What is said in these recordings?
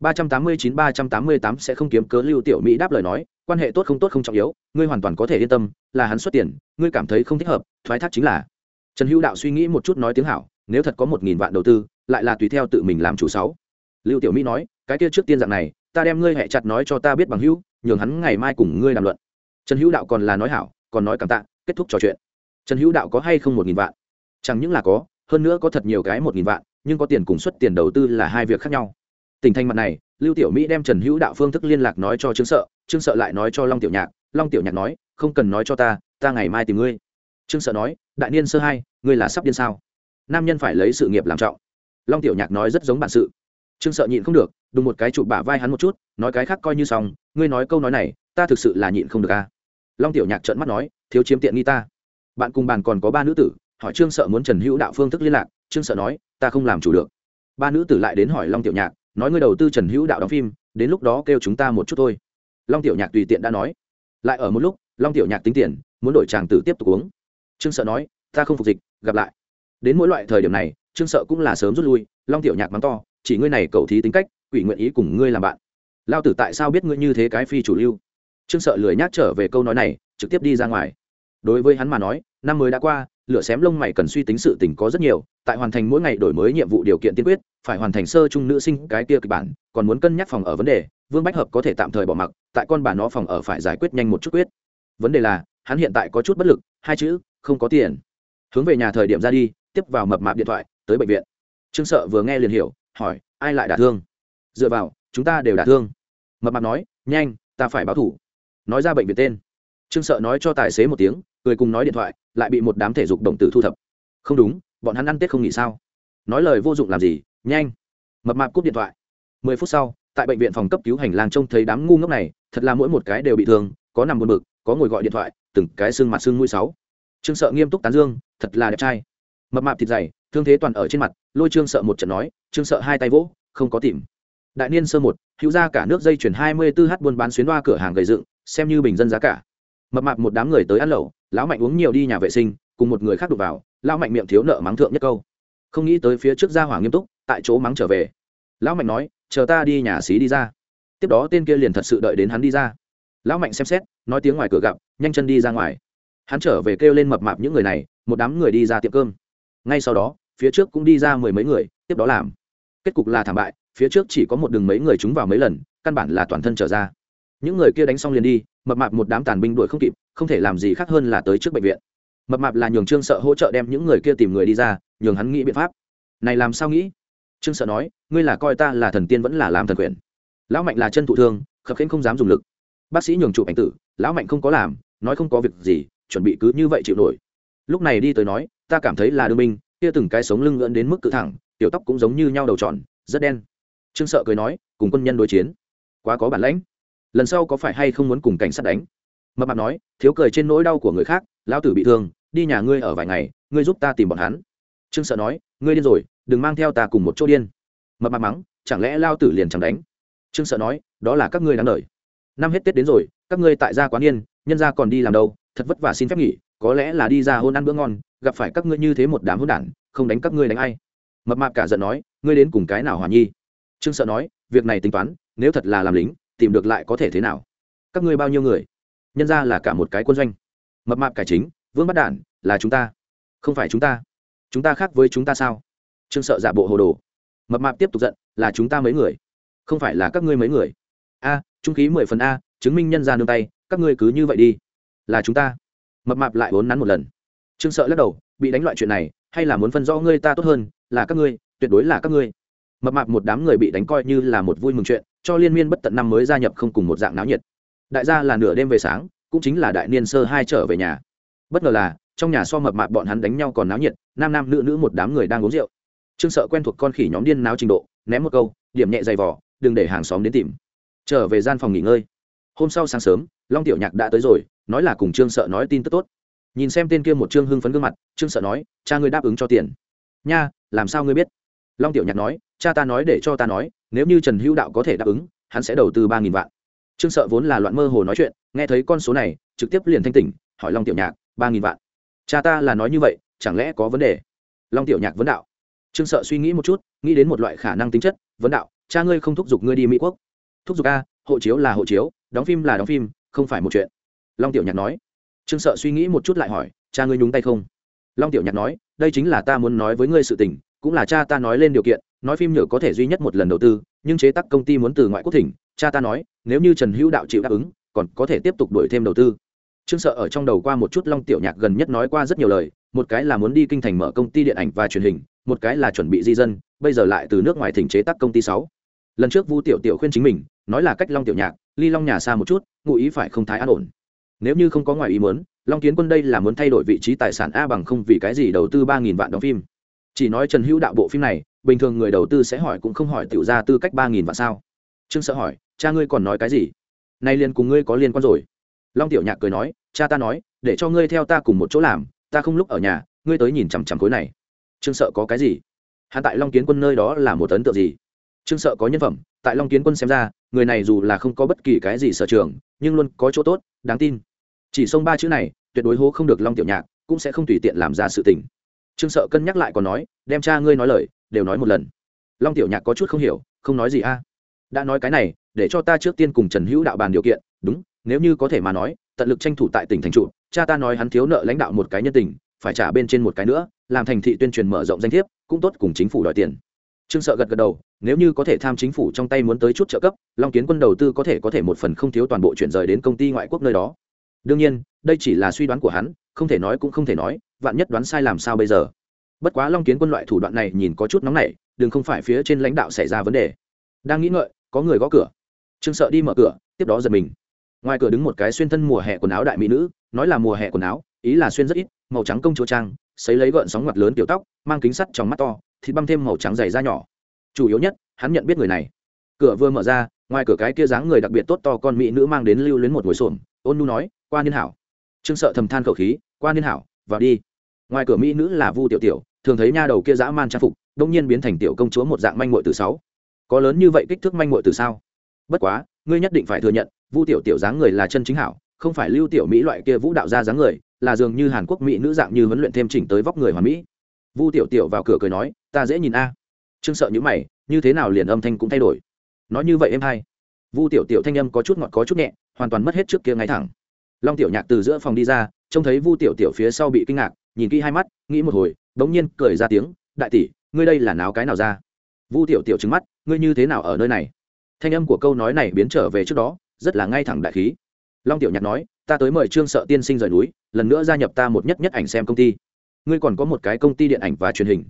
ba trăm tám mươi chín, ba trăm tám mươi tám sẽ không kiếm cớ lưu tiểu mỹ đáp lời nói, quan hệ tốt không tốt không trọng yếu, ngươi hoàn toàn có thể yên tâm, là hắn xuất tiền, ngươi cảm thấy không thích hợp, thoái thác chính là. Trần hữu đạo suy nghĩ một chút nói tiếng hảo, nếu thật có một nghìn vạn đầu tư, lại là tùy theo tự mình làm chủ sáu. Lưu tiểu mỹ nói, cái kia trước tiên dạng này, ta đem ngươi hệ chặt nói cho ta biết bằng hữu, nhường hắn ngày mai cùng ngươi làm luận. Trần hữu đạo còn là nói hảo, còn nói cảm tạ, kết thúc trò chuyện. Trần hữu đạo có hay không một nghìn vạn? Chẳng những là có, hơn nữa có thật nhiều cái một nghìn vạn, nhưng có tiền cùng xuất tiền đầu tư là hai việc khác nhau tình thành mặt này, lưu tiểu mỹ đem trần hữu đạo phương thức liên lạc nói cho trương sợ trương sợ lại nói cho long tiểu nhạc, long tiểu nhạc nói, không cần nói cho ta ta ngày mai tìm ngươi. Trương sợ nói, đại niên sơ hai, ngươi là sắp điên sao? Nam nhân phải lấy sự nghiệp làm trọng. Long tiểu nhạc nói rất giống bản sự. Trương sợ nhịn không được, đùng một cái chụp bả vai hắn một chút, nói cái khác coi như xong, ngươi nói câu nói này, ta thực sự là nhịn không được a long tiểu nhạc trợn mắt nói, thiếu chiếm tiện nghi ta. Bạn cùng bàn còn có ba nữ tử, hỏi trương sợ muốn trần hữu đạo phương thức liên lạc, trương sợ nói, ta không làm chủ được. Ba nữ tử lại đến hỏi long tiểu nhạc nói ngươi đầu tư trần hữu đạo đóng phim, đến lúc đó kêu chúng ta một chút thôi. Long tiểu nhạc tùy tiện đã nói. Lại ở một lúc, long tiểu nhạc tính tiền, muốn đổi chàng tử tiếp tục uống. Trương sợ nói, ta không phục dịch, gặp lại. Đến mỗi loại thời điểm này, trương sợ cũng là sớm rút lui, long tiểu nhạc mắng to, chỉ ngươi này cầu thí tính cách, quỷ nguyện ý cùng ngươi làm bạn. Lao tử tại sao biết ngươi như thế cái phi chủ lưu? Trương sợ lười nhát trở về câu nói này, trực tiếp đi ra ngoài. Đối với hắn mà nói, năm mới đã qua, lửa xém lông mày cần suy tính sự tình có rất nhiều, tại hoàn thành mỗi ngày đổi mới nhiệm vụ điều kiện tiên quyết phải hoàn thành sơ chung nữ sinh cái kia kịch bản, còn muốn cân nhắc phòng ở vấn đề, vương bách hợp có thể tạm thời bỏ mặc, tại con bà nó phòng ở phải giải quyết nhanh một chút quyết. Vấn đề là, hắn hiện tại có chút bất lực, hai chữ, không có tiền. Hướng về nhà thời điểm ra đi, tiếp vào mập mạp điện thoại, tới bệnh viện. Trương sợ vừa nghe liền hiểu, hỏi, ai lại đả thương? Dựa vào, chúng ta đều đả thương. Mập mạp nói, nhanh, ta phải báo thủ. Nói ra bệnh viện tên. Trương sợ nói cho tài xế một tiếng, cười cùng nói điện thoại, lại bị một đám thể dục động tử thu thập. Không đúng, bọn hắn ăn tết không nghỉ sao? Nói lời vô dụng làm gì nhanh. Mập mạp cúp điện thoại. Mười phút sau, tại bệnh viện phòng cấp cứu hành lang trông thấy đám ngu ngốc này, thật là mỗi một cái đều bị thương, có nằm buồn bực, có ngồi gọi điện thoại, từng cái xương mặt xương mũi sáu. Trương sợ nghiêm túc tán dương, thật là đẹp trai. Mập mạp thịt dày, thương thế toàn ở trên mặt, lôi trương sợ một trận nói, trương sợ hai tay vỗ, không có tìm. Đại niên sơ một, hữu ra cả nước dây chuyển hai mươi 24 h buôn bán xuyến đoa cửa hàng gầy dựng, xem như bình dân giá cả. Mập mạp một đám người tới ăn lẩu, lão mạnh uống nhiều đi nhà vệ sinh, cùng một người khác đụng vào, lão mạnh miệng thiếu nợ mắng thượng nhất câu. Không nghĩ tới phía trước gia hỏa nghiêm túc tại chỗ mắng trở về. Lão mạnh nói, chờ ta đi nhà xí đi ra. Tiếp đó tên kia liền thật sự đợi đến hắn đi ra. Lão mạnh xem xét, nói tiếng ngoài cửa gặp, nhanh chân đi ra ngoài. Hắn trở về kêu lên mập mạp những người này, một đám người đi ra tiệm cơm. Ngay sau đó, phía trước cũng đi ra mười mấy người, tiếp đó làm. Kết cục là thảm bại, phía trước chỉ có một đường mấy người chúng vào mấy lần, căn bản là toàn thân trở ra. Những người kia đánh xong liền đi, mập mạp một đám tàn binh đuổi không kịp, không thể làm gì khác hơn là tới trước bệnh viện. Mập mạp là nhường trương sợ hỗ trợ đem những người kia tìm người đi ra, nhường hắn nghĩ biện pháp. Này làm sao nghĩ? Trương sợ nói, ngươi là coi ta là thần tiên vẫn là làm thần quyền? Lão mạnh là chân thụ thương, khập khiễng không dám dùng lực. Bác sĩ nhường chụp ảnh tử, lão mạnh không có làm, nói không có việc gì, chuẩn bị cứ như vậy chịu nổi. Lúc này đi tới nói, ta cảm thấy là đương minh, kia từng cái sống lưng ngưỡn đến mức cự thẳng, tiểu tóc cũng giống như nhau đầu tròn, rất đen. Trương sợ cười nói, cùng quân nhân đối chiến, quá có bản lãnh. Lần sau có phải hay không muốn cùng cảnh sát đánh? Mập mạp nói, thiếu cười trên nỗi đau của người khác, lão tử bị thương, đi nhà ngươi ở vài ngày, ngươi giúp ta tìm bọn hắn. Trương sợ nói ngươi điên rồi, đừng mang theo ta cùng một chỗ điên. Mập mặt mắng, chẳng lẽ lao tử liền chẳng đánh? Trương sợ nói, đó là các ngươi đáng đời. Năm hết tết đến rồi, các ngươi tại gia quán yên nhân gia còn đi làm đâu, thật vất vả xin phép nghỉ, có lẽ là đi ra hôn ăn bữa ngon, gặp phải các ngươi như thế một đám hôn đản, không đánh các ngươi đánh ai. Mập mạp cả giận nói, ngươi đến cùng cái nào hòa nhi? Trương sợ nói, việc này tính toán, nếu thật là làm lính, tìm được lại có thể thế nào? Các ngươi bao nhiêu người? Nhân ra là cả một cái quân doanh. Mập mạp cải chính, vương bắt đản, là chúng ta. Không phải chúng ta chúng ta khác với chúng ta sao? Trương sợ giả bộ hồ đồ. Mập mạp tiếp tục giận, là chúng ta mấy người? Không phải là các ngươi mấy người? A, trung khí mười phần a, chứng minh nhân ra nương tay, các ngươi cứ như vậy đi. Là chúng ta. Mập mạp lại vốn nắn một lần. Trương sợ lắc đầu, bị đánh loại chuyện này, hay là muốn phân rõ ngươi ta tốt hơn, là các ngươi, tuyệt đối là các ngươi. Mập mạp một đám người bị đánh coi như là một vui mừng chuyện, cho liên miên bất tận năm mới gia nhập không cùng một dạng náo nhiệt. Đại gia là nửa đêm về sáng, cũng chính là đại niên sơ hai trở về nhà bất ngờ là, trong nhà so mập mạp bọn hắn đánh nhau còn náo nhiệt, nam nam nữ nữ một đám người đang uống rượu. Trương sợ quen thuộc con khỉ nhóm điên náo trình độ, ném một câu, điểm nhẹ dày vỏ đừng để hàng xóm đến tìm. Trở về gian phòng nghỉ ngơi. Hôm sau sáng sớm, long tiểu nhạc đã tới rồi, nói là cùng trương sợ nói tin tức tốt. Nhìn xem tên kia một trương hưng phấn gương mặt, trương sợ nói, cha ngươi đáp ứng cho tiền. Nha, làm sao ngươi biết? Long tiểu nhạc nói, cha ta nói để cho ta nói, nếu như trần hữu đạo có thể đáp ứng, hắn sẽ đầu tư ba nghìn vạn. Trương sợ vốn là loạn mơ hồ nói chuyện, nghe thấy con số này, trực tiếp liền thanh tỉnh, hỏi long tiểu nhạc ba nghìn vạn. Cha ta là nói như vậy, chẳng lẽ có vấn đề? Long tiểu nhạc vấn đạo. Trương sợ suy nghĩ một chút, nghĩ đến một loại khả năng tính chất, vấn đạo, cha ngươi không thúc giục ngươi đi mỹ quốc. Thúc giục a, hộ chiếu là hộ chiếu, đóng phim là đóng phim, không phải một chuyện. Long tiểu nhạc nói. Trương sợ suy nghĩ một chút lại hỏi, cha ngươi nhúng tay không? Long tiểu nhạc nói, đây chính là ta muốn nói với ngươi sự tình, cũng là cha ta nói lên điều kiện, nói phim nhựa có thể duy nhất một lần đầu tư, nhưng chế tác công ty muốn từ ngoại quốc thỉnh, cha ta nói, nếu như trần hữu đạo chịu đáp ứng, còn có thể tiếp tục đổi thêm đầu tư trương sợ ở trong đầu qua một chút long tiểu nhạc gần nhất nói qua rất nhiều lời, một cái là muốn đi kinh thành mở công ty điện ảnh và truyền hình, một cái là chuẩn bị di dân, bây giờ lại từ nước ngoài thỉnh chế tác công ty sáu. Lần trước vu tiểu tiểu khuyên chính mình, nói là cách long tiểu nhạc, ly long nhà xa một chút, ngụ ý phải không thái an ổn. Nếu như không có ngoài ý muốn, long kiến quân đây là muốn thay đổi vị trí tài sản a bằng không vì cái gì đầu tư ba nghìn vạn đóng phim. Chỉ nói trần hữu đạo bộ phim này, bình thường người đầu tư sẽ hỏi cũng không hỏi tiểu ra tư cách ba nghìn vạn sao. Trương sợ hỏi, cha ngươi còn nói cái gì? Nay liền cùng ngươi có liên quan rồi long tiểu nhạc cười nói, cha ta nói, để cho ngươi theo ta cùng một chỗ làm, ta không lúc ở nhà, ngươi tới nhìn chằm chằm khối này. Trương sợ có cái gì? Hạ tại long kiến quân nơi đó là một ấn tượng gì? Trương sợ có nhân phẩm, tại long kiến quân xem ra, người này dù là không có bất kỳ cái gì sở trường, nhưng luôn có chỗ tốt, đáng tin. Chỉ xông ba chữ này, tuyệt đối hố không được long tiểu nhạc, cũng sẽ không tùy tiện làm ra sự tình. Trương sợ cân nhắc lại còn nói, đem cha ngươi nói lời, đều nói một lần. Long tiểu nhạc có chút không hiểu, không nói gì a. Đã nói cái này, để cho ta trước tiên cùng trần hữu đạo bàn điều kiện, đúng nếu như có thể mà nói, tận lực tranh thủ tại tỉnh thành trụ, cha ta nói hắn thiếu nợ lãnh đạo một cái nhân tình, phải trả bên trên một cái nữa, làm thành thị tuyên truyền mở rộng danh thiếp, cũng tốt cùng chính phủ đòi tiền. Trương sợ gật gật đầu, nếu như có thể tham chính phủ trong tay muốn tới chút trợ cấp, long kiến quân đầu tư có thể có thể một phần không thiếu toàn bộ chuyển rời đến công ty ngoại quốc nơi đó. Đương nhiên, đây chỉ là suy đoán của hắn, không thể nói cũng không thể nói, vạn nhất đoán sai làm sao bây giờ? Bất quá long kiến quân loại thủ đoạn này nhìn có chút nóng nảy, đừng không phải phía trên lãnh đạo xảy ra vấn đề. Đang nghĩ ngợi, có người gõ cửa. Trương sợ đi mở cửa, tiếp đó giật mình ngoài cửa đứng một cái xuyên thân mùa hè quần áo đại mỹ nữ, nói là mùa hè quần áo, ý là xuyên rất ít, màu trắng công chúa trang xấy lấy gợn sóng mặt lớn tiểu tóc, mang kính sắt trong mắt to, thịt băm thêm màu trắng dày da nhỏ. Chủ yếu nhất, hắn nhận biết người này. Cửa vừa mở ra, ngoài cửa cái kia dáng người đặc biệt tốt to con mỹ nữ mang đến lưu luyến một ngồi xổm, ôn nu nói, qua niên hảo. Trương sợ thầm than khẩu khí, qua niên hảo, vào đi. Ngoài cửa mỹ nữ là vu tiểu tiểu, thường thấy nha đầu kia dã man trang phục, đông nhiên biến thành tiểu công chúa một dạng manh muội từ sáu. Có lớn như vậy kích thước manh muội từ sao? Bất quá, ngươi nhất định phải thừa nhận, vu tiểu tiểu dáng người là chân chính hảo, không phải lưu tiểu mỹ loại kia vũ đạo ra dáng người, là dường như hàn quốc mỹ nữ dạng như huấn luyện thêm chỉnh tới vóc người hoàn mỹ. Vu tiểu tiểu vào cửa cười nói, ta dễ nhìn a. Trương sợ những mày, như thế nào liền âm thanh cũng thay đổi? Nói như vậy em hay vu tiểu tiểu thanh âm có chút ngọt có chút nhẹ, hoàn toàn mất hết trước kia ngay thẳng. Long tiểu nhạc từ giữa phòng đi ra, trông thấy vu tiểu tiểu phía sau bị kinh ngạc, nhìn kỹ hai mắt, nghĩ một hồi, bỗng nhiên cười ra tiếng, đại tỷ, ngươi đây là náo cái nào ra? Vu tiểu tiểu trứng mắt, ngươi như thế nào ở nơi này? Thanh âm của câu nói này biến trở về trước đó, rất là ngay thẳng đại khí. Long tiểu nhạc nói, ta tới mời trương sợ tiên sinh rời núi, lần nữa gia nhập ta một nhất nhất ảnh xem công ty. Ngươi còn có một cái công ty điện ảnh và truyền hình.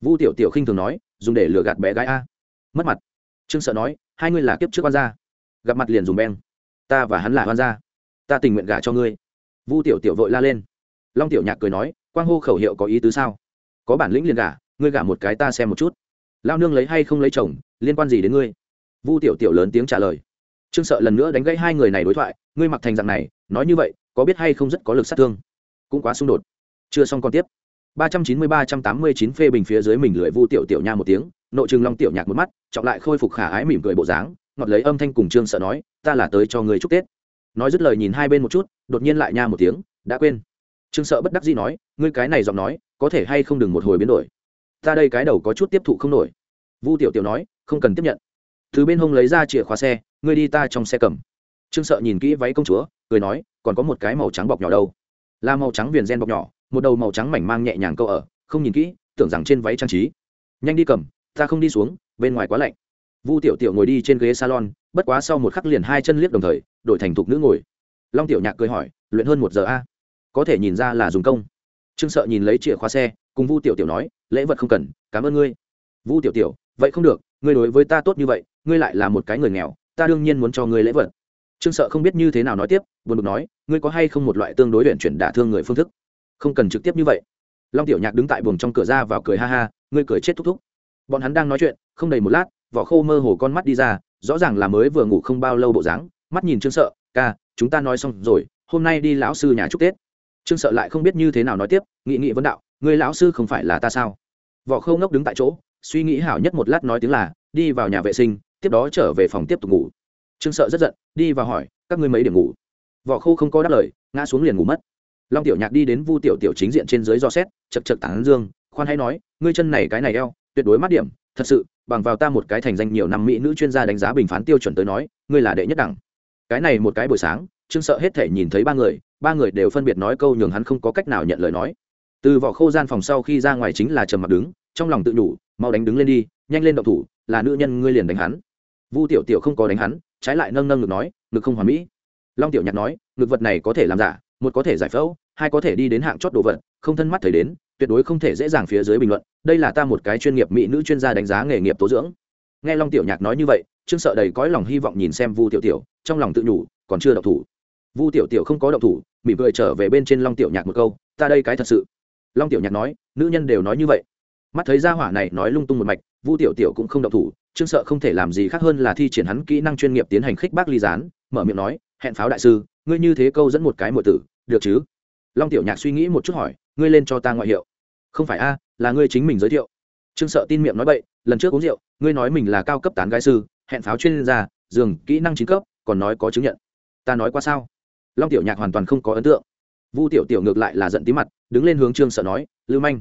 Vu tiểu tiểu khinh thường nói, dùng để lừa gạt bé gái a. Mất mặt. Trương sợ nói, hai ngươi là kiếp trước oan gia. Gặp mặt liền dùng beng. Ta và hắn là oan gia. Ta tình nguyện gả cho ngươi. Vu tiểu tiểu vội la lên. Long tiểu nhạc cười nói, quang hô khẩu hiệu có ý tứ sao? Có bản lĩnh liền gả, ngươi gả một cái ta xem một chút. Lao nương lấy hay không lấy chồng, liên quan gì đến ngươi? Vu tiểu tiểu lớn tiếng trả lời. Trương sợ lần nữa đánh gãy hai người này đối thoại, ngươi mặc thành dạng này, nói như vậy, có biết hay không rất có lực sát thương. Cũng quá xung đột. Chưa xong còn tiếp. ba trăm chín mươi ba trăm tám mươi chín phê bình phía dưới mình lưỡi vu tiểu tiểu nha một tiếng, nội trừng long tiểu nhạc một mắt, trọng lại khôi phục khả ái mỉm cười bộ dáng, ngọt lấy âm thanh cùng trương sợ nói, ta là tới cho người chúc tết. Nói dứt lời nhìn hai bên một chút, đột nhiên lại nha một tiếng, đã quên. Trương sợ bất đắc dĩ nói, ngươi cái này giọng nói, có thể hay không đừng một hồi biến đổi? Ta đây cái đầu có chút tiếp thụ không nổi. Vu tiểu tiểu nói, không cần tiếp nhận từ bên hông lấy ra chìa khóa xe, ngươi đi ta trong xe cầm. Trương sợ nhìn kỹ váy công chúa, cười nói, còn có một cái màu trắng bọc nhỏ đâu. Là màu trắng viền gen bọc nhỏ, một đầu màu trắng mảnh mang nhẹ nhàng câu ở, không nhìn kỹ, tưởng rằng trên váy trang trí. Nhanh đi cầm, ta không đi xuống, bên ngoài quá lạnh. Vu tiểu tiểu ngồi đi trên ghế salon, bất quá sau một khắc liền hai chân liếc đồng thời, đổi thành thục nữ ngồi. Long tiểu nhạc cười hỏi, luyện hơn một giờ a? Có thể nhìn ra là dùng công. Trương sợ nhìn lấy chìa khóa xe, cùng vu tiểu tiểu nói, lễ vật không cần, cảm ơn ngươi. Vu tiểu tiểu, vậy không được, ngươi đối với ta tốt như vậy ngươi lại là một cái người nghèo, ta đương nhiên muốn cho ngươi lễ vật. Trương sợ không biết như thế nào nói tiếp, buồn bực nói, ngươi có hay không một loại tương đối luyện chuyển đả thương người phương thức? Không cần trực tiếp như vậy. Long tiểu nhạc đứng tại buồng trong cửa ra vào cười ha ha, ngươi cười chết thúc thúc. Bọn hắn đang nói chuyện, không đầy một lát, vỏ khô mơ hồ con mắt đi ra, rõ ràng là mới vừa ngủ không bao lâu bộ dáng, mắt nhìn trương sợ, ca, chúng ta nói xong rồi, hôm nay đi lão sư nhà chúc tết. Trương sợ lại không biết như thế nào nói tiếp, nghị nghị vấn đạo người lão sư không phải là ta sao? Vỏ khâu ngốc đứng tại chỗ, suy nghĩ hảo nhất một lát nói tiếng là, đi vào nhà vệ sinh tiếp đó trở về phòng tiếp tục ngủ. Trương sợ rất giận, đi vào hỏi, các ngươi mấy điểm ngủ? Vỏ khô không có đáp lời, ngã xuống liền ngủ mất. Long tiểu nhạc đi đến vu tiểu tiểu chính diện trên dưới do xét, chật chật tán dương, khoan hay nói, ngươi chân này cái này eo, tuyệt đối mát điểm, thật sự, bằng vào ta một cái thành danh nhiều năm mỹ nữ chuyên gia đánh giá bình phán tiêu chuẩn tới nói, ngươi là đệ nhất đẳng. Cái này một cái buổi sáng, trương sợ hết thể nhìn thấy ba người ba người đều phân biệt nói câu nhường hắn không có cách nào nhận lời nói. Từ vỏ khô gian phòng sau khi ra ngoài chính là trầm mặc đứng, trong lòng tự nhủ, mau đánh đứng lên đi, nhanh lên động thủ, là nữ nhân ngươi liền đánh hắn vu tiểu tiểu không có đánh hắn, trái lại nâng nâng ngực nói, ngực không hoàn mỹ. Long tiểu nhạc nói, ngực vật này có thể làm giả, một có thể giải phẫu, hai có thể đi đến hạng chót đồ vật, không thân mắt thấy đến, tuyệt đối không thể dễ dàng phía dưới bình luận, đây là ta một cái chuyên nghiệp mỹ nữ chuyên gia đánh giá nghề nghiệp tố dưỡng. Nghe long tiểu nhạc nói như vậy, trương sợ đầy cõi lòng hy vọng nhìn xem vu tiểu tiểu, trong lòng tự nhủ, còn chưa động thủ. Vu tiểu tiểu không có động thủ, mỉm cười trở về bên trên long tiểu nhạc một câu, ta đây cái thật sự. Long tiểu nhạc nói, nữ nhân đều nói như vậy. Mắt thấy gia hỏa này nói lung tung một mạch, vu tiểu tiểu cũng không động thủ trương sợ không thể làm gì khác hơn là thi triển hắn kỹ năng chuyên nghiệp tiến hành khích bác ly gián, mở miệng nói, hẹn pháo đại sư, ngươi như thế câu dẫn một cái mọi tử, được chứ? Long tiểu nhạc suy nghĩ một chút hỏi, ngươi lên cho ta ngoại hiệu. Không phải a, là ngươi chính mình giới thiệu. Trương sợ tin miệng nói bậy, lần trước uống rượu, ngươi nói mình là cao cấp tán gái sư, hẹn pháo chuyên gia, dường kỹ năng chính cấp, còn nói có chứng nhận. Ta nói qua sao? Long tiểu nhạc hoàn toàn không có ấn tượng. Vu tiểu tiểu ngược lại là giận tí mặt, đứng lên hướng trương sợ nói, lưu manh.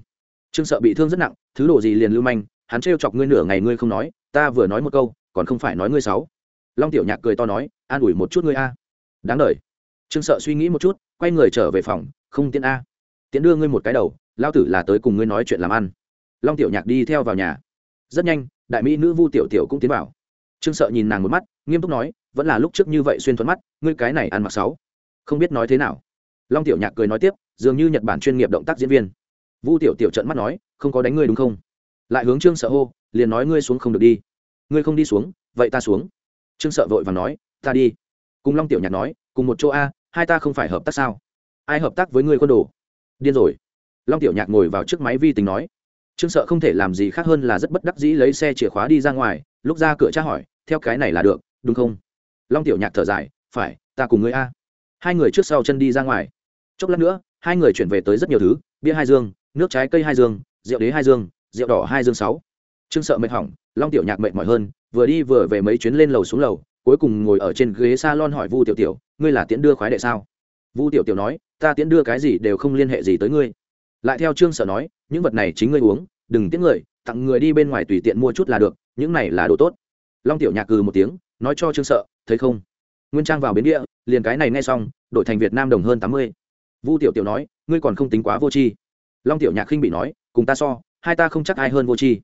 Trương sợ bị thương rất nặng, thứ đồ gì liền lưu manh, hắn trêu chọc ngươi nửa ngày ngươi không nói ta vừa nói một câu, còn không phải nói ngươi sáu. Long tiểu nhạc cười to nói, an ủi một chút ngươi a. Đáng đ trương sợ suy nghĩ một chút, quay người trở về phòng, không tiễn a. Tiễn đưa ngươi một cái đầu, lao tử là tới cùng ngươi nói chuyện làm ăn. Long tiểu nhạc đi theo vào nhà. Rất nhanh, đại mỹ nữ vu tiểu tiểu cũng tiến vào. Trương sợ nhìn nàng một mắt, nghiêm túc nói, vẫn là lúc trước như vậy xuyên thuận mắt, ngươi cái này ăn mặc sáu. Không biết nói thế nào. Long tiểu nhạc cười nói tiếp, dường như nhật bản chuyên nghiệp động tác diễn viên. Vu tiểu tiểu trận mắt nói, không có đánh ngươi đúng không? Lại hướng trương sợ hô liền nói ngươi xuống không được đi. Ngươi không đi xuống, vậy ta xuống. Trương sợ vội và nói, ta đi. Cùng long tiểu nhạc nói, cùng một chỗ a, hai ta không phải hợp tác sao? Ai hợp tác với ngươi quân đồ? Điên rồi. Long tiểu nhạc ngồi vào trước máy vi tính nói, trương sợ không thể làm gì khác hơn là rất bất đắc dĩ lấy xe chìa khóa đi ra ngoài, lúc ra cửa tra hỏi, theo cái này là được, đúng không? Long tiểu nhạc thở dài, phải, ta cùng ngươi a. Hai người trước sau chân đi ra ngoài. Chốc lát nữa, hai người chuyển về tới rất nhiều thứ, bia hai dương, nước trái cây hai dương, rượu đế hai dương, rượu đỏ hai dương sáu trương sợ mệt hỏng, long tiểu nhạc mệt mỏi hơn, vừa đi vừa về mấy chuyến lên lầu xuống lầu, cuối cùng ngồi ở trên ghế s a lon hỏi vu tiểu tiểu, ngươi là tiễn đưa khoái đệ sao? Vu tiểu tiểu nói, ta tiễn đưa cái gì đều không liên hệ gì tới ngươi. Lại theo trương Sợ nói, những vật này chính ngươi uống, đừng tiễn người, tặng người đi bên ngoài tùy tiện mua chút là được, những này là đồ tốt. Long tiểu nhạc cừ một tiếng, nói cho trương sợ, thấy không? Nguyên trang vào bến địa, liền cái này nghe xong, đổi thành việt nam đồng hơn tám mươi. Vu tiểu tiểu nói, ngươi còn không tính quá vô tri. Long tiểu nhạc khinh bị nói, cùng ta so, hai ta không chắc ai hơn vô tri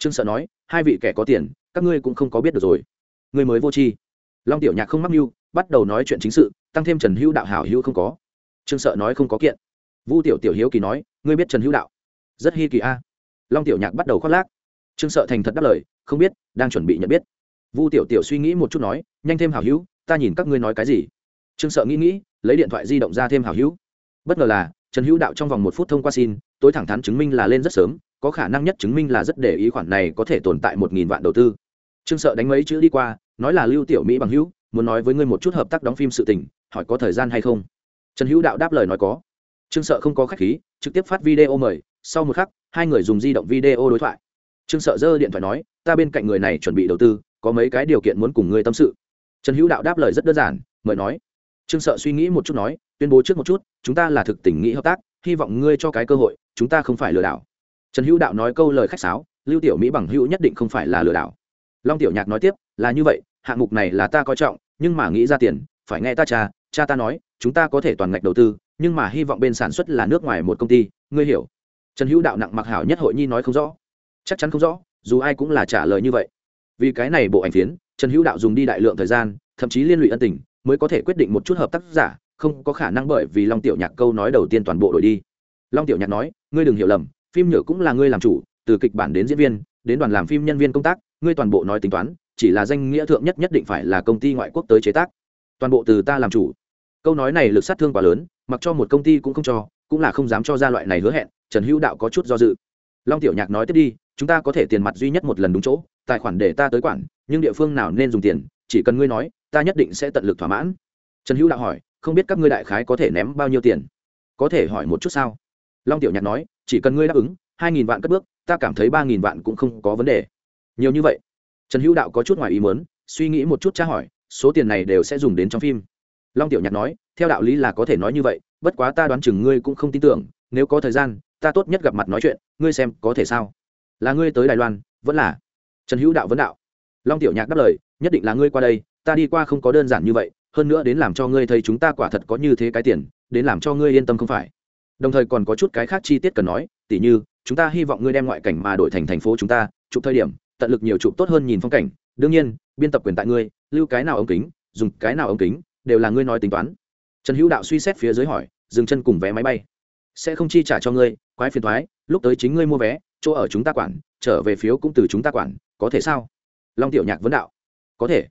trương sợ nói, hai vị kẻ có tiền, các ngươi cũng không có biết được rồi. Ngươi mới vô tri. Long tiểu nhạc không mắc mưu, bắt đầu nói chuyện chính sự, tăng thêm trần hữu đạo hảo hữu không có. Trương sợ nói không có kiện. Vu tiểu tiểu hiếu kỳ nói, ngươi biết trần hữu đạo? Rất hi kỳ a. Long tiểu nhạc bắt đầu khoác lác. Trương sợ thành thật đáp lời, không biết, đang chuẩn bị nhận biết. Vu tiểu tiểu suy nghĩ một chút nói, nhanh thêm hảo hữu, ta nhìn các ngươi nói cái gì? Trương sợ nghĩ nghĩ, lấy điện thoại di động ra thêm hảo hữu. Bất ngờ là, trần hữu đạo trong vòng một phút thông qua xin, tối thẳng thắn chứng minh là lên rất sớm có khả năng nhất chứng minh là rất để ý khoản này có thể tồn tại một nghìn vạn đầu tư. Trương sợ đánh mấy chữ đi qua, nói là lưu tiểu mỹ bằng hữu, muốn nói với ngươi một chút hợp tác đóng phim sự tình, hỏi có thời gian hay không? Trần hữu đạo đáp lời nói có. Trương sợ không có khách khí, trực tiếp phát video mời, sau một khắc, hai người dùng di động video đối thoại. Trương sợ giơ điện thoại nói, ta bên cạnh người này chuẩn bị đầu tư, có mấy cái điều kiện muốn cùng ngươi tâm sự. Trần hữu đạo đáp lời rất đơn giản, mời nói. Trương sợ suy nghĩ một chút nói, tuyên bố trước một chút, chúng ta là thực tình nghĩ hợp tác, hy vọng ngươi cho cái cơ hội, chúng ta không phải lừa đảo trần hữu đạo nói câu lời khách sáo, lưu tiểu mỹ bằng hữu nhất định không phải là lừa đảo. Long tiểu nhạc nói tiếp, là như vậy, hạng mục này là ta coi trọng, nhưng mà nghĩ ra tiền, phải nghe ta cha cha ta nói, chúng ta có thể toàn ngạch đầu tư, nhưng mà hy vọng bên sản xuất là nước ngoài một công ty, ngươi hiểu. Trần hữu đạo nặng mặc hảo nhất hội nhi nói không rõ. Chắc chắn không rõ, dù ai cũng là trả lời như vậy. Vì cái này bộ ảnh phiến, trần hữu đạo dùng đi đại lượng thời gian, thậm chí liên lụy ân tình, mới có thể quyết định một chút hợp tác giả, không có khả năng bởi vì long tiểu nhạc câu nói đầu tiên toàn bộ đổi đi. Long tiểu nhạc nói, ngươi đừng hiểu lầm phim nhựa cũng là ngươi làm chủ, từ kịch bản đến diễn viên, đến đoàn làm phim nhân viên công tác, ngươi toàn bộ nói tính toán, chỉ là danh nghĩa thượng nhất nhất định phải là công ty ngoại quốc tới chế tác. Toàn bộ từ ta làm chủ. Câu nói này lực sát thương quá lớn, mặc cho một công ty cũng không cho, cũng là không dám cho ra loại này hứa hẹn, trần hữu đạo có chút do dự. Long tiểu nhạc nói tiếp đi, chúng ta có thể tiền mặt duy nhất một lần đúng chỗ, tài khoản để ta tới quản, nhưng địa phương nào nên dùng tiền, chỉ cần ngươi nói, ta nhất định sẽ tận lực thỏa mãn. Trần hữu đạo hỏi, không biết các ngươi đại khái có thể ném bao nhiêu tiền? Có thể hỏi một chút sao? Long tiểu nhạc nói chỉ cần ngươi đáp ứng, hai nghìn vạn cất bước, ta cảm thấy ba nghìn vạn cũng không có vấn đề. Nhiều như vậy. Trần hữu đạo có chút ngoài ý muốn, suy nghĩ một chút tra hỏi, số tiền này đều sẽ dùng đến trong phim. Long tiểu nhạc nói, theo đạo lý là có thể nói như vậy, bất quá ta đoán chừng ngươi cũng không tin tưởng, nếu có thời gian, ta tốt nhất gặp mặt nói chuyện, ngươi xem có thể sao? Là ngươi tới đài loan, vẫn là? Trần hữu đạo vấn đạo. Long tiểu nhạc đáp lời, nhất định là ngươi qua đây, ta đi qua không có đơn giản như vậy, hơn nữa đến làm cho ngươi thấy chúng ta quả thật có như thế cái tiền, đến làm cho ngươi yên tâm không phải đồng thời còn có chút cái khác chi tiết cần nói, tỉ như, chúng ta hy vọng ngươi đem ngoại cảnh mà đổi thành thành phố chúng ta, chụp thời điểm, tận lực nhiều chụp tốt hơn nhìn phong cảnh. Đương nhiên, biên tập quyền tại ngươi, lưu cái nào ống kính, dùng cái nào ống kính, đều là ngươi nói tính toán. Trần hữu đạo suy xét phía dưới hỏi, dừng chân cùng vé máy bay. Sẽ không chi trả cho ngươi, quái phiền thoái lúc tới chính ngươi mua vé, chỗ ở chúng ta quản, trở về phiếu cũng từ chúng ta quản, có thể sao? Long tiểu nhạc vấn đạo. Có thể.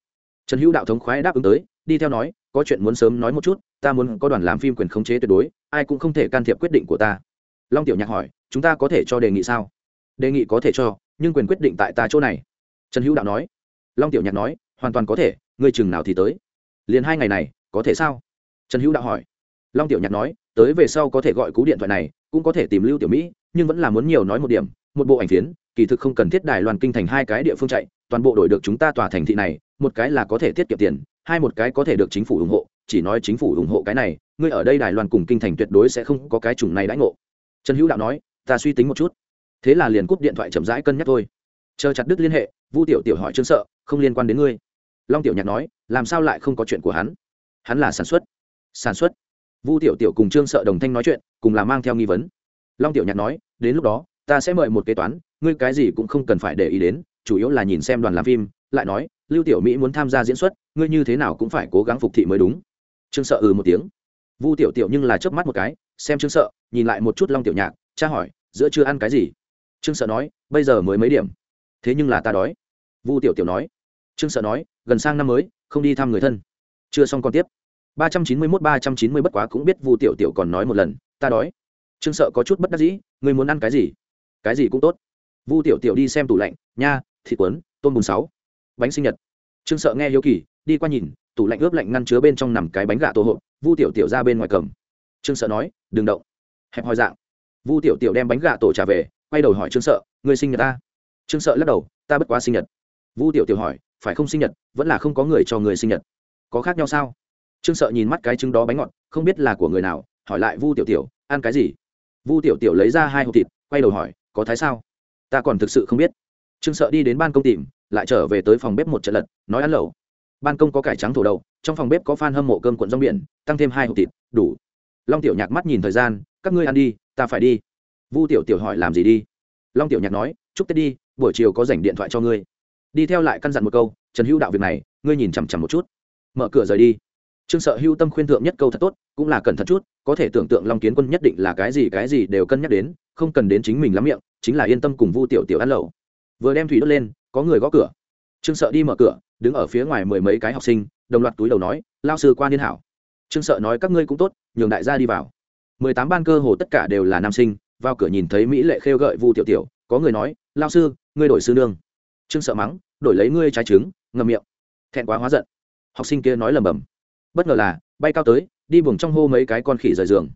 Trần hữu đạo thống khoái đáp ứng tới, đi theo nói, có chuyện muốn sớm nói một chút ta muốn có đoàn làm phim quyền khống chế tuyệt đối, ai cũng không thể can thiệp quyết định của ta. Long tiểu nhạc hỏi, chúng ta có thể cho đề nghị sao? Đề nghị có thể cho, nhưng quyền quyết định tại ta chỗ này. Trần hữu đạo nói. Long tiểu nhạc nói, hoàn toàn có thể, ngươi chừng nào thì tới. Liền hai ngày này, có thể sao? Trần hữu đạo hỏi. Long tiểu nhạc nói, tới về sau có thể gọi cú điện thoại này, cũng có thể tìm lưu tiểu mỹ, nhưng vẫn là muốn nhiều nói một điểm, một bộ ảnh phiến, kỳ thực không cần thiết đài loan kinh thành hai cái địa phương chạy, toàn bộ đổi được chúng ta tòa thành thị này, một cái là có thể tiết kiệm tiền, hai một cái có thể được chính phủ ủng hộ chỉ nói chính phủ ủng hộ cái này, ngươi ở đây đài loan cùng kinh thành tuyệt đối sẽ không có cái chủng này đãi ngộ. Trần hữu đạo nói, ta suy tính một chút. Thế là liền cúp điện thoại chậm rãi cân nhắc thôi. Chờ chặt đứt liên hệ, vu tiểu tiểu hỏi trương sợ, không liên quan đến ngươi. Long tiểu nhạc nói, làm sao lại không có chuyện của hắn? Hắn là sản xuất. Sản xuất. Vu tiểu tiểu cùng trương sợ đồng thanh nói chuyện, cùng là mang theo nghi vấn. Long tiểu nhạc nói, đến lúc đó, ta sẽ mời một kế toán, ngươi cái gì cũng không cần phải để ý đến, chủ yếu là nhìn xem đoàn làm phim, lại nói, lưu tiểu mỹ muốn tham gia diễn xuất, ngươi như thế nào cũng phải cố gắng phục thị mới đúng trương sợ ừ một tiếng. Vu tiểu tiểu nhưng là chớp mắt một cái, xem trương sợ, nhìn lại một chút long tiểu nhạc, cha hỏi, giữa chưa ăn cái gì? Trương sợ nói, bây giờ mới mấy điểm. Thế nhưng là ta đói. Vu tiểu tiểu nói. Trương sợ nói, gần sang năm mới, không đi thăm người thân. Chưa xong còn tiếp. ba trăm chín mươi mốt, ba trăm chín mươi bất quá cũng biết vu tiểu tiểu còn nói một lần, ta đói. Trương sợ có chút bất đắc dĩ người muốn ăn cái gì? Cái gì cũng tốt. Vu tiểu tiểu đi xem tủ lạnh, nha, thịt quấn, tôm bùn sáu, bánh sinh nhật. Trương sợ nghe hiếu kỳ, đi qua nhìn tủ lạnh ướp lạnh ngăn chứa bên trong nằm cái bánh gà tổ hộp, vu tiểu tiểu ra bên ngoài cầm. Trương sợ nói, đừng động. Hẹp hòi dạng. Vu tiểu tiểu đem bánh gà tổ trả về, quay đầu hỏi trương sợ người sinh nhật ta? Trương sợ lắc đầu, ta bất quá sinh nhật. Vu tiểu tiểu hỏi, phải không sinh nhật, vẫn là không có người cho người sinh nhật? Có khác nhau sao? Trương sợ nhìn mắt cái trứng đó bánh ngọt, không biết là của người nào, hỏi lại vu tiểu tiểu, ăn cái gì? Vu tiểu tiểu lấy ra hai hộp thịt, quay đầu hỏi, có thái sao? Ta còn thực sự không biết. Trương sợ đi đến ban công tìm, lại trở về tới phòng bếp một trận lật, nói ăn lẩu ban công có cải trắng thổ đậu, trong phòng bếp có phan hâm mộ cơm cuộn rong biển, tăng thêm hai hộp thịt, đủ. Long tiểu nhạc mắt nhìn thời gian, các ngươi ăn đi, ta phải đi. Vu tiểu tiểu hỏi làm gì đi? Long tiểu nhạc nói, chúc tết đi, buổi chiều có dành điện thoại cho ngươi. Đi theo lại căn dặn một câu, trần hữu đạo việc này, ngươi nhìn chằm chằm một chút. Mở cửa rời đi. Trương sợ hưu tâm khuyên thượng nhất câu thật tốt, cũng là cẩn thận chút, có thể tưởng tượng long kiến quân nhất định là cái gì cái gì đều cân nhắc đến, không cần đến chính mình lắm miệng, chính là yên tâm cùng vu tiểu tiểu ăn lẩu. Vừa đem thủy đốt lên, có người gõ cửa trương sợ đi mở cửa, đứng ở phía ngoài mười mấy cái học sinh, đồng loạt túi đầu nói, lao sư quan niên hảo. Trương sợ nói, các ngươi cũng tốt, nhường đại gia đi vào. Mười tám ban cơ hồ tất cả đều là nam sinh, vào cửa nhìn thấy mỹ lệ khêu gợi vu tiểu tiểu, có người nói, lao sư, ngươi đổi sư nương. Trương sợ mắng, đổi lấy ngươi trái trứng ngầm miệng. Thẹn quá hóa giận. Học sinh kia nói lầm bầm bất ngờ là, bay cao tới, đi buồng trong hô mấy cái con khỉ rời giường.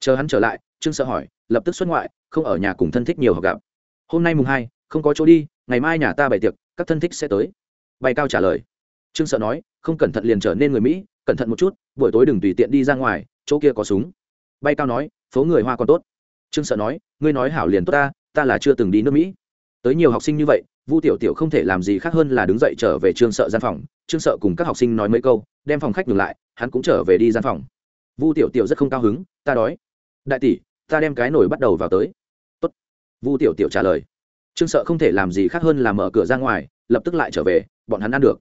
Chờ hắn trở lại, trương sợ hỏi, lập tức xuất ngoại, không ở nhà cùng thân thích nhiều học gặp. Hôm nay mùng hai, không có chỗ đi, ngày mai nhà ta bày tiệc các thân thích sẽ tới. Bay cao trả lời. Trương sợ nói, không cẩn thận liền trở nên người mỹ, cẩn thận một chút, buổi tối đừng tùy tiện đi ra ngoài, chỗ kia có súng. Bay cao nói, phố người hoa còn tốt. Trương sợ nói, ngươi nói hảo liền tốt ta ta là chưa từng đi nước mỹ. Tới nhiều học sinh như vậy, vu tiểu tiểu không thể làm gì khác hơn là đứng dậy trở về trương sợ gian phòng. Trương sợ cùng các học sinh nói mấy câu, đem phòng khách ngừng lại, hắn cũng trở về đi gian phòng. Vu tiểu tiểu rất không cao hứng, ta đói. Đại tỷ, ta đem cái nồi bắt đầu vào tới. Tốt. Vu tiểu tiểu trả lời trương sợ không thể làm gì khác hơn là mở cửa ra ngoài, lập tức lại trở về, bọn hắn ăn được.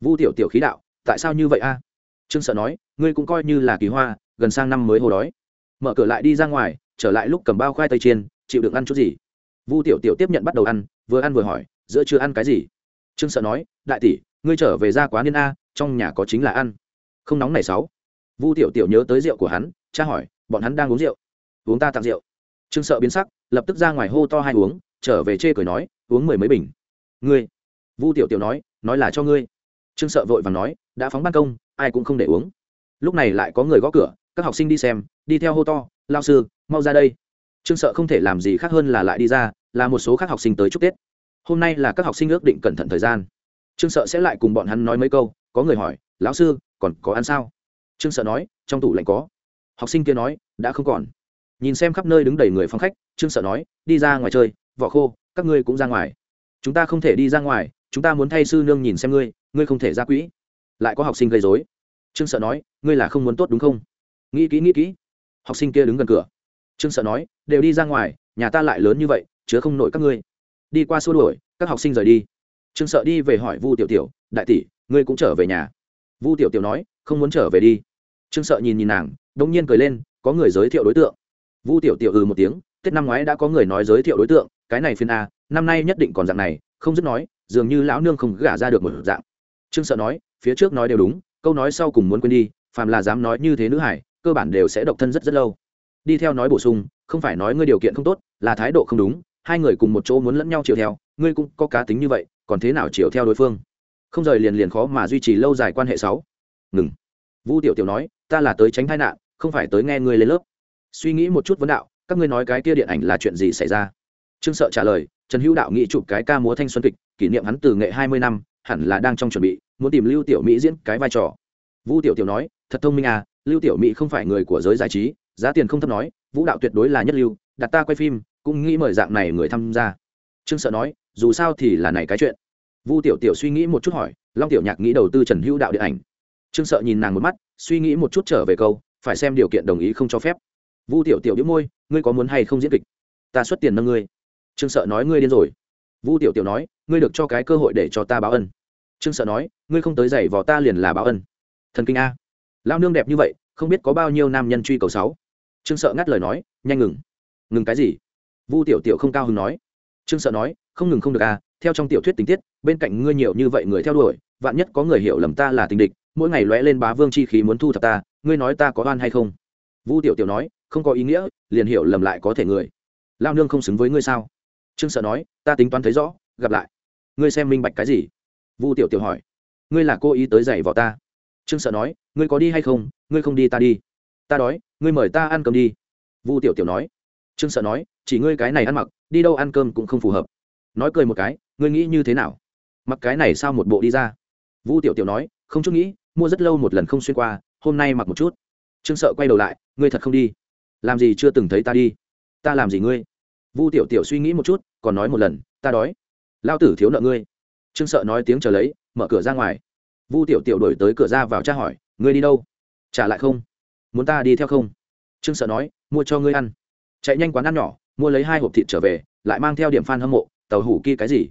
Vu tiểu tiểu khí đạo, tại sao như vậy a? Trương sợ nói, ngươi cũng coi như là kỳ hoa, gần sang năm mới hồ đói. Mở cửa lại đi ra ngoài, trở lại lúc cầm bao khoai tây chiên, chịu đựng ăn chút gì. Vu tiểu tiểu tiếp nhận bắt đầu ăn, vừa ăn vừa hỏi, giữa chưa ăn cái gì? Trương sợ nói, đại tỷ, ngươi trở về ra quá niên a, trong nhà có chính là ăn. Không nóng này sáu. Vu tiểu tiểu nhớ tới rượu của hắn, cha hỏi, bọn hắn đang uống rượu. Uống ta tặng rượu. Trương sợ biến sắc, lập tức ra ngoài hô to hai uống trở về chê cười nói, uống mười mấy bình. Ngươi? Vu tiểu tiểu nói nói là cho ngươi. Trương sợ vội vàng nói, đã phóng ban công, ai cũng không để uống. Lúc này lại có người gõ cửa, các học sinh đi xem, đi theo hô to, lao sư, mau ra đây trương sợ không thể làm gì khác hơn là lại đi ra, là một số các học sinh tới chúc tết. Hôm nay là các học sinh ước định cẩn thận thời gian. Trương sợ sẽ lại cùng bọn hắn nói mấy câu, có người hỏi, lão sư, còn có ăn sao? Trương sợ nói, trong tủ lạnh có. Học sinh kia nói, đã không còn. Nhìn xem khắp nơi đứng đầy người phong khách, trương sợ nói, đi ra ngoài chơi vỏ khô, các ngươi cũng ra ngoài. Chúng ta không thể đi ra ngoài, chúng ta muốn thay sư nương nhìn xem ngươi ngươi không thể ra quỹ. Lại có học sinh gây dối trương sợ nói, ngươi là không muốn tốt đúng không? Nghĩ kỹ nghĩ kỹ. Học sinh kia đứng gần cửa. Trương sợ nói, đều đi ra ngoài, nhà ta lại lớn như vậy, chứa không nổi các ngươi. Đi qua xua đuổi, các học sinh rời đi. Trương sợ đi về hỏi vu tiểu tiểu, đại tỷ, ngươi cũng trở về nhà? Vu tiểu tiểu nói, không muốn trở về đi. Trương sợ nhìn nhìn nàng đông nhiên cười lên, có người giới thiệu đối tượng. Vu tiểu tiểu ừ một tiếng, tết năm ngoái đã có người nói giới thiệu đối tượng cái này phiên a, năm nay nhất định còn dạng này, không dứt nói, dường như lão nương không gả ra được một dạng. Trương sợ nói, phía trước nói đều đúng, câu nói sau cùng muốn quên đi, phàm là dám nói như thế nữ hải, cơ bản đều sẽ độc thân rất rất lâu. Đi theo nói bổ sung, không phải nói ngươi điều kiện không tốt, là thái độ không đúng, hai người cùng một chỗ muốn lẫn nhau chiều theo, ngươi cũng có cá tính như vậy, còn thế nào chiều theo đối phương? Không rời liền liền khó mà duy trì lâu dài quan hệ sáu. Ngừng. Vu tiểu tiểu nói, ta là tới tránh tai nạn, không phải tới nghe ngươi lên lớp. Suy nghĩ một chút vấn đạo, các ngươi nói cái kia điện ảnh là chuyện gì xảy ra? Trương sợ trả lời, trần hữu đạo nghĩ chụp cái ca múa thanh xuân kịch, kỷ niệm hắn từ nghệ hai mươi năm, hẳn là đang trong chuẩn bị, muốn tìm lưu tiểu mỹ diễn cái vai trò. Vu tiểu tiểu nói, thật thông minh à lưu tiểu mỹ không phải người của giới giải trí, giá tiền không thấp nói, vũ đạo tuyệt đối là nhất lưu, đặt ta quay phim, cũng nghĩ mời dạng này người tham gia. Trương sợ nói, dù sao thì là này cái chuyện. Vu tiểu tiểu suy nghĩ một chút hỏi, long tiểu nhạc nghĩ đầu tư trần hữu đạo điện ảnh? Trương sợ nhìn nàng một mắt, suy nghĩ một chút trở về câu, phải xem điều kiện đồng ý không cho phép. Vu tiểu tiểu đĩu môi, ngươi có muốn hay không diễn kịch? Ta xuất tiền nâng ngươi trương sợ nói ngươi điên rồi. Vu tiểu tiểu nói, ngươi được cho cái cơ hội để cho ta báo ân. Trương sợ nói, ngươi không tới giày vò ta liền là báo ân. Thần kinh a. Lao nương đẹp như vậy, không biết có bao nhiêu nam nhân truy cầu sáu. Trương sợ ngắt lời nói, nhanh ngừng. Ngừng cái gì? Vu tiểu tiểu không cao hứng nói. Trương sợ nói, không ngừng không được à theo trong tiểu thuyết tình tiết, bên cạnh ngươi nhiều như vậy người theo đuổi, vạn nhất có người hiểu lầm ta là tình địch, mỗi ngày lóe lên bá vương chi khí muốn thu thập ta, ngươi nói ta có oan hay không? Vu tiểu tiểu nói, không có ý nghĩa, liền hiểu lầm lại có thể người. Lao nương không xứng với ngươi sao? Trương sợ nói, ta tính toán thấy rõ, gặp lại. Ngươi xem minh bạch cái gì? Vu tiểu tiểu hỏi. Ngươi là cô ý tới dạy vào ta? Trương sợ nói, ngươi có đi hay không? Ngươi không đi ta đi. Ta đói, ngươi mời ta ăn cơm đi. Vu tiểu tiểu nói. Trương sợ nói, chỉ ngươi cái này ăn mặc, đi đâu ăn cơm cũng không phù hợp. Nói cười một cái, ngươi nghĩ như thế nào? Mặc cái này sao một bộ đi ra? Vu tiểu tiểu nói, không chút nghĩ, mua rất lâu một lần không xuyên qua, hôm nay mặc một chút. Trương sợ quay đầu lại, ngươi thật không đi? Làm gì chưa từng thấy ta đi? Ta làm gì ngươi? Vu tiểu tiểu suy nghĩ một chút còn nói một lần, ta đói. Lao tử thiếu nợ ngươi. Trương sợ nói tiếng chờ lấy, mở cửa ra ngoài. Vu tiểu tiểu đổi tới cửa ra vào tra hỏi, ngươi đi đâu? Trả lại không? Muốn ta đi theo không? Trương sợ nói, mua cho ngươi ăn. Chạy nhanh quán ăn nhỏ, mua lấy hai hộp thịt trở về, lại mang theo điểm f a n hâm mộ, tàu hủ kia cái gì?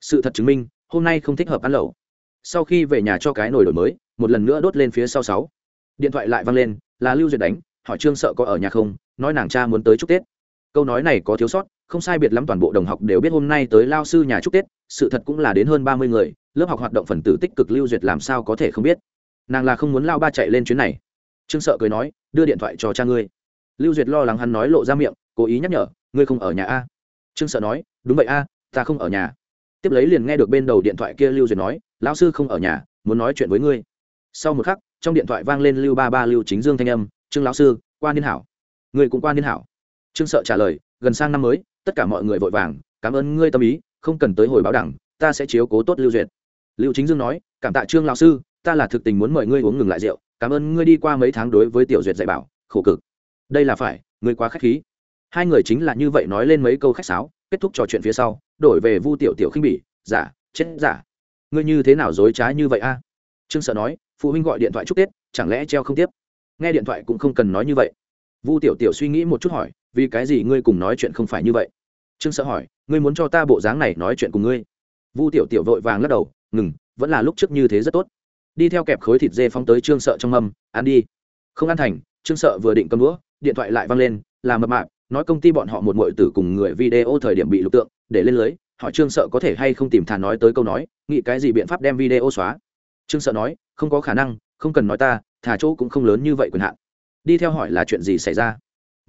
Sự thật chứng minh, hôm nay không thích hợp ăn lẩu. Sau khi về nhà cho cái nồi đổi mới, một lần nữa đốt lên phía sau sáu. Điện thoại lại văng lên, là lưu duyệt đánh, hỏi trương sợ có ở nhà không, nói nàng cha muốn tới chúc tết. Câu nói này có thiếu sót không sai biệt lắm toàn bộ đồng học đều biết hôm nay tới lao sư nhà chúc tết, sự thật cũng là đến hơn ba mươi người, lớp học hoạt động phần tử tích cực lưu duyệt làm sao có thể không biết. Nàng là không muốn lao ba chạy lên chuyến này. Trương sợ cười nói, đưa điện thoại cho cha ngươi. Lưu duyệt lo lắng hắn nói lộ ra miệng, cố ý nhắc nhở, ngươi không ở nhà a? Trương sợ nói, đúng vậy a, ta không ở nhà. Tiếp lấy liền nghe được bên đầu điện thoại kia lưu duyệt nói, lão sư không ở nhà, muốn nói chuyện với ngươi. Sau một khắc, trong điện thoại vang lên lưu ba ba lưu chính dương thanh âm, trương lão sư quan niên hảo. Người cũng quan niên hảo. Trương sợ trả lời, gần sang năm mới tất cả mọi người vội vàng, cảm ơn ngươi tâm ý, không cần tới hồi báo đẳng ta sẽ chiếu cố tốt lưu duyệt. Lưu chính dương nói, cảm tạ trương lão sư, ta là thực tình muốn mời ngươi uống ngừng lại rượu, cảm ơn ngươi đi qua mấy tháng đối với tiểu duyệt dạy bảo, khổ cực. Đây là phải, ngươi quá khách khí. Hai người chính là như vậy nói lên mấy câu khách sáo, kết thúc trò chuyện phía sau, đổi về vu tiểu tiểu khinh bỉ, giả, chết giả. Ngươi như thế nào dối trá như vậy a? Trương sợ nói, phụ huynh gọi điện thoại chúc tết, chẳng lẽ treo không tiếp? Nghe điện thoại cũng không cần nói như vậy. Vu tiểu tiểu suy nghĩ một chút hỏi vì cái gì ngươi cùng nói chuyện không phải như vậy? Trương sợ hỏi, ngươi muốn cho ta bộ dáng này nói chuyện cùng ngươi? Vu tiểu tiểu vội vàng lắc đầu, ngừng, vẫn là lúc trước như thế rất tốt. Đi theo kẹp khối thịt dê phóng tới trương sợ trong mâm, ăn đi. Không ăn thành, trương sợ vừa định cầm đũa, điện thoại lại văng lên, là mập mạp, nói công ty bọn họ một mội tử cùng người video thời điểm bị lục tượng, để lên lưới họ trương sợ có thể hay không tìm thà nói tới câu nói, nghĩ cái gì biện pháp đem video xóa? Trương sợ nói, không có khả năng, không cần nói ta, thà chỗ cũng không lớn như vậy quyền hạn. Đi theo hỏi là chuyện gì xảy ra?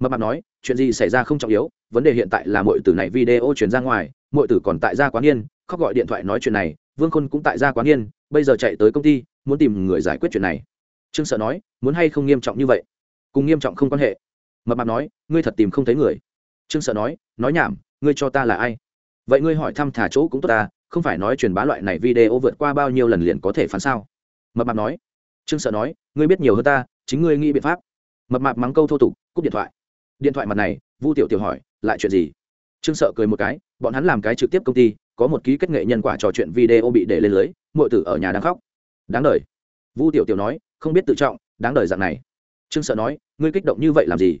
Mập mạp nói, chuyện gì xảy ra không trọng yếu, vấn đề hiện tại là mọi tử này video chuyển ra ngoài mọi tử còn tại gia quán yên, khóc gọi điện thoại nói chuyện này, vương khôn cũng tại gia quán yên, bây giờ chạy tới công ty, muốn tìm người giải quyết chuyện này. Trương sợ nói, muốn hay không nghiêm trọng như vậy? Cùng nghiêm trọng không quan hệ. Mập mạp nói, ngươi thật tìm không thấy người. Trương sợ nói nói nhảm, ngươi cho ta là ai? Vậy ngươi hỏi thăm thả chỗ cũng tốt ta không phải nói truyền bá loại này video vượt qua bao nhiêu lần liền có thể phán sao? Mập mạp nói. Trương sợ nói, ngươi biết nhiều hơn ta, chính ngươi nghĩ biện pháp. Mập mạp mắng câu thô tục, cúp điện thoại điện thoại mặt này, vu tiểu tiểu hỏi, lại chuyện gì? Trương sợ cười một cái, bọn hắn làm cái trực tiếp công ty, có một ký kết nghệ nhân quả trò chuyện video bị để lên lưới mọi tử ở nhà đang khóc. Đáng đời. Vu tiểu tiểu nói, không biết tự trọng, đáng đời dạng này. Trương sợ nói, ngươi kích động như vậy làm gì?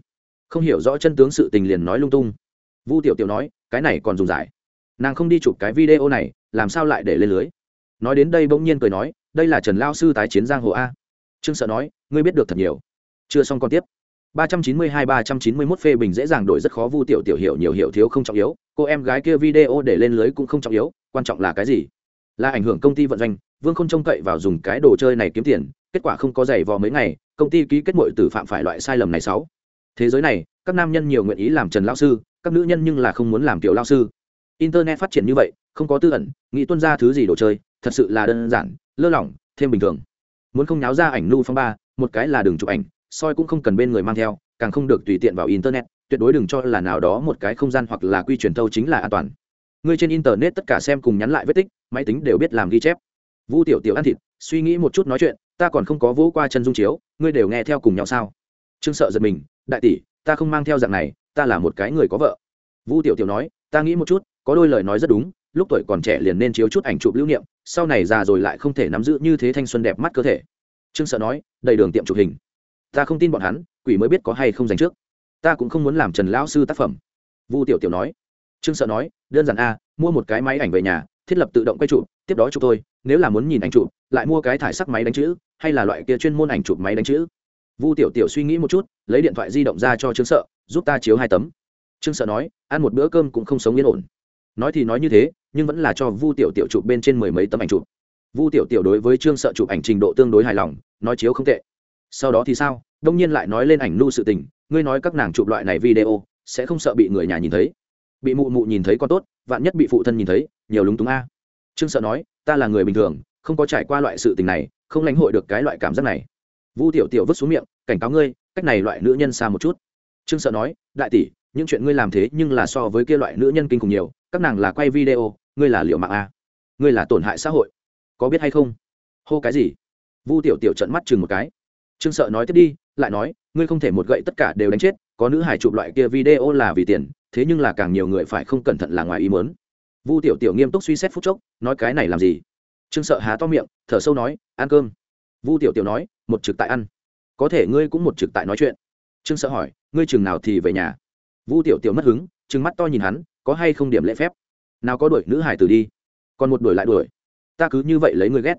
Không hiểu rõ chân tướng sự tình liền nói lung tung. Vu tiểu tiểu nói, cái này còn dùng giải. Nàng không đi chụp cái video này, làm sao lại để lên lưới? Nói đến đây bỗng nhiên cười nói, đây là trần lao sư tái chiến giang hồ a. Trương sợ nói, ngươi biết được thật nhiều. Chưa xong còn tiếp. 392-391 phê bình dễ dàng đổi rất khó, vu tiểu tiểu hiểu nhiều, hiểu thiếu không trọng yếu. Cô em gái kia video để lên lưới cũng không trọng yếu, quan trọng là cái gì? Là ảnh hưởng công ty vận doanh. Vương không trông cậy vào dùng cái đồ chơi này kiếm tiền, kết quả không có giày vò mấy ngày, công ty ký kết mội tử phạm phải loại sai lầm này sáu. Thế giới này, các nam nhân nhiều nguyện ý làm trần lao sư, các nữ nhân nhưng là không muốn làm tiểu lao sư. Internet phát triển như vậy, không có tư ẩn, nghĩ tuân ra thứ gì đồ chơi, thật sự là đơn giản, lơ lỏng, thêm bình thường. Muốn không nháo ra ảnh lưu phong ba, một cái là đường chụp ảnh soi cũng không cần bên người mang theo, càng không được tùy tiện vào internet, tuyệt đối đừng cho là nào đó một cái không gian hoặc là quy truyền thâu chính là an toàn. Người trên internet tất cả xem cùng nhắn lại vết tích, máy tính đều biết làm ghi chép. Vu tiểu tiểu ăn thịt, suy nghĩ một chút nói chuyện, ta còn không có vỗ qua chân dung chiếu, ngươi đều nghe theo cùng nhau sao? Trương sợ giật mình, đại tỷ, ta không mang theo dạng này, ta là một cái người có vợ. Vu tiểu tiểu nói, ta nghĩ một chút, có đôi lời nói rất đúng, lúc tuổi còn trẻ liền nên chiếu chút ảnh chụp lưu niệm, sau này già rồi lại không thể nắm giữ như thế thanh xuân đẹp mắt cơ thể. Trương sợ nói, đầy đường tiệm chụp hình ta không tin bọn hắn, quỷ mới biết có hay không dành trước. Ta cũng không muốn làm trần lão sư tác phẩm. Vu tiểu tiểu nói. Trương sợ nói, đơn giản a, mua một cái máy ảnh về nhà, thiết lập tự động quay chụp, tiếp đó chụp tôi nếu là muốn nhìn ảnh chụp, lại mua cái thải sắc máy đánh chữ, hay là loại kia chuyên môn ảnh chụp máy đánh chữ. Vu tiểu tiểu suy nghĩ một chút, lấy điện thoại di động ra cho trương sợ, giúp ta chiếu hai tấm. Trương sợ nói, ăn một bữa cơm cũng không sống yên ổn. Nói thì nói như thế, nhưng vẫn là cho vu tiểu tiểu chụp bên trên mười mấy tấm ảnh chụp. Vu tiểu tiểu đối với trương sợ chụp ảnh trình độ tương đối hài lòng, nói chiếu không tệ sau đó thì sao? Đông nhiên lại nói lên ảnh nu sự tình, ngươi nói các nàng chụp loại này video, sẽ không sợ bị người nhà nhìn thấy. Bị mụ mụ nhìn thấy con tốt, vạn nhất bị phụ thân nhìn thấy, nhiều lúng túng a. Trương sợ nói, ta là người bình thường, không có trải qua loại sự tình này, không lãnh hội được cái loại cảm giác này. Vu tiểu tiểu vứt xuống miệng, cảnh cáo ngươi, cách này loại nữ nhân xa một chút. Trương sợ nói, đại tỷ, những chuyện ngươi làm thế nhưng là so với kia loại nữ nhân kinh khủng nhiều, các nàng là quay video, ngươi là liệu mạng a. Ngươi là tổn hại xã hội. Có biết hay không? Hô cái gì? Vu tiểu tiểu trận mắt chừng một cái trương sợ nói tiếp đi, lại nói, ngươi không thể một gậy tất cả đều đánh chết, có nữ hải chụp loại kia video là vì tiền, thế nhưng là càng nhiều người phải không cẩn thận là ngoài ý muốn. vu tiểu tiểu nghiêm túc suy xét phút chốc, nói cái này làm gì? Trương sợ há to miệng, thở sâu nói, ăn cơm. Vu tiểu tiểu nói, một trực tại ăn. Có thể ngươi cũng một trực tại nói chuyện. Trương sợ hỏi, ngươi chừng nào thì về nhà? Vu tiểu tiểu mất hứng, trừng mắt to nhìn hắn, có hay không điểm lễ phép? Nào có đuổi nữ hải tử đi. Còn một đuổi lại đuổi. Ta cứ như vậy lấy ngươi ghét.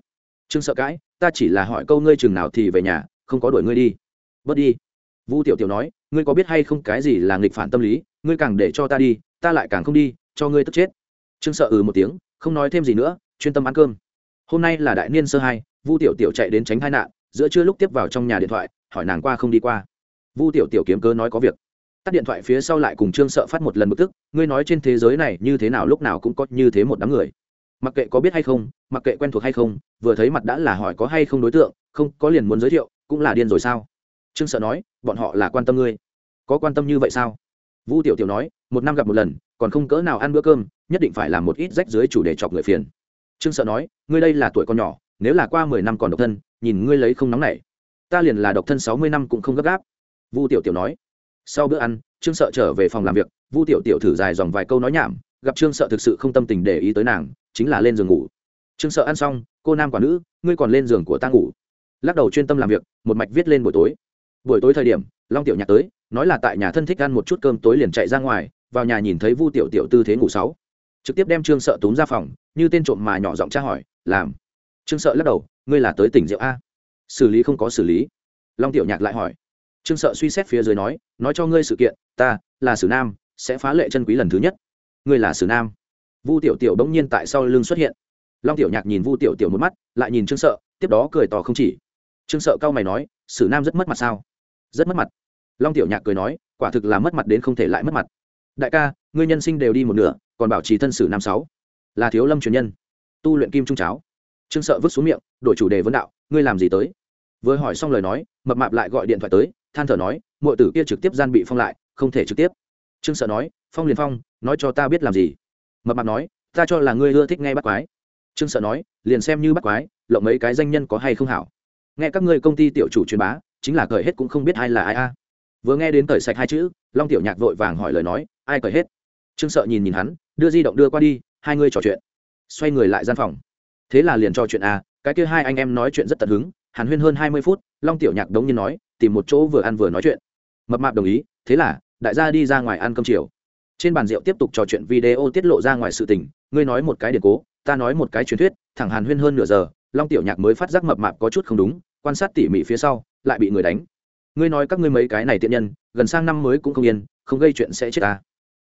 Trương sợ cãi, ta chỉ là hỏi câu ngươi chừng nào thì về nhà không có đuổi ngươi đi. Bớt đi. Vu tiểu tiểu nói, ngươi có biết hay không cái gì là nghịch phản tâm lý? Ngươi càng để cho ta đi, ta lại càng không đi, cho ngươi tức chết. Trương sợ ừ một tiếng, không nói thêm gì nữa, chuyên tâm ăn cơm. Hôm nay là đại niên sơ hai, vu tiểu tiểu chạy đến tránh hai nạn, giữa trưa lúc tiếp vào trong nhà điện thoại, hỏi nàng qua không đi qua. Vu tiểu tiểu kiếm cớ nói có việc. Tắt điện thoại phía sau lại cùng trương sợ phát một lần bực tức, ngươi nói trên thế giới này như thế nào lúc nào cũng có như thế một đám người. Mặc kệ có biết hay không, mặc kệ quen thuộc hay không, vừa thấy mặt đã là hỏi có hay không đối tượng, không có liền muốn giới thiệu cũng là điên rồi sao? Trương sợ nói, bọn họ là quan tâm ngươi. Có quan tâm như vậy sao? Vu tiểu tiểu nói, một năm gặp một lần, còn không cỡ nào ăn bữa cơm, nhất định phải làm một ít rách dưới chủ đề chọc người phiền. Trương sợ nói, ngươi đây là tuổi con nhỏ, nếu là qua mười năm còn độc thân, nhìn ngươi lấy không nóng nảy. Ta liền là độc thân sáu mươi năm cũng không gấp gáp. Vu tiểu tiểu nói. Sau bữa ăn, trương sợ trở về phòng làm việc, vu tiểu tiểu thử dài dòng vài câu nói nhảm, gặp trương sợ thực sự không tâm tình để ý tới nàng, chính là lên giường ngủ. Trương sợ ăn xong, cô nam quả nữ, ngươi còn lên giường của ta ngủ lắc đầu chuyên tâm làm việc, một mạch viết lên buổi tối. Buổi tối thời điểm, long tiểu nhạc tới, nói là tại nhà thân thích ăn một chút cơm tối liền chạy ra ngoài, vào nhà nhìn thấy vu tiểu tiểu tư thế ngủ sáu. Trực tiếp đem trương sợ túm ra phòng, như tên trộm mà nhỏ giọng tra hỏi, làm? Trương sợ lắc đầu, ngươi là tới tỉnh rượu a? Xử lý không có xử lý. Long tiểu nhạc lại hỏi. Trương sợ suy xét phía dưới nói nói cho ngươi sự kiện, ta là sử nam, sẽ phá lệ chân quý lần thứ nhất. Ngươi là sử nam? Vu tiểu tiểu bỗng nhiên tại sau lưng xuất hiện. Long tiểu nhạc nhìn vu tiểu tiểu một mắt, lại nhìn trương sợ, tiếp đó cười tỏ không chỉ trương sợ cao mày nói, sử nam rất mất mặt sao? Rất mất mặt. Long tiểu nhạc cười nói, quả thực là mất mặt đến không thể lại mất mặt. Đại ca, ngươi nhân sinh đều đi một nửa, còn bảo trì thân sử nam sáu. Là thiếu lâm truyền nhân, tu luyện kim trung cháo. Trương sợ vứt xuống miệng, đổi chủ đề vấn đạo, ngươi làm gì tới? Vừa hỏi xong lời nói, mập mạp lại gọi điện thoại tới, than thở nói mọi tử kia trực tiếp gian bị phong lại, không thể trực tiếp. Trương sợ nói, phong liền phong, nói cho ta biết làm gì? Mập mạp nói, ta cho là ngươi ưa thích nghe bắt quái. Trương sợ nói, liền xem như bắt quái, lộng mấy cái danh nhân có hay không hảo? Nghe các ngươi công ty tiểu chủ truyền bá, chính là cởi hết cũng không biết ai là ai a. Vừa nghe đến cởi sạch hai chữ, long tiểu nhạc vội vàng hỏi lời nói, ai cởi hết? Trương sợ nhìn nhìn hắn, đưa di động đưa qua đi, hai ngươi trò chuyện. Xoay người lại gian phòng. Thế là liền trò chuyện a, cái kia hai anh em nói chuyện rất tận hứng, hàn huyên hơn hai mươi phút, long tiểu nhạc đống nhiên nói, tìm một chỗ vừa ăn vừa nói chuyện. Mập mạp đồng ý, thế là, đại gia đi ra ngoài ăn cơm chiều. Trên bàn rượu tiếp tục trò chuyện video tiết lộ ra ngoài sự tình, ngươi nói một cái điện cố, ta nói một cái truyền thuyết, thẳng hàn huyên hơn nửa giờ, long tiểu nhạc mới phát giác mập mạp có chút không đúng quan sát tỉ mỉ phía sau, lại bị người đánh. Ngươi nói các ngươi mấy cái này tiện nhân, gần sang năm mới cũng không yên, không gây chuyện sẽ chết ta.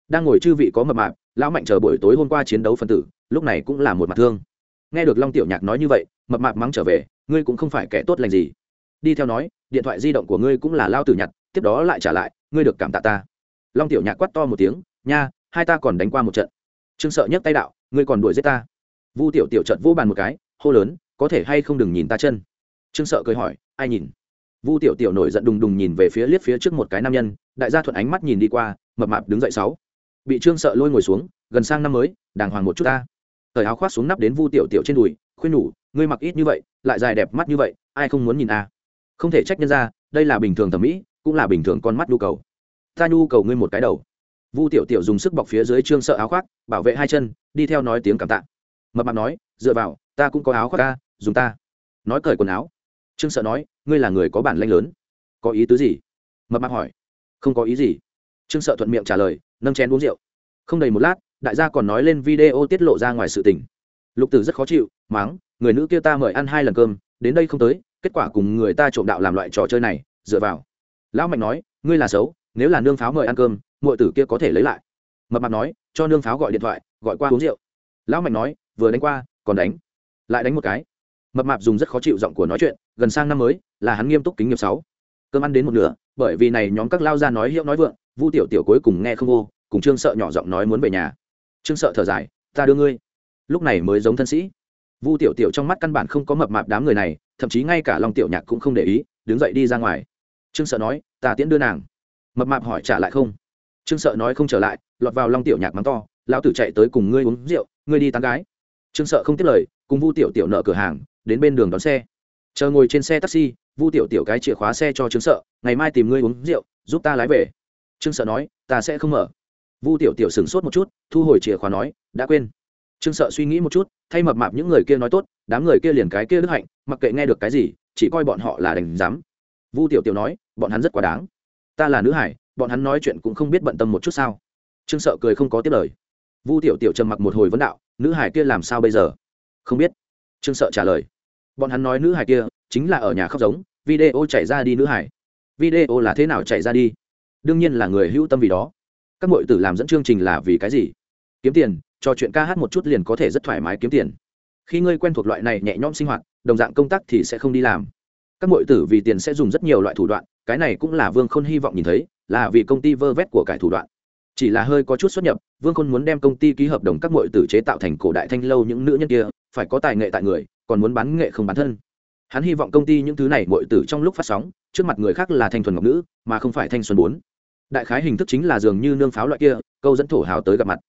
Đang ngồi chư vị có mập mạp, lão mạnh chờ buổi tối hôm qua chiến đấu phân tử, lúc này cũng là một mặt thương. Nghe được long tiểu nhạc nói như vậy, mập mạp mắng trở về, ngươi cũng không phải kẻ tốt lành gì. Đi theo nói, điện thoại di động của ngươi cũng là lao tử nhặt, tiếp đó lại trả lại, ngươi được cảm tạ ta. Long tiểu nhạc quát to một tiếng, nha, hai ta còn đánh qua một trận. Trương sợ nhấc tay đạo, ngươi còn đuổi giết ta. Vu tiểu tiểu trận vô bàn một cái, hô lớn, có thể hay không đừng nhìn ta chân? Trương sợ cười hỏi, ai nhìn? Vu tiểu tiểu nổi giận đùng đùng nhìn về phía liếc phía trước một cái nam nhân, đại gia thuận ánh mắt nhìn đi qua, mập mạp đứng dậy sáu. Bị trương sợ lôi ngồi xuống, gần sang năm mới, đàng hoàng một chút ta. Thời áo khoác xuống nắp đến vu tiểu tiểu trên đùi, khuyên nhủ, ngươi mặc ít như vậy, lại dài đẹp mắt như vậy, ai không muốn nhìn a? Không thể trách nhân ra đây là bình thường thẩm mỹ, cũng là bình thường con mắt nhu cầu. Ta nhu cầu ngươi một cái đầu. Vu tiểu tiểu dùng sức bọc phía dưới trương sợ áo khoác, bảo vệ hai chân, đi theo nói tiếng cảm tạ. Mập mạp nói, dựa vào, ta cũng có áo khoác ta dùng ta. Nói cởi quần áo trương sợ nói, ngươi là người có bản lanh lớn. Có ý tứ gì? Mập mạp hỏi. Không có ý gì. Trương sợ thuận miệng trả lời, nâng chén uống rượu. Không đầy một lát, đại gia còn nói lên video tiết lộ ra ngoài sự tình. Lục tử rất khó chịu máng người nữ kia ta mời ăn hai lần cơm, đến đây không tới, kết quả cùng người ta trộm đạo làm loại trò chơi này, dựa vào. Lão mạnh nói, ngươi là xấu, nếu là nương pháo mời ăn cơm mọi tử kia có thể lấy lại. Mập mạp nói, cho nương pháo gọi điện thoại, gọi qua uống rượu. Lão mạnh nói, vừa đánh qua, còn đánh. Lại đánh một cái mập mạp dùng rất khó chịu giọng của nói chuyện, gần sang năm mới, là hắn nghiêm túc kính nghiệp sáu. Cơm ăn đến một nửa, bởi vì này nhóm các lao ra nói hiệu nói vượng, vu tiểu tiểu cuối cùng nghe không vô, cùng trương sợ nhỏ giọng nói muốn về nhà. Trương sợ thở dài, ta đưa ngươi. Lúc này mới giống thân sĩ. Vu tiểu tiểu trong mắt căn bản không có mập mạp đám người này, thậm chí ngay cả long tiểu nhạc cũng không để ý, đứng dậy đi ra ngoài. Trương sợ nói, ta tiễn đưa nàng. Mập mạp hỏi trả lại không. Trương sợ nói không trở lại, lọt vào long tiểu nhạc mắng to, lão tử chạy tới cùng ngươi uống rượu, ngươi đi tán gái. Trương sợ không tiếp lời, cùng vu tiểu tiểu nợ cửa hàng đến bên đường đón xe. Chờ ngồi trên xe taxi, vu tiểu tiểu cái chìa khóa xe cho trương sợ, ngày mai tìm ngươi uống rượu, giúp ta lái về. Trương sợ nói, ta sẽ không mở. Vu tiểu tiểu sửng sốt một chút, thu hồi chìa khóa nói, đã quên. Trương sợ suy nghĩ một chút, thay mập mạp những người kia nói tốt, đám người kia liền cái kia đức hạnh, mặc kệ nghe được cái gì, chỉ coi bọn họ là đành dám. Vu tiểu tiểu nói, bọn hắn rất quá đáng. Ta là nữ hải, bọn hắn nói chuyện cũng không biết bận tâm một chút sao. Trương sợ cười không có tiếp lời. Vu tiểu tiểu trầm mặc một hồi vấn đạo, nữ hải kia làm sao bây giờ? Không biết. Trương sợ trả lời bọn hắn nói nữ hải kia chính là ở nhà khóc giống, video chạy ra đi nữ hải video là thế nào chạy ra đi? Đương nhiên là người hữu tâm vì đó. Các mọi tử làm dẫn chương trình là vì cái gì? Kiếm tiền, trò chuyện ca hát một chút liền có thể rất thoải mái kiếm tiền. Khi ngươi quen thuộc loại này nhẹ nhõm sinh hoạt, đồng dạng công tác thì sẽ không đi làm. Các mọi tử vì tiền sẽ dùng rất nhiều loại thủ đoạn, cái này cũng là vương khôn hy vọng nhìn thấy, là vì công ty vơ vét của cải thủ đoạn. Chỉ là hơi có chút xuất nhập, vương khôn muốn đem công ty ký hợp đồng các mọi tử chế tạo thành cổ đại thanh lâu những nữ nhân kia, phải có tài nghệ tại người còn muốn bán nghệ không bán thân. Hắn hy vọng công ty những thứ này m tử trong lúc phát sóng, trước mặt người khác là thanh thuần ngọc nữ, mà không phải thanh xuân bốn. Đại khái hình thức chính là dường như nương pháo loại kia, câu dẫn thổ hào tới gặp mặt.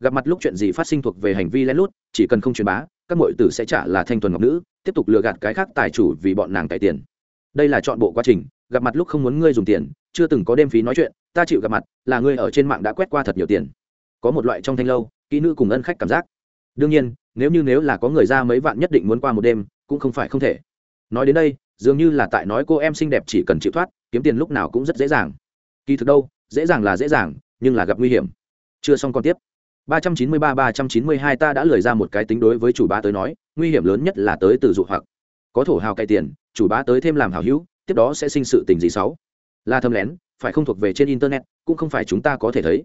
Gặp mặt lúc chuyện gì phát sinh thuộc về hành vi lén lút, chỉ cần không truyền bá, các m tử sẽ trả là thanh thuần ngọc nữ, tiếp tục lừa gạt cái khác tài chủ vì bọn nàng cải tiền. Đây là chọn bộ quá trình, gặp mặt lúc không muốn ngươi dùng tiền, chưa từng có đêm phí nói chuyện, ta chịu gặp mặt, là ngươi ở trên mạng đã quét qua thật nhiều tiền. Có một loại trong thanh lâu, kỹ nữ cùng ân khách cảm giác đương nhiên, nếu như nếu là có người ra mấy vạn nhất định muốn qua một đêm, cũng không phải không thể. Nói đến đây, dường như là tại nói cô em xinh đẹp chỉ cần chịu thoát, kiếm tiền lúc nào cũng rất dễ dàng. Kỳ thực đâu, dễ dàng là dễ dàng, nhưng là gặp nguy hiểm. Chưa xong còn tiếp. 393-392 ta đã lười ra một cái tính đối với chủ bá tới nói, nguy hiểm lớn nhất là tới từ dụ hoặc. Có thổ hào cay tiền, chủ bá tới thêm làm hào hữu, tiếp đó sẽ sinh sự tình gì xấu. Là thâm lén, phải không thuộc về trên internet, cũng không phải chúng ta có thể thấy.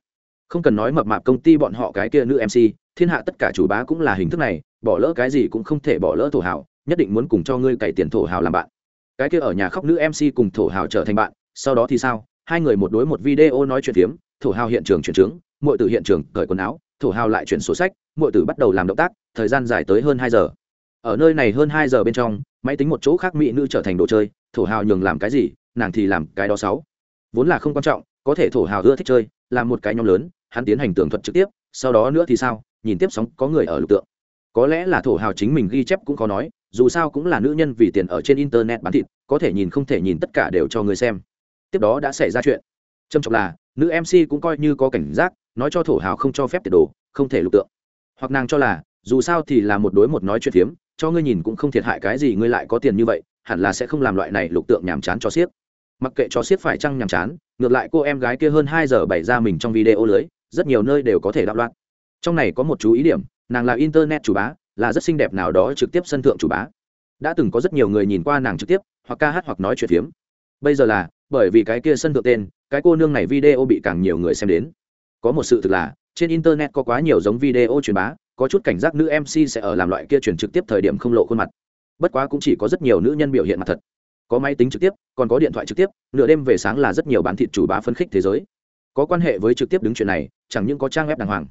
Không cần nói mập mạp công ty bọn họ cái kia nữ mc thiên hạ tất cả chủ bá cũng là hình thức này, bỏ lỡ cái gì cũng không thể bỏ lỡ thổ hào, nhất định muốn cùng cho ngươi cày tiền thổ hào làm bạn. Cái kia ở nhà khóc nữ mc cùng thổ hào trở thành bạn, sau đó thì sao? Hai người một đối một video nói chuyện phiếm, thổ hào hiện trường chuyển trướng mọi từ hiện trường cởi quần áo, thổ hào lại chuyển sổ sách mọi tử bắt đầu làm động tác, thời gian dài tới hơn hai giờ. Ở nơi này hơn hai giờ bên trong, máy tính một chỗ khác mỹ nữ trở thành đồ chơi, thổ hào nhường làm cái gì, nàng thì làm cái đó sáu. Vốn là không quan trọng, có thể thổ hào ưa thích chơi, làm một cái nhóm lớn, hắn tiến hành tường thuật trực tiếp, sau đó nữa thì sao? Nhìn tiếp sóng có người ở lục tượng. Có lẽ là thổ hào chính mình ghi chép cũng có nói, dù sao cũng là nữ nhân vì tiền ở trên internet bán thịt, có thể nhìn không thể nhìn tất cả đều cho người xem. Tiếp đó đã xảy ra chuyện. Trầm trọng là, nữ mc cũng coi như có cảnh giác, nói cho thổ hào không cho phép tiệt đồ, không thể lục tượng. Hoặc nàng cho là, dù sao thì là một đối một nói chuyện phiếm, cho ngươi nhìn cũng không thiệt hại cái gì ngươi lại có tiền như vậy, hẳn là sẽ không làm loại này lục tượng nhàm chán cho siếc. Mặc kệ cho siếc phải chăng nhàm chán, ngược lại cô em gái kia hơn hai giờ bày ra mình trong video lưới, rất nhiều nơi đều có thể đạo loạn trong này có một chú ý điểm, nàng là internet chủ bá, là rất xinh đẹp nào đó trực tiếp sân thượng chủ bá. Đã từng có rất nhiều người nhìn qua nàng trực tiếp, hoặc ca hát hoặc nói chuyện phiếm. Bây giờ là, bởi vì cái kia sân thượng tên, cái cô nương này video bị càng nhiều người xem đến. Có một sự thực là, trên internet có quá nhiều giống video truyền bá, có chút cảnh giác nữ mc sẽ ở làm loại kia truyền trực tiếp thời điểm không lộ khuôn mặt. Bất quá cũng chỉ có rất nhiều nữ nhân biểu hiện mặt thật. Có máy tính trực tiếp, còn có điện thoại trực tiếp, nửa đêm về sáng là rất nhiều bán thịt chủ bá phân khích thế giới. Có quan hệ với trực tiếp đứng chuyện này, chẳng những có trang web đàng hoàng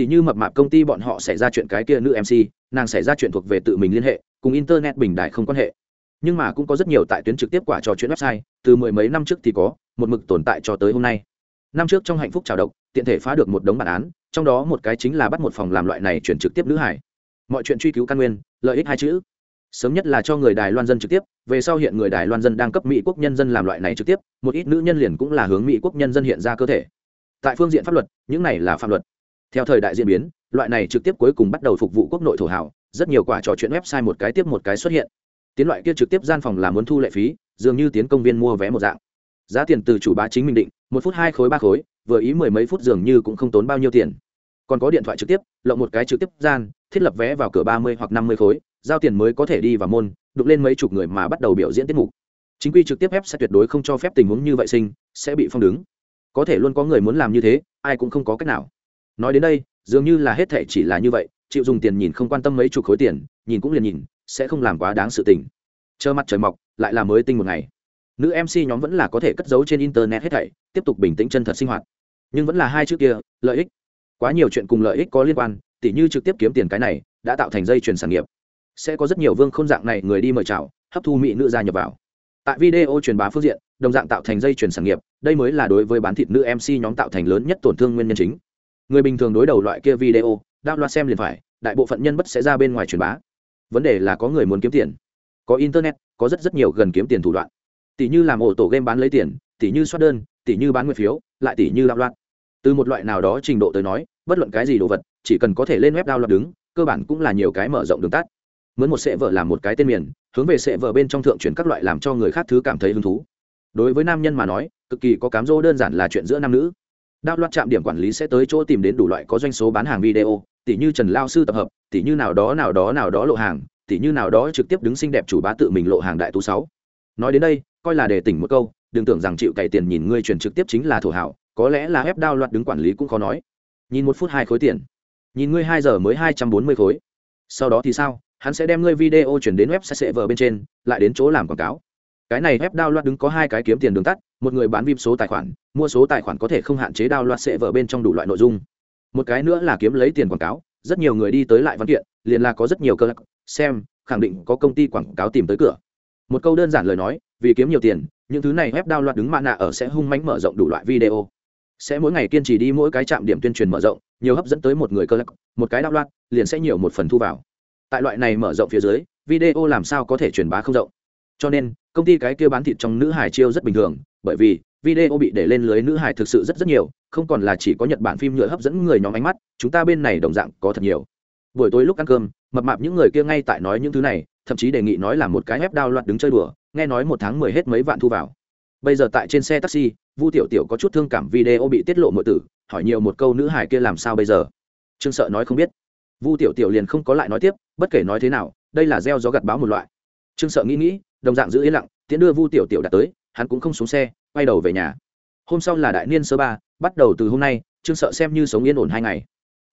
tỷ như mập mạp công ty bọn họ xảy ra chuyện cái kia nữ mc nàng xảy ra chuyện thuộc về tự mình liên hệ, cùng internet bình đại không quan hệ. Nhưng mà cũng có rất nhiều tại tuyến trực tiếp quả trò chuyện website, từ mười mấy năm trước thì có, một mực tồn tại cho tới hôm nay. Năm trước trong hạnh phúc trào độc, tiện thể phá được một đống bản án, trong đó một cái chính là bắt một phòng làm loại này chuyển trực tiếp nữ hải. Mọi chuyện truy cứu căn nguyên, lợi ích hai chữ. Sớm nhất là cho người đài loan dân trực tiếp, về sau hiện người đài loan dân đang cấp mỹ quốc nhân dân làm loại này trực tiếp, một ít nữ nhân liền cũng là hướng mỹ quốc nhân dân hiện ra cơ thể. Tại phương diện pháp luật, những này là pháp luật theo thời đại diễn biến, loại này trực tiếp cuối cùng bắt đầu phục vụ quốc nội thổ hảo rất nhiều quả trò chuyện website một cái tiếp một cái xuất hiện. Tiến loại kia trực tiếp gian phòng là muốn thu lệ phí, dường như tiến công viên mua vé một dạng. Giá tiền từ chủ bá chính mình định, một phút hai khối ba khối, vừa ý mười mấy phút dường như cũng không tốn bao nhiêu tiền. Còn có điện thoại trực tiếp, lộng một cái trực tiếp gian, thiết lập vé vào cửa ba mươi hoặc năm mươi khối, giao tiền mới có thể đi vào môn đục lên mấy chục người mà bắt đầu biểu diễn tiết mục. Chính quy trực tiếp ép sẽ tuyệt đối không cho phép tình huống như vậy sinh, sẽ bị phong đứng. Có thể luôn có người muốn làm như thế, ai cũng không có cách nào nói đến đây, dường như là hết thệ chỉ là như vậy chịu dùng tiền nhìn không quan tâm mấy chục khối tiền, nhìn cũng liền nhìn, sẽ không làm quá đáng sự tình. Trơ mặt trời mọc, lại là mới tinh một ngày. Nữ mc nhóm vẫn là có thể cất giấu trên internet hết thảy, tiếp tục bình tĩnh chân thật sinh hoạt. Nhưng vẫn là hai chữ kia, lợi ích. Quá nhiều chuyện cùng lợi ích có liên quan, tỉ như trực tiếp kiếm tiền cái này, đã tạo thành dây chuyển sản nghiệp. Sẽ có rất nhiều vương không dạng này người đi mời chào, hấp thu mỹ nữ gia nhập vào. Tại video truyền bá phương diện, đồng dạng tạo thành dây chuyển sản nghiệp, đây mới là đối với bán thịt nữ mc nhóm tạo thành lớn nhất tổn thương nguyên nhân chính người bình thường đối đầu loại kia video đáp loa xem liền phải, đại bộ phận nhân bất sẽ ra bên ngoài truyền bá. Vấn đề là có người muốn kiếm tiền. Có internet, có rất rất nhiều gần kiếm tiền thủ đoạn. Tỷ như làm ổ tổ game bán lấy tiền, tỷ như soát đơn, tỷ như bán nguyên phiếu, lại tỷ như đạo loạn từ một loại nào đó trình độ tới nói, bất luận cái gì đồ vật, chỉ cần có thể lên web đao loạn đứng, cơ bản cũng là nhiều cái mở rộng đường tắt. Mướn một sệ vợ làm một cái tên miền, hướng về sệ vợ bên trong thượng chuyển các loại làm cho người khác thứ cảm thấy hứng thú. Đối với nam nhân mà nói, cực kỳ có cám dỗ đơn giản là chuyện giữa nam nữ đao loạt trạm điểm quản lý sẽ tới chỗ tìm đến đủ loại có doanh số bán hàng video tỷ như trần lao sư tập hợp tỷ như nào đó nào đó nào đó lộ hàng tỷ như nào đó trực tiếp đứng xinh đẹp chủ bá tự mình lộ hàng đại tú sáu. Nói đến đây, coi là để tỉnh một câu, đừng tưởng rằng chịu cày tiền nhìn ngươi truyền trực tiếp chính là thổ hảo, có lẽ là ép đao loạt đứng quản lý cũng khó nói. Nhìn một phút hai khối tiền. Nhìn ngươi hai giờ mới hai trăm bốn mươi khối. Sau đó thì sao? Hắn sẽ đem ngươi video chuyển đến web sẽ vờ bên trên, lại đến chỗ làm quảng cáo cái này ép đao loạt đứng có hai cái kiếm tiền đường tắt, một người bán vip số tài khoản, mua số tài khoản có thể không hạn chế đao loạt sẽ vỡ bên trong đủ loại nội dung. Một cái nữa là kiếm lấy tiền quảng cáo, rất nhiều người đi tới lại văn kiện, liền là có rất nhiều cơ lạc xem, khẳng định có công ty quảng cáo tìm tới cửa. Một câu đơn giản lời nói, vì kiếm nhiều tiền, những thứ này ép đao loạt đứng mạ nạ ở sẽ hung mánh mở rộng đủ loại video. Sẽ mỗi ngày kiên trì đi mỗi cái trạm điểm tuyên truyền mở rộng, nhiều hấp dẫn tới một người cơ lạc một cái đao loạt, liền sẽ nhiều một phần thu vào. Tại loại này mở rộng phía dưới, video làm sao có thể truyền bá không rộng? Cho nên, công ty cái kia bán thịt trong nữ hải chiêu rất bình thường, bởi vì video bị để lên lưới nữ hải thực sự rất rất nhiều, không còn là chỉ có nhật bản phim nhựa hấp dẫn người nhóm ánh mắt, chúng ta bên này đồng dạng có thật nhiều. Buổi tối lúc ăn cơm, mập mạp những người kia ngay tại nói những thứ này, thậm chí đề nghị nói là một cái ép đao loạt đứng chơi đùa, nghe nói một tháng mười hết mấy vạn thu vào. Bây giờ tại trên xe taxi, vu tiểu tiểu có chút thương cảm video bị tiết lộ mọi tử, hỏi nhiều một câu nữ hải kia làm sao bây giờ. Trương sợ nói không biết. Vu tiểu tiểu liền không có lại nói tiếp, bất kể nói thế nào, đây là gieo gió gặt báo một loại. Trương sợ nghĩ nghĩ đồng dạng giữ yên lặng, tiễn đưa vu tiểu tiểu đặt tới, hắn cũng không xuống xe, quay đầu về nhà. Hôm sau là đại niên sơ ba, bắt đầu từ hôm nay, trương sợ xem như sống yên ổn hai ngày.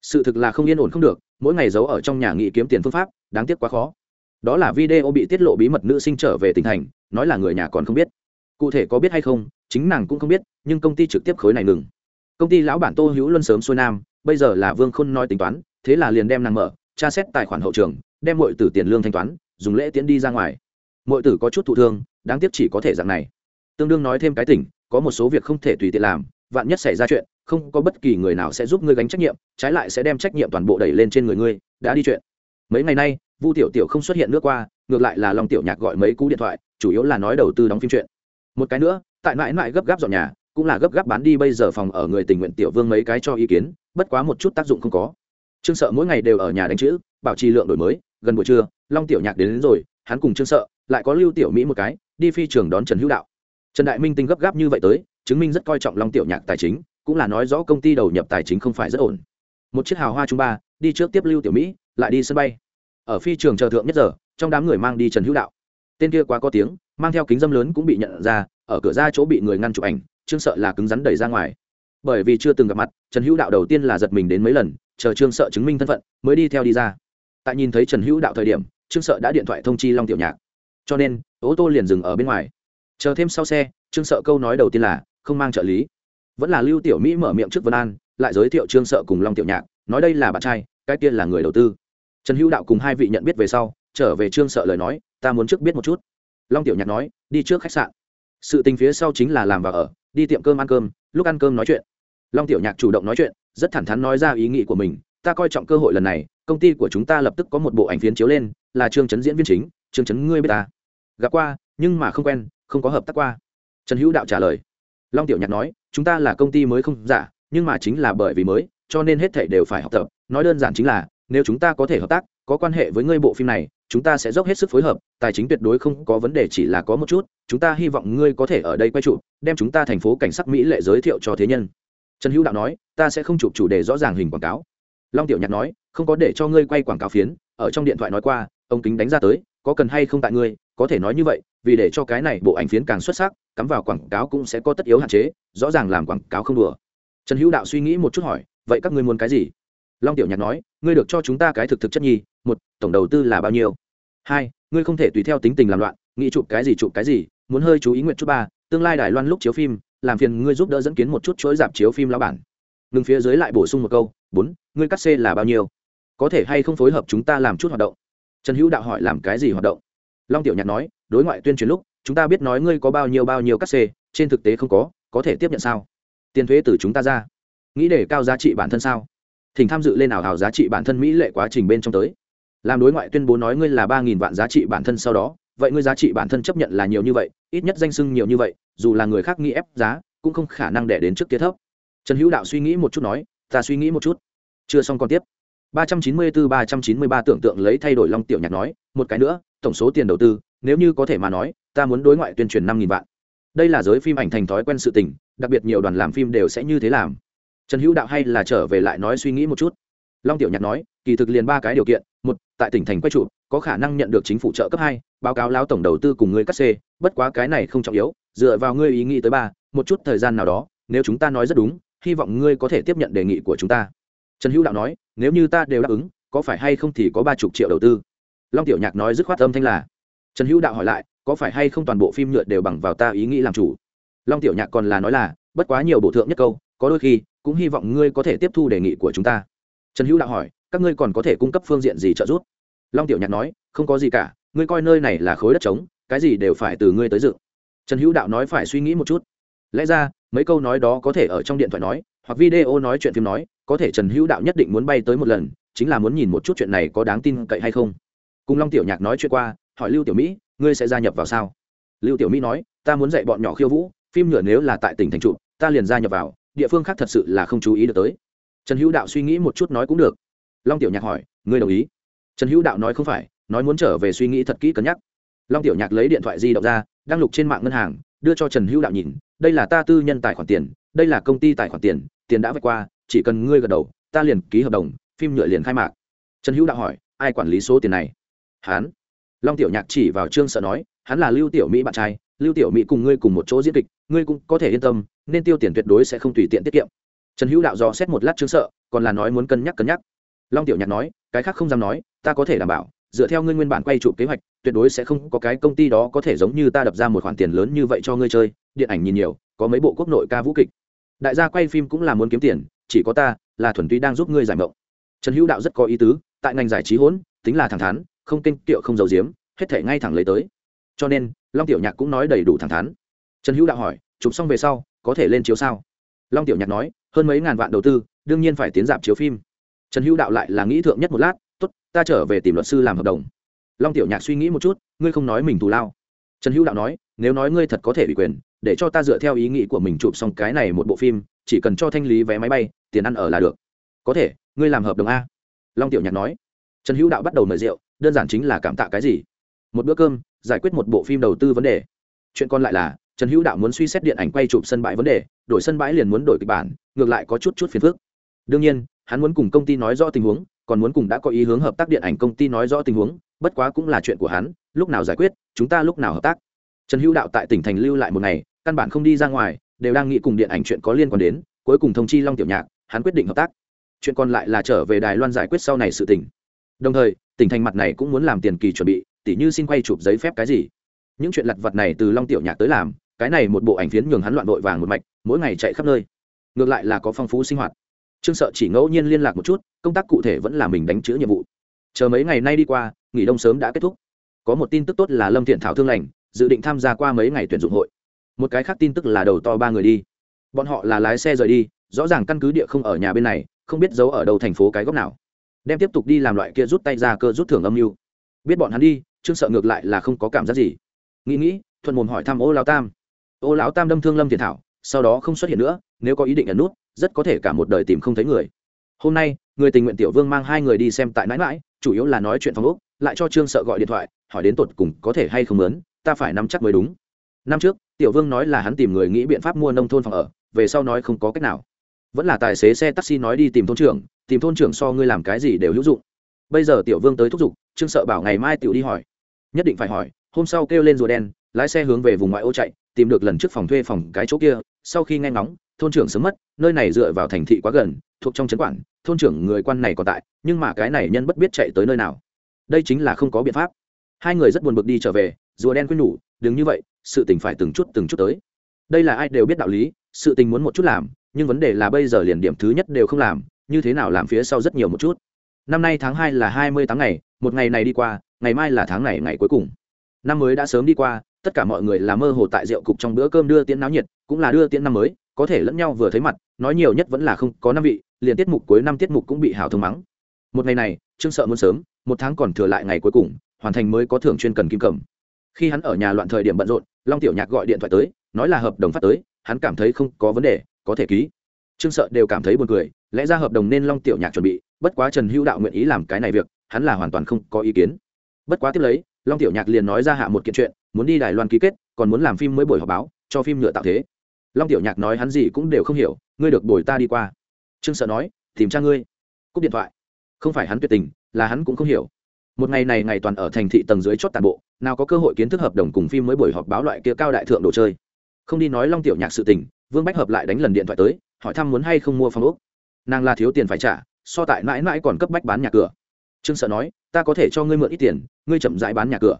Sự thực là không yên ổn không được, mỗi ngày giấu ở trong nhà nghị kiếm tiền phương pháp, đáng tiếc quá khó. Đó là video bị tiết lộ bí mật nữ sinh trở về tỉnh thành, nói là người nhà còn không biết. Cụ thể có biết hay không, chính nàng cũng không biết, nhưng công ty trực tiếp khối này ngừng. Công ty lão bản tô hữu luân sớm xuôi nam, bây giờ là vương khôn nói tính toán, thế là liền đem nàng mở, tra xét tài khoản hậu trường, đem mọi tử tiền lương thanh toán, dùng lễ tiễn đi ra ngoài mọi tử có chút thụ thương đáng tiếc chỉ có thể dạng này. Tương đương nói thêm cái tỉnh có một số việc không thể tùy tiện làm vạn nhất xảy ra chuyện không có bất kỳ người nào sẽ giúp ngươi gánh trách nhiệm trái lại sẽ đem trách nhiệm toàn bộ đẩy lên trên người ngươi đã đi chuyện. Mấy ngày nay vu tiểu tiểu không xuất hiện nước qua ngược lại là long tiểu nhạc gọi mấy cú điện thoại chủ yếu là nói đầu tư đóng phim chuyện. Một cái nữa tại mãi mãi gấp gáp dọn nhà cũng là gấp gáp bán đi bây giờ phòng ở người tình nguyện tiểu vương mấy cái cho ý kiến bất quá một chút tác dụng không có. Trương sợ mỗi ngày đều ở nhà đánh chữ bảo trì lượng đổi mới gần buổi trưa long tiểu nhạc đến, đến rồi hắn cùng trương sợ lại có lưu tiểu mỹ một cái, đi phi trường đón trần hữu đạo. Trần đại minh tinh gấp gáp như vậy tới, chứng minh rất coi trọng long tiểu nhạc tài chính, cũng là nói rõ công ty đầu nhập tài chính không phải rất ổn. Một chiếc hào hoa trung ba, đi trước tiếp lưu tiểu mỹ, lại đi sân bay. Ở phi trường chờ thượng nhất giờ, trong đám người mang đi trần hữu đạo. Tên kia quá có tiếng, mang theo kính dâm lớn cũng bị nhận ra, ở cửa ra chỗ bị người ngăn chụp ảnh, trương sợ là cứng rắn đẩy ra ngoài. Bởi vì chưa từng gặp mặt, trần hữu đạo đầu tiên là giật mình đến mấy lần, chờ trương sợ chứng minh thân phận, mới đi theo đi ra. Tại nhìn thấy trần hữu đạo thời điểm, trương sợ đã điện thoại thông chi long tiểu nhạc cho nên, ô tô liền dừng ở bên ngoài. Chờ thêm sau xe, trương sợ câu nói đầu tiên là, không mang trợ lý. Vẫn là lưu tiểu mỹ mở miệng trước vân an, lại giới thiệu trương sợ cùng long tiểu nhạc, nói đây là bạn trai, cái kia là người đầu tư. Trần hữu đạo cùng hai vị nhận biết về sau, trở về trương sợ lời nói, ta muốn trước biết một chút. Long tiểu nhạc nói, đi trước khách sạn. Sự tình phía sau chính là làm và ở, đi tiệm cơm ăn cơm, lúc ăn cơm nói chuyện. Long tiểu nhạc chủ động nói chuyện, rất thẳng thắn nói ra ý nghĩ của mình, ta coi trọng cơ hội lần này, công ty của chúng ta lập tức có một bộ ảnh phiến chiếu lên, là trương chấn diễn viên chính, trương chấn ngươi biết ta gặp qua, nhưng mà không quen, không có hợp tác qua. Trần hữu đạo trả lời. Long tiểu nhạc nói, chúng ta là công ty mới không giả, nhưng mà chính là bởi vì mới, cho nên hết thảy đều phải học tập. Nói đơn giản chính là, nếu chúng ta có thể hợp tác, có quan hệ với ngươi bộ phim này, chúng ta sẽ dốc hết sức phối hợp, tài chính tuyệt đối không có vấn đề, chỉ là có một chút, chúng ta hy vọng ngươi có thể ở đây quay trụ, đem chúng ta thành phố cảnh sắc mỹ lệ giới thiệu cho thế nhân. Trần hữu đạo nói, ta sẽ không chụp chủ đề rõ ràng hình quảng cáo. Long tiểu nhạc nói, không có để cho ngươi quay quảng cáo phiến. Ở trong điện thoại nói qua, ông kính đánh ra tới, có cần hay không tại ngươi? Có thể nói như vậy, vì để cho cái này bộ ảnh phiến càng xuất sắc, cắm vào quảng cáo cũng sẽ có tất yếu hạn chế, rõ ràng làm quảng cáo không đùa. Trần hữu đạo suy nghĩ một chút hỏi, vậy các ngươi muốn cái gì? Long tiểu nhạc nói, ngươi được cho chúng ta cái thực thực chất nhi, một, tổng đầu tư là bao nhiêu? Hai, ngươi không thể tùy theo tính tình làm loạn, nghĩ chụp cái gì chụp cái gì, muốn hơi chú ý nguyện chút ba, tương lai đài loan lúc chiếu phim, làm phiền ngươi giúp đỡ dẫn kiến một chút chuỗi dạp chiếu phim lão bản. Ngừng phía dưới lại bổ sung một câu, bốn, ngươi cắt xê là bao nhiêu? Có thể hay không phối hợp chúng ta làm chút hoạt động? Trần hữu đạo hỏi, làm cái gì hoạt động? Long tiểu nhạc nói, đối ngoại tuyên truyền lúc, chúng ta biết nói ngươi có bao nhiêu bao nhiêu các xê trên thực tế không có có thể tiếp nhận sao? Tiền thuế từ chúng ta ra. Nghĩ để cao giá trị bản thân sao? Thỉnh tham dự lên ảo hào giá trị bản thân mỹ lệ quá trình bên trong tới. Làm đối ngoại tuyên bố nói ngươi là ba nghìn vạn giá trị bản thân sau đó, vậy ngươi giá trị bản thân chấp nhận là nhiều như vậy, ít nhất danh sưng nhiều như vậy, dù là người khác nghĩ ép giá, cũng không khả năng để đến trước kia thấp. Trần hữu đạo suy nghĩ một chút nói, ta suy nghĩ một chút. Chưa xong còn tiếp. ba trăm chín mươi bốn ba trăm chín mươi ba tưởng tượng lấy thay đổi long tiểu nhạc nói, một cái nữa tổng số tiền đầu tư, nếu như có thể mà nói, ta muốn đối ngoại tuyên truyền năm nghìn vạn. Đây là giới phim ảnh thành thói quen sự tình, đặc biệt nhiều đoàn làm phim đều sẽ như thế làm. Trần hữu đạo hay là trở về lại nói suy nghĩ một chút. Long tiểu nhạc nói, kỳ thực liền ba cái điều kiện, một, tại tỉnh thành quay trụ có khả năng nhận được chính phủ trợ cấp hai, báo cáo lao tổng đầu tư cùng ngươi cắt xê, bất quá cái này không trọng yếu, dựa vào ngươi ý nghĩ tới ba, một chút thời gian nào đó, nếu chúng ta nói rất đúng, hy vọng ngươi có thể tiếp nhận đề nghị của chúng ta. Trần hữu đạo nói, nếu như ta đều đáp ứng, có phải hay không thì có ba chục triệu đầu tư long tiểu nhạc nói dứt khoát âm thanh là, trần hữu đạo hỏi lại, có phải hay không toàn bộ phim nhựa đều bằng vào ta ý nghĩ làm chủ? Long tiểu nhạc còn là nói là, bất quá nhiều bổ thượng nhất câu, có đôi khi cũng hy vọng ngươi có thể tiếp thu đề nghị của chúng ta. Trần hữu đạo hỏi, các ngươi còn có thể cung cấp phương diện gì trợ giúp? Long tiểu nhạc nói, không có gì cả, ngươi coi nơi này là khối đất trống, cái gì đều phải từ ngươi tới dự trần hữu đạo nói phải suy nghĩ một chút. Lẽ ra, mấy câu nói đó có thể ở trong điện thoại nói, hoặc video nói chuyện phim nói, có thể trần hữu đạo nhất định muốn bay tới một lần, chính là muốn nhìn một chút chuyện này có đáng tin cậy hay không cùng long tiểu nhạc nói chuyện qua, hỏi lưu tiểu mỹ, ngươi sẽ gia nhập vào sao? Lưu tiểu mỹ nói, ta muốn dạy bọn nhỏ khiêu vũ, phim nhựa nếu là tại tỉnh thành trụ, ta liền gia nhập vào, địa phương khác thật sự là không chú ý được tới. Trần hữu đạo suy nghĩ một chút nói cũng được. Long tiểu nhạc hỏi, ngươi đồng ý? Trần hữu đạo nói không phải, nói muốn trở về suy nghĩ thật kỹ cân nhắc. Long tiểu nhạc lấy điện thoại di động ra, đăng lục trên mạng ngân hàng, đưa cho trần hữu đạo nhìn, đây là ta tư nhân tài khoản tiền, đây là công ty tài khoản tiền tiền đã vạch qua, chỉ cần ngươi gật đầu, ta liền ký hợp đồng, phim nhựa liền khai mạc. Trần hữu đạo hỏi, ai quản lý số tiền này? Hắn. Long tiểu nhạc chỉ vào trương sợ nói, hắn là lưu tiểu mỹ bạn trai, lưu tiểu mỹ cùng ngươi cùng một chỗ diễn kịch, ngươi cũng có thể yên tâm, nên tiêu tiền tuyệt đối sẽ không tùy tiện tiết kiệm. Trần hữu đạo dò xét một lát trương sợ, còn là nói muốn cân nhắc cân nhắc. Long tiểu nhạc nói, cái khác không dám nói, ta có thể đảm bảo, dựa theo ngươi nguyên bản quay trụ kế hoạch, tuyệt đối sẽ không có cái công ty đó có thể giống như ta đập ra một khoản tiền lớn như vậy cho ngươi chơi, điện ảnh nhìn nhiều, có mấy bộ quốc nội ca vũ kịch. Đại gia quay phim cũng là muốn kiếm tiền, chỉ có ta, là thuần túy đang giúp ngươi giải mộng. Trần hữu đạo rất có ý tứ, tại ngành giải trí hỗn, tính là thẳng thắn không kinh kiệu, không giấu giếm, hết thể ngay thẳng lấy tới. Cho nên, long tiểu nhạc cũng nói đầy đủ thẳng thắn. Trần hữu đạo hỏi, chụp xong về sau, có thể lên chiếu sao? Long tiểu nhạc nói, hơn mấy ngàn vạn đầu tư, đương nhiên phải tiến dạp chiếu phim. Trần hữu đạo lại là nghĩ thượng nhất một lát, tốt, ta trở về tìm luật sư làm hợp đồng. Long tiểu nhạc suy nghĩ một chút, ngươi không nói mình thù lao. Trần hữu đạo nói, nếu nói ngươi thật có thể ủy quyền, để cho ta dựa theo ý nghĩ của mình chụp xong cái này một bộ phim, chỉ cần cho thanh lý vé máy bay, tiền ăn ở là được. Có thể, ngươi làm hợp đồng a. Long tiểu nhạc nói. Trần hữu đạo bắt đầu mời rượu đơn giản chính là cảm tạ cái gì? Một bữa cơm, giải quyết một bộ phim đầu tư vấn đề. Chuyện còn lại là, trần hữu đạo muốn suy xét điện ảnh quay chụp sân bãi vấn đề, đổi sân bãi liền muốn đổi kịch bản, ngược lại có chút chút phiền phức. Đương nhiên, hắn muốn cùng công ty nói rõ tình huống, còn muốn cùng đã có ý hướng hợp tác điện ảnh công ty nói rõ tình huống, bất quá cũng là chuyện của hắn, lúc nào giải quyết, chúng ta lúc nào hợp tác. Trần hữu đạo tại tỉnh thành lưu lại một ngày, căn bản không đi ra ngoài, đều đang nghĩ cùng điện ảnh chuyện có liên quan đến, cuối cùng thông chi long tiểu nhạc, hắn quyết định hợp tác. Chuyện còn lại là trở về đài loan giải quyết sau này sự tỉnh đồng thời tỉnh thành mặt này cũng muốn làm tiền kỳ chuẩn bị, tỉ như xin quay chụp giấy phép cái gì. Những chuyện lặt vặt này từ long tiểu nhạc tới làm, cái này một bộ ảnh phiến nhường hắn loạn vội vàng một mạch, mỗi ngày chạy khắp nơi. Ngược lại là có phong phú sinh hoạt. Trương sợ chỉ ngẫu nhiên liên lạc một chút, công tác cụ thể vẫn là mình đánh chữ nhiệm vụ. Chờ mấy ngày nay đi qua, nghỉ đông sớm đã kết thúc. Có một tin tức tốt là lâm thiện thảo thương lành, dự định tham gia qua mấy ngày tuyển dụng hội. Một cái khác tin tức là đầu to ba người đi. Bọn họ là lái xe rời đi, rõ ràng căn cứ địa không ở nhà bên này, không biết giấu ở đâu thành phố cái góc nào đem tiếp tục đi làm loại kia rút tay ra cơ rút thưởng âm mưu. Biết bọn hắn đi, trương sợ ngược lại là không có cảm giác gì. Nghĩ nghĩ, thuận mồm hỏi thăm ô lão tam. Ô lão tam đâm thương lâm thiện thảo, sau đó không xuất hiện nữa, nếu có ý định ẩn nút, rất có thể cả một đời tìm không thấy người. Hôm nay, người tình nguyện tiểu vương mang hai người đi xem tại mãi mãi, chủ yếu là nói chuyện phòng úc lại cho trương sợ gọi điện thoại, hỏi đến tột cùng có thể hay không lớn ta phải nắm chắc mới đúng. Năm trước, tiểu vương nói là hắn tìm người nghĩ biện pháp mua nông thôn phòng ở, về sau nói không có cách nào vẫn là tài xế xe taxi nói đi tìm thôn trưởng, tìm thôn trưởng so ngươi làm cái gì đều hữu dụng. Bây giờ tiểu vương tới thúc giục, trương sợ bảo ngày mai tiểu đi hỏi. Nhất định phải hỏi, hôm sau kêu lên rùa đen, lái xe hướng về vùng ngoại ô chạy, tìm được lần trước phòng thuê phòng cái chỗ kia, sau khi nghe ngóng, thôn trưởng sớm mất, nơi này dựa vào thành thị quá gần, thuộc trong trấn quản, thôn trưởng người quan này còn tại, nhưng mà cái này nhân bất biết chạy tới nơi nào. Đây chính là không có biện pháp. Hai người rất buồn bực đi trở về, rùa đen khuyên nhủ, đừng như vậy, sự tình phải từng chút từng chút tới. Đây là ai đều biết đạo lý, sự tình muốn một chút làm nhưng vấn đề là bây giờ liền điểm thứ nhất đều không làm, như thế nào làm phía sau rất nhiều một chút. Năm nay tháng hai là hai mươi tháng ngày, một ngày này đi qua, ngày mai là tháng này, ngày cuối cùng. Năm mới đã sớm đi qua, tất cả mọi người là mơ hồ tại rượu cục trong bữa cơm đưa tiễn náo nhiệt, cũng là đưa tiễn năm mới, có thể lẫn nhau vừa thấy mặt, nói nhiều nhất vẫn là không có năm vị, liền tiết mục cuối năm tiết mục cũng bị hào thông mắng. Một ngày này, trương sợ muốn sớm, một tháng còn thừa lại ngày cuối cùng, hoàn thành mới có thưởng chuyên cần kim cầm khi hắn ở nhà loạn thời điểm bận rộn, long tiểu nhạc gọi điện thoại tới, nói là hợp đồng phát tới, hắn cảm thấy không có vấn đề có thể ký. Trương sợ đều cảm thấy buồn cười, lẽ ra hợp đồng nên long tiểu nhạc chuẩn bị, bất quá trần hữu đạo nguyện ý làm cái này việc, hắn là hoàn toàn không có ý kiến. Bất quá tiếp lấy, long tiểu nhạc liền nói ra hạ một kiện chuyện, muốn đi đài loan ký kết, còn muốn làm phim mới buổi họp báo, cho phim nhựa tạo thế. Long tiểu nhạc nói hắn gì cũng đều không hiểu, ngươi được đổi ta đi qua. Trương sợ nói, tìm cha ngươi. Cúp điện thoại. Không phải hắn tuyệt tình, là hắn cũng không hiểu. Một ngày này ngày toàn ở thành thị tầng dưới chót tàn bộ, nào có cơ hội kiến thức hợp đồng cùng phim mới buổi họp báo loại kia cao đại thượng đồ chơi. Không đi nói long tiểu nhạc sự tình vương bách hợp lại đánh lần điện thoại tới, hỏi thăm muốn hay không mua phòng úc nàng là thiếu tiền phải trả, so tại mãi mãi còn cấp bách bán nhà cửa. Trương sợ nói, ta có thể cho ngươi mượn ít tiền, ngươi chậm rãi bán nhà cửa.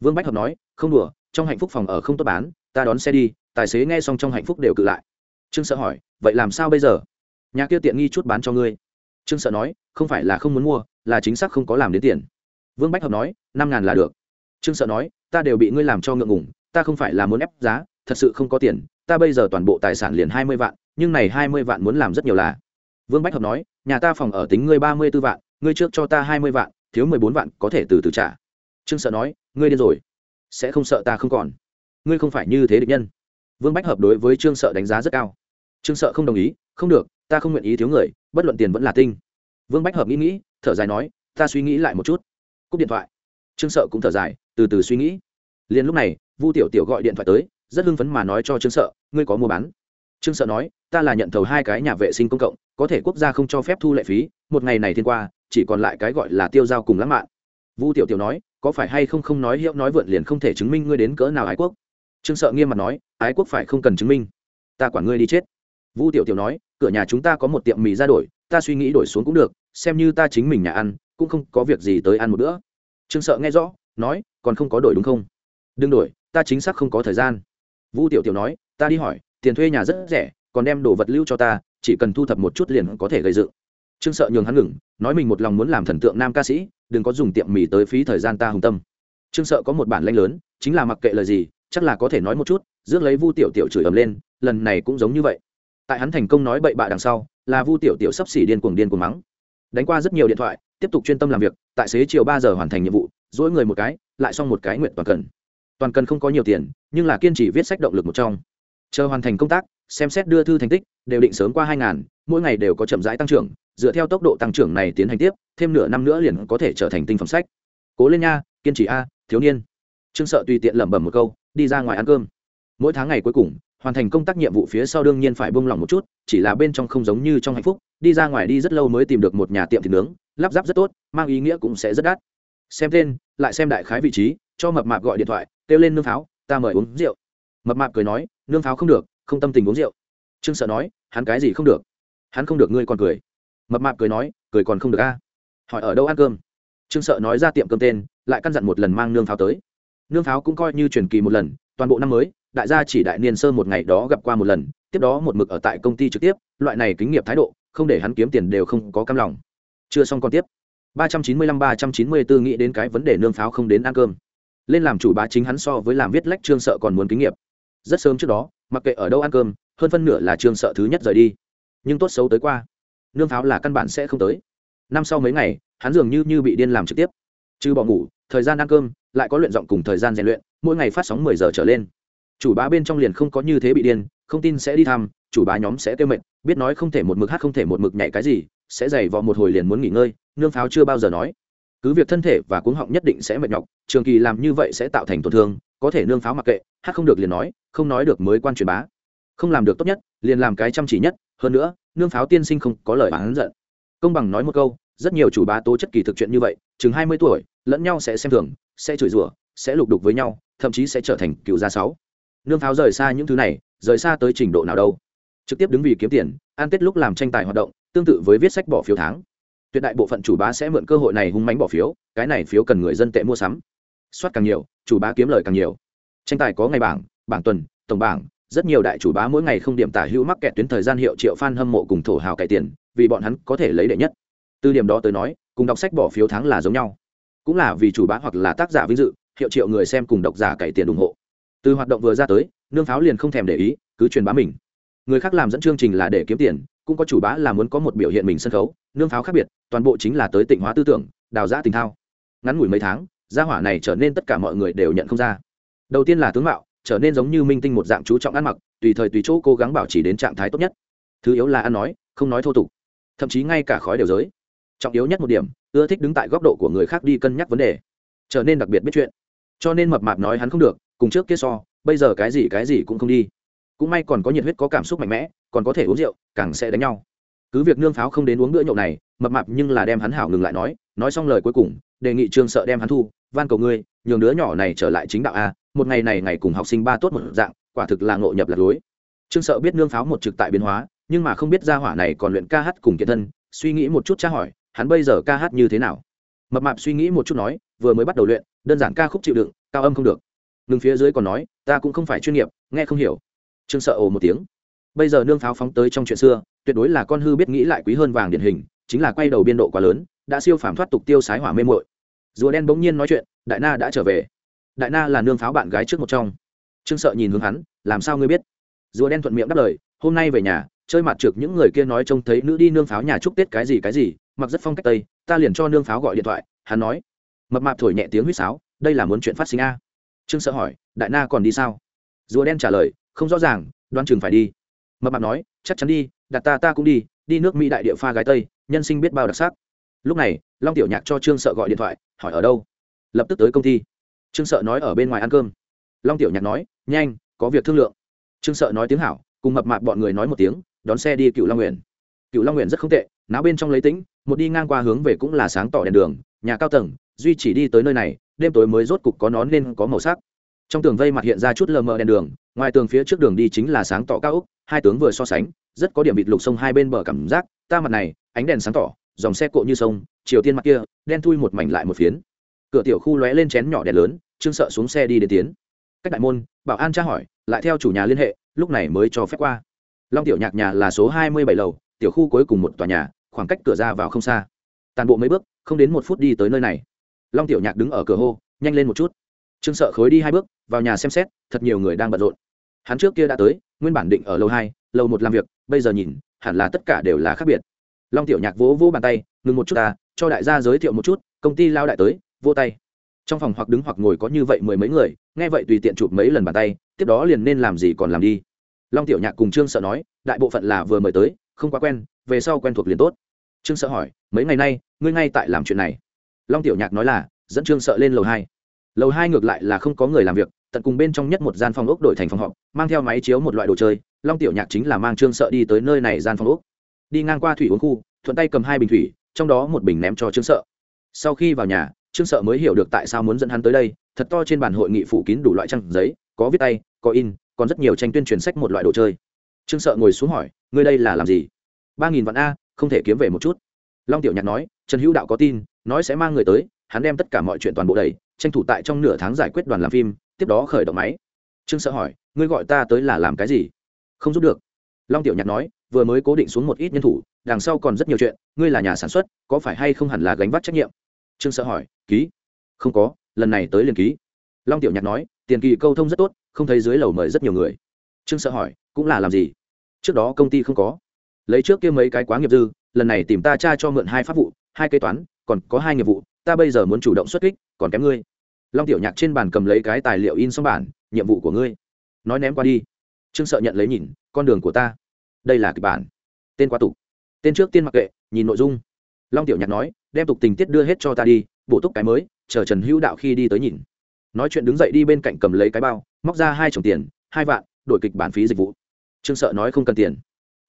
Vương bách hợp nói, không đùa, trong hạnh phúc phòng ở không tốt bán, ta đón xe đi, tài xế nghe xong trong hạnh phúc đều cự lại. Trương sợ hỏi, vậy làm sao bây giờ? Nhà kia tiện nghi chút bán cho ngươi. Trương sợ nói, không phải là không muốn mua, là chính xác không có làm đến tiền. Vương bách hợp nói, năm ngàn là được. Trương sợ nói, ta đều bị ngươi làm cho ngượng ngủng ta không phải là muốn ép giá, thật sự không có tiền ta bây giờ toàn bộ tài sản liền hai mươi vạn, nhưng này hai mươi vạn muốn làm rất nhiều là. Vương bách hợp nói, nhà ta phòng ở tính ngươi ba mươi b ố vạn, ngươi trước cho ta hai mươi vạn, thiếu mười bốn vạn có thể từ từ trả. Trương sợ nói, ngươi điên rồi. Sẽ không sợ ta không còn. Ngươi không phải như thế địch nhân. Vương bách hợp đối với trương sợ đánh giá rất cao. Trương sợ không đồng ý, không được, ta không nguyện ý thiếu người, bất luận tiền vẫn là tinh. Vương bách hợp nghĩ nghĩ, thở dài nói, ta suy nghĩ lại một chút. Cúp điện thoại. Trương sợ cũng thở dài, từ từ suy nghĩ. Liền lúc này, vu tiểu tiểu gọi điện thoại tới rất hưng phấn mà nói cho trương sợ, ngươi có mua bán? Trương sợ nói, ta là nhận thầu hai cái nhà vệ sinh công cộng, có thể quốc gia không cho phép thu lệ phí, một ngày này thiên qua, chỉ còn lại cái gọi là tiêu giao cùng lãng mạn. Vu tiểu tiểu nói, có phải hay không không nói hiệu nói vượn liền không thể chứng minh ngươi đến cỡ nào ái quốc? Trương sợ nghiêm mặt nói, ái quốc phải không cần chứng minh? Ta quản ngươi đi chết. Vu tiểu tiểu nói, cửa nhà chúng ta có một tiệm mì ra đổi, ta suy nghĩ đổi xuống cũng được, xem như ta chính mình nhà ăn, cũng không có việc gì tới ăn một bữa. Trương sợ nghe rõ, nói, còn không có đổi đúng không? Đừng đổi, ta chính xác không có thời gian vu tiểu tiểu nói, ta đi hỏi, tiền thuê nhà rất rẻ, còn đem đồ vật lưu cho ta, chỉ cần thu thập một chút liền có thể gây dựng. Trương sợ nhường hắn ngừng, nói mình một lòng muốn làm thần tượng nam ca sĩ, đừng có dùng tiệm mì tới phí thời gian ta hùng tâm. Trương sợ có một bản lanh lớn, chính là mặc kệ lời gì, chắc là có thể nói một chút, rước lấy vu tiểu tiểu chửi ầm lên, lần này cũng giống như vậy. Tại hắn thành công nói bậy bạ đằng sau, là vu tiểu tiểu sắp xỉ điên cuồng điên cuồng mắng. Đánh qua rất nhiều điện thoại, tiếp tục chuyên tâm làm việc, tại xế chiều ba giờ hoàn thành nhiệm vụ dỗi người một cái, lại xong một cái nguyện toàn cần toàn cần không có nhiều tiền, nhưng là kiên trì viết sách động lực một trong. Chờ hoàn thành công tác, xem xét đưa thư thành tích, đều định sớm qua hai ngàn, mỗi ngày đều có chậm rãi tăng trưởng, dựa theo tốc độ tăng trưởng này tiến hành tiếp, thêm nửa năm nữa liền có thể trở thành tinh phẩm sách. Cố lên nha, kiên trì a, thiếu niên. Trương sợ tùy tiện lẩm bẩm một câu, đi ra ngoài ăn cơm. Mỗi tháng ngày cuối cùng, hoàn thành công tác nhiệm vụ phía sau đương nhiên phải bông lỏng một chút, chỉ là bên trong không giống như trong hạnh phúc, đi ra ngoài đi rất lâu mới tìm được một nhà tiệm thịt nướng, lắp ráp rất tốt, mang ý nghĩa cũng sẽ rất đắt. Xem tên, lại xem đại khái vị trí, cho mập mạp gọi điện thoại kêu lên nương pháo, ta mời uống rượu. Mập mạp cười nói, nương pháo không được, không tâm tình uống rượu. Trương sợ nói, hắn cái gì không được? Hắn không được, ngươi còn cười. Mập mạp cười nói, cười còn không được a. Hỏi ở đâu ăn cơm? Trương sợ nói ra tiệm cơm tên, lại căn dặn một lần mang nương pháo tới. Nương pháo cũng coi như truyền kỳ một lần, toàn bộ năm mới, đại gia chỉ đại niên sơ một ngày đó gặp qua một lần, tiếp đó một mực ở tại công ty trực tiếp, loại này kính nghiệp thái độ, không để hắn kiếm tiền đều không có cam lòng. Chưa xong còn tiếp. ba trăm chín mươi lăm ba trăm chín mươi bốn nghĩ đến cái vấn đề nương pháo không đến ăn cơm lên làm chủ bá chính hắn so với làm viết lách trương sợ còn muốn kinh nghiệp. Rất sớm trước đó, mặc kệ ở đâu ăn cơm, hơn phân nửa là trương sợ thứ nhất rời đi. Nhưng tốt xấu tới qua, nương pháo là căn bản sẽ không tới. Năm sau mấy ngày, hắn dường như như bị điên làm trực tiếp. Trừ bỏ ngủ, thời gian ăn cơm, lại có luyện giọng cùng thời gian rèn luyện, mỗi ngày phát sóng mười giờ trở lên. Chủ bá bên trong liền không có như thế bị điên, không tin sẽ đi thăm, chủ bá nhóm sẽ kêu mệnh biết nói không thể một mực hát không thể một mực nhảy cái gì, sẽ dày vò một hồi liền muốn nghỉ ngơi, nương pháo chưa bao giờ nói cứ việc thân thể và cuống họng nhất định sẽ mệt nhọc, trường kỳ làm như vậy sẽ tạo thành tổn thương, có thể nương pháo mặc kệ, hát không được liền nói, không nói được mới quan truyền bá. Không làm được tốt nhất, liền làm cái chăm chỉ nhất, hơn nữa, nương pháo tiên sinh không có lời bán giận. Công bằng nói một câu, rất nhiều chủ bá tố chất kỳ thực chuyện như vậy, chừng hai mươi tuổi, lẫn nhau sẽ xem thường, sẽ chửi rủa, sẽ lục đục với nhau, thậm chí sẽ trở thành cựu gia sáu. Nương pháo rời xa những thứ này, rời xa tới trình độ nào đâu. Trực tiếp đứng vì kiếm tiền an tết lúc làm tranh tài hoạt động, tương tự với viết sách bỏ phiếu tháng tuyệt đại bộ phận chủ bá sẽ mượn cơ hội này hung mánh bỏ phiếu, cái này phiếu cần người dân tệ mua sắm. Soát càng nhiều, chủ bá kiếm lời càng nhiều. Tranh tài có ngày bảng bảng tuần, tổng bảng, rất nhiều đại chủ bá mỗi ngày không điểm tả hữu mắc kẹt tuyến thời gian hiệu triệu fan hâm mộ cùng thổ hào cải tiền, vì bọn hắn có thể lấy đệ nhất. Từ điểm đó tới nói, cùng đọc sách bỏ phiếu tháng là giống nhau. Cũng là vì chủ bá hoặc là tác giả vinh dự, hiệu triệu người xem cùng độc giả cải tiền ủng hộ. Từ hoạt động vừa ra tới, nương pháo liền không thèm để ý, cứ truyền bá mình. Người khác làm dẫn chương trình là để kiếm tiền, cũng có chủ bá là muốn có một biểu hiện mình sân khấu nương pháo khác biệt, toàn bộ chính là tới tịnh hóa tư tưởng, đào giã tình thao. Ngắn ngủi mấy tháng, gia hỏa này trở nên tất cả mọi người đều nhận không ra. Đầu tiên là tướng mạo, trở nên giống như minh tinh một dạng chú trọng ăn mặc, tùy thời tùy chỗ cố gắng bảo trì đến trạng thái tốt nhất. Thứ yếu là ăn nói, không nói thô tục. Thậm chí ngay cả khói đều giới trọng yếu nhất một điểm, ưa thích đứng tại góc độ của người khác đi cân nhắc vấn đề. Trở nên đặc biệt biết chuyện. Cho nên mập mạp nói hắn không được, cùng trước kia so, bây giờ cái gì cái gì cũng không đi. Cũng may còn có nhiệt huyết, có cảm xúc mạnh mẽ, còn có thể uống rượu, càng sẽ đánh nhau cứ việc nương pháo không đến uống bữa nhậu này, mập mạp nhưng là đem hắn hảo ngừng lại nói nói xong lời cuối cùng, đề nghị trương sợ đem hắn thu, van cầu ngươi, nhường đứa nhỏ này trở lại chính đạo a, một ngày này ngày cùng học sinh ba tốt một dạng, quả thực là ngộ nhập lạc lối. Trương sợ biết nương pháo một trực tại biến hóa, nhưng mà không biết gia hỏa này còn luyện ca hát cùng kiện thân, suy nghĩ một chút tra hỏi, hắn bây giờ ca hát như thế nào? Mập mạp suy nghĩ một chút nói, vừa mới bắt đầu luyện, đơn giản ca khúc chịu đựng, cao âm không được. Ngừng phía dưới còn nói, ta cũng không phải chuyên nghiệp, nghe không hiểu. Trương sợ ồ một tiếng bây giờ nương pháo phóng tới trong chuyện xưa, tuyệt đối là con hư biết nghĩ lại quý hơn vàng điển hình, chính là quay đầu biên độ quá lớn, đã siêu phàm thoát tục tiêu sái hỏa mê muội. rùa đen bỗng nhiên nói chuyện, đại na đã trở về. Đại na là nương pháo bạn gái trước một trong. Trương sợ nhìn hướng hắn, làm sao ngươi biết? Rùa đen thuận miệng đáp lời, hôm nay về nhà, chơi mặt trực những người kia nói trông thấy nữ đi nương pháo nhà chúc tết cái gì cái gì, mặc rất phong cách tây, ta liền cho nương pháo gọi điện thoại. Hắn nói. Mập mạp thổi nhẹ tiếng huýt sáo, đây là muốn chuyện phát sinh a. Trương sợ hỏi, đại na còn đi sao? Rùa đen trả lời, không rõ ràng đoan chừng phải đi mập mạp nói, chắc chắn đi, đặt ta ta cũng đi đi nước mỹ đại địa pha gái tây, nhân sinh biết bao đặc sắc. Lúc này, long tiểu nhạc cho trương sợ gọi điện thoại, hỏi ở đâu? Lập tức tới công ty. Trương sợ nói ở bên ngoài ăn cơm. Long tiểu nhạc nói, nhanh, có việc thương lượng. Trương sợ nói tiếng hảo, cùng mập mạp bọn người nói một tiếng, đón xe đi cựu long nguyện cựu long nguyện rất không tệ, náo bên trong lấy tính một đi ngang qua hướng về cũng là sáng tỏ đèn đường, nhà cao tầng, duy chỉ đi tới nơi này, đêm tối mới rốt cục có nón nên có màu sắc. Trong tường vây mặt hiện ra chút lờ mờ đèn đường, ngoài tường phía trước đường đi chính là sáng tỏ cao úc hai tướng vừa so sánh, rất có điểm bịt lục sông hai bên bờ cảm giác, ta mặt này, ánh đèn sáng tỏ, dòng xe cộ như sông, chiều tiên mặt kia, đen thui một mảnh lại một phiến. Cửa tiểu khu lóe lên chén nhỏ đèn lớn, trương sợ xuống xe đi đến tiến. Cách đại môn, bảo an tra hỏi, lại theo chủ nhà liên hệ, lúc này mới cho phép qua. Long tiểu nhạc nhà là số hai mươi bảy lầu, tiểu khu cuối cùng một tòa nhà, khoảng cách cửa ra vào không xa. Tàn bộ mấy bước, không đến một phút đi tới nơi này. Long tiểu nhạc đứng ở cửa hô, nhanh lên một chút. Trương sợ khối đi hai bước, vào nhà xem xét, thật nhiều người đang bận rộn. Hắn trước kia đã tới nguyên bản định ở lầu hai lầu một làm việc, bây giờ nhìn, hẳn là tất cả đều là khác biệt. Long tiểu nhạc vỗ vỗ bàn tay, ngừng một chút ta, cho đại gia giới thiệu một chút, công ty lao đại tới, vô tay. Trong phòng hoặc đứng hoặc ngồi có như vậy mười mấy người, nghe vậy tùy tiện chụp mấy lần bàn tay, tiếp đó liền nên làm gì còn làm đi. Long tiểu nhạc cùng trương sợ nói, đại bộ phận là vừa mời tới, không quá quen, về sau quen thuộc liền tốt. Trương sợ hỏi, mấy ngày nay, ngươi ngay tại làm chuyện này? Long tiểu nhạc nói là, dẫn trương sợ lên lầu hai. Lầu hai ngược lại là không có người làm việc tận cùng bên trong nhất một gian phòng ốc đổi thành phòng họp, mang theo máy chiếu một loại đồ chơi, long tiểu nhạc chính là mang trương sợ đi tới nơi này gian phòng ốc. Đi ngang qua thủy uống khu, thuận tay cầm hai bình thủy, trong đó một bình ném cho trương sợ. Sau khi vào nhà, trương sợ mới hiểu được tại sao muốn dẫn hắn tới đây, thật to trên bàn hội nghị phủ kín đủ loại trang giấy, có viết tay, có in, còn rất nhiều tranh tuyên truyền sách một loại đồ chơi. Trương sợ ngồi xuống hỏi, ngươi đây là làm gì? Ba nghìn vạn a, không thể kiếm về một chút. Long tiểu nhạc nói, trần hữu đạo có tin, nói sẽ mang người tới, hắn đem tất cả mọi chuyện toàn bộ đầy tranh thủ tại trong nửa tháng giải quyết đoàn làm phim tiếp đó khởi động máy. Trương sợ hỏi, ngươi gọi ta tới là làm cái gì? Không giúp được. Long tiểu nhạc nói, vừa mới cố định xuống một ít nhân thủ, đằng sau còn rất nhiều chuyện, ngươi là nhà sản xuất, có phải hay không hẳn là gánh vác trách nhiệm? Trương sợ hỏi, ký. Không có, lần này tới liền ký. Long tiểu nhạc nói, tiền kỳ câu thông rất tốt, không thấy dưới lầu mời rất nhiều người. Trương sợ hỏi, cũng là làm gì? Trước đó công ty không có. Lấy trước kia mấy cái quá nghiệp dư, lần này tìm ta cha cho mượn hai pháp vụ, hai kế toán, còn có hai nghiệp vụ, ta bây giờ muốn chủ động xuất kích, còn kém ngươi long tiểu nhạc trên bàn cầm lấy cái tài liệu in xong bản, nhiệm vụ của ngươi. Nói ném qua đi. Trương sợ nhận lấy nhìn, con đường của ta, đây là kịch bản. Tên qua tục tên trước tiên mặc kệ, nhìn nội dung. Long tiểu nhạc nói, đem tục tình tiết đưa hết cho ta đi, bổ túc cái mới, chờ trần hữu đạo khi đi tới nhìn. Nói chuyện đứng dậy đi bên cạnh cầm lấy cái bao, móc ra hai chồng tiền, hai vạn, đổi kịch bản phí dịch vụ. Trương sợ nói không cần tiền.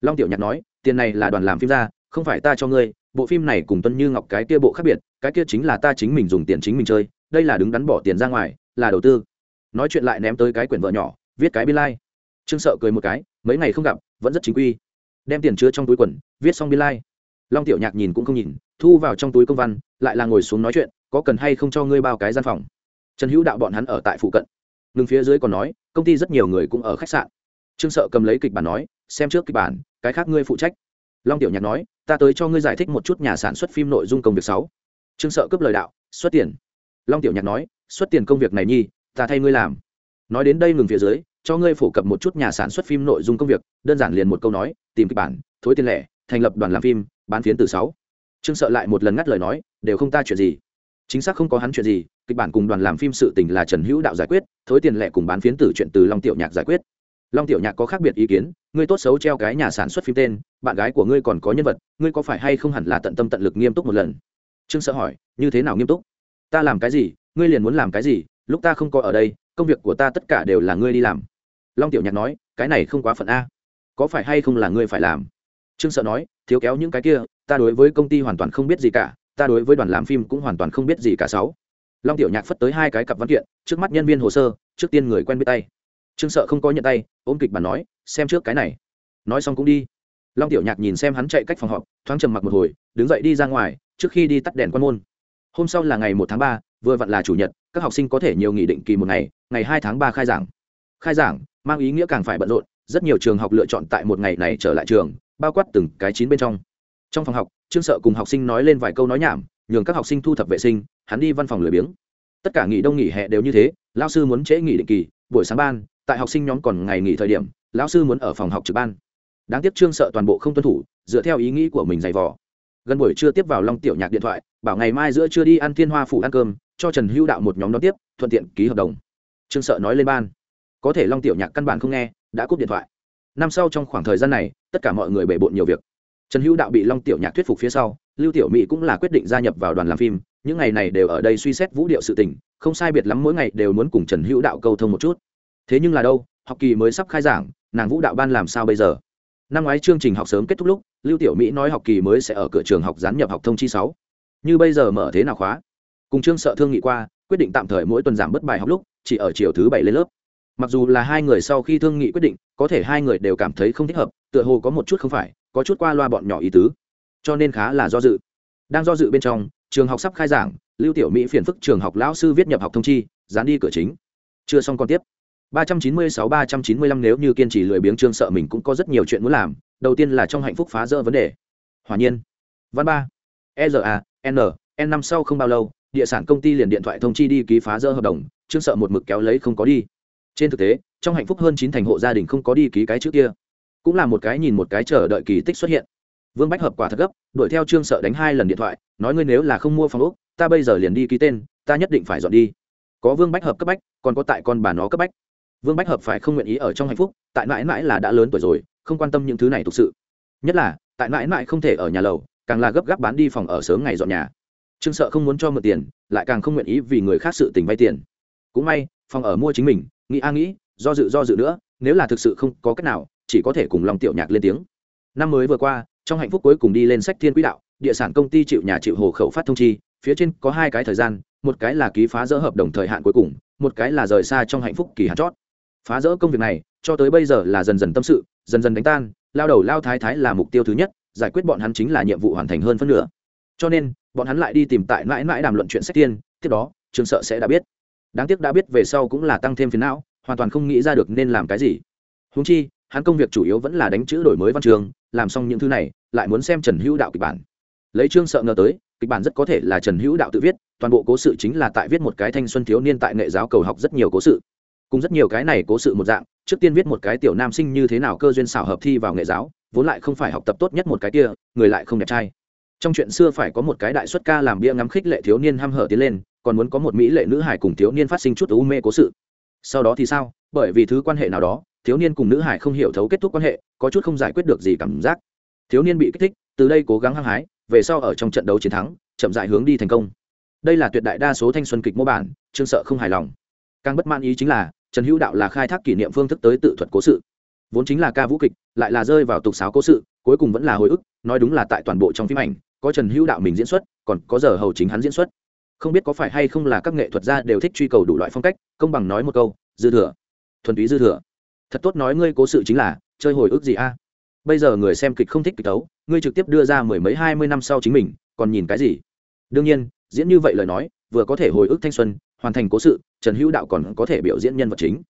Long tiểu nhạc nói, tiền này là đoàn làm phim ra, không phải ta cho ngươi, bộ phim này cùng tuân như ngọc cái kia bộ khác biệt, cái kia chính là ta chính mình dùng tiền chính mình chơi đây là đứng đắn bỏ tiền ra ngoài, là đầu tư. Nói chuyện lại ném tới cái quyển vợ nhỏ, viết cái biên lai、like. trương sợ cười một cái, mấy ngày không gặp, vẫn rất chính quy. Đem tiền chứa trong túi quần, viết xong biên lai、like. long tiểu nhạc nhìn cũng không nhìn, thu vào trong túi công văn, lại là ngồi xuống nói chuyện, có cần hay không cho ngươi bao cái gian phòng. Trần hữu đạo bọn hắn ở tại phụ cận. Ngừng phía dưới còn nói, công ty rất nhiều người cũng ở khách sạn. Trương sợ cầm lấy kịch bản nói, xem trước kịch bản, cái khác ngươi phụ trách. Long tiểu nhạc nói, ta tới cho ngươi giải thích một chút nhà sản xuất phim nội dung công việc sáu. Trương sợ cướp lời đạo, xuất tiền long tiểu nhạc nói, xuất tiền công việc này nhi, ta thay ngươi làm. Nói đến đây ngừng phía dưới, cho ngươi phổ cập một chút nhà sản xuất phim nội dung công việc, đơn giản liền một câu nói, tìm kịch bản, thối tiền lẻ, thành lập đoàn làm phim, bán phiến từ sáu. Trương sợ lại một lần ngắt lời nói, đều không ta chuyện gì. Chính xác không có hắn chuyện gì, kịch bản cùng đoàn làm phim sự tình là trần hữu đạo giải quyết, thối tiền lẻ cùng bán phiến tử chuyện từ long tiểu nhạc giải quyết. Long tiểu nhạc có khác biệt ý kiến, ngươi tốt xấu treo cái nhà sản xuất phim tên, bạn gái của ngươi còn có nhân vật, ngươi có phải hay không hẳn là tận tâm tận lực nghiêm túc một lần? Trương sợ hỏi, như thế nào nghiêm túc? Ta làm cái gì, ngươi liền muốn làm cái gì, lúc ta không có ở đây, công việc của ta tất cả đều là ngươi đi làm. Long tiểu nhạc nói, cái này không quá phận a. Có phải hay không là ngươi phải làm? Trương sợ nói, thiếu kéo những cái kia, ta đối với công ty hoàn toàn không biết gì cả, ta đối với đoàn làm phim cũng hoàn toàn không biết gì cả sáu. Long tiểu nhạc phất tới hai cái cặp văn kiện, trước mắt nhân viên hồ sơ, trước tiên người quen biết tay. Trương sợ không có nhận tay, ôm kịch bản nói, xem trước cái này. Nói xong cũng đi. Long tiểu nhạc nhìn xem hắn chạy cách phòng họp, thoáng trầm mặc một hồi, đứng dậy đi ra ngoài, trước khi đi tắt đèn quan môn hôm sau là ngày một tháng ba, vừa vặn là chủ nhật, các học sinh có thể nhiều nghỉ định kỳ một ngày ngày hai tháng ba khai giảng. Khai giảng mang ý nghĩa càng phải bận rộn, rất nhiều trường học lựa chọn tại một ngày này trở lại trường, bao quát từng cái chín bên trong. Trong phòng học, trương sợ cùng học sinh nói lên vài câu nói nhảm, nhường các học sinh thu thập vệ sinh, hắn đi văn phòng lười biếng. Tất cả nghỉ đông nghỉ hè đều như thế lao sư muốn trễ nghỉ định kỳ, buổi sáng ban, tại học sinh nhóm còn ngày nghỉ thời điểm, lão sư muốn ở phòng học trực ban. Đáng tiếc trương sợ toàn bộ không tuân thủ, dựa theo ý nghĩ của mình dày vò. Gần buổi trưa tiếp vào long tiểu nhạc điện thoại bảo ngày mai giữa chưa đi ăn thiên hoa phủ ăn cơm, cho trần hữu đạo một nhóm đón tiếp, thuận tiện ký hợp đồng. Trương sợ nói lên ban. Có thể long tiểu nhạc căn bản không nghe, đã cúp điện thoại. Năm sau trong khoảng thời gian này, tất cả mọi người bể bộn nhiều việc. Trần hữu đạo bị long tiểu nhạc thuyết phục phía sau, lưu tiểu mỹ cũng là quyết định gia nhập vào đoàn làm phim, những ngày này đều ở đây suy xét vũ điệu sự tình, không sai biệt lắm mỗi ngày đều muốn cùng trần hữu đạo câu thông một chút. Thế nhưng là đâu, học kỳ mới sắp khai giảng, nàng vũ đạo ban làm sao bây giờ? Năm ngoái chương trình học sớm kết thúc lúc, lưu tiểu mỹ nói học kỳ mới sẽ ở cửa trường học gián nhập học thông chi sáu như bây giờ mở thế nào khóa? Cùng trương sợ thương nghị qua, quyết định tạm thời mỗi tuần giảm bớt bài học lúc, chỉ ở chiều thứ bảy lên lớp. Mặc dù là hai người sau khi thương nghị quyết định, có thể hai người đều cảm thấy không thích hợp, tựa hồ có một chút không phải, có chút qua loa bọn nhỏ ý tứ. Cho nên khá là do dự. Đang do dự bên trong, trường học sắp khai giảng, lưu tiểu mỹ phiền phức trường học lão sư viết nhập học thông chi, dán đi cửa chính. Chưa xong còn tiếp. 396-395 nếu như kiên trì lười biếng trương sợ mình cũng có rất nhiều chuyện muốn làm, đầu tiên là trong hạnh phúc phá rỡ vấn đề. Hòa nhiên. Văn ba e a n n năm sau không bao lâu địa sản công ty liền điện thoại thông chi đi ký phá dỡ hợp đồng trương sợ một mực kéo lấy không có đi. Trên thực tế trong hạnh phúc hơn chín thành hộ gia đình không có đi ký cái trước kia. Cũng là một cái nhìn một cái chờ đợi kỳ tích xuất hiện. Vương bách hợp quả thật gấp đuổi theo trương sợ đánh hai lần điện thoại nói ngươi nếu là không mua phòng ốc, ta bây giờ liền đi ký tên ta nhất định phải dọn đi. Có vương bách hợp cấp bách còn có tại con bà nó cấp bách. Vương bách hợp phải không nguyện ý ở trong hạnh phúc tại mãi mãi là đã lớn tuổi rồi không quan tâm những thứ này thực sự. Nhất là tại mãi mãi không thể ở nhà lầu càng là gấp gáp bán đi phòng ở sớm ngày dọn nhà. Trương sợ không muốn cho mượn tiền, lại càng không nguyện ý vì người khác sự tình vay tiền. Cũng may, phòng ở mua chính mình, nghĩ a nghĩ, do dự do dự nữa, nếu là thực sự không có cách nào, chỉ có thể cùng lòng tiểu nhạc lên tiếng. Năm mới vừa qua, trong hạnh phúc cuối cùng đi lên sách thiên quỹ đạo, địa sản công ty chịu nhà chịu hồ khẩu phát thông chi, phía trên có hai cái thời gian, một cái là ký phá rỡ hợp đồng thời hạn cuối cùng, một cái là rời xa trong hạnh phúc kỳ hạn chót. Phá rỡ công việc này, cho tới bây giờ là dần dần tâm sự, dần dần đánh tan, lao đầu lao thái thái là mục tiêu thứ nhất giải quyết bọn hắn chính là nhiệm vụ hoàn thành hơn phân nửa. Cho nên, bọn hắn lại đi tìm tại mãi mãi đàm luận chuyện sách tiên, tiếp đó, trường sợ sẽ đã biết. Đáng tiếc đã biết về sau cũng là tăng thêm phiền não, hoàn toàn không nghĩ ra được nên làm cái gì. Húng chi, hắn công việc chủ yếu vẫn là đánh chữ đổi mới văn trường, làm xong những thứ này, lại muốn xem trần hữu đạo kịch bản. Lấy trương sợ ngờ tới, kịch bản rất có thể là trần hữu đạo tự viết, toàn bộ cố sự chính là tại viết một cái thanh xuân thiếu niên tại nghệ giáo cầu học rất nhiều cố sự. Cùng rất nhiều cái này cố sự một dạng, trước tiên viết một cái tiểu nam sinh như thế nào cơ duyên xảo hợp thi vào nghệ giáo vốn lại không phải học tập tốt nhất một cái kia, người lại không đẹp trai. Trong chuyện xưa phải có một cái đại xuất ca làm bia ngắm khích lệ thiếu niên h hở tiến lên, còn muốn có một mỹ lệ nữ hải cùng thiếu niên phát sinh chút u mê cố sự. Sau đó thì sao? Bởi vì thứ quan hệ nào đó, thiếu niên cùng nữ hải không hiểu thấu kết thúc quan hệ, có chút không giải quyết được gì cảm giác. Thiếu niên bị kích thích, từ đây cố gắng hăng hái, về sau ở trong trận đấu chiến thắng, chậm dại hướng đi thành công. Đây là tuyệt đại đa số thanh xuân kịch mô bản, chương sợ không hài lòng. Càng bất mãn ý chính là, trần hữu đạo là khai thác kỷ niệm phương thức tới tự thuật cố sự vốn chính là ca vũ kịch, lại là rơi vào tục sáo cố sự, cuối cùng vẫn là hồi ức, nói đúng là tại toàn bộ trong phim ảnh, có trần hữu đạo mình diễn xuất, còn có giờ hầu chính hắn diễn xuất. Không biết có phải hay không là các nghệ thuật gia đều thích truy cầu đủ loại phong cách, công bằng nói một câu, dư thừa. Thuần túy dư thừa. Thật tốt nói ngươi cố sự chính là, chơi hồi ức gì a? Bây giờ người xem kịch không thích kịch tấu, ngươi trực tiếp đưa ra mười mấy hai mươi năm sau chính mình, còn nhìn cái gì? Đương nhiên, diễn như vậy lời nói, vừa có thể hồi ức thanh xuân, hoàn thành cố sự, trần hữu đạo còn có thể biểu diễn nhân vật chính.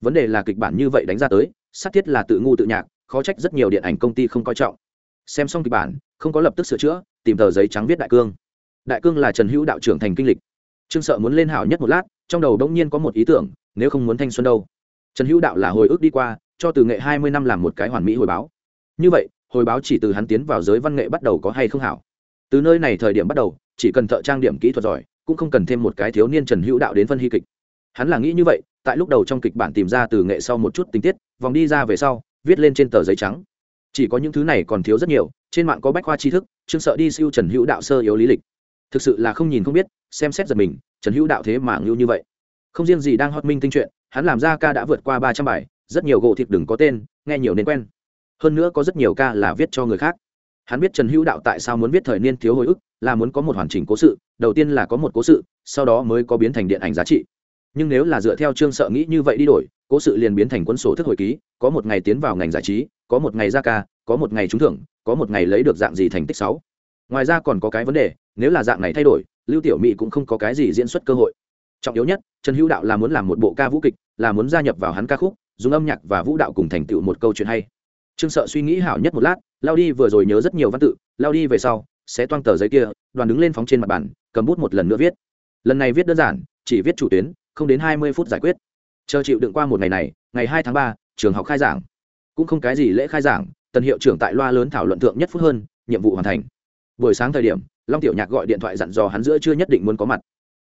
Vấn đề là kịch bản như vậy đánh ra tới sát thiết là tự ngu tự nhạc, khó trách rất nhiều điện ảnh công ty không coi trọng. Xem xong kịch bản, không có lập tức sửa chữa, tìm tờ giấy trắng viết đại cương. Đại cương là trần hữu đạo trưởng thành kinh lịch. Trương sợ muốn lên hảo nhất một lát, trong đầu đông nhiên có một ý tưởng, nếu không muốn thanh xuân đâu. Trần hữu đạo là hồi ức đi qua, cho từ nghệ hai mươi năm làm một cái hoàn mỹ hồi báo. Như vậy, hồi báo chỉ từ hắn tiến vào giới văn nghệ bắt đầu có hay không hảo. Từ nơi này thời điểm bắt đầu, chỉ cần thợ trang điểm kỹ thuật giỏi, cũng không cần thêm một cái thiếu niên trần hữu đạo đến phân hy kịch. Hắn là nghĩ như vậy, tại lúc đầu trong kịch bản tìm ra từ nghệ sau một chút tình tiết vòng đi ra về sau, viết lên trên tờ giấy trắng. Chỉ có những thứ này còn thiếu rất nhiều, trên mạng có bách khoa tri thức chương sợ đi siêu trần hữu đạo sơ yếu lý lịch. Thực sự là không nhìn không biết, xem xét giật mình, trần hữu đạo thế mà ngưu như vậy. Không riêng gì đang hot minh tinh chuyện, hắn làm ra ca đã vượt qua ba trăm bài, rất nhiều gỗ thịt đừng có tên, nghe nhiều nên quen. Hơn nữa có rất nhiều ca là viết cho người khác. Hắn biết trần hữu đạo tại sao muốn viết thời niên thiếu hồi ức, là muốn có một hoàn chỉnh cố sự, đầu tiên là có một cố sự, sau đó mới có biến thành điện ảnh giá trị. Nhưng nếu là dựa theo chương sợ nghĩ như vậy đi đổi cố sự liền biến thành cuốn sổ thức hồi ký, có một ngày tiến vào ngành giải trí, có một ngày ra ca, có một ngày trúng thưởng, có một ngày lấy được dạng gì thành tích sáu. Ngoài ra còn có cái vấn đề, nếu là dạng này thay đổi, lưu tiểu mỹ cũng không có cái gì diễn xuất cơ hội. Trọng yếu nhất, trần hữu đạo là muốn làm một bộ ca vũ kịch, là muốn gia nhập vào hắn ca khúc, dùng âm nhạc và vũ đạo cùng thành tựu một câu chuyện hay. Trương sợ suy nghĩ hảo nhất một lát, lao đi vừa rồi nhớ rất nhiều văn tự, lao đi về sau, sẽ toang tờ giấy kia, đoàn đứng lên phóng trên mặt bàn, cầm bút một lần nữa viết. Lần này viết đơn giản, chỉ viết chủ tuyến, không đến hai mươi phút giải quyết chờ chịu đựng qua một ngày này, ngày hai tháng ba, trường học khai giảng. Cũng không cái gì lễ khai giảng, tần hiệu trưởng tại loa lớn thảo luận thượng nhất phút hơn, nhiệm vụ hoàn thành. Buổi sáng thời điểm, long tiểu nhạc gọi điện thoại dặn dò hắn giữa chưa nhất định muốn có mặt.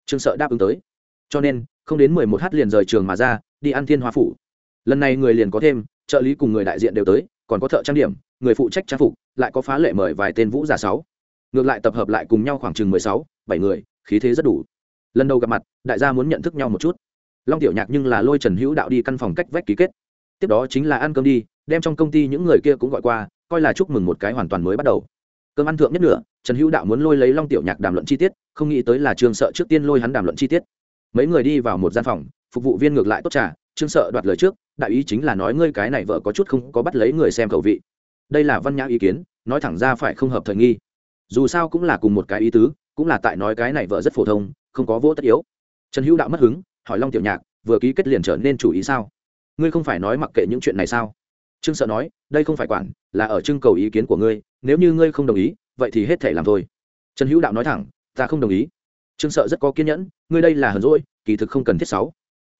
Trương sợ đáp ứng tới. Cho nên, không đến mười một h liền rời trường mà ra, đi ăn thiên hoa phủ. Lần này người liền có thêm, trợ lý cùng người đại diện đều tới, còn có thợ trang điểm, người phụ trách trang phục, lại có phá lệ mời vài tên vũ giả sáu. Ngược lại tập hợp lại cùng nhau khoảng chừng mười sáu, bảy người, khí thế rất đủ. Lần đầu gặp mặt, đại gia muốn nhận thức nhau một chút long tiểu nhạc nhưng là lôi trần hữu đạo đi căn phòng cách vách ký kết. Tiếp đó chính là ăn cơm đi, đem trong công ty những người kia cũng gọi qua, coi là chúc mừng một cái hoàn toàn mới bắt đầu. Cơm ăn thượng nhất nửa, trần hữu đạo muốn lôi lấy long tiểu nhạc đàm luận chi tiết, không nghĩ tới là trương sợ trước tiên lôi hắn đàm luận chi tiết. Mấy người đi vào một gian phòng, phục vụ viên ngược lại tốt trà, trương sợ đoạt lời trước, đại ý chính là nói ngươi cái này vợ có chút không có bắt lấy người xem khẩu vị. Đây là văn nhã ý kiến, nói thẳng ra phải không hợp thời nghi. Dù sao cũng là cùng một cái ý tứ, cũng là tại nói cái này vợ rất phổ thông, không có vô tất yếu. Trần hữu đạo mất hứng hỏi long tiểu nhạc, vừa ký kết liền trở nên chủ ý sao? Ngươi không phải nói mặc kệ những chuyện này sao? Trương sợ nói, đây không phải quản, là ở trưng cầu ý kiến của ngươi, nếu như ngươi không đồng ý, vậy thì hết thể làm thôi. Trần hữu đạo nói thẳng, ta không đồng ý. Trương sợ rất có kiên nhẫn, ngươi đây là hờn rỗi kỳ thực không cần thiết sáu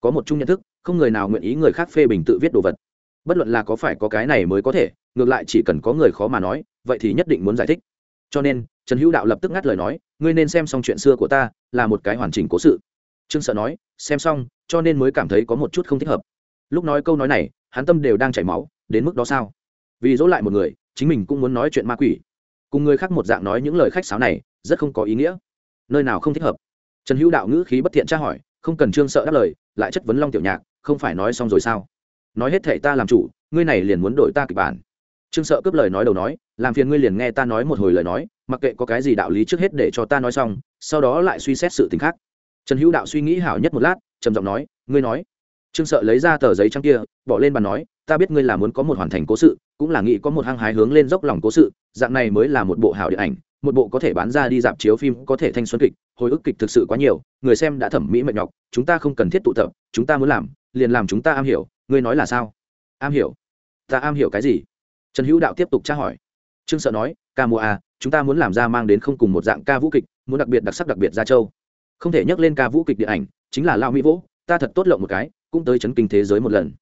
có một chung nhận thức, không người nào nguyện ý người khác phê bình tự viết đồ vật. Bất luận là có phải có cái này mới có thể, ngược lại chỉ cần có người khó mà nói, vậy thì nhất định muốn giải thích. Cho nên, trần hữu đạo lập tức ngắt lời nói, ngươi nên xem xong chuyện xưa của ta, là một cái hoàn chỉnh cố sự trương sợ nói, xem xong, cho nên mới cảm thấy có một chút không thích hợp. Lúc nói câu nói này, hắn tâm đều đang chảy máu, đến mức đó sao? Vì dỗ lại một người, chính mình cũng muốn nói chuyện ma quỷ. Cùng người khác một dạng nói những lời khách sáo này, rất không có ý nghĩa. Nơi nào không thích hợp? Trần hữu đạo ngữ khí bất thiện tra hỏi, không cần trương sợ đáp lời, lại chất vấn long tiểu nhạc, không phải nói xong rồi sao? Nói hết thể ta làm chủ, ngươi này liền muốn đổi ta kịch bản. Trương sợ cướp lời nói đầu nói, làm phiền ngươi liền nghe ta nói một hồi lời nói, mặc kệ có cái gì đạo lý trước hết để cho ta nói xong, sau đó lại suy xét sự t ì n h khác trần hữu đạo suy nghĩ hảo nhất một lát trầm giọng nói ngươi nói. Trương sợ lấy ra tờ giấy trắng kia bỏ lên bàn nói ta biết ngươi là muốn có một hoàn thành cố sự cũng là nghĩ có một hăng hái hướng lên dốc lòng cố sự dạng này mới là một bộ hảo điện ảnh một bộ có thể bán ra đi dạp chiếu phim có thể thanh xuân kịch hồi ức kịch thực sự quá nhiều người xem đã thẩm mỹ mệt nhọc chúng ta không cần thiết tụ tập chúng ta muốn làm liền làm chúng ta am hiểu ngươi nói là sao? Am hiểu. Ta am hiểu cái gì? Trần hữu đạo tiếp tục tra hỏi. Trương sợ nói ca mùa à, chúng ta muốn làm ra mang đến không cùng một dạng ca vũ kịch muốn đặc biệt đặc sắc đặc biệt ra châu không thể nhắc lên ca vũ kịch điện ảnh, chính là lao mỹ vỗ, ta thật tốt lộng một cái, cũng tới chấn kinh thế giới một lần.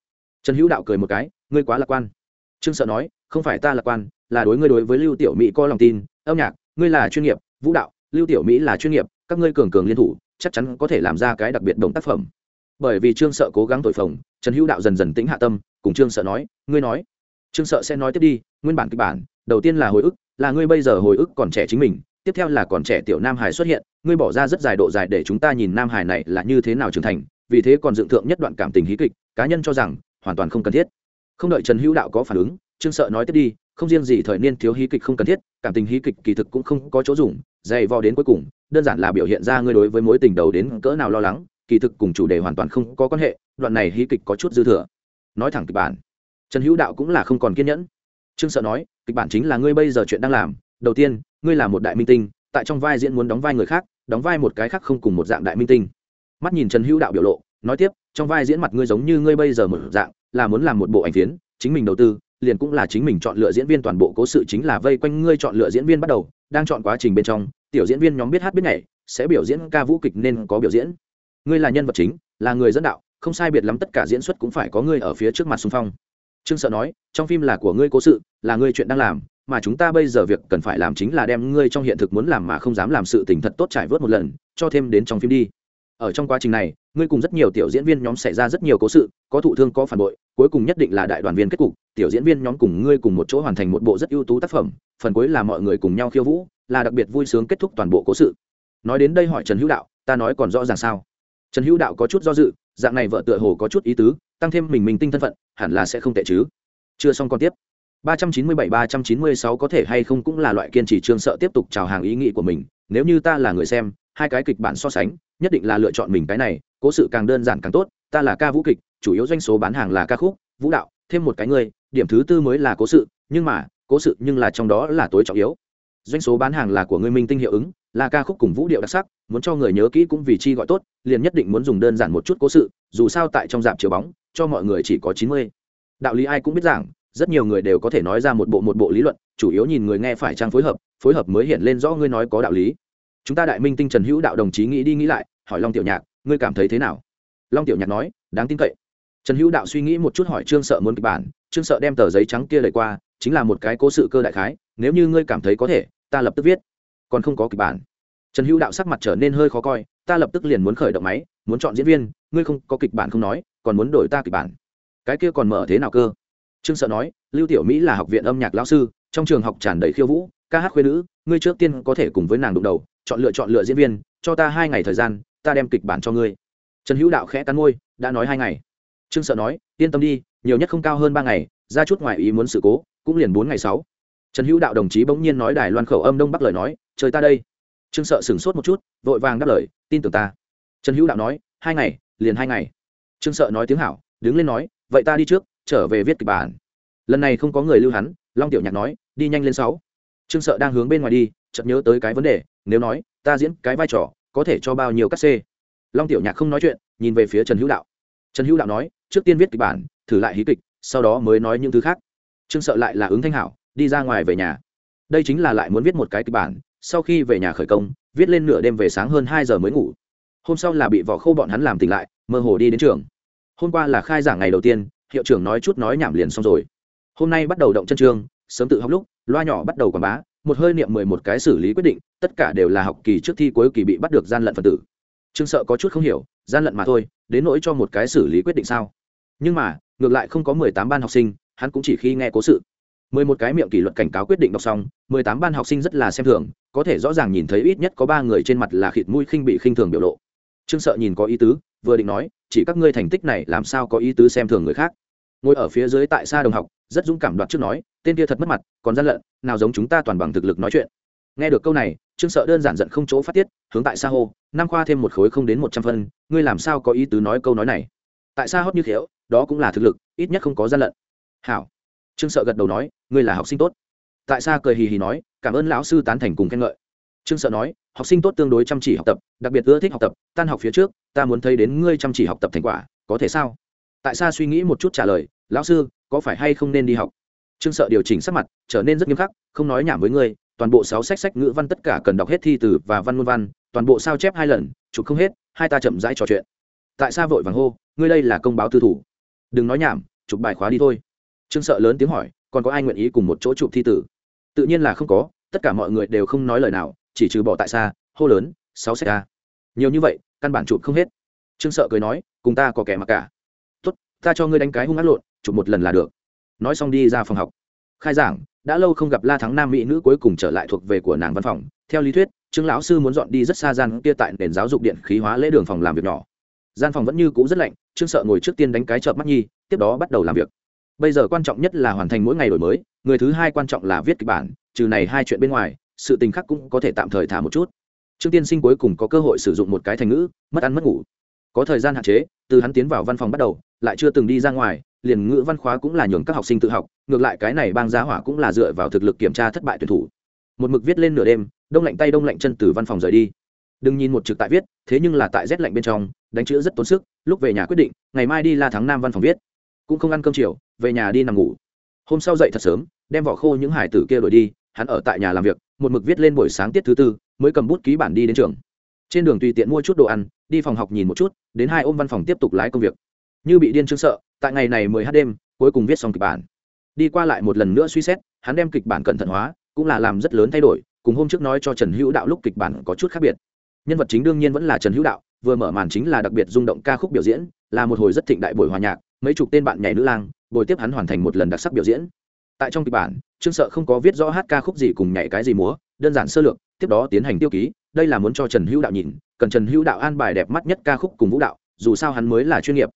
Trần hữu đạo cười một cái, ngươi quá lạc quan. Trương sợ nói, không phải ta lạc quan, là đối ngươi đối với lưu tiểu mỹ có lòng tin, âm nhạc, ngươi là chuyên nghiệp, vũ đạo, lưu tiểu mỹ là chuyên nghiệp, các ngươi cường cường liên thủ, chắc chắn có thể làm ra cái đặc biệt đồng tác phẩm. Bởi vì trương sợ cố gắng thổi phồng, trần hữu đạo dần dần tĩnh hạ tâm, cùng trương sợ nói, ngươi nói. Trương sợ sẽ nói tiếp đi, nguyên bản kịch bản, đầu tiên là hồi ức, là ngươi bây giờ hồi ức còn trẻ chính mình tiếp theo là còn trẻ tiểu nam hải xuất hiện, ngươi bỏ ra rất dài độ dài để chúng ta nhìn nam hải này là như thế nào trưởng thành, vì thế còn dựng thượng nhất đoạn cảm tình hí kịch, cá nhân cho rằng, hoàn toàn không cần thiết. Không đợi trần hữu đạo có phản ứng, trương sợ nói tiếp đi, không riêng gì thời niên thiếu hí kịch không cần thiết, cảm tình hí kịch kỳ thực cũng không có chỗ dùng, dày vò đến cuối cùng, đơn giản là biểu hiện ra ngươi đối với mối tình đầu đến cỡ nào lo lắng, kỳ thực cùng chủ đề hoàn toàn không có quan hệ, đoạn này hí kịch có chút dư thừa. Nói thẳng kịch bản, trần hữu đạo cũng là không còn kiên nhẫn. Trương sợ nói, kịch bản chính là ngươi bây giờ chuyện đang làm, đầu tiên ngươi là một đại minh tinh, tại trong vai diễn muốn đóng vai người khác, đóng vai một cái khác không cùng một dạng đại minh tinh. Mắt nhìn trần hữu đạo biểu lộ, nói tiếp, trong vai diễn mặt ngươi giống như ngươi bây giờ một dạng, là muốn làm một bộ ảnh phiến, chính mình đầu tư, liền cũng là chính mình chọn lựa diễn viên toàn bộ cố sự chính là vây quanh ngươi chọn lựa diễn viên bắt đầu, đang chọn quá trình bên trong, tiểu diễn viên nhóm biết hát biết nhảy, sẽ biểu diễn ca vũ kịch nên có biểu diễn. Ngươi là nhân vật chính, là người dẫn đạo, không sai biệt lắm tất cả diễn xuất cũng phải có ngươi ở phía trước mặt xung phong. Trương sợ nói, trong phim là của ngươi cố sự, là ngươi chuyện đang làm mà chúng ta bây giờ việc cần phải làm chính là đem ngươi trong hiện thực muốn làm mà không dám làm sự tình thật tốt trải vớt một lần, cho thêm đến trong phim đi. Ở trong quá trình này, ngươi cùng rất nhiều tiểu diễn viên nhóm xảy ra rất nhiều cố sự, có thụ thương, có phản bội, cuối cùng nhất định là đại đoàn viên kết cục, tiểu diễn viên nhóm cùng ngươi cùng một chỗ hoàn thành một bộ rất ưu tú tác phẩm, phần cuối là mọi người cùng nhau khiêu vũ, là đặc biệt vui sướng kết thúc toàn bộ cố sự. Nói đến đây hỏi trần hữu đạo, ta nói còn rõ ràng sao? Trần hữu đạo có chút do dự, dạng này vợ tựa hồ có chút ý tứ, tăng thêm mình mình tinh thân phận, hẳn là sẽ không tệ chứ. Chưa xong còn tiếp. 397-396 có thể hay không cũng là loại kiên trì trương sợ tiếp tục chào hàng ý nghĩ của mình. Nếu như ta là người xem, hai cái kịch bản so sánh, nhất định là lựa chọn mình cái này, cố sự càng đơn giản càng tốt, ta là ca vũ kịch, chủ yếu doanh số bán hàng là ca khúc, vũ đạo, thêm một cái người, điểm thứ tư mới là cố sự, nhưng mà, cố sự nhưng là trong đó là tối trọng yếu. Doanh số bán hàng là của người minh tinh hiệu ứng, là ca khúc cùng vũ điệu đặc sắc, muốn cho người nhớ kỹ cũng vì chi gọi tốt, liền nhất định muốn dùng đơn giản một chút cố sự, dù sao tại trong dạp chiếu bóng, cho mọi người chỉ có chín mươi. Đạo lý ai cũng biết rằng rất nhiều người đều có thể nói ra một bộ một bộ lý luận, chủ yếu nhìn người nghe phải trang phối hợp phối hợp mới hiện lên rõ ngươi nói có đạo lý. Chúng ta đại minh tinh trần hữu đạo đồng chí nghĩ đi nghĩ lại, hỏi long tiểu nhạc, ngươi cảm thấy thế nào? Long tiểu nhạc nói, đáng tin cậy. Trần hữu đạo suy nghĩ một chút hỏi trương sợ muốn kịch bản, trương sợ đem tờ giấy trắng kia lời qua, chính là một cái cố sự cơ đại khái, nếu như ngươi cảm thấy có thể, ta lập tức viết. Còn không có kịch bản. Trần hữu đạo sắc mặt trở nên hơi khó coi, ta lập tức liền muốn khởi động máy, muốn chọn diễn viên, ngươi không có kịch bản không nói, còn muốn đổi ta kịch bản. Cái kia còn mở thế nào cơ? Trương sợ nói, lưu tiểu mỹ là học viện âm nhạc lão sư, trong trường học tràn đầy khiêu vũ, ca hát khuyên nữ, ngươi trước tiên có thể cùng với nàng đụng đầu, chọn lựa chọn lựa diễn viên, cho ta hai ngày thời gian, ta đem kịch bản cho ngươi. Trần hữu đạo khẽ cắn môi, đã nói hai ngày. Trương sợ nói, yên tâm đi, nhiều nhất không cao hơn ba ngày, ra chút ngoài ý muốn sự cố, cũng liền bốn ngày sáu. Trần hữu đạo đồng chí bỗng nhiên nói đài loan khẩu âm đông bắc lời nói, trời ta đây. Trương sợ sửng sốt một chút, vội vàng đáp lời, tin tưởng ta. Trần hữu đạo nói, hai ngày, liền hai ngày. Trương sợ nói tiếng hảo, đứng lên nói, vậy ta đi trước trở về viết kịch bản. Lần này không có người lưu hắn, long tiểu nhạc nói, đi nhanh lên sáu. Trương sợ đang hướng bên ngoài đi, chợt nhớ tới cái vấn đề, nếu nói, ta diễn cái vai trò, có thể cho bao nhiêu cắt xê long tiểu nhạc không nói chuyện, nhìn về phía trần hữu đạo. Trần hữu đạo nói, trước tiên viết kịch bản, thử lại hí kịch, sau đó mới nói những thứ khác. Trương sợ lại là ứng thanh hảo, đi ra ngoài về nhà. Đây chính là lại muốn viết một cái kịch bản, sau khi về nhà khởi công, viết lên nửa đêm về sáng hơn hai giờ mới ngủ. Hôm sau là bị vỏ khô bọn hắn làm tỉnh lại, mơ hồ đi đến trường. Hôm qua là khai giảng ngày đầu tiên hiệu trưởng nói chút nói nhảm liền xong rồi. Hôm nay bắt đầu động chân trường, sớm tự học lúc, loa nhỏ bắt đầu quảng bá, một hơi niệm mười một cái xử lý quyết định, tất cả đều là học kỳ trước thi cuối kỳ bị bắt được gian lận phần tử. Trương sợ có chút không hiểu, gian lận mà thôi, đến nỗi cho một cái xử lý quyết định sao? Nhưng mà, ngược lại không có mười tám ban học sinh, hắn cũng chỉ khi nghe cố sự. Mười một cái miệng kỷ luật cảnh cáo quyết định đọc xong, mười tám ban học sinh rất là xem thường, có thể rõ ràng nhìn thấy ít nhất có ba người trên mặt là khịt mũi khinh bị khinh thường biểu lộ trương sợ nhìn có ý tứ, vừa định nói, chỉ các ngươi thành tích này, làm sao có ý tứ xem thường người khác? Ngồi ở phía dưới tại xa đồng học, rất dũng cảm đoạt trước nói, tên kia thật mất mặt, còn gian lận, nào giống chúng ta toàn bằng thực lực nói chuyện. Nghe được câu này, trương sợ đơn giản giận không chỗ phát tiết, hướng tại xa hô, năm khoa thêm một khối không đến một trăm phân, ngươi làm sao có ý tứ nói câu nói này? Tại sao hót như thiếu đó cũng là thực lực, ít nhất không có gian lận. Hảo. Trương sợ gật đầu nói, ngươi là học sinh tốt. Tại sao cười hì hì nói, cảm ơn lão sư tán thành cùng khen ngợi. Trương sợ nói học sinh tốt tương đối chăm chỉ học tập, đặc biệt ưa thích học tập, tan học phía trước, ta muốn thấy đến ngươi chăm chỉ học tập thành quả, có thể sao? Tại sao suy nghĩ một chút trả lời, lão sư, có phải hay không nên đi học? Trương sợ điều chỉnh sắc mặt, trở nên rất nghiêm khắc, không nói nhảm với ngươi, toàn bộ sáu sách sách ngữ văn tất cả cần đọc hết thi từ và văn ngôn văn, toàn bộ sao chép hai lần, chụp không hết, hai ta chậm rãi trò chuyện. Tại sao vội vàng hô, ngươi đây là công báo tư thủ. Đừng nói nhảm, chụp bài khóa đi thôi. Trương sợ lớn tiếng hỏi, còn có ai nguyện ý cùng một chỗ chụp thi tử? Tự nhiên là không có, tất cả mọi người đều không nói lời nào chỉ trừ bỏ tại xa, hô lớn, sáu xe ca nhiều như vậy, căn bản chụp không hết. Trương sợ cười nói, cùng ta có kẻ mặc cả. Tốt, ta cho ngươi đánh cái hung ác lộn, chụp một lần là được. Nói xong đi ra phòng học. Khai giảng, đã lâu không gặp la thắng nam mỹ nữ cuối cùng trở lại thuộc về của nàng văn phòng. Theo lý thuyết, trương lão sư muốn dọn đi rất xa gian kia tại nền giáo dục điện khí hóa lễ đường phòng làm việc nhỏ. Gian phòng vẫn như cũ rất lạnh, trương sợ ngồi trước tiên đánh cái chợp mắt nhi, tiếp đó bắt đầu làm việc. Bây giờ quan trọng nhất là hoàn thành mỗi ngày đổi mới, người thứ hai quan trọng là viết kịch bản, trừ này hai chuyện bên ngoài sự tình khác cũng có thể tạm thời thả một chút. Trương tiên sinh cuối cùng có cơ hội sử dụng một cái thành ngữ, mất ăn mất ngủ. Có thời gian hạn chế, từ hắn tiến vào văn phòng bắt đầu, lại chưa từng đi ra ngoài, liền ngữ văn khóa cũng là nhường các học sinh tự học, ngược lại cái này bang giá hỏa cũng là dựa vào thực lực kiểm tra thất bại tuyển thủ. Một mực viết lên nửa đêm, đông lạnh tay đông lạnh chân từ văn phòng rời đi. Đừng nhìn một trực tại viết, thế nhưng là tại rét lạnh bên trong, đánh chữ rất tốn sức, lúc về nhà quyết định, ngày mai đi la thắng nam văn phòng viết. Cũng không ăn cơm chiều, về nhà đi nằm ngủ. Hôm sau dậy thật sớm, đem vỏ khô những hải tử kia đổi đi, hắn ở tại nhà làm việc một mực viết lên buổi sáng tiết thứ tư, mới cầm bút ký bản đi đến trường. Trên đường tùy tiện mua chút đồ ăn, đi phòng học nhìn một chút, đến hai ôm văn phòng tiếp tục lái công việc. Như bị điên trương sợ, tại ngày này mười h đêm, cuối cùng viết xong kịch bản. Đi qua lại một lần nữa suy xét, hắn đem kịch bản cẩn thận hóa, cũng là làm rất lớn thay đổi, cùng hôm trước nói cho trần hữu đạo lúc kịch bản có chút khác biệt. Nhân vật chính đương nhiên vẫn là trần hữu đạo, vừa mở màn chính là đặc biệt rung động ca khúc biểu diễn, là một hồi rất thịnh đại buổi hòa nhạc, mấy chục tên bạn nhảy nữ lang bồi tiếp hắn hoàn thành một lần đặc sắc biểu diễn. Tại trong kịch bản trương sợ không có viết rõ hát ca khúc gì cùng nhảy cái gì múa, đơn giản sơ lược, tiếp đó tiến hành tiêu ký, đây là muốn cho trần hữu đạo nhìn, cần trần hữu đạo an bài đẹp mắt nhất ca khúc cùng vũ đạo, dù sao hắn mới là chuyên nghiệp.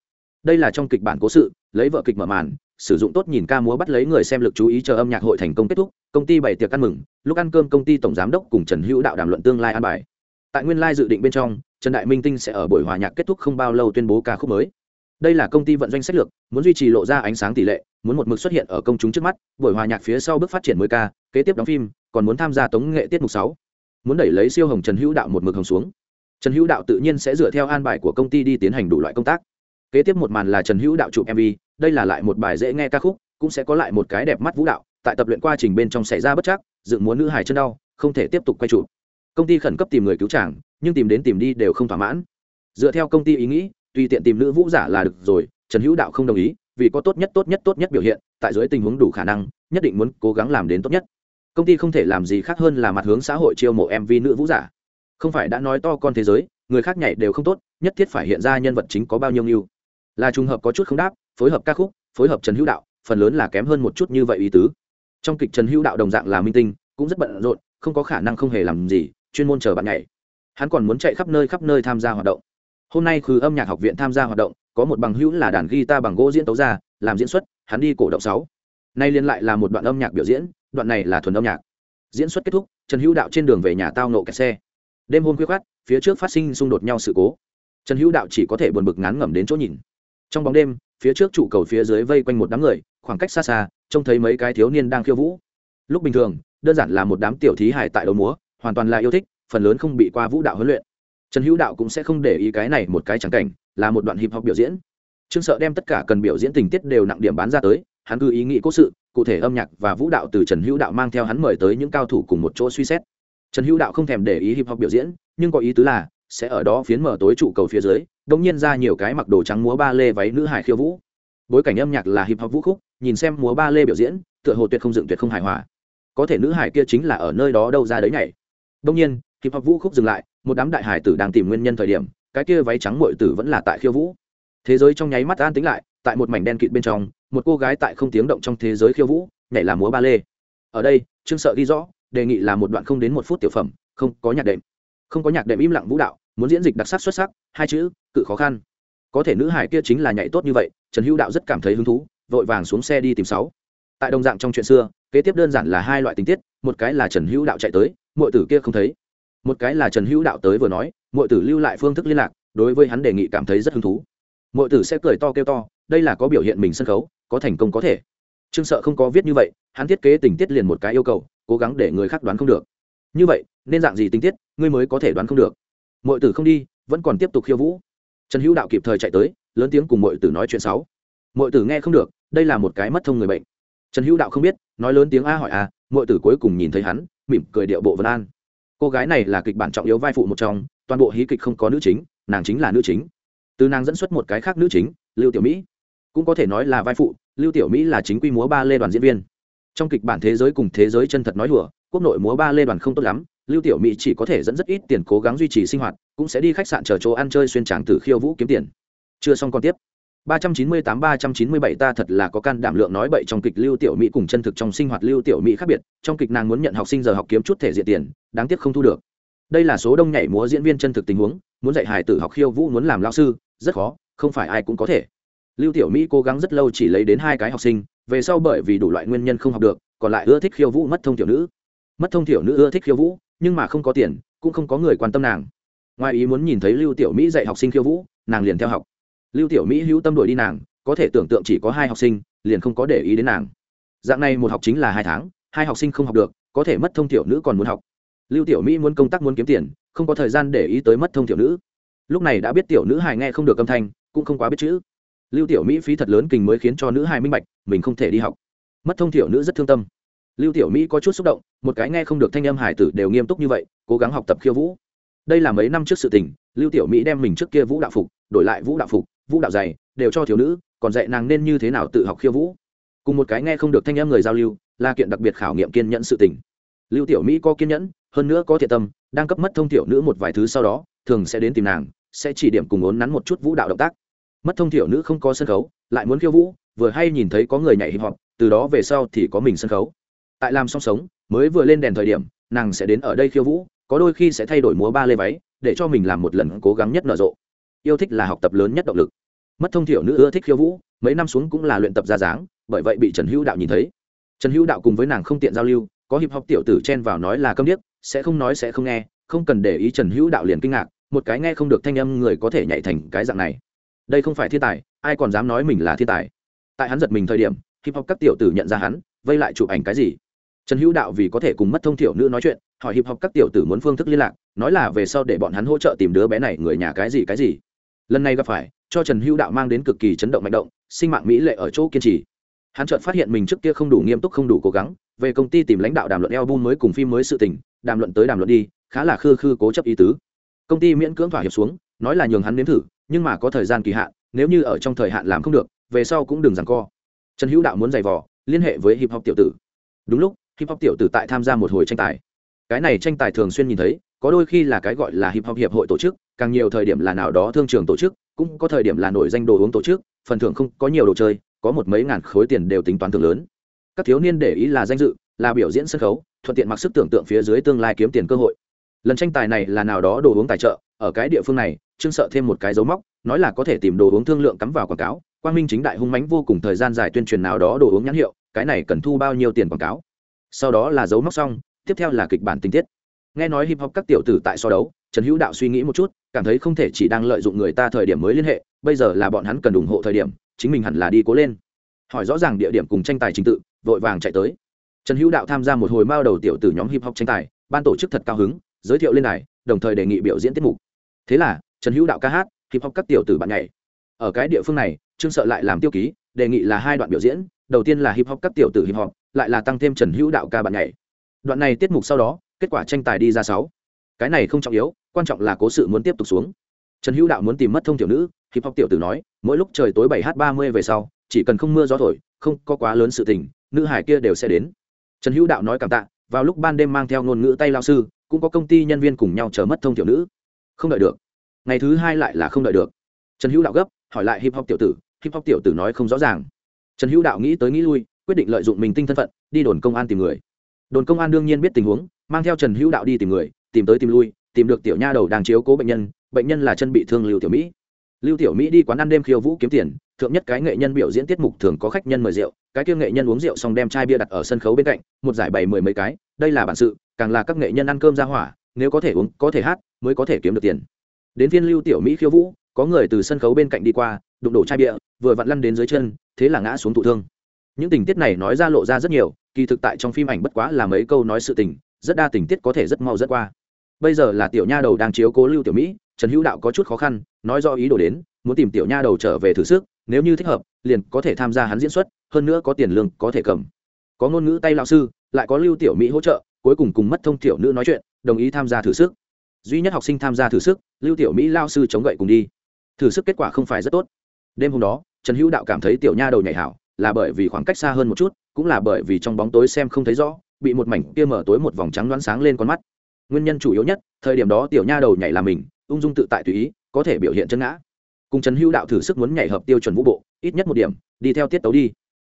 Đây là trong kịch bản cố sự, lấy vợ kịch mở màn, sử dụng tốt nhìn ca múa bắt lấy người xem lực chú ý chờ âm nhạc hội thành công kết thúc, công ty bày tiệc ăn mừng, lúc ăn cơm công ty tổng giám đốc cùng trần hữu đạo đàm luận tương lai an bài. Tại nguyên lai dự định bên trong, trần đại minh tinh sẽ ở buổi hòa nhạc kết thúc không bao lâu tuyên bố ca khúc mới. Đây là công ty vận doanh sách lược, muốn duy trì lộ ra ánh sáng tỷ lệ muốn một mực xuất hiện ở công chúng trước mắt, buổi hòa nhạc phía sau bước phát triển mới ca, kế tiếp đóng phim, còn muốn tham gia tống nghệ tiết mục sáu. Muốn đẩy lấy siêu hồng trần hữu đạo một mực hồng xuống. Trần hữu đạo tự nhiên sẽ dựa theo an bài của công ty đi tiến hành đủ loại công tác. Kế tiếp một màn là trần hữu đạo chụp mv đây là lại một bài dễ nghe ca khúc, cũng sẽ có lại một cái đẹp mắt vũ đạo, tại tập luyện quá trình bên trong xảy ra bất chắc, dựng muốn nữ hải chân đau, không thể tiếp tục quay chụp. Công ty khẩn cấp tìm người cứu chàng, nhưng tìm đến tìm đi đều không thỏa mãn. Dựa theo công ty ý nghĩ, tùy tiện tìm nữ vũ giả là được rồi, trần hữu đạo không đồng ý vì có tốt nhất tốt nhất tốt nhất biểu hiện, tại dưới tình huống đủ khả năng, nhất định muốn cố gắng làm đến tốt nhất. Công ty không thể làm gì khác hơn là mặt hướng xã hội chiêu mộ mv nữ vũ giả. Không phải đã nói to con thế giới, người khác nhảy đều không tốt, nhất thiết phải hiện ra nhân vật chính có bao nhiêu nhiêu là trùng hợp có chút không đáp, phối hợp ca khúc, phối hợp trần hữu đạo, phần lớn là kém hơn một chút như vậy ý tứ. Trong kịch trần hữu đạo đồng dạng là minh tinh, cũng rất bận rộn, không có khả năng không hề làm gì, chuyên môn chờ bạn nhảy. Hắn còn muốn chạy khắp nơi khắp nơi tham gia hoạt động hôm nay khứ âm nhạc học viện tham gia hoạt động, có một bằng hữu là đàn guitar bằng gỗ diễn tấu ra, làm diễn xuất, hắn đi cổ động sáu. Nay liên lại là một đoạn âm nhạc biểu diễn, đoạn này là thuần âm nhạc. Diễn xuất kết thúc, trần hữu đạo trên đường về nhà tao nộ kẹt xe. Đêm hôm khuya khát phía trước phát sinh xung đột nhau sự cố. Trần hữu đạo chỉ có thể buồn bực ngán ngẩm đến chỗ nhìn. Trong bóng đêm, phía trước trụ cầu phía dưới vây quanh một đám người, khoảng cách xa xa, trông thấy mấy cái thiếu niên đang khiêu vũ. Lúc bình thường, đơn giản là một đám tiểu thí hài tại đầu múa, hoàn toàn là yêu thích, phần lớn không bị qua vũ đạo huấn luyện trần hữu đạo cũng sẽ không để ý cái này một cái trắng cảnh, là một đoạn hip hop biểu diễn. Trương sợ đem tất cả cần biểu diễn tình tiết đều nặng điểm bán ra tới, hắn cứ ý nghĩ cố sự, cụ thể âm nhạc và vũ đạo từ trần hữu đạo mang theo hắn mời tới những cao thủ cùng một chỗ suy xét. Trần hữu đạo không thèm để ý hip hop biểu diễn, nhưng có ý tứ là, sẽ ở đó phiến mở tối trụ cầu phía dưới đ ỗ n g nhiên ra nhiều cái mặc đồ trắng múa ba lê váy nữ hải khiêu vũ. Bối cảnh âm nhạc là hip hop vũ khúc, nhìn xem múa ba lê biểu diễn, tựa hồ tuyệt không dựng tuyệt không hài hòa. Có thể nữ hải kia chính là ở nơi đó đâu ra đấy nhảy. Đông nhiên, hip hop vũ khúc dừng lại một đám đại hải tử đang tìm nguyên nhân thời điểm, cái kia váy trắng mội tử vẫn là tại khiêu vũ. Thế giới trong nháy mắt an tính lại, tại một mảnh đen kịt bên trong, một cô gái tại không tiếng động trong thế giới khiêu vũ, nhảy là múa ba lê. Ở đây, trương sợ ghi rõ, đề nghị là một đoạn không đến một phút tiểu phẩm, không có nhạc đệm. Không có nhạc đệm im lặng vũ đạo, muốn diễn dịch đặc sắc xuất sắc, hai chữ, cự khó khăn. Có thể nữ hải kia chính là nhảy tốt như vậy, trần hữu đạo rất cảm thấy hứng thú, vội vàng xuống xe đi tìm sáu. Tại đồng dạng trong chuyện xưa, kế tiếp đơn giản là hai loại tình tiết, một cái là trần hữu đạo chạy tới mọi tử kia không thấy một cái là trần hữu đạo tới vừa nói mọi tử lưu lại phương thức liên lạc, đối với hắn đề nghị cảm thấy rất hứng thú. Mọi tử sẽ cười to kêu to, đây là có biểu hiện mình sân khấu, có thành công có thể. Trương sợ không có viết như vậy, hắn thiết kế tình tiết liền một cái yêu cầu, cố gắng để người khác đoán không được. Như vậy, nên dạng gì tình tiết, ngươi mới có thể đoán không được? Mọi tử không đi, vẫn còn tiếp tục khiêu vũ. Trần hữu đạo kịp thời chạy tới, lớn tiếng cùng mọi tử nói chuyện sáu mọi tử nghe không được, đây là một cái mất thông người bệnh. Trần hữu đạo không biết, nói lớn tiếng a hỏi a mọi tử cuối cùng nhìn thấy hắn, mỉm cười điệu bộ vân an cô gái này là kịch bản trọng yếu vai phụ một trong, toàn bộ hí kịch không có nữ chính, nàng chính là nữ chính. Từ nàng dẫn xuất một cái khác nữ chính, lưu tiểu mỹ. Cũng có thể nói là vai phụ, lưu tiểu mỹ là chính quy múa ba lê đoàn diễn viên. Trong kịch bản thế giới cùng thế giới chân thật nói đùa, quốc nội múa ba lê đoàn không tốt lắm, lưu tiểu mỹ chỉ có thể dẫn rất ít tiền cố gắng duy trì sinh hoạt, cũng sẽ đi khách sạn chờ chỗ ăn chơi xuyên tràng từ khiêu vũ kiếm tiền. Chưa xong còn tiếp. 398-397 ta thật là có can đảm lượng nói bậy trong kịch lưu tiểu mỹ cùng chân thực trong sinh hoạt lưu tiểu mỹ khác biệt, trong kịch nàng muốn nhận học sinh giờ học kiếm chút thể diện tiền, đáng tiếc không thu được. Đây là số đông nhảy múa diễn viên chân thực tình huống, muốn dạy hài tử học khiêu vũ muốn làm lao sư, rất khó, không phải ai cũng có thể. Lưu tiểu mỹ cố gắng rất lâu chỉ lấy đến hai cái học sinh, về sau bởi vì đủ loại nguyên nhân không học được, còn lại ưa thích khiêu vũ mất thông tiểu nữ. Mất thông tiểu nữ ưa thích khiêu vũ, nhưng mà không có tiền, cũng không có người quan tâm nàng. Ngoài ý muốn nhìn thấy lưu tiểu mỹ dạy học sinh khiêu vũ, nàng liền theo học lưu tiểu mỹ hữu tâm đổi đi nàng, có thể tưởng tượng chỉ có hai học sinh, liền không có để ý đến nàng. Dạng này một học chính là hai tháng, hai học sinh không học được, có thể mất thông tiểu nữ còn muốn học. Lưu tiểu mỹ muốn công tác muốn kiếm tiền, không có thời gian để ý tới mất thông tiểu nữ. Lúc này đã biết tiểu nữ hài nghe không được âm thanh, cũng không quá biết chữ. Lưu tiểu mỹ phí thật lớn kình mới khiến cho nữ hài minh bạch, mình không thể đi học. Mất thông tiểu nữ rất thương tâm. Lưu tiểu mỹ có chút xúc động, một cái nghe không được thanh âm hải tử đều nghiêm túc như vậy, cố gắng học tập khiêu vũ. Đây là mấy năm trước sự tình, lưu tiểu mỹ đem mình trước kia vũ đạo phục, đổi lại vũ đạo phục vũ đạo dày, đều cho thiếu nữ, còn dạy nàng nên như thế nào tự học khiêu vũ. Cùng một cái nghe không được thanh em người giao lưu, là kiện đặc biệt khảo nghiệm kiên nhẫn sự tình. Lưu tiểu mỹ có kiên nhẫn, hơn nữa có thiện tâm, đang cấp mất thông tiểu nữ một vài thứ sau đó, thường sẽ đến tìm nàng, sẽ chỉ điểm cùng ốn nắn một chút vũ đạo động tác. Mất thông tiểu nữ không có sân khấu, lại muốn khiêu vũ, vừa hay nhìn thấy có người nhảy hip hop, từ đó về sau thì có mình sân khấu. Tại làm song sống, mới vừa lên đèn thời điểm, nàng sẽ đến ở đây khiêu vũ, có đôi khi sẽ thay đổi múa ba lê váy, để cho mình làm một lần cố gắng nhất nở rộ. Yêu thích là học tập lớn nhất động lực mất thông thiểu nữ ưa thích khiêu vũ, mấy năm xuống cũng là luyện tập ra dáng, bởi vậy bị trần hữu đạo nhìn thấy. Trần hữu đạo cùng với nàng không tiện giao lưu, có hiệp học tiểu tử chen vào nói là câm điếc, sẽ không nói sẽ không nghe, không cần để ý trần hữu đạo liền kinh ngạc, một cái nghe không được thanh âm người có thể nhảy thành cái dạng này. Đây không phải thiên tài, ai còn dám nói mình là thiên tài? Tại hắn giật mình thời điểm, hiệp học các tiểu tử nhận ra hắn, vây lại chụp ảnh cái gì? Trần hữu đạo vì có thể cùng mất thông thiểu nữ nói chuyện, hỏi hiệp học các tiểu tử muốn phương thức liên lạc, nói là về sau để bọn hắn hỗ trợ tìm đứa bé này, người nhà cái gì cái gì? Lần này gặp phải cho trần hữu đạo mang đến cực kỳ chấn động mạnh động, sinh mạng mỹ lệ ở chỗ kiên trì. Hắn chợt phát hiện mình trước kia không đủ nghiêm túc, không đủ cố gắng, về công ty tìm lãnh đạo đàm luận album mới cùng phim mới sự tình, đàm luận tới đàm luận đi, khá là khư khư cố chấp ý tứ. Công ty miễn cưỡng thỏa hiệp xuống, nói là nhường hắn nếm thử, nhưng mà có thời gian kỳ hạn, nếu như ở trong thời hạn làm không được, về sau cũng đừng rằng co. Trần hữu đạo muốn giày vò, liên hệ với hip hop tiểu tử. Đúng lúc, hip hop tiểu tử tại tham gia một hồi tranh tài. Cái này tranh tài thường xuyên nhìn thấy, có đôi khi là cái gọi là hip hop hiệp hội tổ chức, càng nhiều thời điểm là nào đó thương trường tổ chức cũng có thời điểm là nổi danh đồ uống tổ chức, phần thưởng không có nhiều đồ chơi, có một mấy ngàn khối tiền đều tính toán thường lớn. Các thiếu niên để ý là danh dự, là biểu diễn sân khấu, thuận tiện mặc sức tưởng tượng phía dưới tương lai kiếm tiền cơ hội. Lần tranh tài này là nào đó đồ uống tài trợ, ở cái địa phương này, trương sợ thêm một cái dấu móc, nói là có thể tìm đồ uống thương lượng cắm vào quảng cáo. Quang minh chính đại hung mánh vô cùng thời gian dài tuyên truyền nào đó đồ uống nhãn hiệu, cái này cần thu bao nhiêu tiền quảng cáo. Sau đó là dấu móc xong, tiếp theo là kịch bản tình tiết nghe nói hip hop các tiểu tử tại so đấu, trần hữu đạo suy nghĩ một chút, cảm thấy không thể chỉ đang lợi dụng người ta thời điểm mới liên hệ, bây giờ là bọn hắn cần ủng hộ thời điểm, chính mình hẳn là đi cố lên. Hỏi rõ ràng địa điểm cùng tranh tài trình tự, vội vàng chạy tới. Trần hữu đạo tham gia một hồi mao đầu tiểu từ nhóm hip hop tranh tài, ban tổ chức thật cao hứng, giới thiệu lên này đồng thời đề nghị biểu diễn tiết mục. Thế là, trần hữu đạo ca hát, hip hop các tiểu tử bạn nhảy. Ở cái địa phương này, trương sợ lại làm tiêu ký, đề nghị là hai đoạn biểu diễn, đầu tiên là hip hop các tiểu tử hip hop, lại là tăng thêm trần hữu đạo ca bạn nhảy. Đoạn này tiết mục sau đó kết quả tranh tài đi ra sáu. Cái này không trọng yếu, quan trọng là cố sự muốn tiếp tục xuống. Trần hữu đạo muốn tìm mất thông tiểu nữ, hip hop tiểu tử nói, mỗi lúc trời tối bảy h ba mươi về sau, chỉ cần không mưa gió thổi, không có quá lớn sự tình, nữ hải kia đều sẽ đến. Trần hữu đạo nói cảm tạ, vào lúc ban đêm mang theo ngôn ngữ tay lao sư, cũng có công ty nhân viên cùng nhau chờ mất thông tiểu nữ. Không đợi được. Ngày thứ hai lại là không đợi được. Trần hữu đạo gấp, hỏi lại hip hop tiểu tử, hip hop tiểu tử nói không rõ ràng. Trần hữu đạo nghĩ tới nghĩ lui, quyết định lợi dụng mình tinh thân phận, đi đồn công an tìm người. Đồn công an đương nhiên biết tình huống mang theo trần hữu đạo đi tìm người, tìm tới tìm lui, tìm được tiểu nha đầu đang chiếu cố bệnh nhân bệnh nhân là chân bị thương lưu tiểu mỹ. Lưu tiểu mỹ đi quán ăn đêm khiêu vũ kiếm tiền, thượng nhất cái nghệ nhân biểu diễn tiết mục thường có khách nhân mời rượu, cái kia nghệ nhân uống rượu xong đem chai bia đặt ở sân khấu bên cạnh, một giải bày mười mấy cái, đây là bản sự, càng là các nghệ nhân ăn cơm ra hỏa, nếu có thể uống, có thể hát, mới có thể kiếm được tiền. Đến viên lưu tiểu mỹ khiêu vũ, có người từ sân khấu bên cạnh đi qua, đụng đổ chai bia, vừa vặn lăn đến dưới chân, thế là ngã xuống thụ thương. Những tình tiết này nói ra lộ ra rất nhiều, kỳ thực tại trong phim ảnh bất quá là mấy câu nói sự tình rất đa tình tiết có thể rất mau rất qua. Bây giờ là tiểu nha đầu đang chiếu cố lưu tiểu mỹ, trần hữu đạo có chút khó khăn, nói do ý đồ đến, muốn tìm tiểu nha đầu trở về thử sức, nếu như thích hợp, liền có thể tham gia hắn diễn xuất, hơn nữa có tiền lương có thể cầm. Có ngôn ngữ tay lão sư, lại có lưu tiểu mỹ hỗ trợ, cuối cùng cùng mất thông tiểu nữ nói chuyện, đồng ý tham gia thử sức. Duy nhất học sinh tham gia thử sức, lưu tiểu mỹ lao sư chống gậy cùng đi. Thử sức kết quả không phải rất tốt. Đêm hôm đó, trần hữu đạo cảm thấy tiểu nha đầu nhảy hảo, là bởi vì khoảng cách xa hơn một chút, cũng là bởi vì trong bóng tối xem không thấy rõ bị một mảnh kia mở tối một vòng trắng đoán sáng lên con mắt. Nguyên nhân chủ yếu nhất, thời điểm đó tiểu nha đầu nhảy là mình, ung dung tự tại tùy ý, có thể biểu hiện chân ngã. Cùng trần hữu đạo thử sức muốn nhảy hợp tiêu chuẩn vũ bộ, ít nhất một điểm, đi theo tiết tấu đi.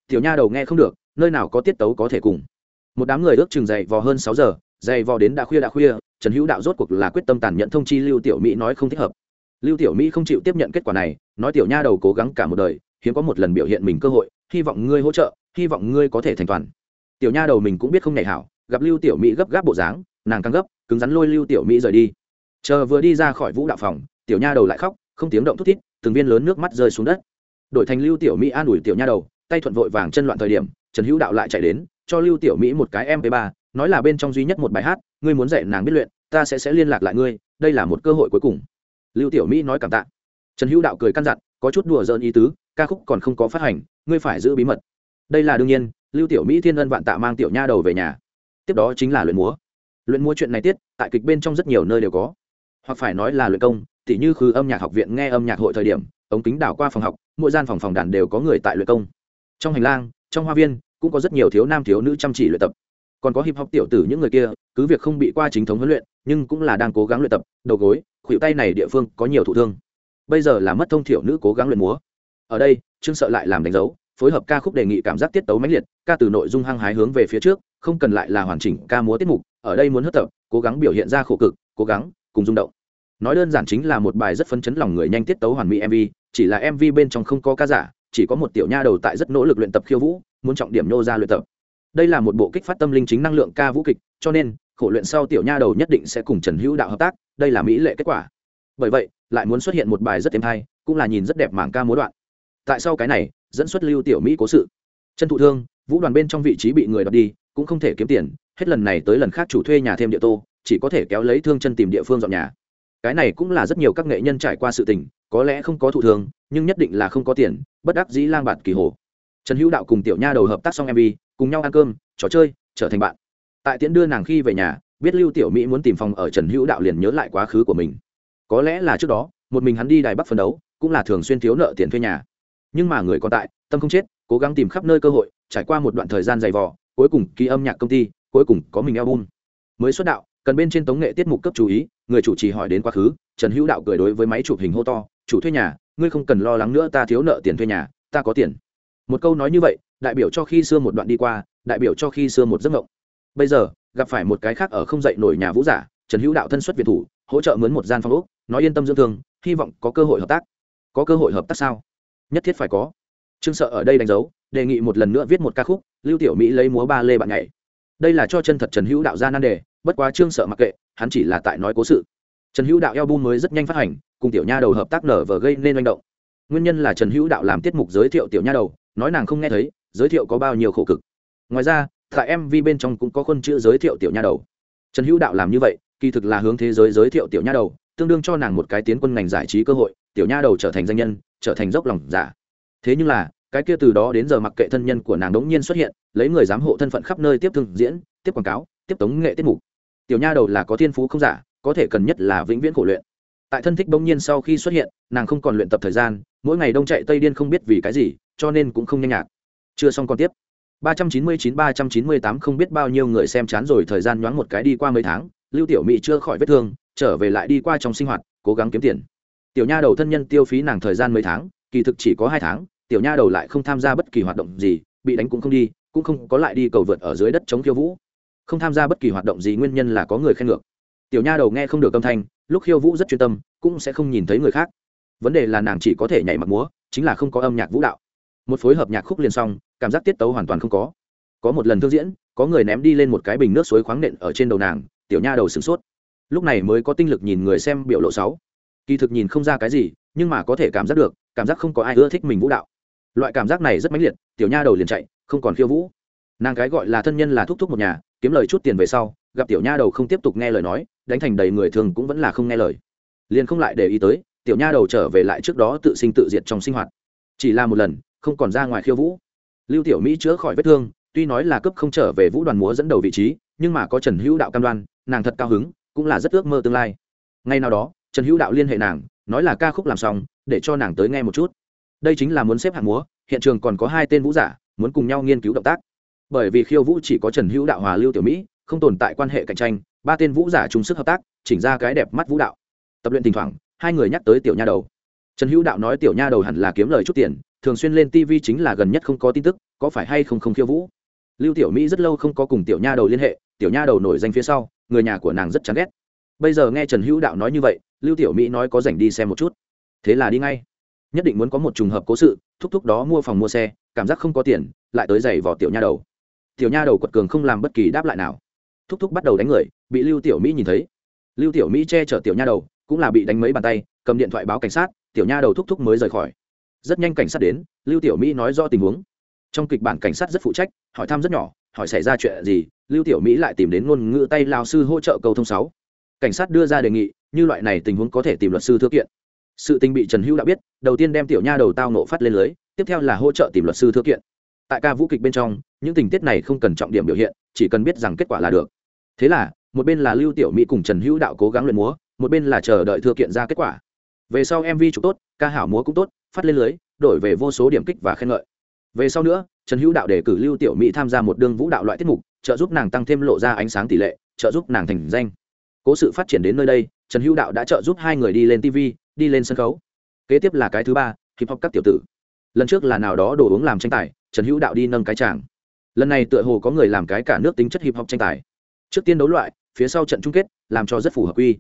Tiểu nha đầu nghe không được, nơi nào có tiết tấu có thể cùng. Một đám người ước chừng dày vò hơn sáu giờ dày vò đến đã khuya đã khuya, trần hữu đạo rốt cuộc là quyết tâm tàn nhận thông chi lưu tiểu mỹ nói không thích hợp. Lưu tiểu mỹ không chịu tiếp nhận kết quả này, nói tiểu nha đầu cố gắng cả một đời, hiếm có một lần biểu hiện mình cơ hội, hy vọng ngươi hỗ trợ, hy vọng ngươi có thể thành toàn tiểu nha đầu mình cũng biết không nảy hảo, gặp lưu tiểu mỹ gấp gáp bộ dáng, nàng căng gấp, cứng rắn lôi lưu tiểu mỹ rời đi. Chờ vừa đi ra khỏi vũ đạo phòng, tiểu nha đầu lại khóc, không tiếng động thút thít, từng viên lớn nước mắt rơi xuống đất. Đổi thành lưu tiểu mỹ an ủi tiểu nha đầu, tay thuận vội vàng chân loạn thời điểm, trần hữu đạo lại chạy đến, cho lưu tiểu mỹ một cái mp ba, nói là bên trong duy nhất một bài hát, ngươi muốn dạy nàng biết luyện, ta sẽ sẽ liên lạc lại ngươi, đây là một cơ hội cuối cùng. Lưu tiểu mỹ nói cảm tạ. Trần hữu đạo cười căn dặn, có chút đùa dơn ý tứ, ca khúc còn không có phát hành, ngươi phải giữ bí mật. Đây là đương nhiên lưu tiểu mỹ thiên ân vạn tạ mang tiểu nha đầu về nhà. Tiếp đó chính là luyện múa. Luyện múa chuyện này tiết, tại kịch bên trong rất nhiều nơi đều có. Hoặc phải nói là luyện công, tỉ như khứ âm nhạc học viện nghe âm nhạc hội thời điểm, ống kính đảo qua phòng học, mỗi gian phòng phòng đàn đều có người tại luyện công. Trong hành lang, trong hoa viên, cũng có rất nhiều thiếu nam thiếu nữ chăm chỉ luyện tập. Còn có hiệp học tiểu tử những người kia, cứ việc không bị qua chính thống huấn luyện, nhưng cũng là đang cố gắng luyện tập, đầu gối, khuỷu tay này địa phương có nhiều thụ thương. Bây giờ là mất thông thiểu nữ cố gắng luyện múa. Ở đây, trương sợ lại làm đánh dấu phối hợp ca khúc đề nghị cảm giác tiết tấu mãnh liệt, ca từ nội dung hăng hái hướng về phía trước, không cần lại là hoàn chỉnh ca múa tiết mục, ở đây muốn hất tập, cố gắng biểu hiện ra khổ cực, cố gắng, cùng rung động. Nói đơn giản chính là một bài rất phấn chấn lòng người nhanh tiết tấu hoàn mỹ mv chỉ là mv bên trong không có ca giả, chỉ có một tiểu nha đầu tại rất nỗ lực luyện tập khiêu vũ, muốn trọng điểm nô ra luyện tập. Đây là một bộ kích phát tâm linh chính năng lượng ca vũ kịch, cho nên, khổ luyện sau tiểu nha đầu nhất định sẽ cùng trần hữu đạo hợp tác, đây là mỹ lệ kết quả. Bởi vậy, lại muốn xuất hiện một bài rất êm hay, cũng là nhìn rất đẹp mảng ca múa đoạn tại sao cái này, dẫn xuất lưu tiểu mỹ cố sự. Chân thụ thương, vũ đoàn bên trong vị trí bị người đọc đi, cũng không thể kiếm tiền, hết lần này tới lần khác chủ thuê nhà thêm địa tô, chỉ có thể kéo lấy thương chân tìm địa phương dọn nhà. Cái này cũng là rất nhiều các nghệ nhân trải qua sự tình, có lẽ không có thụ thương, nhưng nhất định là không có tiền, bất đắc dĩ lang bạt kỳ hồ. Trần hữu đạo cùng tiểu nha đầu hợp tác xong mv cùng nhau ăn cơm, trò chơi, trở thành bạn. Tại tiễn đưa nàng khi về nhà, biết lưu tiểu mỹ muốn tìm phòng ở trần hữu đạo liền nhớ lại quá khứ của mình. Có lẽ là trước đó, một mình hắn đi đài bắc phân đấu, cũng là thường xuyên thiếu nợ tiền thuê nhà nhưng mà người còn tại, tâm không chết, cố gắng tìm khắp nơi cơ hội, trải qua một đoạn thời gian dày vò, cuối cùng ký âm nhạc công ty, cuối cùng có mình album. Mới xuất đạo, cần bên trên tống nghệ tiết mục cấp chú ý, người chủ trì hỏi đến quá khứ, trần hữu đạo cười đối với máy chụp hình hô to, chủ thuê nhà, ngươi không cần lo lắng nữa, ta thiếu nợ tiền thuê nhà, ta có tiền. Một câu nói như vậy, đại biểu cho khi xưa một đoạn đi qua, đại biểu cho khi xưa một giấc mộng. Bây giờ, gặp phải một cái khác ở không dậy nổi nhà vũ giả, trần hữu đạo thân xuất việt thủ, hỗ trợ mướn một gian phòng úc nói yên tâm dưỡng thương, hy vọng có cơ hội hợp tác. Có cơ hội hợp tác sao? Nhất thiết phải có. Trương sợ ở đây đánh dấu, đề nghị một lần nữa viết một ca khúc, lưu tiểu mỹ lấy múa ba lê bạn nhảy. Đây là cho chân thật trần hữu đạo ra nan đề, bất quá trương sợ mặc kệ, hắn chỉ là tại nói cố sự. Trần hữu đạo album mới rất nhanh phát hành, cùng tiểu nha đầu hợp tác nở vờ gây nên manh động. Nguyên nhân là trần hữu đạo làm tiết mục giới thiệu tiểu nha đầu, nói nàng không nghe thấy, giới thiệu có bao nhiêu khổ cực. Ngoài ra, tại mv bên trong cũng có khuôn chữ giới thiệu tiểu nha đầu. Trần hữu đạo làm như vậy, kỳ thực là hướng thế giới giới thiệu tiểu nha đầu, tương đương cho nàng một cái tiến quân ngành giải trí cơ hội tiểu nha đầu trở thành danh nhân, trở thành dốc lòng giả. Thế nhưng là, cái kia từ đó đến giờ mặc kệ thân nhân của nàng đống nhiên xuất hiện, lấy người giám hộ thân phận khắp nơi tiếp thương diễn, tiếp quảng cáo, tiếp tống nghệ tiết mục. Tiểu nha đầu là có thiên phú không giả, có thể cần nhất là vĩnh viễn khổ luyện. Tại thân thích bỗng nhiên sau khi xuất hiện, nàng không còn luyện tập thời gian, mỗi ngày đông chạy tây điên không biết vì cái gì, cho nên cũng không nhanh nhạc. Chưa xong còn tiếp. 399-398 không biết bao nhiêu người xem chán rồi thời gian nhoáng một cái đi qua mấy tháng, lưu tiểu mỹ chưa khỏi vết thương, trở về lại đi qua trong sinh hoạt, cố gắng kiếm tiền tiểu nha đầu thân nhân tiêu phí nàng thời gian mấy tháng, kỳ thực chỉ có hai tháng, tiểu nha đầu lại không tham gia bất kỳ hoạt động gì, bị đánh cũng không đi, cũng không có lại đi cầu vượt ở dưới đất chống khiêu vũ. Không tham gia bất kỳ hoạt động gì nguyên nhân là có người khen ngược. Tiểu nha đầu nghe không được âm thanh, lúc khiêu vũ rất chuyên tâm, cũng sẽ không nhìn thấy người khác. Vấn đề là nàng chỉ có thể nhảy mặc múa, chính là không có âm nhạc vũ đạo. Một phối hợp nhạc khúc liền xong, cảm giác tiết tấu hoàn toàn không có. Có một lần thương diễn, có người ném đi lên một cái bình nước suối khoáng nện ở trên đầu nàng, tiểu nha đầu sửng sốt. Lúc này mới có tinh lực nhìn người xem biểu lộ sáu kỳ thực nhìn không ra cái gì, nhưng mà có thể cảm giác được, cảm giác không có ai ưa thích mình vũ đạo. Loại cảm giác này rất mãnh liệt, tiểu nha đầu liền chạy, không còn khiêu vũ. Nàng cái gọi là thân nhân là thúc thúc một nhà, kiếm lời chút tiền về sau, gặp tiểu nha đầu không tiếp tục nghe lời nói, đánh thành đầy người thường cũng vẫn là không nghe lời. Liền không lại để ý tới, tiểu nha đầu trở về lại trước đó tự sinh tự diệt trong sinh hoạt. Chỉ là một lần, không còn ra ngoài khiêu vũ. Lưu tiểu mỹ chữa khỏi vết thương, tuy nói là cấp không trở về vũ đoàn múa dẫn đầu vị trí, nhưng mà có trần hữu đạo cam đoan, nàng thật cao hứng, cũng là rất ước mơ tương lai. Ngay nào đó trần hữu đạo liên hệ nàng, nói là ca khúc làm xong, để cho nàng tới nghe một chút. Đây chính là muốn xếp hạng múa, hiện trường còn có hai tên vũ giả, muốn cùng nhau nghiên cứu động tác. Bởi vì khiêu vũ chỉ có trần hữu đạo, hòa lưu tiểu mỹ, không tồn tại quan hệ cạnh tranh, ba tên vũ giả chung sức hợp tác, chỉnh ra cái đẹp mắt vũ đạo. Tập luyện thỉnh thoảng, hai người nhắc tới tiểu nha đầu. Trần hữu đạo nói tiểu nha đầu hẳn là kiếm lời chút tiền, thường xuyên lên tv chính là gần nhất không có tin tức, có phải hay không không khiêu vũ. Lưu tiểu mỹ rất lâu không có cùng tiểu nha đầu liên hệ, tiểu nha đầu nổi danh phía sau, người nhà của nàng rất chán ghét. Bây giờ nghe trần hữu đạo nói như vậy lưu tiểu mỹ nói có rảnh đi xem một chút. Thế là đi ngay. Nhất định muốn có một trùng hợp cố sự, thúc thúc đó mua phòng mua xe, cảm giác không có tiền, lại tới giày vỏ tiểu nha đầu. Tiểu nha đầu quật cường không làm bất kỳ đáp lại nào. Thúc thúc bắt đầu đánh người, bị lưu tiểu mỹ nhìn thấy. Lưu tiểu mỹ che chở tiểu nha đầu, cũng là bị đánh mấy bàn tay, cầm điện thoại báo cảnh sát, tiểu nha đầu thúc thúc mới rời khỏi. Rất nhanh cảnh sát đến, lưu tiểu mỹ nói do tình huống. Trong kịch bản cảnh sát rất phụ trách, hỏi thăm rất nhỏ, hỏi xảy ra chuyện gì, lưu tiểu mỹ lại tìm đến ngôn ngữ tay lao sư hỗ trợ câu thông sáu. Cảnh sát đưa ra đề nghị như loại này tình huống có thể tìm luật sư thư kiện. Sự tình bị trần hữu đã biết, đầu tiên đem tiểu nha đầu tao nộ phát lên lưới, tiếp theo là hỗ trợ tìm luật sư thư kiện. Tại ca vũ kịch bên trong, những tình tiết này không cần trọng điểm biểu hiện, chỉ cần biết rằng kết quả là được. Thế là, một bên là lưu tiểu mỹ cùng trần hữu đạo cố gắng luyện múa, một bên là chờ đợi thư kiện ra kết quả. Về sau mv chụp tốt, ca hảo múa cũng tốt, phát lên lưới, đổi về vô số điểm kích và khen ngợi. Về sau nữa, trần hữu đạo đề cử lưu tiểu mỹ tham gia một đương vũ đạo loại tiết mục, trợ giúp nàng tăng thêm lộ ra ánh sáng tỷ lệ, trợ giúp nàng thành danh. Cố sự phát triển đến nơi đây trần hữu đạo đã trợ giúp hai người đi lên tv đi lên sân khấu. Kế tiếp là cái thứ ba, hip hop các tiểu tử. Lần trước là nào đó đồ uống làm tranh tài, trần hữu đạo đi nâng cái tràng. Lần này tựa hồ có người làm cái cả nước tính chất hip hop tranh tài. Trước tiên đấu loại, phía sau trận chung kết, làm cho rất phù hợp quy.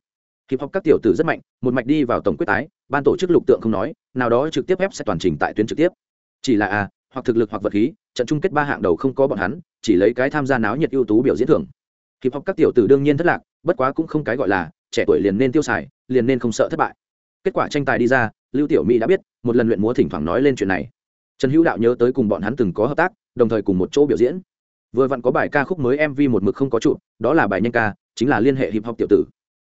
Hip hop các tiểu tử rất mạnh, một mạch đi vào tổng quyết tái, ban tổ chức lục tượng không nói, nào đó trực tiếp ép sẽ toàn trình tại tuyến trực tiếp. Chỉ là a hoặc thực lực hoặc vật khí, trận chung kết ba hạng đầu không có bọn hắn, chỉ lấy cái tham gia náo nhiệt ưu tú biểu diễn thưởng. Hip hop các tiểu tử đương nhiên thất lạc, bất quá cũng không cái gọi là trẻ tuổi liền nên tiêu xài, liền nên không sợ thất bại. Kết quả tranh tài đi ra, lưu tiểu mỹ đã biết, một lần luyện múa thỉnh thoảng nói lên chuyện này. Trần hữu đạo nhớ tới cùng bọn hắn từng có hợp tác, đồng thời cùng một chỗ biểu diễn. Vừa vặn có bài ca khúc mới mv một mực không có trụ đó là bài nhanh ca, chính là liên hệ hip hop tiểu tử.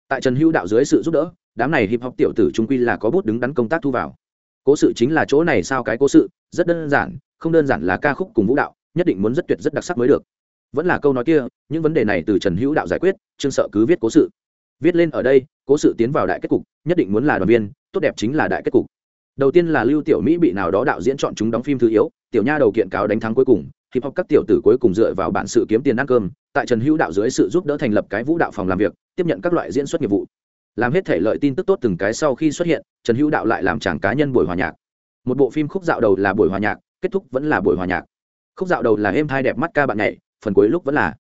Tại trần hữu đạo dưới sự giúp đỡ, đám này hip hop tiểu tử trung quy là có bút đứng đắn công tác thu vào. Cố sự chính là chỗ này sao cái cố sự, rất đơn giản, không đơn giản là ca khúc cùng vũ đạo, nhất định muốn rất tuyệt, rất đặc sắc mới được. Vẫn là câu nói kia, những vấn đề này từ trần hữu đạo giải quyết chương sợ cứ viết cố sự viết lên ở đây, cố sự tiến vào đại kết cục, nhất định muốn là đoàn viên, tốt đẹp chính là đại kết cục. Đầu tiên là lưu tiểu mỹ bị nào đó đạo diễn chọn chúng đóng phim thứ yếu, tiểu nha đầu kiện cáo đánh thắng cuối cùng, hip hop các tiểu tử cuối cùng dựa vào bản sự kiếm tiền ăn cơm, tại trần hữu đạo dưới sự giúp đỡ thành lập cái vũ đạo phòng làm việc, tiếp nhận các loại diễn xuất nghiệp vụ. Làm hết thể lợi tin tức tốt từng cái sau khi xuất hiện, trần hữu đạo lại làm chàng cá nhân buổi hòa nhạc. Một bộ phim khúc dạo đầu là buổi hòa nhạc, kết thúc vẫn là buổi hòa nhạc. Khúc dạo đầu là êm thai đẹp mắt ca bạn nhảy, phần cuối lúc vẫn là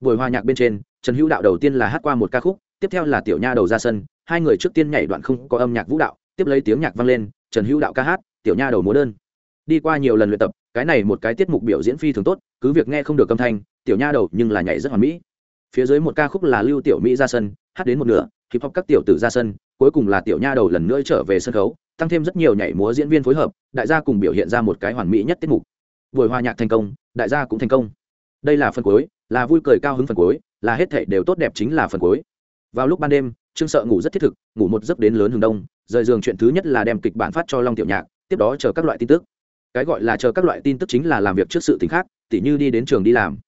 buổi hòa nhạc bên trên, trần hữu đạo đầu tiên là hát qua một ca khúc tiếp theo là tiểu nha đầu ra sân, hai người trước tiên nhảy đoạn không có âm nhạc vũ đạo, tiếp lấy tiếng nhạc vang lên, trần hữu đạo ca hát, tiểu nha đầu múa đơn. Đi qua nhiều lần luyện tập, cái này một cái tiết mục biểu diễn phi thường tốt, cứ việc nghe không được âm thanh, tiểu nha đầu nhưng là nhảy rất hoàn mỹ. Phía dưới một ca khúc là lưu tiểu mỹ ra sân, hát đến một nửa, hip hop các tiểu tử ra sân, cuối cùng là tiểu nha đầu lần nữa trở về sân khấu, tăng thêm rất nhiều nhảy múa diễn viên phối hợp, đại gia cùng biểu hiện ra một cái hoàn mỹ nhất tiết mục. Buổi hòa nhạc thành công, đại gia cũng thành công. Đây là phần cuối, là vui cười cao hứng phần cuối, là hết thảy đều tốt đẹp chính là phần cuối vào lúc ban đêm, trương sợ ngủ rất thiết thực, ngủ một giấc đến lớn hướng đông, rời giường chuyện thứ nhất là đem kịch bản phát cho long tiểu nhạc, tiếp đó chờ các loại tin tức. Cái gọi là chờ các loại tin tức chính là làm việc trước sự t khác, tỉ như đi đến trường đi làm.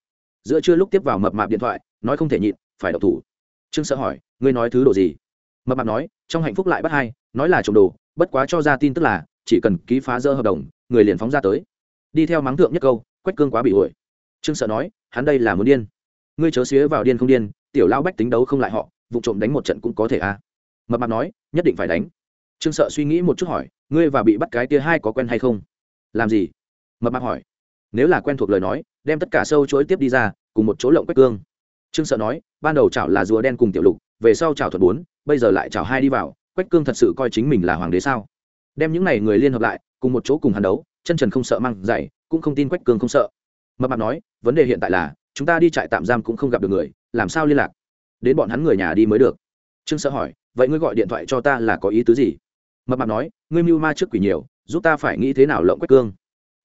Giữa trưa lúc tiếp vào mập mạp điện thoại, nói không thể nhịn, phải độc thủ. Trương sợ hỏi, ngươi nói thứ đồ gì? Mập mạp nói, trong hạnh phúc lại bắt hai, nói là trộm đồ, bất quá cho ra tin tức là, chỉ cần ký phá dơ hợp đồng, người liền phóng ra tới. Đi theo mắng thượng nhất câu, quách cương quá bị ổi. Trương sợ nói, hắn đây là muốn điên. Ngươi chớ xía vào điên không điên, tiểu lao bách tính đấu không lại họ vụ trộm đánh một trận cũng có thể a à. mập mạp nói nhất định phải đánh. Trương sợ suy nghĩ một chút hỏi ngươi và bị bắt cái tia hai có quen hay không? Làm gì? Mập mạp hỏi. Nếu là quen thuộc lời nói đem tất cả sâu chuỗi tiếp đi ra cùng một chỗ lộng quách cương. Trương sợ nói ban đầu chảo là rùa đen cùng tiểu lục về sau chảo thuật bốn bây giờ lại chảo hai đi vào quách cương thật sự coi chính mình là hoàng đế sao? Đem những n à y người liên hợp lại cùng một chỗ cùng hắn đấu chân trần không sợ mang, dày cũng không tin quách cương không sợ. Mập mạp nói vấn đề hiện tại là chúng ta đi trại tạm giam cũng không gặp được người làm sao liên lạc? Đến bọn hắn người nhà đi mới được. Trương sợ hỏi, vậy ngươi gọi điện thoại cho ta là có ý tứ gì? Mập mạp nói, ngươi mưu ma trước quỷ nhiều, giúp ta phải nghĩ thế nào lộng quách cương.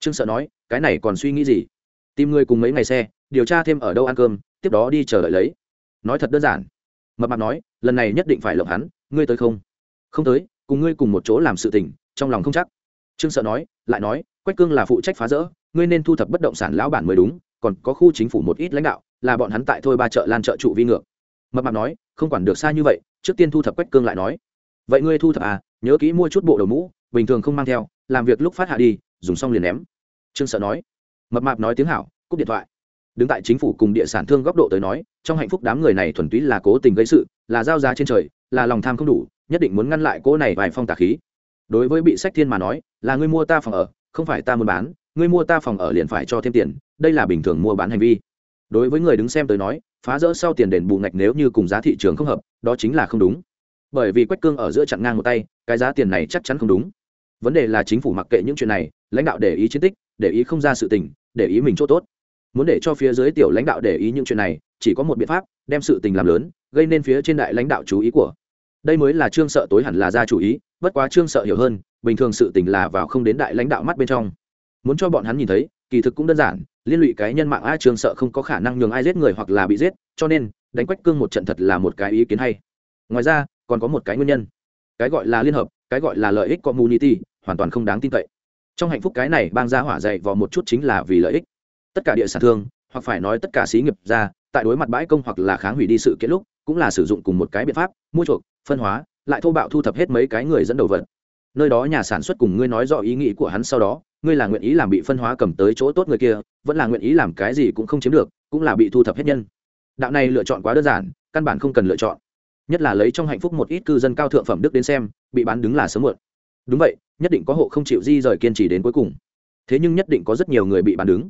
Trương sợ nói, cái này còn suy nghĩ gì? Tìm ngươi cùng mấy ngày xe, điều tra thêm ở đâu ăn cơm, tiếp đó đi chờ đợi lấy. Nói thật đơn giản. Mập mạp nói, lần này nhất định phải lộng hắn, ngươi tới không? Không tới, cùng ngươi cùng một chỗ làm sự tình, trong lòng không chắc. Trương sợ nói, lại nói, quách cương là phụ trách phá rỡ, ngươi nên thu thập bất động sản lão bản mới đúng, còn có khu chính phủ một ít lãnh đạo, là bọn hắn tại thôi ba chợ lan chợ trụ vi ngược mập mạp nói, không quản được xa như vậy, trước tiên thu thập quách cương lại nói. Vậy ngươi thu thập à? Nhớ kỹ mua chút bộ đầu mũ, bình thường không mang theo, làm việc lúc phát hạ đi, dùng xong liền ném. Trương sợ nói. Mập mạp nói tiếng hảo, cúp điện thoại. Đứng tại chính phủ cùng địa sản thương góc độ tới nói, trong hạnh phúc đám người này thuần túy là cố tình gây sự, là giao giá trên trời, là lòng tham không đủ, nhất định muốn ngăn lại cỗ này vài phong tà khí. Đối với bị sách thiên mà nói, là ngươi mua ta phòng ở, không phải ta muốn bán, ngươi mua ta phòng ở liền phải cho thêm tiền, đây là bình thường mua bán hành vi đối với người đứng xem tới nói, phá rỡ sau tiền đền bù ngạch nếu như cùng giá thị trường không hợp, đó chính là không đúng. Bởi vì quách cương ở giữa chặn ngang một tay, cái giá tiền này chắc chắn không đúng. Vấn đề là chính phủ mặc kệ những chuyện này, lãnh đạo để ý chiến tích, để ý không ra sự tình, để ý mình c h ỗ t ố t muốn để cho phía dưới tiểu lãnh đạo để ý những chuyện này, chỉ có một biện pháp, đem sự tình làm lớn, gây nên phía trên đại lãnh đạo chú ý của. Đây mới là trương sợ tối hẳn là ra chủ ý, bất quá trương sợ hiểu hơn, bình thường sự tình là vào không đến đại lãnh đạo mắt bên trong. Muốn cho bọn hắn nhìn thấy, kỳ thực cũng đơn giản liên lụy cái nhân mạng ai trường sợ không có khả năng nhường ai giết người hoặc là bị giết, cho nên, đánh quách cương một trận thật là một cái ý kiến hay. Ngoài ra, còn có một cái nguyên nhân. Cái gọi là liên hợp, cái gọi là lợi ích community, hoàn toàn không đáng tin cậy. Trong hạnh phúc cái này bang ra hỏa dậy vào một chút chính là vì lợi ích. Tất cả địa sản thương, hoặc phải nói tất cả xí nghiệp ra, tại đối mặt bãi công hoặc là kháng hủy đi sự kiện lúc, cũng là sử dụng cùng một cái biện pháp, mua chuộc, phân hóa, lại thô bạo thu thập hết mấy cái người dẫn đầu vật. Nơi đó nhà sản xuất cùng ngươi nói rõ ý nghĩ của hắn sau đó ngươi là nguyện ý làm bị phân hóa cầm tới chỗ tốt người kia, vẫn là nguyện ý làm cái gì cũng không chiếm được, cũng là bị thu thập hết nhân. Đạo này lựa chọn quá đơn giản, căn bản không cần lựa chọn. Nhất là lấy trong hạnh phúc một ít cư dân cao thượng phẩm đức đến xem, bị bán đứng là sớm muộn. Đúng vậy, nhất định có hộ không chịu di rời kiên trì đến cuối cùng. Thế nhưng nhất định có rất nhiều người bị bán đứng.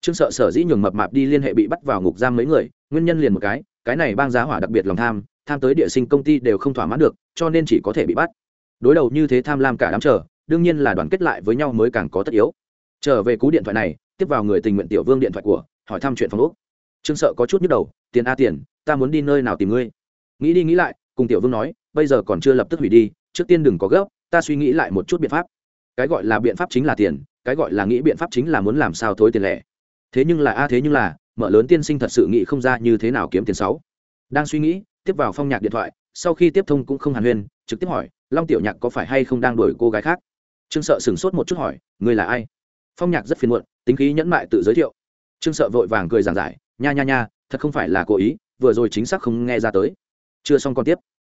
Trương sợ sở dĩ nhường mập mạp đi liên hệ bị bắt vào ngục giam mấy người, nguyên nhân liền một cái cái này bang giá hỏa đặc biệt lòng tham tham tới địa sinh công ty đều không thỏa mãn được, cho nên chỉ có thể bị bắt. Đối đầu như thế tham lam cả đám chờ đương nhiên là đoàn kết lại với nhau mới càng có tất yếu. Trở về cú điện thoại này, tiếp vào người tình nguyện tiểu vương điện thoại của, hỏi thăm chuyện phòng úc trương sợ có chút nhức đầu, tiền a tiền, ta muốn đi nơi nào tìm ngươi? Nghĩ đi nghĩ lại, cùng tiểu vương nói, bây giờ còn chưa lập tức hủy đi, trước tiên đừng có gấp, ta suy nghĩ lại một chút biện pháp. Cái gọi là biện pháp chính là tiền, cái gọi là nghĩ biện pháp chính là muốn làm sao thối tiền lẻ. Thế nhưng là, a, thế nhưng là, mở lớn tiên sinh thật sự nghĩ không ra như thế nào kiếm tiền sáu đang suy nghĩ, tiếp vào phong nhạc điện thoại, sau khi tiếp thông cũng không hàn huyên, trực tiếp hỏi, long tiểu nhạc có phải hay không đang đuổi cô gái khác? Trương sợ sửng sốt một chút hỏi người là ai? Phong nhạc rất phiền muộn, tính khí nhẫn mại tự giới thiệu. Trương sợ vội vàng cười giảng giải, nha nha nha, thật không phải là cố ý, vừa rồi chính xác không nghe ra tới. Chưa xong còn tiếp.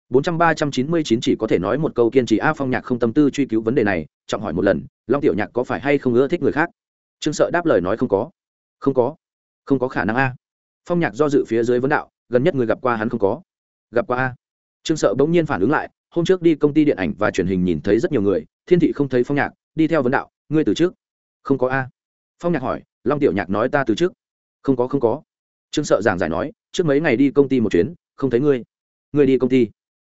bốn trăm ba trăm chín mươi chín chỉ có thể nói một câu kiên trì. A à, phong nhạc không tâm tư truy cứu vấn đề này, trọng hỏi một lần, long tiểu nhạc có phải hay không ưa thích người khác? Trương sợ đáp lời nói, không có. Không có? Không có khả năng a. Phong nhạc do dự phía dưới vấn đạo, gần nhất người gặp qua hắn không có. Gặp qua a. Trương sợ bỗng nhiên phản ứng lại, hôm trước đi công ty điện ảnh và truyền hình nhìn thấy rất nhiều người thiên thị không thấy phong nhạc, đi theo vấn đạo, ngươi từ trước? Không có a. Phong nhạc hỏi, long tiểu nhạc nói ta từ trước? Không có không có. Trương sợ giảng giải nói, trước mấy ngày đi công ty một chuyến, không thấy ngươi. Ngươi đi công ty?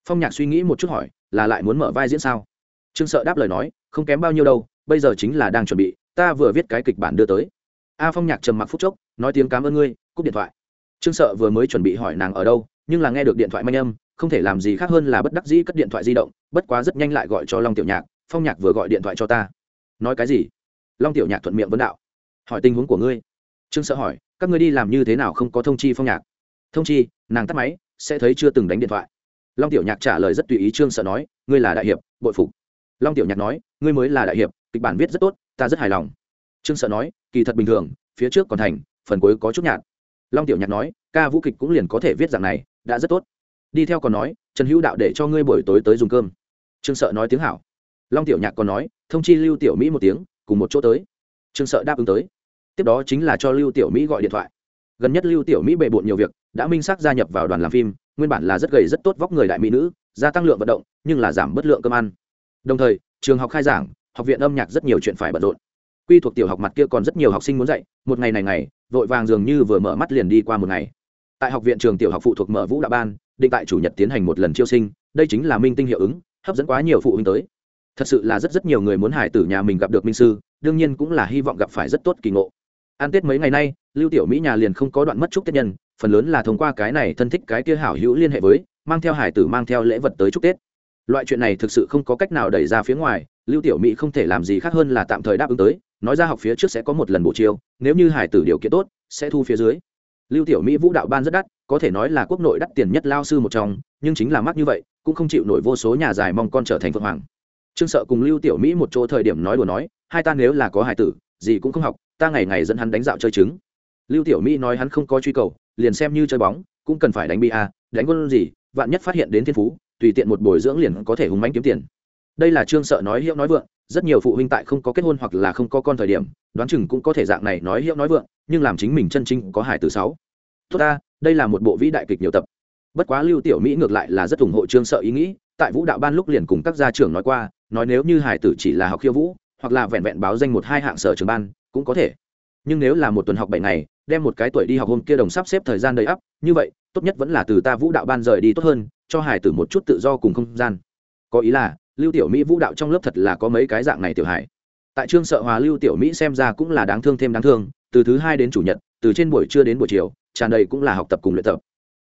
Phong nhạc suy nghĩ một chút hỏi, là lại muốn mở vai diễn sao? Trương sợ đáp lời nói, không kém bao nhiêu đâu, bây giờ chính là đang chuẩn bị, ta vừa viết cái kịch bản đưa tới. A phong nhạc trầm mặc phút chốc, nói tiếng cảm ơn ngươi, cúp điện thoại. Trương sợ vừa mới chuẩn bị hỏi nàng ở đâu, nhưng là nghe được điện thoại manh âm, không thể làm gì khác hơn là bất đắc dĩ cất điện thoại di động, bất quá rất nhanh lại gọi cho long tiểu nhạc phong nhạc vừa gọi điện thoại cho ta nói cái gì long tiểu nhạc thuận miệng vấn đạo hỏi tình huống của ngươi trương sợ hỏi các ngươi đi làm như thế nào không có thông chi phong nhạc thông chi nàng tắt máy sẽ thấy chưa từng đánh điện thoại long tiểu nhạc trả lời rất tùy ý trương sợ nói ngươi là đại hiệp bội phục long tiểu nhạc nói ngươi mới là đại hiệp kịch bản viết rất tốt ta rất hài lòng trương sợ nói kỳ thật bình thường phía trước còn thành phần cuối có chút nhạt long tiểu nhạc nói ca vũ kịch cũng liền có thể viết dạng này đã rất tốt đi theo còn nói trần hữu đạo để cho ngươi buổi tối tới dùng cơm trương sợ nói tiếng hảo long tiểu nhạc còn nói, thông chi lưu tiểu mỹ một tiếng, cùng một chỗ tới. Trương sợ đáp ứng tới. Tiếp đó chính là cho lưu tiểu mỹ gọi điện thoại. Gần nhất lưu tiểu mỹ bề bộn nhiều việc, đã minh xác gia nhập vào đoàn làm phim, nguyên bản là rất gầy rất tốt vóc người đại mỹ nữ, gia tăng lượng vận động, nhưng là giảm bất lượng cơm ăn. Đồng thời, trường học khai giảng, học viện âm nhạc rất nhiều chuyện phải bận rộn. Quy thuộc tiểu học mặt kia còn rất nhiều học sinh muốn dạy, một ngày này ngày, vội vàng dường như vừa mở mắt liền đi qua một ngày. Tại học viện trường tiểu học phụ thuộc mở vũ đạo ban, định tại chủ nhật tiến hành một lần chiêu sinh, đây chính là minh tinh hiệu ứng, hấp dẫn quá nhiều phụ huynh tới thật sự là rất rất nhiều người muốn hải tử nhà mình gặp được minh sư, đương nhiên cũng là hy vọng gặp phải rất tốt kỳ ngộ. Ăn tết mấy ngày nay, lưu tiểu mỹ nhà liền không có đoạn mất chúc tết nhân, phần lớn là thông qua cái này thân thích cái kia hảo hữu liên hệ với, mang theo hải tử mang theo lễ vật tới chúc tết. Loại chuyện này thực sự không có cách nào đẩy ra phía ngoài, lưu tiểu mỹ không thể làm gì khác hơn là tạm thời đáp ứng tới, nói ra học phía trước sẽ có một lần bộ chiêu, nếu như hải tử điều kiện tốt, sẽ thu phía dưới. Lưu tiểu mỹ vũ đạo ban rất đắt, có thể nói là quốc nội đắt tiền nhất lao sư một trong, nhưng chính là mắc như vậy, cũng không chịu nổi vô số nhà dài mong con trở thành phượng hoàng trương sợ cùng lưu tiểu mỹ một chỗ thời điểm nói đùa nói, hai ta nếu là có hải tử, gì cũng không học, ta ngày ngày dẫn hắn đánh dạo chơi trứng. Lưu tiểu mỹ nói hắn không có truy cầu, liền xem như chơi bóng, cũng cần phải đánh bi a, đánh quân gì, vạn nhất phát hiện đến thiên phú, tùy tiện một bồi dưỡng liền có thể hùng mánh kiếm tiền. Đây là trương sợ nói hiệu nói vượng, rất nhiều phụ huynh tại không có kết hôn hoặc là không có con thời điểm, đoán chừng cũng có thể dạng này nói hiệu nói vượng, nhưng làm chính mình chân chính có hải từ sáu. Tốt ta, đây là một bộ vĩ đại kịch nhiều tập. Bất quá lưu tiểu mỹ ngược lại là rất ủng hộ trương sợ ý nghĩ tại vũ đạo ban lúc liền cùng các gia trưởng nói qua, nói nếu như hải tử chỉ là học khiêu vũ, hoặc là vẹn vẹn báo danh một hai hạng sở trường ban, cũng có thể. Nhưng nếu là một tuần học bảy ngày, đem một cái tuổi đi học hôm kia đồng sắp xếp thời gian đầy ắp, như vậy, tốt nhất vẫn là từ ta vũ đạo ban rời đi tốt hơn, cho hải tử một chút tự do cùng không gian. Có ý là, lưu tiểu mỹ vũ đạo trong lớp thật là có mấy cái dạng này tiểu hải tại trương sợ hòa lưu tiểu mỹ xem ra cũng là đáng thương thêm đáng thương, từ thứ hai đến chủ nhật, từ trên buổi trưa đến buổi chiều, tràn đầy cũng là học tập cùng luyện tập.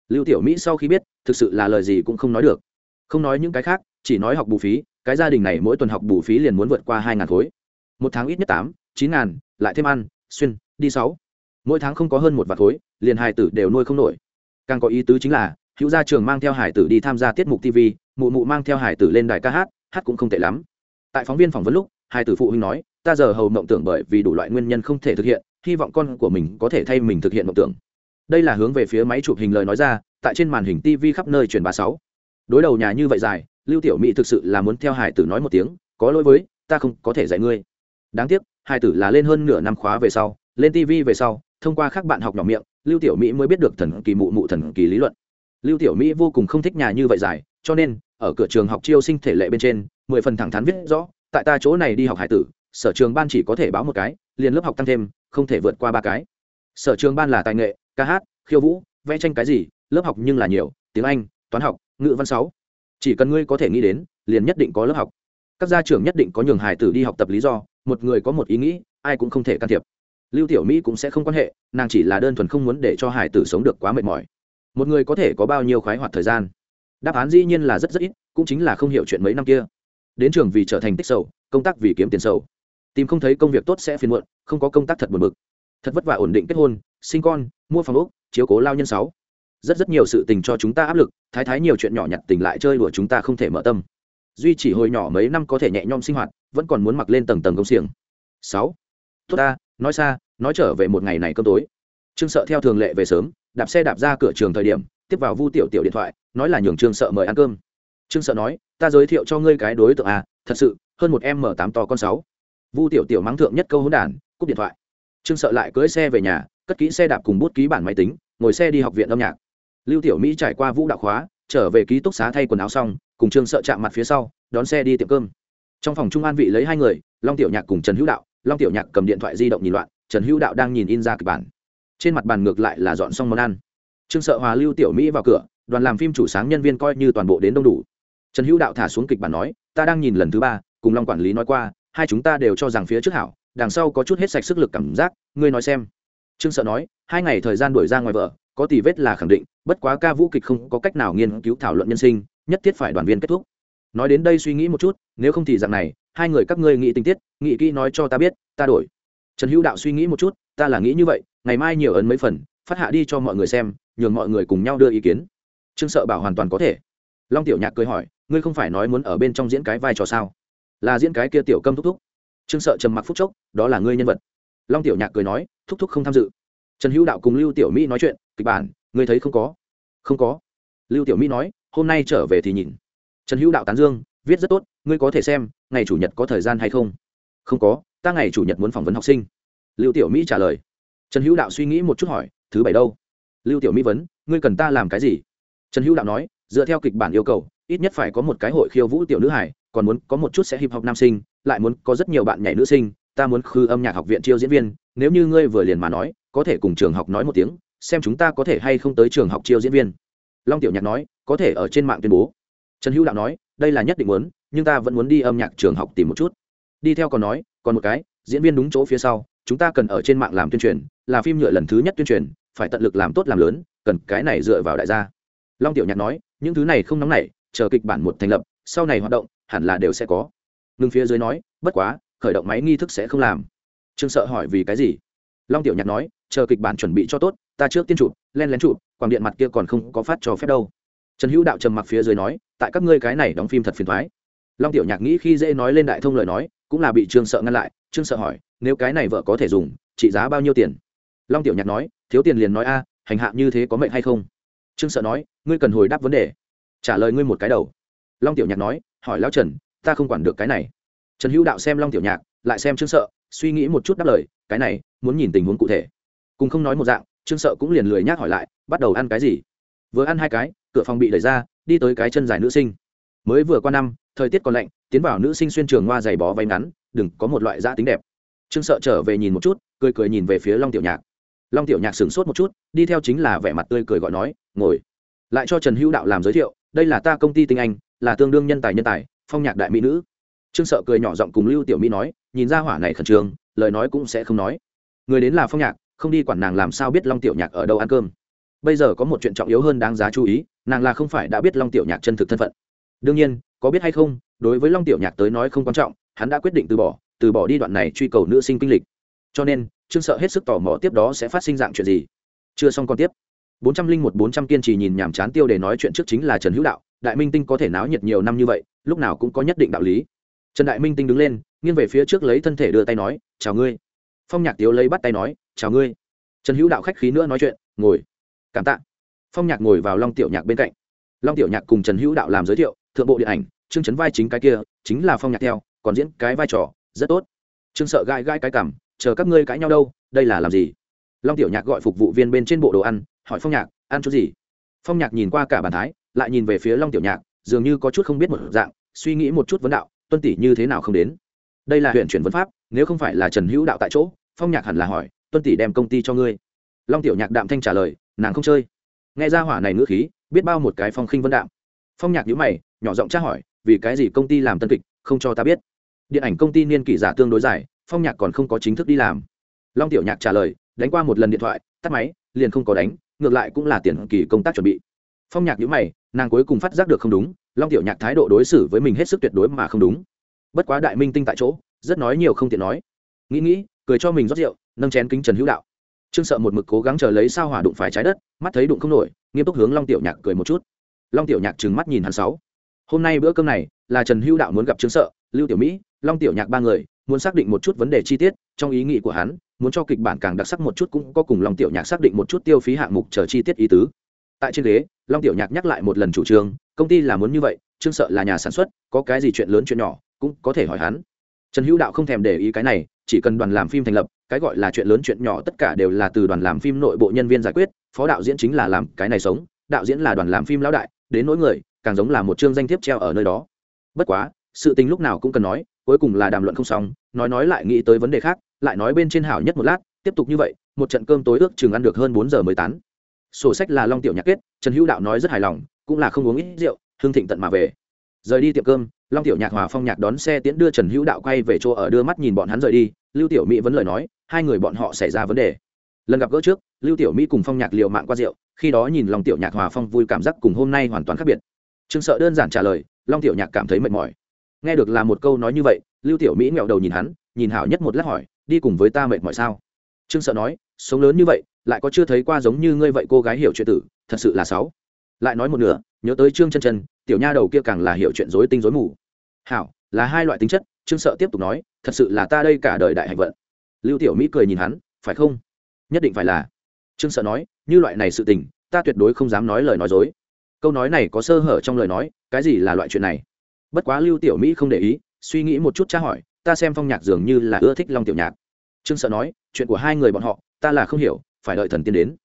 Lưu tiểu mỹ sau khi biết, thực sự là lời gì cũng không nói được không nói những cái khác, chỉ nói học bù phí, cái gia đình này mỗi tuần học bù phí liền muốn vượt qua hai ngàn khối. Một tháng ít nhất tám, chín ngàn, lại thêm ăn, xuyên, đi sáu. Mỗi tháng không có hơn một vạt khối, liền hài tử đều nuôi không nổi. Càng có ý tứ chính là, hữu gia trường mang theo hải tử đi tham gia tiết mục tv mụ mụ mang theo hải tử lên đài ca hát hát cũng không tệ lắm. Tại phóng viên phỏng vấn lúc hải tử phụ huynh nói, ta giờ hầu mộng tưởng bởi vì đủ loại nguyên nhân không thể thực hiện, hy vọng con của mình có thể thay mình thực hiện mộng tưởng. Đây là hướng về phía máy chụp hình lời nói ra, tại trên màn hình tv khắp nơi truyền bá sáu đối đầu nhà như vậy dài, lưu tiểu mỹ thực sự là muốn theo hải tử nói một tiếng, có lỗi với, ta không có thể dạy ngươi. Đáng tiếc, hải tử là lên hơn nửa năm khóa về sau, lên tv về sau, thông qua các bạn học nhỏ miệng, lưu tiểu mỹ mới biết được thần kỳ mụ mụ thần kỳ lý luận. Lưu tiểu mỹ vô cùng không thích nhà như vậy dài, cho nên, ở cửa trường học chiêu sinh thể lệ bên trên, mười phần thẳng thắn viết rõ, tại ta chỗ này đi học hải tử, sở trường ban chỉ có thể báo một cái, liền lớp học tăng thêm, không thể vượt qua ba cái. Sở trường ban là tài nghệ, ca hát, khiêu vũ, vẽ tranh cái gì, lớp học nhưng là nhiều, tiếng anh, toán học ngữ văn sáu. Chỉ cần ngươi có thể nghĩ đến, liền nhất định có lớp học. Các gia trưởng nhất định có nhường hải tử đi học tập lý do, một người có một ý nghĩ, ai cũng không thể can thiệp. Lưu tiểu mỹ cũng sẽ không quan hệ, nàng chỉ là đơn thuần không muốn để cho hải tử sống được quá mệt mỏi. Một người có thể có bao nhiêu khoái hoạt thời gian? Đáp án dĩ nhiên là rất rất ít, cũng chính là không hiểu chuyện mấy năm kia. Đến trường vì trở thành tích sầu, công tác vì kiếm tiền sầu. Tìm không thấy công việc tốt sẽ phiền muộn, không có công tác thật buồn bực. Thật vất vả ổn định kết hôn, sinh con, mua phòng ốc, chiếu cố lao nhân sáu rất rất nhiều sự tình cho chúng ta áp lực, thái thái nhiều chuyện nhỏ nhặt tình lại chơi đùa chúng ta không thể mở tâm. Duy chỉ hồi nhỏ mấy năm có thể nhẹ nhõm sinh hoạt, vẫn còn muốn mặc lên tầng tầng công xiềng. Sáu. Tốt ta, nói xa, nói trở về một ngày này cơm tối. Trương sợ theo thường lệ về sớm, đạp xe đạp ra cửa trường thời điểm, tiếp vào vu tiểu tiểu điện thoại, nói là nhường trương sợ mời ăn cơm. Trương sợ nói, ta giới thiệu cho ngươi cái đối tượng à thật sự, hơn một em m tám to con sáu. Vu tiểu tiểu mắng thượng nhất câu hỗn đản, cúp điện thoại. Trương sợ lại cưỡi xe về nhà, cất kỹ xe đạp cùng bút ký bản máy tính, ngồi xe đi học viện âm nhạc lưu tiểu mỹ trải qua vũ đạo khóa, trở về ký túc xá thay quần áo xong, cùng trương sợ chạm mặt phía sau, đón xe đi tiệm cơm. Trong phòng trung an vị lấy hai người, long tiểu nhạc cùng trần hữu đạo. Long tiểu nhạc cầm điện thoại di động nhìn loạn, trần hữu đạo đang nhìn in ra kịch bản. Trên mặt bàn ngược lại là dọn xong món ăn. Trương sợ hòa lưu tiểu mỹ vào cửa, đoàn làm phim chủ sáng nhân viên coi như toàn bộ đến đông đủ. Trần hữu đạo thả xuống kịch bản nói, ta đang nhìn lần thứ ba, cùng long quản lý nói qua, hai chúng ta đều cho rằng phía trước hảo, đằng sau có chút hết sạch sức lực cảm giác, ngươi nói xem. Trương sợ nói, hai ngày thời gian đuổi ra ngoài vợ có tỷ vết là khẳng định, bất quá ca vũ kịch không có cách nào nghiên cứu thảo luận nhân sinh, nhất thiết phải đoàn viên kết thúc. Nói đến đây suy nghĩ một chút, nếu không thì dạng này, hai người các ngươi nghĩ tình tiết, nghĩ kỹ nói cho ta biết, ta đổi. Trần hữu đạo suy nghĩ một chút, ta là nghĩ như vậy, ngày mai nhiều ấn mấy phần, phát hạ đi cho mọi người xem, nhường mọi người cùng nhau đưa ý kiến. Trương sợ bảo hoàn toàn có thể. Long tiểu nhạc cười hỏi, ngươi không phải nói muốn ở bên trong diễn cái vai trò sao? Là diễn cái kia tiểu câm thúc thúc. Trương sợ trầm mặc phúc chốc, đó là ngươi nhân vật. Long tiểu nhạc cười nói, thúc thúc không tham dự. Trần hữu đạo cùng lưu tiểu mỹ nói chuyện kịch bản, ngươi thấy không có? Không có. Lưu tiểu mỹ nói, hôm nay trở về thì nhìn. Trần hữu đạo tán dương, viết rất tốt, ngươi có thể xem, ngày chủ nhật có thời gian hay không? Không có, ta ngày chủ nhật muốn phỏng vấn học sinh. Lưu tiểu mỹ trả lời. Trần hữu đạo suy nghĩ một chút hỏi, thứ bảy đâu? Lưu tiểu mỹ vấn, ngươi cần ta làm cái gì? Trần hữu đạo nói, dựa theo kịch bản yêu cầu, ít nhất phải có một cái hội khiêu vũ tiểu nữ hải còn muốn có một chút sẽ hip hop nam sinh, lại muốn có rất nhiều bạn nhảy nữ sinh, ta muốn khư âm nhạc học viện chiêu diễn viên, nếu như ngươi vừa liền mà nói, có thể cùng trường học nói một tiếng xem chúng ta có thể hay không tới trường học chiêu diễn viên. Long tiểu nhạc nói, có thể ở trên mạng tuyên bố. Trần hữu đạo nói, đây là nhất định muốn, nhưng ta vẫn muốn đi âm nhạc trường học tìm một chút. Đi theo còn nói, còn một cái, diễn viên đúng chỗ phía sau, chúng ta cần ở trên mạng làm tuyên truyền, là phim nhựa lần thứ nhất tuyên truyền, phải tận lực làm tốt làm lớn, cần cái này dựa vào đại gia. Long tiểu nhạc nói, những thứ này không nóng nảy, chờ kịch bản một thành lập, sau này hoạt động, hẳn là đều sẽ có. Ngừng phía dưới nói, bất quá, khởi động máy nghi thức sẽ không làm. Trương sợ hỏi vì cái gì? Long tiểu nhạc nói, chờ kịch bản chuẩn bị cho tốt ta trước tiên chụp, len lén chụp, quảng điện mặt kia còn không có phát cho phép đâu. Trần hữu đạo trầm mặc phía dưới nói, tại các ngươi cái này đóng phim thật phiền thoái long tiểu nhạc nghĩ khi dễ nói lên đại thông lời nói, cũng là bị trương sợ ngăn lại, trương sợ hỏi, nếu cái này vợ có thể dùng, trị giá bao nhiêu tiền? Long tiểu nhạc nói, thiếu tiền liền nói a, hành hạ như thế có mệnh hay không? Trương sợ nói, ngươi cần hồi đáp vấn đề. Trả lời ngươi một cái đầu. Long tiểu nhạc nói, hỏi lão trần, ta không quản được cái này. Trần hữu đạo xem long tiểu nhạc, lại xem trương sợ, suy nghĩ một chút đáp lời, cái này, muốn nhìn tình huống cụ thể. Cùng không nói một dạng trương sợ cũng liền lười nhác hỏi lại, bắt đầu ăn cái gì? Vừa ăn hai cái, cửa phòng bị đẩy ra, đi tới cái chân dài nữ sinh. Mới vừa qua năm, thời tiết còn lạnh, tiến vào nữ sinh xuyên trường hoa giày bó váy ngắn, đừng có một loại da tính đẹp. Trương sợ trở về nhìn một chút, cười cười nhìn về phía long tiểu nhạc. Long tiểu nhạc sửng sốt một chút, đi theo chính là vẻ mặt tươi cười gọi nói, ngồi. Lại cho trần hữu đạo làm giới thiệu, đây là ta công ty tinh anh, là tương đương nhân tài nhân tài, phong nhạc đại mỹ nữ. Trương sợ cười nhỏ giọng cùng lưu tiểu mỹ nói, nhìn ra hỏa này khẩn trương, lời nói cũng sẽ không nói. Người đến là phong nhạc không đi quản nàng làm sao biết long tiểu nhạc ở đâu ăn cơm. Bây giờ có một chuyện trọng yếu hơn đáng giá chú ý, nàng là không phải đã biết long tiểu nhạc chân thực thân phận. Đương nhiên, có biết hay không, đối với long tiểu nhạc tới nói không quan trọng, hắn đã quyết định từ bỏ từ bỏ đi đoạn này truy cầu nữ sinh kinh lịch. Cho nên, trương sợ hết sức tò mò tiếp đó sẽ phát sinh dạng chuyện gì. Chưa xong còn tiếp. bốn trăm linh một bốn trăm kiên trì nhìn nhàm chán tiêu để nói chuyện trước chính là trần hữu đạo, đại minh tinh có thể náo nhiệt nhiều năm như vậy, lúc nào cũng có nhất định đạo lý. Trần đại minh tinh đứng lên, nghiêng về phía trước lấy thân thể đưa tay nói, chào ngươi phong nhạc tiếu lấy bắt tay nói, chào ngươi. Trần hữu đạo khách khí nữa nói chuyện, ngồi. Cảm tạ. Phong nhạc ngồi vào long tiểu nhạc bên cạnh. Long tiểu nhạc cùng trần hữu đạo làm giới thiệu, thượng bộ điện ảnh, chương chấn vai chính cái kia, chính là phong nhạc theo, còn diễn cái vai trò, rất tốt. Trương sợ gai gai cái cảm, chờ các ngươi cãi nhau đâu, đây là làm gì? Long tiểu nhạc gọi phục vụ viên bên trên bộ đồ ăn, hỏi phong nhạc, ăn chút gì? Phong nhạc nhìn qua cả bàn thái, lại nhìn về phía long tiểu nhạc, dường như có chút không biết một dạng, suy nghĩ một chút vấn đạo, tuân tỷ như thế nào không đến? Đây là huyện chuyển vấn pháp, nếu không phải là trần hữu đạo tại chỗ phong nhạc hẳn là hỏi, tuân tỷ đem công ty cho ngươi. Long tiểu nhạc đạm thanh trả lời, nàng không chơi. Nghe ra hỏa này ngữ khí, biết bao một cái phong khinh vân đạm. Phong nhạc nhữ mày, nhỏ giọng tra hỏi, vì cái gì công ty làm tân kịch, không cho ta biết? Điện ảnh công ty niên kỷ giả tương đối dài, phong nhạc còn không có chính thức đi làm. Long tiểu nhạc trả lời, đánh qua một lần điện thoại, tắt máy, liền không có đánh, ngược lại cũng là tiền kỳ công tác chuẩn bị. Phong nhạc nhữ mày, nàng cuối cùng phát giác được không đúng, long tiểu nhạc thái độ đối xử với mình hết sức tuyệt đối mà không đúng. Bất quá đại minh tinh tại chỗ, rất nói nhiều không tiện nói. Nghĩ nghĩ cười cho mình rót rượu, nâng chén kính trần hữu đạo. Trương sợ một mực cố gắng chờ lấy sao hỏa đụng phải trái đất, mắt thấy đụng không nổi, nghiêm túc hướng long tiểu nhạc cười một chút. Long tiểu nhạc trừng mắt nhìn hắn sáu. Hôm nay bữa cơm này, là trần hữu đạo muốn gặp trương sợ, lưu tiểu mỹ, long tiểu nhạc ba người, muốn xác định một chút vấn đề chi tiết, trong ý nghĩ của hắn, muốn cho kịch bản càng đặc sắc một chút cũng có cùng long tiểu nhạc xác định một chút tiêu phí hạng mục chờ chi tiết ý tứ. Tại trên ghế, long tiểu nhạc nhắc lại một lần chủ trương, công ty là muốn như vậy, trương sợ là nhà sản xuất, có cái gì chuyện lớn chuyện nhỏ, cũng có thể hỏi hắn trần hữu đạo không thèm để ý cái này, chỉ cần đoàn làm phim thành lập, cái gọi là chuyện lớn chuyện nhỏ tất cả đều là từ đoàn làm phim nội bộ nhân viên giải quyết, phó đạo diễn chính là làm cái này sống, đạo diễn là đoàn làm phim lão đại, đến nỗi người, càng giống là một chương danh thiếp treo ở nơi đó. Bất quá, sự tình lúc nào cũng cần nói, cuối cùng là đàm luận không xong, nói nói lại nghĩ tới vấn đề khác, lại nói bên trên hảo nhất một lát, tiếp tục như vậy, một trận cơm tối ước chừng ăn được hơn bốn giờ mới tán. Sổ sách là long tiểu nhạc kết, trần hữu đạo nói rất hài lòng, cũng là không uống ít rượu hương thịnh tận mà về rời đi tiệm cơm, long tiểu nhạc, hòa phong nhạc đón xe tiễn đưa trần hữu đạo quay về chỗ ở đưa mắt nhìn bọn hắn rời đi, lưu tiểu mỹ vẫn lời nói, hai người bọn họ xảy ra vấn đề. Lần gặp gỡ trước, lưu tiểu mỹ cùng phong nhạc liều mạng qua rượu, khi đó nhìn long tiểu nhạc, hòa phong vui cảm giác cùng hôm nay hoàn toàn khác biệt. Trương sợ đơn giản trả lời, long tiểu nhạc cảm thấy mệt mỏi. Nghe được là một câu nói như vậy, lưu tiểu mỹ nghẹo đầu nhìn hắn, nhìn hảo nhất một lát hỏi, đi cùng với ta mệt mỏi sao? Trương sợ nói, sống lớn như vậy, lại có chưa thấy qua giống như ngươi vậy cô gái hiểu chuyện tử, thật sự là sáu. Lại nói một nửa nhớ tới trương chân chân, tiểu nha đầu kia càng là hiểu chuyện dối tinh dối mù. Hảo, là hai loại tính chất, trương sợ tiếp tục nói, thật sự là ta đây cả đời đại hạnh vận. Lưu tiểu mỹ cười nhìn hắn, phải không? Nhất định phải là. Trương sợ nói, như loại này sự tình, ta tuyệt đối không dám nói lời nói dối. Câu nói này có sơ hở trong lời nói, cái gì là loại chuyện này? Bất quá lưu tiểu mỹ không để ý, suy nghĩ một chút tra hỏi, ta xem phong nhạc dường như là ưa thích long tiểu nhạc. Trương sợ nói, chuyện của hai người bọn họ, ta là không hiểu, phải đợi thần tiên đến.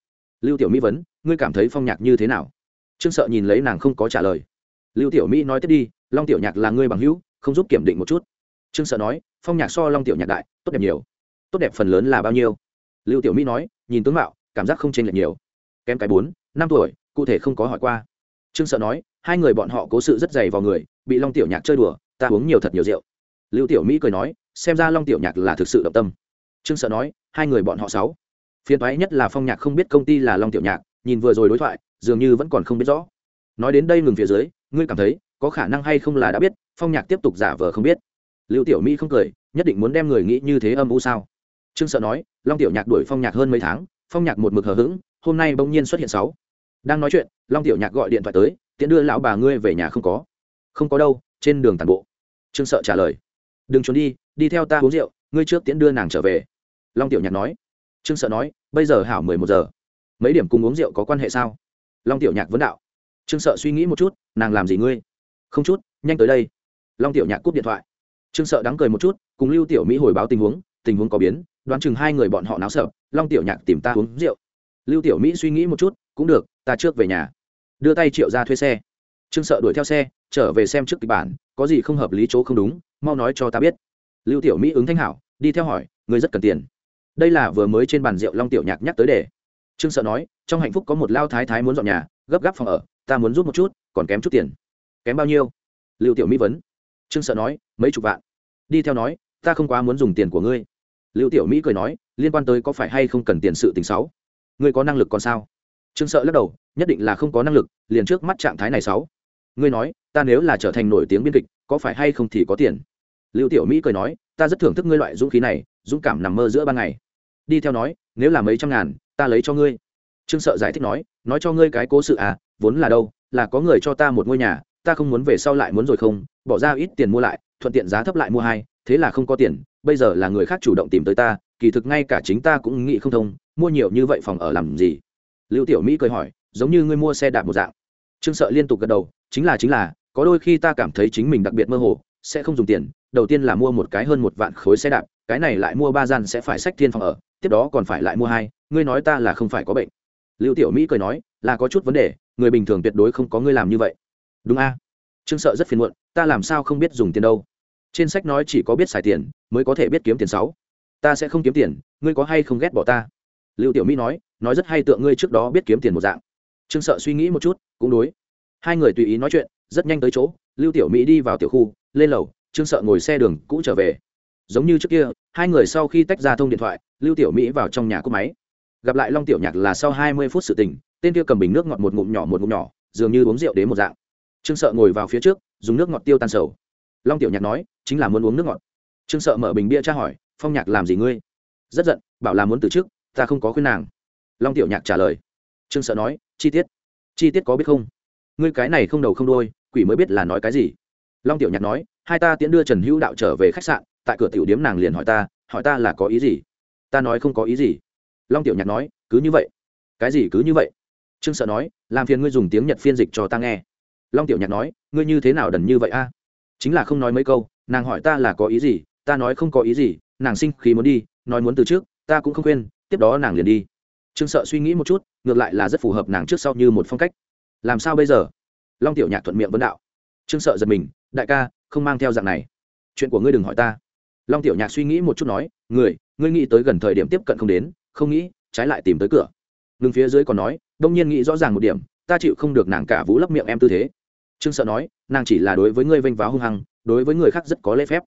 Lưu tiểu mỹ vấn, ngươi cảm thấy phong nhạc như thế nào? Trương sợ nhìn lấy nàng không có trả lời. Lưu tiểu mỹ nói tiếp đi, long tiểu nhạc là ngươi bằng hữu, không giúp kiểm định một chút. Trương sợ nói, phong nhạc so long tiểu nhạc đại, tốt đẹp nhiều. Tốt đẹp phần lớn là bao nhiêu? Lưu tiểu mỹ nói, nhìn tướng mạo, cảm giác không chênh lệch nhiều. Kém cái bốn, năm tuổi, cụ thể không có hỏi qua. Trương sợ nói, hai người bọn họ cố sự rất dày vào người, bị long tiểu nhạc chơi đùa, ta uống nhiều thật nhiều rượu. Lưu tiểu mỹ cười nói, xem ra long tiểu nhạc là thực sự động tâm. Trương sợ nói, hai người bọn họ sáu. Phiền toái nhất là phong nhạc không biết công ty là long tiểu nhạc, nhìn vừa rồi đối thoại dường như vẫn còn không biết rõ. Nói đến đây ngừng phía dưới, ngươi cảm thấy có khả năng hay không là đã biết, phong nhạc tiếp tục giả vờ không biết. Lưu tiểu mỹ không cười, nhất định muốn đem người nghĩ như thế âm u sao? Trương sợ nói, long tiểu nhạc đuổi phong nhạc hơn mấy tháng, phong nhạc một mực hờ hững, hôm nay bỗng nhiên xuất hiện sáu. Đang nói chuyện, long tiểu nhạc gọi điện thoại tới, tiễn đưa lão bà ngươi về nhà không có. Không có đâu, trên đường tàn bộ. Trương sợ trả lời, đừng trốn đi đi theo ta uống rượu, ngươi trước tiễn đưa nàng trở về. Long tiểu nhạc nói. Trương sợ nói, bây giờ hảo mười một giờ. Mấy điểm cùng uống rượu có quan hệ sao? Long tiểu nhạc vấn đạo. Trương sợ suy nghĩ một chút, nàng làm gì ngươi? Không chút, nhanh tới đây. Long tiểu nhạc cúp điện thoại. Trương sợ đắng cười một chút, cùng lưu tiểu mỹ hồi báo tình huống tình huống có biến, đoán chừng hai người bọn họ náo sợ, long tiểu nhạc tìm ta uống rượu. Lưu tiểu mỹ suy nghĩ một chút, cũng được, ta trước về nhà. Đưa tay triệu ra thuê xe. Trương sợ đuổi theo xe, trở về xem trước kịch bản, có gì không hợp lý chỗ không đúng, mau nói cho ta biết. Lưu tiểu mỹ ứng thanh hảo, đi theo hỏi người rất cần tiền. Đây là vừa mới trên bàn rượu long tiểu nhạc nhắc tới để trương sợ nói trong hạnh phúc có một lao thái thái muốn dọn nhà, gấp gáp phòng ở, ta muốn giúp một chút, còn kém chút tiền. Kém bao nhiêu? Lưu tiểu mỹ vấn. Trương sợ nói, mấy chục vạn. Đi theo nói, ta không quá muốn dùng tiền của ngươi. Lưu tiểu mỹ cười nói, liên quan tới có phải hay không cần tiền sự tình xấu ngươi có năng lực còn sao? Trương sợ lắc đầu, nhất định là không có năng lực, liền trước mắt trạng thái này sáu. Ngươi nói, ta nếu là trở thành nổi tiếng biên kịch, có phải hay không thì có tiền? Lưu tiểu mỹ cười nói, ta rất thưởng thức ngươi loại dũng khí này, dũng cảm nằm mơ giữa ban ngày. Đi theo nói, nếu là mấy trăm ngàn, ta lấy cho ngươi trương sợ giải thích nói nói cho ngươi cái cố sự à vốn là đâu, là có người cho ta một ngôi nhà, ta không muốn về sau lại muốn rồi không, bỏ ra ít tiền mua lại, thuận tiện giá thấp lại mua hai, thế là không có tiền, bây giờ là người khác chủ động tìm tới ta, kỳ thực ngay cả chính ta cũng nghĩ không thông, mua nhiều như vậy phòng ở làm gì? Lưu tiểu mỹ cười hỏi, giống như ngươi mua xe đạp một dạng. Trương sợ liên tục gật đầu, chính là chính là, có đôi khi ta cảm thấy chính mình đặc biệt mơ hồ, sẽ không dùng tiền, đầu tiên là mua một cái hơn một vạn khối xe đạp, cái này lại mua ba gian sẽ phải sách thiên phòng ở, tiếp đó còn phải lại mua hai, ngươi nói ta là không phải có bệnh lưu tiểu mỹ cười nói, là có chút vấn đề, người bình thường tuyệt đối không có ngươi làm như vậy. Đúng a. Trương sợ rất phiền muộn, ta làm sao không biết dùng tiền đâu? Trên sách nói chỉ có biết xài tiền, mới có thể biết kiếm tiền sáu ta sẽ không kiếm tiền, ngươi có hay không ghét bỏ ta? Lưu tiểu mỹ nói nói rất hay tượng ngươi trước đó biết kiếm tiền một dạng. Trương sợ suy nghĩ một chút, cũng đối. Hai người tùy ý nói chuyện, rất nhanh tới chỗ, lưu tiểu mỹ đi vào tiểu khu, lên lầu, trương sợ ngồi xe đường cũ trở về. Giống như trước kia, hai người sau khi tách ra thông điện thoại, lưu tiểu mỹ vào trong nhà cúp máy gặp lại long tiểu nhạc là sau hai mươi phút sự tình tên kia cầm bình nước ngọt một ngụm nhỏ một ngụm nhỏ dường như uống rượu đến một dạng. Trương sợ ngồi vào phía trước dùng nước ngọt tiêu tan sầu. Long tiểu nhạc nói chính là muốn uống nước ngọt. Trương sợ mở bình bia tra hỏi phong nhạc làm gì ngươi? Rất giận bảo là muốn từ chức, ta không có khuyên nàng. Long tiểu nhạc trả lời. Trương sợ nói chi tiết chi tiết có biết không? Ngươi cái này không đầu không đôi quỷ mới biết là nói cái gì. Long tiểu nhạc nói hai ta tiễn đưa trần hữu đạo trở về khách sạn tại cửa tiểu điếm nàng liền hỏi ta hỏi ta là có ý gì? Ta nói không có ý gì long tiểu nhạc nói, cứ như vậy. Cái gì cứ như vậy? Trương sợ nói, làm phiền ngươi dùng tiếng nhật phiên dịch cho ta nghe. Long tiểu nhạc nói, ngươi như thế nào đần như vậy a? Chính là không nói mấy câu, nàng hỏi ta là có ý gì, ta nói không có ý gì, nàng sinh khí muốn đi, nói muốn từ trước, ta cũng không khuyên, tiếp đó nàng liền đi. Trương sợ suy nghĩ một chút, ngược lại là rất phù hợp nàng trước sau như một phong cách. Làm sao bây giờ? Long tiểu nhạc thuận miệng vấn đạo. Trương sợ giật mình, đại ca, không mang theo dạng này. Chuyện của ngươi đừng hỏi ta. Long tiểu nhạc suy nghĩ một chút nói, người, ngươi nghĩ tới gần thời điểm tiếp cận không đến không nghĩ, trái lại tìm tới cửa. Ngừng phía dưới còn nói, đông nhiên nghĩ rõ ràng một điểm, ta chịu không được nàng cả vũ lấp miệng em tư thế. Trương sợ nói, nàng chỉ là đối với ngươi vênh váo hung hăng, đối với người khác rất có lễ phép.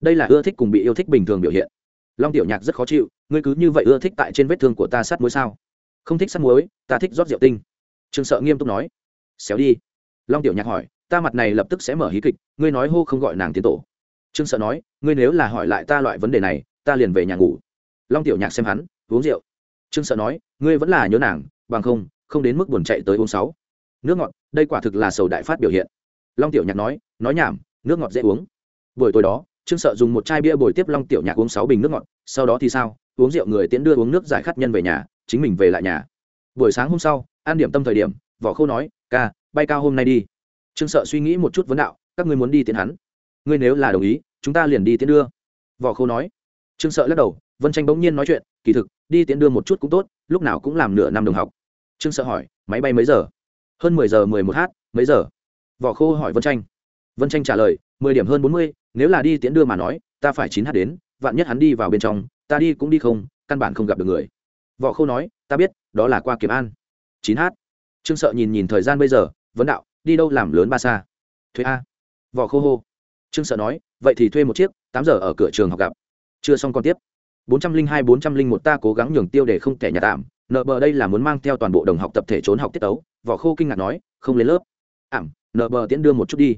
Đây là ưa thích cùng bị yêu thích bình thường biểu hiện. Long tiểu nhạc rất khó chịu, ngươi cứ như vậy ưa thích tại trên vết thương của ta sát muối sao? Không thích sát muối, ta thích rót rượu tinh. Trương sợ nghiêm túc nói. Xéo đi. Long tiểu nhạc hỏi, ta mặt này lập tức sẽ mở hí kịch, ngươi nói hô không gọi nàng tiến tổ. Trương sợ nói, ngươi nếu là hỏi lại ta loại vấn đề này, ta liền về nhà ngủ. Long tiểu nhạc xem hắn uống rượu. Trương sợ nói, ngươi vẫn là nhớ nàng, bằng không không đến mức buồn chạy tới uống sáu. Nước ngọt, đây quả thực là sầu đại phát biểu hiện. Long tiểu nhạc nói nói nhảm, nước ngọt dễ uống. Buổi tối đó, trương sợ dùng một chai bia bồi tiếp long tiểu nhạc uống sáu bình nước ngọt, sau đó thì sao? Uống rượu người tiễn đưa uống nước giải khát nhân về nhà, chính mình về lại nhà. Buổi sáng hôm sau, an điểm tâm thời điểm võ khâu nói, ca, bay cao hôm nay đi. Trương sợ suy nghĩ một chút vấn đạo, các ngươi muốn đi tiến hắn? Ngươi nếu là đồng ý, chúng ta liền đi tiến đưa. Võ khâu nói. Trương sợ lắc đầu, vân tranh bỗng nhiên nói chuyện, kỳ thực đi tiến đưa một chút cũng tốt, lúc nào cũng làm nửa năm đồng học. Trương sợ hỏi, máy bay mấy giờ? Hơn mười giờ, mười một h mấy giờ? Võ khô hỏi vân tranh vân tranh trả lời, mười điểm hơn bốn mươi, nếu là đi tiễn đưa mà nói, ta phải chín h đến, vạn nhất hắn đi vào bên trong, ta đi cũng đi không, căn bản không gặp được người. Võ khâu nói, ta biết, đó là qua kiếm an. Chín h trương sợ nhìn nhìn thời gian bây giờ vấn đạo, đi đâu làm lớn ba xa? Thuê a. Võ khâu hô. Trương sợ nói, vậy thì thuê một chiếc, tám giờ ở cửa trường học gặp. Chưa xong còn tiếp bốn trăm linh hai bốn trăm linh một ta cố gắng nhường tiêu để không kẻ nhà tạm, nợ bờ đây là muốn mang theo toàn bộ đồng học tập thể trốn học tiết tấu võ khô kinh ngạc nói, không lên lớp. Ảm, nợ bờ tiễn đưa một chút đi.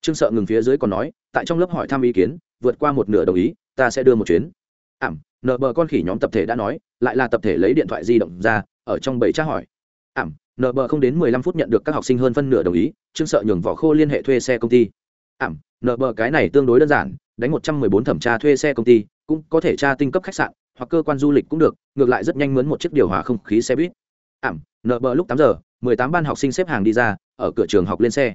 Trương sợ ngừng phía dưới còn nói, tại trong lớp hỏi thăm ý kiến, vượt qua một nửa đồng ý, ta sẽ đưa một chuyến. Ảm, nợ bờ con khỉ nhóm tập thể đã nói, lại là tập thể lấy điện thoại di động ra, ở trong bảy tra hỏi. Ảm, nợ bờ không đến mười lăm phút nhận được các học sinh hơn phân nửa đồng ý, trương sợ nhường võ khô liên hệ thuê xe công ty. Ảm, nợ bờ cái này tương đối đơn giản, đánh một trăm mười bốn thẩm tra thuê xe công ty cũng có thể tra tinh cấp khách sạn, hoặc cơ quan du lịch cũng được, ngược lại rất nhanh mướn một chiếc điều hòa không khí xe buýt. Ảm, nợ bờ lúc tám giờ, mười tám ban học sinh xếp hàng đi ra, ở cửa trường học lên xe.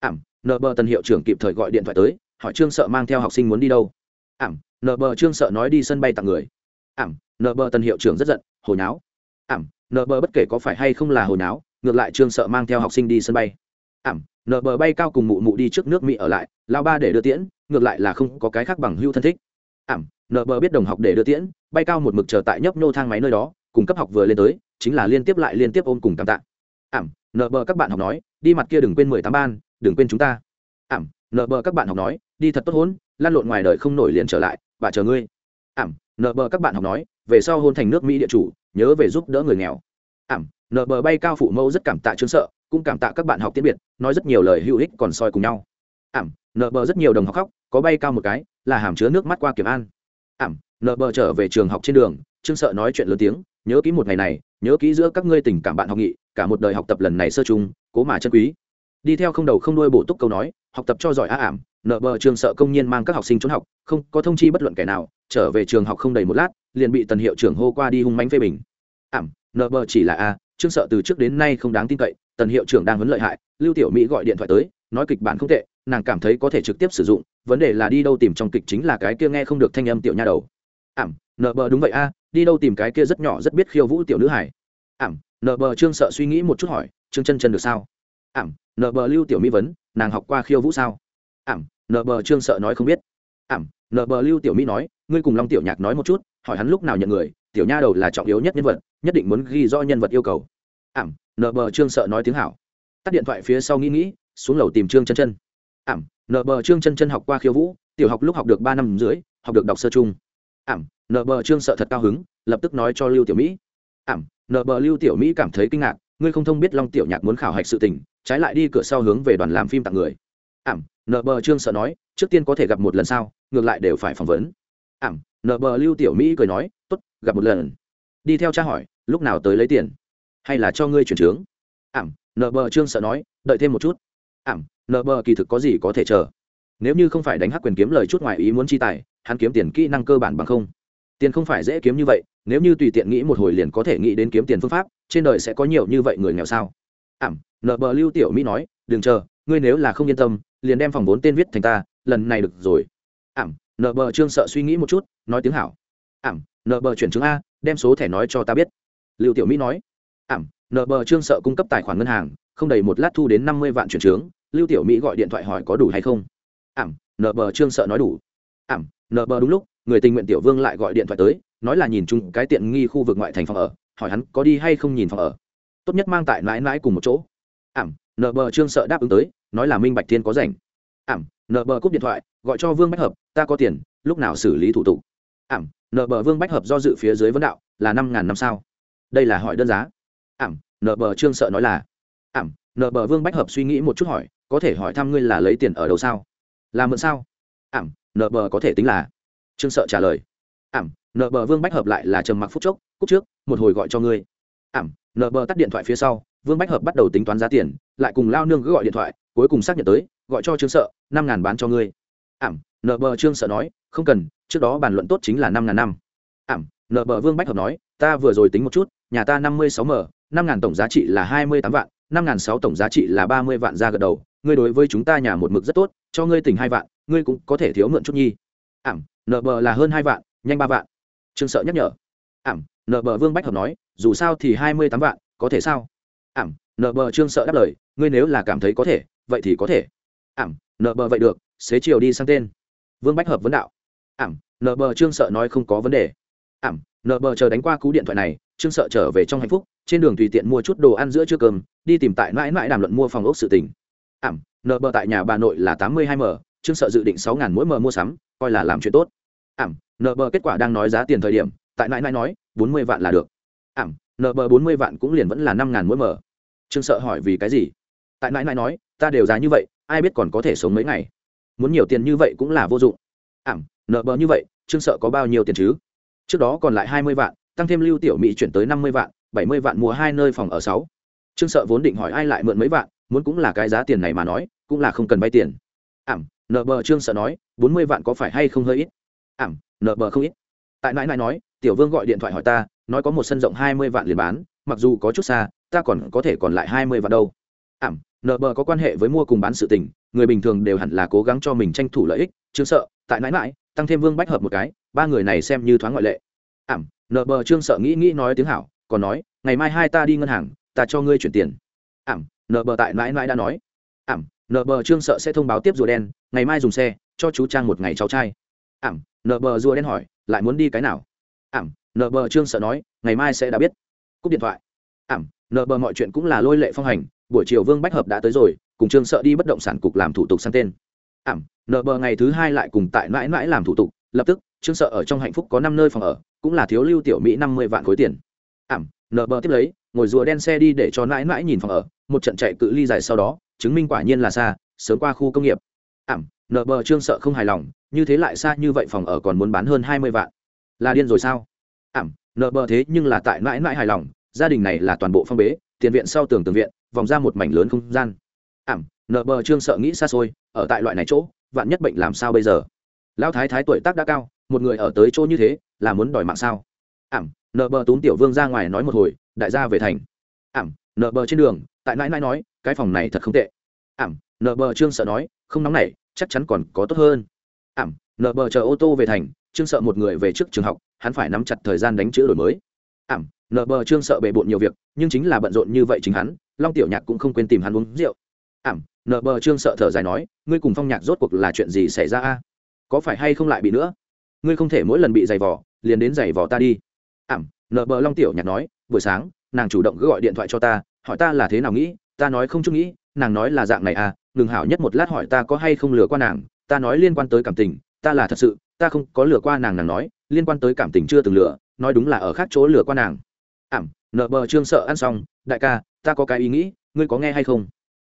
Ảm, nợ bờ tần hiệu trưởng kịp thời gọi điện thoại tới, hỏi trương sợ mang theo học sinh muốn đi đâu. Ảm, nợ bờ trương sợ nói đi sân bay tặng người. Ảm, nợ bờ tần hiệu trưởng rất giận hồi náo ảm, nợ bờ bất kể có phải hay không là hồi náo ngược lại trương sợ mang theo học sinh đi sân bay. Ảm, nợ bờ bay cao cùng mụ mụ đi trước nước mỹ ở lại, lao ba để đưa tiễn, ngược lại là không có cái khác bằng hưu thân thích. Ảm nợ bờ biết đồng học để đưa tiễn, bay cao một mực chờ tại nhấp nô thang máy nơi đó, cùng cấp học vừa lên tới, chính là liên tiếp lại liên tiếp ôm cùng cảm tạ. Ảm, nợ bờ các bạn học nói, đi mặt kia đừng quên mười tám ban, đừng quên chúng ta. Ảm, nợ bờ các bạn học nói, đi thật tốt hôn, lan lộn ngoài đời không nổi liền trở lại bà chờ ngươi. Ảm, nợ bờ các bạn học nói, về sau hôn thành nước mỹ địa chủ, nhớ về giúp đỡ người nghèo. Ảm, nợ bờ bay cao phụ mẫu rất cảm tạ trương sợ, cũng cảm tạ các bạn học tiễn biệt, nói rất nhiều lời hữu ích còn soi cùng nhau. Ảm, nợ bờ rất nhiều đồng học khóc, có bay cao một cái, là hàm chứa nước mắt qua kiểm an ảm, nợ bờ trở về trường học trên đường, trương sợ nói chuyện lớn tiếng, nhớ kỹ một ngày này, nhớ kỹ giữa các ngươi tình cảm bạn học nghị, cả một đời học tập lần này sơ chung, cố mà chân quý. Đi theo không đầu không đuôi bổ túc câu nói, học tập cho giỏi á ảm, nợ bờ trường sợ công nhiên mang các học sinh trốn học, không có thông chi bất luận kẻ nào, trở về trường học không đầy một lát, liền bị tần hiệu trưởng hô qua đi hung mánh phê bình. Ảm, nợ bờ chỉ là a, trương sợ từ trước đến nay không đáng tin cậy, tần hiệu trưởng đang huấn lợi hại, lưu tiểu mỹ gọi điện thoại tới, nói kịch bản không tệ nàng cảm thấy có thể trực tiếp sử dụng, vấn đề là đi đâu tìm trong kịch chính là cái kia nghe không được thanh âm tiểu nha đầu. Ảm, nợ bờ đúng vậy a, đi đâu tìm cái kia rất nhỏ rất biết khiêu vũ tiểu nữ hải ảm, nợ bờ trương sợ suy nghĩ một chút hỏi, trương chân chân được sao? Ảm, nợ bờ lưu tiểu mỹ vấn, nàng học qua khiêu vũ sao? Ảm, nợ bờ trương sợ nói không biết. Ảm, nợ bờ lưu tiểu mỹ nói, ngươi cùng long tiểu nhạc nói một chút, hỏi hắn lúc nào nhận người, tiểu nha đầu là trọng yếu nhất nhân vật, nhất định muốn ghi rõ nhân vật yêu cầu. Ảm, nợ bờ trương sợ nói tiếng hảo. Tắt điện thoại phía sau nghĩ nghĩ, xuống lầu tìm trương chân chân ảm, nợ bờ trương chân chân học qua khiêu vũ, tiểu học lúc học được ba năm dưới học được đọc sơ chung ảm, nợ bờ trương sợ thật cao hứng, lập tức nói cho lưu tiểu mỹ. Ảm, nợ bờ lưu tiểu mỹ cảm thấy kinh ngạc, ngươi không thông biết long tiểu nhạc muốn khảo hạch sự tình, trái lại đi cửa sau hướng về đoàn làm phim tặng người. Ảm, nợ bờ trương sợ nói, trước tiên có thể gặp một lần sau ngược lại đều phải phỏng vấn. Ảm, nợ bờ lưu tiểu mỹ cười nói, tốt, gặp một lần. Đi theo cha hỏi, lúc nào tới lấy tiền? Hay là cho ngươi chuyển trướng? Ảm, nợ bờ trương sợ nói, đợi thêm một chút ảm, nợ bờ kỳ thực có gì có thể chờ. Nếu như không phải đánh hắc quyền kiếm lời chút ngoài ý muốn chi tài, hắn kiếm tiền kỹ năng cơ bản bằng không. Tiền không phải dễ kiếm như vậy, nếu như tùy tiện nghĩ một hồi liền có thể nghĩ đến kiếm tiền phương pháp, trên đời sẽ có nhiều như vậy người nghèo sao? Ảm, nợ bờ lưu tiểu mỹ nói, đừng chờ, ngươi nếu là không yên tâm, liền đem phòng vốn tên viết thành ta, lần này được rồi. Ảm, nợ bờ trương sợ suy nghĩ một chút, nói tiếng hảo. Ảm, nợ bờ chuyển chứng a, đem số thẻ nói cho ta biết. Lưu tiểu mỹ nói, ảm, nợ bờ trương sợ cung cấp tài khoản ngân hàng không đầy một lát thu đến năm mươi vạn chuyển trướng, lưu tiểu mỹ gọi điện thoại hỏi có đủ hay không. Ảm nợ bờ trương sợ nói đủ. Ảm nợ bờ đúng lúc, người tình nguyện tiểu vương lại gọi điện thoại tới, nói là nhìn chung cái tiện nghi khu vực ngoại thành phòng ở, hỏi hắn có đi hay không nhìn phòng ở. Tốt nhất mang tại mãi mãi cùng một chỗ. Ảm nợ bờ trương sợ đáp ứng tới, nói là minh bạch thiên có rảnh. Ảm nợ bờ cúp điện thoại, gọi cho vương bách hợp, ta có tiền, lúc nào xử lý thủ tục. Ảm nợ bờ vương bách hợp do dự phía dưới vấn đạo, là năm ngàn năm sao? Đây là hỏi đơn giá. Ảm nợ bờ trương sợ nói là ảm, nợ bờ vương bách hợp suy nghĩ một chút hỏi, có thể hỏi thăm ngươi là lấy tiền ở đâu sao? Là mượn sao? Ảm, nợ bờ có thể tính là. Trương sợ trả lời, ảm, nợ bờ vương bách hợp lại là trầm mặc phút chốc cúc trước, một hồi gọi cho ngươi. Ảm, nợ bờ tắt điện thoại phía sau, vương bách hợp bắt đầu tính toán giá tiền, lại cùng lao nương cứ gọi điện thoại, cuối cùng xác nhận tới, gọi cho trương sợ, năm ngàn bán cho ngươi. Ảm, nợ bờ, trương sợ nói, không cần, trước đó bàn luận tốt chính là năm ngàn năm. Ảm, nợ bờ, vương bách hợp nói, ta vừa rồi tính một chút, nhà ta năm mươi sáu m, năm ngàn tổng giá trị là hai mươi tám vạn năm ngàn sáu tổng giá trị là ba mươi vạn ra gật đầu, ngươi đối với chúng ta nhà một mực rất tốt, cho ngươi tỉnh hai vạn, ngươi cũng có thể thiếu mượn chút nhi. Ảm nợ bờ là hơn hai vạn, nhanh ba vạn. Trương sợ nhắc nhở. Ảm nợ bờ vương bách hợp nói, dù sao thì hai mươi tám vạn, có thể sao? Ảm nợ bờ trương sợ đáp lời, ngươi nếu là cảm thấy có thể, vậy thì có thể. Ảm nợ bờ vậy được, xế chiều đi sang tên. Vương bách hợp vấn đạo. Ảm nợ bờ trương sợ nói không có vấn đề. Ảm nợ bờ chờ đánh qua cú điện thoại này trương sợ trở về trong hạnh phúc, trên đường tùy tiện mua chút đồ ăn giữa trưa cơm, đi tìm tại mãi mãi đàm luận mua phòng ốc sự tình. Ảm, nợ bờ tại nhà bà nội là tám mươi hai m, trương sợ dự định sáu ngàn mỗi m mua sắm, coi là làm chuyện tốt. Ảm, nợ bờ kết quả đang nói giá tiền thời điểm, tại mãi mãi nói, bốn mươi vạn là được. Ảm, nợ bờ bốn mươi vạn cũng liền vẫn là năm ngàn mỗi m. Trương sợ hỏi vì cái gì? Tại mãi mãi nói, ta đều giá như vậy, ai biết còn có thể sống mấy ngày. Muốn nhiều tiền như vậy cũng là vô dụng. Ảm, nợ bờ như vậy, trương sợ có bao nhiêu tiền chứ? Trước đó còn lại hai mươi vạn tăng thêm lưu tiểu mỹ chuyển tới năm mươi vạn, bảy mươi vạn mua hai nơi phòng ở sáu. Trương sợ vốn định hỏi ai lại mượn mấy vạn, muốn cũng là cái giá tiền này mà nói, cũng là không cần vay tiền. Ảm, nợ bờ trương sợ nói, bốn mươi vạn có phải hay không hơi ít? Ảm, nợ bờ không ít. Tại nãi nãi nói, tiểu vương gọi điện thoại hỏi ta, nói có một sân rộng hai mươi vạn liền bán, mặc dù có chút xa, ta còn có thể còn lại hai mươi vạn đâu. Ảm, nợ bờ có quan hệ với mua cùng bán sự tình, người bình thường đều hẳn là cố gắng cho mình tranh thủ lợi ích, trương sợ, tại nãi nãi, tăng thêm vương bách hợp một cái, ba người này xem như thoáng ngoại lệ. Ảm nợ bờ trương sợ nghĩ nghĩ nói tiếng hảo, còn nói, ngày mai hai ta đi ngân hàng, ta cho ngươi chuyển tiền. Ảm, nợ bờ tại mãi mãi đã nói. Ảm, nợ bờ trương sợ sẽ thông báo tiếp rùa đen, ngày mai dùng xe, cho chú trang một ngày cháu trai. Ảm, nợ bờ rùa đen hỏi, lại muốn đi cái nào? Ảm, nợ bờ trương sợ nói, ngày mai sẽ đã biết. Cúp điện thoại. Ảm, nợ bờ mọi chuyện cũng là lôi lệ phong hành, buổi chiều vương bách hợp đã tới rồi, cùng trương sợ đi bất động sản cục làm thủ tục sang tên. Ảm, nợ bờ ngày thứ hai lại cùng tại mãi mãi làm thủ tục, lập tức, trương sợ ở trong hạnh phúc có năm nơi phòng ở cũng là thiếu lưu tiểu mỹ năm mươi vạn khối tiền. Ảm nợ bờ tiếp lấy, ngồi rùa đen xe đi để cho mãi mãi nhìn phòng ở, một trận chạy cự ly dài sau đó, chứng minh quả nhiên là xa, sớm qua khu công nghiệp. Ảm nợ bờ trương sợ không hài lòng, như thế lại xa như vậy phòng ở còn muốn bán hơn hai mươi vạn. Là điên rồi sao? Ảm nợ bờ thế nhưng là tại mãi mãi hài lòng, gia đình này là toàn bộ phong bế, tiền viện sau tường tường viện, vòng ra một mảnh lớn không gian. Ảm nợ bờ trương sợ nghĩ xa xôi, ở tại loại này chỗ, vạn nhất bệnh làm sao bây giờ? Lão thái thái tuổi tác đã cao, một người ở tới chỗ như thế là muốn đòi mạng sao? Ảm, nợ bờ túm tiểu vương ra ngoài nói một hồi, đại gia về thành. Ảm, nợ bờ trên đường, tại nãi nãi nói, cái phòng này thật không tệ. Ảm, nợ bờ trương sợ nói, không nóng này chắc chắn còn có tốt hơn. Ảm, nợ bờ chờ ô tô về thành, trương sợ một người về trước trường học, hắn phải nắm chặt thời gian đánh chữ đổi mới. Ảm, nợ bờ trương sợ bề bộn nhiều việc, nhưng chính là bận rộn như vậy chính hắn, long tiểu nhạc cũng không quên tìm hắn uống rượu. Ảm, nợ bờ trương sợ thở dài nói, ngươi cùng phong nhạc rốt cuộc là chuyện gì xảy ra a? Có phải hay không lại bị nữa? Ngươi không thể mỗi lần bị giày vò liền đến giày vò ta đi. Ảm, nợ bờ long tiểu nhạc nói, buổi sáng, nàng chủ động gọi điện thoại cho ta, hỏi ta là thế nào nghĩ, ta nói không chút nghĩ, nàng nói là dạng này à ngừng hảo nhất một lát hỏi ta có hay không lừa qua nàng, ta nói liên quan tới cảm tình, ta là thật sự, ta không có lừa qua nàng nàng nói, liên quan tới cảm tình chưa từng lừa, nói đúng là ở khác chỗ lừa qua nàng. Ảm, nợ bờ trương sợ ăn xong, đại ca, ta có cái ý nghĩ, ngươi có nghe hay không?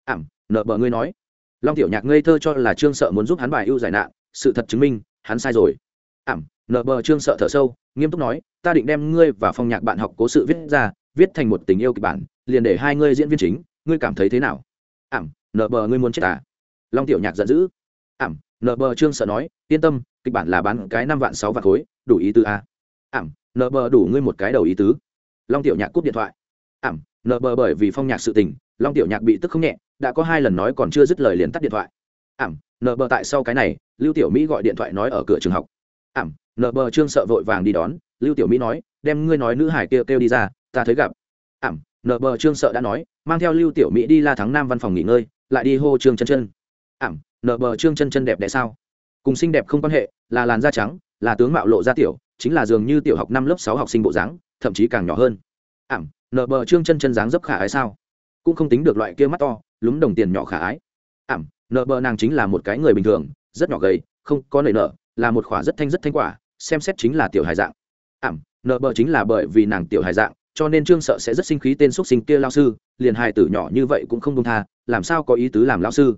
Ảm, nợ bờ ngươi nói. Long tiểu nhạc ngây thơ cho là trương sợ muốn giúp hắn bài ưu giải nạn, sự thật chứng minh, hắn sai rồi ảm nợ bờ trương sợ thở sâu, nghiêm túc nói, ta định đem ngươi và phong nhạc bạn học cố sự viết ra, viết thành một tình yêu kịch bản, liền để hai ngươi diễn viên chính, ngươi cảm thấy thế nào? Ảm nợ bờ ngươi muốn chết à? Long tiểu nhạc giận dữ. Ảm nợ bờ trương sợ nói, yên tâm, kịch bản là bán cái năm vạn, sáu vạn khối, đủ ý tứ à? ảm nợ bờ đủ ngươi một cái đầu ý tứ. Long tiểu nhạc cúp điện thoại. Ảm nợ bờ bởi vì phong nhạc sự tình. Long tiểu nhạc bị tức không nhẹ, đã có hai lần nói còn chưa dứt lời liền tắt điện thoại. Ảm nợ bờ tại sau cái này, lưu tiểu mỹ gọi điện thoại nói ở cửa trường học ảm, nợ bờ trương sợ vội vàng đi đón. Lưu tiểu mỹ nói, đem ngươi nói nữ hải kêu kêu đi ra, ta thấy gặp. Ảm, nợ bờ trương sợ đã nói, mang theo lưu tiểu mỹ đi la thắng nam văn phòng nghỉ ngơi, lại đi hô trương chân chân. Ảm, nợ bờ trương chân chân đẹp đẽ sao? Cùng xinh đẹp không quan hệ, là làn da trắng, là tướng mạo lộ da tiểu, chính là dường như tiểu học năm lớp sáu học sinh bộ dáng, thậm chí càng nhỏ hơn. Ảm, nợ bờ trương chân chân dáng dấp khả ái sao? Cũng không tính được loại kia mắt to lúng đồng tiền nhỏ khả ái. Ảm, nợ bờ nàng chính là một cái người bình thường, rất nhỏ gầy, không có nảy nợ là một khỏa rất thanh rất thanh quả, xem xét chính là tiểu hài dạng. Ảm, nợ bờ chính là bởi vì nàng tiểu hài dạng, cho nên trương sợ sẽ rất sinh khí tên x sinh kia lao sư, liền hài tử nhỏ như vậy cũng không công tha, làm sao có ý tứ làm lao sư?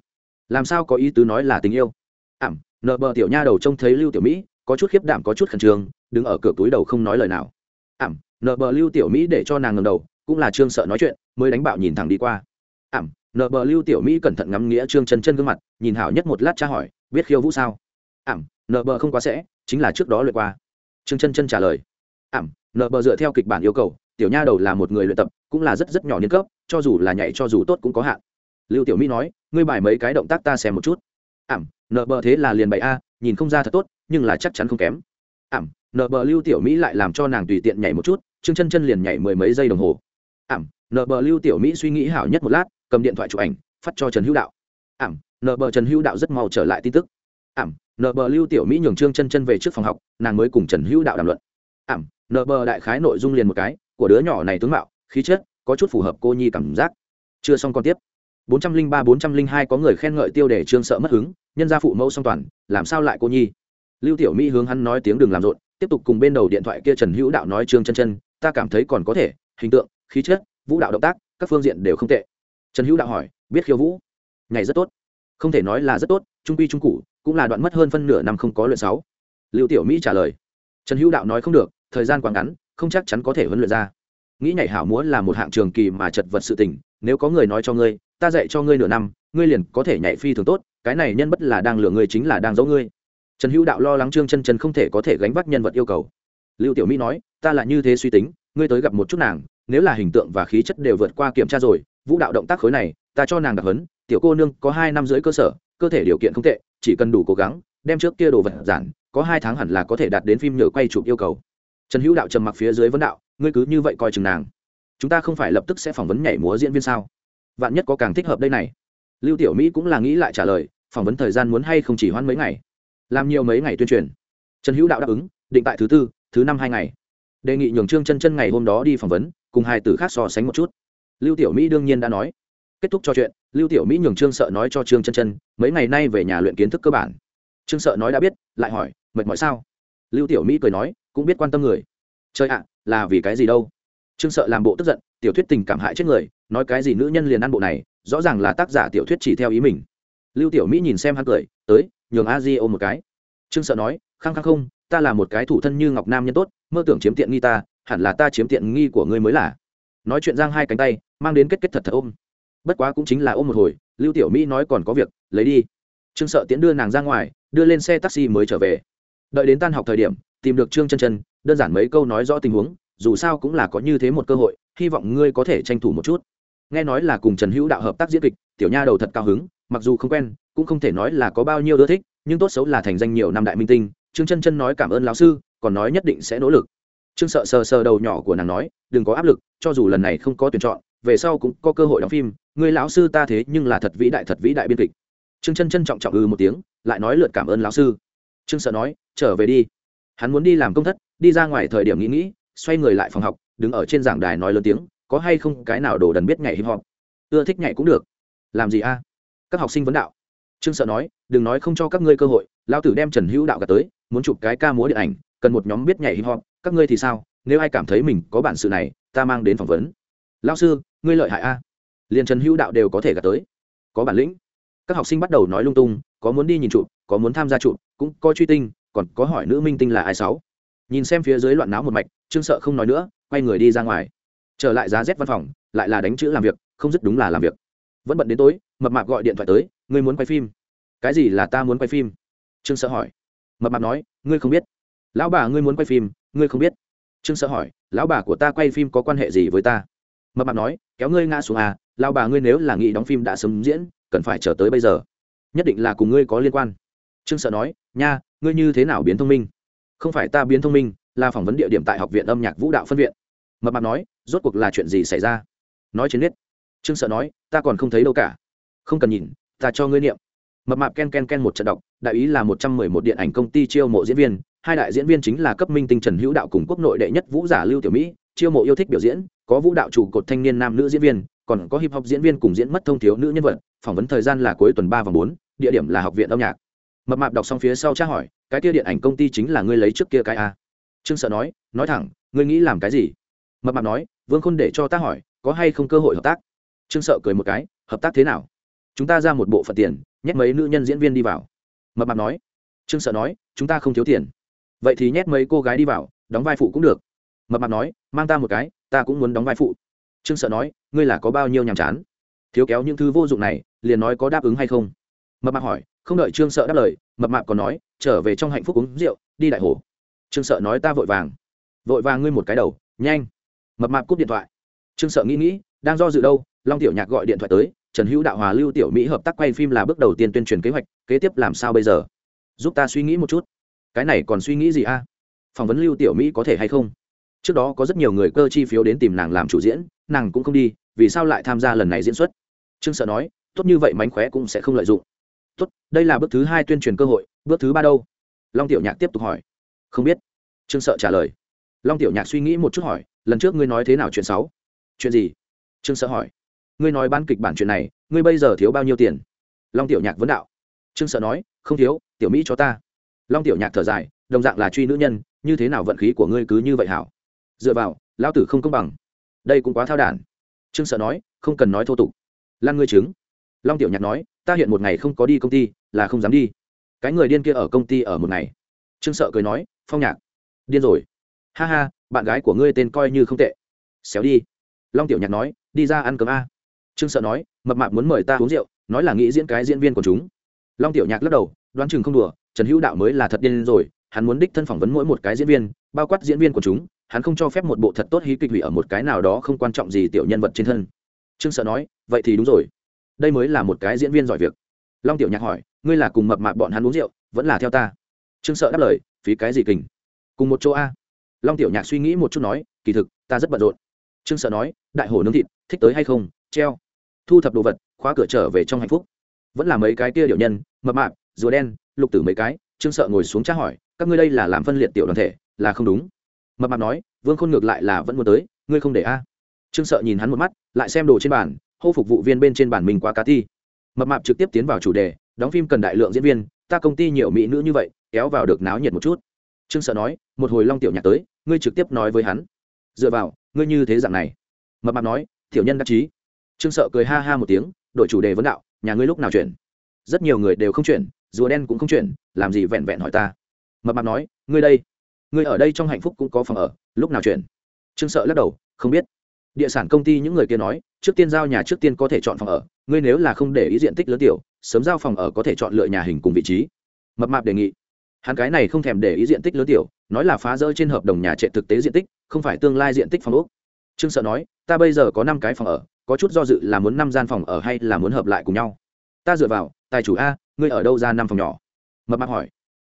Làm sao có ý tứ nói là tình yêu? Ảm, nợ bờ tiểu nha đầu trông thấy lưu tiểu mỹ, có chút khiếp đảm, có chút khẩn trương, đứng ở cửa túi đầu không nói lời nào. Ảm, nợ bờ lưu tiểu mỹ để cho nàng ngầm đầu, cũng là trương sợ nói chuyện, mới đánh bạo nhìn thẳng đi qua. Ảm, nợ bờ lưu tiểu mỹ cẩn thận ngắm nghĩa trương chân chân gương mặt, nhìn hảo nhất một lát tra hỏi, biết khiêu vũ sao? Ảm nợ bờ không quá sẽ, chính là trước đó luyện qua. Trương chân chân trả lời. Ảm, nợ bờ dựa theo kịch bản yêu cầu, tiểu nha đầu là một người luyện tập, cũng là rất rất nhỏ niên cấp, cho dù là nhảy cho dù tốt cũng có hạn. Lưu tiểu mỹ nói, ngươi bài mấy cái động tác ta xem một chút. Ảm, nợ bờ thế là liền bày a, nhìn không ra thật tốt, nhưng là chắc chắn không kém. Ảm, nợ bờ lưu tiểu mỹ lại làm cho nàng tùy tiện nhảy một chút, trương chân chân liền nhảy mười mấy giây đồng hồ. Ảm, nợ bờ lưu tiểu mỹ suy nghĩ hảo nhất một lát, cầm điện thoại chụp ảnh, phát cho trần hữu đạo. Ảm, nợ bờ trần hữu đạo rất mau trở lại tin tức. Ảm nợ bờ lưu tiểu mỹ nhường trương chân chân về trước phòng học, nàng mới cùng trần hữu đạo đàm luận. Ảm nợ bờ đại khái nội dung liền một cái, của đứa nhỏ này tướng mạo, khí chất, có chút phù hợp cô nhi cảm giác. Chưa xong còn tiếp. 403 402 có người khen ngợi tiêu đề trương sợ mất hứng, nhân gia phụ mẫu song toàn, làm sao lại cô nhi? Lưu tiểu mỹ hướng hắn nói tiếng đừng làm rộn, tiếp tục cùng bên đầu điện thoại kia trần hữu đạo nói trương chân chân, ta cảm thấy còn có thể, hình tượng, khí chất, vũ đạo động tác, các phương diện đều không tệ. Trần hữu đạo hỏi, biết khiêu vũ? Ngày rất tốt không thể nói là rất tốt, trung quy trung cụ, cũng là đoạn mất hơn phân nửa năm không có luyện sáu. Liệu tiểu mỹ trả lời. Trần hữu đạo nói không được, thời gian quá ngắn, không chắc chắn có thể huấn luyện ra. Nghĩ nhảy hảo múa là một hạng trường kỳ mà chật vật sự tình, nếu có người nói cho ngươi, ta dạy cho ngươi nửa năm, ngươi liền có thể nhảy phi thường tốt, cái này nhân bất là đang lừa ngươi chính là đang giấu ngươi. Trần hữu đạo lo lắng trương chân chân không thể có thể gánh vác nhân vật yêu cầu. Lưu tiểu mỹ nói, ta là như thế suy tính, ngươi tới gặp một chút nàng, nếu là hình tượng và khí chất đều vượt qua kiểm tra rồi, vũ đạo động tác khối này, ta cho nàng đặc hấn tiểu cô nương có hai năm dưới cơ sở, cơ thể điều kiện không tệ, chỉ cần đủ cố gắng, đem trước kia đồ vật giản, có hai tháng hẳn là có thể đạt đến phim nhựa quay chụp yêu cầu. Trần hữu đạo trầm mặc phía dưới vấn đạo, ngươi cứ như vậy coi chừng nàng. Chúng ta không phải lập tức sẽ phỏng vấn nhảy múa diễn viên sao? Vạn nhất có càng thích hợp đây này. Lưu tiểu mỹ cũng là nghĩ lại trả lời, phỏng vấn thời gian muốn hay không chỉ hoãn mấy ngày? Làm nhiều mấy ngày tuyên truyền. Trần hữu đạo đáp ứng, định tại thứ tư, thứ năm hai ngày. Đề nghị nhường trương chân chân ngày hôm đó đi phỏng vấn, cùng hai từ khác so sánh một chút. Lưu tiểu mỹ đương nhiên đã nói. Kết thúc trò chuyện lưu tiểu mỹ nhường trương sợ nói cho trương chân chân, mấy ngày nay về nhà luyện kiến thức cơ bản. Trương sợ nói đã biết, lại hỏi, mệt mỏi sao? Lưu tiểu mỹ cười nói, cũng biết quan tâm người. Chơi ạ, là vì cái gì đâu? Trương sợ làm bộ tức giận, tiểu thuyết tình cảm hại chết người, nói cái gì nữ nhân liền ăn bộ này, rõ ràng là tác giả tiểu thuyết chỉ theo ý mình. Lưu tiểu mỹ nhìn xem hắn cười, tới, nhường a di ôm một cái. Trương sợ nói, khăng khăng không, ta là một cái thủ thân như ngọc nam nhân tốt, mơ tưởng chiếm tiện nghi ta, hẳn là ta chiếm tiện nghi của ngươi mới là. Nói chuyện giang hai cánh tay, mang đến kết kết thật thật ôm bất quá cũng chính là ôm một hồi, lưu tiểu mỹ nói còn có việc, lấy đi. Trương sợ tiễn đưa nàng ra ngoài, đưa lên xe taxi mới trở về. Đợi đến tan học thời điểm, tìm được trương chân chân, đơn giản mấy câu nói rõ tình huống, dù sao cũng là có như thế một cơ hội, hy vọng ngươi có thể tranh thủ một chút. Nghe nói là cùng trần hữu đạo hợp tác diễn kịch, tiểu nha đầu thật cao hứng, mặc dù không quen, cũng không thể nói là có bao nhiêu ưa thích, nhưng tốt xấu là thành danh nhiều năm đại minh tinh, trương chân chân nói cảm ơn lão sư, còn nói nhất định sẽ nỗ lực. Trương sợ sờ sờ đầu nhỏ của nàng nói, đừng có áp lực, cho dù lần này không có tuyển chọn, về sau cũng có cơ hội đóng phim người lão sư ta thế nhưng là thật vĩ đại, thật vĩ đại biên kịch. Trương chân chân trọng trọng ư một tiếng, lại nói lượt cảm ơn lão sư. Trương sợ nói, trở về đi. Hắn muốn đi làm công thất, đi ra ngoài thời điểm nghĩ nghĩ, xoay người lại phòng học, đứng ở trên giảng đài nói lớn tiếng, có hay không cái nào đồ đần biết nhảy hip hop? Ưa thích nhảy cũng được. Làm gì a? Các học sinh vấn đạo. Trương sợ nói, đừng nói không cho các ngươi cơ hội lao tử đem trần hữu đạo cả tới, muốn chụp cái ca múa điện ảnh, cần một nhóm biết nhảy hip hop, các ngươi thì sao? Nếu ai cảm thấy mình có bản sự này, ta mang đến phỏng vấn. Lao sư, ngươi lợi hại a liền trần hữu đạo đều có thể gặp tới. Có bản lĩnh. Các học sinh bắt đầu nói lung tung, có muốn đi nhìn chụp, có muốn tham gia chụp, cũng có truy tinh, còn có hỏi nữ minh tinh là ai sáu. Nhìn xem phía dưới loạn náo một mạch, trương sợ không nói nữa, quay người đi ra ngoài. Trở lại giá rét văn phòng, lại là đánh chữ làm việc, không dứt đúng là làm việc. Vẫn bận đến tối, mập mạp gọi điện thoại tới, ngươi muốn quay phim? Cái gì là ta muốn quay phim? Trương sợ hỏi. Mập mạp nói, ngươi không biết. Lão bà ngươi muốn quay phim, ngươi không biết. Trương sợ hỏi, lão bà của ta quay phim có quan hệ gì với ta? Mập mạp nói, kéo ngươi ngã xuống à lão bà ngươi nếu là nghị đóng phim đã sớm diễn, cần phải chờ tới bây giờ. Nhất định là cùng ngươi có liên quan. Trương sợ nói, nha, ngươi như thế nào biến thông minh? Không phải ta biến thông minh, là phỏng vấn địa điểm tại học viện âm nhạc vũ đạo phân viện. Mập mạp nói, rốt cuộc là chuyện gì xảy ra? Nói trên nết trương sợ nói, ta còn không thấy đâu cả. Không cần nhìn, ta cho ngươi niệm. Mập mạp ken ken ken một trận đọc, đại ý là một trăm mười một điện ảnh công ty chiêu mộ diễn viên, hai đại diễn viên chính là cấp minh tinh trần hữu đạo cùng quốc nội đệ nhất vũ giả lưu tiểu mỹ chiêu mộ yêu thích biểu diễn, có vũ đạo chủ cột thanh niên nam nữ diễn viên, còn có hip hop diễn viên cùng diễn mất thông thiếu nữ nhân vật, phỏng vấn thời gian là cuối tuần ba và bốn, địa điểm là học viện âm nhạc. Mập mạp đọc xong phía sau tra hỏi, cái kia điện ảnh công ty chính là ngươi lấy trước kia cái a. Trương sợ nói nói thẳng, ngươi nghĩ làm cái gì? Mập mạp nói, vương khôn để cho ta hỏi, có hay không cơ hội hợp tác? Trương sợ cười một cái, hợp tác thế nào? Chúng ta ra một bộ phận tiền, nhét mấy nữ nhân diễn viên đi vào. Mập mạp nói, trương sợ nói, chúng ta không thiếu tiền. Vậy thì nhét mấy cô gái đi vào, đóng vai phụ cũng được mập mạp nói, mang ta một cái, ta cũng muốn đóng vai phụ. Trương sợ nói, ngươi là có bao nhiêu nhàm chán? Thiếu kéo những thứ vô dụng này, liền nói có đáp ứng hay không. Mập mạp hỏi, không đợi trương sợ đáp lời, mập mạp còn nói, trở về trong hạnh phúc uống rượu, đi đại hồ. Trương sợ nói, ta vội vàng. Vội vàng ngươi một cái đầu, nhanh. Mập mạp cúp điện thoại. Trương sợ nghĩ nghĩ, đang do dự đâu, long tiểu nhạc gọi điện thoại tới, trần hữu đạo hòa, lưu tiểu mỹ hợp tác quay phim là bước đầu tiên tuyên truyền kế hoạch, kế tiếp làm sao bây giờ? Giúp ta suy nghĩ một chút. Cái này còn suy nghĩ gì a? Phỏng vấn lưu tiểu mỹ có thể hay không? Trước đó có rất nhiều người cơ chi phiếu đến tìm nàng làm chủ diễn, nàng cũng không đi, vì sao lại tham gia lần này diễn xuất? Trương sợ nói, tốt như vậy mánh khóe cũng sẽ không lợi dụng. Tốt, đây là bước thứ hai tuyên truyền cơ hội, bước thứ ba đâu? Long tiểu nhạc tiếp tục hỏi. Không biết. Trương sợ trả lời. Long tiểu nhạc suy nghĩ một chút hỏi, lần trước ngươi nói thế nào chuyện sáu chuyện gì? Trương sợ hỏi. Ngươi nói ban kịch bản chuyện này, ngươi bây giờ thiếu bao nhiêu tiền? Long tiểu nhạc vấn đạo. Trương sợ nói, không thiếu, tiểu mỹ cho ta. Long tiểu nhạc thở dài, đồng dạng là truy nữ nhân, như thế nào vận khí của ngươi cứ như vậy hảo? Dựa vào lao tử không công bằng. Đây cũng quá thao đản. Trương sợ nói, không cần nói thô tục. Lan ngươi chứng. Long tiểu nhạc nói, ta hiện một ngày không có đi công ty, là không dám đi. Cái người điên kia ở công ty ở một ngày. Trương sợ cười nói, phong nhạc. Điên rồi. Ha ha, bạn gái của ngươi tên coi như không tệ. Xéo đi. Long tiểu nhạc nói, đi ra ăn cơm a. Trương sợ nói, mập mạp muốn mời ta uống rượu, nói là nghĩ diễn cái diễn viên của chúng. Long tiểu nhạc lắc đầu, đoán chừng không đùa, trần hữu đạo mới là thật điên rồi, hắn muốn đích thân phỏng vấn mỗi một cái diễn viên, bao quát diễn viên của chúng hắn không cho phép một bộ thật tốt hí kịch hủy ở một cái nào đó không quan trọng gì tiểu nhân vật trên thân. Trương sợ nói, vậy thì đúng rồi. Đây mới là một cái diễn viên giỏi việc. Long tiểu nhạc hỏi, ngươi là cùng mập mạp bọn hắn uống rượu, vẫn là theo ta? Trương sợ đáp lời, phí cái gì kình? Cùng một chỗ a. Long tiểu nhạc suy nghĩ một chút nói, kỳ thực, ta rất bận rộn. Trương sợ nói, đại hồ nướng thịt, thích tới hay không? Treo. Thu thập đồ vật, khóa cửa trở về trong hạnh phúc. Vẫn là mấy cái kia điệu nhân, mập mạp, rùa đen, lục tử mấy cái. Trương sợ ngồi xuống tra hỏi, các ngươi đây là làm phân liệt tiểu đoàn thể, là không đúng mập mạp nói, vương khôn ngược lại là vẫn muốn tới, ngươi không để a? Trương sợ nhìn hắn một mắt, lại xem đồ trên bàn, hô phục vụ viên bên trên bàn mình quá cá ti. Mập mạp trực tiếp tiến vào chủ đề, đóng phim cần đại lượng diễn viên, ta công ty nhiều mỹ nữ như vậy, kéo vào được náo nhiệt một chút. Trương sợ nói, một hồi long tiểu nhạc tới, ngươi trực tiếp nói với hắn. Dựa vào, ngươi như thế dạng này. Mập mạp nói, tiểu nhân đắc chí. Trương sợ cười ha ha một tiếng, đổi chủ đề vấn đạo, nhà ngươi lúc nào chuyển? Rất nhiều người đều không chuyển, rùa đen cũng không chuyển, làm gì vẹn vẹn hỏi ta? Mập mạp nói, ngươi đây ngươi ở đây trong hạnh phúc cũng có phòng ở, lúc nào chuyển? Trương sợ lắc đầu, không biết. Địa sản công ty những người kia nói, trước tiên giao nhà trước tiên có thể chọn phòng ở, ngươi nếu là không để ý diện tích lớn tiểu, sớm giao phòng ở có thể chọn lựa nhà hình cùng vị trí. Mập mạp đề nghị. Hắn cái này không thèm để ý diện tích lớn tiểu, nói là phá rỡ trên hợp đồng nhà trệ thực tế diện tích, không phải tương lai diện tích phòng ốc. Trương sợ nói, ta bây giờ có năm cái phòng ở, có chút do dự là muốn năm gian phòng ở hay là muốn hợp lại cùng nhau? Ta dựa vào, tài chủ a, ngươi ở đâu ra năm phòng nhỏ? Mập mạp hỏi.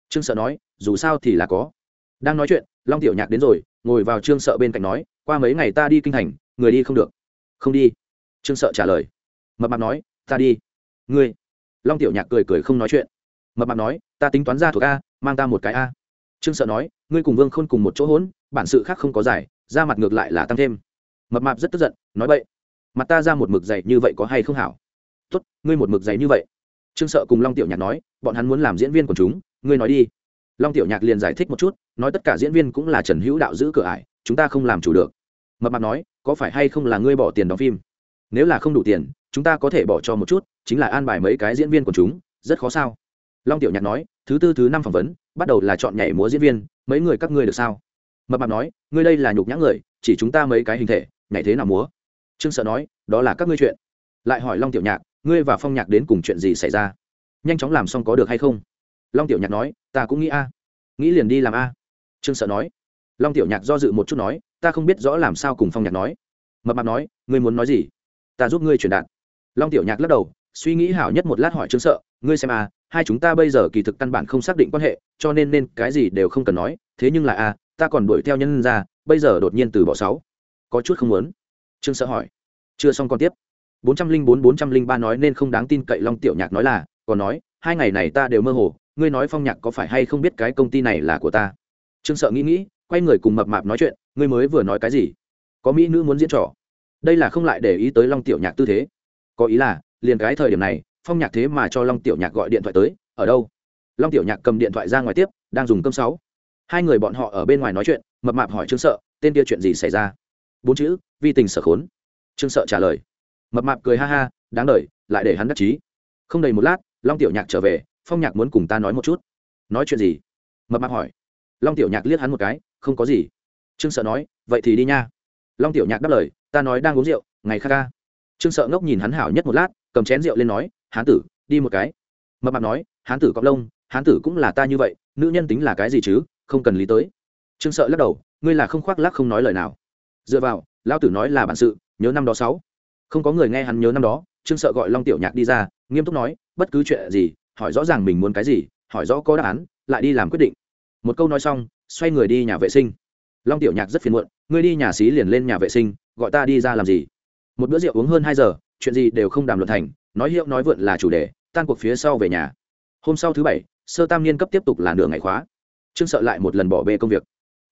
Trương sợ nói, dù sao thì là có đang nói chuyện, long tiểu nhạc đến rồi, ngồi vào trương sợ bên cạnh nói, qua mấy ngày ta đi kinh thành, người đi không được. Không đi? Trương sợ trả lời. Mập mạp nói, ta đi. Ngươi? Long tiểu nhạc cười cười không nói chuyện. Mập mạp nói, ta tính toán ra thuộc a, mang ta một cái a. Trương sợ nói, ngươi cùng vương khôn cùng một chỗ hỗn, bản sự khác không có giải, ra mặt ngược lại là tăng thêm. Mập mạp rất tức giận, nói vậy mặt ta ra một mực dày như vậy có hay không hảo? Tốt, ngươi một mực dày như vậy. Trương sợ cùng long tiểu nhạc nói, bọn hắn muốn làm diễn viên của chúng, ngươi nói đi long tiểu nhạc liền giải thích một chút, nói tất cả diễn viên cũng là trần hữu đạo giữ cửa ải, chúng ta không làm chủ được. Mập mạp nói, có phải hay không là ngươi bỏ tiền đóng phim? Nếu là không đủ tiền, chúng ta có thể bỏ cho một chút, chính là an bài mấy cái diễn viên của chúng, rất khó sao? Long tiểu nhạc nói, thứ tư, thứ năm phỏng vấn, bắt đầu là chọn nhảy múa diễn viên, mấy người các ngươi được sao? Mập mạp nói, ngươi đây là nhục nhã người, chỉ chúng ta mấy cái hình thể, nhảy thế nào múa? Trương sợ nói, đó là các ngươi chuyện. Lại hỏi long tiểu nhạc, ngươi và phong nhạc đến cùng chuyện gì xảy ra? Nhanh chóng làm xong có được hay không? Long tiểu nhạc nói, ta cũng nghĩ a. Nghĩ liền đi làm a. Trương sợ nói. Long tiểu nhạc do dự một chút nói, ta không biết rõ làm sao cùng phong nhạc nói. Mập mạp nói, ngươi muốn nói gì? Ta giúp ngươi truyền đạt. Long tiểu nhạc lắc đầu, suy nghĩ hảo nhất một lát hỏi trương sợ, ngươi xem a, hai chúng ta bây giờ kỳ thực căn bản không xác định quan hệ, cho nên nên cái gì đều không cần nói, thế nhưng là a, ta còn đuổi theo nhân ra, bây giờ đột nhiên từ bỏ sáu. Có chút không muốn. Trương sợ hỏi. Chưa xong còn tiếp. Bốn trăm linh bốn bốn trăm linh ba nói nên không đáng tin cậy, long tiểu nhạc nói là, còn nói, hai ngày này ta đều mơ hồ ngươi nói phong nhạc có phải hay không biết cái công ty này là của ta? Trương sợ nghĩ nghĩ, quay người cùng mập mạp nói chuyện, ngươi mới vừa nói cái gì? Có mỹ nữ muốn diễn trò. Đây là không lại để ý tới long tiểu nhạc tư thế. Có ý là, liền cái thời điểm này, phong nhạc thế mà cho long tiểu nhạc gọi điện thoại tới, ở đâu? Long tiểu nhạc cầm điện thoại ra ngoài tiếp, đang dùng cơm sáu. Hai người bọn họ ở bên ngoài nói chuyện, mập mạp hỏi trương sợ, tên kia chuyện gì xảy ra? Bốn chữ, vi tình sở khốn. Trương sợ trả lời. Mập mạp cười ha ha, đáng đ lại để hắn đắc chí. Không đầy một lát, long tiểu nhạc trở về phong nhạc muốn cùng ta nói một chút. Nói chuyện gì? Mập mạp hỏi. Long tiểu nhạc liếc hắn một cái, không có gì. Trương sợ nói, vậy thì đi nha. Long tiểu nhạc đáp lời, ta nói đang uống rượu, ngày kha ca. Trương sợ ngốc nhìn hắn hảo nhất một lát, cầm chén rượu lên nói, hán tử, đi một cái. Mập mạp nói, hán tử cọc lông, hán tử cũng là ta như vậy, nữ nhân tính là cái gì chứ, không cần lý tới. Trương sợ lắc đầu, ngươi là không khoác lắc không nói lời nào. Dựa vào, lão tử nói là bản sự, nhớ năm đó sáu. Không có người nghe hắn nhớ năm đó, trương sợ gọi long tiểu nhạc đi ra, nghiêm túc nói, bất cứ chuyện gì hỏi rõ ràng mình muốn cái gì, hỏi rõ có đáp án, lại đi làm quyết định. Một câu nói xong, xoay người đi nhà vệ sinh. Long tiểu nhạc rất phiền muộn, ngươi đi nhà xí liền lên nhà vệ sinh, gọi ta đi ra làm gì? Một bữa rượu uống hơn hai giờ, chuyện gì đều không đàm luận thành, nói hiệu nói vượn là chủ đề, tan cuộc phía sau về nhà. Hôm sau thứ bảy, sơ tam niên cấp tiếp tục là nửa ngày khóa. Trương sợ lại một lần bỏ bê công việc.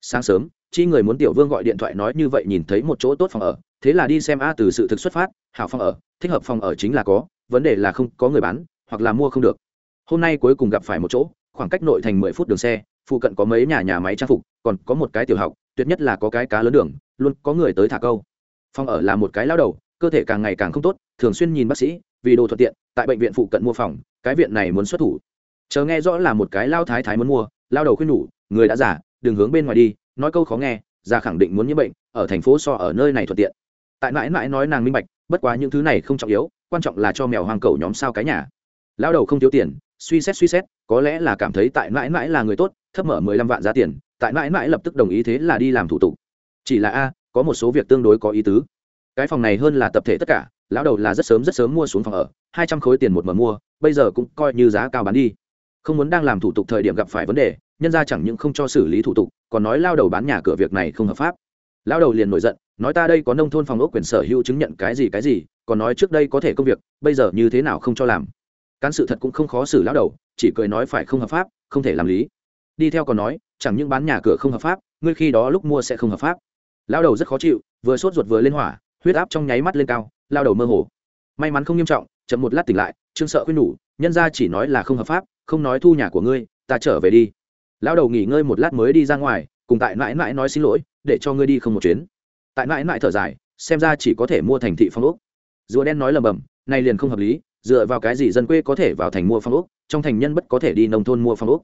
Sáng sớm, chi người muốn tiểu vương gọi điện thoại nói như vậy nhìn thấy một chỗ tốt phòng ở, thế là đi xem a từ sự thực xuất phát, hảo phòng ở, thích hợp phòng ở chính là có, vấn đề là không có người bán, hoặc là mua không được hôm nay cuối cùng gặp phải một chỗ, khoảng cách nội thành mười phút đường xe, phụ cận có mấy nhà nhà máy trang phục, còn có một cái tiểu học, tuyệt nhất là có cái cá lớn đường, luôn có người tới thả câu. Phòng ở là một cái lao đầu, cơ thể càng ngày càng không tốt, thường xuyên nhìn bác sĩ, vì đồ thuận tiện, tại bệnh viện phụ cận mua phòng, cái viện này muốn xuất thủ. Chờ nghe rõ là một cái lao thái thái muốn mua, lao đầu khuyên nhủ, người đã giả đừng hướng bên ngoài đi, nói câu khó nghe ra khẳng định muốn nhiễm bệnh, ở thành phố so ở nơi này thuận tiện. Tại mãi mãi nói nàng minh bạch, bất quá những thứ này không trọng yếu, quan trọng là cho mèo hoang cầu nhóm sao cái nhà. Lao đầu không thiếu tiền suy xét suy xét, có lẽ là cảm thấy tại mãi mãi là người tốt, thấp mở mười lăm vạn giá tiền, tại mãi mãi lập tức đồng ý thế là đi làm thủ tục. Chỉ là a, có một số việc tương đối có ý tứ. Cái phòng này hơn là tập thể tất cả, lão đầu là rất sớm rất sớm mua xuống phòng ở, hai trăm khối tiền một mở mua, bây giờ cũng coi như giá cao bán đi. Không muốn đang làm thủ tục thời điểm gặp phải vấn đề, nhân ra chẳng những không cho xử lý thủ tục, còn nói lao đầu bán nhà cửa việc này không hợp pháp. Lao đầu liền nổi giận, nói ta đây có nông thôn phòng ốc quyền sở hữu chứng nhận cái gì cái gì, còn nói trước đây có thể công việc, bây giờ như thế nào không cho làm cán sự thật cũng không khó xử lão đầu, chỉ cười nói phải không hợp pháp, không thể làm lý. Đi theo còn nói, chẳng những bán nhà cửa không hợp pháp, ngươi khi đó lúc mua sẽ không hợp pháp. Lao đầu rất khó chịu, vừa sốt ruột vừa lên hỏa, huyết áp trong nháy mắt lên cao lao đầu mơ hồ. May mắn không nghiêm trọng, chậm một lát tỉnh lại, trương sợ khuyên nhủ, nhân ra chỉ nói là không hợp pháp, không nói thu nhà của ngươi, ta trở về đi. Lao đầu nghỉ ngơi một lát mới đi ra ngoài, cùng tại mãi mãi nói xin lỗi, để cho ngươi đi không một chuyến. Tại mãi mãi thở dài, xem ra chỉ có thể mua thành thị phong ốc. Rùa đen nói lầm bầm nay liền không hợp lý dựa vào cái gì dân quê có thể vào thành mua phong ốc, trong thành nhân bất có thể đi nông thôn mua phong ốc?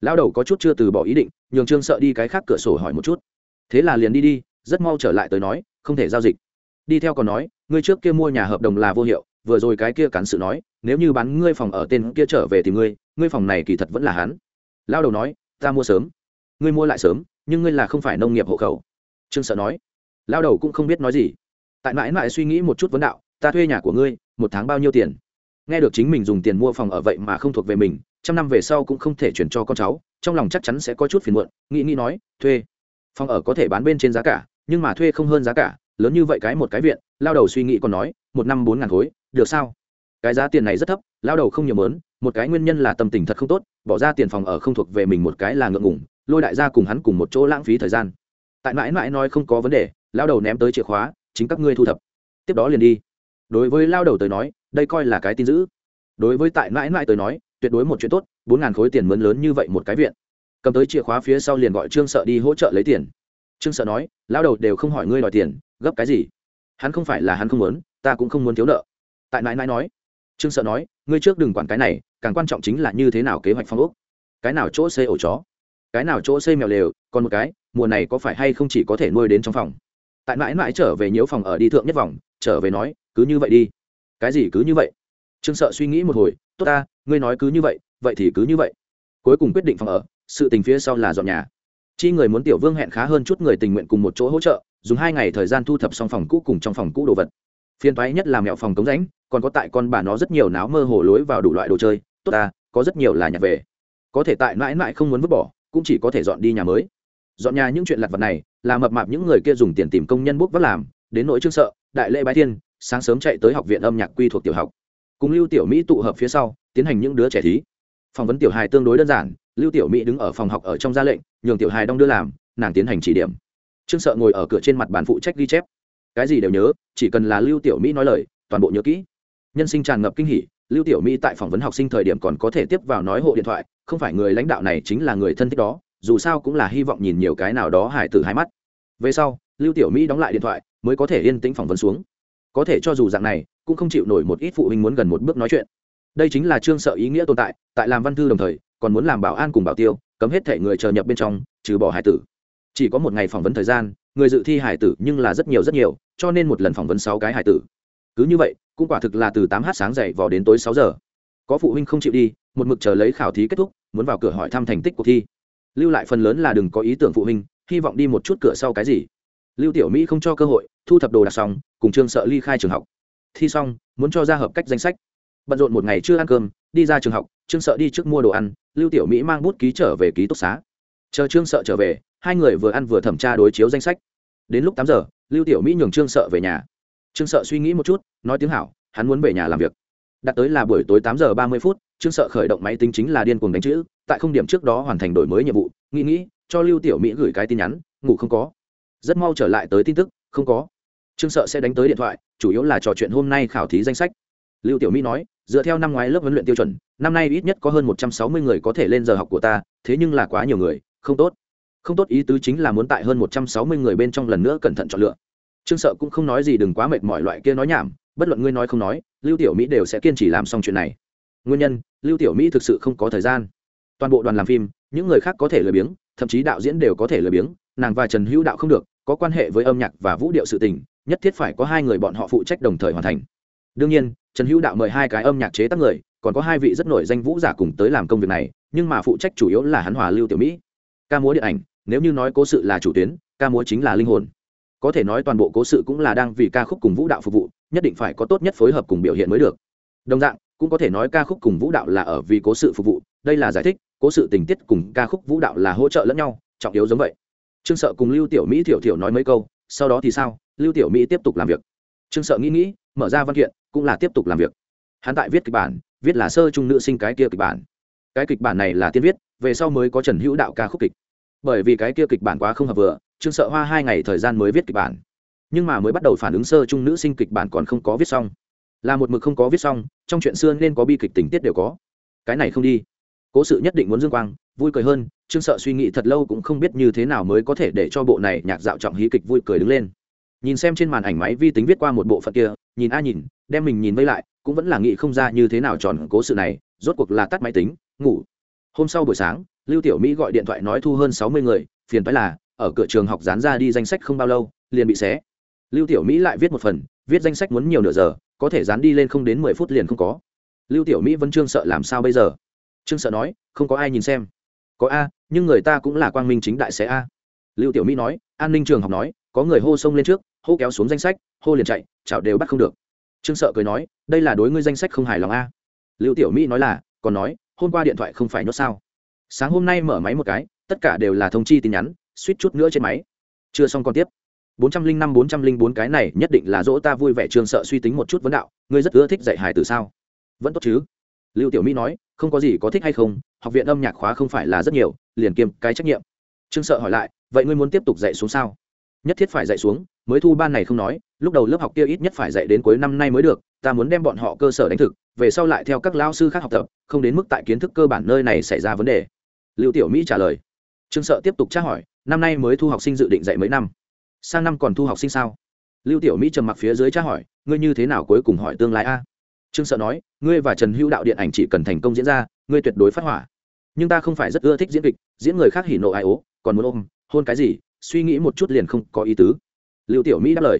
Lao đầu có chút chưa từ bỏ ý định, nhường trương sợ đi cái khác cửa sổ hỏi một chút. Thế là liền đi đi, rất mau trở lại tới nói, không thể giao dịch. Đi theo còn nói, ngươi trước kia mua nhà hợp đồng là vô hiệu, vừa rồi cái kia cắn sự nói, nếu như bán ngươi phòng ở tên kia trở về thì ngươi ngươi phòng này kỳ thật vẫn là hắn. Lao đầu nói, ta mua sớm. Ngươi mua lại sớm, nhưng ngươi là không phải nông nghiệp hộ khẩu. Trương sợ nói. Lao đầu cũng không biết nói gì. Tại mãi mãi suy nghĩ một chút vấn đạo, ta thuê nhà của ngươi, một tháng bao nhiêu tiền? Nghe được chính mình dùng tiền mua phòng ở vậy mà không thuộc về mình, trăm năm về sau cũng không thể chuyển cho con cháu, trong lòng chắc chắn sẽ có chút phiền muộn, nghĩ nghĩ nói, thuê. Phòng ở có thể bán bên trên giá cả, nhưng mà thuê không hơn giá cả, lớn như vậy cái một cái viện. Lao đầu suy nghĩ còn nói, một năm bốn ngàn khối, được sao? Cái giá tiền này rất thấp, lao đầu không nhiều mớn một cái nguyên nhân là tâm tình thật không tốt, bỏ ra tiền phòng ở không thuộc về mình một cái là ngượng ngủng lôi đại gia cùng hắn cùng một chỗ lãng phí thời gian. Tại mãi mãi nói không có vấn đề, lao đầu ném tới chìa khóa, chính các ngươi thu thập. Tiếp đó liền đi. Đối với lao đầu tới nói đây coi là cái tin dữ. Đối với tại mãi mãi tới nói, tuyệt đối một chuyện tốt, bốn ngàn khối tiền mướn lớn như vậy một cái viện. Cầm tới chìa khóa phía sau liền gọi trương sợ đi hỗ trợ lấy tiền. Trương sợ nói lao đầu đều không hỏi ngươi đòi tiền, gấp cái gì? Hắn không phải là hắn không muốn, ta cũng không muốn thiếu nợ. Tại nãi nãi nói, trương sợ nói, ngươi trước đừng quản cái này, càng quan trọng chính là như thế nào kế hoạch phong ốc. Cái nào chỗ xây ổ chó, cái nào chỗ xây mèo lều, còn một cái, mùa này có phải hay không chỉ có thể nuôi đến trong phòng? Tại mãi mãi trở về nhiễu phòng ở đi thượng nhất vòng, trở về nói, cứ như vậy đi cái gì cứ như vậy? Trương sợ suy nghĩ một hồi, tốt ta, ngươi nói cứ như vậy vậy thì cứ như vậy. Cuối cùng quyết định phòng ở, sự tình phía sau là dọn nhà. Chi người muốn tiểu vương hẹn khá hơn chút người tình nguyện cùng một chỗ hỗ trợ, dùng hai ngày thời gian thu thập xong phòng cũ cùng trong phòng cũ đồ vật. Phiên thoái nhất là mẹo phòng cống rãnh, còn có tại con bà nó rất nhiều náo mơ hồ lối vào đủ loại đồ chơi, tốt ta, có rất nhiều là nhặt về. Có thể tại mãi mãi không muốn vứt bỏ, cũng chỉ có thể dọn đi nhà mới. Dọn nhà những chuyện lặt vặt này, là mập mạp những người kia dùng tiền tìm công nhân bút vắt làm, đến nỗi trương sợ, đại lễ bái thiên sáng sớm chạy tới học viện âm nhạc quy thuộc tiểu học. Cùng lưu tiểu mỹ tụ hợp phía sau, tiến hành những đứa trẻ thí. Phỏng vấn tiểu hài tương đối đơn giản, lưu tiểu mỹ đứng ở phòng học ở trong gia lệnh, nhường tiểu hài đong đưa làm, nàng tiến hành chỉ điểm. Trương sợ ngồi ở cửa trên mặt bàn phụ trách ghi chép. Cái gì đều nhớ, chỉ cần là lưu tiểu mỹ nói lời, toàn bộ nhớ kỹ. Nhân sinh tràn ngập kinh hỉ, lưu tiểu mỹ tại phỏng vấn học sinh thời điểm còn có thể tiếp vào nói hộ điện thoại, không phải người lãnh đạo này chính là người thân thích đó, dù sao cũng là hy vọng nhìn nhiều cái nào đó hải tử hai mắt. Về sau, lưu tiểu mỹ đóng lại điện thoại, mới có thể yên tĩnh phỏng vấn xuống có thể cho dù dạng này, cũng không chịu nổi một ít phụ huynh muốn gần một bước nói chuyện. Đây chính là trương sợ ý nghĩa tồn tại tại làm văn thư đồng thời, còn muốn làm bảo an cùng bảo tiêu, cấm hết thể người chờ nhập bên trong, trừ bỏ hải tử. Chỉ có một ngày phỏng vấn thời gian, người dự thi hải tử nhưng là rất nhiều rất nhiều, cho nên một lần phỏng vấn sáu cái hải tử. Cứ như vậy, cũng quả thực là từ tám h sáng dậy vào đến tối sáu giờ. Có phụ huynh không chịu đi, một mực chờ lấy khảo thí kết thúc, muốn vào cửa hỏi thăm thành tích cuộc thi. Lưu lại phần lớn là đừng có ý tưởng phụ huynh, hy vọng đi một chút cửa sau cái gì. Lưu tiểu mỹ không cho cơ hội, thu thập đồ đạc xong cùng trương sợ ly khai trường học. Thi xong, muốn cho ra hợp cách danh sách. Bận rộn một ngày chưa ăn cơm, đi ra trường học, trương sợ đi trước mua đồ ăn, lưu tiểu mỹ mang bút ký trở về ký túc xá. Chờ trương sợ trở về, hai người vừa ăn vừa thẩm tra đối chiếu danh sách. Đến lúc tám giờ, lưu tiểu mỹ nhường trương sợ về nhà. Trương sợ suy nghĩ một chút, nói tiếng hảo, hắn muốn về nhà làm việc. Đặt tới là buổi tối tám giờ ba mươi phút, trương sợ khởi động máy tính chính là điên cuồng đánh chữ, tại không điểm trước đó hoàn thành đổi mới nhiệm vụ, nghĩ nghĩ, cho lưu tiểu mỹ gửi cái tin nhắn, ngủ không có. Rất mau trở lại tới tin tức, không có trương sợ sẽ đánh tới điện thoại, chủ yếu là trò chuyện hôm nay khảo thí danh sách. Lưu tiểu mỹ nói, dựa theo năm ngoái lớp huấn luyện tiêu chuẩn, năm nay ít nhất có hơn một trăm sáu mươi người có thể lên giờ học của ta, thế nhưng là quá nhiều người, không tốt. Không tốt ý tứ chính là muốn tại hơn một trăm sáu mươi người bên trong lần nữa cẩn thận chọn lựa. Trương sợ cũng không nói gì đừng quá mệt mỏi loại kia nói nhảm, bất luận ngươi nói không nói, lưu tiểu mỹ đều sẽ kiên trì làm xong chuyện này. Nguyên nhân, lưu tiểu mỹ thực sự không có thời gian. Toàn bộ đoàn làm phim, những người khác có thể lười biếng, thậm chí đạo diễn đều có thể lười biếng, nàng và trần hữu đạo không được có quan hệ với âm nhạc và vũ điệu sự tình, nhất thiết phải có hai người bọn họ phụ trách đồng thời hoàn thành. Đương nhiên, trần hữu đạo mời hai cái âm nhạc chế tác người, còn có hai vị rất nổi danh vũ giả cùng tới làm công việc này, nhưng mà phụ trách chủ yếu là hắn hòa lưu tiểu mỹ. Ca múa điện ảnh, nếu như nói cố sự là chủ tuyến, ca múa chính là linh hồn. Có thể nói toàn bộ cố sự cũng là đang vì ca khúc cùng vũ đạo phục vụ, nhất định phải có tốt nhất phối hợp cùng biểu hiện mới được. Đồng dạng, cũng có thể nói ca khúc cùng vũ đạo là ở vì cố sự phục vụ, đây là giải thích, cố sự tình tiết cùng ca khúc vũ đạo là hỗ trợ lẫn nhau, trọng yếu giống vậy trương sợ cùng lưu tiểu mỹ thiểu thiểu nói mấy câu, sau đó thì sao? Lưu tiểu mỹ tiếp tục làm việc. Trương sợ nghĩ nghĩ, mở ra văn kiện, cũng là tiếp tục làm việc. Hắn tại viết kịch bản, viết là sơ trung nữ sinh cái kia kịch bản. Cái kịch bản này là tiên viết, về sau mới có trần hữu đạo ca khúc kịch. Bởi vì cái kia kịch bản quá không hợp vừa, trương sợ hoa hai ngày thời gian mới viết kịch bản. Nhưng mà mới bắt đầu phản ứng sơ trung nữ sinh kịch bản còn không có viết xong. Là một mực không có viết xong, trong chuyện xưa nên có bi kịch tình tiết đều có. Cái này không đi. Cố sự nhất định muốn dương quang vui cười hơn, trương sợ suy nghĩ thật lâu cũng không biết như thế nào mới có thể để cho bộ này nhạc dạo trọng hí kịch vui cười đứng lên. Nhìn xem trên màn ảnh máy vi tính viết qua một bộ phận kia, nhìn a nhìn, đem mình nhìn vây lại, cũng vẫn là nghĩ không ra như thế nào tròn cố sự này, rốt cuộc là tắt máy tính, ngủ. Hôm sau buổi sáng, lưu tiểu mỹ gọi điện thoại nói thu hơn sáu mươi người, phiền phái là, ở cửa trường học dán ra đi danh sách không bao lâu, liền bị xé. Lưu tiểu mỹ lại viết một phần, viết danh sách muốn nhiều nửa giờ, có thể dán đi lên không đến mười phút liền không có. Lưu tiểu mỹ vẫn trương sợ làm sao bây giờ? Trương sợ nói, không có ai nhìn xem có a, nhưng người ta cũng là quang minh chính đại sẽ a. Lưu tiểu mỹ nói, an ninh trường học nói, có người hô sông lên trước, hô kéo xuống danh sách, hô liền chạy, chảo đều bắt không được. Trương sợ cười nói, đây là đối ngươi danh sách không hài lòng a. Lưu tiểu mỹ nói là, còn nói, hôm qua điện thoại không phải nhốt sao. Sáng hôm nay mở máy một cái, tất cả đều là thông chi tin nhắn, suýt chút nữa trên máy. Chưa xong còn tiếp. bốn trăm linh năm, bốn trăm linh bốn cái này nhất định là dỗ ta vui vẻ trương sợ suy tính một chút vấn đạo, ngươi rất ưa thích dạy hài từ sao? Vẫn tốt chứ? Lưu tiểu mỹ nói, không có gì có thích hay không học viện âm nhạc khóa không phải là rất nhiều, liền kiêm cái trách nhiệm. Trương sợ hỏi lại, vậy ngươi muốn tiếp tục dạy xuống sao? Nhất thiết phải dạy xuống, mới thu ban này không nói, lúc đầu lớp học kia ít nhất phải dạy đến cuối năm nay mới được, ta muốn đem bọn họ cơ sở đánh thực, về sau lại theo các lao sư khác học tập, không đến mức tại kiến thức cơ bản nơi này xảy ra vấn đề. Lưu tiểu mỹ trả lời. Trương sợ tiếp tục tra hỏi, năm nay mới thu học sinh dự định dạy mấy năm? Sang năm còn thu học sinh sao? Lưu tiểu mỹ trầm mặc phía dưới tra hỏi, ngươi như thế nào cuối cùng hỏi tương lai a? Trương sợ nói, ngươi và trần hữu đạo điện ảnh chỉ cần thành công diễn ra, ngươi tuyệt đối phát hỏa nhưng ta không phải rất ưa thích diễn kịch, diễn người khác hỉ nộ ai ố, còn muốn ôm, hôn cái gì, suy nghĩ một chút liền không có ý tứ. Lưu tiểu mỹ đáp lời.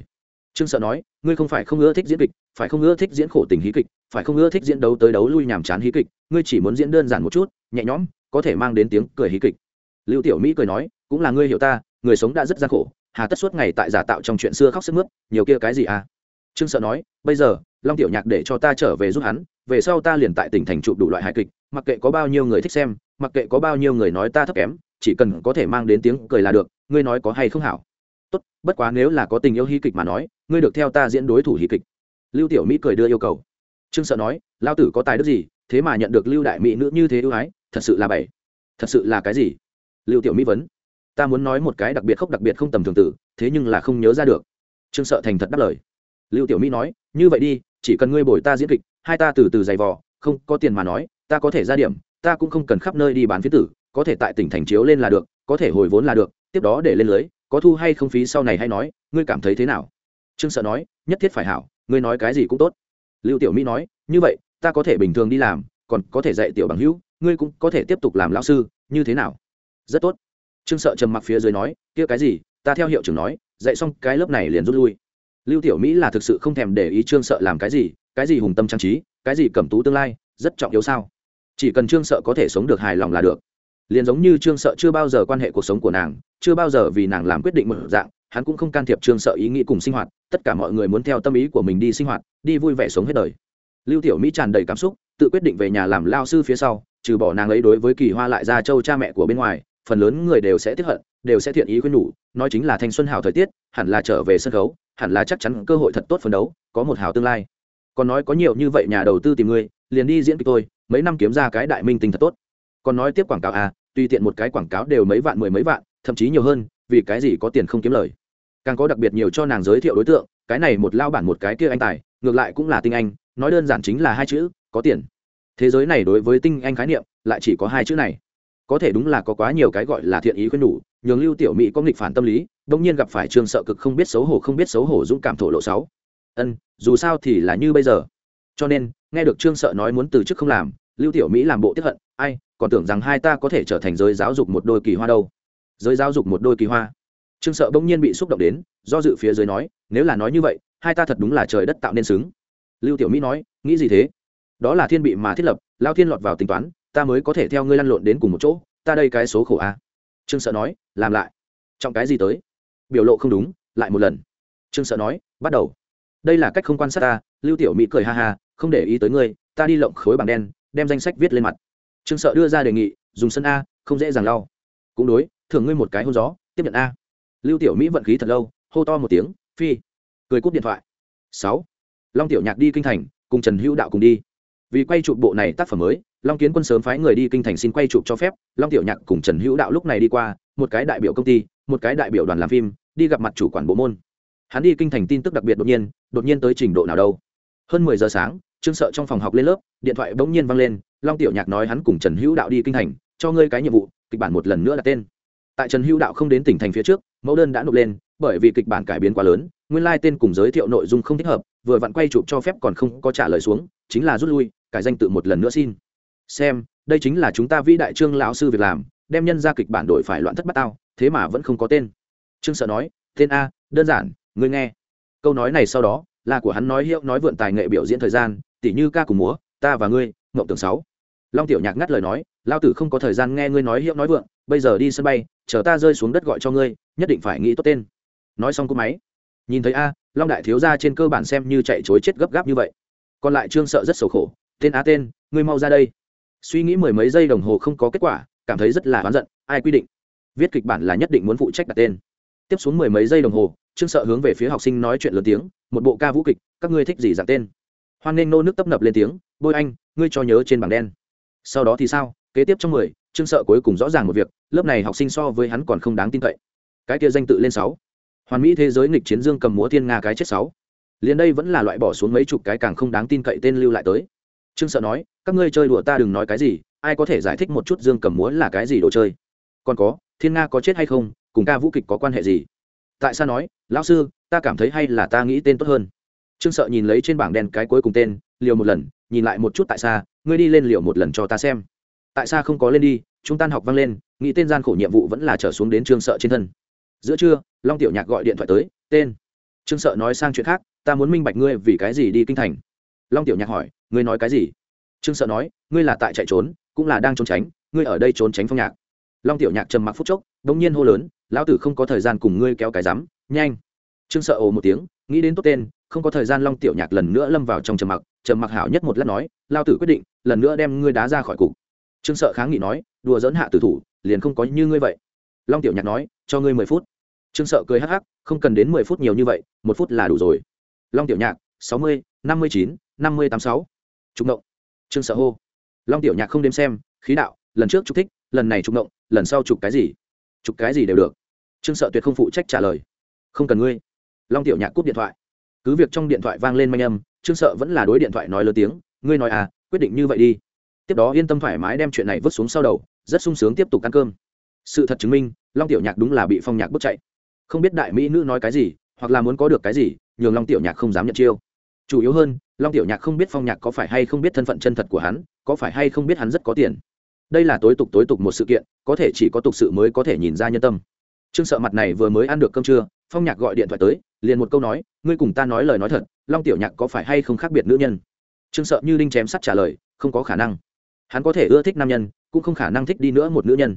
Trương sợ nói, ngươi không phải không ưa thích diễn kịch, phải không ưa thích diễn khổ tình hí kịch, phải không ưa thích diễn đấu tới đấu lui nhàm chán hí kịch, ngươi chỉ muốn diễn đơn giản một chút, nhẹ nhõm, có thể mang đến tiếng cười hí kịch. Lưu tiểu mỹ cười nói, cũng là ngươi hiểu ta, người sống đã rất gian khổ, hà tất suốt ngày tại giả tạo trong chuyện xưa khóc sức mướt, nhiều kia cái gì à? Trương sợ nói, bây giờ, long tiểu nhạc để cho ta trở về giúp hắn về sau ta liền tại tỉnh thành chụp đủ loại hài kịch, mặc kệ có bao nhiêu người thích xem, mặc kệ có bao nhiêu người nói ta thấp kém, chỉ cần có thể mang đến tiếng cười là được, ngươi nói có hay không hảo? Tốt, bất quá nếu là có tình yêu hí kịch mà nói, ngươi được theo ta diễn đối thủ hí kịch. Lưu tiểu mỹ cười đưa yêu cầu. Trương sợ nói lao tử có tài đức gì, thế mà nhận được lưu đại mỹ nữ như thế ưu ái, thật sự là bảy thật sự là cái gì? Lưu tiểu mỹ vấn. Ta muốn nói một cái đặc biệt khóc đặc biệt không tầm thường tử, thế nhưng là không nhớ ra được. Trương sợ thành thật đáp lời. Lưu tiểu mỹ nói, như vậy đi, chỉ cần ngươi bồi ta diễn kịch hai ta từ từ giày vò, không có tiền mà nói, ta có thể ra điểm, ta cũng không cần khắp nơi đi bán phía tử, có thể tại tỉnh thành chiếu lên là được, có thể hồi vốn là được, tiếp đó để lên lưới, có thu hay không phí sau này hay nói, ngươi cảm thấy thế nào? Trương sợ nói, nhất thiết phải hảo, ngươi nói cái gì cũng tốt. Lưu tiểu mỹ nói, như vậy, ta có thể bình thường đi làm, còn có thể dạy tiểu bằng hữu, ngươi cũng có thể tiếp tục làm lão sư, như thế nào? Rất tốt. Trương sợ trầm mặc phía dưới nói, kia cái gì, ta theo hiệu trưởng nói, dạy xong cái lớp này liền rút lui. Lưu tiểu mỹ là thực sự không thèm để ý trương sợ làm cái gì cái gì hùng tâm trang trí, cái gì cẩm tú tương lai, rất trọng yếu sao? Chỉ cần trương sợ có thể sống được hài lòng là được. Liền giống như trương sợ chưa bao giờ quan hệ cuộc sống của nàng, chưa bao giờ vì nàng làm quyết định một dạng, hắn cũng không can thiệp trương sợ ý nghĩ cùng sinh hoạt, tất cả mọi người muốn theo tâm ý của mình đi sinh hoạt, đi vui vẻ sống hết đời. Lưu tiểu mỹ tràn đầy cảm xúc, tự quyết định về nhà làm lao sư phía sau, trừ bỏ nàng ấy đối với kỳ hoa lại ra châu cha mẹ của bên ngoài, phần lớn người đều sẽ tiếp hận, đều sẽ thiện ý khuyên nhủ, nói chính là thanh xuân hào thời tiết, hẳn là trở về sân khấu, hẳn là chắc chắn cơ hội thật tốt phấn đấu, có một hào tương lai còn nói có nhiều như vậy nhà đầu tư tìm ngươi, liền đi diễn kịch tôi mấy năm kiếm ra cái đại minh tinh thật tốt. Còn nói tiếp quảng cáo à tùy tiện một cái quảng cáo đều mấy vạn, mười mấy vạn, thậm chí nhiều hơn, vì cái gì có tiền không kiếm lời. Càng có đặc biệt nhiều cho nàng giới thiệu đối tượng, cái này một lao bản một cái kia anh tài, ngược lại cũng là tinh anh, nói đơn giản chính là hai chữ, có tiền. Thế giới này đối với tinh anh khái niệm, lại chỉ có hai chữ này. Có thể đúng là có quá nhiều cái gọi là thiện ý khuyên đủ, nhường lưu tiểu mỹ có nghịch phản tâm lý đông nhiên gặp phải trường sợ cực không biết xấu hổ không biết xấu hổ dũng cảm thổ lộ sáu ân, dù sao thì là như bây giờ. Cho nên, nghe được trương sợ nói muốn từ chức không làm, lưu tiểu mỹ làm bộ tiếp hận, ai, còn tưởng rằng hai ta có thể trở thành giới giáo dục một đôi kỳ hoa đâu. Giới giáo dục một đôi kỳ hoa. Trương sợ bỗng nhiên bị xúc động đến, do dự phía dưới nói, nếu là nói như vậy, hai ta thật đúng là trời đất tạo nên xứng. Lưu tiểu mỹ nói, nghĩ gì thế? Đó là thiên bị mà thiết lập, lao thiên lọt vào tính toán, ta mới có thể theo ngươi lăn lộn đến cùng một chỗ, ta đây cái số khổ a. Trương sợ nói, làm lại. Trong cái gì tới? Biểu lộ không đúng, lại một lần. Trương sợ nói, bắt đầu đây là cách không quan sát ta, lưu tiểu mỹ cười ha ha, không để ý tới ngươi, ta đi lộng khối bảng đen, đem danh sách viết lên mặt. Trương sợ đưa ra đề nghị, dùng sân a, không dễ dàng lau. Cũng đối, thưởng ngươi một cái hôn gió, tiếp nhận a. Lưu tiểu mỹ vận khí thật lâu, hô to một tiếng, phi. Cười cúp điện thoại. Sáu. Long tiểu nhạc đi kinh thành, cùng trần hữu đạo cùng đi. Vì quay chụp bộ này tác phẩm mới, long kiến quân sớm phái người đi kinh thành xin quay chụp cho phép, long tiểu nhạc cùng trần hữu đạo lúc này đi qua, một cái đại biểu công ty, một cái đại biểu đoàn làm phim, đi gặp mặt chủ quản bộ môn hắn đi kinh thành tin tức đặc biệt đột nhiên đột nhiên tới trình độ nào đâu. Hơn mười giờ sáng, trương sợ trong phòng học lên lớp, điện thoại bỗng nhiên vang lên, long tiểu nhạc nói hắn cùng trần hữu đạo đi kinh thành, cho ngươi cái nhiệm vụ, kịch bản một lần nữa đặt tên. Tại trần hữu đạo không đến tỉnh thành phía trước, mẫu đơn đã nộp lên, bởi vì kịch bản cải biến quá lớn, nguyên lai、like、tên cùng giới thiệu nội dung không thích hợp, vừa vặn quay chụp cho phép còn không có trả lời xuống, chính là rút lui, cải danh tự một lần nữa xin. Xem, đây chính là chúng ta vĩ đại trương lão sư việc làm, đem nhân ra kịch bản đổi phải loạn thất bát tao, thế mà vẫn không có tên. Trương sợ nói, tên a, đơn giản ngươi nghe. Câu nói này sau đó, là của hắn nói hiệu nói vượn tài nghệ biểu diễn thời gian, tỉ như ca cùng múa, ta và ngươi mộng tưởng sáu. Long tiểu nhạc ngắt lời nói lao tử không có thời gian nghe ngươi nói hiệu nói vượng bây giờ đi sân bay, chờ ta rơi xuống đất gọi cho ngươi, nhất định phải nghĩ tốt tên. Nói xong cú máy, nhìn thấy a, long đại thiếu ra trên cơ bản xem như chạy chối chết gấp gáp như vậy. Còn lại trương sợ rất sầu khổ, tên á tên, ngươi mau ra đây. Suy nghĩ mười mấy giây đồng hồ không có kết quả, cảm thấy rất là oán giận, ai quy định? Viết kịch bản là nhất định muốn phụ trách đặt tên tiếp xuống mười mấy giây đồng hồ, trương sợ hướng về phía học sinh nói chuyện lớn tiếng, một bộ ca vũ kịch, các ngươi thích gì dạng tên? Hoan nghênh nô nước tấp nập lên tiếng, bôi anh, ngươi cho nhớ trên bảng đen. Sau đó thì sao? Kế tiếp trong mười, trương sợ cuối cùng rõ ràng một việc, lớp này học sinh so với hắn còn không đáng tin cậy. Cái kia danh tự lên sáu. Hoàn mỹ thế giới nghịch chiến dương cầm múa thiên nga cái chết sáu. Liền đây vẫn là loại bỏ xuống mấy chục cái càng không đáng tin cậy tên lưu lại tới. Trương sợ nói, các ngươi chơi đùa ta đừng nói cái gì, ai có thể giải thích một chút dương cầm múa là cái gì đồ chơi? Còn có, thiên nga có chết hay không? Cùng ca vũ kịch có quan hệ gì? Tại sao nói, lão sư, ta cảm thấy hay là ta nghĩ tên tốt hơn. Trương sợ nhìn lấy trên bảng đen cái cuối cùng tên, liều một lần, nhìn lại một chút tại sao ngươi đi lên liều một lần cho ta xem. Tại sao không có lên đi chúng tan học vang lên, nghĩ tên gian khổ nhiệm vụ vẫn là trở xuống đến trương sợ trên thân. Giữa trưa, long tiểu nhạc gọi điện thoại tới, tên. Trương sợ nói sang chuyện khác, ta muốn minh bạch ngươi vì cái gì đi kinh thành. Long tiểu nhạc hỏi, ngươi nói cái gì? Trương sợ nói, ngươi là tại chạy trốn, cũng là đang trốn tránh, ngươi ở đây trốn tránh phong nhạc. Long tiểu nhạc trầm mặc phút chốc đ ỗ n g nhiên hô lớn lão tử không có thời gian cùng ngươi kéo cái rắm, nhanh. Trương sợ ồ một tiếng, nghĩ đến tốt tên, không có thời gian long tiểu nhạc lần nữa lâm vào trong trầm mặc trầm mặc hảo nhất một lát nói lao tử quyết định, lần nữa đem ngươi đá ra khỏi cục. Trương sợ kháng nghị nói, đùa dỡn hạ tử thủ, liền không có như ngươi vậy. Long tiểu nhạc nói, cho ngươi mười phút. Trương sợ cười hắc hắc, không cần đến mười phút nhiều như vậy, một phút là đủ rồi. Long tiểu nhạc, sáu mươi, năm mươi chín, năm mươi tám sáu. Trục động trương sợ hô. Long tiểu nhạc không đếm xem, khí đạo, lần trước trục thích, lần này trục động lần sau trục cái gì? Trục cái gì đều được trương sợ tuyệt không phụ trách trả lời. Không cần ngươi. Long tiểu nhạc cúp điện thoại. Cứ việc trong điện thoại vang lên manh âm, trương sợ vẫn là đối điện thoại nói lớn tiếng, ngươi nói à quyết định như vậy đi. Tiếp đó yên tâm thoải mái đem chuyện này vứt xuống sau đầu, rất sung sướng tiếp tục ăn cơm. Sự thật chứng minh, long tiểu nhạc đúng là bị phong nhạc bước chạy. Không biết đại mỹ nữ nói cái gì, hoặc là muốn có được cái gì, nhường long tiểu nhạc không dám nhận chiêu. Chủ yếu hơn, long tiểu nhạc không biết phong nhạc có phải hay không biết thân phận chân thật của hắn, có phải hay không biết hắn rất có tiền. Đây là tối tục tối tục một sự kiện, có thể chỉ có tục sự mới có thể nhìn ra nhân tâm trương sợ mặt này vừa mới ăn được cơm trưa, phong nhạc gọi điện thoại tới, liền một câu nói, ngươi cùng ta nói lời nói thật, long tiểu nhạc có phải hay không khác biệt nữ nhân? Trương sợ như đinh chém sắt trả lời, không có khả năng. Hắn có thể ưa thích nam nhân, cũng không khả năng thích đi nữa một nữ nhân.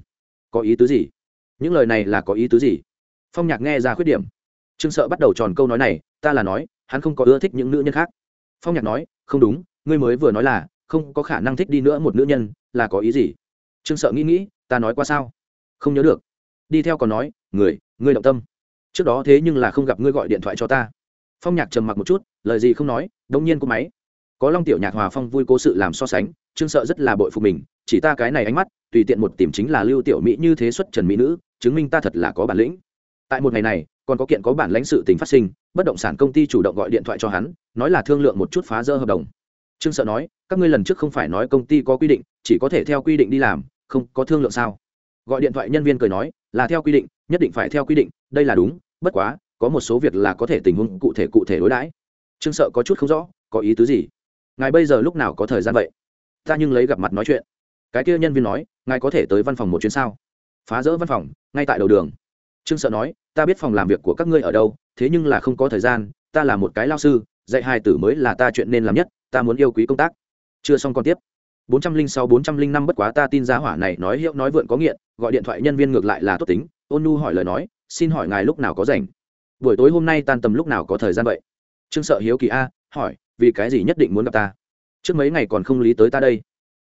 Có ý tứ gì? Những lời này là có ý tứ gì? Phong nhạc nghe ra khuyết điểm. Trương sợ bắt đầu tròn câu nói này, ta là nói, hắn không có ưa thích những nữ nhân khác. Phong nhạc nói, không đúng, ngươi mới vừa nói là, không có khả năng thích đi nữa một nữ nhân, là có ý gì? Trương sợ nghĩ nghĩ, ta nói qua sao? Không nhớ được. Đi theo còn nói người ngươi động tâm. Trước đó thế nhưng là không gặp ngươi gọi điện thoại cho ta. Phong nhạc trầm mặc một chút, lời gì không nói, đông nhiên cô máy. Có long tiểu nhạc hòa phong vui cố sự làm so sánh, trương sợ rất là bội phục mình, chỉ ta cái này ánh mắt, tùy tiện một tìm chính là lưu tiểu mỹ như thế xuất trần mỹ nữ, chứng minh ta thật là có bản lĩnh. Tại một ngày này, còn có kiện có bản lãnh sự tình phát sinh, bất động sản công ty chủ động gọi điện thoại cho hắn, nói là thương lượng một chút phá rỡ hợp đồng. Trương sợ nói, các ngươi lần trước không phải nói công ty có quy định, chỉ có thể theo quy định đi làm, không có thương lượng sao? Gọi điện thoại nhân viên cười nói, là theo quy định, nhất định phải theo quy định, đây là đúng, bất quá, có một số việc là có thể tình huống cụ thể cụ thể đối đãi. Trương sợ có chút không rõ, có ý tứ gì? Ngài bây giờ lúc nào có thời gian vậy? Ta nhưng lấy gặp mặt nói chuyện. Cái kia nhân viên nói, ngài có thể tới văn phòng một chuyến sao? Phá rỡ văn phòng, ngay tại đầu đường. Trương sợ nói, ta biết phòng làm việc của các ngươi ở đâu, thế nhưng là không có thời gian, ta là một cái lao sư, dạy hai tử mới là ta chuyện nên làm nhất, ta muốn yêu quý công tác. Chưa xong còn tiếp. bốn trăm linh sáu, bốn trăm linh năm bất quá ta tin giá hỏa này nói hiệu nói vượn có nghiện gọi điện thoại nhân viên ngược lại là tốt tính. Ôn nu hỏi lời nói, xin hỏi ngài lúc nào có rảnh? Buổi tối hôm nay tan tầm lúc nào có thời gian vậy? Trương sợ hiếu kỳ a, hỏi, vì cái gì nhất định muốn gặp ta? Trước mấy ngày còn không lý tới ta đây.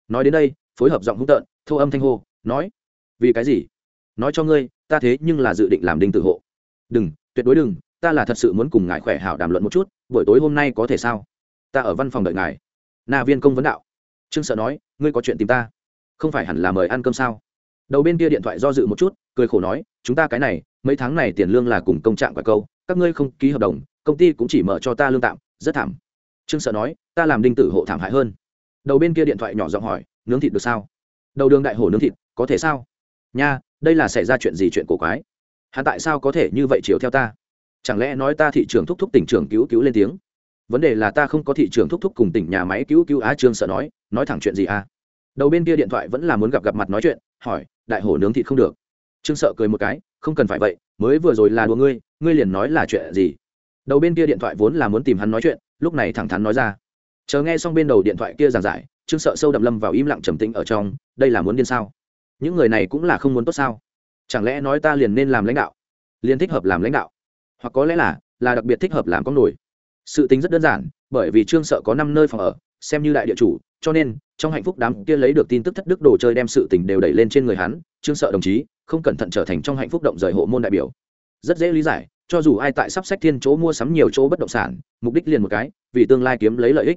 Nói đến đây, phối hợp giọng hung tợn, thô âm thanh hô, nói. Vì cái gì? Nói cho ngươi, ta thế nhưng là dự định làm đinh tự hộ. Đừng, tuyệt đối đừng, ta là thật sự muốn cùng ngài khỏe hảo đàm luận một chút, buổi tối hôm nay có thể sao? Ta ở văn phòng đợi ngài. Na viên công vấn đạo. Trương sợ nói, ngươi có chuyện tìm ta? Không phải hẳn là mời ăn cơm sao? Đầu bên kia điện thoại do dự một chút, cười khổ nói, chúng ta cái này, mấy tháng này tiền lương là cùng công trạng và câu, các ngươi không ký hợp đồng, công ty cũng chỉ mở cho ta lương tạm, rất thảm. Trương sợ nói, ta làm đinh tử hộ thảm hại hơn. Đầu bên kia điện thoại nhỏ giọng hỏi, nướng thịt được sao? Đầu đường đại hổ nướng thịt, có thể sao? Nha, đây là xảy ra chuyện gì chuyện cổ quái? Hắn tại sao có thể như vậy chiều theo ta? Chẳng lẽ nói ta thị trường thúc thúc tỉnh trưởng cứu cứu lên tiếng? Vấn đề là ta không có thị trường thúc thúc cùng tỉnh nhà máy cứu cứu á, trương sợ nói nói thẳng chuyện gì à đầu bên kia điện thoại vẫn là muốn gặp gặp mặt nói chuyện, hỏi đại hổ nướng thịt không được. Trương sợ cười một cái, không cần phải vậy, mới vừa rồi là đùa ngươi ngươi liền nói là chuyện gì? Đầu bên kia điện thoại vốn là muốn tìm hắn nói chuyện, lúc này thẳng thắn nói ra. Chờ nghe xong bên đầu điện thoại kia giảng giải, trương sợ sâu đậm lâm vào im lặng trầm tĩnh ở trong, đây là muốn điên sao? Những người này cũng là không muốn tốt sao? Chẳng lẽ nói ta liền nên làm lãnh đạo? Liền thích hợp làm lãnh đạo? Hoặc có lẽ là là đặc biệt thích hợp làm con nổi sự tính rất đơn giản, bởi vì trương sợ có năm nơi phòng ở, xem như đại địa chủ cho nên, trong hạnh phúc đám kia lấy được tin tức thất đức đồ chơi đem sự tình đều đẩy lên trên người hắn, trương sợ đồng chí, không cẩn thận trở thành trong hạnh phúc động rời hộ môn đại biểu. Rất dễ lý giải, cho dù ai tại sắp sách thiên chỗ mua sắm nhiều chỗ bất động sản, mục đích liền một cái, vì tương lai kiếm lấy lợi ích.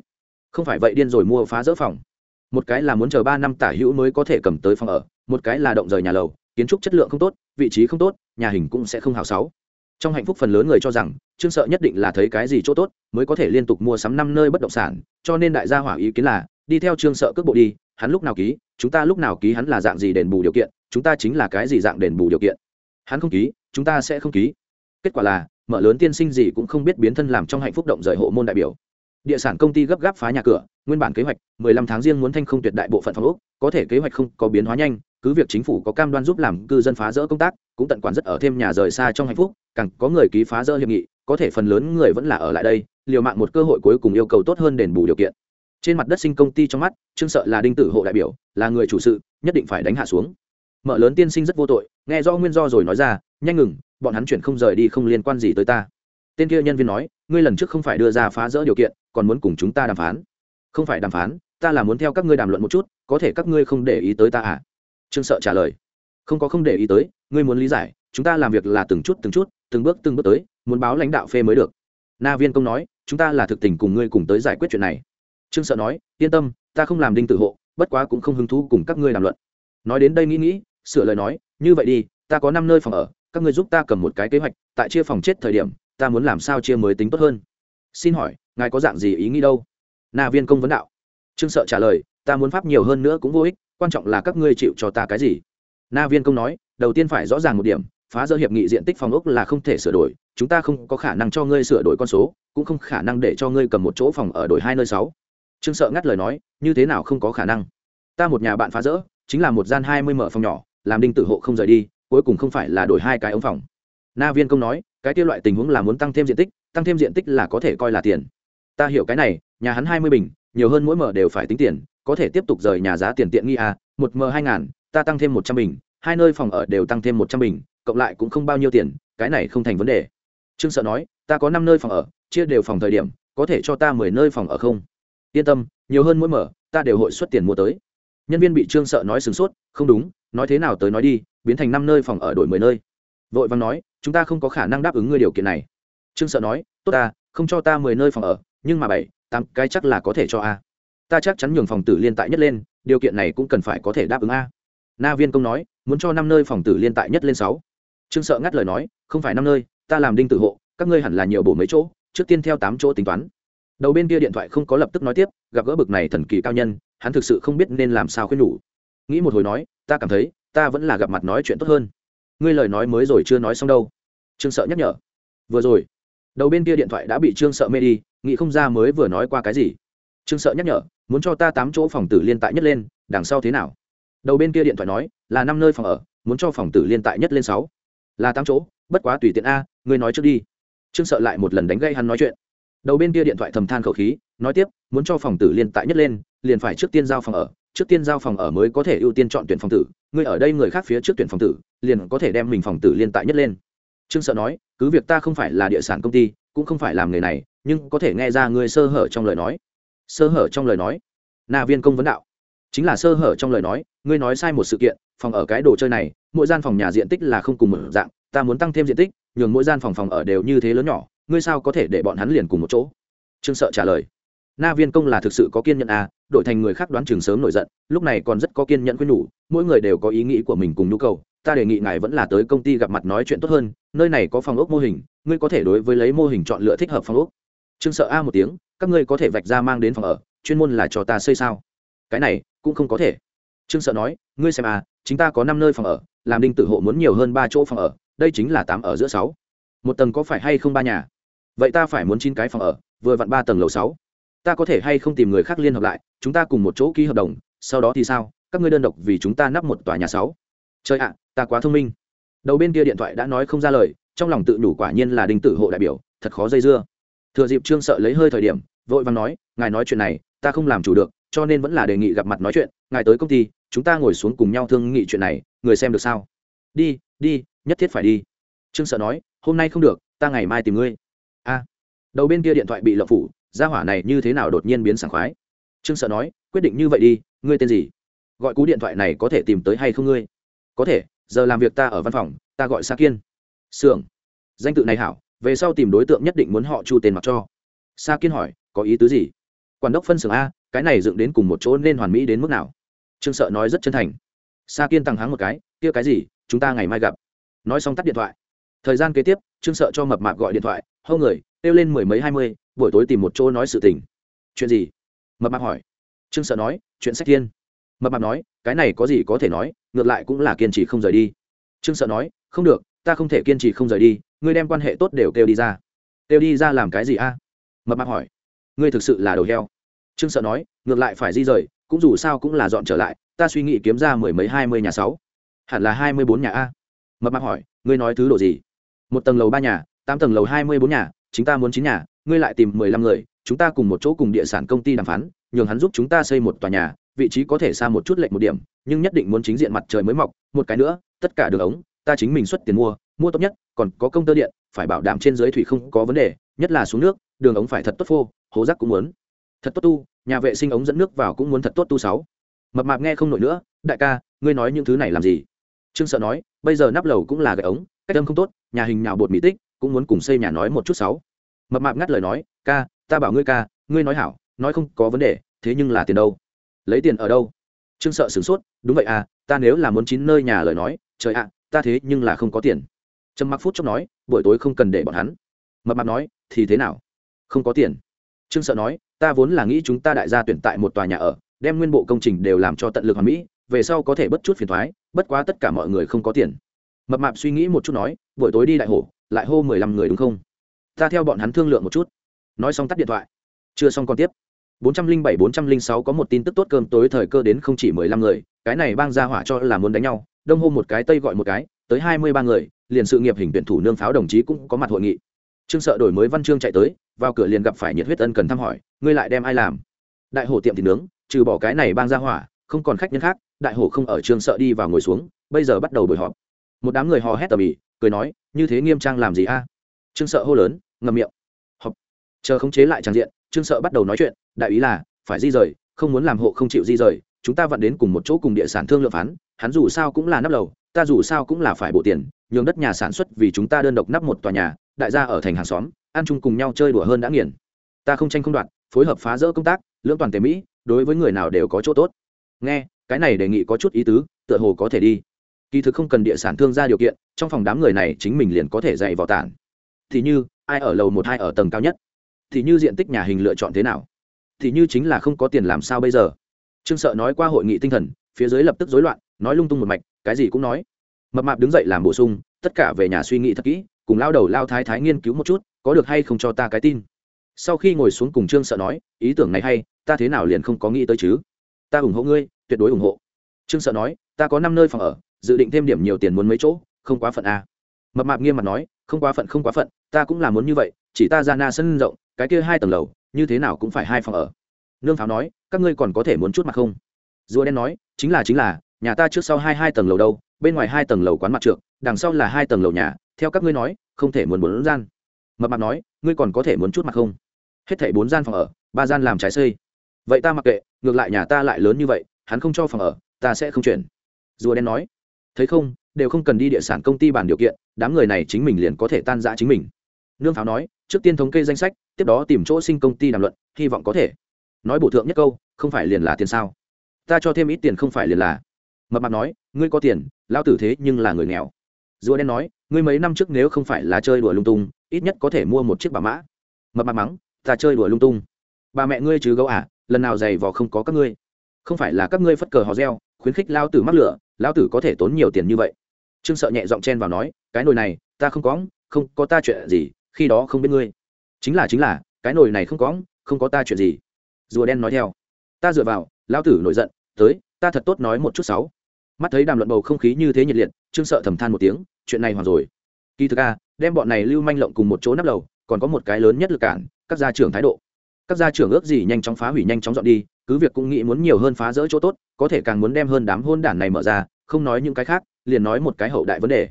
Không phải vậy điên rồi mua phá rỡ phòng. Một cái là muốn chờ ba năm tả hữu mới có thể cầm tới phòng ở, một cái là động rời nhà lầu, kiến trúc chất lượng không tốt, vị trí không tốt, nhà hình cũng sẽ không hào sáu. Trong hạnh phúc phần lớn người cho rằng, trương sợ nhất định là thấy cái gì chỗ tốt, mới có thể liên tục mua sắm năm nơi bất động sản, cho nên đại gia hỏa ý kiến là đi theo trương sợ cước bộ đi, hắn lúc nào ký, chúng ta lúc nào ký hắn là dạng gì đền bù điều kiện, chúng ta chính là cái gì dạng đền bù điều kiện? Hắn không ký, chúng ta sẽ không ký. Kết quả là, mở lớn tiên sinh gì cũng không biết biến thân làm trong hạnh phúc động rời hộ môn đại biểu. Địa sản công ty gấp gáp phá nhà cửa, nguyên bản kế hoạch 15 tháng riêng muốn thanh không tuyệt đại bộ phận phòng ốc, có thể kế hoạch không có biến hóa nhanh, cứ việc chính phủ có cam đoan giúp làm cư dân phá rỡ công tác, cũng tận quản rất ở thêm nhà rời xa trong hạnh phúc, càng có người ký phá rỡ hiệp nghị, có thể phần lớn người vẫn là ở lại đây, liều mạng một cơ hội cuối cùng yêu cầu tốt hơn đền bù điều kiện trên mặt đất sinh công ty trong mắt, trương sợ là đinh tử hộ đại biểu, là người chủ sự, nhất định phải đánh hạ xuống. Mở lớn tiên sinh rất vô tội, nghe do nguyên do rồi nói ra, nhanh ngừng, bọn hắn chuyển không rời đi không liên quan gì tới ta. Tên kia nhân viên nói, ngươi lần trước không phải đưa ra phá rỡ điều kiện, còn muốn cùng chúng ta đàm phán. Không phải đàm phán, ta là muốn theo các ngươi đàm luận một chút, có thể các ngươi không để ý tới ta à? Trương sợ trả lời, không có không để ý tới, ngươi muốn lý giải, chúng ta làm việc là từng chút từng chút, từng bước từng bước tới, muốn báo lãnh đạo phê mới được. Na viên công nói, chúng ta là thực tình cùng ngươi cùng tới giải quyết chuyện này trương sợ nói, yên tâm, ta không làm đinh tự hộ, bất quá cũng không hứng thú cùng các ngươi làm luận. Nói đến đây nghĩ nghĩ, sửa lời nói, như vậy đi, ta có năm nơi phòng ở, các ngươi giúp ta cầm một cái kế hoạch, tại chia phòng chết thời điểm, ta muốn làm sao chia mới tính tốt hơn. Xin hỏi, ngài có dạng gì ý nghĩ đâu? Na viên công vấn đạo. Trương sợ trả lời, ta muốn pháp nhiều hơn nữa cũng vô ích, quan trọng là các ngươi chịu cho ta cái gì. Na viên công nói, đầu tiên phải rõ ràng một điểm, phá dỡ hiệp nghị diện tích phòng ốc là không thể sửa đổi, chúng ta không có khả năng cho ngươi sửa đổi con số, cũng không khả năng để cho ngươi cầm một chỗ phòng ở đổi hai nơi sáu trương sợ ngắt lời nói, như thế nào không có khả năng? Ta một nhà bạn phá rỡ, chính là một gian hai mươi mở phòng nhỏ, làm đinh tử hộ không rời đi, cuối cùng không phải là đổi hai cái ống phòng. Na viên công nói, cái kia loại tình huống là muốn tăng thêm diện tích, tăng thêm diện tích là có thể coi là tiền. Ta hiểu cái này, nhà hắn hai mươi bình, nhiều hơn mỗi mở đều phải tính tiền, có thể tiếp tục rời nhà giá tiền tiện nghi à một m hai ngàn, ta tăng thêm một trăm bình, hai nơi phòng ở đều tăng thêm một trăm bình, cộng lại cũng không bao nhiêu tiền, cái này không thành vấn đề. Trương sợ nói, ta có năm nơi phòng ở, chia đều phòng thời điểm, có thể cho ta mười nơi phòng ở không? Yên tâm, nhiều hơn mỗi mở, ta đều hội xuất tiền mua tới. Nhân viên bị trương sợ nói sửng sốt, không đúng, nói thế nào tới nói đi, biến thành năm nơi phòng ở đổi mười nơi. Vội vàng nói, chúng ta không có khả năng đáp ứng ngươi điều kiện này. Trương sợ nói, tốt ta, không cho ta mười nơi phòng ở, nhưng mà bảy, tám cái chắc là có thể cho a. Ta chắc chắn nhường phòng tử liên tại nhất lên, điều kiện này cũng cần phải có thể đáp ứng a. Na viên công nói, muốn cho năm nơi phòng tử liên tại nhất lên sáu. Trương sợ ngắt lời nói, không phải năm nơi, ta làm đinh tử hộ, các ngươi hẳn là nhiều bổ mấy chỗ, trước tiên theo tám chỗ tính toán đầu bên kia điện thoại không có lập tức nói tiếp, gặp gỡ bực này thần kỳ cao nhân, hắn thực sự không biết nên làm sao khuyên nhủ. Nghĩ một hồi nói, ta cảm thấy, ta vẫn là gặp mặt nói chuyện tốt hơn. Ngươi lời nói mới rồi chưa nói xong đâu. Trương sợ nhắc nhở. Vừa rồi, đầu bên kia điện thoại đã bị trương sợ mê đi, nghĩ không ra mới vừa nói qua cái gì. Trương sợ nhắc nhở, muốn cho ta tám chỗ phòng tử liên tại nhất lên, đằng sau thế nào? Đầu bên kia điện thoại nói, là năm nơi phòng ở, muốn cho phòng tử liên tại nhất lên sáu. Là tám chỗ, bất quá tùy tiện a, ngươi nói trước đi. Trương sợ lại một lần đánh gây hắn nói chuyện đầu bên kia điện thoại thầm than khẩu khí, nói tiếp, muốn cho phòng tử liên tại nhất lên, liền phải trước tiên giao phòng ở, trước tiên giao phòng ở mới có thể ưu tiên chọn tuyển phòng tử, ngươi ở đây người khác phía trước tuyển phòng tử, liền có thể đem mình phòng tử liên tại nhất lên. Trương sợ nói, cứ việc ta không phải là địa sản công ty, cũng không phải làm nghề này, nhưng có thể nghe ra ngươi sơ hở trong lời nói. Sơ hở trong lời nói? Na viên công vấn đạo. Chính là sơ hở trong lời nói, ngươi nói sai một sự kiện, phòng ở cái đồ chơi này, mỗi gian phòng nhà diện tích là không cùng một dạng, ta muốn tăng thêm diện tích, nhường mỗi gian phòng phòng ở đều như thế lớn nhỏ ngươi sao có thể để bọn hắn liền cùng một chỗ? Trương sợ trả lời. Na viên công là thực sự có kiên nhẫn à đổi thành người khác đoán chừng sớm nổi giận, lúc này còn rất có kiên nhẫn khuyên nhủ, mỗi người đều có ý nghĩ của mình cùng nhu cầu, ta đề nghị ngài vẫn là tới công ty gặp mặt nói chuyện tốt hơn, nơi này có phòng ốc mô hình, ngươi có thể đối với lấy mô hình chọn lựa thích hợp phòng ốc. Trương sợ a một tiếng, các ngươi có thể vạch ra mang đến phòng ở, chuyên môn là cho ta xây sao? Cái này, cũng không có thể. Trương sợ nói, ngươi xem à chúng ta có năm nơi phòng ở, làm đinh tử hộ muốn nhiều hơn ba chỗ phòng ở, đây chính là tám ở giữa sáu. Một tầng có phải hay không ba nhà? Vậy ta phải muốn chín cái phòng ở, vừa vặn ba tầng lầu sáu. Ta có thể hay không tìm người khác liên hợp lại, chúng ta cùng một chỗ ký hợp đồng, sau đó thì sao? Các ngươi đơn độc vì chúng ta nắp một tòa nhà sáu. Trời ạ, ta quá thông minh. Đầu bên kia điện thoại đã nói không ra lời, trong lòng tự nhủ quả nhiên là đinh tử hộ đại biểu, thật khó dây dưa. Thừa dịp trương sợ lấy hơi thời điểm, vội vàng nói, ngài nói chuyện này, ta không làm chủ được, cho nên vẫn là đề nghị gặp mặt nói chuyện. Ngài tới công ty, chúng ta ngồi xuống cùng nhau thương nghị chuyện này, người xem được sao? Đi đi, nhất thiết phải đi. Trương sợ nói, hôm nay không được, ta ngày mai tìm ngươi a. Đầu bên kia điện thoại bị lộng phủ, gia hỏa này như thế nào đột nhiên biến sảng khoái? Trương sợ nói, quyết định như vậy đi, ngươi tên gì? Gọi cú điện thoại này có thể tìm tới hay không ngươi? Có thể, giờ làm việc ta ở văn phòng, ta gọi sa kiên. Xưởng danh tự này hảo, về sau tìm đối tượng nhất định muốn họ chu tên mặc cho. Sa kiên hỏi, có ý tứ gì? Quản đốc phân xưởng a, cái này dựng đến cùng một chỗ nên hoàn mỹ đến mức nào? Trương sợ nói rất chân thành. Sa kiên tăng háng một cái, kia cái gì, chúng ta ngày mai gặp. Nói xong tắt điện thoại. Thời gian kế tiếp, trương sợ cho mập mạp gọi điện thoại hô người, kêu lên mười mấy hai mươi, buổi tối tìm một chỗ nói sự tình. Chuyện gì? Mập mạp hỏi. Trương sợ nói, chuyện sách thiên. Mập mạp nói, cái này có gì có thể nói, ngược lại cũng là kiên trì không rời đi. Trương sợ nói, không được, ta không thể kiên trì không rời đi, ngươi đem quan hệ tốt đều kêu đi ra. Kêu đi ra làm cái gì a? Mập mạp hỏi. Ngươi thực sự là đầu heo. Trương sợ nói, ngược lại phải di rời, cũng dù sao cũng là dọn trở lại, ta suy nghĩ kiếm ra mười mấy hai mươi nhà sáu. Hẳn là hai mươi bốn nhà a. Mập mạp hỏi, ngươi nói thứ độ gì? Một tầng lầu ba nhà tám tầng lầu hai mươi bốn nhà chúng ta muốn chín nhà, ngươi lại tìm mười lăm người, chúng ta cùng một chỗ cùng địa sản công ty đàm phán, nhường hắn giúp chúng ta xây một tòa nhà, vị trí có thể xa một chút lệch một điểm, nhưng nhất định muốn chính diện mặt trời mới mọc, một cái nữa, tất cả đường ống, ta chính mình xuất tiền mua mua tốt nhất, còn có công tơ điện, phải bảo đảm trên dưới thủy không có vấn đề, nhất là xuống nước, đường ống phải thật tốt phô, hố rác cũng muốn. Thật tốt tu, nhà vệ sinh ống dẫn nước vào cũng muốn thật tốt tu sáu. Mập mạp nghe không nổi nữa, đại ca, ngươi nói những thứ này làm gì? Trương sợ nói, bây giờ nắp lầu cũng là gậy ống, cách âm không tốt, nhà hình nhào bột mỹ tích cũng muốn cùng xây nhà nói một chút sáu. Mập mạp ngắt lời nói, ca, ta bảo ngươi ca, ngươi nói hảo, nói không có vấn đề, thế nhưng là tiền đâu? Lấy tiền ở đâu? Trương sợ sửng sốt, đúng vậy à ta nếu là muốn chín nơi nhà lời nói, trời ạ, ta thế nhưng là không có tiền. Trầm mặc phút chốc nói, buổi tối không cần để bọn hắn. Mập mạp nói, thì thế nào? Không có tiền. Trương sợ nói, ta vốn là nghĩ chúng ta đại gia tuyển tại một tòa nhà ở, đem nguyên bộ công trình đều làm cho tận lực hoàn mỹ, về sau có thể bất chút phiền thoái, bất quá tất cả mọi người không có tiền. Mập mạp suy nghĩ một chút nói, buổi tối đi đại hồ lại hô mười lăm người đúng không ta theo bọn hắn thương lượng một chút nói xong tắt điện thoại chưa xong còn tiếp 407 406 có một tin tức tốt cơm tối thời cơ đến không chỉ 15 người, cái này bang ra hỏa cho là muốn đánh nhau, đông hôm một cái tây gọi một cái, tới 23 người, liền sự nghiệp hình tuyển thủ nương pháo đồng chí cũng có mặt hội nghị. Trương Sợ đổi mới văn chương chạy tới, vào cửa liền gặp phải nhiệt huyết ân cần thăm hỏi, ngươi lại đem ai làm? Đại hổ tiệm thịt nướng, trừ bỏ cái này bang ra hỏa, không còn khách nhân khác, đại hổ không ở Trương Sợ đi vào ngồi xuống, bây giờ bắt đầu buổi họp. Một đám người hò hét tầm ĩ, cười nói, như thế nghiêm trang làm gì a? Trương Sợ hô lớn, ngậm miệng. Họp. Chờ khống chế lại trang diện, Trương Sợ bắt đầu nói chuyện, đại ý là phải di rời không muốn làm hộ không chịu di rời chúng ta vẫn đến cùng một chỗ cùng địa sản thương lượng phán hắn dù sao cũng là nắp lầu ta dù sao cũng là phải bộ tiền nhường đất nhà sản xuất vì chúng ta đơn độc nắp một tòa nhà đại gia ở thành hàng xóm ăn chung cùng nhau chơi đùa hơn đã nghiền ta không tranh không đoạt phối hợp phá rỡ công tác lưỡng toàn tế mỹ đối với người nào đều có chỗ tốt nghe cái này đề nghị có chút ý tứ tựa hồ có thể đi kỳ thực không cần địa sản thương ra điều kiện, trong phòng đám người này chính mình liền có thể dạy vào tản. Thì như, ai ở lầu một hai ở tầng cao nhất? Thì như diện tích nhà hình lựa chọn thế nào? Thì như chính là không có tiền làm sao bây giờ? Trương sợ nói qua hội nghị tinh thần, phía dưới lập tức rối loạn, nói lung tung một mạch, cái gì cũng nói. Mập mạp đứng dậy làm bổ sung, tất cả về nhà suy nghĩ thật kỹ, cùng lao đầu lao thái thái nghiên cứu một chút, có được hay không cho ta cái tin. Sau khi ngồi xuống cùng trương sợ nói, ý tưởng này hay, ta thế nào liền không có nghĩ tới chứ? Ta ủng hộ ngươi, tuyệt đối ủng hộ. Trương sợ nói, ta có năm nơi phòng ở dự định thêm điểm nhiều tiền muốn mấy chỗ, không quá phận a mập mạp nghiêm mặt nói, không quá phận, không quá phận, ta cũng là muốn như vậy, chỉ ta ra na sân rộng, cái kia hai tầng lầu, như thế nào cũng phải hai phòng ở. Nương pháo nói, các ngươi còn có thể muốn chút mặt không? Rùa đen nói, chính là chính là, nhà ta trước sau hai hai tầng lầu đâu, bên ngoài hai tầng lầu quán mặt trượng, đằng sau là hai tầng lầu nhà, theo các ngươi nói, không thể muốn bốn gian. Mập mạp nói, ngươi còn có thể muốn chút mặt không? Hết thảy bốn gian phòng ở, ba gian làm trái xây. Vậy ta mặc kệ, ngược lại nhà ta lại lớn như vậy, hắn không cho phòng ở, ta sẽ không chuyển. Rùa đen nói thấy không, đều không cần đi địa sản công ty bàn điều kiện, đám người này chính mình liền có thể tan giã chính mình. Nương pháo nói, trước tiên thống kê danh sách, tiếp đó tìm chỗ sinh công ty đàm luận, hy vọng có thể. Nói bổ thượng nhất câu, không phải liền là tiền sao? Ta cho thêm ít tiền không phải liền là. Mập mạp nói, ngươi có tiền lao tử thế nhưng là người nghèo. Rùa đen nói, ngươi mấy năm trước nếu không phải là chơi đùa lung tung, ít nhất có thể mua một chiếc bà mã. Mập mạp mắng, ta chơi đùa lung tung. Bà mẹ ngươi chứ gấu à lần nào giày vò không có các ngươi. Không phải là các ngươi phất cờ hò reo, khuyến khích lao tử mắc lửa Lão tử có thể tốn nhiều tiền như vậy. Trương sợ nhẹ giọng chen vào nói, cái nồi này, ta không có không có ta chuyện gì, khi đó không biết ngươi. Chính là chính là, cái nồi này không có không có ta chuyện gì. Rùa đen nói theo. Ta dựa vào, lão tử nổi giận, tới, ta thật tốt nói một chút sáu mắt thấy đàm luận bầu không khí như thế nhiệt liệt, trương sợ thầm than một tiếng, chuyện này hoàn rồi. Kỳ thực a, đem bọn này lưu manh lộng cùng một chỗ nắp lầu, còn có một cái lớn nhất lực cản, các gia trưởng thái độ. Các gia trưởng ước gì nhanh chóng phá hủy nhanh chóng dọn đi cứ việc cũng nghĩ muốn nhiều hơn phá rỡ chỗ tốt, có thể càng muốn đem hơn đám hôn đản này mở ra, không nói những cái khác, liền nói một cái hậu đại vấn đề.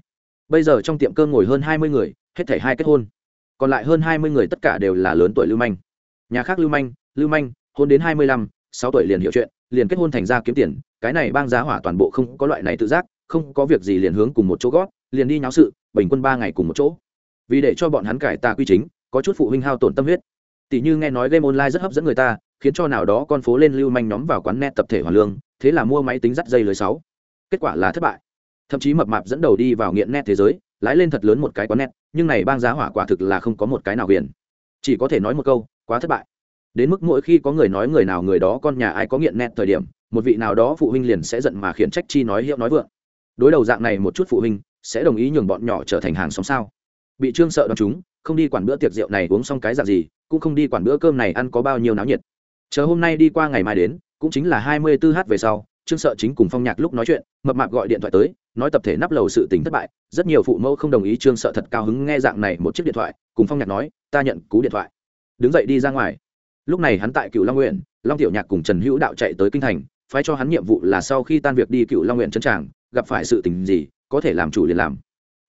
Bây giờ trong tiệm cơm ngồi hơn hai mươi người, hết thảy hai kết hôn. Còn lại hơn hai mươi người tất cả đều là lớn tuổi lưu manh. Nhà khác lưu manh lưu manh, hôn đến hai mươi lăm, sáu tuổi liền hiểu chuyện, liền kết hôn thành ra kiếm tiền, cái này bang giá hỏa toàn bộ không có loại này tự giác, không có việc gì liền hướng cùng một chỗ gót liền đi nháo sự, bình quân ba ngày cùng một chỗ. Vì để cho bọn hắn cải tà quy chính, có chút phụ huynh hao tổn tâm huyết. Tỷ như nghe nói game online rất hấp dẫn người ta khiến cho nào đó con phố lên lưu manh nhóm vào quán net tập thể hoàn lương, thế là mua máy tính dắt dây lưới sáu. Kết quả là thất bại. Thậm chí mập mạp dẫn đầu đi vào nghiện net thế giới, lái lên thật lớn một cái quán net, nhưng này bang giá hỏa quả thực là không có một cái nào huyền chỉ có thể nói một câu, quá thất bại. Đến mức mỗi khi có người nói người nào người đó con nhà ai có nghiện net thời điểm, một vị nào đó phụ huynh liền sẽ giận mà khiển trách chi nói hiệu nói vượng. Đối đầu dạng này một chút phụ huynh, sẽ đồng ý nhường bọn nhỏ trở thành hàng xóm sao? Bị trương sợ đón chúng, không đi quản bữa tiệc rượu này uống xong cái dạng gì, cũng không đi quản bữa cơm này ăn có bao nhiêu náo nhiệt chờ hôm nay đi qua ngày mai đến, cũng chính là hai mươi 24h về sau, trương sợ chính cùng phong nhạc lúc nói chuyện, mập mạp gọi điện thoại tới, nói tập thể nắp lầu sự tình thất bại, rất nhiều phụ mẫu không đồng ý trương sợ thật cao hứng nghe dạng này một chiếc điện thoại, cùng phong nhạc nói, ta nhận cú điện thoại. Đứng dậy đi ra ngoài. Lúc này hắn tại cựu long nguyện, long tiểu nhạc cùng trần hữu đạo chạy tới kinh thành, phái cho hắn nhiệm vụ là sau khi tan việc đi cựu long nguyện trấn tràng, gặp phải sự tình gì, có thể làm chủ liền làm.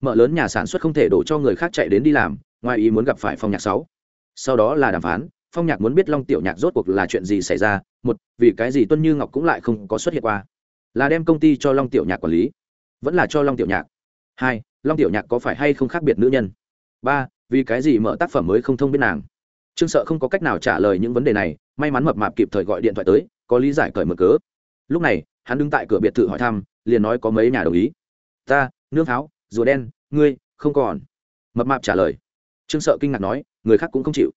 Mở lớn nhà sản xuất không thể đổ cho người khác chạy đến đi làm, ngoài ý muốn gặp phải phong nhạc sáu. Sau đó là đàm phán phong nhạc muốn biết long tiểu nhạc rốt cuộc là chuyện gì xảy ra, một, vì cái gì tuân như ngọc cũng lại không có xuất hiện qua? Là đem công ty cho long tiểu nhạc quản lý? Vẫn là cho long tiểu nhạc? Hai, long tiểu nhạc có phải hay không khác biệt nữ nhân? Ba, vì cái gì mở tác phẩm mới không thông biết nàng? Trương sợ không có cách nào trả lời những vấn đề này, may mắn mập mạp kịp thời gọi điện thoại tới, có lý giải cởi mở cớ. Lúc này, hắn đứng tại cửa biệt thự hỏi thăm, liền nói có mấy nhà đồng ý. Ta nương tháo rùa đen, ngươi, không còn. Mập mạp trả lời. Trương sợ kinh ngạc nói, người khác cũng không chịu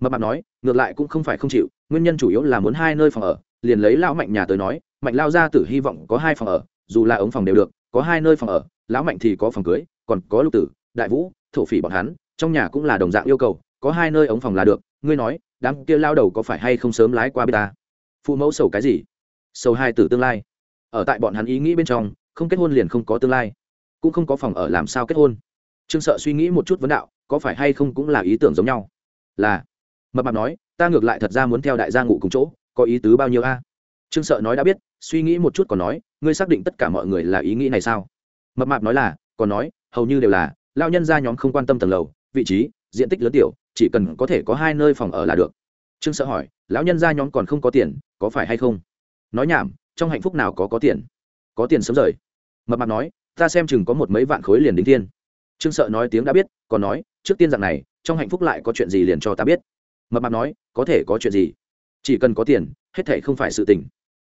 mập mạp nói, ngược lại cũng không phải không chịu, nguyên nhân chủ yếu là muốn hai nơi phòng ở, liền lấy lão mạnh nhà tới nói, mạnh lao ra tử hy vọng có hai phòng ở, dù là ống phòng đều được, có hai nơi phòng ở, lão mạnh thì có phòng cưới, còn có lục tử, đại vũ, thổ phỉ bọn hắn, trong nhà cũng là đồng dạng yêu cầu, có hai nơi ống phòng là được, ngươi nói, đám kia lao đầu có phải hay không sớm lái qua bê ta? Phụ mẫu sầu cái gì? Sầu hai tử tương lai. Ở tại bọn hắn ý nghĩ bên trong, không kết hôn liền không có tương lai, cũng không có phòng ở làm sao kết hôn. Trương sợ suy nghĩ một chút vấn đạo, có phải hay không cũng là ý tưởng giống nhau. Là mập mạp nói, ta ngược lại thật ra muốn theo đại gia ngủ cùng chỗ, có ý tứ bao nhiêu a? Trương sợ nói đã biết, suy nghĩ một chút còn nói, ngươi xác định tất cả mọi người là ý nghĩ này sao? Mập mạp nói là, còn nói, hầu như đều là lao nhân ra nhóm không quan tâm tầng lầu, vị trí, diện tích lớn tiểu, chỉ cần có thể có hai nơi phòng ở là được. Trương sợ hỏi, lão nhân ra nhóm còn không có tiền, có phải hay không? Nói nhảm, trong hạnh phúc nào có có tiền? Có tiền sớm rời. Mập mạp nói, ta xem chừng có một mấy vạn khối liền đính thiên. Trương sợ nói tiếng đã biết, còn nói, trước tiên dạng này, trong hạnh phúc lại có chuyện gì liền cho ta biết mập mạp nói, có thể có chuyện gì? Chỉ cần có tiền, hết thể không phải sự tình.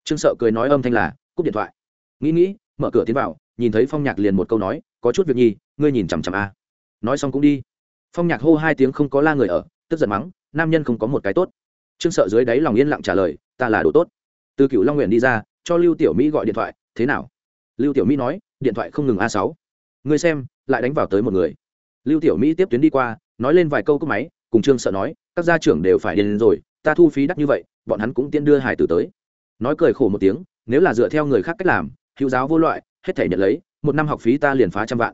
Trương sợ cười nói âm thanh là, cúp điện thoại. Nghĩ nghĩ, mở cửa tiến vào, nhìn thấy phong nhạc liền một câu nói, có chút việc nhi, ngươi nhìn chằm chằm a. Nói xong cũng đi. Phong nhạc hô hai tiếng không có la người ở, tức giận mắng, nam nhân không có một cái tốt. Trương sợ dưới đáy lòng yên lặng trả lời, ta là đồ tốt. Từ cựu long nguyện đi ra, cho lưu tiểu mỹ gọi điện thoại, thế nào? Lưu tiểu mỹ nói, điện thoại không ngừng a sáu. Ngươi xem, lại đánh vào tới một người. Lưu tiểu mỹ tiếp tuyến đi qua, nói lên vài câu cúp máy cùng trương sợ nói, các gia trưởng đều phải điên rồi, ta thu phí đắt như vậy, bọn hắn cũng tiễn đưa hải tử tới. Nói cười khổ một tiếng, nếu là dựa theo người khác cách làm, hữu giáo vô loại, hết thể nhận lấy, một năm học phí ta liền phá trăm vạn.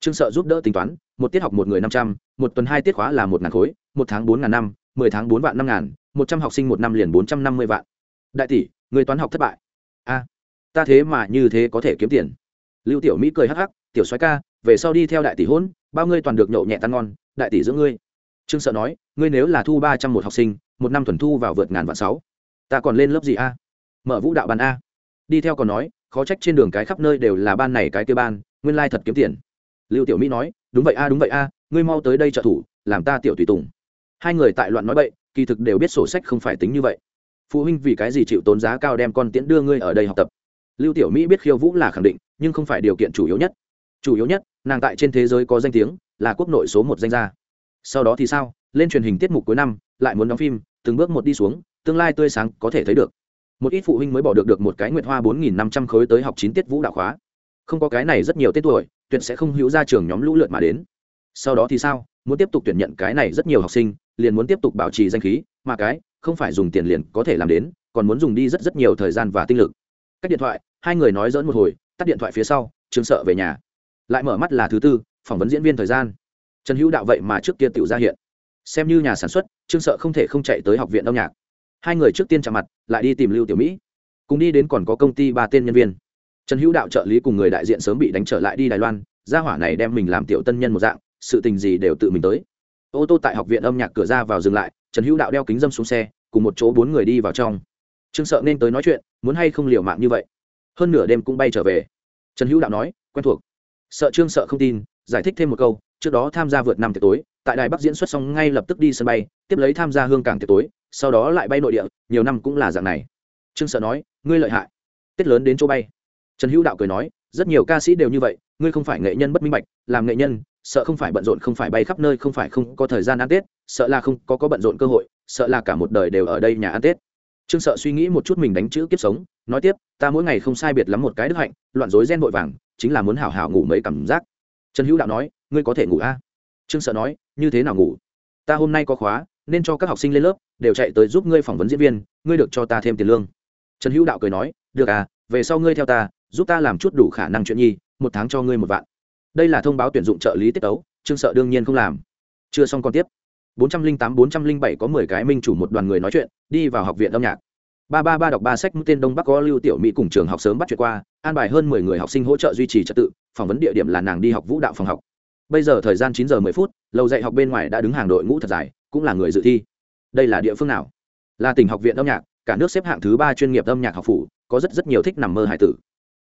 Trương sợ giúp đỡ tính toán, một tiết học một người năm trăm, một tuần hai tiết khóa là một ngàn khối, một tháng bốn ngàn năm, mười tháng bốn vạn năm ngàn, một trăm học sinh một năm liền bốn trăm năm mươi vạn. Đại tỷ, người toán học thất bại. A, ta thế mà như thế có thể kiếm tiền. Lưu tiểu mỹ cười hắc hắc, tiểu soái ca, về sau đi theo đại tỷ hôn, bao ngươi toàn được nhậu nhẹ tan ngon, đại tỷ giữa ngươi trương sợ nói, ngươi nếu là thu ba trăm một học sinh, một năm thuần thu vào vượt ngàn vạn sáu. Ta còn lên lớp gì a? Mở vũ đạo bàn a. Đi theo còn nói, khó trách trên đường cái khắp nơi đều là ban này cái kia ban, nguyên lai thật kiếm tiền. Lưu tiểu mỹ nói, đúng vậy a, đúng vậy a, ngươi mau tới đây trợ thủ, làm ta tiểu tùy tùng. Hai người tại loạn nói bậy, kỳ thực đều biết sổ sách không phải tính như vậy. Phụ huynh vì cái gì chịu tốn giá cao đem con tiễn đưa ngươi ở đây học tập? Lưu tiểu mỹ biết khiêu vũ là khẳng định, nhưng không phải điều kiện chủ yếu nhất. Chủ yếu nhất, nàng tại trên thế giới có danh tiếng, là quốc nội số một danh gia sau đó thì sao? Lên truyền hình tiết mục cuối năm, lại muốn đóng phim, từng bước một đi xuống, tương lai tươi sáng có thể thấy được. Một ít phụ huynh mới bỏ được được một cái nguyệt hoa bốn nghìn năm trăm khối tới học chín tiết vũ đạo khóa. Không có cái này rất nhiều tết tuổi, tuyệt sẽ không hữu ra trường nhóm lũ lượt mà đến. Sau đó thì sao? Muốn tiếp tục tuyển nhận cái này rất nhiều học sinh, liền muốn tiếp tục bảo trì danh khí, mà cái, không phải dùng tiền liền có thể làm đến, còn muốn dùng đi rất rất nhiều thời gian và tinh lực. Cách điện thoại, hai người nói dỡn một hồi, tắt điện thoại phía sau chứng sợ về nhà. Lại mở mắt là thứ tư, phỏng vấn diễn viên thời gian trần hữu đạo vậy mà trước kia tự ra hiện. Xem như nhà sản xuất, trương sợ không thể không chạy tới học viện âm nhạc. Hai người trước tiên chạm mặt, lại đi tìm lưu tiểu mỹ. Cùng đi đến còn có công ty ba tên nhân viên. Trần hữu đạo trợ lý cùng người đại diện sớm bị đánh trở lại đi đài loan, gia hỏa này đem mình làm tiểu tân nhân một dạng, sự tình gì đều tự mình tới. Ô tô tại học viện âm nhạc cửa ra vào dừng lại, trần hữu đạo đeo kính dâm xuống xe, cùng một chỗ bốn người đi vào trong. Trương sợ nên tới nói chuyện, muốn hay không liều mạng như vậy. Hơn nửa đêm cũng bay trở về. Trần hữu đạo nói, quen thuộc. Sợ trương sợ không tin giải thích thêm một câu, trước đó tham gia vượt năm tiệc tối, tại đài bắc diễn xuất xong ngay lập tức đi sân bay, tiếp lấy tham gia hương cảng tiệc tối, sau đó lại bay nội địa, nhiều năm cũng là dạng này. Trương sợ nói, ngươi lợi hại. Tết lớn đến chỗ bay. Trần hữu đạo cười nói, rất nhiều ca sĩ đều như vậy, ngươi không phải nghệ nhân bất minh bạch, làm nghệ nhân, sợ không phải bận rộn không phải bay khắp nơi, không phải không có thời gian ăn tết, sợ là không có có bận rộn cơ hội, sợ là cả một đời đều ở đây nhà ăn tết. Trương sợ suy nghĩ một chút mình đánh chữ kiếp sống, nói tiếp, ta mỗi ngày không sai biệt lắm một cái đức hạnh, loạn rối gen vội vàng, chính là muốn hảo hảo ngủ mấy cảm giác trần hữu đạo nói, ngươi có thể ngủ a? À? trương sợ nói, như thế nào ngủ? Ta hôm nay có khóa, nên cho các học sinh lên lớp, đều chạy tới giúp ngươi phỏng vấn diễn viên, ngươi được cho ta thêm tiền lương. Trần hữu đạo cười nói, được à về sau ngươi theo ta, giúp ta làm chút đủ khả năng chuyện nhi, một tháng cho ngươi một vạn. Đây là thông báo tuyển dụng trợ lý tiết tấu, trương sợ đương nhiên không làm. Chưa xong còn tiếp. 408 407 có 10 cái minh chủ một đoàn người nói chuyện, đi vào học viện âm nhạc ba ba ba đọc ba sách tên đông bắc có lưu tiểu mỹ cùng trường học sớm bắt chuyện qua, an bài hơn 10 người học sinh hỗ trợ duy trì trật tự, phỏng vấn địa điểm là nàng đi học vũ đạo phòng học. Bây giờ thời gian chín giờ 10 phút, lầu dạy học bên ngoài đã đứng hàng đội ngũ thật dài, cũng là người dự thi. Đây là địa phương nào? Là tỉnh học viện âm nhạc, cả nước xếp hạng thứ ba chuyên nghiệp âm nhạc học phủ, có rất rất nhiều thích nằm mơ hải tử.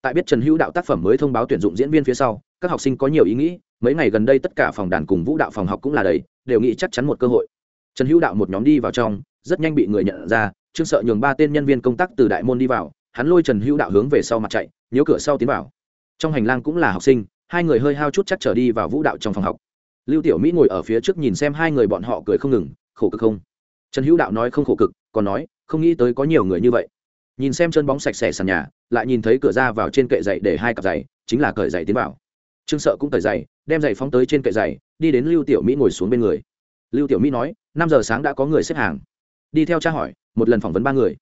Tại biết trần hữu đạo tác phẩm mới thông báo tuyển dụng diễn viên phía sau, các học sinh có nhiều ý nghĩ, mấy ngày gần đây tất cả phòng đàn cùng vũ đạo phòng học cũng là đầy, đều nghĩ chắc chắn một cơ hội. Trần hữu đạo một nhóm đi vào trong rất nhanh bị người nhận ra, trương sợ nhường ba tên nhân viên công tác từ đại môn đi vào, hắn lôi trần hữu đạo hướng về sau mặt chạy, nhớ cửa sau tiến vào. Trong hành lang cũng là học sinh, hai người hơi hao chút chắc trở đi vào vũ đạo trong phòng học. Lưu tiểu mỹ ngồi ở phía trước nhìn xem hai người bọn họ cười không ngừng, khổ cực không? Trần hữu đạo nói không khổ cực, còn nói, không nghĩ tới có nhiều người như vậy. Nhìn xem chân bóng sạch sẽ sàn nhà, lại nhìn thấy cửa ra vào trên kệ giày để hai cặp giày, chính là cởi giày tiến vào. Trương sợ cũng cởi giày, đem giày phóng tới trên kệ giày, đi đến lưu tiểu mỹ ngồi xuống bên người. Lưu tiểu mỹ nói, năm giờ sáng đã có người xếp hàng đi theo cha hỏi, một lần phỏng vấn ba người.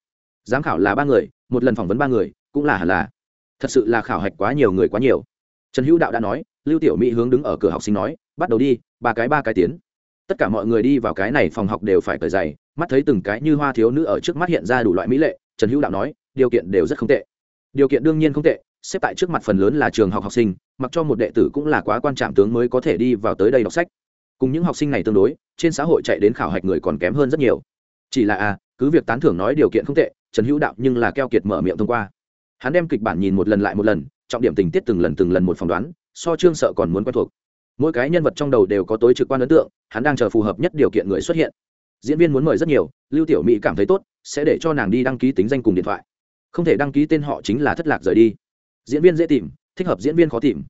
Giám khảo là ba người, một lần phỏng vấn ba người, cũng là hẳn là. Thật sự là khảo hạch quá nhiều người quá nhiều. Trần hữu đạo đã nói, lưu tiểu mỹ hướng đứng ở cửa học sinh nói, bắt đầu đi, ba cái ba cái tiến. Tất cả mọi người đi vào cái này phòng học đều phải cởi giày, mắt thấy từng cái như hoa thiếu nữ ở trước mắt hiện ra đủ loại mỹ lệ, trần hữu đạo nói, điều kiện đều rất không tệ. Điều kiện đương nhiên không tệ, xếp tại trước mặt phần lớn là trường học học sinh, mặc cho một đệ tử cũng là quá quan trọng tướng mới có thể đi vào tới đây đọc sách. Cùng những học sinh này tương đối, trên xã hội chạy đến khảo hạch người còn kém hơn rất nhiều chỉ là à cứ việc tán thưởng nói điều kiện không tệ, trần hữu đạo nhưng là keo kiệt mở miệng thông qua. Hắn đem kịch bản nhìn một lần lại một lần, trọng điểm tình tiết từng lần từng lần một phỏng đoán, so trương sợ còn muốn quen thuộc. Mỗi cái nhân vật trong đầu đều có tối trực quan ấn tượng, hắn đang chờ phù hợp nhất điều kiện người xuất hiện. Diễn viên muốn mời rất nhiều, lưu tiểu mỹ cảm thấy tốt, sẽ để cho nàng đi đăng ký tính danh cùng điện thoại. Không thể đăng ký tên họ chính là thất lạc rời đi. Diễn viên dễ tìm, thích hợp diễn viên khó tìm.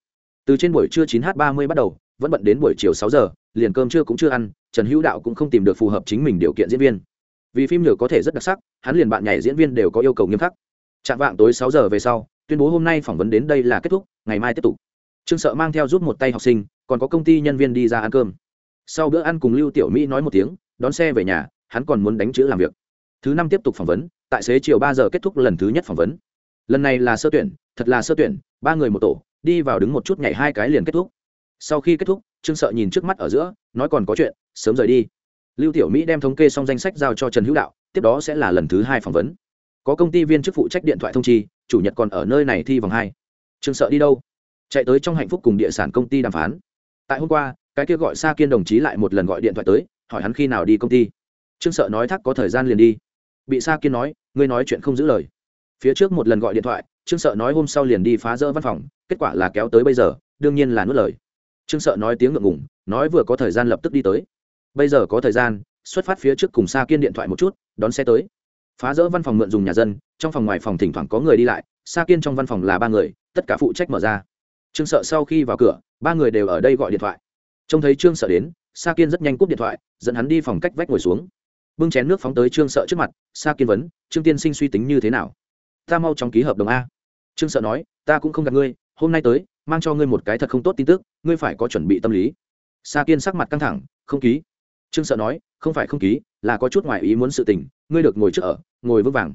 Từ trên buổi trưa 9 h 30 bắt đầu, vẫn bận đến buổi chiều 6 giờ, liền cơm trưa cũng chưa ăn, trần hữu đạo cũng không tìm được phù hợp chính mình điều kiện diễn viên vì phim nhựa có thể rất đặc sắc, hắn liền bạn nhảy diễn viên đều có yêu cầu nghiêm khắc. Chạm vạng tối sáu giờ về sau, tuyên bố hôm nay phỏng vấn đến đây là kết thúc, ngày mai tiếp tục. Trương sợ mang theo giúp một tay học sinh, còn có công ty nhân viên đi ra ăn cơm. Sau bữa ăn cùng lưu tiểu mỹ nói một tiếng, đón xe về nhà, hắn còn muốn đánh chữ làm việc. Thứ năm tiếp tục phỏng vấn, tại xế chiều ba giờ kết thúc lần thứ nhất phỏng vấn. Lần này là sơ tuyển, thật là sơ tuyển, ba người một tổ, đi vào đứng một chút nhảy hai cái liền kết thúc. Sau khi kết thúc, trương sợ nhìn trước mắt ở giữa, nói còn có chuyện, sớm rời đi lưu tiểu mỹ đem thống kê xong danh sách giao cho trần hữu đạo, tiếp đó sẽ là lần thứ hai phỏng vấn. Có công ty viên chức phụ trách điện thoại thông chi, chủ nhật còn ở nơi này thi vòng hai. Trương sợ đi đâu? Chạy tới trong hạnh phúc cùng địa sản công ty đàm phán. Tại hôm qua, cái kia gọi xa kiên đồng chí lại một lần gọi điện thoại tới, hỏi hắn khi nào đi công ty. Trương sợ nói thắc có thời gian liền đi. Bị sa kiên nói, ngươi nói chuyện không giữ lời. Phía trước một lần gọi điện thoại, trương sợ nói hôm sau liền đi phá rỡ văn phòng, kết quả là kéo tới bây giờ, đương nhiên là nuốt lời. Trương sợ nói tiếng ngượng ngủng nói vừa có thời gian lập tức đi tới bây giờ có thời gian, xuất phát phía trước cùng sa kiên điện thoại một chút, đón xe tới. Phá rỡ văn phòng mượn dùng nhà dân, trong phòng ngoài phòng thỉnh thoảng có người đi lại, sa kiên trong văn phòng là ba người, tất cả phụ trách mở ra. Trương sợ sau khi vào cửa, ba người đều ở đây gọi điện thoại. Trông thấy trương sợ đến, sa kiên rất nhanh cúp điện thoại, dẫn hắn đi phòng cách vách ngồi xuống. Bưng chén nước phóng tới trương sợ trước mặt, sa kiên vấn, trương tiên sinh suy tính như thế nào? Ta mau chóng ký hợp đồng a. Trương sợ nói, ta cũng không gặp ngươi, hôm nay tới, mang cho ngươi một cái thật không tốt tin tức, ngươi phải có chuẩn bị tâm lý. Sa kiên sắc mặt căng thẳng, không ký trương sợ nói, không phải không ký, là có chút ngoài ý muốn sự tình, ngươi được ngồi trước ở, ngồi vững vàng.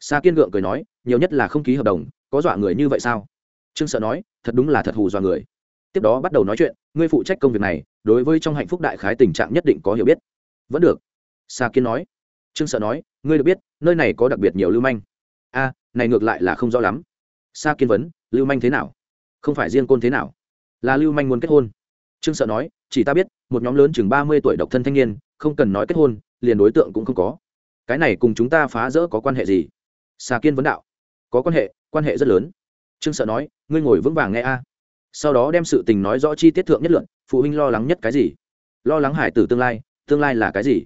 Sa kiên gượng cười nói, nhiều nhất là không ký hợp đồng, có dọa người như vậy sao? Trương sợ nói, thật đúng là thật hù dọa người. Tiếp đó bắt đầu nói chuyện, ngươi phụ trách công việc này, đối với trong hạnh phúc đại khái tình trạng nhất định có hiểu biết. Vẫn được. Sa kiên nói. Trương sợ nói, ngươi được biết, nơi này có đặc biệt nhiều lưu manh. A, này ngược lại là không rõ lắm. Sa kiên vấn, lưu manh thế nào? Không phải riêng côn thế nào, là lưu manh muốn kết hôn. Trương sợ nói, chỉ ta biết một nhóm lớn chừng ba mươi tuổi độc thân thanh niên, không cần nói kết hôn, liền đối tượng cũng không có. Cái này cùng chúng ta phá rỡ có quan hệ gì? Sa kiên vấn đạo. Có quan hệ quan hệ rất lớn. Trương sợ nói, ngươi ngồi vững vàng nghe a. Sau đó đem sự tình nói rõ chi tiết thượng nhất luận, phụ huynh lo lắng nhất cái gì? Lo lắng hải tử tương lai tương lai là cái gì?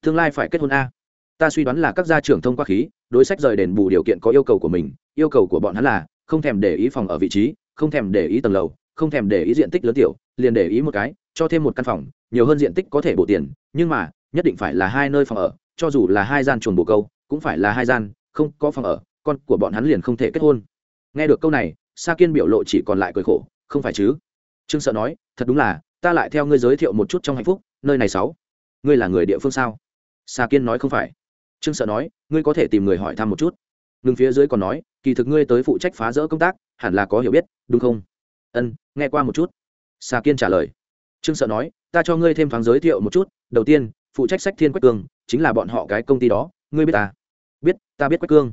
Tương lai phải kết hôn a. Ta suy đoán là các gia trưởng thông qua khí, đối sách rời đền bù điều kiện có yêu cầu của mình, yêu cầu của bọn hắn là không thèm để ý phòng ở vị trí, không thèm để ý tầng lầu không thèm để ý diện tích lớn tiểu, liền để ý một cái, cho thêm một căn phòng, nhiều hơn diện tích có thể bổ tiền, nhưng mà, nhất định phải là hai nơi phòng ở, cho dù là hai gian chuồng bồ câu, cũng phải là hai gian, không có phòng ở, con của bọn hắn liền không thể kết hôn. Nghe được câu này, sa kiên biểu lộ chỉ còn lại cười khổ, không phải chứ? Trương sợ nói, thật đúng là, ta lại theo ngươi giới thiệu một chút trong hạnh phúc, nơi này sáu. Ngươi là người địa phương sao? Sa kiên nói không phải. Trương sợ nói, ngươi có thể tìm người hỏi thăm một chút. Ngừng phía dưới còn nói, kỳ thực ngươi tới phụ trách phá rỡ công tác, hẳn là có hiểu biết, đúng không? Ân, nghe qua một chút. Xà kiên trả lời. Trương sợ nói, ta cho ngươi thêm thoáng giới thiệu một chút, đầu tiên, phụ trách sách thiên quách cương, chính là bọn họ cái công ty đó, ngươi biết ta? Biết ta biết quách cương.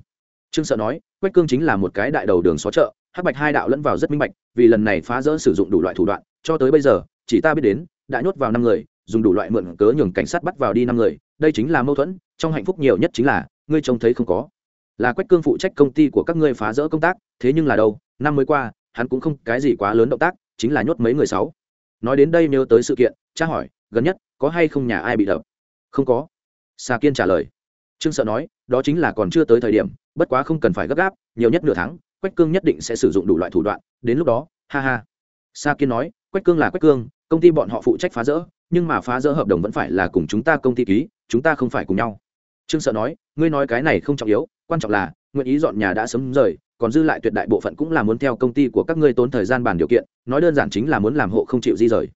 Trương sợ nói, quách cương chính là một cái đại đầu đường xó chợ, hắc bạch hai đạo lẫn vào rất minh bạch, vì lần này phá rỡ sử dụng đủ loại thủ đoạn, cho tới bây giờ, chỉ ta biết đến, đã nhốt vào năm người, dùng đủ loại mượn cớ nhường cảnh sát bắt vào đi năm người, đây chính là mâu thuẫn, trong hạnh phúc nhiều nhất chính là, ngươi trông thấy không có. Là quách cương phụ trách công ty của các ngươi phá rỡ công tác, thế nhưng là đâu, năm mới qua hắn cũng không cái gì quá lớn động tác, chính là nhốt mấy người sáu. Nói đến đây nhớ tới sự kiện, cha hỏi, gần nhất, có hay không nhà ai bị đập? Không có. Xà kiên trả lời. Trương sợ nói, đó chính là còn chưa tới thời điểm, bất quá không cần phải gấp gáp, nhiều nhất nửa tháng, quách cương nhất định sẽ sử dụng đủ loại thủ đoạn, đến lúc đó, ha ha. Sa kiên nói, quách cương là quách cương, công ty bọn họ phụ trách phá rỡ, nhưng mà phá rỡ hợp đồng vẫn phải là cùng chúng ta công ty ký, chúng ta không phải cùng nhau. Trương sợ nói, ngươi nói cái này không trọng yếu, quan trọng là, nguyện ý dọn nhà đã sớm rời còn dư lại tuyệt đại bộ phận cũng là muốn theo công ty của các ngươi tốn thời gian bàn điều kiện, nói đơn giản chính là muốn làm hộ không chịu di rời.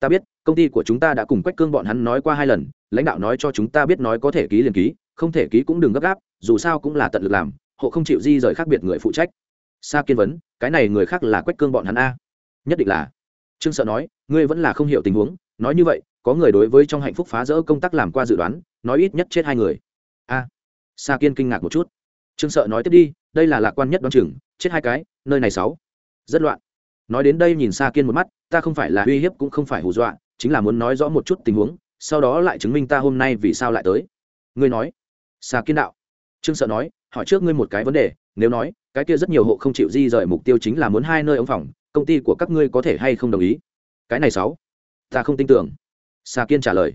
Ta biết, công ty của chúng ta đã cùng quách cương bọn hắn nói qua hai lần, lãnh đạo nói cho chúng ta biết nói có thể ký liền ký, không thể ký cũng đừng gấp gáp, dù sao cũng là tận lực làm, hộ không chịu di rời khác biệt người phụ trách. Sa kiên vấn, cái này người khác là quách cương bọn hắn a. Nhất định là. Trương sợ nói, ngươi vẫn là không hiểu tình huống, nói như vậy, có người đối với trong hạnh phúc phá rỡ công tác làm qua dự đoán, nói ít nhất chết hai người. A. Sa kiên kinh ngạc một chút. Trương sợ nói tiếp đi đây là lạc quan nhất đoán chừng, chết hai cái, nơi này sáu. Rất loạn. Nói đến đây nhìn xa kiên một mắt, ta không phải là uy hiếp cũng không phải hù dọa, chính là muốn nói rõ một chút tình huống, sau đó lại chứng minh ta hôm nay vì sao lại tới. Ngươi nói. Xa kiên đạo. Trương sợ nói, hỏi trước ngươi một cái vấn đề, nếu nói, cái kia rất nhiều hộ không chịu di rời mục tiêu chính là muốn hai nơi ống phòng, công ty của các ngươi có thể hay không đồng ý? Cái này sáu. Ta không tin tưởng. Xa kiên trả lời.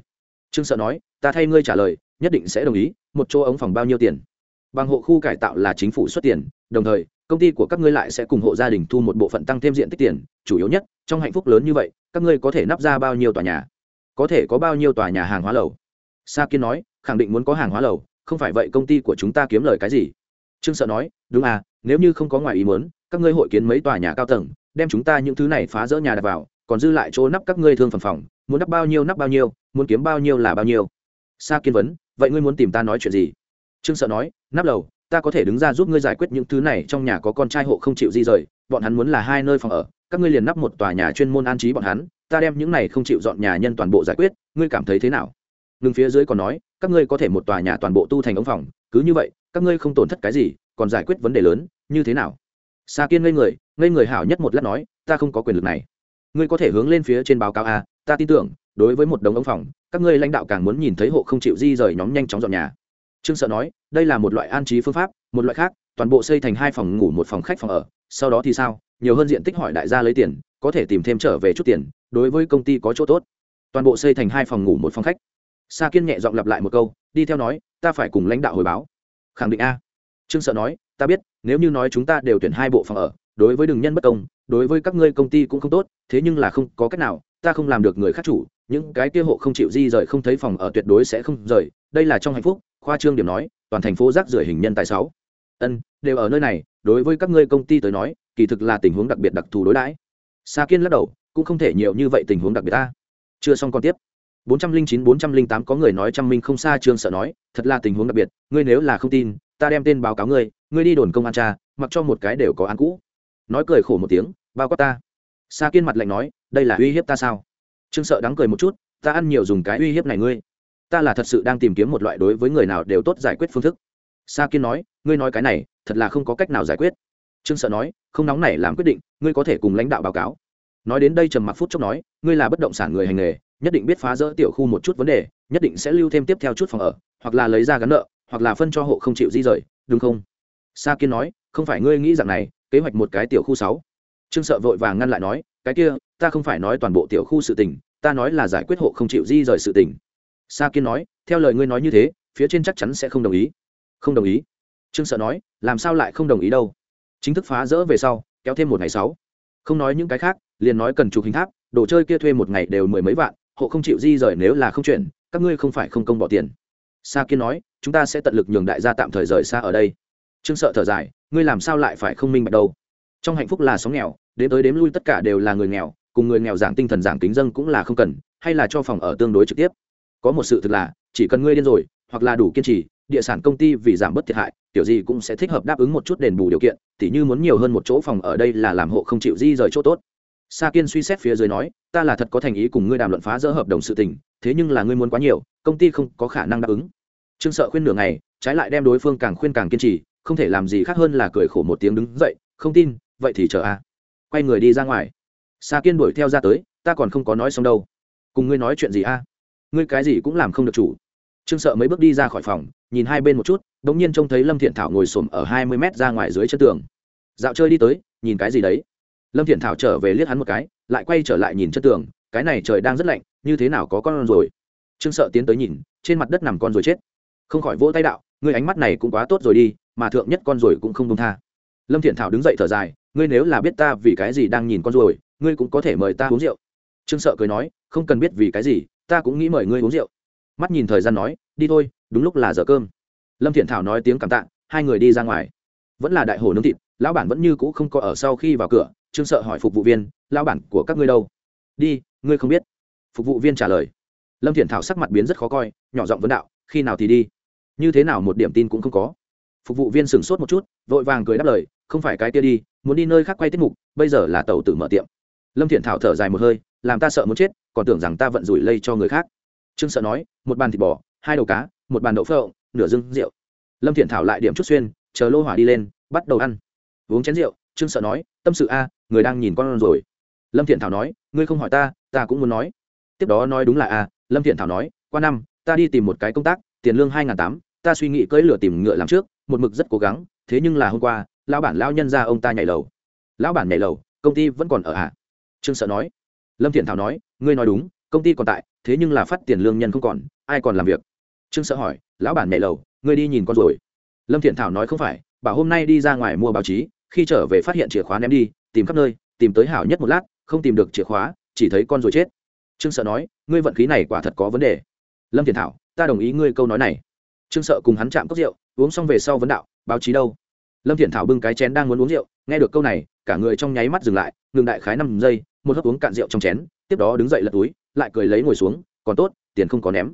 Trương sợ nói, ta thay ngươi trả lời, nhất định sẽ đồng ý, một chỗ ống phòng bao nhiêu tiền? Bằng hộ khu cải tạo là chính phủ xuất tiền, đồng thời, công ty của các ngươi lại sẽ cùng hộ gia đình thu một bộ phận tăng thêm diện tích tiền, chủ yếu nhất, trong hạnh phúc lớn như vậy, các ngươi có thể nắp ra bao nhiêu tòa nhà? Có thể có bao nhiêu tòa nhà hàng hóa lầu? Sa kiên nói, khẳng định muốn có hàng hóa lầu, không phải vậy công ty của chúng ta kiếm lời cái gì? Trương sợ nói, đúng à nếu như không có ngoài ý muốn, các ngươi hội kiến mấy tòa nhà cao tầng, đem chúng ta những thứ này phá rỡ nhà đặt vào, còn dư lại chỗ nắp các ngươi thương phẩm phòng, muốn nắp bao nhiêu nắp bao nhiêu, muốn kiếm bao nhiêu là bao nhiêu. Sa kiên vấn, vậy ngươi muốn tìm ta nói chuyện gì? Trương sợ nói, nắp lầu, ta có thể đứng ra giúp ngươi giải quyết những thứ này, trong nhà có con trai hộ không chịu di rời, bọn hắn muốn là hai nơi phòng ở, các ngươi liền nắp một tòa nhà chuyên môn an trí bọn hắn, ta đem những này không chịu dọn nhà nhân toàn bộ giải quyết, ngươi cảm thấy thế nào? Ngừng phía dưới còn nói, các ngươi có thể một tòa nhà toàn bộ tu thành ống phòng, cứ như vậy, các ngươi không tổn thất cái gì, còn giải quyết vấn đề lớn, như thế nào? Sa kiên ngây người ngây người hảo nhất một lát nói, ta không có quyền lực này. Ngươi có thể hướng lên phía trên báo cáo a ta tin tưởng, đối với một đống ống phòng, các ngươi lãnh đạo càng muốn nhìn thấy hộ không chịu di rời nhóm nhanh chóng dọn nhà trương sợ nói, đây là một loại an trí phương pháp, một loại khác, toàn bộ xây thành hai phòng ngủ, một phòng khách, phòng ở. Sau đó thì sao? Nhiều hơn diện tích hỏi đại gia lấy tiền, có thể tìm thêm trở về chút tiền, đối với công ty có chỗ tốt. Toàn bộ xây thành hai phòng ngủ, một phòng khách. Sa kiên nhẹ giọng lặp lại một câu, đi theo nói, ta phải cùng lãnh đạo hồi báo. Khẳng định a. Trương sợ nói, ta biết, nếu như nói chúng ta đều tuyển hai bộ phòng ở, đối với đường nhân bất công, đối với các ngươi công ty cũng không tốt, thế nhưng là không có cách nào, ta không làm được người khác chủ, những cái kia hộ không chịu di rời không thấy phòng ở tuyệt đối sẽ không rời, đây là trong hạnh phúc khoa trương điểm nói toàn thành phố rác rưởi hình nhân tài sáu. Ân đều ở nơi này đối với các ngươi công ty tới nói kỳ thực là tình huống đặc biệt đặc thù đối đãi. Sa kiên lắc đầu cũng không thể nhiều như vậy tình huống đặc biệt ta. Chưa xong còn tiếp. 409 408 có người nói trăm minh không xa trương sợ nói thật là tình huống đặc biệt ngươi nếu là không tin ta đem tên báo cáo ngươi ngươi đi đồn công an cha, mặc cho một cái đều có án cũ. Nói cười khổ một tiếng bao quát ta. Sa kiên mặt lạnh nói đây là uy hiếp ta sao? Trương sợ đắng cười một chút ta ăn nhiều dùng cái uy hiếp này ngươi ta là thật sự đang tìm kiếm một loại đối với người nào đều tốt giải quyết phương thức. Sa kiên nói, ngươi nói cái này, thật là không có cách nào giải quyết. Trương sợ nói, không nóng này làm quyết định, ngươi có thể cùng lãnh đạo báo cáo. Nói đến đây trầm mặc phút chốc nói, ngươi là bất động sản người hành nghề, nhất định biết phá rỡ tiểu khu một chút vấn đề, nhất định sẽ lưu thêm tiếp theo chút phòng ở, hoặc là lấy ra gắn nợ, hoặc là phân cho hộ không chịu di rời, đúng không? Sa kiên nói, không phải ngươi nghĩ rằng này, kế hoạch một cái tiểu khu sáu. Trương sợ vội vàng ngăn lại nói, cái kia, ta không phải nói toàn bộ tiểu khu sự tình, ta nói là giải quyết hộ không chịu di rời sự tình sa kiên nói, theo lời ngươi nói như thế, phía trên chắc chắn sẽ không đồng ý. Không đồng ý? Trương sợ nói, làm sao lại không đồng ý đâu? Chính thức phá rỡ về sau, kéo thêm một ngày sáu. Không nói những cái khác, liền nói cần chụp hình tháp, đồ chơi kia thuê một ngày đều mười mấy vạn, hộ không chịu di rời nếu là không chuyển, các ngươi không phải không công bỏ tiền. Sa kiên nói, chúng ta sẽ tận lực nhường đại gia tạm thời rời xa ở đây. Trương sợ thở dài, ngươi làm sao lại phải không minh bạch đâu? Trong hạnh phúc là sống nghèo đến tới đếm lui tất cả đều là người nghèo, cùng người nghèo giảng tinh thần giảng kính dân cũng là không cần, hay là cho phòng ở tương đối trực tiếp? Có một sự thực là, chỉ cần ngươi điên rồi, hoặc là đủ kiên trì, địa sản công ty vì giảm bớt thiệt hại, kiểu gì cũng sẽ thích hợp đáp ứng một chút đền bù điều kiện, tỉ như muốn nhiều hơn một chỗ phòng ở đây là làm hộ không chịu di rời chỗ tốt. Sa kiên suy xét phía dưới nói, ta là thật có thành ý cùng ngươi đàm luận phá rỡ hợp đồng sự tình, thế nhưng là ngươi muốn quá nhiều, công ty không có khả năng đáp ứng. Trương sợ khuyên nửa ngày, trái lại đem đối phương càng khuyên càng kiên trì, không thể làm gì khác hơn là cười khổ một tiếng đứng dậy, không tin, vậy thì chờ a. Quay người đi ra ngoài. Sa kiên đuổi theo ra tới, ta còn không có nói xong đâu. Cùng ngươi nói chuyện gì a? Ngươi cái gì cũng làm không được chủ. Trương sợ mấy bước đi ra khỏi phòng, nhìn hai bên một chút đ ỗ n g nhiên trông thấy lâm thiện thảo ngồi xổm ở hai mươi mét ra ngoài dưới chân tường. Dạo chơi đi tới, nhìn cái gì đấy? Lâm thiện thảo trở về liếc hắn một cái, lại quay trở lại nhìn chân tường, cái này trời đang rất lạnh, như thế nào có con rồi? Trương sợ tiến tới nhìn, trên mặt đất nằm con rồi chết. Không khỏi vỗ tay đạo, ngươi ánh mắt này cũng quá tốt rồi đi, mà thượng nhất con rồi cũng không công tha. Lâm thiện thảo đứng dậy thở dài, ngươi nếu là biết ta vì cái gì đang nhìn con rồi, ngươi cũng có thể mời ta uống rượu. Trương sợ cười nói, không cần biết vì cái gì ta cũng nghĩ mời ngươi uống rượu. Mắt nhìn thời gian nói, đi thôi, đúng lúc là giờ cơm. Lâm thiện thảo nói tiếng cảm tạ, hai người đi ra ngoài. Vẫn là đại hồ nướng thịt, lão bản vẫn như cũ không có ở sau khi vào cửa, trương sợ hỏi phục vụ viên, lão bản của các ngươi đâu? Đi, ngươi không biết. Phục vụ viên trả lời. Lâm thiện thảo sắc mặt biến rất khó coi, nhỏ giọng vấn đạo, khi nào thì đi? Như thế nào một điểm tin cũng không có. Phục vụ viên sửng sốt một chút, vội vàng cười đáp lời, không phải cái kia đi, muốn đi nơi khác quay tiết mục, bây giờ là tàu tử mở tiệm. Lâm thiện thảo thở dài một hơi, làm ta sợ muốn chết còn tưởng rằng ta vận rủi lây cho người khác. Trương sợ nói, một bàn thịt bò, hai đầu cá, một bàn đậu phộng, nửa dưng rượu. Lâm thiện thảo lại điểm chút xuyên, chờ lô hỏa đi lên, bắt đầu ăn. Uống chén rượu, trương sợ nói, tâm sự a, người đang nhìn con rồi. Lâm thiện thảo nói, ngươi không hỏi ta ta cũng muốn nói. Tiếp đó nói đúng là a, lâm thiện thảo nói, qua năm, ta đi tìm một cái công tác, tiền lương hai n g h n tám, ta suy nghĩ cưỡi lửa tìm ngựa làm trước, một mực rất cố gắng, thế nhưng là hôm qua, lão bản lao nhân ra ông ta nhảy lầu. Lão bản nhảy lầu, công ty vẫn còn ở ạ à? trương sợ nói lâm thiện thảo nói, ngươi nói đúng, công ty còn tại, thế nhưng là phát tiền lương nhân không còn, ai còn làm việc? Trương sợ hỏi, lão bản mẹ lầu, ngươi đi nhìn con rồi. Lâm thiện thảo nói, không phải, bảo hôm nay đi ra ngoài mua báo chí, khi trở về phát hiện chìa khóa ném đi, tìm khắp nơi, tìm tới hảo nhất một lát, không tìm được chìa khóa, chỉ thấy con rồi chết. Trương sợ nói, ngươi vận khí này quả thật có vấn đề. Lâm thiện thảo, ta đồng ý ngươi câu nói này. Trương sợ cùng hắn chạm cốc rượu, uống xong về sau vấn đạo, báo chí đâu? Lâm thiện thảo bưng cái chén đang muốn uống rượu, nghe được câu này, cả người trong nháy mắt dừng lại, ngừng đại khái năm giây một hớp uống cạn rượu trong chén, tiếp đó đứng dậy lật túi, lại cười lấy ngồi xuống, còn tốt, tiền không có ném.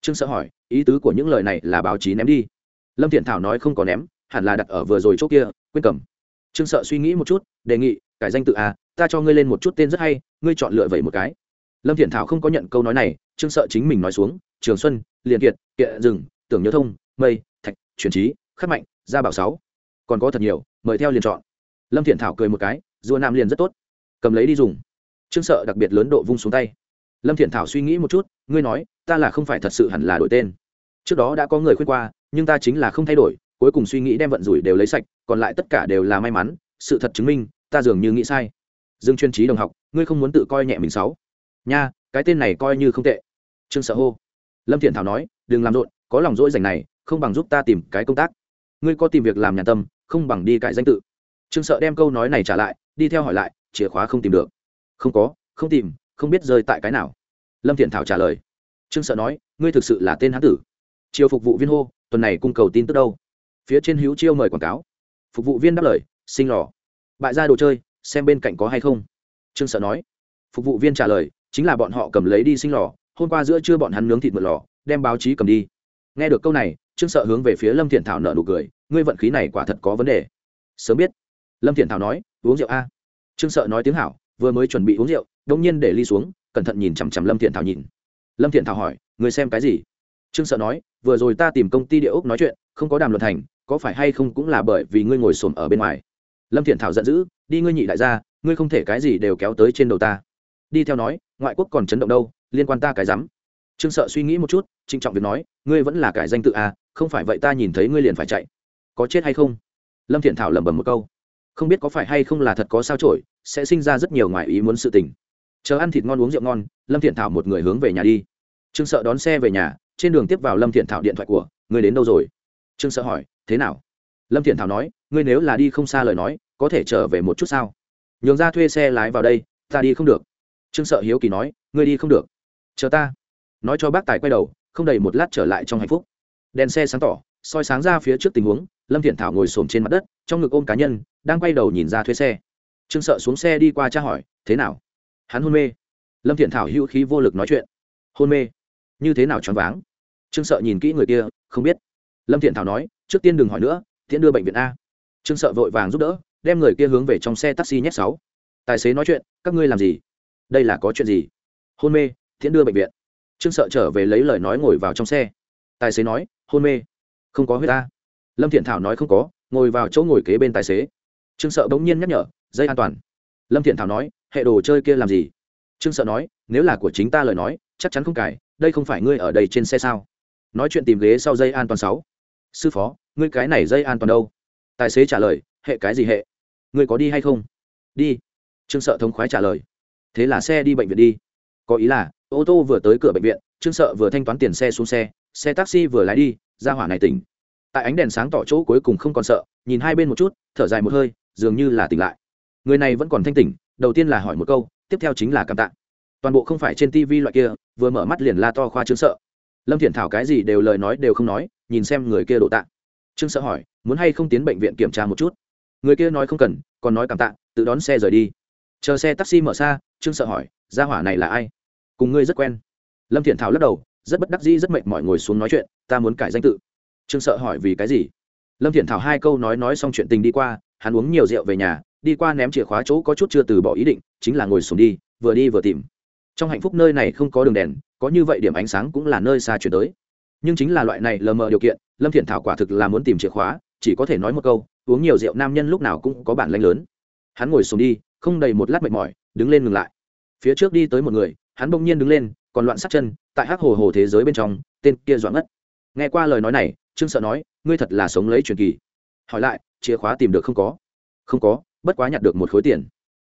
Trương sợ hỏi, ý tứ của những lời này là báo chí ném đi? Lâm thiện thảo nói, không có ném, hẳn là đặt ở vừa rồi chỗ kia, quên cầm. Trương sợ suy nghĩ một chút, đề nghị, cải danh tự à ta cho ngươi lên một chút tên rất hay, ngươi chọn lựa vậy một cái. Lâm thiện thảo không có nhận câu nói này, trương sợ chính mình nói xuống, trường xuân, liền kiệt, kiệ rừng tưởng nhớ thông, mây, thạch truyền trí khắc mạnh, gia bảo sáu. Còn có thật nhiều, mời theo liền chọn. Lâm thiện thảo cười một cái rùa nam liền rất tốt, cầm lấy đi dùng trương sợ đặc biệt lớn độ vung xuống tay. Lâm thiện thảo suy nghĩ một chút, ngươi nói, ta là không phải thật sự hẳn là đổi tên. Trước đó đã có người khuyên qua, nhưng ta chính là không thay đổi, cuối cùng suy nghĩ đem vận rủi đều lấy sạch, còn lại tất cả đều là may mắn, sự thật chứng minh, ta dường như nghĩ sai. Dương chuyên trí đồng học, ngươi không muốn tự coi nhẹ mình sáu nha, cái tên này coi như không tệ. Trương sợ hô. Lâm thiện thảo nói, đừng làm rộn, có lòng dỗi dành này, không bằng giúp ta tìm cái công tác. Ngươi có tìm việc làm nhà tâm, không bằng đi cải danh tự. Trương sợ đem câu nói này trả lại, đi theo hỏi lại, chìa khóa không tìm được không có, không tìm, không biết rơi tại cái nào. Lâm thiện thảo trả lời. Trương sợ nói, ngươi thực sự là tên hán tử. Chiều phục vụ viên hô, tuần này cung cầu tin tức đâu? Phía trên hữu chiêu mời quảng cáo. Phục vụ viên đáp lời sinh lò. Bại ra đồ chơi, xem bên cạnh có hay không. Trương sợ nói. Phục vụ viên trả lời, chính là bọn họ cầm lấy đi sinh lò, hôm qua giữa trưa bọn hắn nướng thịt mượn lò, đem báo chí cầm đi. Nghe được câu này, trương sợ hướng về phía lâm thiện thảo nợ nụ cười, ngươi vận khí này quả thật có vấn đề. Sớm biết. Lâm thiện thảo nói, uống rượu a. Trương sợ nói tiếng hảo vừa mới chuẩn bị uống rượu, đông nhiên để ly xuống, cẩn thận nhìn chằm chằm lâm thiện thảo nhìn. Lâm thiện thảo hỏi, người xem cái gì? Trương sợ nói, vừa rồi ta tìm công ty địa ốc nói chuyện, không có đàm luận thành, có phải hay không cũng là bởi vì ngươi ngồi xổm ở bên ngoài? Lâm thiện thảo giận dữ, đi ngươi nhị đại gia, ngươi không thể cái gì đều kéo tới trên đầu ta. Đi theo nói, ngoại quốc còn chấn động đâu, liên quan ta cái rắm. Trương sợ suy nghĩ một chút, trịnh trọng việc nói, ngươi vẫn là cải danh tự à không phải vậy ta nhìn thấy ngươi liền phải chạy. Có chết hay không? Lâm thiện thảo lẩm bẩm một câu không biết có phải hay không là thật có sao trổi sẽ sinh ra rất nhiều ngoài ý muốn sự tình. Chờ ăn thịt ngon uống rượu ngon, lâm thiện thảo một người hướng về nhà đi. Trương sợ đón xe về nhà, trên đường tiếp vào lâm thiện thảo điện thoại của người đến đâu rồi? Trương sợ hỏi, thế nào? Lâm thiện thảo nói, ngươi nếu là đi không xa lời nói, có thể trở về một chút sao? Nhường ra thuê xe lái vào đây, ta đi không được. Trương sợ hiếu kỳ nói, ngươi đi không được. Chờ ta. Nói cho bác tài quay đầu, không đầy một lát trở lại trong hạnh phúc. Đèn xe sáng tỏ, soi sáng ra phía trước tình huống lâm thiện thảo ngồi xổm trên mặt đất, trong ngực ôm cá nhân, đang quay đầu nhìn ra thuê xe. Trương sợ xuống xe đi qua tra hỏi, thế nào? Hắn hôn mê. Lâm thiện thảo hữu khí vô lực nói chuyện, hôn mê? Như thế nào choáng váng? Trương sợ nhìn kỹ người kia, không biết. Lâm thiện thảo nói, trước tiên đừng hỏi nữa, tiễn đưa bệnh viện a. Trương sợ vội vàng giúp đỡ, đem người kia hướng về trong xe taxi nhét sáu. Tài xế nói chuyện, các ngươi làm gì? Đây là có chuyện gì? Hôn mê, tiễn đưa bệnh viện. Trương sợ trở về lấy lời nói ngồi vào trong xe. Tài xế nói, hôn mê, không có huyết ta lâm thiện thảo nói không có, ngồi vào chỗ ngồi kế bên tài xế. Trương sợ bỗng nhiên nhắc nhở, dây an toàn. Lâm thiện thảo nói, hệ đồ chơi kia làm gì? Trương sợ nói, nếu là của chính ta lời nói, chắc chắn không cải đây không phải ngươi ở đây trên xe sao? Nói chuyện tìm ghế sau dây an toàn sáu. Sư phó, ngươi cái này dây an toàn đâu? Tài xế trả lời, hệ cái gì hệ? Ngươi có đi hay không? Đi. Trương sợ thống khoái trả lời, thế là xe đi bệnh viện đi. Có ý là, ô tô vừa tới cửa bệnh viện, trương sợ vừa thanh toán tiền xe xuống xe xe taxi vừa lái đi, ra hỏa này tỉnh tại ánh đèn sáng tỏ chỗ cuối cùng không còn sợ, nhìn hai bên một chút, thở dài một hơi, dường như là tỉnh lại. Người này vẫn còn thanh tỉnh, đầu tiên là hỏi một câu, tiếp theo chính là cảm tạ. Toàn bộ không phải trên tv loại kia, vừa mở mắt liền la to khoa trương sợ. Lâm thiện thảo cái gì đều lời nói đều không nói, nhìn xem người kia độ tạ. Trương sợ hỏi, muốn hay không tiến bệnh viện kiểm tra một chút? Người kia nói không cần, còn nói cảm tạ, tự đón xe rời đi. Chờ xe taxi mở xa, trương sợ hỏi, gia hỏa này là ai? Cùng ngươi rất quen. Lâm thiện thảo lắc đầu, rất bất đắc dĩ, rất mệt mỏi ngồi xuống nói chuyện, ta muốn cải danh tự trương sợ hỏi vì cái gì? Lâm thiện thảo hai câu nói nói xong chuyện tình đi qua, hắn uống nhiều rượu về nhà, đi qua ném chìa khóa chỗ có chút chưa từ bỏ ý định, chính là ngồi xuống đi, vừa đi vừa tìm. Trong hạnh phúc nơi này không có đường đèn, có như vậy điểm ánh sáng cũng là nơi xa chuyển tới. Nhưng chính là loại này lờ mờ điều kiện, lâm thiện thảo quả thực là muốn tìm chìa khóa, chỉ có thể nói một câu, uống nhiều rượu nam nhân lúc nào cũng có bản lanh lớn. Hắn ngồi xuống đi, không đầy một lát mệt mỏi, đứng lên ngừng lại. Phía trước đi tới một người, hắn bỗng nhiên đứng lên, còn loạn sát chân, tại hắc hồ hồ thế giới bên trong, tên kia doãn ngất. Nghe qua lời nói này trương sợ nói, ngươi thật là sống lấy truyền kỳ. Hỏi lại, chìa khóa tìm được không có? Không có, bất quá nhặt được một khối tiền.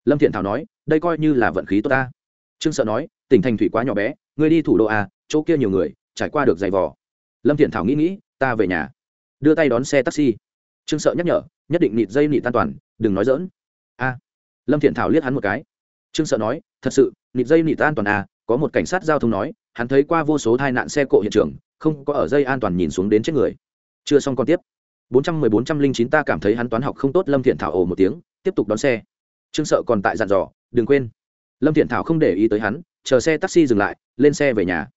Lâm thiện thảo nói, đây coi như là vận khí tốt ta. Trương sợ nói, tỉnh thành thủy quá nhỏ bé, ngươi đi thủ đô a chỗ kia nhiều người, trải qua được giày vò. Lâm thiện thảo nghĩ nghĩ, ta về nhà. Đưa tay đón xe taxi. Trương sợ nhắc nhở, nhất định nịt dây nịt an toàn, đừng nói dỡn a. Lâm thiện thảo liếc hắn một cái. Trương sợ nói, thật sự, nịt dây nịt an toàn à có một cảnh sát giao thông nói, hắn thấy qua vô số tai nạn xe cộ hiện trường không có ở dây an toàn nhìn xuống đến chết người. Chưa xong còn tiếp. 410-409 ta cảm thấy hắn toán học không tốt, lâm thiện thảo ồ một tiếng, tiếp tục đón xe. Trương sợ còn tại dặn dò, đừng quên. Lâm thiện thảo không để ý tới hắn, chờ xe taxi dừng lại, lên xe về nhà.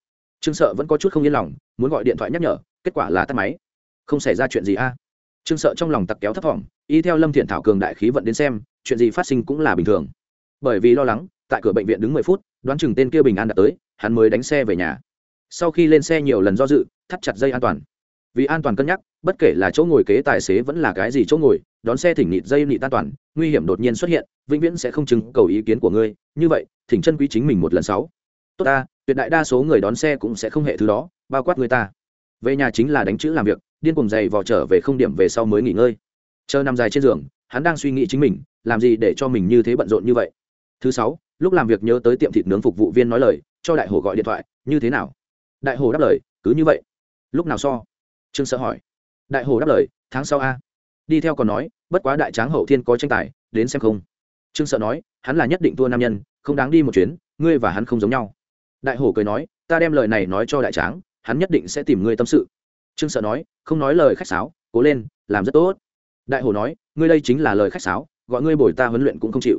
Trương sợ vẫn có chút không yên lòng, muốn gọi điện thoại nhắc nhở, kết quả là tắt máy. Không xảy ra chuyện gì a? Trương sợ trong lòng tặc kéo thấp thỏm, y theo lâm thiện thảo cường đại khí vận đến xem, chuyện gì phát sinh cũng là bình thường. Bởi vì lo lắng, tại cửa bệnh viện đứng mười phút, đoán chừng tên kia bình an đã tới, hắn mới đánh xe về nhà sau khi lên xe nhiều lần do dự, thắt chặt dây an toàn. Vì an toàn cân nhắc, bất kể là chỗ ngồi kế tài xế vẫn là cái gì chỗ ngồi, đón xe thỉnh nịt dây nịt an toàn, nguy hiểm đột nhiên xuất hiện, vĩnh viễn sẽ không chứng cầu ý kiến của ngươi. Như vậy, thỉnh chân quý chính mình một lần sáu. Tốt ta, tuyệt đại đa số người đón xe cũng sẽ không hệ thứ đó, bao quát người ta. Về nhà chính là đánh chữ làm việc, điên cùng dày vò trở về không điểm về sau mới nghỉ ngơi. Chờ nằm dài trên giường, hắn đang suy nghĩ chính mình, làm gì để cho mình như thế bận rộn như vậy? Thứ sáu, lúc làm việc nhớ tới tiệm thịt nướng phục vụ viên nói lời, cho đại hồ gọi điện thoại, như thế nào? Đại hồ đáp lời, cứ như vậy. Lúc nào so? Trương sợ hỏi. Đại hồ đáp lời, tháng sau a. Đi theo còn nói, bất quá đại tráng hậu thiên có tranh tài, đến xem không. Trương sợ nói, hắn là nhất định thua nam nhân, không đáng đi một chuyến, ngươi và hắn không giống nhau. Đại hồ cười nói, ta đem lời này nói cho đại tráng, hắn nhất định sẽ tìm ngươi tâm sự. Trương sợ nói, không nói lời khách sáo, cố lên, làm rất tốt. Đại hồ nói, ngươi đây chính là lời khách sáo, gọi ngươi bồi ta huấn luyện cũng không chịu.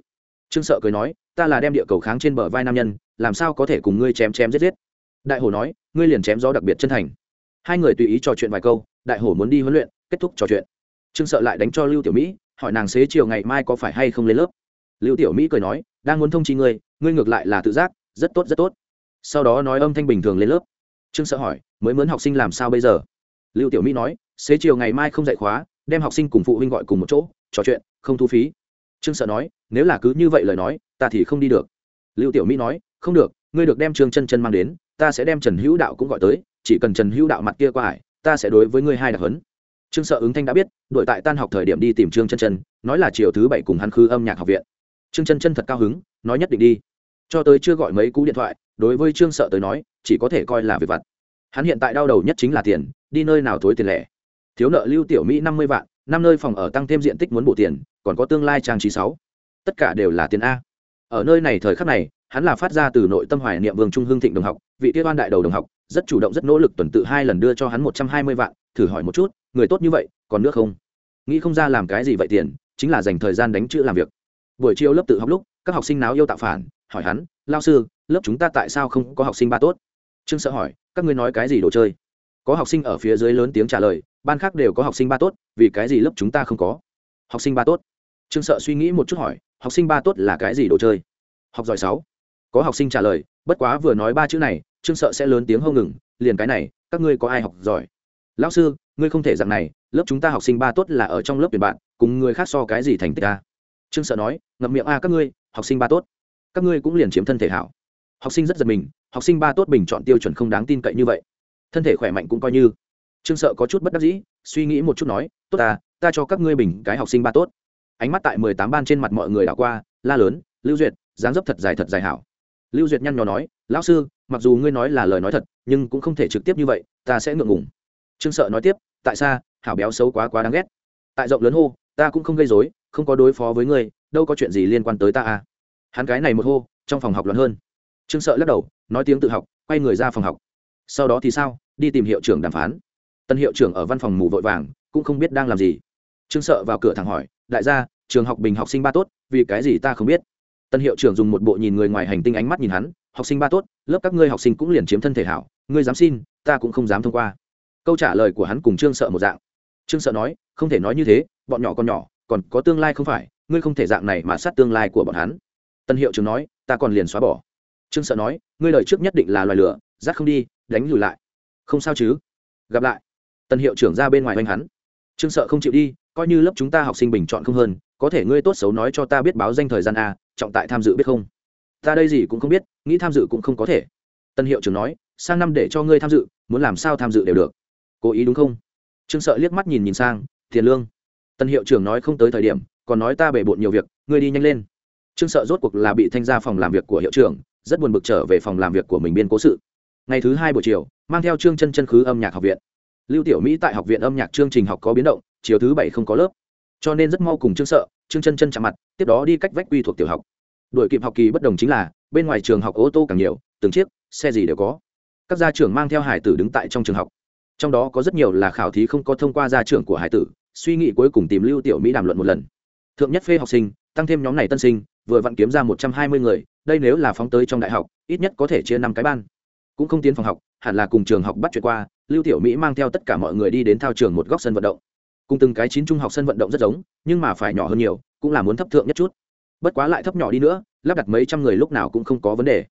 Trương sợ cười nói, ta là đem địa cầu kháng trên bờ vai nam nhân, làm sao có thể cùng ngươi chém chém giết giết đại Hổ nói, ngươi liền chém gió đặc biệt chân thành. Hai người tùy ý trò chuyện vài câu, đại Hổ muốn đi huấn luyện, kết thúc trò chuyện. Trương sợ lại đánh cho lưu tiểu mỹ, hỏi nàng xế chiều ngày mai có phải hay không lên lớp. Lưu tiểu mỹ cười nói, đang muốn thông chi ngươi ngươi ngược lại là tự giác, rất tốt rất tốt. Sau đó nói âm thanh bình thường lên lớp. Trương sợ hỏi, mới mướn học sinh làm sao bây giờ? Lưu tiểu mỹ nói, xế chiều ngày mai không dạy khóa, đem học sinh cùng phụ huynh gọi cùng một chỗ, trò chuyện, không thu phí. Trương sợ nói, nếu là cứ như vậy lời nói, ta thì không đi được. Lưu tiểu mỹ nói, không được, ngươi được đem trương chân chân mang đến ta sẽ đem trần hữu đạo cũng gọi tới, chỉ cần trần hữu đạo mặt kia qua hải ta sẽ đối với ngươi hai đặc hấn. Trương sợ ứng thanh đã biết đội tại tan học thời điểm đi tìm trương chân chân, nói là chiều thứ bảy cùng hắn khư âm nhạc học viện. Trương chân chân thật cao hứng, nói nhất định đi. Cho tới chưa gọi mấy cú điện thoại, đối với trương sợ tới nói, chỉ có thể coi là việc vặt. Hắn hiện tại đau đầu nhất chính là tiền, đi nơi nào thối tiền lẻ. Thiếu nợ lưu tiểu mỹ năm mươi vạn, năm nơi phòng ở tăng thêm diện tích muốn bổ tiền, còn có tương lai trang trí sáu. Tất cả đều là tiền a. Ở nơi này thời khắc này hắn là phát ra từ nội tâm hoài niệm vương trung hưng thịnh đồng học, vị tiêu ban đại đầu đồng học, rất chủ động, rất nỗ lực tuần tự hai lần đưa cho hắn một trăm hai mươi vạn, thử hỏi một chút, người tốt như vậy, còn nước không? Nghĩ không ra làm cái gì vậy tiền, chính là dành thời gian đánh chữ làm việc. Buổi chiều lớp tự học lúc, các học sinh náo yêu tạo phản, hỏi hắn, lao sư, lớp chúng ta tại sao không có học sinh ba tốt? Trương sợ hỏi, các ngươi nói cái gì đồ chơi? Có học sinh ở phía dưới lớn tiếng trả lời, ban khác đều có học sinh ba tốt, vì cái gì lớp chúng ta không có? Học sinh ba tốt? Trương sợ suy nghĩ một chút hỏi, học sinh ba tốt là cái gì đồ chơi? Học giỏi sáu có học sinh trả lời, bất quá vừa nói ba chữ này, trương sợ sẽ lớn tiếng hâu ngừng, liền cái này, các ngươi có ai học giỏi? Lão sư, ngươi không thể dạng này, lớp chúng ta học sinh ba tốt là ở trong lớp tuyển bạn, cùng người khác so cái gì thành tích ta trương sợ nói, ngậm miệng, a, các ngươi, học sinh ba tốt, các ngươi cũng liền chiếm thân thể hảo. Học sinh rất giật mình, học sinh ba tốt bình chọn tiêu chuẩn không đáng tin cậy như vậy. Thân thể khỏe mạnh cũng coi như. Trương sợ có chút bất đắc dĩ, suy nghĩ một chút nói, tốt ta ta cho các ngươi bình cái học sinh ba tốt. Ánh mắt tại mười tám ban trên mặt mọi người đảo qua, la lớn, lưu duyệt, dáng dấp thật dài thật dài hảo lưu duyệt nhăn nhò nói, lão sư, mặc dù ngươi nói là lời nói thật, nhưng cũng không thể trực tiếp như vậy, ta sẽ ngượng ngùng. Trương sợ nói tiếp, tại sao hảo béo xấu quá quá đáng ghét. Tại rộng lớn hô, ta cũng không gây dối không có đối phó với ngươi, đâu có chuyện gì liên quan tới ta à. Hắn cái này một hô, trong phòng học loạn hơn. Trương sợ lắc đầu, nói tiếng tự học, quay người ra phòng học. Sau đó thì sao, đi tìm hiệu trưởng đàm phán. Tân hiệu trưởng ở văn phòng mù vội vàng, cũng không biết đang làm gì. Trương sợ vào cửa thẳng hỏi, đại gia, trường học bình học sinh ba tốt, vì cái gì ta không biết? Tân hiệu trưởng dùng một bộ nhìn người ngoài hành tinh ánh mắt nhìn hắn, học sinh ba tốt, lớp các ngươi học sinh cũng liền chiếm thân thể hảo, ngươi dám xin, ta cũng không dám thông qua. Câu trả lời của hắn cùng trương sợ một dạng. Trương sợ nói, không thể nói như thế, bọn nhỏ còn nhỏ, còn có tương lai không phải, ngươi không thể dạng này mà sát tương lai của bọn hắn. Tân hiệu trưởng nói, ta còn liền xóa bỏ. Trương sợ nói, ngươi lời trước nhất định là loài lửa rác không đi, đánh lùi lại. Không sao chứ, gặp lại. Tân hiệu trưởng ra bên ngoài oanh hắn. Trương sợ không chịu đi, coi như lớp chúng ta học sinh bình chọn không hơn, có thể ngươi tốt xấu nói cho ta biết báo danh thời gian a trọng tại tham dự biết không? Ta đây gì cũng không biết, nghĩ tham dự cũng không có thể. Tân hiệu trưởng nói, sang năm để cho ngươi tham dự, muốn làm sao tham dự đều được. Cố ý đúng không? Trương sợ liếc mắt nhìn nhìn sang, tiền lương. Tân hiệu trưởng nói không tới thời điểm, còn nói ta bể bộn nhiều việc, ngươi đi nhanh lên. Trương sợ rốt cuộc là bị thanh ra phòng làm việc của hiệu trưởng, rất buồn bực trở về phòng làm việc của mình biên cố sự. Ngày thứ hai buổi chiều, mang theo trương chân chân khứ âm nhạc học viện. Lưu tiểu mỹ tại học viện âm nhạc chương trình học có biến động, chiều thứ bảy không có lớp. Cho nên rất mau cùng trương sợ trương chân chân chạm mặt, tiếp đó đi cách vách quy thuộc tiểu học. Đuổi kịp học kỳ bất đồng chính là, bên ngoài trường học ô tô càng nhiều, từng chiếc, xe gì đều có. Các gia trưởng mang theo hải tử đứng tại trong trường học. Trong đó có rất nhiều là khảo thí không có thông qua gia trưởng của hải tử, suy nghĩ cuối cùng tìm lưu tiểu mỹ đàm luận một lần. Thượng nhất phê học sinh, tăng thêm nhóm này tân sinh, vừa vặn kiếm ra một trăm hai mươi người, đây nếu là phóng tới trong đại học, ít nhất có thể chia năm cái ban. Cũng không tiến phòng học, hẳn là cùng trường học bắt chuyện qua, lưu tiểu mỹ mang theo tất cả mọi người đi đến thao trường một góc sân vận động cùng từng cái chín trung học sân vận động rất giống, nhưng mà phải nhỏ hơn nhiều, cũng là muốn thấp thượng nhất chút. Bất quá lại thấp nhỏ đi nữa, lắp đặt mấy trăm người lúc nào cũng không có vấn đề.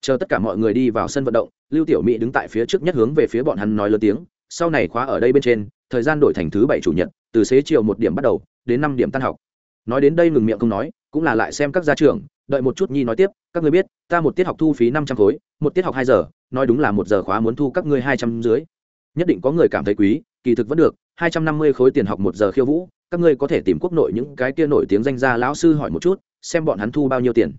Chờ tất cả mọi người đi vào sân vận động, lưu tiểu mỹ đứng tại phía trước nhất hướng về phía bọn hắn nói lớn tiếng, sau này khóa ở đây bên trên, thời gian đổi thành thứ bảy chủ nhật, từ xế chiều một điểm bắt đầu, đến năm điểm tan học. Nói đến đây ngừng miệng không nói, cũng là lại xem các gia trưởng, đợi một chút nhi nói tiếp, các người biết, ta một tiết học thu phí năm trăm khối, một tiết học hai giờ, nói đúng là một giờ khóa muốn thu các ngươi hai trăm dưới. Nhất định có người cảm thấy quý, kỳ thực vẫn được hai trăm năm mươi khối tiền học một giờ khiêu vũ, các ngươi có thể tìm quốc nội những cái kia nổi tiếng danh gia lão sư hỏi một chút, xem bọn hắn thu bao nhiêu tiền.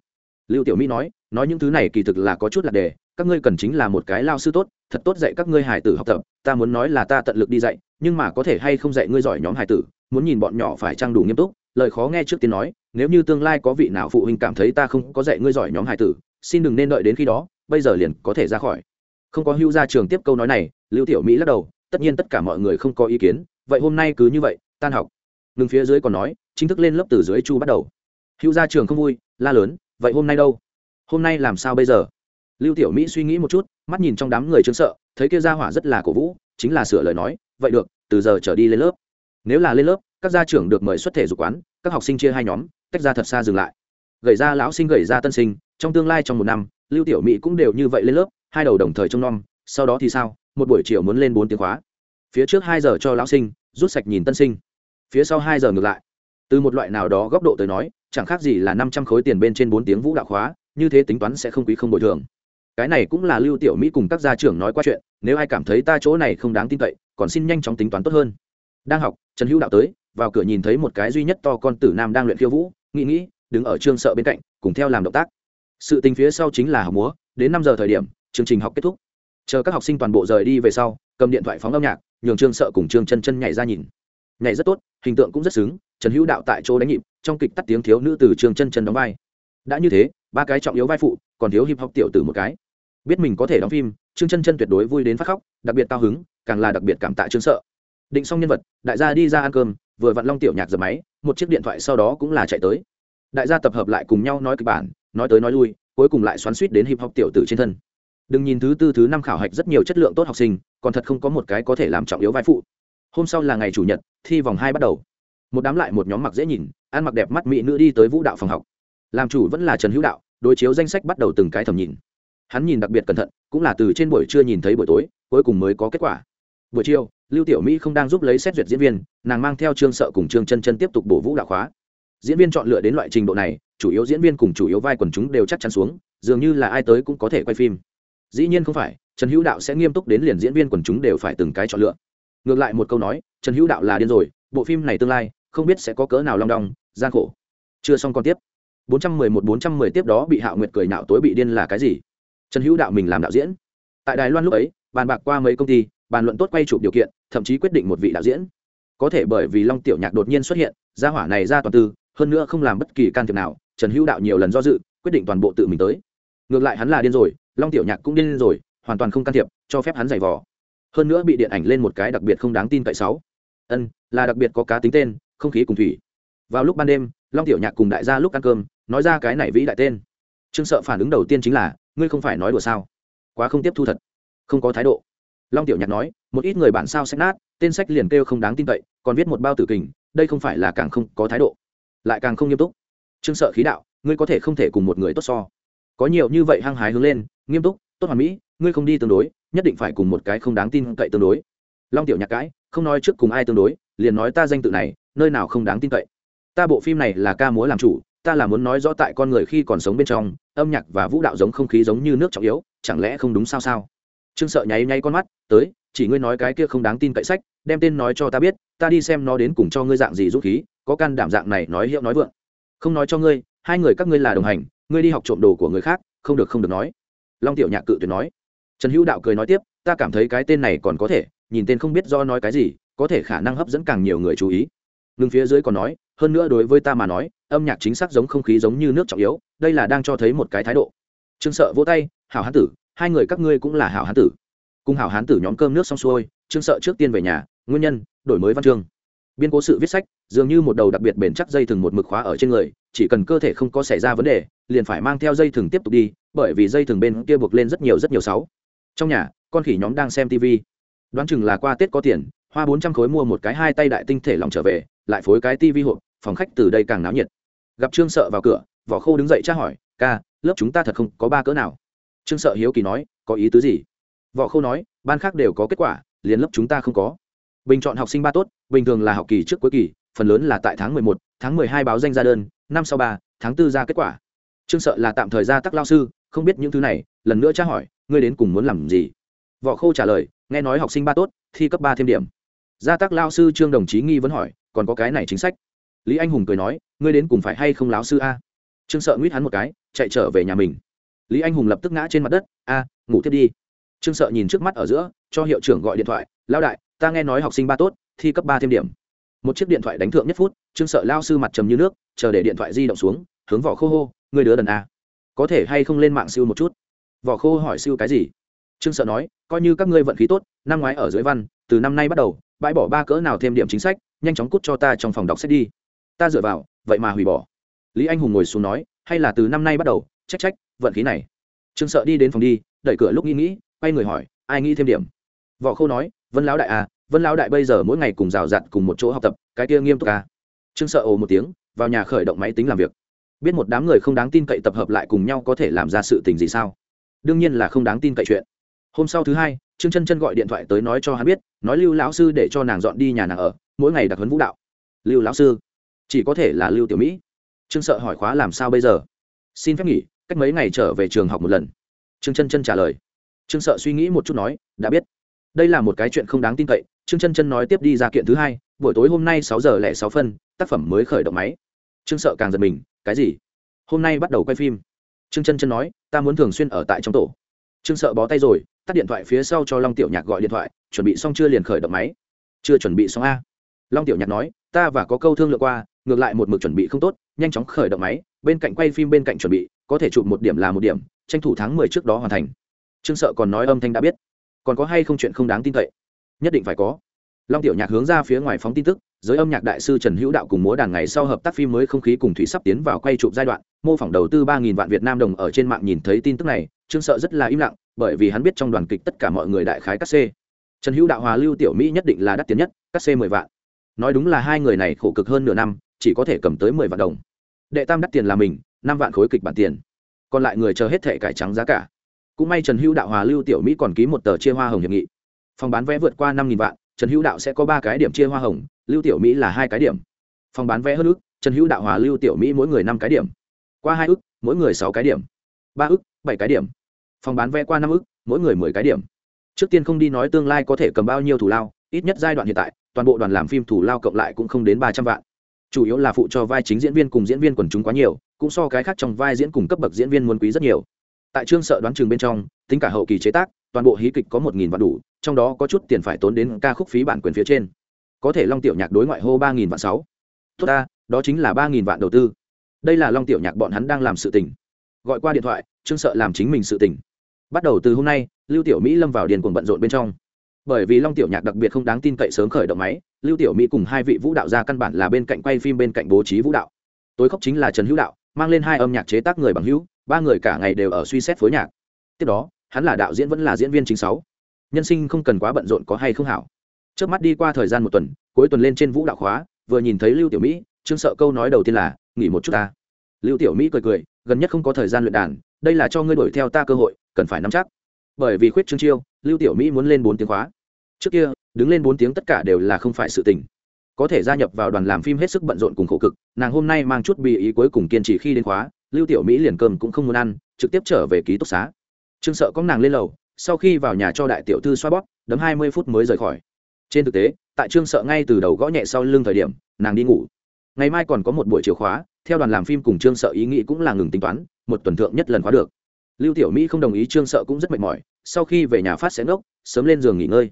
Lưu tiểu mỹ nói nói những thứ này kỳ thực là có chút là đề, các ngươi cần chính là một cái lao sư tốt, thật tốt dạy các ngươi hài tử học tập, ta muốn nói là ta tận lực đi dạy, nhưng mà có thể hay không dạy ngươi giỏi nhóm hài tử, muốn nhìn bọn nhỏ phải trang đủ nghiêm túc, lời khó nghe trước tiên nói, nếu như tương lai có vị nào phụ huynh cảm thấy ta không có dạy ngươi giỏi nhóm hài tử, xin đừng nên đợi đến khi đó, bây giờ liền có thể ra khỏi. Không có hưu ra trường tiếp câu nói này, lưu tiểu mỹ lắc đầu tất nhiên tất cả mọi người không có ý kiến, vậy hôm nay cứ như vậy, tan học. Ngừng phía dưới còn nói, chính thức lên lớp từ dưới chu bắt đầu. Hữu gia trường không vui, la lớn, vậy hôm nay đâu? Hôm nay làm sao bây giờ? Lưu tiểu mỹ suy nghĩ một chút, mắt nhìn trong đám người chứng sợ, thấy kia gia hỏa rất là cổ vũ, chính là sửa lời nói, vậy được, từ giờ trở đi lên lớp. Nếu là lên lớp, các gia trưởng được mời xuất thể dục quán, các học sinh chia hai nhóm, tách ra thật xa dừng lại. Gầy ra lão sinh, gầy ra tân sinh, trong tương lai trong một năm, lưu tiểu mỹ cũng đều như vậy lên lớp, hai đầu đồng thời trông nom, sau đó thì sao? Một buổi chiều muốn lên bốn tiếng khóa. Phía trước hai giờ cho lão sinh, rút sạch nhìn tân sinh. Phía sau hai giờ ngược lại. Từ một loại nào đó góc độ tới nói, chẳng khác gì là năm trăm khối tiền bên trên bốn tiếng vũ đạo khóa, như thế tính toán sẽ không quý không bồi thường. Cái này cũng là lưu tiểu mỹ cùng các gia trưởng nói qua chuyện, nếu ai cảm thấy ta chỗ này không đáng tin cậy, còn xin nhanh chóng tính toán tốt hơn. Đang học, trần hữu đạo tới, vào cửa nhìn thấy một cái duy nhất to con tử nam đang luyện khiêu vũ, nghĩ nghĩ, đứng ở trương sợ bên cạnh, cùng theo làm động tác. Sự tình phía sau chính là học múa, đến năm giờ thời điểm, chương trình học kết thúc chờ các học sinh toàn bộ rời đi về sau, cầm điện thoại phóng âm nhạc, nhường trương sợ cùng trương chân chân nhảy ra nhìn. Nhảy rất tốt, hình tượng cũng rất xứng, trần hữu đạo tại chỗ đánh nhịp, trong kịch tắt tiếng thiếu nữ từ trương chân chân đóng vai. Đã như thế, ba cái trọng yếu vai phụ, còn thiếu hip hop tiểu tử một cái. Biết mình có thể đóng phim, trương chân chân tuyệt đối vui đến phát khóc, đặc biệt cao hứng, càng là đặc biệt cảm tạ trương sợ. Định xong nhân vật, đại gia đi ra ăn cơm, vừa vặn long tiểu nhạc dập máy, một chiếc điện thoại sau đó cũng là chạy tới. Đại gia tập hợp lại cùng nhau nói kịch bản, nói tới nói lui, cuối cùng lại xoắn suýt đến hip hop tiểu tử trên thân đừng nhìn thứ tư, thứ năm khảo hạch rất nhiều chất lượng tốt học sinh, còn thật không có một cái có thể làm trọng yếu vai phụ. Hôm sau là ngày chủ nhật, thi vòng hai bắt đầu. Một đám lại một nhóm mặc dễ nhìn, ăn mặc đẹp mắt mỹ nữ đi tới vũ đạo phòng học. Làm chủ vẫn là trần hữu đạo, đối chiếu danh sách bắt đầu từng cái thầm nhìn. Hắn nhìn đặc biệt cẩn thận, cũng là từ trên buổi trưa nhìn thấy buổi tối, cuối cùng mới có kết quả. Buổi chiều, lưu tiểu mỹ không đang giúp lấy xét duyệt diễn viên, nàng mang theo trương sợ cùng trương chân chân tiếp tục bổ vũ đạo khóa. Diễn viên chọn lựa đến loại trình độ này, chủ yếu diễn viên cùng chủ yếu vai quần chúng đều chắc chắn xuống, dường như là ai tới cũng có thể quay phim dĩ nhiên không phải trần hữu đạo sẽ nghiêm túc đến liền diễn viên quần chúng đều phải từng cái chọn lựa ngược lại một câu nói trần hữu đạo là điên rồi bộ phim này tương lai không biết sẽ có cỡ nào long đong gian khổ chưa xong còn tiếp 411-410 tiếp đó bị Hạo Nguyệt cười nạo tối bị điên là cái gì? Trần Hữu Đạo mình làm đạo diễn. Tại Đài Loan lúc ấy, bàn bạc qua mấy công ty, bàn luận tốt quay chụp điều kiện, thậm chí quyết định một vị đạo diễn. Có thể bởi vì Long Tiểu Nhạc đột nhiên xuất hiện, gia hỏa này ra toàn tư, hơn nữa không làm bất kỳ can thiệp nào, Trần Hữu Đạo nhiều lần do dự, quyết định toàn bộ tự mình tới. Ngược lại hắn là điên rồi, Long Tiểu Nhạc cũng điên rồi, hoàn toàn không can thiệp, cho phép hắn giày vò. Hơn nữa bị điện ảnh lên một cái đặc biệt không đáng tin cậy sáu. Ân, là đặc biệt có cá tính tên, không khí cùng thủy. Vào lúc ban đêm, Long Tiểu Nhạc cùng đại gia lúc ăn cơm, nói ra cái này vĩ đại tên. Trương sợ phản ứng đầu tiên chính là ngươi không phải nói đùa sao? Quá không tiếp thu thật. Không có thái độ. Long tiểu nhạc nói một ít người bản sao sách nát tên sách liền kêu không đáng tin cậy còn viết một bao tử kình đây không phải là càng không có thái độ. Lại càng không nghiêm túc. Trương sợ khí đạo ngươi có thể không thể cùng một người tốt so. Có nhiều như vậy hăng hái hướng lên nghiêm túc, tốt hoàn mỹ, ngươi không đi tương đối, nhất định phải cùng một cái không đáng tin cậy tương đối. Long tiểu nhạc cãi, không nói trước cùng ai tương đối, liền nói ta danh tự này, nơi nào không đáng tin cậy. Ta bộ phim này là ca múa làm chủ, ta là muốn nói rõ tại con người khi còn sống bên trong, âm nhạc và vũ đạo giống không khí giống như nước trọng yếu, chẳng lẽ không đúng sao sao? Trương sợ nháy nháy con mắt, tới, chỉ ngươi nói cái kia không đáng tin cậy sách, đem tên nói cho ta biết, ta đi xem nó đến cùng cho ngươi dạng gì rút khí, có can đảm dạng này nói hiệu nói vượng. Không nói cho ngươi, hai người các ngươi là đồng hành, ngươi đi học trộm đồ của người khác, không được không được nói long tiểu nhạc cự tuyệt nói. Trần hữu đạo cười nói tiếp, ta cảm thấy cái tên này còn có thể, nhìn tên không biết do nói cái gì, có thể khả năng hấp dẫn càng nhiều người chú ý. Ngừng phía dưới còn nói, hơn nữa đối với ta mà nói, âm nhạc chính xác giống không khí giống như nước trọng yếu, đây là đang cho thấy một cái thái độ. Trương sợ vỗ tay, hảo hán tử, hai người các ngươi cũng là hảo hán tử. Cùng hảo hán tử nhóm cơm nước xong xuôi, trương sợ trước tiên về nhà, nguyên nhân, đổi mới văn chương biên cố sự viết sách, dường như một đầu đặc biệt bền chắc dây thừng một mực khóa ở trên người, chỉ cần cơ thể không có xảy ra vấn đề, liền phải mang theo dây thừng tiếp tục đi, bởi vì dây thừng bên kia buộc lên rất nhiều rất nhiều sáu. Trong nhà, con khỉ nhóm đang xem tv đoán chừng là qua tết có tiền, hoa bốn trăm khối mua một cái hai tay đại tinh thể lòng trở về, lại phối cái tv hộp, phòng khách từ đây càng náo nhiệt. Gặp trương sợ vào cửa, vỏ khô đứng dậy tra hỏi, ca, lớp chúng ta thật không có ba cỡ nào? Trương sợ hiếu kỳ nói, có ý tứ gì? Võ khô nói, ban khác đều có kết quả, liền lớp chúng ta không có bình chọn học sinh ba tốt, bình thường là học kỳ trước cuối kỳ, phần lớn là tại tháng mười một, tháng mười hai báo danh ra đơn, năm sau ba, tháng tư ra kết quả. Trương sợ là tạm thời ra tắc lao sư, không biết những thứ này, lần nữa tra hỏi, ngươi đến cùng muốn làm gì? Võ khô trả lời, nghe nói học sinh ba tốt, thi cấp ba thêm điểm. Gia tác lao sư trương đồng chí nghi vẫn hỏi, còn có cái này chính sách? Lý anh hùng cười nói, ngươi đến cùng phải hay không láo sư a? Trương sợ nguyết hắn một cái, chạy trở về nhà mình. Lý anh hùng lập tức ngã trên mặt đất, a, ngủ tiếp đi. Trương sợ nhìn trước mắt ở giữa, cho hiệu trưởng gọi điện thoại lao đại ta nghe nói học sinh ba tốt, thi cấp ba thêm điểm. Một chiếc điện thoại đánh thượng nhất phút, trương sợ lao sư mặt trầm như nước, chờ để điện thoại di động xuống, hướng vỏ khô hô người đứa đần a, có thể hay không lên mạng siêu một chút? Vỏ khô hỏi, siêu cái gì? Trương sợ nói, coi như các ngươi vận khí tốt, năm ngoái ở dưới văn, từ năm nay bắt đầu, bãi bỏ ba cỡ nào thêm điểm chính sách, nhanh chóng cút cho ta trong phòng đọc sách đi. Ta dựa vào, vậy mà hủy bỏ. Lý anh hùng ngồi xuống nói, hay là từ năm nay bắt đầu trách trách vận khí này. Trương sợ đi đến phòng đi, đẩy cửa lúc nghĩ nghĩ, quay người hỏi, ai nghĩ thêm điểm? Võ khâu nói vân lão đại à vân lão đại bây giờ mỗi ngày cùng rào rạt cùng một chỗ học tập, cái kia nghiêm túc à. trương sợ ồ một tiếng, vào nhà khởi động máy tính làm việc. Biết một đám người không đáng tin cậy tập hợp lại cùng nhau có thể làm ra sự tình gì sao? Đương nhiên là không đáng tin cậy chuyện. Hôm sau thứ hai, trương chân chân gọi điện thoại tới nói cho hắn biết, nói lưu lão sư để cho nàng dọn đi nhà nàng ở, mỗi ngày đặc huấn vũ đạo. Lưu lão sư, chỉ có thể là lưu tiểu mỹ. Trương sợ hỏi khóa làm sao bây giờ? Xin phép nghỉ, cách mấy ngày trở về trường học một lần. Trương chân chân trả lời. Trương sợ suy nghĩ một chút nói, đã biết đây là một cái chuyện không đáng tin cậy, trương chân chân nói tiếp đi ra kiện thứ hai, buổi tối hôm nay sáu giờ lẻ sáu phân, tác phẩm mới khởi động máy. Trương sợ càng giật mình, cái gì? Hôm nay bắt đầu quay phim. Trương chân chân nói, ta muốn thường xuyên ở tại trong tổ. Trương sợ bó tay rồi, tắt điện thoại phía sau cho long tiểu nhạc gọi điện thoại, chuẩn bị xong chưa liền khởi động máy. Chưa chuẩn bị xong a. Long tiểu nhạc nói, ta và có câu thương lượng qua, ngược lại một mực chuẩn bị không tốt, nhanh chóng khởi động máy, bên cạnh quay phim bên cạnh chuẩn bị, có thể chụp một điểm là một điểm, tranh thủ tháng mười trước đó hoàn thành. Trương sợ còn nói âm thanh đã biết còn có hay không chuyện không đáng tin cậy? Nhất định phải có. Long tiểu nhạc hướng ra phía ngoài phóng tin tức, giới âm nhạc đại sư trần hữu đạo cùng múa đàn ngày sau hợp tác phim mới không khí cùng thủy sắp tiến vào quay chụp giai đoạn, mô phỏng đầu tư ba nghìn vạn việt nam đồng ở trên mạng nhìn thấy tin tức này, trương sợ rất là im lặng, bởi vì hắn biết trong đoàn kịch tất cả mọi người đại khái cắt xê trần hữu đạo hòa lưu tiểu mỹ nhất định là đắt tiền nhất cắt xê mười vạn. Nói đúng là hai người này khổ cực hơn nửa năm, chỉ có thể cầm tới mười vạn đồng. Đệ tam đắt tiền là mình, năm vạn khối kịch bản tiền. Còn lại người chờ hết thẻ cải trắng giá cả cũng may trần hữu đạo hòa lưu tiểu mỹ còn ký một tờ chia hoa hồng hiệp nghị. Phòng bán vé vượt qua năm vạn, trần hữu đạo sẽ có ba cái điểm chia hoa hồng, lưu tiểu mỹ là hai cái điểm. Phòng bán vé hơn ước trần hữu đạo hòa lưu tiểu mỹ mỗi người năm cái điểm. Qua hai ước mỗi người sáu cái điểm. Ba ước bảy cái điểm. Phòng bán vé qua năm ước mỗi người mười cái điểm. Trước tiên không đi nói tương lai có thể cầm bao nhiêu thủ lao, ít nhất giai đoạn hiện tại, toàn bộ đoàn làm phim thủ lao cộng lại cũng không đến ba trăm vạn. Chủ yếu là phụ cho vai chính diễn viên cùng diễn viên quần chúng quá nhiều, cũng so cái khác trong vai diễn cùng cấp bậc diễn viên muốn quý rất nhiều tại trương sợ đoán chừng bên trong, tính cả hậu kỳ chế tác, toàn bộ hí kịch có một nghìn vạn đủ, trong đó có chút tiền phải tốn đến ca khúc phí bản quyền phía trên. Có thể long tiểu nhạc đối ngoại hô ba nghìn vạn sáu. Tốt ta, đó chính là ba nghìn vạn đầu tư. Đây là long tiểu nhạc bọn hắn đang làm sự tình. Gọi qua điện thoại, trương sợ làm chính mình sự tình. Bắt đầu từ hôm nay, lưu tiểu mỹ lâm vào điền cuồng bận rộn bên trong. Bởi vì long tiểu nhạc đặc biệt không đáng tin cậy sớm khởi động máy, lưu tiểu mỹ cùng hai vị vũ đạo ra căn bản là bên cạnh quay phim bên cạnh bố trí vũ đạo. Tối khóc chính là trần hữu đạo, mang lên hai âm nhạc chế tác người bằng hữu ba người cả ngày đều ở suy xét phối nhạc. Tiếp đó, hắn là đạo diễn vẫn là diễn viên chính sáu. Nhân sinh không cần quá bận rộn có hay không hảo. Trước mắt đi qua thời gian một tuần, cuối tuần lên trên vũ đạo khóa, vừa nhìn thấy lưu tiểu mỹ, trương sợ câu nói đầu tiên là, nghỉ một chút ta. Lưu tiểu mỹ cười cười, gần nhất không có thời gian luyện đàn, đây là cho ngươi đuổi theo ta cơ hội, cần phải nắm chắc. Bởi vì khuyết trương chiêu, lưu tiểu mỹ muốn lên bốn tiếng khóa. Trước kia, đứng lên bốn tiếng tất cả đều là không phải sự tình. Có thể gia nhập vào đoàn làm phim hết sức bận rộn cùng khổ cực, nàng hôm nay mang chút bị ý cuối cùng kiên trì khi đến khóa lưu tiểu mỹ liền cơm cũng không muốn ăn, trực tiếp trở về ký túc xá. Trương sợ có nàng lên lầu, sau khi vào nhà cho đại tiểu thư xoa bóp, đấm hai mươi phút mới rời khỏi. Trên thực tế, tại trương sợ ngay từ đầu gõ nhẹ sau lưng thời điểm, nàng đi ngủ. Ngày mai còn có một buổi chiều khóa, theo đoàn làm phim cùng trương sợ ý nghĩ cũng là ngừng tính toán, một tuần thượng nhất lần khóa được. Lưu tiểu mỹ không đồng ý, trương sợ cũng rất mệt mỏi, sau khi về nhà phát sẽ ngốc, sớm lên giường nghỉ ngơi.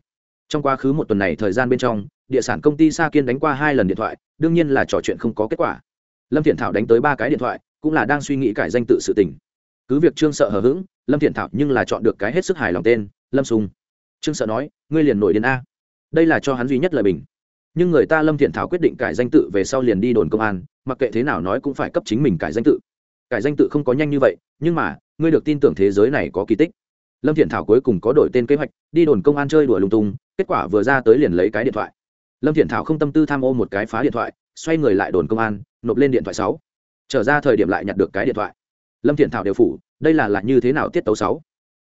Trong quá khứ một tuần này thời gian bên trong, địa sản công ty sa kiên đánh qua hai lần điện thoại, đương nhiên là trò chuyện không có kết quả. Lâm thiện thảo đánh tới ba cái điện thoại cũng là đang suy nghĩ cải danh tự sự tình. Cứ việc trương sợ hờ hững, lâm thiện thảo nhưng là chọn được cái hết sức hài lòng tên, lâm sùng. Trương sợ nói, ngươi liền nổi đến a. Đây là cho hắn duy nhất lời bình. Nhưng người ta lâm thiện thảo quyết định cải danh tự về sau liền đi đồn công an, mặc kệ thế nào nói cũng phải cấp chính mình cải danh tự. Cải danh tự không có nhanh như vậy, nhưng mà, ngươi được tin tưởng thế giới này có kỳ tích. Lâm thiện thảo cuối cùng có đổi tên kế hoạch, đi đồn công an chơi đùa lung tung, kết quả vừa ra tới liền lấy cái điện thoại. Lâm thiện thảo không tâm tư tham ô một cái phá điện thoại, xoay người lại đồn công an, nộp lên điện thoại sáu trở ra thời điểm lại nhặt được cái điện thoại. Lâm thiện thảo đều phủ, đây là là như thế nào tiết tấu sáu?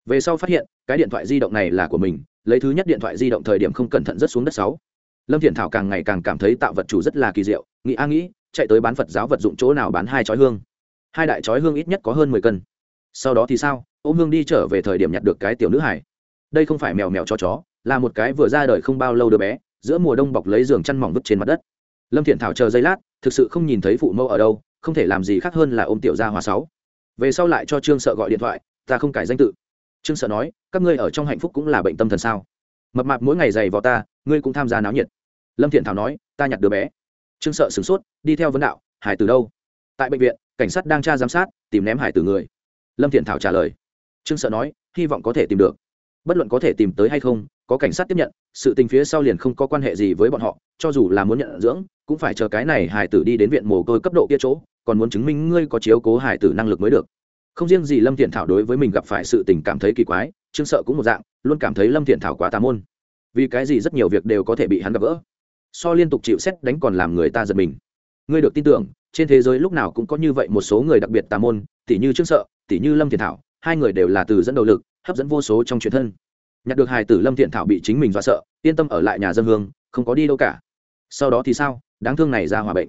Về sau phát hiện, cái điện thoại di động này là của mình, lấy thứ nhất điện thoại di động thời điểm không cẩn thận rất xuống đất sáu. Lâm thiện thảo càng ngày càng cảm thấy tạo vật chủ rất là kỳ diệu, nghĩ a nghĩ, chạy tới bán phật giáo vật dụng chỗ nào bán hai chói hương. Hai đại chói hương ít nhất có hơn mười cân. Sau đó thì sao? Ôm hương đi trở về thời điểm nhặt được cái tiểu nữ hải đây không phải mèo mèo cho chó, là một cái vừa ra đời không bao lâu đứa bé, giữa mùa đông bọc lấy giường chăn mỏng vứt trên mặt đất. Lâm thiện thảo chờ giây lát, thực sự không nhìn thấy phụ mẫu ở đâu không thể làm gì khác hơn là ôm tiểu gia hòa sáu. Về sau lại cho trương sợ gọi điện thoại, ta không cải danh tự. Trương sợ nói, các ngươi ở trong hạnh phúc cũng là bệnh tâm thần sao? Mập mạp mỗi ngày dày vào ta, ngươi cũng tham gia náo nhiệt. Lâm thiện thảo nói, ta nhặt đứa bé. Trương sợ sửng sốt, đi theo vấn đạo, hải từ đâu? Tại bệnh viện, cảnh sát đang tra giám sát, tìm ném hải từ người. Lâm thiện thảo trả lời. Trương sợ nói, hy vọng có thể tìm được. Bất luận có thể tìm tới hay không, có cảnh sát tiếp nhận, sự tình phía sau liền không có quan hệ gì với bọn họ, cho dù là muốn nhận dưỡng, cũng phải chờ cái này hải tử đi đến viện mồ côi cấp độ kia chỗ còn muốn chứng minh ngươi có chiếu cố hải tử năng lực mới được. Không riêng gì lâm thiện thảo đối với mình gặp phải sự tình cảm thấy kỳ quái, trương sợ cũng một dạng, luôn cảm thấy lâm thiện thảo quá tà môn. Vì cái gì rất nhiều việc đều có thể bị hắn gặp gỡ. So liên tục chịu xét đánh còn làm người ta giật mình. Ngươi được tin tưởng, trên thế giới lúc nào cũng có như vậy một số người đặc biệt tà môn tỷ như trương sợ tỷ như lâm thiện thảo, hai người đều là từ dẫn đầu lực, hấp dẫn vô số trong truyền thân. Nhặt được hài tử lâm thiện thảo bị chính mình do sợ, yên tâm ở lại nhà dân hương, không có đi đâu cả. Sau đó thì sao? Đáng thương này ra hòa bệnh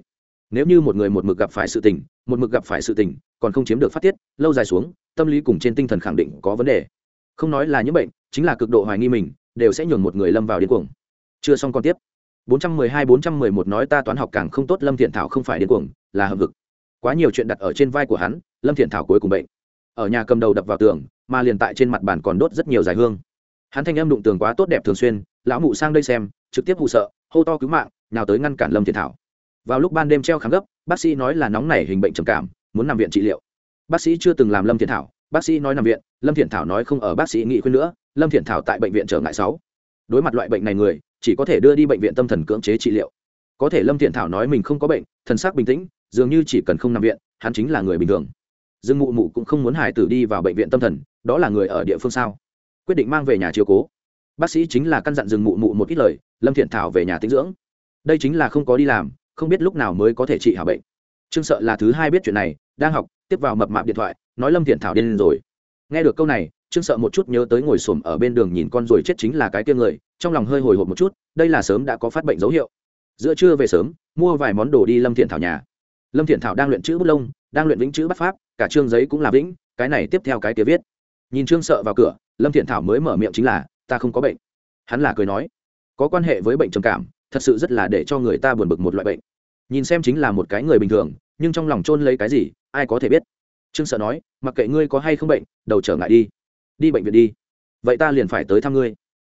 nếu như một người một mực gặp phải sự tình, một mực gặp phải sự tình, còn không chiếm được phát tiết, lâu dài xuống, tâm lý cùng trên tinh thần khẳng định có vấn đề. Không nói là những bệnh, chính là cực độ hoài nghi mình, đều sẽ nhường một người lâm vào điên cuồng. Chưa xong còn tiếp. 412-411 nói ta toán học càng không tốt, lâm thiện thảo không phải điên cuồng, là hợp vực. Quá nhiều chuyện đặt ở trên vai của hắn, lâm thiện thảo cuối cùng bệnh. Ở nhà cầm đầu đập vào tường, mà liền tại trên mặt bàn còn đốt rất nhiều dài hương. Hắn thanh âm đụng tường quá tốt đẹp thường xuyên, lão mụ sang đây xem, trực tiếp hụ sợ, hô to cứu mạng nào tới ngăn cản lâm thiện thảo vào lúc ban đêm treo khám gấp, bác sĩ nói là nóng nảy hình bệnh trầm cảm, muốn nằm viện trị liệu. Bác sĩ chưa từng làm lâm thiện thảo. Bác sĩ nói nằm viện, lâm thiện thảo nói không ở, bác sĩ nghị khuyên nữa, lâm thiện thảo tại bệnh viện trở ngại sáu. Đối mặt loại bệnh này người, chỉ có thể đưa đi bệnh viện tâm thần cưỡng chế trị liệu. Có thể lâm thiện thảo nói mình không có bệnh, thần sắc bình tĩnh, dường như chỉ cần không nằm viện, hắn chính là người bình thường. Dương mụ mụ cũng không muốn hải tử đi vào bệnh viện tâm thần, đó là người ở địa phương sao? Quyết định mang về nhà chiều cố. Bác sĩ chính là căn dặn dừng mụ mụ một ít lời, lâm thiện thảo về nhà tĩnh dưỡng. Đây chính là không có đi làm không biết lúc nào mới có thể trị hảo bệnh. Trương sợ là thứ hai biết chuyện này, đang học, tiếp vào mập mạp điện thoại, nói lâm thiện thảo điên rồi. Nghe được câu này, trương sợ một chút nhớ tới ngồi xổm ở bên đường nhìn con rồi chết chính là cái kia người, trong lòng hơi hồi hộp một chút, đây là sớm đã có phát bệnh dấu hiệu. Giữa trưa về sớm, mua vài món đồ đi lâm thiện thảo nhà. Lâm thiện thảo đang luyện chữ bút lông, đang luyện vĩnh chữ bắt pháp, cả trương giấy cũng là vĩnh, cái này tiếp theo cái kia viết. Nhìn trương sợ vào cửa, lâm thiện thảo mới mở miệng chính là, ta không có bệnh. Hắn là cười nói, có quan hệ với bệnh trầm cảm thật sự rất là để cho người ta buồn bực một loại bệnh. Nhìn xem chính là một cái người bình thường, nhưng trong lòng chôn lấy cái gì, ai có thể biết? Trương sợ nói, mặc kệ ngươi có hay không bệnh, đầu trở ngại đi. Đi bệnh viện đi. Vậy ta liền phải tới thăm ngươi.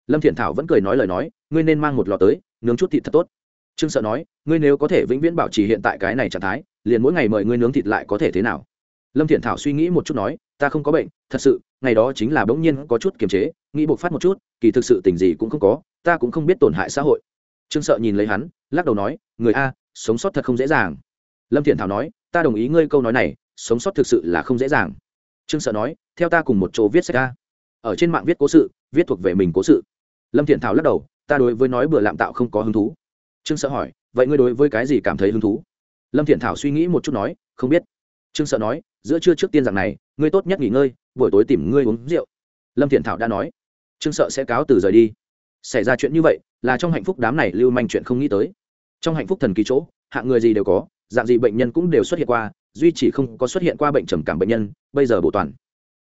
Lâm thiện thảo vẫn cười nói lời nói, ngươi nên mang một lọ tới, nướng chút thịt thật tốt. Trương sợ nói, ngươi nếu có thể vĩnh viễn bảo trì hiện tại cái này trạng thái, liền mỗi ngày mời ngươi nướng thịt lại có thể thế nào? Lâm thiện thảo suy nghĩ một chút nói, ta không có bệnh, thật sự, ngày đó chính là bỗng nhiên có chút kiềm chế, nghĩ buộc phát một chút, kỳ thực sự tình gì cũng không có, ta cũng không biết tổn hại xã hội trương sợ nhìn lấy hắn, lắc đầu nói, người a, sống sót thật không dễ dàng. Lâm thiện thảo nói, ta đồng ý ngươi câu nói này, sống sót thực sự là không dễ dàng. Trương sợ nói, theo ta cùng một chỗ viết sách ca ở trên mạng viết cố sự, viết thuộc về mình cố sự. Lâm thiện thảo lắc đầu, ta đối với nói bừa lạm tạo không có hứng thú. Trương sợ hỏi, vậy ngươi đối với cái gì cảm thấy hứng thú? Lâm thiện thảo suy nghĩ một chút nói, không biết. Trương sợ nói, giữa trưa trước tiên rằng này, ngươi tốt nhất nghỉ ngơi, buổi tối tìm ngươi uống rượu. Lâm thiện thảo đã nói, trương sợ sẽ cáo từ rời đi xảy ra chuyện như vậy, là trong hạnh phúc đám này lưu manh chuyện không nghĩ tới. Trong hạnh phúc thần kỳ chỗ, hạng người gì đều có, dạng gì bệnh nhân cũng đều xuất hiện qua, duy chỉ không có xuất hiện qua bệnh trầm cảm bệnh nhân, bây giờ bổ toàn.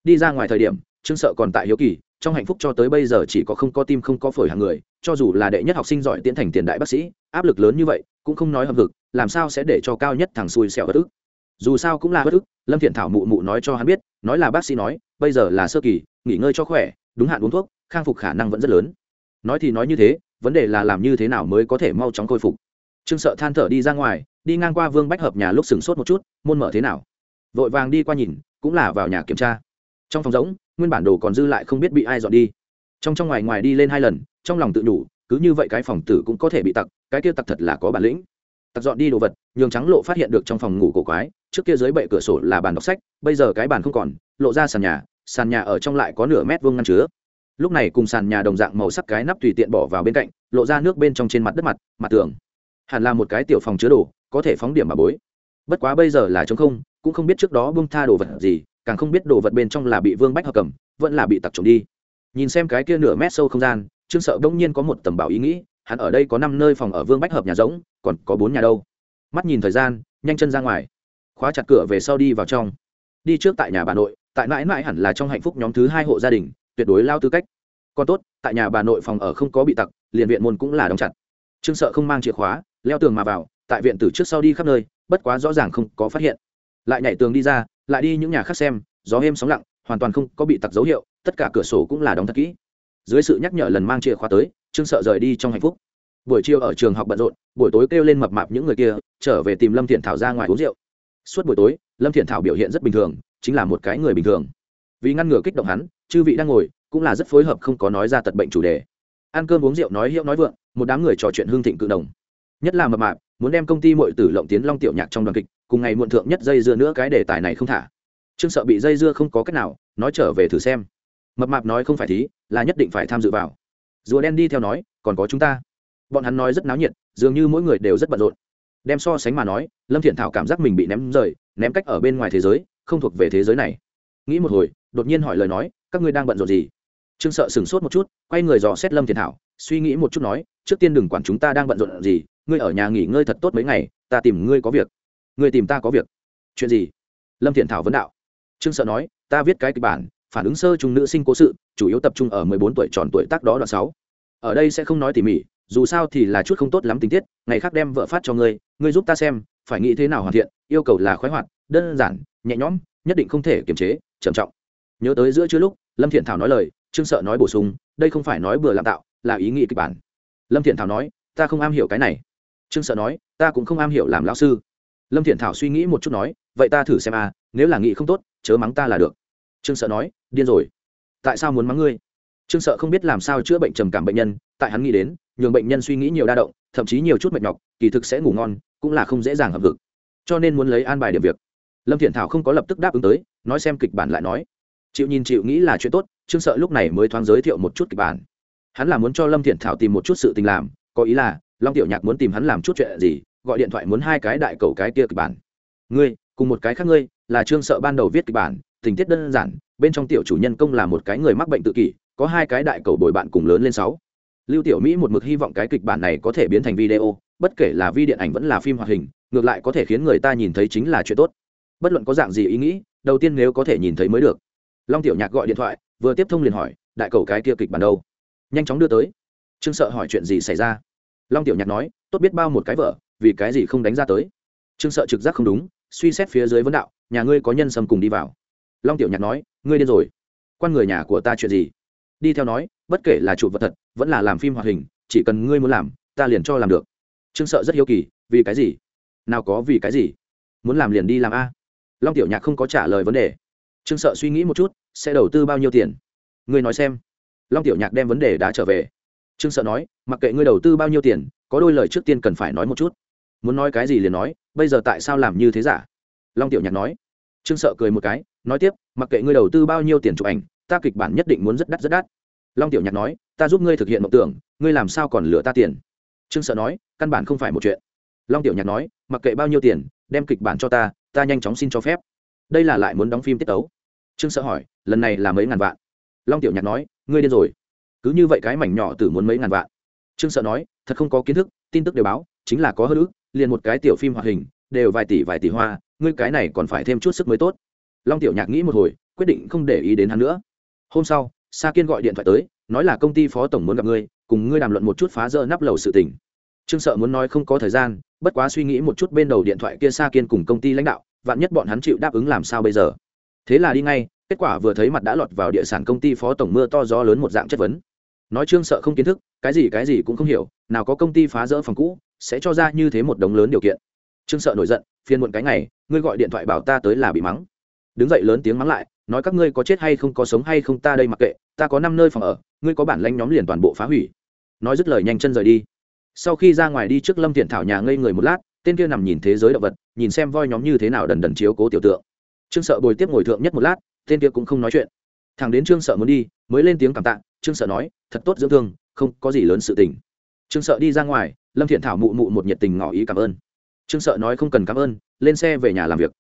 Đi ra ngoài thời điểm, trương sợ còn tại hiếu kỳ, trong hạnh phúc cho tới bây giờ chỉ có không có tim không có phổi hàng người, cho dù là đệ nhất học sinh giỏi tiến thành tiền đại bác sĩ, áp lực lớn như vậy, cũng không nói hợp lực làm sao sẽ để cho cao nhất thằng xui xẻo bất ức. Dù sao cũng là bất ức, lâm thiện thảo mụ mụ nói cho hắn biết, nói là bác sĩ nói, bây giờ là sơ kỳ, nghỉ ngơi cho khỏe, đúng hạn uống thuốc, khang phục khả năng vẫn rất lớn nói thì nói như thế, vấn đề là làm như thế nào mới có thể mau chóng khôi phục. Trương sợ than thở đi ra ngoài, đi ngang qua vương bách hợp nhà lúc sửng sốt một chút, môn mở thế nào. Vội vàng đi qua nhìn, cũng là vào nhà kiểm tra. Trong phòng rỗng nguyên bản đồ còn dư lại không biết bị ai dọn đi. Trong trong ngoài ngoài đi lên hai lần, trong lòng tự đủ cứ như vậy cái phòng tử cũng có thể bị tặc, cái kia tặc thật là có bản lĩnh. Tặc dọn đi đồ vật, nhường trắng lộ phát hiện được trong phòng ngủ cổ quái, trước kia dưới bệ cửa sổ là bàn đọc sách, bây giờ cái bàn không còn, lộ ra sàn nhà sàn nhà ở trong lại có nửa mét vuông ngăn chứa lúc này cùng sàn nhà đồng dạng màu sắc cái nắp tùy tiện bỏ vào bên cạnh, lộ ra nước bên trong trên mặt đất mặt mặt tường. Hẳn là một cái tiểu phòng chứa đồ, có thể phóng điểm mà bối. Bất quá bây giờ là chống không, cũng không biết trước đó bông tha đồ vật gì, càng không biết đồ vật bên trong là bị vương bách hợp cầm, vẫn là bị tặc trộm đi. Nhìn xem cái kia nửa mét sâu không gian, trương sợ bỗng nhiên có một tầm bảo ý nghĩ, hắn ở đây có năm nơi phòng ở vương bách hợp nhà rỗng, còn có bốn nhà đâu. Mắt nhìn thời gian, nhanh chân ra ngoài. Khóa chặt cửa về sau đi vào trong. Đi trước tại nhà bà nội, tại mãi mãi hẳn là trong hạnh phúc nhóm thứ hai hộ gia đình tuyệt đối lao tư cách. Còn tốt, tại nhà bà nội phòng ở không có bị tặc, liền viện môn cũng là đóng chặt. Trương sợ không mang chìa khóa, leo tường mà vào, tại viện tử trước sau đi khắp nơi, bất quá rõ ràng không có phát hiện. Lại nhảy tường đi ra, lại đi những nhà khác xem, gió êm sóng lặng, hoàn toàn không có bị tặc dấu hiệu, tất cả cửa sổ cũng là đóng thật kỹ. Dưới sự nhắc nhở lần mang chìa khóa tới, trương sợ rời đi trong hạnh phúc. Buổi chiều ở trường học bận rộn, buổi tối kêu lên mập mạp những người kia, trở về tìm lâm thiện thảo ra ngoài uống rượu. Suốt buổi tối, lâm thiện thảo biểu hiện rất bình thường, chính là một cái người bình thường. Vì ngăn ngừa kích động hắn chư vị đang ngồi, cũng là rất phối hợp không có nói ra tật bệnh chủ đề. Ăn cơm uống rượu nói hiệu nói vượng, một đám người trò chuyện hương thịnh cự đồng. Nhất là mập mạp, muốn đem công ty mọi tử lộng tiến long tiểu nhạc trong đoàn kịch, cùng ngày muộn thượng nhất dây dưa nữa cái đề tài này không thả. Trương sợ bị dây dưa không có cách nào, nói trở về thử xem. Mập mạp nói không phải thí, là nhất định phải tham dự vào. Rùa đen đi theo nói, còn có chúng ta. Bọn hắn nói rất náo nhiệt, dường như mỗi người đều rất bận rộn. Đem so sánh mà nói, lâm thiện thảo cảm giác mình bị ném rời, ném cách ở bên ngoài thế giới, không thuộc về thế giới này. Nghĩ một hồi, đột nhiên hỏi lời nói các ngươi đang bận rộn gì? Trương sợ sửng sốt một chút, quay người dò xét lâm thiền thảo, suy nghĩ một chút nói, trước tiên đừng quản chúng ta đang bận rộn gì, ngươi ở nhà nghỉ ngơi thật tốt mấy ngày, ta tìm ngươi có việc. Ngươi tìm ta có việc? Chuyện gì? Lâm thiện thảo vấn đạo. Trương sợ nói, ta viết cái kịch bản, phản ứng sơ chung nữ sinh cố sự, chủ yếu tập trung ở mười bốn tuổi tròn tuổi tác đó đoạn sáu. Ở đây sẽ không nói tỉ mỉ, dù sao thì là chút không tốt lắm tình tiết, ngày khác đem vợ phát cho ngươi ngươi giúp ta xem, phải nghĩ thế nào hoàn thiện, yêu cầu là khoái hoạt, đơn giản, nhẹ nhõm, nhất định không thể kiềm chế, trầm trọng nhớ tới giữa chưa lúc, lâm thiện thảo nói lời, trương sợ nói bổ sung, đây không phải nói bừa làm tạo, là ý nghĩ kịch bản. Lâm thiện thảo nói, ta không am hiểu cái này. Trương sợ nói, ta cũng không am hiểu làm lão sư. Lâm thiện thảo suy nghĩ một chút nói, vậy ta thử xem a nếu là nghĩ không tốt, chớ mắng ta là được. Trương sợ nói, điên rồi. Tại sao muốn mắng ngươi? Trương sợ không biết làm sao chữa bệnh trầm cảm bệnh nhân, tại hắn nghĩ đến, nhường bệnh nhân suy nghĩ nhiều đa động, thậm chí nhiều chút mệt nhọc, kỳ thực sẽ ngủ ngon, cũng là không dễ dàng hợp vực cho nên muốn lấy an bài điểm việc. Lâm thiện thảo không có lập tức đáp ứng tới, nói xem kịch bản lại nói chịu nhìn chịu nghĩ là chuyện tốt, trương sợ lúc này mới thoáng giới thiệu một chút kịch bản. Hắn là muốn cho lâm thiện thảo tìm một chút sự tình làm, có ý là, long tiểu nhạc muốn tìm hắn làm chút chuyện gì, gọi điện thoại muốn hai cái đại cầu cái kia kịch bản. Ngươi, cùng một cái khác ngươi, là trương sợ ban đầu viết kịch bản, tình tiết đơn giản, bên trong tiểu chủ nhân công là một cái người mắc bệnh tự kỷ, có hai cái đại cầu bồi bạn cùng lớn lên sáu. Lưu tiểu mỹ một mực hy vọng cái kịch bản này có thể biến thành video, bất kể là vi điện ảnh vẫn là phim hoạt hình, ngược lại có thể khiến người ta nhìn thấy chính là chuyện tốt. Bất luận có dạng gì ý nghĩ, đầu tiên nếu có thể nhìn thấy mới được long tiểu nhạc gọi điện thoại, vừa tiếp thông liền hỏi, đại cầu cái kia kịch bản đâu? Nhanh chóng đưa tới. Trương sợ hỏi chuyện gì xảy ra? Long tiểu nhạc nói, tốt biết bao một cái vợ, vì cái gì không đánh ra tới? Trương sợ trực giác không đúng, suy xét phía dưới vấn đạo, nhà ngươi có nhân sâm cùng đi vào. Long tiểu nhạc nói, ngươi điên rồi. Quan người nhà của ta chuyện gì? Đi theo nói, bất kể là chụp vật thật, vẫn là làm phim hoạt hình, chỉ cần ngươi muốn làm, ta liền cho làm được. Trương sợ rất hiếu kỳ, vì cái gì? Nào có vì cái gì? Muốn làm liền đi làm a. Long tiểu nhạc không có trả lời vấn đề trương sợ suy nghĩ một chút, sẽ đầu tư bao nhiêu tiền? Ngươi nói xem. Long tiểu nhạc đem vấn đề đã trở về. Trương sợ nói, mặc kệ ngươi đầu tư bao nhiêu tiền, có đôi lời trước tiên cần phải nói một chút. Muốn nói cái gì liền nói, bây giờ tại sao làm như thế giả? Long tiểu nhạc nói. Trương sợ cười một cái, nói tiếp, mặc kệ ngươi đầu tư bao nhiêu tiền chụp ảnh, ta kịch bản nhất định muốn rất đắt rất đắt. Long tiểu nhạc nói, ta giúp ngươi thực hiện mộng tưởng, ngươi làm sao còn lừa ta tiền? Trương sợ nói, căn bản không phải một chuyện. Long tiểu nhạc nói, mặc kệ bao nhiêu tiền, đem kịch bản cho ta ta nhanh chóng xin cho phép. Đây là lại muốn đóng phim tiết tấu trương sợ hỏi, lần này là mấy ngàn vạn? Long tiểu nhạc nói, ngươi điên rồi. Cứ như vậy cái mảnh nhỏ tử muốn mấy ngàn vạn. Trương sợ nói, thật không có kiến thức, tin tức đều báo, chính là có hơn ước, liền một cái tiểu phim hoạt hình, đều vài tỷ vài tỷ hoa, ngươi cái này còn phải thêm chút sức mới tốt. Long tiểu nhạc nghĩ một hồi, quyết định không để ý đến hắn nữa. Hôm sau, sa kiên gọi điện thoại tới, nói là công ty phó tổng muốn gặp ngươi, cùng ngươi đàm luận một chút phá rỡ nắp lầu sự tình. Trương sợ muốn nói không có thời gian, bất quá suy nghĩ một chút bên đầu điện thoại kia sa kiên cùng công ty lãnh đạo, vạn nhất bọn hắn chịu đáp ứng làm sao bây giờ? Thế là đi ngay, kết quả vừa thấy mặt đã lọt vào địa sản công ty phó tổng mưa to gió lớn một dạng chất vấn. Nói trương sợ không kiến thức, cái gì cái gì cũng không hiểu, nào có công ty phá rỡ phòng cũ, sẽ cho ra như thế một đống lớn điều kiện. Trương sợ nổi giận phiên muộn cái ngày, ngươi gọi điện thoại bảo ta tới là bị mắng. Đứng dậy lớn tiếng mắng lại, nói các ngươi có chết hay không, có sống hay không, ta đây mặc kệ, ta có năm nơi phòng ở, ngươi có bản lanh nhóm liền toàn bộ phá hủy. Nói dứt lời nhanh chân rời đi. Sau khi ra ngoài đi trước lâm thiện thảo nhà ngây người một lát, tên kia nằm nhìn thế giới động vật, nhìn xem voi nhóm như thế nào đần đần chiếu cố tiểu tượng trương sợ bồi tiếp ngồi thượng nhất một lát, tên kia cũng không nói chuyện. Thằng đến trương sợ muốn đi, mới lên tiếng cảm tạ, trương sợ nói, thật tốt dưỡng thương, không có gì lớn sự tình. Trương sợ đi ra ngoài, lâm thiện thảo mụ mụ một nhiệt tình ngỏ ý cảm ơn. Trương sợ nói không cần cảm ơn, lên xe về nhà làm việc.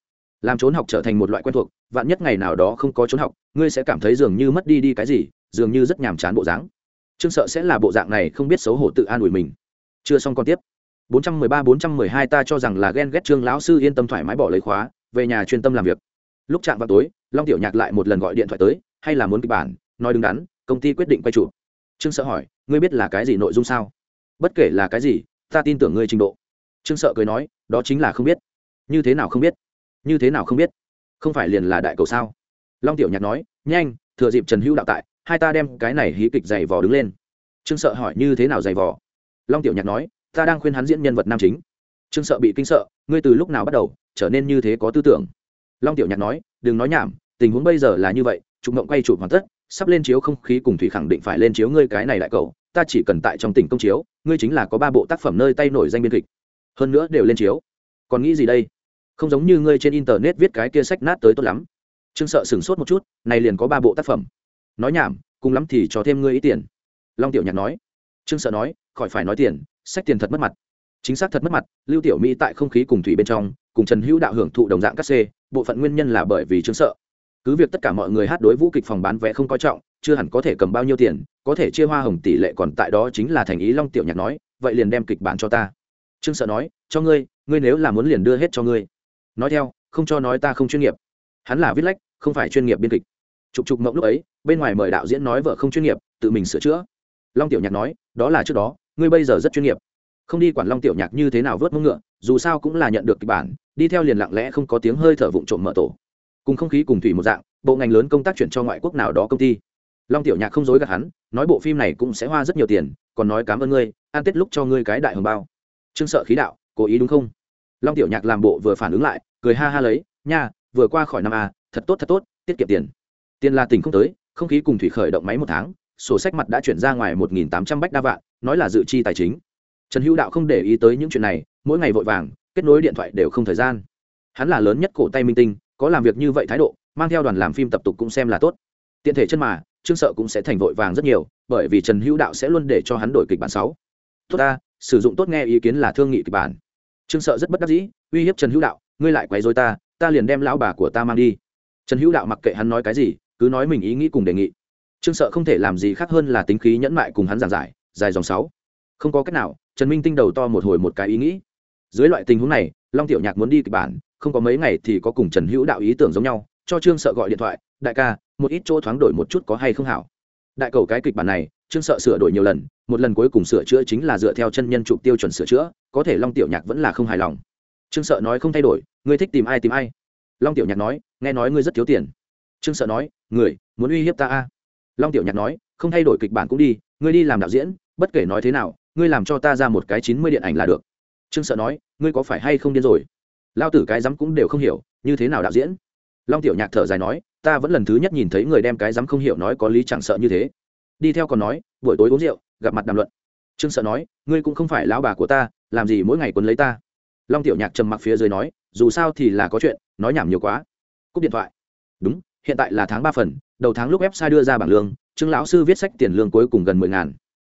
Làm trốn học trở thành một loại quen thuộc, vạn nhất ngày nào đó không có trốn học, ngươi sẽ cảm thấy dường như mất đi đi cái gì, dường như rất nhàm chán bộ dáng. Trương sợ sẽ là bộ dạng này không biết xấu hổ tự an ủi mình. Chưa xong còn tiếp. 413-412 ta cho rằng là ghen ghét trương lão sư yên tâm thoải mái bỏ lấy khóa, về nhà chuyên tâm làm việc lúc chạm vào tối, long tiểu nhạc lại một lần gọi điện thoại tới, hay là muốn kịch bản? Nói đứng đắn, công ty quyết định quay chụp. Trương sợ hỏi, ngươi biết là cái gì nội dung sao? Bất kể là cái gì, ta tin tưởng ngươi trình độ. Trương sợ cười nói, đó chính là không biết. Như thế nào không biết? Như thế nào không biết? Không phải liền là đại cầu sao? Long tiểu nhạc nói, nhanh, thừa dịp trần hữu đạo tại, hai ta đem cái này hí kịch dày vò đứng lên. Trương sợ hỏi, như thế nào dày vò? Long tiểu nhạc nói, ta đang khuyên hắn diễn nhân vật nam chính. Trương sợ bị kinh sợ, ngươi từ lúc nào bắt đầu trở nên như thế có tư tưởng? Long tiểu nhạc nói, đừng nói nhảm, tình huống bây giờ là như vậy, trục mộng quay chụp hoàn tất, sắp lên chiếu không khí cùng thủy khẳng định phải lên chiếu ngươi cái này lại cầu, ta chỉ cần tại trong tỉnh công chiếu, ngươi chính là có ba bộ tác phẩm nơi tay nổi danh biên kịch. Hơn nữa đều lên chiếu. Còn nghĩ gì đây? Không giống như ngươi trên internet viết cái kia sách nát tới tốt lắm. Trương sợ sửng sốt một chút, này liền có ba bộ tác phẩm. Nói nhảm, cùng lắm thì cho thêm ngươi ý tiền. Long tiểu nhạc nói. Trương sợ nói, khỏi phải nói tiền, sách tiền thật mất mặt. Chính xác thật mất mặt, lưu tiểu mỹ tại không khí cùng thủy bên trong, cùng trần hữu đạo hưởng thụ đồng dạng các c bộ phận nguyên nhân là bởi vì trương sợ. Cứ việc tất cả mọi người hát đối vũ kịch phòng bán vé không coi trọng, chưa hẳn có thể cầm bao nhiêu tiền, có thể chia hoa hồng tỷ lệ còn tại đó chính là thành ý long tiểu nhạc nói, vậy liền đem kịch bản cho ta. Trương sợ nói, cho ngươi ngươi nếu là muốn liền đưa hết cho ngươi. Nói theo, không cho nói ta không chuyên nghiệp. Hắn là viết lách, không phải chuyên nghiệp biên kịch. Trục trục mộng lúc ấy, bên ngoài mời đạo diễn nói vợ không chuyên nghiệp, tự mình sửa chữa. Long tiểu nhạc nói, đó là trước đó, ngươi bây giờ rất chuyên nghiệp không đi quản long tiểu nhạc như thế nào vớt mông ngựa, dù sao cũng là nhận được kịch bản, đi theo liền lặng lẽ không có tiếng hơi thở vụn trộm mở tổ. Cùng không khí cùng thủy một dạng, bộ ngành lớn công tác chuyển cho ngoại quốc nào đó công ty. Long tiểu nhạc không dối gạt hắn, nói bộ phim này cũng sẽ hoa rất nhiều tiền, còn nói cảm ơn ngươi an tết lúc cho ngươi cái đại hồng bao. Trương sợ khí đạo, cố ý đúng không? Long tiểu nhạc làm bộ vừa phản ứng lại, cười ha ha lấy, nha, vừa qua khỏi năm a, thật tốt thật tốt, tiết kiệm tiền. Tiền là tỉnh không tới, không khí cùng thủy khởi động máy một tháng, sổ sách mặt đã chuyển ra ngoài một nghìn tám trăm bách đa vạn, nói là dự chi tài chính trần hữu đạo không để ý tới những chuyện này, mỗi ngày vội vàng, kết nối điện thoại đều không thời gian. Hắn là lớn nhất cổ tay minh tinh, có làm việc như vậy thái độ, mang theo đoàn làm phim tập tục cũng xem là tốt. Tiện thể chân mà, trương sợ cũng sẽ thành vội vàng rất nhiều, bởi vì trần hữu đạo sẽ luôn để cho hắn đổi kịch bản sáu. Tốt ta, sử dụng tốt nghe ý kiến là thương nghị kịch bản. Trương sợ rất bất đắc dĩ, uy hiếp trần hữu đạo, ngươi lại quấy dối ta ta liền đem lão bà của ta mang đi. Trần hữu đạo mặc kệ hắn nói cái gì, cứ nói mình ý nghĩ cùng đề nghị. Trương sợ không thể làm gì khác hơn là tính khí nhẫn mại cùng hắn giảng giải, dài dòng sáu. Không có cách nào trần minh tinh đầu to một hồi một cái ý nghĩ. Dưới loại tình huống này, long tiểu nhạc muốn đi kịch bản, không có mấy ngày thì có cùng trần hữu đạo ý tưởng giống nhau, cho trương sợ gọi điện thoại, đại ca, một ít chỗ thoáng đổi một chút có hay không hảo? Đại cầu cái kịch bản này, trương sợ sửa đổi nhiều lần, một lần cuối cùng sửa chữa chính là dựa theo chân nhân chụp tiêu chuẩn sửa chữa, có thể long tiểu nhạc vẫn là không hài lòng. Trương sợ nói không thay đổi, ngươi thích tìm ai tìm ai? Long tiểu nhạc nói, nghe nói ngươi rất thiếu tiền. Trương sợ nói, người, muốn uy hiếp ta a? Long tiểu nhạc nói, không thay đổi kịch bản cũng đi, ngươi đi làm đạo diễn, bất kể nói thế nào ngươi làm cho ta ra một cái chín mươi điện ảnh là được. Trương sợ nói, ngươi có phải hay không điên rồi? Lao tử cái dám cũng đều không hiểu, như thế nào đạo diễn? Long tiểu nhạc thở dài nói, ta vẫn lần thứ nhất nhìn thấy người đem cái dám không hiểu nói có lý chẳng sợ như thế. Đi theo còn nói, buổi tối uống rượu, gặp mặt đàm luận. Trương sợ nói, ngươi cũng không phải lão bà của ta, làm gì mỗi ngày quấn lấy ta? Long tiểu nhạc trầm mặc phía dưới nói, dù sao thì là có chuyện, nói nhảm nhiều quá. Cúp điện thoại. Đúng, hiện tại là tháng ba phần, đầu tháng lúc website đưa ra bảng lương, trương lão sư viết sách tiền lương cuối cùng gần mười ngàn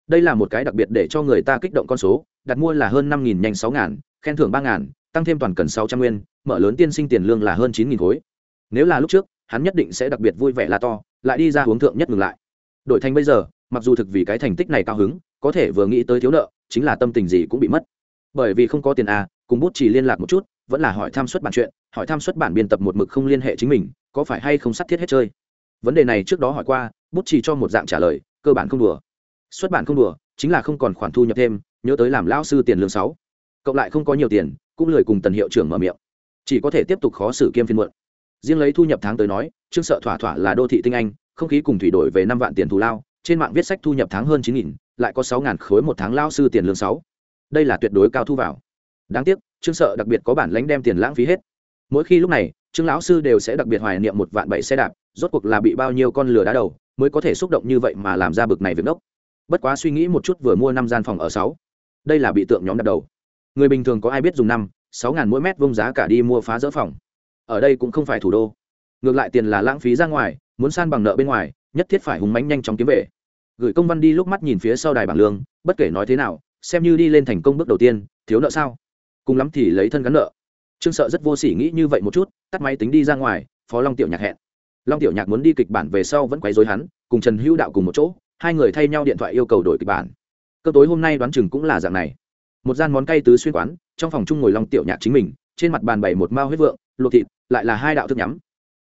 đây là một cái đặc biệt để cho người ta kích động con số, đặt mua là hơn năm nghìn nhanh sáu ngàn, khen thưởng ba ngàn, tăng thêm toàn cần sáu trăm nguyên, mở lớn tiên sinh tiền lương là hơn chín nghìn khối. Nếu là lúc trước, hắn nhất định sẽ đặc biệt vui vẻ là to, lại đi ra hướng thượng nhất ngừng lại. Đổi thành bây giờ, mặc dù thực vì cái thành tích này cao hứng, có thể vừa nghĩ tới thiếu nợ, chính là tâm tình gì cũng bị mất. Bởi vì không có tiền à cùng bút chỉ liên lạc một chút, vẫn là hỏi tham suất bản chuyện, hỏi tham suất bản biên tập một mực không liên hệ chính mình, có phải hay không sắt thiết hết chơi? Vấn đề này trước đó hỏi qua, bút chỉ cho một dạng trả lời, cơ bản không đùa xuất bản không đùa, chính là không còn khoản thu nhập thêm, nhớ tới làm lao sư tiền lương sáu. Cộng lại không có nhiều tiền, cũng lười cùng tần hiệu trưởng mở miệng. Chỉ có thể tiếp tục khó xử kiêm phiên muộn. Riêng lấy thu nhập tháng tới nói, trương sợ thỏa thỏa là đô thị tinh anh, không khí cùng thủy đổi về năm vạn tiền thù lao, trên mạng viết sách thu nhập tháng hơn chín nghìn, lại có sáu ngàn khối một tháng lao sư tiền lương sáu. Đây là tuyệt đối cao thu vào. Đáng tiếc, trương sợ đặc biệt có bản lãnh đem tiền lãng phí hết. Mỗi khi lúc này, trương lão sư đều sẽ đặc biệt hoài niệm một vạn bảy xe đạp, rốt cuộc là bị bao nhiêu con lừa đá đầu, mới có thể xúc động như vậy mà làm ra bực này việc đốc bất quá suy nghĩ một chút vừa mua năm gian phòng ở sáu. Đây là bị tượng nhóm đặt đầu. Người bình thường có ai biết dùng năm, sáu ngàn mỗi mét vông giá cả đi mua phá rỡ phòng. Ở đây cũng không phải thủ đô. Ngược lại tiền là lãng phí ra ngoài, muốn san bằng nợ bên ngoài, nhất thiết phải hùng mánh nhanh chóng kiếm về. Gửi công văn đi lúc mắt nhìn phía sau đài bảng lương, bất kể nói thế nào, xem như đi lên thành công bước đầu tiên, thiếu nợ sao? Cùng lắm thì lấy thân gắn nợ. Trương sợ rất vô s ỉ nghĩ như vậy một chút, tắt máy tính đi ra ngoài, phó long tiểu nhạc hẹn. Long tiểu nhạc muốn đi kịch bản về sau vẫn quấy dối hắn, cùng trần hữu đạo cùng một chỗ hai người thay nhau điện thoại yêu cầu đổi kịch bản. Cơ tối hôm nay đoán chừng cũng là dạng này. Một gian món cay tứ xuyên quán, trong phòng chung ngồi long tiểu nhạc chính mình, trên mặt bàn bày một mao huyết vượng, luộc thịt, lại là hai đạo thức nhắm.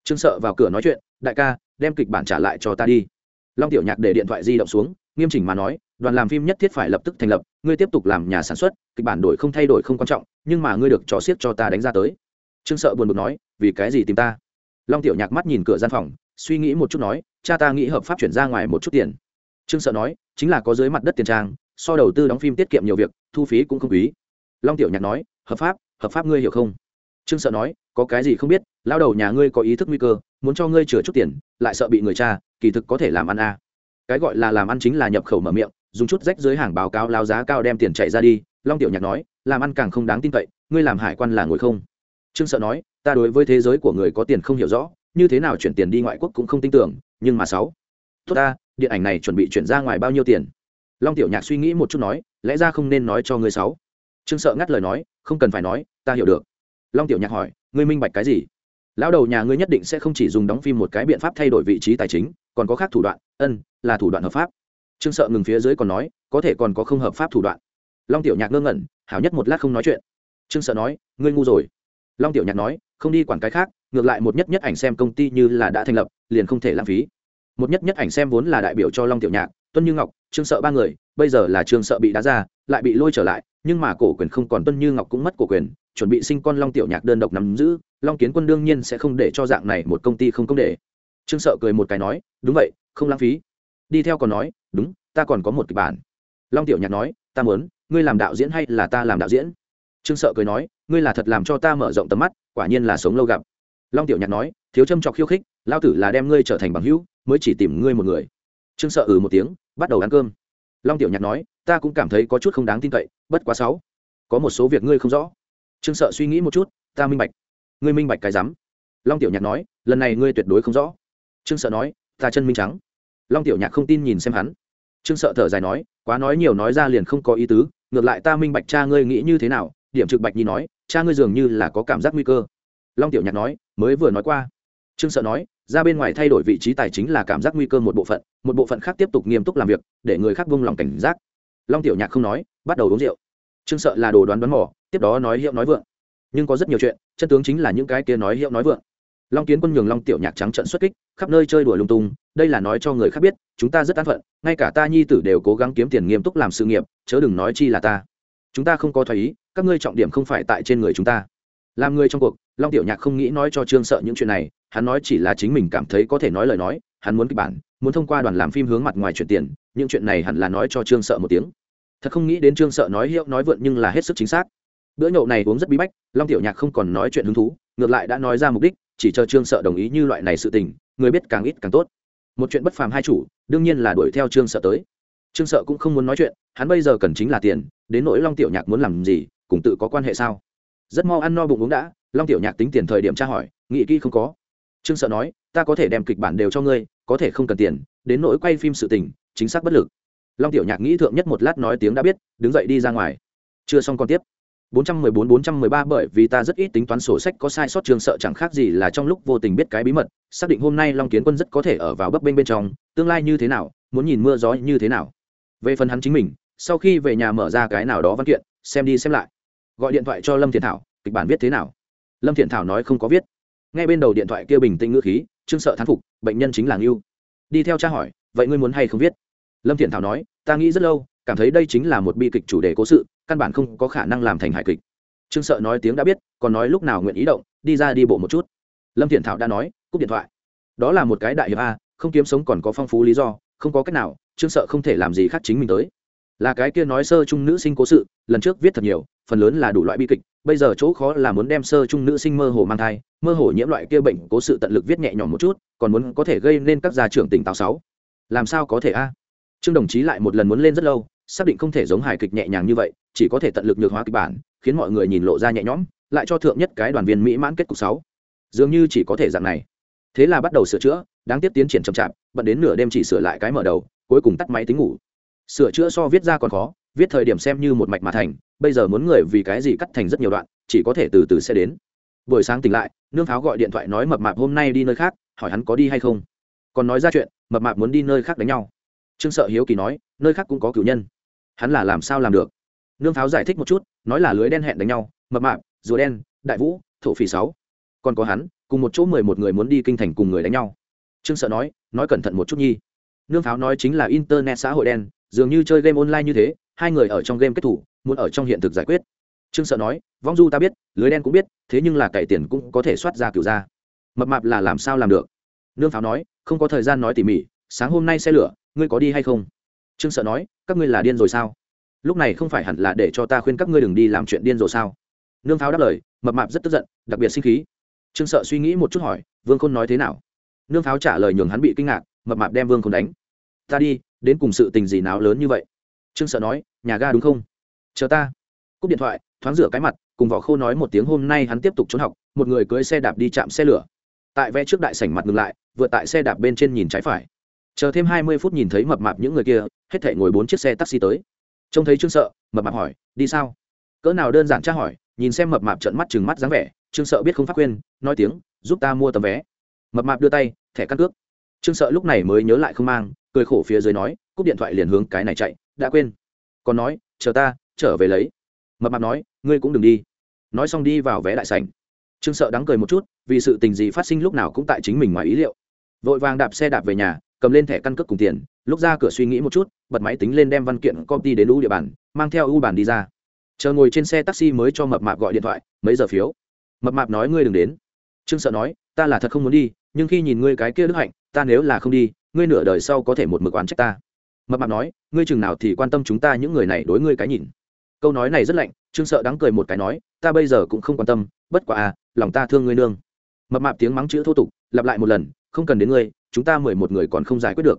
Trương sợ vào cửa nói chuyện, đại ca, đem kịch bản trả lại cho ta đi. Long tiểu nhạc để điện thoại di động xuống, nghiêm chỉnh mà nói, đoàn làm phim nhất thiết phải lập tức thành lập, ngươi tiếp tục làm nhà sản xuất, kịch bản đổi không thay đổi không quan trọng, nhưng mà ngươi được trò xiết cho ta đánh ra tới. Trương sợ buồn bực nói, vì cái gì tìm ta? Long tiểu nhạc mắt nhìn cửa gian phòng, suy nghĩ một chút nói, cha ta nghĩ hợp pháp chuyển ra ngoài một chút tiền trương sợ nói, chính là có dưới mặt đất tiền trang, so đầu tư đóng phim tiết kiệm nhiều việc, thu phí cũng không quý. Long tiểu nhạc nói, hợp pháp hợp pháp ngươi hiểu không? Trương sợ nói, có cái gì không biết lao đầu nhà ngươi có ý thức nguy cơ, muốn cho ngươi chừa chút tiền, lại sợ bị người cha, kỳ thực có thể làm ăn à. cái gọi là làm ăn chính là nhập khẩu mở miệng, dùng chút rách dưới hàng báo cáo lao giá cao đem tiền chạy ra đi. Long tiểu nhạc nói, làm ăn càng không đáng tin cậy, ngươi làm hải quan là ngồi không? Trương sợ nói, ta đối với thế giới của người có tiền không hiểu rõ, như thế nào chuyển tiền đi ngoại quốc cũng không tin tưởng, nhưng mà sáu. Tốt ta điện ảnh này chuẩn bị chuyển ra ngoài bao nhiêu tiền? Long tiểu nhạc suy nghĩ một chút nói, lẽ ra không nên nói cho ngươi sáu. Trương sợ ngắt lời nói, không cần phải nói, ta hiểu được. Long tiểu nhạc hỏi, ngươi minh bạch cái gì? Lão đầu nhà ngươi nhất định sẽ không chỉ dùng đóng phim một cái biện pháp thay đổi vị trí tài chính, còn có khác thủ đoạn, ân, là thủ đoạn hợp pháp. Trương sợ ngừng phía dưới còn nói, có thể còn có không hợp pháp thủ đoạn. Long tiểu nhạc ngơ ngẩn, hảo nhất một lát không nói chuyện. Trương sợ nói, ngươi ngu rồi. Long tiểu nhạc nói, không đi quản cái khác, ngược lại một nhất nhất ảnh xem công ty như là đã thành lập, liền không thể lãng phí một nhất nhất ảnh xem vốn là đại biểu cho long tiểu nhạc, tuân như ngọc, trương sợ ba người, bây giờ là trương sợ bị đá ra, lại bị lôi trở lại, nhưng mà cổ quyền không còn, tuân như ngọc cũng mất cổ quyền, chuẩn bị sinh con long tiểu nhạc đơn độc nắm giữ, long kiến quân đương nhiên sẽ không để cho dạng này một công ty không công để. Trương sợ cười một cái nói, đúng vậy, không lãng phí. Đi theo còn nói, đúng, ta còn có một kịch bản. Long tiểu nhạc nói, ta muốn, ngươi làm đạo diễn hay là ta làm đạo diễn? Trương sợ cười nói, ngươi là thật làm cho ta mở rộng tầm mắt, quả nhiên là sống lâu gặp. Long tiểu nhạc nói, thiếu châm trọc khiêu khích lao tử là đem ngươi trở thành bằng hữu mới chỉ tìm ngươi một người. Trương sợ ừ một tiếng, bắt đầu ăn cơm. Long tiểu nhạc nói, ta cũng cảm thấy có chút không đáng tin cậy, bất quá sáu. Có một số việc ngươi không rõ. Trương sợ suy nghĩ một chút, ta minh bạch. Ngươi minh bạch cái rắm. Long tiểu nhạc nói, lần này ngươi tuyệt đối không rõ. Trương sợ nói, ta chân minh trắng. Long tiểu nhạc không tin nhìn xem hắn. Trương sợ thở dài nói, quá nói nhiều nói ra liền không có ý tứ, ngược lại ta minh bạch cha ngươi nghĩ như thế nào. Điểm trực bạch nhi nói, cha ngươi dường như là có cảm giác nguy cơ. Long tiểu nhạc nói, mới vừa nói qua. Trương sợ nói ra bên ngoài thay đổi vị trí tài chính là cảm giác nguy cơ một bộ phận, một bộ phận khác tiếp tục nghiêm túc làm việc, để người khác vung lòng cảnh giác. Long tiểu nhạc không nói, bắt đầu uống rượu. Trương sợ là đồ đoán đoán mỏ tiếp đó nói hiệu nói vượng. Nhưng có rất nhiều chuyện, chân tướng chính là những cái kia nói hiệu nói vượng. Long kiến quân nhường long tiểu nhạc trắng trận xuất kích, khắp nơi chơi đùa lung tung, đây là nói cho người khác biết, chúng ta rất an phận, ngay cả ta nhi tử đều cố gắng kiếm tiền nghiêm túc làm sự nghiệp, chớ đừng nói chi là ta. Chúng ta không có thoái ý, các ngươi trọng điểm không phải tại trên người chúng ta làm người trong cuộc, long tiểu nhạc không nghĩ nói cho trương sợ những chuyện này, hắn nói chỉ là chính mình cảm thấy có thể nói lời nói, hắn muốn kịch bản, muốn thông qua đoàn làm phim hướng mặt ngoài chuyển tiền, những chuyện này hẳn là nói cho trương sợ một tiếng. Thật không nghĩ đến trương sợ nói hiệu, nói vượn nhưng là hết sức chính xác. Bữa nhậu này uống rất bí bách, long tiểu nhạc không còn nói chuyện hứng thú, ngược lại đã nói ra mục đích, chỉ chờ trương sợ đồng ý như loại này sự tình, người biết càng ít càng tốt. Một chuyện bất phàm hai chủ, đương nhiên là đuổi theo trương sợ tới. Trương sợ cũng không muốn nói chuyện, hắn bây giờ cần chính là tiền, đến nỗi long tiểu nhạc muốn làm gì, cùng tự có quan hệ sao? Rất mau ăn no bụng uống đã, long tiểu nhạc tính tiền thời điểm tra hỏi, nghị kỹ không có. Trương sợ nói, ta có thể đem kịch bản đều cho ngươi, có thể không cần tiền, đến nỗi quay phim sự tình, chính xác bất lực. Long tiểu nhạc nghĩ thượng nhất một lát nói tiếng đã biết, đứng dậy đi ra ngoài. Chưa xong còn tiếp. 414-413 bởi vì ta rất ít tính toán sổ sách có sai sót trường sợ chẳng khác gì là trong lúc vô tình biết cái bí mật, xác định hôm nay long kiến quân rất có thể ở vào bấp bênh bên trong, tương lai như thế nào, muốn nhìn mưa gió như thế nào. Về phần hắn chính mình, sau khi về nhà mở ra cái nào đó văn kiện, xem đi xem lại gọi điện thoại cho lâm thiện thảo, kịch bản viết thế nào? Lâm thiện thảo nói không có viết. Ngay bên đầu điện thoại kia bình tĩnh ngữ khí, trương sợ thán phục, bệnh nhân chính là ngưu. Đi theo cha hỏi, vậy ngươi muốn hay không viết? Lâm thiện thảo nói, ta nghĩ rất lâu, cảm thấy đây chính là một bi kịch chủ đề cố sự, căn bản không có khả năng làm thành hài kịch. Trương sợ nói tiếng đã biết, còn nói lúc nào nguyện ý động, đi ra đi bộ một chút. Lâm thiện thảo đã nói, cúp điện thoại. Đó là một cái đại hiệp a, không kiếm sống còn có phong phú lý do, không có cách nào, trương sợ không thể làm gì khác chính mình tới. Là cái kia nói sơ chung nữ sinh cố sự, lần trước viết thật nhiều phần lớn là đủ loại bi kịch, bây giờ chỗ khó là muốn đem sơ chung nữ sinh mơ hồ mang thai, mơ hồ nhiễm loại kia bệnh cố sự tận lực viết nhẹ nhõm một chút, còn muốn có thể gây nên các gia trưởng tỉnh táo sáu. Làm sao có thể a? Trương đồng chí lại một lần muốn lên rất lâu, xác định không thể giống hài kịch nhẹ nhàng như vậy, chỉ có thể tận lực nhược hóa kịch bản, khiến mọi người nhìn lộ ra nhẹ nhõm, lại cho thượng nhất cái đoàn viên mỹ mãn kết cục sáu. Dường như chỉ có thể dạng này. Thế là bắt đầu sửa chữa, đáng tiếc tiến triển chậm chạp, bận đến nửa đêm chỉ sửa lại cái mở đầu, cuối cùng tắt máy tính ngủ. Sửa chữa so viết ra còn khó viết thời điểm xem như một mạch mà thành, bây giờ muốn người vì cái gì cắt thành rất nhiều đoạn, chỉ có thể từ từ sẽ đến. Buổi sáng tỉnh lại, nương pháo gọi điện thoại nói mập mạp hôm nay đi nơi khác, hỏi hắn có đi hay không. Còn nói ra chuyện, mập mạp muốn đi nơi khác đánh nhau. Trương sợ hiếu kỳ nói, nơi khác cũng có cử nhân. Hắn là làm sao làm được? Nương pháo giải thích một chút, nói là lưới đen hẹn đánh nhau, mập mạp, rùa đen, đại vũ, thổ phỉ sáu. Còn có hắn, cùng một chỗ mười một người muốn đi kinh thành cùng người đánh nhau. Trương sợ nói nói cẩn thận một chút nhi. Nương pháo nói chính là internet xã hội đen, dường như chơi game online như thế hai người ở trong game kết thủ, muốn ở trong hiện thực giải quyết. Trương sợ nói, vong du ta biết, lưới đen cũng biết, thế nhưng là cậy tiền cũng có thể soát ra cửu ra. Mập mạp là làm sao làm được? Nương pháo nói, không có thời gian nói tỉ mỉ, sáng hôm nay xe lửa, ngươi có đi hay không? Trương sợ nói, các ngươi là điên rồi sao? Lúc này không phải hẳn là để cho ta khuyên các ngươi đừng đi làm chuyện điên rồi sao? Nương pháo đáp lời, mập mạp rất tức giận, đặc biệt sinh khí. Trương sợ suy nghĩ một chút hỏi, vương khôn nói thế nào? Nương pháo trả lời nhường hắn bị kinh ngạc, mập mạp đem vương khôn đánh. Ta đi, đến cùng sự tình gì nào lớn như vậy? Trương sợ nói, nhà ga đúng không? Chờ ta. Cúp điện thoại, thoáng rửa cái mặt, cùng vỏ khô nói một tiếng, hôm nay hắn tiếp tục trốn học, một người cưới xe đạp đi chạm xe lửa. Tại vẽ trước đại sảnh mặt ngừng lại vượt tại xe đạp bên trên nhìn trái phải. Chờ thêm hai mươi phút nhìn thấy mập mạp những người kia, hết thể ngồi bốn chiếc xe taxi tới. Trông thấy trương sợ, mập mạp hỏi, đi sao? Cỡ nào đơn giản tra hỏi, nhìn xem mập mạp trận mắt chừng mắt dáng vẻ, trương sợ biết không phát khuyên nói tiếng, giúp ta mua tấm vé. Mập mạp đưa tay, thẻ căn cước. Trương sợ lúc này mới nhớ lại không mang, cười khổ phía dưới nói cúp điện thoại liền hướng cái này chạy, đã quên. Còn nói, chờ ta, trở về lấy. Mập mạp nói, ngươi cũng đừng đi. Nói xong đi vào vé đại sảnh. Trương sợ đắng cười một chút, vì sự tình gì phát sinh lúc nào cũng tại chính mình ngoài ý liệu. Vội vàng đạp xe đạp về nhà, cầm lên thẻ căn cước cùng tiền, lúc ra cửa suy nghĩ một chút, bật máy tính lên đem văn kiện công ty đến u địa bàn, mang theo u bàn đi ra. Chờ ngồi trên xe taxi mới cho mập mạp gọi điện thoại, mấy giờ phiếu? Mập mạp nói, ngươi đừng đến. Trương sợ nói, ta là thật không muốn đi, nhưng khi nhìn ngươi cái kia đức hạnh, ta nếu là không đi, ngươi nửa đời sau có thể một mực oán trách ta mập mạp nói, ngươi chừng nào thì quan tâm chúng ta những người này đối ngươi cái nhìn? Câu nói này rất lạnh, trương sợ đắng cười một cái nói, ta bây giờ cũng không quan tâm, bất quả à lòng ta thương ngươi nương. Mập mạp tiếng mắng chữ thô tục, lặp lại một lần, không cần đến ngươi, chúng ta mười một người còn không giải quyết được.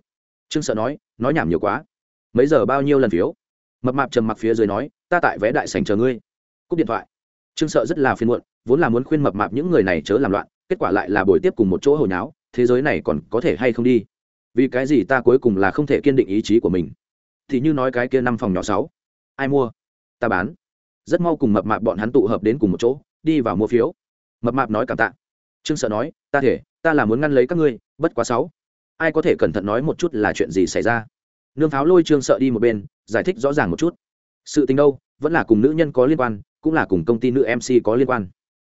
Trương sợ nói nói nhảm nhiều quá. Mấy giờ bao nhiêu lần phiếu? Mập mạp trầm mặc phía dưới nói, ta tại vé đại sành chờ ngươi. Cúp điện thoại. Trương sợ rất là phiền muộn, vốn là muốn khuyên mập mạp những người này chớ làm loạn, kết quả lại là buổi tiếp cùng một chỗ hồi nháo, thế giới này còn có thể hay không đi? Vì cái gì ta cuối cùng là không thể kiên định ý chí của mình? Thì như nói cái kia năm phòng nhỏ sáu. Ai mua? Ta bán. Rất mau cùng mập mạp bọn hắn tụ hợp đến cùng một chỗ, đi vào mua phiếu. Mập mạp nói cảm tạ. Trương sợ nói, ta thể, ta là muốn ngăn lấy các ngươi, bất quá sáu. Ai có thể cẩn thận nói một chút là chuyện gì xảy ra? Nương pháo lôi trương sợ đi một bên, giải thích rõ ràng một chút. Sự tình đâu, vẫn là cùng nữ nhân có liên quan, cũng là cùng công ty nữ mc có liên quan.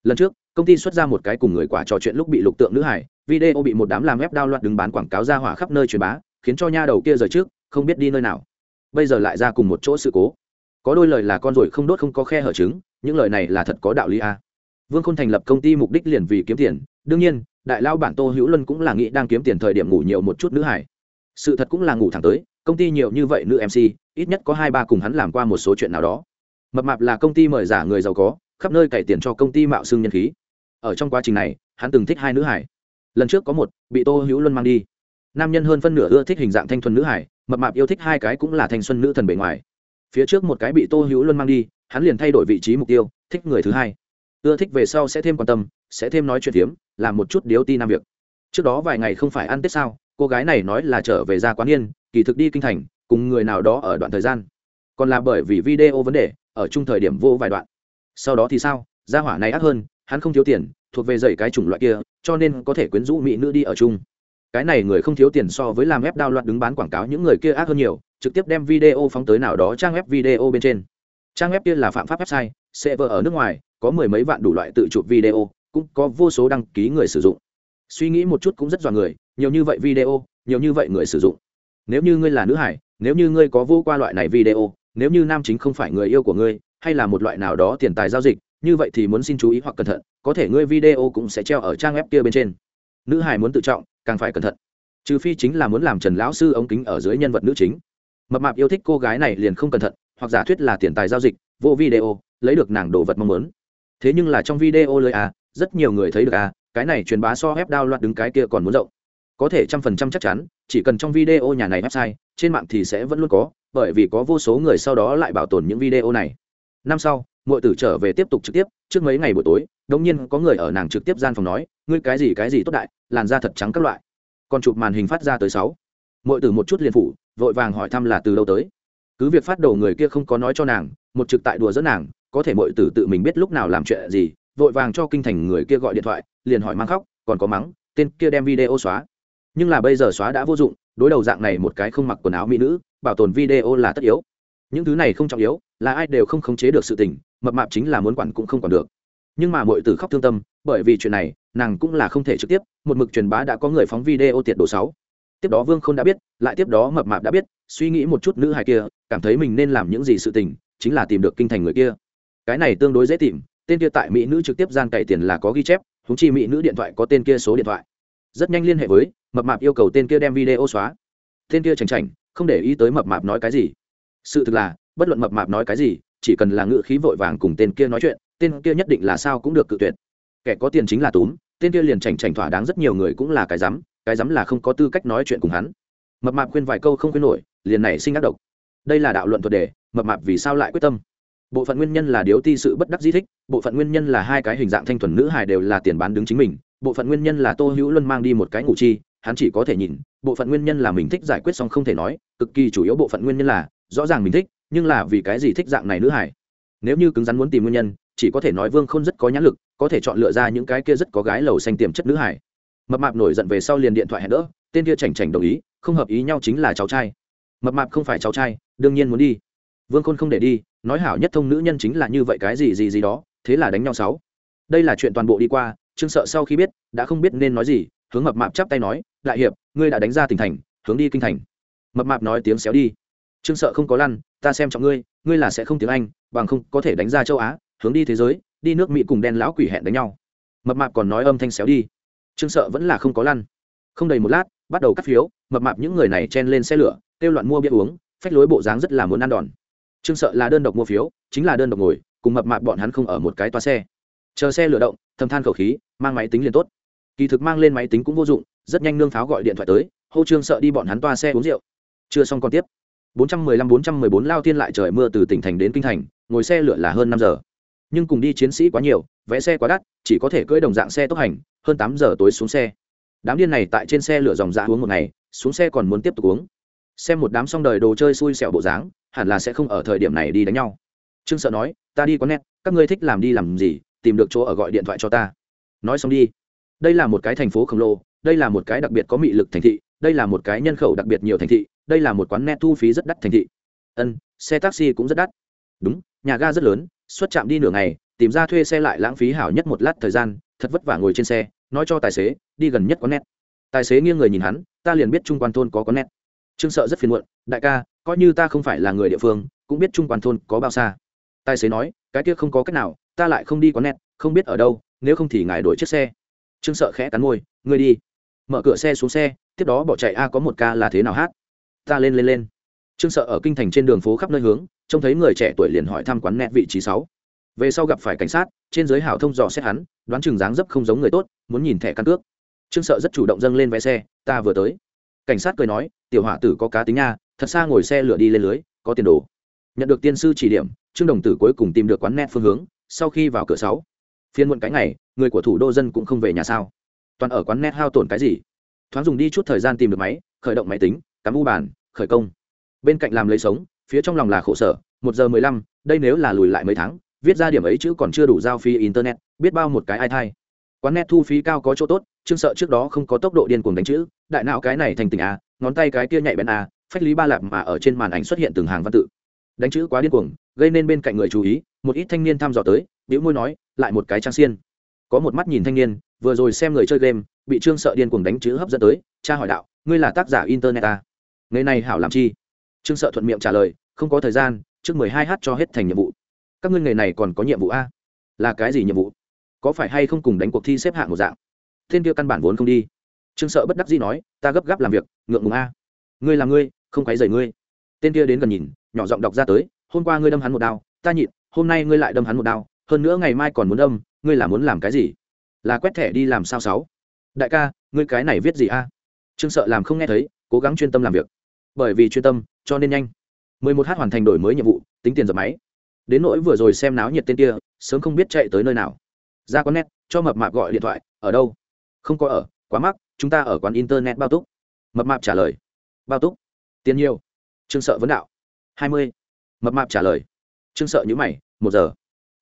Lần trước, công ty xuất ra một cái cùng người quả trò chuyện lúc bị lục tượng nữ hải video bị một đám làm web đao loạt đứng bán quảng cáo ra hỏa khắp nơi truyền bá, khiến cho nha đầu kia rời trước, không biết đi nơi nào. Bây giờ lại ra cùng một chỗ sự cố. Có đôi lời là con rồi không đốt không có khe hở trứng, những lời này là thật có đạo lý a. À. vương khôn thành lập công ty mục đích liền vì kiếm tiền, đương nhiên, đại lao bản tô hữu luân cũng là nghĩ đang kiếm tiền thời điểm ngủ nhiều một chút nữ hải. Sự thật cũng là ngủ thẳng tới, công ty nhiều như vậy nữ mc ít nhất có hai ba cùng hắn làm qua một số chuyện nào đó. Mập mạp là công ty mời giả người giàu có, khắp nơi cày tiền cho công ty mạo xưng nhân khí. Ở trong quá trình này, hắn từng thích hai nữ hải lần trước có một, bị tô hữu luân mang đi. Nam nhân hơn phân nửa ưa thích hình dạng thanh thuần nữ hải, mập mạp yêu thích hai cái cũng là thanh xuân nữ thần bề ngoài. Phía trước một cái bị tô hữu luân mang đi, hắn liền thay đổi vị trí mục tiêu, thích người thứ hai. Ưa thích về sau sẽ thêm quan tâm, sẽ thêm nói chuyện hiếm làm một chút điếu ti nam việc. Trước đó vài ngày không phải ăn tết sao, cô gái này nói là trở về ra quán yên, kỳ thực đi kinh thành, cùng người nào đó ở đoạn thời gian. Còn là bởi vì video vấn đề, ở chung thời điểm vô vài đoạn. Sau đó thì sao? Gia hỏa này ác hơn, hắn không thiếu tiền thuộc về dạy cái chủng loại kia, cho nên có thể quyến rũ mỹ nữ đi ở chung. Cái này người không thiếu tiền so với làm web đao loạn đứng bán quảng cáo những người kia ác hơn nhiều, trực tiếp đem video phóng tới nào đó trang web video bên trên. Trang web kia là phạm pháp website server ở nước ngoài, có mười mấy vạn đủ loại tự chụp video, cũng có vô số đăng ký người sử dụng. Suy nghĩ một chút cũng rất dọa người, nhiều như vậy video, nhiều như vậy người sử dụng. Nếu như ngươi là nữ hải, nếu như ngươi có vô qua loại này video, nếu như nam chính không phải người yêu của ngươi, hay là một loại nào đó tiền tài giao dịch như vậy thì muốn xin chú ý hoặc cẩn thận, có thể ngươi video cũng sẽ treo ở trang web kia bên trên. Nữ hài muốn tự trọng, càng phải cẩn thận. Trừ phi chính là muốn làm trần lão sư ống kính ở dưới nhân vật nữ chính. Mập mạp yêu thích cô gái này liền không cẩn thận, hoặc giả thuyết là tiền tài giao dịch, vô video, lấy được nàng đồ vật mong muốn. Thế nhưng là trong video lời à rất nhiều người thấy được à cái này truyền bá so web đao loạt đứng cái kia còn muốn rộng. Có thể trăm phần trăm chắc chắn, chỉ cần trong video nhà này website, trên mạng thì sẽ vẫn luôn có, bởi vì có vô số người sau đó lại bảo tồn những video này. Năm sau mọi tử trở về tiếp tục trực tiếp, trước mấy ngày buổi tối, đống nhiên có người ở nàng trực tiếp gian phòng nói, ngươi cái gì cái gì tốt đại, làn da thật trắng các loại. Còn chụp màn hình phát ra tới sáu. Mọi tử một chút liền phủ, vội vàng hỏi thăm là từ đâu tới. Cứ việc phát đầu người kia không có nói cho nàng, một trực tại đùa dẫn nàng, có thể mọi tử tự mình biết lúc nào làm chuyện gì, vội vàng cho kinh thành người kia gọi điện thoại, liền hỏi mang khóc, còn có mắng, tên kia đem video xóa. Nhưng là bây giờ xóa đã vô dụng, đối đầu dạng này một cái không mặc quần áo mỹ nữ, bảo tồn video là tất yếu. Những thứ này không trọng yếu, là ai đều không khống chế được sự tình mập mạp chính là muốn quản cũng không quản được. Nhưng mà mọi tử khóc thương tâm, bởi vì chuyện này, nàng cũng là không thể trực tiếp, một mực truyền bá đã có người phóng video tiệt đồ sáu. Tiếp đó vương k h ô n đã biết, lại tiếp đó mập mạp đã biết, suy nghĩ một chút nữ hài kia, cảm thấy mình nên làm những gì sự tình, chính là tìm được kinh thành người kia. Cái này tương đối dễ tìm, tên kia tại mỹ nữ trực tiếp gian cày tiền là có ghi chép húng chi mỹ nữ điện thoại có tên kia số điện thoại. Rất nhanh liên hệ với, mập mạp yêu cầu tên kia đem video xóa. Tên kia chảnh chảnh, không để ý tới mập mạp nói cái gì. Sự thực là, bất luận mập mạp nói cái gì chỉ cần là ngự khí vội vàng cùng tên kia nói chuyện, tên kia nhất định là sao cũng được cự tuyệt. Kẻ có tiền chính là túm, tên kia liền chảnh chảnh thỏa đáng rất nhiều người cũng là cái rắm cái rắm là không có tư cách nói chuyện cùng hắn. Mập mạp khuyên vài câu không khuyên nổi, liền này sinh ác độc. Đây là đạo luận thuật đề, mập mạp vì sao lại quyết tâm? Bộ phận nguyên nhân là điếu ti sự bất đắc di thích, bộ phận nguyên nhân là hai cái hình dạng thanh thuần nữ hài đều là tiền bán đứng chính mình, bộ phận nguyên nhân là tô hữu luân mang đi một cái ngủ chi, hắn chỉ có thể nhìn, bộ phận nguyên nhân là mình thích giải quyết xong không thể nói, cực kỳ chủ yếu bộ phận nguyên nhân là, rõ ràng mình thích nhưng là vì cái gì thích dạng này nữ hải? Nếu như cứng rắn muốn tìm nguyên nhân, chỉ có thể nói vương không rất có nhãn lực, có thể chọn lựa ra những cái kia rất có gái lầu xanh tiềm chất nữ hải. Mập mạp nổi giận về sau liền điện thoại hẹn đỡ, tên kia chảnh chảnh đồng ý, không hợp ý nhau chính là cháu trai. Mập mạp không phải cháu trai, đương nhiên muốn đi. Vương khôn không để đi, nói hảo nhất thông nữ nhân chính là như vậy cái gì gì gì đó, thế là đánh nhau sáu. Đây là chuyện toàn bộ đi qua, trương sợ sau khi biết, đã không biết nên nói gì, hướng mập mạp chắp tay nói, đại hiệp, ngươi đã đánh ra tỉnh thành, hướng đi kinh thành. Mập mạp nói tiếng xéo đi. Trương sợ không có lăn ta xem trọng ngươi ngươi là sẽ không tiếng anh, bằng không có thể đánh ra châu á, hướng đi thế giới, đi nước mỹ cùng đen lão quỷ hẹn đánh nhau. Mập mạp còn nói âm thanh xéo đi. Trương sợ vẫn là không có lăn. Không đầy một lát, bắt đầu cắt phiếu, mập mạp những người này chen lên xe lửa, kêu loạn mua bia uống, phách lối bộ dáng rất là muốn ăn đòn. Trương sợ là đơn độc mua phiếu, chính là đơn độc ngồi, cùng mập mạp bọn hắn không ở một cái toa xe. Chờ xe lửa động, thầm than khẩu khí, mang máy tính liền tốt. Kỳ thực mang lên máy tính cũng vô dụng, rất nhanh nương pháo gọi điện thoại tới, hô trương sợ đi bọn hắn toa xe uống rượu. Chưa xong còn tiếp. 415-414 lao thiên lại trời mưa từ tỉnh thành đến kinh thành, ngồi xe lửa là hơn năm giờ. Nhưng cùng đi chiến sĩ quá nhiều, vé xe quá đắt, chỉ có thể cưỡi đồng dạng xe tốc hành, hơn tám giờ tối xuống xe. Đám điên này tại trên xe lửa dòng dã uống một ngày, xuống xe còn muốn tiếp tục uống. Xem một đám xong đời đồ chơi xui xẻo bộ dáng, hẳn là sẽ không ở thời điểm này đi đánh nhau. Trương sợ nói, ta đi có nét các ngươi thích làm đi làm gì, tìm được chỗ ở gọi điện thoại cho ta. Nói xong đi. Đây là một cái thành phố khổng lồ, đây là một cái đặc biệt có mị lực thành thị đây là một cái nhân khẩu đặc biệt nhiều thành thị, đây là một quán net thu phí rất đắt thành thị. Ân, xe taxi cũng rất đắt. Đúng, nhà ga rất lớn xuất trạm đi nửa ngày, tìm ra thuê xe lại lãng phí hảo nhất một lát thời gian, thật vất vả ngồi trên xe, nói cho tài xế, đi gần nhất có nét tài xế nghiêng người nhìn hắn, ta liền biết trung quan thôn có có nét trương sợ rất phiền muộn, đại ca, coi như ta không phải là người địa phương, cũng biết trung quan thôn có bao xa. Tài xế nói, cái kia không có cách nào, ta lại không đi có nét không biết ở đâu, nếu không thì ngài đổi chiếc xe. Trương sợ khẽ cắn môi, ngươi đi. Mở cửa xe xuống xe tiếp đó bỏ chạy, a, có một ca là thế nào hát? Ta lên lên lên. Trương sợ ở kinh thành trên đường phố khắp nơi hướng, trông thấy người trẻ tuổi liền hỏi thăm quán nét vị trí sáu. Về sau gặp phải cảnh sát, trên giới hảo thông dò xét hắn, đoán chừng dáng dấp không giống người tốt, muốn nhìn thẻ căn cước. Trương sợ rất chủ động dâng lên vé xe, ta vừa tới. Cảnh sát cười nói, tiểu hỏa tử có cá tính nha, thật xa ngồi xe lửa đi lên lưới, có tiền đồ. Nhận được tiên sư chỉ điểm, trương đồng tử cuối cùng tìm được quán net phương hướng, sau khi vào cửa sáu. Phiên muộn cái ngày, người của thủ đô dân cũng không về nhà sao? Toàn ở quán net hao tổn cái gì? Thoáng dùng đi chút thời gian tìm được máy, khởi động máy tính, cắm u bàn, khởi công. Bên cạnh làm lấy sống, phía trong lòng là khổ sở, một giờ mười lăm, đây nếu là lùi lại mấy tháng, viết ra điểm ấy chữ còn chưa đủ giao phí internet, biết bao một cái ai thai quán net thu phí cao có chỗ tốt, chương sợ trước đó không có tốc độ điên cuồng đánh chữ, đại não cái này thành tình a, ngón tay cái kia nhạy bén a, phách lý ba lạp mà ở trên màn ảnh xuất hiện từng hàng văn tự. Đánh chữ quá điên cuồng, gây nên bên cạnh người chú ý, một ít thanh niên thăm dò tới biểu môi nói, lại một cái trang xiên. Có một mắt nhìn thanh niên, vừa rồi xem người chơi game bị trương sợ điên cuồng đánh chữ hấp dẫn tới, cha hỏi đạo, ngươi là tác giả internet à? ngày này hảo làm chi? Trương sợ thuận miệng trả lời, không có thời gian, trước mười hai h cho hết thành nhiệm vụ. Các ngươi nghề này còn có nhiệm vụ a là cái gì nhiệm vụ? Có phải hay không cùng đánh cuộc thi xếp hạng một dạng? Thiên kia căn bản vốn không đi. Trương sợ bất đắc dĩ nói, ta gấp gáp làm việc, ngượng ngùng a. Ngươi là ngươi, không quấy rầy ngươi. Tên kia đến gần nhìn, nhỏ giọng đọc ra tới, hôm qua ngươi đâm hắn một đao, ta nhịn, hôm nay ngươi lại đâm hắn một đao, hơn nữa ngày mai còn muốn đâm, ngươi là muốn làm cái gì? Là quét thẻ đi làm sao sáu? Đại ca, ngươi cái này viết gì a? Trương sợ làm không nghe thấy, cố gắng chuyên tâm làm việc. Bởi vì chuyên tâm, cho nên nhanh. 11 h hoàn thành đổi mới nhiệm vụ, tính tiền dập máy. Đến nỗi vừa rồi xem náo nhiệt tên kia, sớm không biết chạy tới nơi nào. Ra quán net, cho mập mạp gọi điện thoại, ở đâu? Không có ở, quá mắc, chúng ta ở quán internet bao túc. Mập mạp trả lời. Bao túc? Tiền nhiều. Trương sợ vấn đạo. Hai mươi. Mập mạp trả lời. Trương sợ nhữ mày, một giờ.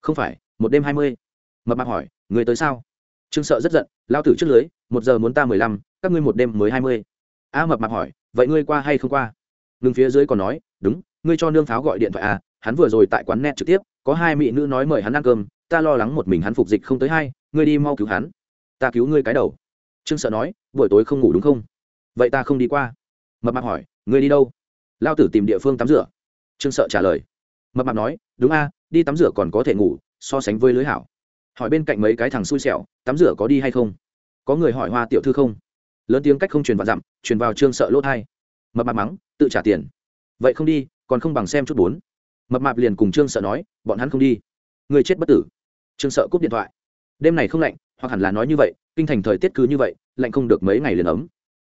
Không phải, một đêm hai mươi. Mập mạp hỏi, người tới sao? Trương sợ rất giận lao tử trước lưới, một giờ muốn ta mười lăm, các ngươi một đêm mới hai mươi. A mập mạp hỏi, vậy ngươi qua hay không qua? Ngừng phía dưới còn nói, đúng, ngươi cho nương pháo gọi điện thoại à hắn vừa rồi tại quán net trực tiếp, có hai mỹ nữ nói mời hắn ăn cơm, ta lo lắng một mình hắn phục dịch không tới hai, ngươi đi mau cứu hắn. Ta cứu ngươi cái đầu. Trương sợ nói, buổi tối không ngủ đúng không? Vậy ta không đi qua. Mập mạp hỏi, ngươi đi đâu? Lao tử tìm địa phương tắm rửa. Trương sợ trả lời. Mập mạp nói, đúng a, đi tắm rửa còn có thể ngủ, so sánh với lưới hảo hỏi bên cạnh mấy cái thằng xui xẻo, tắm rửa có đi hay không? Có người hỏi hoa tiểu thư không? Lớn tiếng cách không truyền vào dặm, truyền vào trương sợ lỗ thai mập mạp mắng, tự trả tiền. Vậy không đi, còn không bằng xem chút bốn. Mập mạp liền cùng trương sợ nói, bọn hắn không đi. Người chết bất tử. Trương sợ cúp điện thoại. Đêm này không lạnh, hoặc hẳn là nói như vậy, kinh thành thời tiết cứ như vậy, lạnh không được mấy ngày liền ấm.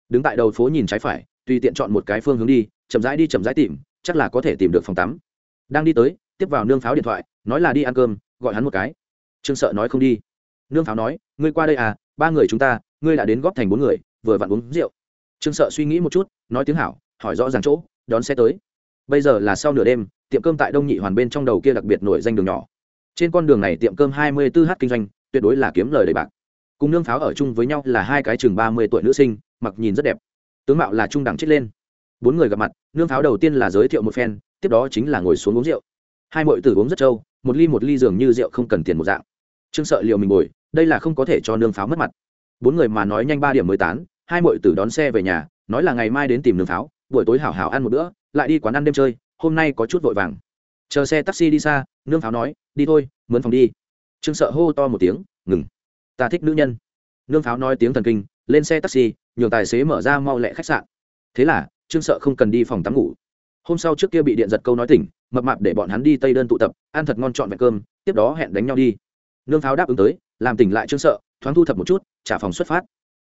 Đứng tại đầu phố nhìn trái phải, tùy tiện chọn một cái phương hướng đi, chậm rãi đi chậm rãi tìm, chắc là có thể tìm được phòng tắm. Đang đi tới, tiếp vào nương pháo điện thoại, nói là đi ăn cơm, gọi hắn một cái trương sợ nói không đi. Nương pháo nói, ngươi qua đây à ba người chúng ta, ngươi đã đến góp thành bốn người, vừa vặn uống rượu. Trương sợ suy nghĩ một chút, nói tiếng hảo, hỏi rõ ràng chỗ, đón xe tới. Bây giờ là sau nửa đêm, tiệm cơm tại đông nhị hoàn bên trong đầu kia đặc biệt nổi danh đường nhỏ. Trên con đường này tiệm cơm hai mươi 24 h kinh doanh, tuyệt đối là kiếm lời đầy bạc. Cùng nương pháo ở chung với nhau là hai cái chừng ba mươi tuổi nữ sinh, mặc nhìn rất đẹp. Tướng mạo là trung đẳng chết lên. Bốn người gặp mặt, nương pháo đầu tiên là giới thiệu một phen, tiếp đó chính là ngồi xuống uống rượu. Hai mọi tử uống rất trâu một ly một ly dường như rượu không cần tiền một dạng. Trương sợ liệu mình ngồi đây là không có thể cho nương pháo mất mặt. Bốn người mà nói nhanh ba điểm mới tán, hai mội tử đón xe về nhà, nói là ngày mai đến tìm nương pháo, buổi tối hảo hảo ăn một bữa, lại đi quán ăn đêm chơi, hôm nay có chút vội vàng. Chờ xe taxi đi xa, nương pháo nói, đi thôi, mướn phòng đi. Trương sợ hô to một tiếng, ngừng. Ta thích nữ nhân. Nương pháo nói tiếng thần kinh, lên xe taxi, nhường tài xế mở ra mau lẹ khách sạn. Thế là, trương sợ không cần đi phòng tắm ngủ hôm sau trước kia bị điện giật câu nói tỉnh, mập mạp để bọn hắn đi tây đơn tụ tập, ăn thật ngon trọn vẹn cơm, tiếp đó hẹn đánh nhau đi. Nương pháo đáp ứng tới, làm tỉnh lại trương sợ, thoáng thu thập một chút, trả phòng xuất phát.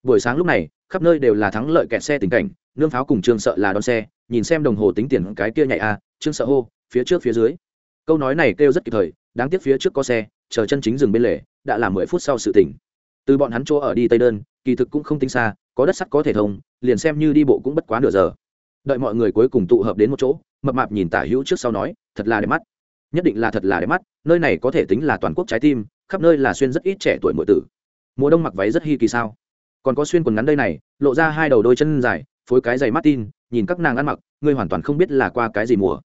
Buổi sáng lúc này, khắp nơi đều là thắng lợi kẹt xe tình cảnh, nương pháo cùng trương sợ là đón xe, nhìn xem đồng hồ tính tiền cái kia nhảy a, trương sợ hô, phía trước phía dưới. Câu nói này kêu rất kịp thời, đáng tiếc phía trước có xe, chờ chân chính dừng bên lề, đã là mười phút sau sự tỉnh. Từ bọn hắn chỗ ở đi tây đơn, kỳ thực cũng không tính xa, có đất sắt có thể thông, liền xem như đi bộ cũng bất quá nửa giờ đợi mọi người cuối cùng tụ hợp đến một chỗ, mập mạp nhìn tả hữu trước sau nói, thật là đẹp mắt. Nhất định là thật là đẹp mắt. Nơi này có thể tính là toàn quốc trái tim, khắp nơi là xuyên rất ít trẻ tuổi mỗi tử. Mùa đông mặc váy rất hi kỳ sao? Còn có xuyên quần ngắn đây này, lộ ra hai đầu đôi chân dài, phối cái giày martin, nhìn các nàng ăn mặc, ngươi hoàn toàn không biết là qua cái gì mùa.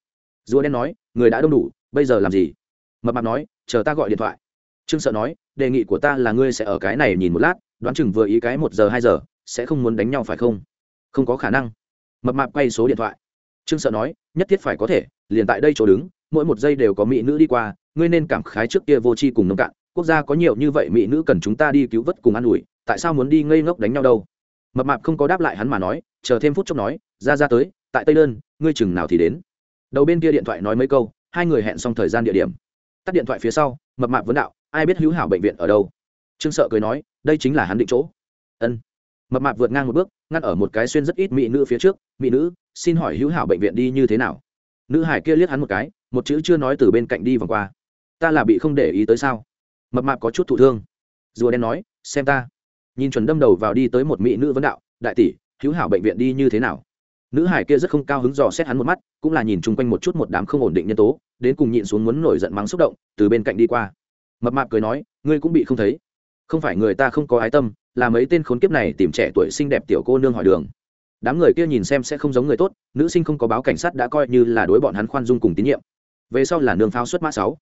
Rùa đen nói, người đã đông đủ, bây giờ làm gì? Mập mạp nói, chờ ta gọi điện thoại. Trương sợ nói, đề nghị của ta là ngươi sẽ ở cái này nhìn một lát, đoán chừng vừa ý cái một giờ hai giờ, sẽ không muốn đánh nhau phải không? Không có khả năng mập mạp quay số điện thoại. Trương sợ nói, nhất thiết phải có thể, liền tại đây chỗ đứng, mỗi một giây đều có mỹ nữ đi qua, ngươi nên cảm khái trước kia vô tri cùng nông cạn, quốc gia có nhiều như vậy mỹ nữ cần chúng ta đi cứu vớt cùng an ủi, tại sao muốn đi ngây ngốc đánh nhau đâu? Mập mạp không có đáp lại hắn mà nói, chờ thêm phút chốc nói, ra ra tới, tại tây đơn, ngươi chừng nào thì đến. Đầu bên kia điện thoại nói mấy câu, hai người hẹn xong thời gian địa điểm. Tắt điện thoại phía sau, mập mạp vấn đạo, ai biết hữu hảo bệnh viện ở đâu? Trương sợ cười nói, đây chính là hắn định chỗ. Ân mập mạp vượt ngang một bước, ngăn ở một cái xuyên rất ít mỹ nữ phía trước, mỹ nữ, xin hỏi hữu hảo bệnh viện đi như thế nào? Nữ hải kia liếc hắn một cái, một chữ chưa nói từ bên cạnh đi vòng qua. Ta là bị không để ý tới sao? Mập mạp có chút thụ thương. Rùa đen nói, xem ta. Nhìn chuẩn đâm đầu vào đi tới một mỹ nữ vấn đạo, đại tỷ, hữu hảo bệnh viện đi như thế nào? Nữ hải kia rất không cao hứng dò xét hắn một mắt, cũng là nhìn chung quanh một chút một đám không ổn định nhân tố, đến cùng nhịn xuống muốn nổi giận mắng xúc động, từ bên cạnh đi qua. Mập mạp cười nói, ngươi cũng bị không thấy không phải người ta không có ái tâm, là mấy tên khốn kiếp này tìm trẻ tuổi xinh đẹp tiểu cô nương hỏi đường. Đám người kia nhìn xem sẽ không giống người tốt, nữ sinh không có báo cảnh sát đã coi như là đối bọn hắn khoan dung cùng tín nhiệm. Về sau là nương pháo xuất mã sáu.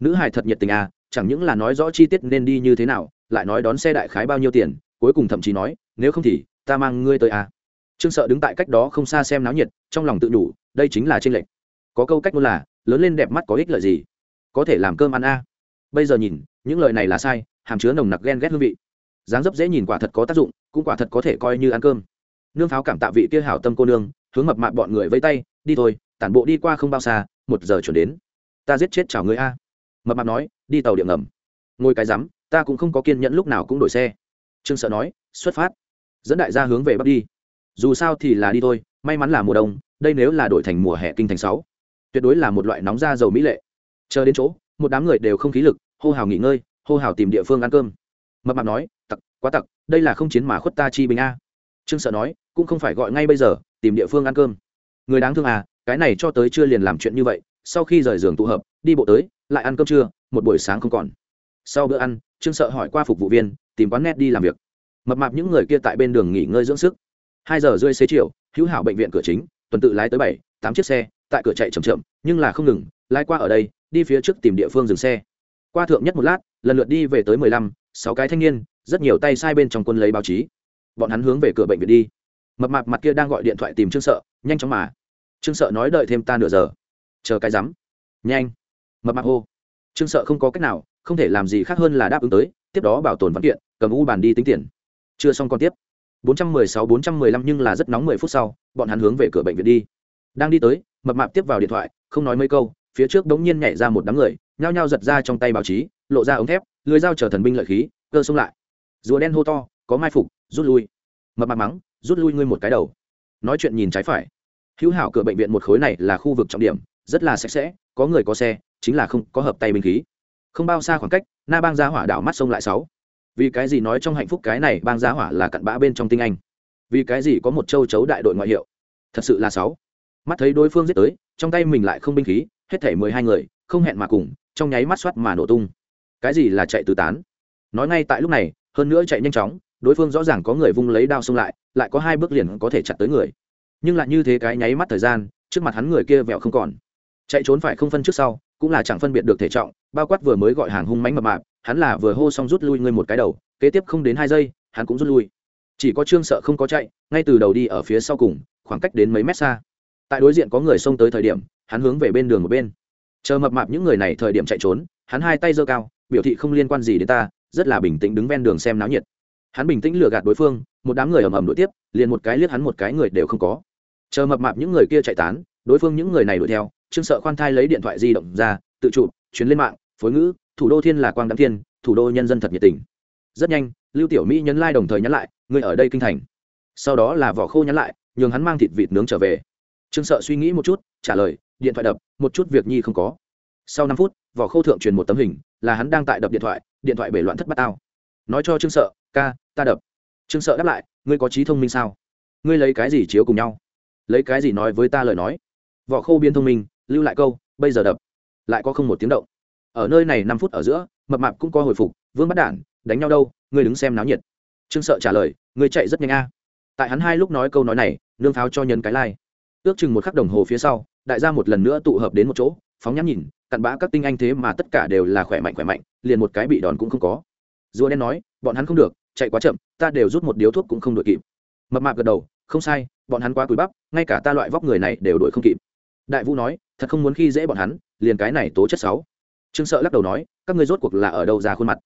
Nữ hải thật nhiệt tình à chẳng những là nói rõ chi tiết nên đi như thế nào, lại nói đón xe đại khái bao nhiêu tiền, cuối cùng thậm chí nói, nếu không thì, ta mang ngươi tới à. Trương sợ đứng tại cách đó không xa xem náo nhiệt, trong lòng tự đủ, đây chính là tranh lệch. Có câu cách ngôn là, lớn lên đẹp mắt có ích lợi gì? Có thể làm cơm ăn a bây giờ nhìn, những lời này là sai hàm chứa nồng nặc ghen ghét hương vị. Dáng dấp dễ nhìn quả thật có tác dụng, cũng quả thật có thể coi như ăn cơm. Nương pháo cảm tạ vị kia hảo tâm cô nương, hướng mập mạp bọn người vây tay, đi thôi, tản bộ đi qua không bao xa, một giờ chuẩn đến. Ta giết chết chào người a. Mập mạp nói, đi tàu điện ngầm. Ngồi cái rắm, ta cũng không có kiên nhẫn lúc nào cũng đổi xe. Trương sợ nói, xuất phát. Dẫn đại gia hướng về bắc đi. Dù sao thì là đi thôi, may mắn là mùa đông, đây nếu là đổi thành mùa hè kinh thành sáu, tuyệt đối là một loại nóng da dầu mỹ lệ. Chờ đến chỗ, một đám người đều không khí lực, hô hào nghỉ ngơi hô hào tìm địa phương ăn cơm. Mập mạp nói, tặc, quá tặc, đây là không chiến mà khuất ta chi bình a. Trương sợ nói, cũng không phải gọi ngay bây giờ, tìm địa phương ăn cơm. Người đáng thương à cái này cho tới chưa liền làm chuyện như vậy, sau khi rời giường tụ hợp, đi bộ tới, lại ăn cơm trưa, một buổi sáng không còn. Sau bữa ăn, trương sợ hỏi qua phục vụ viên, tìm quán net đi làm việc. Mập mạp những người kia tại bên đường nghỉ ngơi dưỡng sức. Hai giờ rơi xế chiều, hữu hảo bệnh viện cửa chính, tuần tự lái tới bảy, tám chiếc xe, tại cửa chạy chậm chậm, nhưng là không ngừng, lái qua ở đây, đi phía trước tìm địa phương dừng xe qua thượng nhất một lát, lần lượt đi về tới mười lăm, sáu cái thanh niên, rất nhiều tay sai bên trong quân lấy báo chí. Bọn hắn hướng về cửa bệnh viện đi. Mập mạp mặt kia đang gọi điện thoại tìm trương sợ, nhanh chóng mà. Trương sợ nói đợi thêm ta nửa giờ. Chờ cái rắm. Nhanh. Mập mạp hô. Trương sợ không có cách nào, không thể làm gì khác hơn là đáp ứng tới, tiếp đó bảo tồn văn kiện, cầm u bàn đi tính tiền. Chưa xong còn tiếp. 416 415 nhưng là rất nóng 10 phút sau, bọn hắn hướng về cửa bệnh viện đi. Đang đi tới, mập mạp tiếp vào điện thoại, không nói mấy câu, phía trước đống nhiên nhảy ra một đám người nhao nhao giật ra trong tay báo chí, lộ ra ống thép, lưới dao chờ thần binh lợi khí, cơ xông lại. Rùa đen hô to, có mai phục, rút lui. Mập mạp mắng, rút lui ngươi một cái đầu. Nói chuyện nhìn trái phải. Hữu hảo cửa bệnh viện một khối này là khu vực trọng điểm, rất là sạch sẽ, có người có xe, chính là không có hợp tay binh khí. Không bao xa khoảng cách, na bang giá hỏa đảo mắt sông lại sáu. Vì cái gì nói trong hạnh phúc cái này bang giá hỏa là cặn bã bên trong tinh anh? Vì cái gì có một châu chấu đại đội ngoại hiệu? Thật sự là sáu. Mắt thấy đối phương giết tới, trong tay mình lại không binh khí, hết thể mười hai người, không hẹn mà cùng trong nháy mắt soát mà nổ tung. Cái gì là chạy tứ tán? Nói ngay tại lúc này, hơn nữa chạy nhanh chóng, đối phương rõ ràng có người vung lấy đao xông lại lại có hai bước liền có thể chặt tới người. Nhưng lại như thế cái nháy mắt thời gian, trước mặt hắn người kia vẹo không còn. Chạy trốn phải không phân trước sau, cũng là chẳng phân biệt được thể trọng, bao quát vừa mới gọi hàng hung mánh mập mạp, hắn là vừa hô xong rút lui ngươi một cái đầu, kế tiếp không đến hai giây, hắn cũng rút lui. Chỉ có trương sợ không có chạy, ngay từ đầu đi ở phía sau cùng, khoảng cách đến mấy mét xa. Tại đối diện có người xông tới thời điểm, hắn hướng về bên đường một bên chờ mập mạp những người này thời điểm chạy trốn, hắn hai tay giơ cao, biểu thị không liên quan gì đến ta, rất là bình tĩnh đứng ven đường xem náo nhiệt. Hắn bình tĩnh lừa gạt đối phương, một đám người ầm ầm đuổi tiếp, liền một cái liếc hắn một cái người đều không có. Chờ mập mạp những người kia chạy tán, đối phương những người này đuổi theo, trương sợ khoan thai lấy điện thoại di động ra, tự chụp chuyến lên mạng, phối ngữ, thủ đô thiên là quang đăng thiên, thủ đô nhân dân thật nhiệt tình. Rất nhanh, lưu tiểu mỹ nhấn lai、like、đồng đồng thời nhắn lại người ở đây kinh thành. Sau đó là vỏ khô nhắn lại, nhường hắn mang thịt vịt nướng trở về. Trương sợ suy nghĩ một chút, trả lời điện thoại đập, một chút việc nhi không có. Sau năm phút, vỏ khô thượng truyền một tấm hình, là hắn đang tại đập điện thoại điện thoại bể loạn thất bát tao. Nói cho trương sợ, ca, ta đập. Trương sợ đáp lại, ngươi có trí thông minh sao? Ngươi lấy cái gì chiếu cùng nhau? Lấy cái gì nói với ta lời nói? Vỏ khô biến thông minh, lưu lại câu, bây giờ đập. Lại có không một tiếng động. Ở nơi này năm phút ở giữa, mập mạp cũng có hồi phục, vương bắt đản, đánh nhau đâu, ngươi đứng xem náo nhiệt. Trương sợ trả lời, ngươi chạy rất nhanh a. Tại hắn hai lúc nói câu nói này, nương pháo cho nhân cái lai、like. ước chừng một khắc đồng hồ phía sau đại gia một lần nữa tụ hợp đến một chỗ, phóng nhắm nhìn, cặn bã các tinh anh thế mà tất cả đều là khỏe mạnh khỏe mạnh, liền một cái bị đòn cũng không có. Rùa đen nói, bọn hắn không được, chạy quá chậm, ta đều rút một điếu thuốc cũng không đuổi kịp. Mập mạp gật đầu, không sai, bọn hắn quá cúi bắp, ngay cả ta loại vóc người này đều đuổi không kịp. Đại vũ nói, thật không muốn khi dễ bọn hắn, liền cái này tố chất sáu. Trương sợ lắc đầu nói, các ngươi rốt cuộc là ở đâu ra khuôn mặt?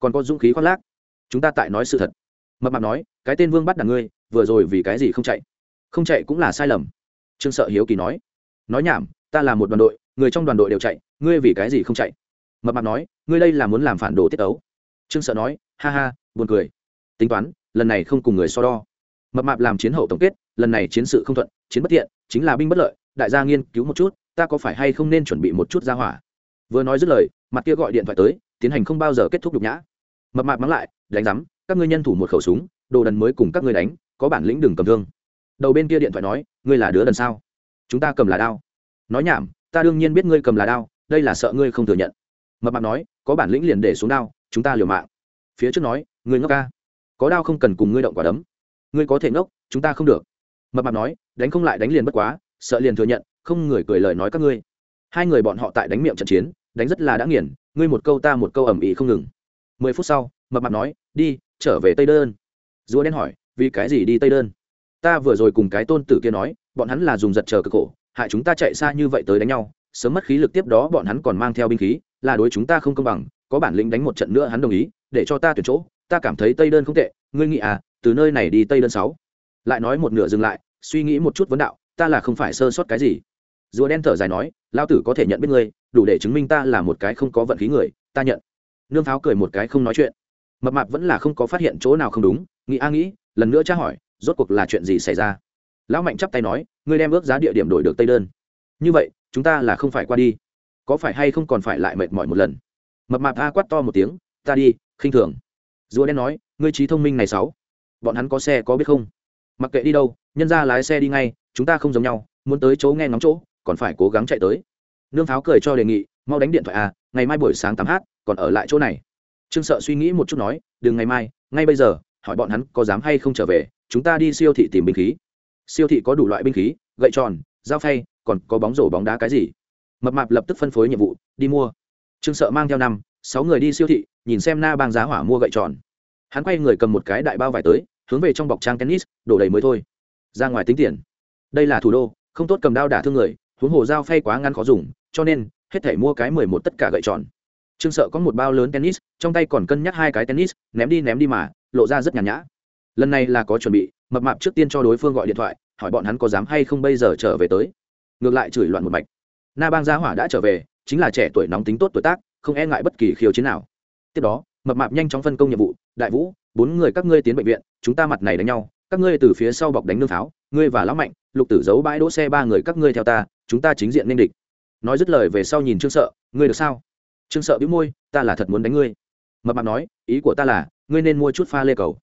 Còn có dũng khí khoác lác. Chúng ta tại nói sự thật. Mập mạp nói, cái tên vương bắt đằng ngươi, vừa rồi vì cái gì không chạy? Không chạy cũng là sai lầm. Trương sợ hiếu kỳ nói nói nhảm, ta là một đoàn đội, người trong đoàn đội đều chạy, ngươi vì cái gì không chạy? Mập mạp nói, ngươi đây là muốn làm phản đồ tiết ấu trương sợ nói, ha ha, buồn cười. Tính toán, lần này không cùng người so đo. Mập mạp làm chiến hậu tổng kết, lần này chiến sự không thuận, chiến bất thiện, chính là binh bất lợi, đại gia nghiên cứu một chút, ta có phải hay không nên chuẩn bị một chút ra hỏa? Vừa nói dứt lời, mặt kia gọi điện thoại tới, tiến hành không bao giờ kết thúc nhục nhã. Mập mạp mắng lại, đánh rắm các ngươi nhân thủ một khẩu súng, đồ đần mới cùng các ngươi đánh, có bản lĩnh đừng cầm thương. Đầu bên kia điện thoại nói, ngươi là đứa đần sao? Chúng ta cầm là đao. Nói nhảm, ta đương nhiên biết ngươi cầm là đao, đây là sợ ngươi không thừa nhận. Mập mạp nói, có bản lĩnh liền để xuống đao, chúng ta liều mạng. Phía trước nói, ngươi ngốc ca. Có đao không cần cùng ngươi động quả đấm. Ngươi có thể ngốc, chúng ta không được. Mập mạp nói, đánh không lại đánh liền bất quá, sợ liền thừa nhận, không người cười lời nói các ngươi. Hai người bọn họ tại đánh miệng trận chiến, đánh rất là đã nghiền, ngươi một câu ta một câu ầm ĩ không ngừng. Mười phút sau, mập mạp nói, đi, trở về tây đơn. Rùa đen hỏi, vì cái gì đi tây đơn? Ta vừa rồi cùng cái tôn tử kia nói bọn hắn là dùng giật chờ cực khổ, hại chúng ta chạy xa như vậy tới đánh nhau, sớm mất khí lực tiếp đó bọn hắn còn mang theo binh khí, là đối chúng ta không công bằng, có bản lĩnh đánh một trận nữa hắn đồng ý, để cho ta tuyển chỗ, ta cảm thấy tây đơn không tệ, ngươi nghĩ à từ nơi này đi tây đơn sáu. Lại nói một nửa dừng lại, suy nghĩ một chút vấn đạo, ta là không phải sơ sót cái gì. Rùa đen thở dài nói, lao tử có thể nhận biết ngươi, đủ để chứng minh ta là một cái không có vận khí người, ta nhận. Nương pháo cười một cái không nói chuyện. Mập mạp vẫn là không có phát hiện chỗ nào không đúng, nghĩ a nghĩ, lần nữa tra hỏi, rốt cuộc là chuyện gì xảy ra? Lão mạnh chắp tay nói, ngươi đem ước giá địa điểm đổi được tây đơn. Như vậy, chúng ta là không phải qua đi. Có phải hay không còn phải lại mệt mỏi một lần? Mập mạp a quát to một tiếng, ta đi, khinh thường. Rùa đen nói, ngươi trí thông minh này sáu. Bọn hắn có xe có biết không? Mặc kệ đi đâu, nhân ra lái xe đi ngay, chúng ta không giống nhau, muốn tới chỗ nghe ngóng chỗ, còn phải cố gắng chạy tới. Nương pháo cười cho đề nghị, mau đánh điện thoại à ngày mai buổi sáng tám h còn ở lại chỗ này. Trương sợ suy nghĩ một chút nói, đừng ngày mai, ngay bây giờ, hỏi bọn hắn có dám hay không trở về, chúng ta đi siêu thị tìm bình khí siêu thị có đủ loại binh khí, gậy tròn, dao phay, còn có bóng rổ bóng đá cái gì? Mập mạp lập tức phân phối nhiệm vụ, đi mua. Trương sợ mang theo năm, sáu người đi siêu thị, nhìn xem na bang giá hỏa mua gậy tròn. Hắn quay người cầm một cái đại bao vải tới, hướng về trong bọc trang tennis, đổ đầy mới thôi. Ra ngoài tính tiền. Đây là thủ đô, không tốt cầm đao đả thương người, huống hồ dao phay quá ngăn khó dùng, cho nên, hết thể mua cái mười một tất cả gậy tròn. Trương sợ có một bao lớn tennis, trong tay còn cân nhắc hai cái tennis, ném đi ném đi mà, lộ ra rất nhàn nhã. Lần này là có chuẩn bị mập mạp trước tiên cho đối phương gọi điện thoại, hỏi bọn hắn có dám hay không bây giờ trở về tới. Ngược lại chửi loạn một mạch. Na bang gia hỏa đã trở về, chính là trẻ tuổi nóng tính tốt tuổi tác, không e ngại bất kỳ khiêu chiến nào. Tiếp đó, mập mạp nhanh chóng phân công nhiệm vụ, đại vũ, bốn người các ngươi tiến bệnh viện, chúng ta mặt này đánh nhau, các ngươi từ phía sau bọc đánh nương pháo, ngươi và lão mạnh, lục tử giấu bãi đỗ xe ba người các ngươi theo ta, chúng ta chính diện nên địch. Nói dứt lời về sau nhìn trương sợ, ngươi được sao? Trương sợ bĩu môi, ta là thật muốn đánh ngươi. Mập mạp nói, ý của ta là, ngươi nên mua chút pha lê cầu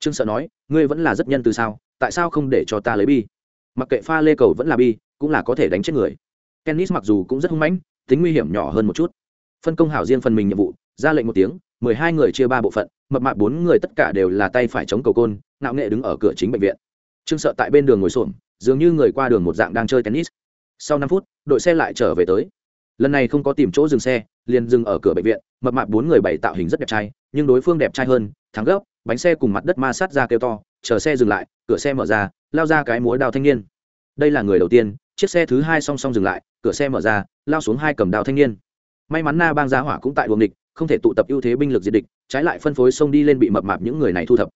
trương sợ nói, ngươi vẫn là rất nhân từ sao? Tại sao không để cho ta lấy bi? Mặc kệ pha lê cầu vẫn là bi, cũng là có thể đánh chết người. Tennis mặc dù cũng rất hung mãnh, tính nguy hiểm nhỏ hơn một chút. Phân công hảo riêng phần mình nhiệm vụ, ra lệnh một tiếng, mười hai người chia ba bộ phận, mập mạp bốn người tất cả đều là tay phải chống cầu côn, ngạo nghệ đứng ở cửa chính bệnh viện. Trương sợ tại bên đường ngồi xổm, dường như người qua đường một dạng đang chơi tennis. Sau năm phút, đội xe lại trở về tới. Lần này không có tìm chỗ dừng xe, liền dừng ở cửa bệnh viện, mập mạp bốn người bày tạo hình rất đẹp trai, nhưng đối phương đẹp trai hơn, thắng gấp bánh xe cùng mặt đất ma sát ra kêu to, chờ xe dừng lại, cửa xe mở ra, lao ra cái múa đào thanh niên. Đây là người đầu tiên, chiếc xe thứ hai song song dừng lại, cửa xe mở ra, lao xuống hai cầm đào thanh niên. May mắn na bang gia hỏa cũng tại buồng địch không thể tụ tập ưu thế binh lực diệt địch, trái lại phân phối xông đi lên bị mập mạp những người này thu thập.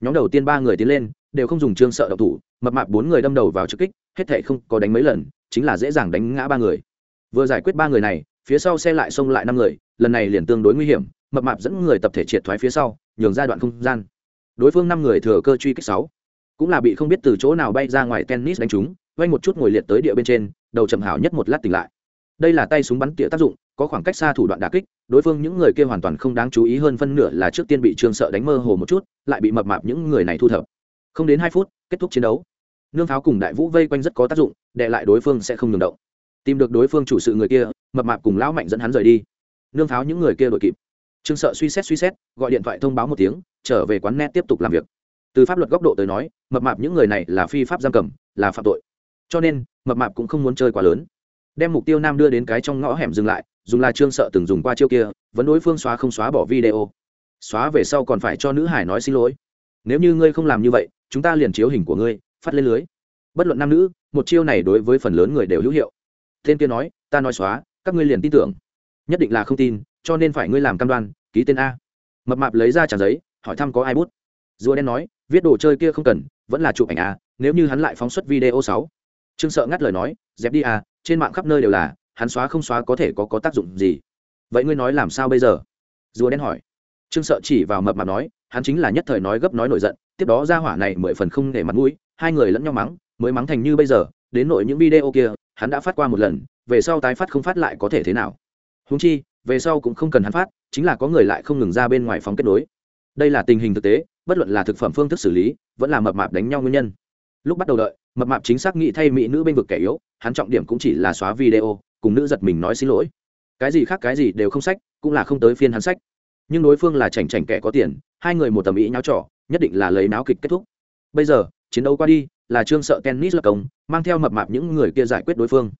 Nhóm đầu tiên ba người tiến lên, đều không dùng trương sợ độc thủ, mập mạp bốn người đâm đầu vào trực kích, hết thể không có đánh mấy lần, chính là dễ dàng đánh ngã ba người. Vừa giải quyết ba người này, phía sau xe lại xông lại năm người, lần này liền tương đối nguy hiểm, mập mạp dẫn người tập thể triệt thoái phía sau nhường ra đoạn không gian. Đối phương năm người thừa cơ truy kích sáu. Cũng là bị không biết từ chỗ nào bay ra ngoài tennis đánh chúng quanh một chút ngồi liệt tới địa bên trên, đầu chầm hảo nhất một lát tỉnh lại. Đây là tay súng bắn tỉa tác dụng, có khoảng cách xa thủ đoạn đà kích, đối phương những người kia hoàn toàn không đáng chú ý hơn phân nửa là trước tiên bị trương sợ đánh mơ hồ một chút, lại bị mập mạp những người này thu thập. Không đến hai phút, kết thúc chiến đấu. Nương pháo cùng đại vũ vây quanh rất có tác dụng đệ lại đối phương sẽ không ngừng động. Tìm được đối phương chủ sự người kia, mập mạp cùng lão mạnh dẫn hắn rời đi. Nương pháo những người kia đội kịp trương sợ suy xét suy xét, gọi điện thoại thông báo một tiếng, trở về quán net tiếp tục làm việc. Từ pháp luật góc độ tới nói, mập mạp những người này là phi pháp giam cầm, là phạm tội. Cho nên, mập mạp cũng không muốn chơi quá lớn. Đem mục tiêu nam đưa đến cái trong ngõ hẻm dừng lại, dùng là trương sợ từng dùng qua chiêu kia, vẫn đối phương xóa không xóa bỏ video. Xóa về sau còn phải cho nữ hải nói xin lỗi. Nếu như ngươi không làm như vậy, chúng ta liền chiếu hình của ngươi, phát lên lưới. Bất luận nam nữ, một chiêu này đối với phần lớn người đều hữu hiệu. Tên kia nói, ta nói xóa, các ngươi liền tin tưởng. Nhất định là không tin cho nên phải ngươi làm cam đoan, ký tên a. Mập mạp lấy ra trả giấy, hỏi thăm có ai bút. Rùa đen nói, viết đồ chơi kia không cần, vẫn là chụp ảnh a, nếu như hắn lại phóng xuất video sáu. Trương sợ ngắt lời nói, dẹp đi a, trên mạng khắp nơi đều là, hắn xóa không xóa có thể có có tác dụng gì? Vậy ngươi nói làm sao bây giờ? Rùa đen hỏi. Trương sợ chỉ vào mập mạp nói, hắn chính là nhất thời nói gấp nói nổi giận, tiếp đó ra hỏa này mười phần không để mặt mũi, hai người lẫn nhau mắng, mới mắng thành như bây giờ, đến nội những video kia, hắn đã phát qua một lần, về sau tái phát không phát lại có thể thế nào? Húng chi về sau cũng không cần hắn phát, chính là có người lại không ngừng ra bên ngoài phóng kết nối. Đây là tình hình thực tế, bất luận là thực phẩm phương thức xử lý, vẫn là mập mạp đánh nhau nguyên nhân. Lúc bắt đầu đợi, mập mạp chính xác nghĩ thay mỹ nữ bên vực kẻ yếu, hắn trọng điểm cũng chỉ là xóa video, cùng nữ giật mình nói xin lỗi. Cái gì khác cái gì đều không sách, cũng là không tới phiên hắn sách. Nhưng đối phương là chảnh chảnh kẻ có tiền, hai người một tầm ý nháo trỏ nhất định là lấy náo kịch kết thúc. Bây giờ, chiến đấu qua đi, là trương sợ tennis lập công, mang theo mập mạp những người kia giải quyết đối phương.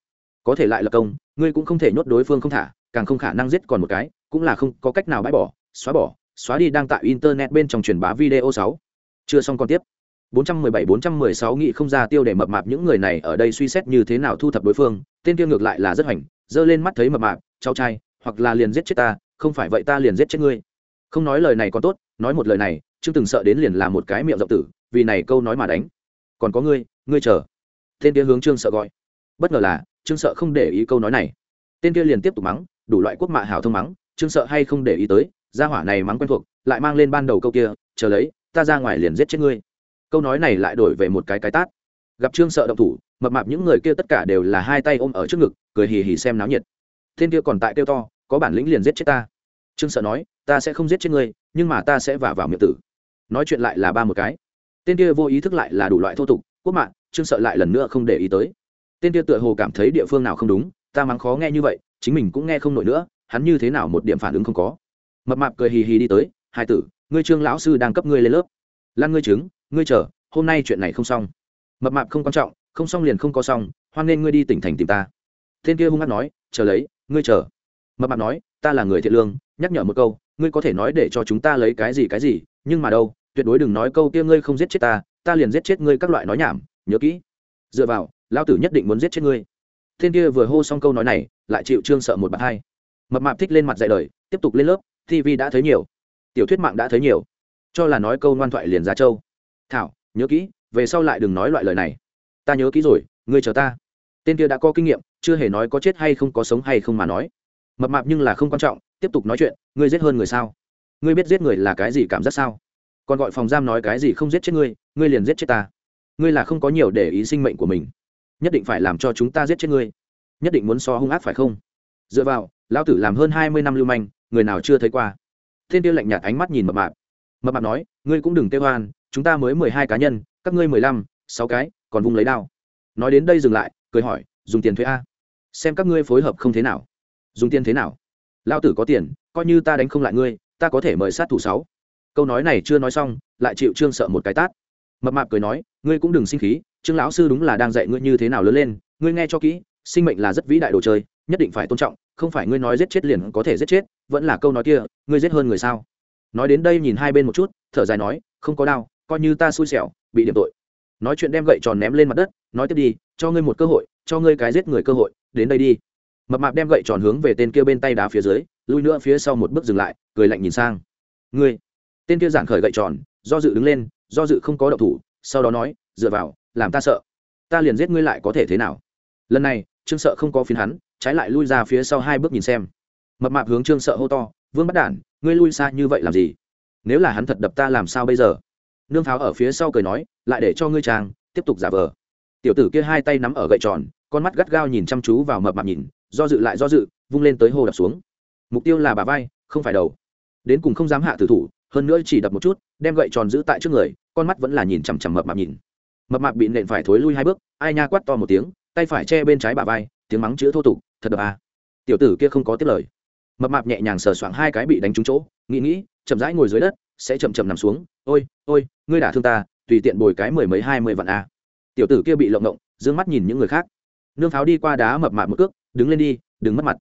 Có thể lại lập công, ngươi cũng không thể nhốt đối phương không thả càng không khả năng giết còn một cái, cũng là không có cách nào bãi bỏ, xóa bỏ, xóa đi đang tại internet bên trong truyền bá video sáu. Chưa xong còn tiếp. 417-416 nghị không ra tiêu để mập mạp những người này ở đây suy xét như thế nào thu thập đối phương, tên kia ngược lại là rất hoành dơ lên mắt thấy mập mạp, cháu trai, hoặc là liền giết chết ta, không phải vậy ta liền giết chết ngươi. Không nói lời này còn tốt, nói một lời này chưa từng sợ đến liền là một cái miệng rộng tử, vì này câu nói mà đánh. Còn có ngươi ngươi chờ. Tên kia hướng trương sợ gọi. Bất ngờ là, trương sợ không để ý câu nói này. Tên kia liền tiếp tục mắng đủ loại quốc mạ hảo thông mắng, trương sợ hay không để ý tới, gia hỏa này mắng quen thuộc, lại mang lên ban đầu câu kia, chờ lấy, ta ra ngoài liền giết chết ngươi. Câu nói này lại đổi về một cái cái tát. Gặp trương sợ động thủ, mập mạp những người kia tất cả đều là hai tay ôm ở trước ngực, cười hì hì xem náo nhiệt. Tên kia còn tại kêu to, có bản lĩnh liền giết chết ta. Trương sợ nói, ta sẽ không giết chết ngươi, nhưng mà ta sẽ vả vào miệng tử. Nói chuyện lại là ba một cái. Tên kia vô ý thức lại là đủ loại thô tục, quốc mạng trương sợ lại lần nữa không để ý tới. Tên kia tựa hồ cảm thấy địa phương nào không đúng, ta mắng khó nghe như vậy chính mình cũng nghe không nổi nữa, hắn như thế nào một điểm phản ứng không có. Mập mạp cười hì hì đi tới, hai tử, ngươi trương lão sư đang cấp ngươi lên lớp. Lan ngươi chứng, ngươi chờ, hôm nay chuyện này không xong. Mập mạp không quan trọng, không xong liền không có xong, hoan nên ngươi đi tỉnh thành tìm ta. Tên kia hung hát nói, chờ lấy, ngươi chờ. Mập mạp nói, ta là người thiện lương, nhắc nhở một câu, ngươi có thể nói để cho chúng ta lấy cái gì cái gì, nhưng mà đâu, tuyệt đối đừng nói câu kia ngươi không giết chết ta ta liền giết chết ngươi các loại nói nhảm, nhớ kỹ. Dựa vào lao tử nhất định muốn giết chết ngươi. Tên kia vừa hô xong câu nói này lại chịu trương sợ một bạn hai. Mập mạp thích lên mặt dạy đời, tiếp tục lên lớp tv đã thấy nhiều. Tiểu thuyết mạng đã thấy nhiều. Cho là nói câu ngoan thoại liền ra châu. Thảo, nhớ kỹ, về sau lại đừng nói loại lời này. Ta nhớ kỹ rồi, ngươi chờ ta. Tên kia đã có kinh nghiệm, chưa hề nói có chết hay không có sống hay không mà nói. Mập mạp nhưng là không quan trọng, tiếp tục nói chuyện, ngươi giết hơn người sao? Ngươi biết giết người là cái gì cảm giác sao? Còn gọi phòng giam nói cái gì không giết chết ngươi ngươi liền giết chết ta. Ngươi là không có nhiều để ý sinh mệnh của mình. Nhất định phải làm cho chúng ta giết chết ngươi nhất định muốn so hung ác phải không? Dựa vào, lão tử làm hơn hai mươi năm lưu manh, người nào chưa thấy qua? Thiên tiêu lạnh nhạt ánh mắt nhìn mập mạp. Mập mạp nói, ngươi cũng đừng kêu hoan chúng ta mới mười hai cá nhân, các ngươi mười lăm, sáu cái, còn vung lấy đao. Nói đến đây dừng lại, cười hỏi, dùng tiền thuế a? Xem các ngươi phối hợp không thế nào. Dùng tiền thế nào? Lão tử có tiền, coi như ta đánh không lại ngươi, ta có thể mời sát thủ sáu. Câu nói này chưa nói xong, lại chịu trương sợ một cái tát. Mập mạp cười nói, ngươi cũng đừng sinh khí, trương lão sư đúng là đang dạy ngươi như thế nào lớn lên, ngươi nghe cho kỹ sinh mệnh là rất vĩ đại đồ chơi, nhất định phải tôn trọng, không phải ngươi nói giết chết liền có thể giết chết, vẫn là câu nói kia, ngươi giết hơn người sao? Nói đến đây nhìn hai bên một chút, thở dài nói, không có đau, coi như ta xui xẻo, bị điểm tội. Nói chuyện đem gậy tròn ném lên mặt đất, nói tiếp đi, cho ngươi một cơ hội, cho ngươi cái giết người cơ hội, đến đây đi. Mập mạp đem gậy tròn hướng về tên kia bên tay đá phía dưới, lui nữa phía sau một bước dừng lại, cười lạnh nhìn sang. Ngươi, tên kia giảng khởi gậy tròn, do dự đứng lên, do dự không có động thủ, sau đó nói, dựa vào, làm ta sợ, ta liền giết ngươi lại có thể thế nào? Lần này trương sợ không có phiến hắn, trái lại lui ra phía sau hai bước nhìn xem. Mập mạp hướng trương sợ hô to, vương bắt đản, ngươi lui xa như vậy làm gì? Nếu là hắn thật đập ta làm sao bây giờ? Nương pháo ở phía sau cười nói, lại để cho ngươi trang tiếp tục giả vờ. Tiểu tử kia hai tay nắm ở gậy tròn, con mắt gắt gao nhìn chăm chú vào mập mạp nhìn, do dự lại do dự, vung lên tới hô đập xuống. Mục tiêu là bà vai, không phải đầu. Đến cùng không dám hạ tử thủ, hơn nữa chỉ đập một chút, đem gậy tròn giữ tại trước người, con mắt vẫn là nhìn chằm chằm mập mạp nhìn. Mập mạp bị nện phải thối lui hai bước, ai nha quát to một tiếng tay phải che bên trái bà vai, tiếng mắng chữ thô tục, thật đập à. tiểu tử kia không có tiết lời. Mập mạp nhẹ nhàng sờ soạng hai cái bị đánh trúng chỗ, nghĩ nghĩ, chậm rãi ngồi dưới đất, sẽ chậm chậm nằm xuống. Ôi ôi, ngươi đả thương ta, tùy tiện bồi cái mười mấy, hai mươi vạn a. Tiểu tử kia bị lộng động d ư ơ n g mắt nhìn những người khác. Nương pháo đi qua đá mập mạp một cước, đứng lên đi, đừng mất mặt.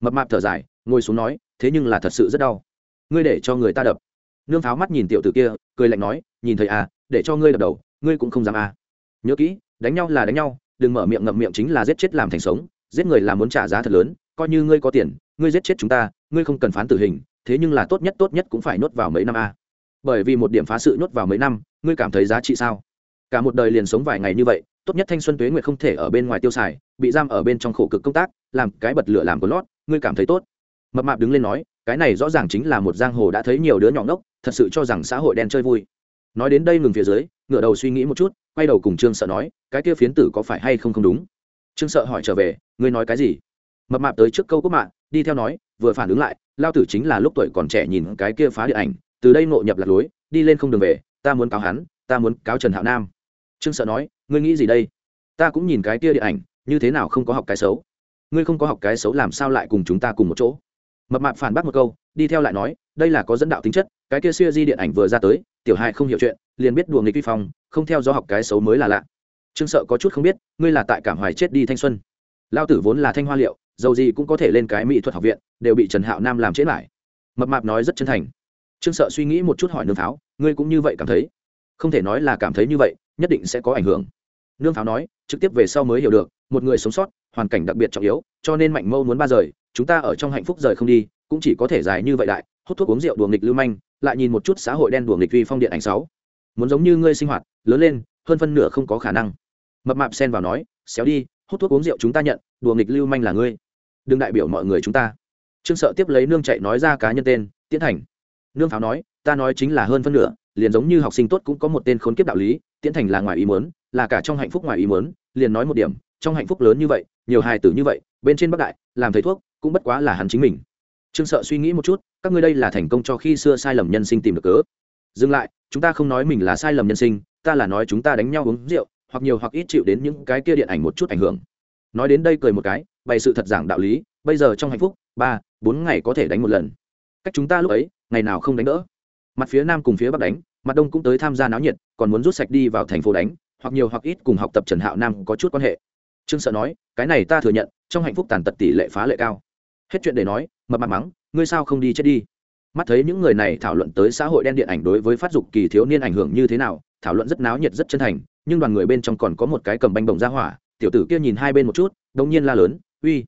Mập mạp thở dài, ngồi xuống nói, thế nhưng là thật sự rất đau. Ngươi để cho người ta đập. Nương pháo mắt nhìn tiểu tử kia, cười lạnh nói, nhìn thấy à để cho ngươi đập đầu, ngươi cũng không dám à. Nhớ kỹ, đánh nhau là đánh nhau đừng mở miệng ngậm miệng chính là giết chết làm thành sống, giết người là muốn trả giá thật lớn, coi như ngươi có tiền, ngươi giết chết chúng ta, ngươi không cần phán tử hình, thế nhưng là tốt nhất tốt nhất cũng phải nhốt vào mấy năm a. Bởi vì một điểm phá sự nhốt vào mấy năm, ngươi cảm thấy giá trị sao? Cả một đời liền sống vài ngày như vậy, tốt nhất thanh xuân tuế nguyệt không thể ở bên ngoài tiêu xài, bị giam ở bên trong khổ cực công tác, làm cái bật lửa làm có lót, ngươi cảm thấy tốt. Mập mạp đứng lên nói, cái này rõ ràng chính là một giang hồ đã thấy nhiều đứa nhỏ ngốc, thật sự cho rằng xã hội đen chơi vui. Nói đến đây ngừng phía dưới, ngửa đầu suy nghĩ một chút quay đầu cùng trương sợ nói, cái kia phiến tử có phải hay không không đúng? Trương sợ hỏi trở về, ngươi nói cái gì? Mập mạp tới trước câu quốc mạng, đi theo nói, vừa phản ứng lại, lao tử chính là lúc tuổi còn trẻ nhìn cái kia phá điện ảnh, từ đây ngộ nhập lạc lối, đi lên không đường về, ta muốn cáo hắn, ta muốn cáo trần hạo nam. Trương sợ nói, ngươi nghĩ gì đây? Ta cũng nhìn cái kia điện ảnh, như thế nào không có học cái xấu? Ngươi không có học cái xấu làm sao lại cùng chúng ta cùng một chỗ? Mập mạp phản bác một câu, đi theo lại nói, đây là có dẫn đạo tính chất, cái kia siêu di điện ảnh vừa ra tới, tiểu hai không hiểu chuyện liền biết đùa nghịch vi phong, không theo do học cái xấu mới là lạ. Trương sợ có chút không biết, ngươi là tại cảm hoài chết đi thanh xuân. Lao tử vốn là thanh hoa liệu, dầu gì cũng có thể lên cái mỹ thuật học viện, đều bị trần hạo nam làm chết lại. Mập mạp nói rất chân thành. Trương sợ suy nghĩ một chút hỏi nương pháo, ngươi cũng như vậy cảm thấy? Không thể nói là cảm thấy như vậy, nhất định sẽ có ảnh hưởng. Nương pháo nói, trực tiếp về sau mới hiểu được, một người sống sót, hoàn cảnh đặc biệt trọng yếu, cho nên mạnh mâu muốn ba rời, chúng ta ở trong hạnh phúc rời không đi, cũng chỉ có thể dài như vậy đại, hút thuốc uống rượu đùa nghịch lưu manh, lại nhìn một chút xã hội đen đùa nghịch vi phong điện ảnh sáu muốn giống như ngươi sinh hoạt, lớn lên, hơn phân nửa không có khả năng. Mập mạp xen vào nói, xéo đi, hút thuốc uống rượu chúng ta nhận, đùa nghịch lưu manh là ngươi. Đừng đại biểu mọi người chúng ta. Trương sợ tiếp lấy nương chạy nói ra cá nhân tên tiến thành. Nương pháo nói, ta nói chính là hơn phân nửa, liền giống như học sinh tốt cũng có một tên khốn kiếp đạo lý tiến thành là ngoài ý muốn, là cả trong hạnh phúc ngoài ý muốn, liền nói một điểm, trong hạnh phúc lớn như vậy, nhiều hài tử như vậy, bên trên bắc đại, làm thầy thuốc, cũng bất quá là hắn chính mình. Trương sợ suy nghĩ một chút, các ngươi đây là thành công cho khi xưa sai lầm nhân sinh tìm được cớ. Dừng lại chúng ta không nói mình là sai lầm nhân sinh, ta là nói chúng ta đánh nhau uống rượu, hoặc nhiều hoặc ít chịu đến những cái kia điện ảnh một chút ảnh hưởng. Nói đến đây cười một cái, bày sự thật giảng đạo lý, bây giờ trong hạnh phúc, ba, bốn ngày có thể đánh một lần. Cách chúng ta lúc ấy, ngày nào không đánh đỡ. Mặt phía nam cùng phía bắc đánh, mặt đông cũng tới tham gia náo nhiệt, còn muốn rút sạch đi vào thành phố đánh, hoặc nhiều hoặc ít cùng học tập trần hạo nam có chút quan hệ. Trương sợ nói, cái này ta thừa nhận, trong hạnh phúc tàn tật tỷ lệ phá lệ cao. Hết chuyện để nói, mập mặt mắng, ngươi sao không đi chết đi? Mắt thấy những người này thảo luận tới xã hội đen điện ảnh đối với phát dục kỳ thiếu niên ảnh hưởng như thế nào, thảo luận rất náo nhiệt, rất chân thành, nhưng đoàn người bên trong còn có một cái cầm banh bồng ra hỏa, tiểu tử kia nhìn hai bên một chút, đống nhiên la lớn, uy!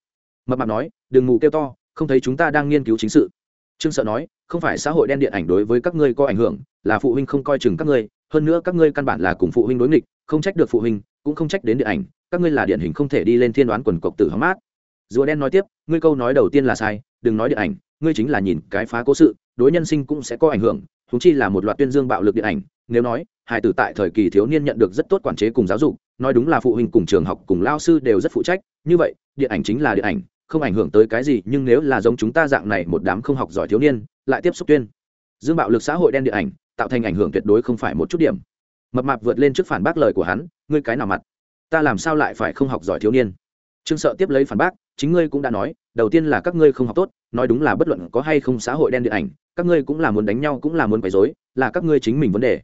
Mập mạp nói, đừng ngủ kêu to, không thấy chúng ta đang nghiên cứu chính sự. Trương sợ nói, không phải xã hội đen điện ảnh đối với các ngươi có ảnh hưởng, là phụ huynh không coi chừng các ngươi, hơn nữa các ngươi căn bản là cùng phụ huynh đối nghịch, không trách được phụ huynh, cũng không trách đến điện ảnh, các ngươi là điện hình không thể đi lên thiên đoán quần cộc tử hóng mát. Rùa đen nói tiếp, ngươi câu nói đầu tiên là sai, đừng nói điện ảnh ngươi chính là nhìn cái phá cố sự, đối nhân sinh cũng sẽ có ảnh hưởng thúng chi là một loạt tuyên dương bạo lực điện ảnh, nếu nói, hải tử tại thời kỳ thiếu niên nhận được rất tốt quản chế cùng giáo dục, nói đúng là phụ huynh cùng trường học cùng lao sư đều rất phụ trách, như vậy, điện ảnh chính là điện ảnh, không ảnh hưởng tới cái gì, nhưng nếu là giống chúng ta dạng này một đám không học giỏi thiếu niên, lại tiếp xúc tuyên, dương bạo lực xã hội đen điện ảnh, tạo thành ảnh hưởng tuyệt đối không phải một chút điểm. Mập mạp vượt lên trước phản bác lời của hắn, ngươi cái nào mặt? Ta làm sao lại phải không học giỏi thiếu niên? Trương sợ tiếp lấy phản bác, chính ngươi cũng đã nói đầu tiên là các ngươi không học tốt, nói đúng là bất luận có hay không xã hội đen điện ảnh, các ngươi cũng là muốn đánh nhau, cũng là muốn quấy dối là các ngươi chính mình vấn đề.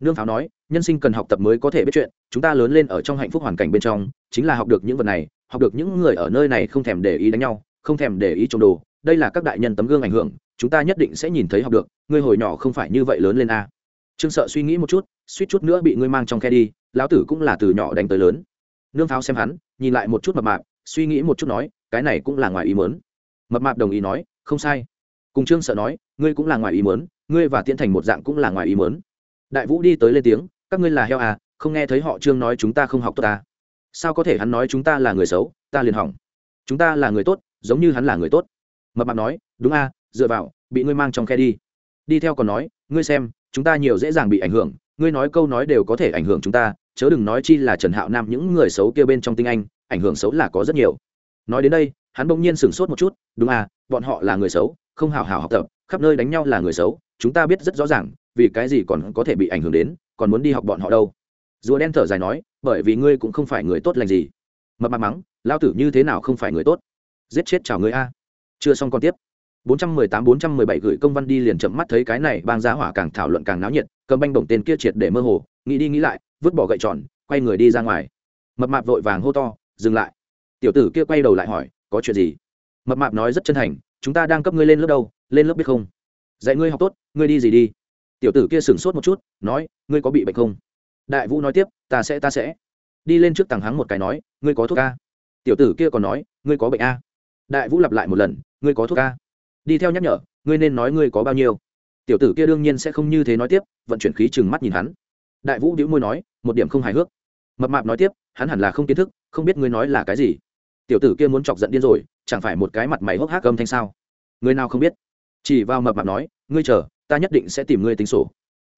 Nương pháo nói, nhân sinh cần học tập mới có thể biết chuyện, chúng ta lớn lên ở trong hạnh phúc hoàn cảnh bên trong, chính là học được những vật này, học được những người ở nơi này không thèm để ý đánh nhau, không thèm để ý trộm đồ, đây là các đại nhân tấm gương ảnh hưởng, chúng ta nhất định sẽ nhìn thấy học được, ngươi hồi nhỏ không phải như vậy lớn lên a trương sợ suy nghĩ một chút, suýt chút nữa bị ngươi mang trong khe đi, lão tử cũng là từ nhỏ đánh tới lớn. Nương pháo xem hắn, nhìn lại một chút mập mạp suy nghĩ một chút nói, cái này cũng là ngoài ý mớn mập mạp đồng ý nói, không sai. Cùng trương sợ nói, ngươi cũng là ngoài ý mớn ngươi và tiễn thành một dạng cũng là ngoài ý mớn đại vũ đi tới lên tiếng, các ngươi là heo à không nghe thấy họ trương nói chúng ta không học tốt ta sao có thể hắn nói chúng ta là người xấu, ta liền hỏng. Chúng ta là người tốt, giống như hắn là người tốt. Mập mạp nói, đúng a dựa vào, bị ngươi mang trong khe đi. Đi theo còn nói, ngươi xem, chúng ta nhiều dễ dàng bị ảnh hưởng, ngươi nói câu nói đều có thể ảnh hưởng chúng ta, chớ đừng nói chi là trần hạo nam những người xấu kia bên trong tinh anh ảnh hưởng xấu là có rất nhiều. Nói đến đây, hắn bỗng nhiên sửng sốt một chút, đúng à bọn họ là người xấu, không hào hào học tập, khắp nơi đánh nhau là người xấu, chúng ta biết rất rõ ràng, vì cái gì còn có thể bị ảnh hưởng đến, còn muốn đi học bọn họ đâu. Rùa đen thở dài nói, bởi vì ngươi cũng không phải người tốt lành gì. Mập mặt mắng lao tử như thế nào không phải người tốt? Giết chết chào người a. Chưa xong còn tiếp. 418 417 gửi công văn đi liền chậm mắt thấy cái này bang giá hỏa càng thảo luận càng náo nhiệt, cầm banh bổng tên kia triệt để mơ hồ, nghĩ đi nghĩ lại, vứt bỏ gậy tròn, quay người đi ra ngoài. Mập mạp vội vàng hô to dừng lại. Tiểu tử kia quay đầu lại hỏi, có chuyện gì? Mập mạp nói rất chân thành, chúng ta đang cấp ngươi lên lớp đâu, lên lớp biết không? Dạy ngươi học tốt, ngươi đi gì đi. Tiểu tử kia sửng sốt một chút, nói, ngươi có bị bệnh không? Đại vũ nói tiếp, ta sẽ ta sẽ. Đi lên trước tàng hắng một cái nói, ngươi có thuốc a? Tiểu tử kia còn nói, ngươi có bệnh a? Đại vũ lặp lại một lần, ngươi có thuốc a? Đi theo nhắc nhở, ngươi nên nói ngươi có bao nhiêu? Tiểu tử kia đương nhiên sẽ không như thế nói tiếp, vận chuyển khí chừng mắt nhìn hắn. Đại vũ đĩu môi nói, một điểm không hài hước. Mập mạp nói tiếp hắn hẳn là không kiến thức, không biết ngươi nói là cái gì. Tiểu tử kia muốn chọc giận điên rồi, chẳng phải một cái mặt mày hốc hác âm thanh sao? Người nào không biết? Chỉ vào mập mạp nói, ngươi chờ, ta nhất định sẽ tìm ngươi tính sổ.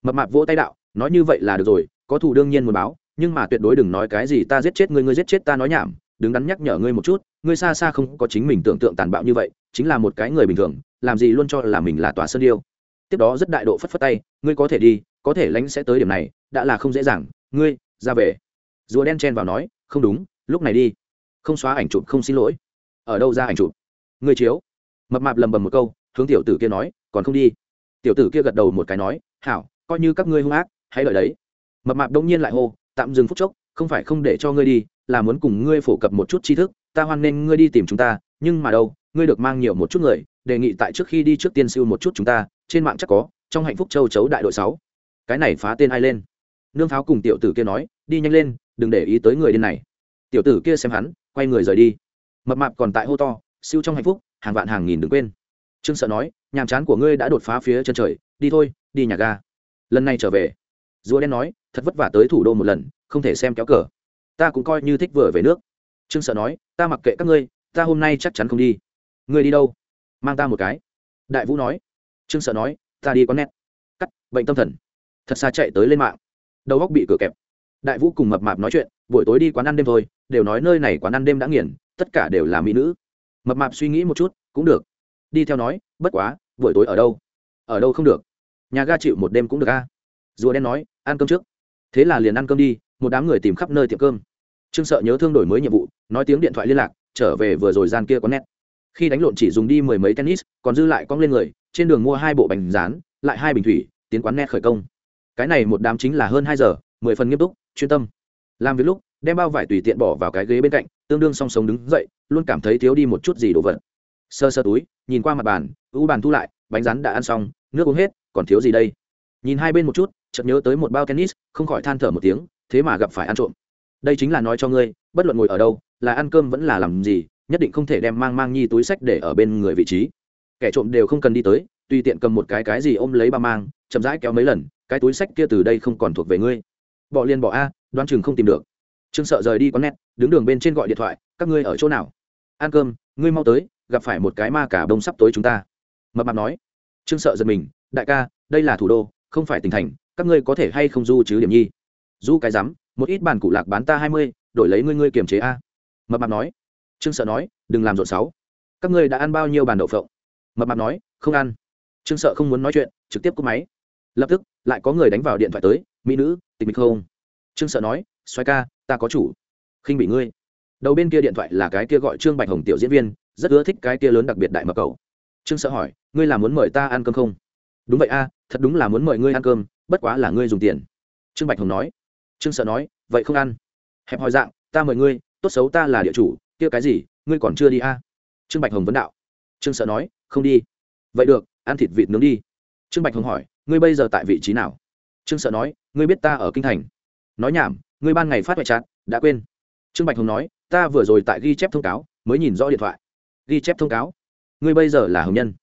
Mập mạp vỗ tay đạo, nói như vậy là được rồi, có thù đương nhiên muốn báo, nhưng mà tuyệt đối đừng nói cái gì ta giết chết ngươi ngươi giết chết ta nói nhảm, đứng đắn nhắc nhở ngươi một chút, ngươi xa xa không có chính mình tưởng tượng tàn bạo như vậy, chính là một cái người bình thường, làm gì luôn cho là mình là tòa sơn điêu. Tiếp đó rất đại độ phất phất tay, ngươi có thể đi, có thể lánh sẽ tới điểm này, đã là không dễ dàng, ngươi, ra về rùa đen chen vào nói, không đúng, lúc này đi. Không xóa ảnh chụp không xin lỗi. Ở đâu ra ảnh chụp? Ngươi chiếu. Mập mạp lầm bầm một câu, hướng tiểu tử kia nói, còn không đi. Tiểu tử kia gật đầu một cái nói, hảo, coi như các ngươi hung ác, hãy đợi đấy. Mập mạp đông nhiên lại hô, tạm dừng phút chốc, không phải không để cho ngươi đi, là muốn cùng ngươi phổ cập một chút tri thức, ta hoan nên ngươi đi tìm chúng ta, nhưng mà đâu, ngươi được mang nhiều một chút người, đề nghị tại trước khi đi trước tiên siêu một chút chúng ta, trên mạng chắc có, trong hạnh phúc châu chấu đại đội sáu. Cái này phá tên ai lên? Nương pháo cùng tiểu tử kia nói, đi nhanh lên đừng để ý tới người điên này. Tiểu tử kia xem hắn, quay người rời đi. Mập mạp còn tại hô to, siêu trong hạnh phúc, hàng vạn hàng nghìn đừng quên. Trương sợ nói, nhàm chán của ngươi đã đột phá phía chân trời, đi thôi, đi nhà ga. Lần này trở về, rùa đen nói, thật vất vả tới thủ đô một lần, không thể xem kéo cờ. Ta cũng coi như thích vừa về nước. Trương sợ nói, ta mặc kệ các ngươi, ta hôm nay chắc chắn không đi. Ngươi đi đâu? Mang ta một cái. Đại vũ nói. Trương sợ nói, ta đi có nét cắt, bệnh tâm thần. Thật xa chạy tới lên mạng. Đầu góc bị cửa kẹp đại vũ cùng mập mạp nói chuyện, buổi tối đi quán ăn đêm thôi, đều nói nơi này quán ăn đêm đã nghiền, tất cả đều là mỹ nữ. Mập mạp suy nghĩ một chút, cũng được. Đi theo nói, bất quá, buổi tối ở đâu? Ở đâu không được? Nhà ga chịu một đêm cũng được a. Rùa đen nói, ăn cơm trước. Thế là liền ăn cơm đi, một đám người tìm khắp nơi tiệm cơm. Trương sợ nhớ thương đổi mới nhiệm vụ, nói tiếng điện thoại liên lạc, trở về vừa rồi gian kia có nét khi đánh lộn chỉ dùng đi mười mấy tennis, còn dư lại cong lên người, trên đường mua hai bộ bánh rán, lại hai bình thủy, tiến quán nét khởi công. Cái này một đám chính là hơn hai giờ, mười phần nghiêm túc chuyên tâm. Làm việc lúc, đem bao vải tùy tiện bỏ vào cái ghế bên cạnh, tương đương song sống đứng dậy, luôn cảm thấy thiếu đi một chút gì đồ vật. Sơ sơ túi, nhìn qua mặt bàn u bàn thu lại, bánh rán đã ăn xong, nước uống hết, còn thiếu gì đây? Nhìn hai bên một chút, chợt nhớ tới một bao tennis, không khỏi than thở một tiếng, thế mà gặp phải ăn trộm. Đây chính là nói cho ngươi, bất luận ngồi ở đâu, là ăn cơm vẫn là làm gì, nhất định không thể đem mang mang nhi túi sách để ở bên người vị trí. Kẻ trộm đều không cần đi tới, tùy tiện cầm một cái cái gì ôm lấy ba mang, chậm rãi kéo mấy lần, cái túi sách kia từ đây không còn thuộc về ngươi bỏ liền bỏ a, đoán chừng không tìm được. Trương sợ rời đi có nét đứng đường bên trên gọi điện thoại, các ngươi ở chỗ nào? Ăn cơm, ngươi mau tới, gặp phải một cái ma cả bông sắp tối chúng ta. Mập mạp nói. Trương sợ giật mình, đại ca, đây là thủ đô, không phải tỉnh thành, các ngươi có thể hay không du chứ điểm nhi? Du cái rắm, một ít bàn cụ lạc bán ta hai mươi, đổi lấy ngươi ngươi kiềm chế a. Mập mạp nói. Trương sợ nói, đừng làm rộn sáu các ngươi đã ăn bao nhiêu bàn đậu phộng? Mập mạp nói, không ăn. Trương sợ không muốn nói chuyện, trực tiếp cúp máy. Lập tức, lại có người đánh vào điện thoại tới, mỹ nữ tịch mịch không? Trương sợ nói xoay ca, ta có chủ. Khinh bị ngươi. Đầu bên kia điện thoại là cái kia gọi trương bạch hồng tiểu diễn viên, rất ưa thích cái kia lớn đặc biệt đại mập cầu trương sợ hỏi, ngươi là muốn mời ta ăn cơm không? Đúng vậy a, thật đúng là muốn mời ngươi ăn cơm, bất quá là ngươi dùng tiền. Trương bạch hồng nói. Trương sợ nói, vậy không ăn. Hẹp hỏi dạng, ta mời ngươi, tốt xấu ta là địa chủ, kia cái gì, ngươi còn chưa đi a? Trương bạch hồng vấn đạo. Trương sợ nói, không đi. Vậy được, ăn thịt vịt nướng đi. Trương bạch hồng hỏi, ngươi bây giờ tại vị trí nào? Trương sợ nói, ngươi biết ta ở kinh thành. Nói nhảm, ngươi ban ngày phát ngoại trạng, đã quên. Trương bạch hồng nói, ta vừa rồi tại ghi chép thông cáo, mới nhìn rõ điện thoại. Ghi chép thông cáo? Ngươi bây giờ là hồng nhân?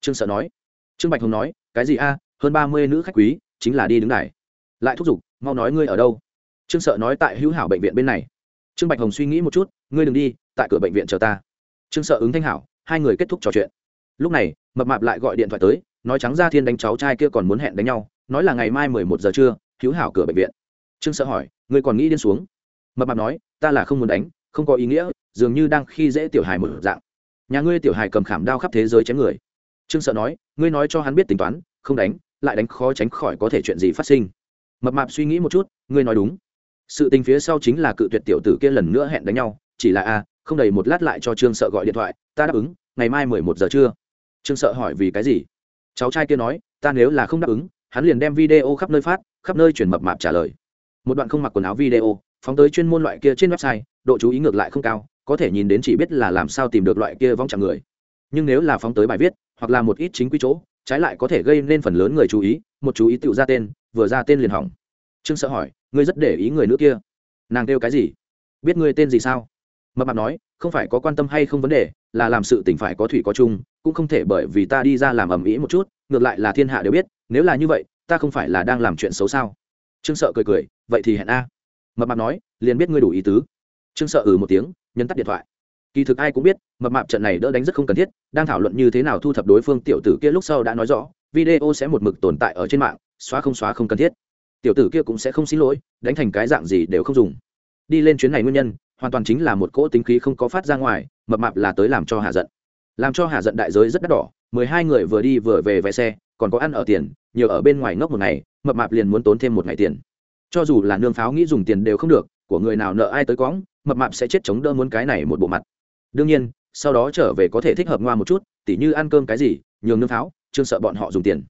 Trương sợ nói. Trương bạch hồng nói, cái gì a, hơn ba mươi nữ khách quý, chính là đi đứng này lại thúc giục, mau nói ngươi ở đâu? Trương sợ nói tại hữu hảo bệnh viện bên này. Trương bạch hồng suy nghĩ một chút, ngươi đừng đi, tại cửa bệnh viện chờ ta. Trương sợ ứng thanh hảo, hai người kết thúc trò chuyện. Lúc này, mập mạp lại gọi điện thoại tới, nói trắng ra thiên đánh cháu trai kia còn muốn hẹn đánh nhau nói là ngày mai mười một giờ trưa, hữu hảo cửa bệnh viện. Trương sợ hỏi, ngươi còn nghĩ điên xuống? Mập mạp nói, ta là không muốn đánh, không có ý nghĩa, dường như đang khi dễ tiểu hài một dạng. Nhà ngươi tiểu hài cầm khảm đao khắp thế giới chém người. Trương sợ nói, ngươi nói cho hắn biết tính toán, không đánh, lại đánh khó tránh khỏi có thể chuyện gì phát sinh. Mập mạp suy nghĩ một chút, ngươi nói đúng. Sự tình phía sau chính là cự tuyệt tiểu tử kia lần nữa hẹn đánh nhau, chỉ là a không đầy một lát lại cho trương sợ gọi điện thoại, ta đáp ứng, ngày mai mười một giờ trưa. Trương sợ hỏi vì cái gì? Cháu trai kia nói, ta nếu là không đáp ứng hắn liền đem video khắp nơi phát, khắp nơi chuyển mập mạp trả lời. Một đoạn không mặc quần áo video, phóng tới chuyên môn loại kia trên website, độ chú ý ngược lại không cao, có thể nhìn đến chỉ biết là làm sao tìm được loại kia vong chạm người. Nhưng nếu là phóng tới bài viết, hoặc là một ít chính quy chỗ, trái lại có thể gây nên phần lớn người chú ý, một chú ý tự ra tên, vừa ra tên liền hỏng. Trương sợ hỏi, ngươi rất để ý người nữ kia? Nàng kêu cái gì? Biết ngươi tên gì sao? Mập mạp nói, không phải có quan tâm hay không vấn đề, là làm sự tỉnh phải có thủy có chung, cũng không thể bởi vì ta đi ra làm ầm ĩ một chút, ngược lại là thiên hạ đều biết nếu là như vậy, ta không phải là đang làm chuyện xấu sao? Trương sợ cười cười, vậy thì hẹn a. Mập mạp nói, liền biết ngươi đủ ý tứ. Trương sợ ừ một tiếng, nhấn tắt điện thoại. Kỳ thực ai cũng biết, mập mạp trận này đỡ đánh rất không cần thiết, đang thảo luận như thế nào thu thập đối phương tiểu tử kia lúc sau đã nói rõ, video sẽ một mực tồn tại ở trên mạng, xóa không xóa không cần thiết. Tiểu tử kia cũng sẽ không xin lỗi, đánh thành cái dạng gì đều không dùng. Đi lên chuyến này nguyên nhân, hoàn toàn chính là một cỗ tính khí không có phát ra ngoài, mập mạp là tới làm cho hạ giận. Làm cho hạ giận đại giới rất đắt đỏ, mười hai người vừa đi vừa về vé xe còn có ăn ở tiền, nhiều ở bên ngoài ngốc một ngày, mập mạp liền muốn tốn thêm một ngày tiền. Cho dù là nương pháo nghĩ dùng tiền đều không được, của người nào nợ ai tới quõng mập mạp sẽ chết chống đỡ muốn cái này một bộ mặt. Đương nhiên, sau đó trở về có thể thích hợp ngoa một chút, tỉ như ăn cơm cái gì, nhường nương pháo, trương sợ bọn họ dùng tiền.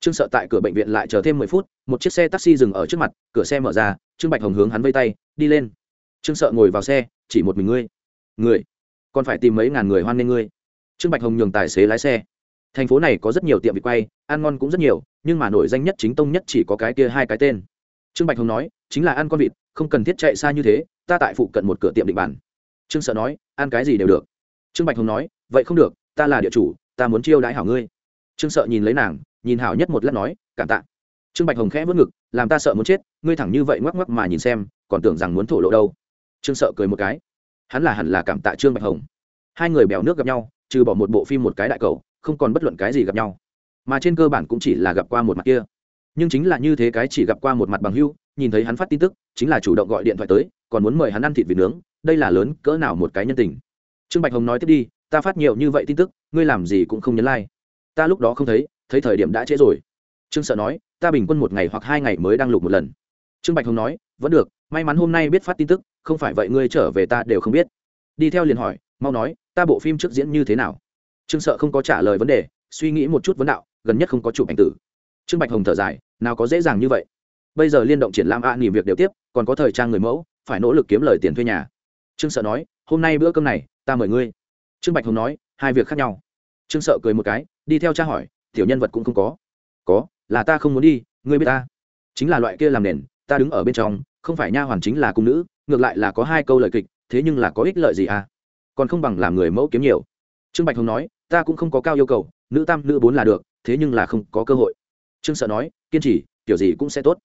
Trương sợ tại cửa bệnh viện lại chờ thêm mười phút, một chiếc xe taxi dừng ở trước mặt, cửa xe mở ra, trương bạch hồng hướng hắn vây tay, đi lên. Trương sợ ngồi vào xe, chỉ một mình ngươi. Người? Còn phải tìm mấy ngàn người hoan nghênh ngươi. Trương bạch hồng nhường tài xế lái xe thành phố này có rất nhiều tiệm vịt quay, ăn ngon cũng rất nhiều, nhưng mà nổi danh nhất chính tông nhất chỉ có cái kia hai cái tên. Trương bạch hồng nói, chính là ăn con vịt, không cần thiết chạy xa như thế, ta tại phụ cận một cửa tiệm định bản trương sợ nói, ăn cái gì đều được. Trương bạch hồng nói, vậy không được, ta là địa chủ, ta muốn chiêu đãi hảo ngươi. Trương sợ nhìn lấy nàng, nhìn hảo nhất một lát nói, cảm tạ. Trương bạch hồng khẽ vớt ngực, làm ta sợ muốn chết, ngươi thẳng như vậy ngoắc ngoắc mà nhìn xem, còn tưởng rằng muốn thổ lộ đâu. Trương sợ cười một cái. Hắn là hẳn là cảm tạ trương bạch hồng. Hai người bèo nước gặp nhau, trừ bỏ một bộ phim một cái đại cầu không còn bất luận cái gì gặp nhau. Mà trên cơ bản cũng chỉ là gặp qua một mặt kia. Nhưng chính là như thế cái chỉ gặp qua một mặt bằng hưu, nhìn thấy hắn phát tin tức, chính là chủ động gọi điện thoại tới, còn muốn mời hắn ăn thịt vịt nướng, đây là lớn cỡ nào một cái nhân tình. Trương bạch hồng nói tiếp đi, ta phát nhiều như vậy tin tức, ngươi làm gì cũng không nhấn like. Ta lúc đó không thấy thấy thời điểm đã trễ rồi. Trương sợ nói, ta bình quân một ngày hoặc hai ngày mới đăng lục một lần. Trương bạch hồng nói, vẫn được, may mắn hôm nay biết phát tin tức, không phải vậy ngươi trở về ta đều không biết. Đi theo liền hỏi, mau nói, ta bộ phim trước diễn như thế nào? Trương sợ không có trả lời vấn đề, suy nghĩ một chút vấn đạo, gần nhất không có chụp ảnh tử. Trương bạch hồng thở dài, nào có dễ dàng như vậy. Bây giờ liên động triển lãm a nghỉ việc đều tiếp, còn có thời trang người mẫu, phải nỗ lực kiếm lời tiền thuê nhà. Trương sợ nói, hôm nay bữa cơm này, ta mời ngươi. Trương bạch hồng nói, hai việc khác nhau. Trương sợ cười một cái, đi theo cha hỏi, tiểu nhân vật cũng không có. Có, là ta không muốn đi, ngươi biết ta. Chính là loại kia làm nền, ta đứng ở bên trong, không phải nha hoàn chính là cung nữ, ngược lại là có hai câu lời kịch, thế nhưng là có ích lợi gì à? Còn không bằng làm người mẫu kiếm nhiều. Trương bạch hồng nói ta cũng không có cao yêu cầu, nữ tam, nữ bốn là được, thế nhưng là không có cơ hội. Trương sợ nói, kiên trì, kiểu gì cũng sẽ tốt.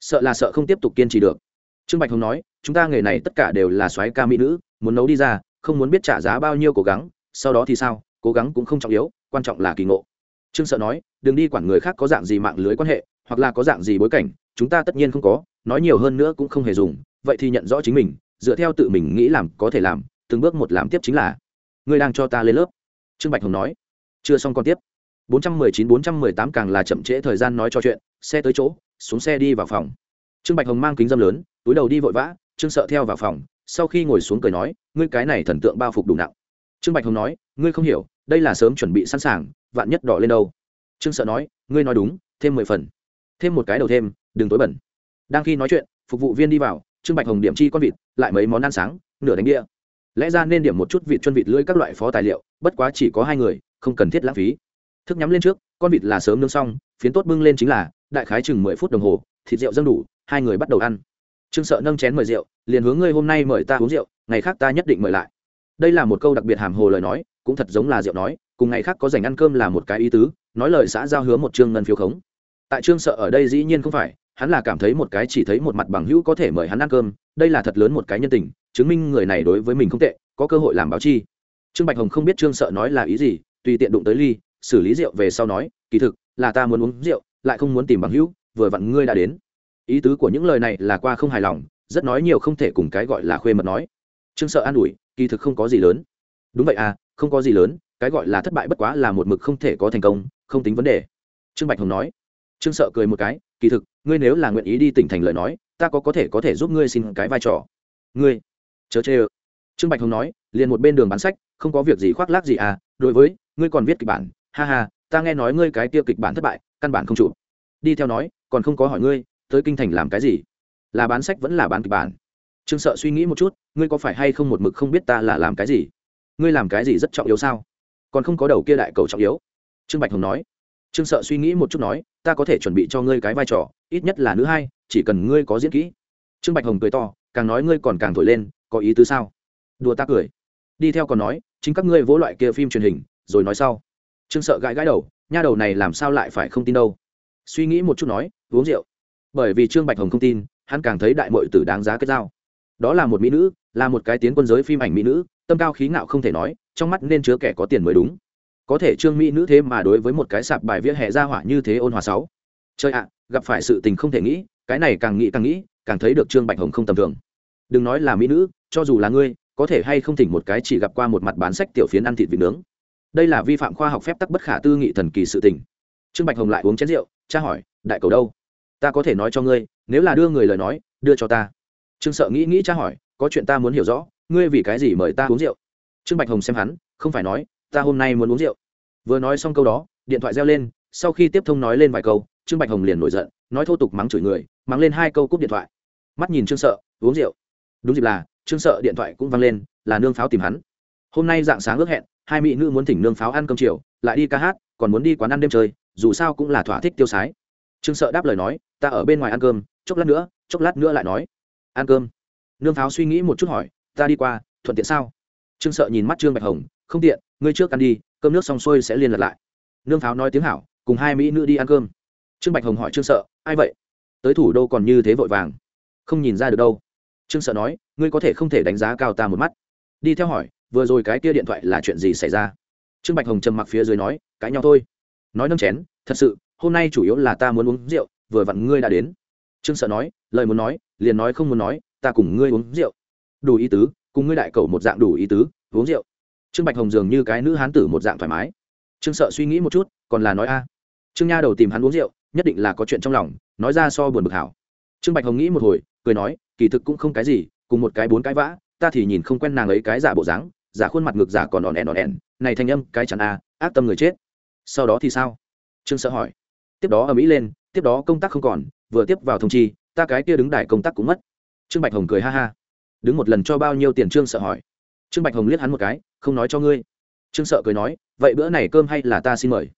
Sợ là sợ không tiếp tục kiên trì được. Trương bạch hồng nói, chúng ta nghề này tất cả đều là soái ca mỹ nữ, muốn nấu đi ra, không muốn biết trả giá bao nhiêu cố gắng, sau đó thì sao, cố gắng cũng không trọng yếu, quan trọng là kỳ ngộ. Trương sợ nói, đừng đi quản người khác có dạng gì mạng lưới quan hệ, hoặc là có dạng gì bối cảnh, chúng ta tất nhiên không có, nói nhiều hơn nữa cũng không hề dùng, vậy thì nhận rõ chính mình, dựa theo tự mình nghĩ làm có thể làm, từng bước một làm tiếp chính là. Ngươi đang cho ta lên lớp trương bạch hồng nói, chưa xong còn tiếp. 419-418 càng là chậm trễ thời gian nói cho chuyện, xe tới chỗ, xuống xe đi vào phòng. Trương bạch hồng mang kính dâm lớn, túi đầu đi vội vã, trương sợ theo vào phòng, sau khi ngồi xuống cười nói, ngươi cái này thần tượng bao phục đủ nặng. Trương bạch hồng nói, ngươi không hiểu, đây là sớm chuẩn bị sẵn sàng, vạn nhất đỏ lên đâu. Trương sợ nói, ngươi nói đúng, thêm mười phần. Thêm một cái đầu thêm, đừng tối bẩn. Đang khi nói chuyện, phục vụ viên đi vào, trương bạch hồng điểm chi con vịt, lại mấy món ăn sáng, nửa đánh đĩa lẽ ra nên điểm một chút vịt chuân vịt lưỡi các loại phó tài liệu, bất quá chỉ có hai người, không cần thiết lãng phí. Thức nhắm lên trước, con vịt là sớm nướng xong, phiến tốt bưng lên chính là, đại khái chừng mười phút đồng hồ, thịt rượu dâng đủ, hai người bắt đầu ăn. Trương sợ nâng chén mời rượu, liền hướng ngươi hôm nay mời ta uống rượu, ngày khác ta nhất định mời lại. Đây là một câu đặc biệt hàm hồ lời nói, cũng thật giống là rượu nói, cùng ngày khác có dành ăn cơm là một cái ý tứ, nói lời xã giao hứa một trương ngân phiếu khống. Tại trương sợ ở đây dĩ nhiên không phải, hắn là cảm thấy một cái chỉ thấy một mặt bằng hữu có thể mời hắn ăn cơm đây là thật lớn một cái nhân tình, chứng minh người này đối với mình không tệ, có cơ hội làm báo chi. Trương bạch hồng không biết trương sợ nói là ý gì, tùy tiện đụng tới ly, xử lý rượu về sau nói, kỳ thực, là ta muốn uống rượu, lại không muốn tìm bằng hữu, vừa vặn ngươi đã đến. Ý tứ của những lời này là qua không hài lòng, rất nói nhiều không thể cùng cái gọi là khuê mật nói. Trương sợ an ủi, kỳ thực không có gì lớn. Đúng vậy à không có gì lớn, cái gọi là thất bại bất quá là một mực không thể có thành công, không tính vấn đề. Trương bạch hồng nói. Trương sợ cười một cái kỳ thực, ngươi nếu là nguyện ý đi tỉnh thành lời nói, ta có có thể có thể giúp ngươi xin cái vai trò. Ngươi, chớ chê ơ. Trương bạch hồng nói, liền một bên đường bán sách, không có việc gì khoác lác gì à đối với, ngươi còn viết kịch bản, ha ha, ta nghe nói ngươi cái tiêu kịch bản thất bại, căn bản không chụp. Đi theo nói, còn không có hỏi ngươi, tới kinh thành làm cái gì? Là bán sách vẫn là bán kịch bản? Trương sợ suy nghĩ một chút, ngươi có phải hay không một mực không biết ta là làm cái gì? Ngươi làm cái gì rất trọng yếu sao? Còn không có đầu kia đại cầu trọng yếu. Trương bạch hồng nói trương sợ suy nghĩ một chút nói, ta có thể chuẩn bị cho ngươi cái vai trò, ít nhất là nữ hai, chỉ cần ngươi có diễn kỹ. Trương bạch hồng cười to, càng nói ngươi còn càng thổi lên, có ý tứ sao? Đùa ta cười. Đi theo còn nói, chính các ngươi vỗ loại kia phim truyền hình, rồi nói sau. Trương sợ gãi gãi đầu, nha đầu này làm sao lại phải không tin đâu? Suy nghĩ một chút nói, uống rượu. Bởi vì trương bạch hồng không tin, hắn càng thấy đại mội tử đáng giá kết giao. Đó là một mỹ nữ, là một cái tiến quân giới phim ảnh mỹ nữ, tâm cao khí ngạo không thể nói, trong mắt nên chứa kẻ có tiền mới đúng có thể trương mỹ nữ thế mà đối với một cái sạp bài viết hệ ra hỏa như thế ôn hòa sáu. Chơi ạ, gặp phải sự tình không thể nghĩ, cái này càng nghĩ càng nghĩ, càng thấy được trương bạch hồng không tầm thường. Đừng nói là mỹ nữ, cho dù là ngươi, có thể hay không thỉnh một cái chỉ gặp qua một mặt bán sách tiểu phiến ăn thịt vịt nướng. Đây là vi phạm khoa học phép tắc bất khả tư nghị thần kỳ sự tình. Trương bạch hồng lại uống chén rượu, cha hỏi, đại cầu đâu? Ta có thể nói cho ngươi, nếu là đưa người lời nói, đưa cho ta. Trương sợ nghĩ nghĩ cha hỏi, có chuyện ta muốn hiểu rõ, ngươi vì cái gì mời ta uống rượu? Trương bạch hồng xem hắn, không phải nói ta hôm nay muốn uống rượu. Vừa nói xong câu đó, điện thoại reo lên, sau khi tiếp thông nói lên vài câu, trương bạch hồng liền nổi giận, nói thô tục mắng chửi người, mắng lên hai câu cúp điện thoại. Mắt nhìn trương sợ, uống rượu. Đúng dịp là, trương sợ điện thoại cũng văng lên, là nương pháo tìm hắn. Hôm nay dạng sáng ước hẹn, hai mỹ nữ muốn thỉnh nương pháo ăn cơm chiều, lại đi ca hát, còn muốn đi quán ăn đêm chơi, dù sao cũng là thỏa thích tiêu sái. Trương sợ đáp lời nói, ta ở bên ngoài ăn cơm, chốc lát nữa, chốc lát nữa lại nói. Ăn cơm? Nương pháo suy nghĩ một chút hỏi, ta đi qua, thuận tiện sao? Trương sợ nhìn mắt trương bạch hồng, không tiện, ngươi trước ăn đi, cơm nước xong xuôi sẽ liên lạc lại. Nương pháo nói tiếng hảo, cùng hai mỹ nữ đi ăn cơm. Trương bạch hồng hỏi trương sợ, ai vậy? Tới thủ đô còn như thế vội vàng? Không nhìn ra được đâu. Trương sợ nói, ngươi có thể không thể đánh giá cao ta một mắt. Đi theo hỏi, vừa rồi cái kia điện thoại là chuyện gì xảy ra? Trương bạch hồng trầm mặc phía dưới nói, cãi nhau thôi. Nói nâng chén, thật sự, hôm nay chủ yếu là ta muốn uống rượu, vừa vặn ngươi đã đến. Trương sợ nói, lời muốn nói, liền nói không muốn nói, ta cùng ngươi uống rượu. Đủ ý tứ cùng ngươi đại cầu một dạng đủ ý tứ, uống rượu. Trương bạch hồng dường như cái nữ hán tử một dạng thoải mái. Trương sợ suy nghĩ một chút, còn là nói a. Trương nha đầu tìm hắn uống rượu, nhất định là có chuyện trong lòng, nói ra so buồn bực hảo. Trương bạch hồng nghĩ một hồi, cười nói, kỳ thực cũng không cái gì, cùng một cái bốn cái vã, ta thì nhìn không quen nàng ấy cái giả bộ dáng, giả khuôn mặt ngực giả còn đòn đèn đòn đèn này thanh âm, cái chẳng a, ác tâm người chết. Sau đó thì sao? Trương sợ hỏi. Tiếp đó ở mỹ lên, tiếp đó công tác không còn, vừa tiếp vào thông chi, ta cái kia đứng đài công tác cũng mất. Trương bạch hồng cười ha ha đứng một lần cho bao nhiêu tiền trương sợ hỏi. Trương bạch hồng liếc hắn một cái, không nói cho ngươi. Trương sợ cười nói, vậy bữa này cơm hay là ta xin mời?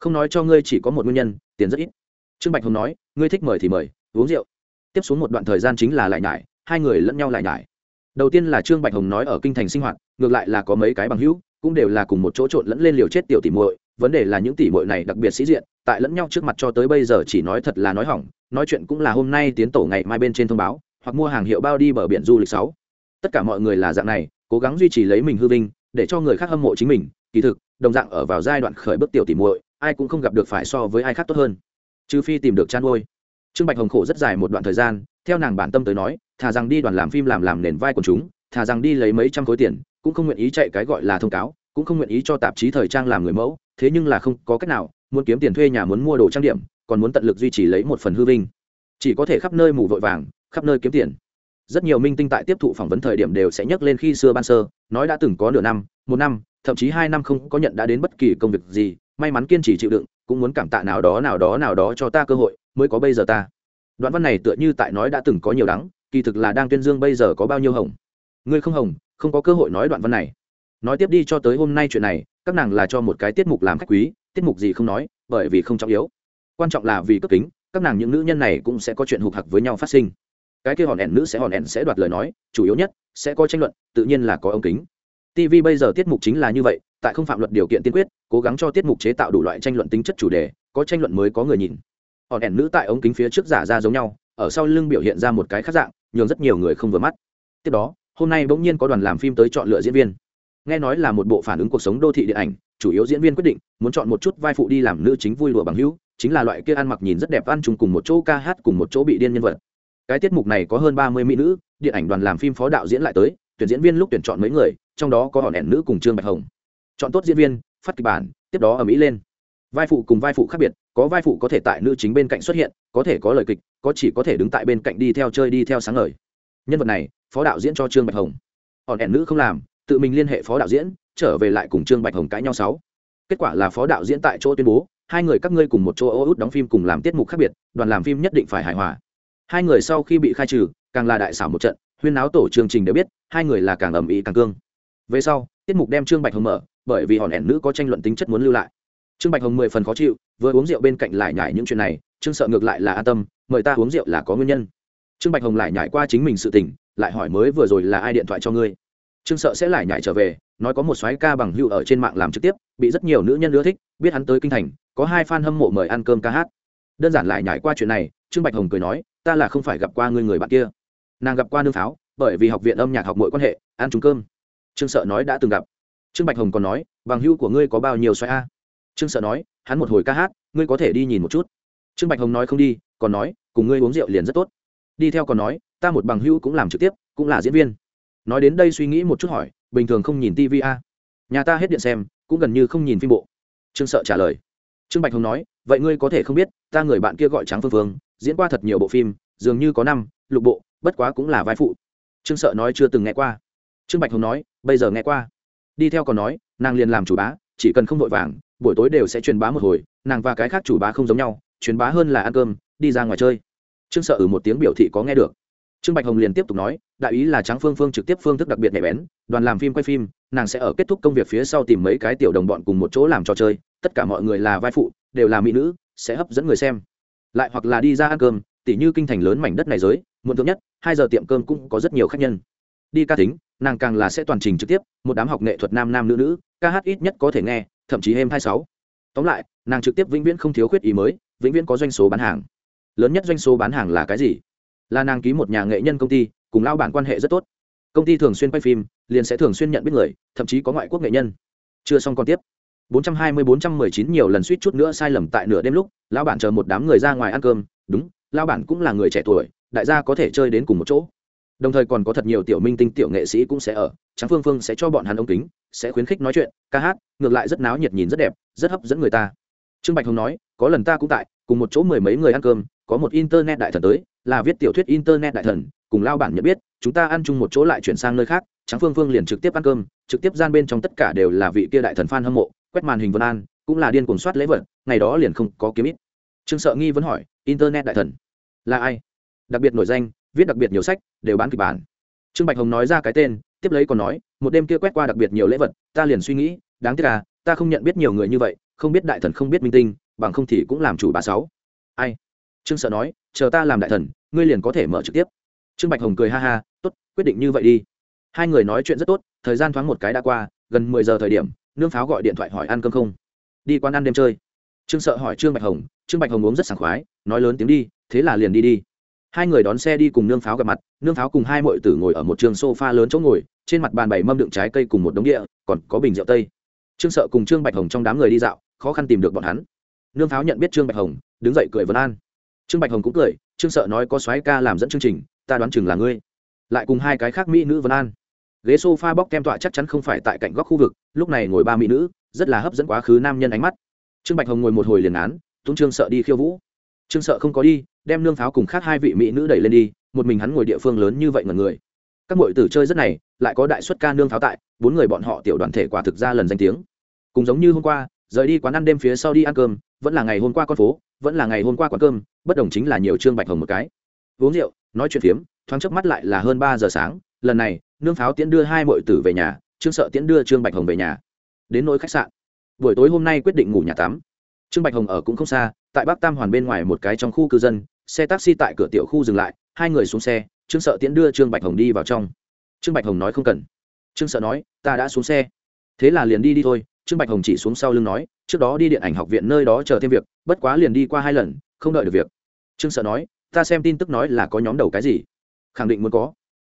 Không nói cho ngươi chỉ có một nguyên nhân, tiền rất ít. Trương bạch hồng nói, ngươi thích mời thì mời, uống rượu. Tiếp xuống một đoạn thời gian chính là lại nhải, hai người lẫn nhau lại nhải. Đầu tiên là trương bạch hồng nói ở kinh thành sinh hoạt, ngược lại là có mấy cái bằng hữu, cũng đều là cùng một chỗ trộn lẫn lên liều chết tiểu tỉ muội. Vấn đề là những tỉ muội này đặc biệt sĩ diện, tại lẫn nhau trước mặt cho tới bây giờ chỉ nói thật là nói hỏng, nói chuyện cũng là hôm nay tiến tổ ngày mai bên trên thông báo hoặc mua hàng hiệu bao đi bờ biển du lịch sáu. Tất cả mọi người là dạng này, cố gắng duy trì lấy mình hư vinh, để cho người khác hâm mộ chính mình. Kỳ thực, đồng dạng ở vào giai đoạn khởi bước tiểu tỉ muội, ai cũng không gặp được phải so với ai khác tốt hơn. Trừ phi tìm được chăn nuôi trương bạch hồng khổ rất dài một đoạn thời gian, theo nàng bản tâm tới nói, thà rằng đi đoàn làm phim làm làm nền vai của chúng, thà rằng đi lấy mấy trăm khối tiền, cũng không nguyện ý chạy cái gọi là thông cáo, cũng không nguyện ý cho tạp chí thời trang làm người mẫu, thế nhưng là không có cách nào, muốn kiếm tiền thuê nhà muốn mua đồ trang điểm, còn muốn tận lực duy trì lấy một phần hư vinh. Chỉ có thể khắp nơi mù vội vàng khắp nơi kiếm tiền. Rất nhiều minh tinh tại tiếp thụ phỏng vấn thời điểm đều sẽ nhắc lên khi xưa ban sơ, nói đã từng có nửa năm, một năm, thậm chí hai năm không có nhận đã đến bất kỳ công việc gì, may mắn kiên trì chịu đựng, cũng muốn cảm tạ nào đó nào đó nào đó cho ta cơ hội, mới có bây giờ ta. Đoạn văn này tựa như tại nói đã từng có nhiều đắng, kỳ thực là đang tuyên dương bây giờ có bao nhiêu hồng. Ngươi không hồng, không có cơ hội nói đoạn văn này. Nói tiếp đi cho tới hôm nay chuyện này, các nàng là cho một cái tiết mục làm khách quý, tiết mục gì không nói, bởi vì không trọng yếu. Quan trọng là vì cấp kính, các nàng những nữ nhân này cũng sẽ có chuyện hụt hặc với nhau phát sinh cái kia hòn ẻn nữ sẽ hòn ẻn sẽ đoạt lời nói, chủ yếu nhất sẽ có tranh luận, tự nhiên là có ống kính. Tv bây giờ tiết mục chính là như vậy, tại không phạm luật điều kiện tiên quyết, cố gắng cho tiết mục chế tạo đủ loại tranh luận tính chất chủ đề, có tranh luận mới có người nhìn. Hòn ẻn nữ tại ống kính phía trước giả ra giống nhau, ở sau lưng biểu hiện ra một cái khác dạng, nhường rất nhiều người không vừa mắt. Tiếp đó, hôm nay bỗng nhiên có đoàn làm phim tới chọn lựa diễn viên. Nghe nói là một bộ phản ứng cuộc sống đô thị điện ảnh, chủ yếu diễn viên quyết định, muốn chọn một chút vai phụ đi làm nữ chính vui đùa bằng hữu, chính là loại kia ăn mặc nhìn rất đẹp ăn chung cùng một chỗ ca hát cùng một chỗ bị điên nhân vật cái tiết mục này có hơn ba mươi mỹ nữ, điện ảnh đoàn làm phim phó đạo diễn lại tới, tuyển diễn viên lúc tuyển chọn mấy người, trong đó có hòn đèn nữ cùng trương bạch hồng. Chọn tốt diễn viên, phát kịch bản, tiếp đó ở mỹ lên. Vai phụ cùng vai phụ khác biệt, có vai phụ có thể tại nữ chính bên cạnh xuất hiện, có thể có lời kịch, có chỉ có thể đứng tại bên cạnh đi theo chơi đi theo sáng ngời. Nhân vật này, phó đạo diễn cho trương bạch hồng. Hòn đèn nữ không làm, tự mình liên hệ phó đạo diễn, trở về lại cùng trương bạch hồng cãi nhau sáu. Kết quả là phó đạo diễn tại chỗ tuyên bố, hai người các ngươi cùng một chỗ ô út đóng phim cùng làm tiết mục khác biệt, đoàn làm phim nhất định phải hài hòa hai người sau khi bị khai trừ, càng là đại xảo một trận, huyên náo tổ chương trình đều biết, hai người là càng ầm ĩ càng cương. Về sau, tiết mục đem trương bạch hồng mở, bởi vì hòn ẻn nữ có tranh luận tính chất muốn lưu lại. Trương bạch hồng mười phần khó chịu, vừa uống rượu bên cạnh lại nhải những chuyện này, trương sợ ngược lại là an tâm, mời ta uống rượu là có nguyên nhân. Trương bạch hồng lại nhải qua chính mình sự tỉnh lại hỏi mới vừa rồi là ai điện thoại cho ngươi. Trương sợ sẽ lại nhải trở về, nói có một soái ca bằng hữu ở trên mạng làm trực tiếp, bị rất nhiều nữ nhân ưa thích, biết hắn tới kinh thành, có hai fan hâm mộ mời ăn cơm ca hát. Đơn giản lại nhải qua chuyện này, trương bạch hồng cười nói ta là không phải gặp qua ngươi người bạn kia. Nàng gặp qua nương pháo, bởi vì học viện âm nhạc học mọi quan hệ, ăn trúng cơm. Trương sợ nói đã từng gặp. Trương bạch hồng còn nói, bằng hữu của ngươi có bao nhiêu xoay a? Trương sợ nói, hắn một hồi ca hát, ngươi có thể đi nhìn một chút. Trương bạch hồng nói không đi, còn nói, cùng ngươi uống rượu liền rất tốt. Đi theo còn nói, ta một bằng hữu cũng làm trực tiếp, cũng là diễn viên. Nói đến đây suy nghĩ một chút hỏi, bình thường không nhìn tv a? Nhà ta hết điện xem, cũng gần như không nhìn phim bộ. Trương sợ trả lời. Trương bạch hồng nói, vậy ngươi có thể không biết, ta người bạn kia gọi trắng phương phương diễn qua thật nhiều bộ phim, dường như có năm, lục bộ, bất quá cũng là vai phụ. Trương sợ nói chưa từng nghe qua. Trương bạch hồng nói, bây giờ nghe qua. Đi theo còn nói, nàng liền làm chủ bá, chỉ cần không vội vàng, buổi tối đều sẽ truyền bá một hồi, nàng và cái khác chủ bá không giống nhau, truyền bá hơn là ăn cơm, đi ra ngoài chơi. Trương sợ ở một tiếng biểu thị có nghe được. Trương bạch hồng liền tiếp tục nói, đại ý là trắng phương phương trực tiếp phương thức đặc biệt nhạy bén, đoàn làm phim quay phim, nàng sẽ ở kết thúc công việc phía sau tìm mấy cái tiểu đồng bọn cùng một chỗ làm trò chơi, tất cả mọi người là vai phụ, đều là mỹ nữ, sẽ hấp dẫn người xem lại hoặc là đi ra ăn cơm, tỉ như kinh thành lớn mảnh đất này giới, muộn thượng nhất, hai giờ tiệm cơm cũng có rất nhiều khách nhân. Đi ca tính, nàng càng là sẽ toàn trình trực tiếp, một đám học nghệ thuật nam nam nữ nữ, ca hát ít nhất có thể nghe, thậm chí êm hai sáu. Tóm lại, nàng trực tiếp vĩnh viễn không thiếu khuyết ý mới, vĩnh viễn có doanh số bán hàng. Lớn nhất doanh số bán hàng là cái gì? Là nàng ký một nhà nghệ nhân công ty, cùng lao bản quan hệ rất tốt. Công ty thường xuyên quay phim, liền sẽ thường xuyên nhận biết người, thậm chí có ngoại quốc nghệ nhân. Chưa xong còn tiếp. 420-419 nhiều lần suýt chút nữa sai lầm tại nửa đêm lúc, lão bản chờ một đám người ra ngoài ăn cơm. Đúng, lão bản cũng là người trẻ tuổi, đại gia có thể chơi đến cùng một chỗ. Đồng thời còn có thật nhiều tiểu minh tinh tiểu nghệ sĩ cũng sẽ ở, tráng phương phương sẽ cho bọn hắn ống kính, sẽ khuyến khích nói chuyện, ca hát, ngược lại rất náo nhiệt nhìn rất đẹp, rất hấp dẫn người ta. Trương bạch hồng nói, có lần ta cũng tại, cùng một chỗ mười mấy người ăn cơm, có một internet đại thần tới, là viết tiểu thuyết internet đại thần, cùng lao bản nhận biết, chúng ta ăn chung một chỗ lại chuyển sang nơi khác, tráng phương phương liền trực tiếp ăn cơm, trực tiếp gian bên trong tất cả đều là vị kia đại thần fan hâm mộ quét màn hình vân an, cũng là điên cuồng soát lễ vật, ngày đó liền không có kiếm ít. Trương sợ nghi vẫn hỏi, internet đại thần là ai? Đặc biệt nổi danh, viết đặc biệt nhiều sách, đều bán kịch bản. Trương bạch hồng nói ra cái tên, tiếp lấy còn nói, một đêm kia quét qua đặc biệt nhiều lễ vật, ta liền suy nghĩ, đáng tiếc à ta không nhận biết nhiều người như vậy, không biết đại thần không biết minh tinh, bằng không thì cũng làm chủ bà sáu. Ai? Trương sợ nói, chờ ta làm đại thần, ngươi liền có thể mở trực tiếp. Trương bạch hồng cười ha ha, tốt, quyết định như vậy đi. Hai người nói chuyện rất tốt, thời gian thoáng một cái đã qua, gần mười giờ thời điểm nương pháo gọi điện thoại hỏi ăn cơm không? Đi quán ăn đêm chơi. Trương sợ hỏi trương bạch hồng, trương bạch hồng uống rất sảng khoái, nói lớn tiếng đi, thế là liền đi đi. Hai người đón xe đi cùng nương pháo gặp mặt, nương pháo cùng hai mọi tử ngồi ở một trường sofa lớn chỗ ngồi, trên mặt bàn bảy mâm đựng trái cây cùng một đống địa, còn có bình rượu tây. Trương sợ cùng trương bạch hồng trong đám người đi dạo, khó khăn tìm được bọn hắn. Nương pháo nhận biết trương bạch hồng, đứng dậy cười vân an. Trương bạch hồng cũng cười, trương sợ nói có soái ca làm dẫn chương trình, ta đoán chừng là ngươi. Lại cùng hai cái khác mỹ nữ vân an ghế s o f a bóc kem tọa chắc chắn không phải tại cạnh góc khu vực, lúc này ngồi ba mỹ nữ, rất là hấp dẫn quá khứ nam nhân ánh mắt. Trương bạch hồng ngồi một hồi liền án túng trương sợ đi khiêu vũ. Trương sợ không có đi, đem nương pháo cùng khác hai vị mỹ nữ đẩy lên đi, một mình hắn ngồi địa phương lớn như vậy ngần người. Các mọi tử chơi rất này, lại có đại xuất ca nương pháo tại, bốn người bọn họ tiểu đoàn thể quả thực ra lần danh tiếng. Cùng giống như hôm qua, rời đi quán ăn đêm phía sau đi ăn cơm, vẫn là ngày hôm qua con phố, vẫn là ngày hôm qua quán cơm, bất đồng chính là nhiều trương bạch hồng một cái. Uống rượu, nói chuyện phiếm, thoáng chớp mắt lại là hơn ba giờ sáng lần này, nương pháo tiễn đưa hai mọi tử về nhà, trương sợ tiễn đưa trương bạch hồng về nhà. Đến nỗi khách sạn, buổi tối hôm nay quyết định ngủ nhà tắm. Trương bạch hồng ở cũng không xa, tại bắc tam hoàn bên ngoài một cái trong khu cư dân, xe taxi tại cửa tiểu khu dừng lại, hai người xuống xe, trương sợ tiễn đưa trương bạch hồng đi vào trong. Trương bạch hồng nói không cần. Trương sợ nói, ta đã xuống xe. Thế là liền đi đi thôi, trương bạch hồng chỉ xuống sau lưng nói, trước đó đi điện ảnh học viện nơi đó chờ thêm việc, bất quá liền đi qua hai lần, không đợi được việc. Trương sợ nói, ta xem tin tức nói là có nhóm đầu cái gì. Khẳng định muốn có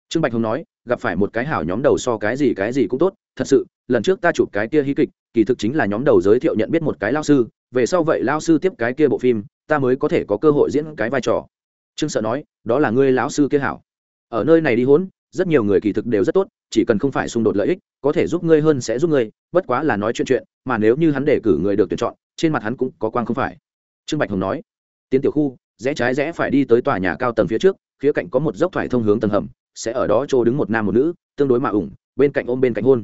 trương bạch hồng nói, gặp phải một cái hảo nhóm đầu so cái gì cái gì cũng tốt, thật sự, lần trước ta chụp cái kia hí kịch, kỳ thực chính là nhóm đầu giới thiệu nhận biết một cái lao sư, về sau vậy lao sư tiếp cái kia bộ phim, ta mới có thể có cơ hội diễn cái vai trò. Trương sợ nói, đó là ngươi lão sư kia hảo. Ở nơi này đi hỗn rất nhiều người kỳ thực đều rất tốt, chỉ cần không phải xung đột lợi ích, có thể giúp ngươi hơn sẽ giúp ngươi, bất quá là nói chuyện chuyện, mà nếu như hắn để cử người được tuyển chọn, trên mặt hắn cũng có quang không phải. Trương bạch hồng nói, tiến tiểu khu, rẽ trái rẽ phải đi tới tòa nhà cao tầng phía trước phía cạnh có một dốc thoải thông hướng tầng hầm sẽ ở đó chỗ đứng một nam một nữ, tương đối mạ ủng, bên cạnh ôm bên cạnh hôn.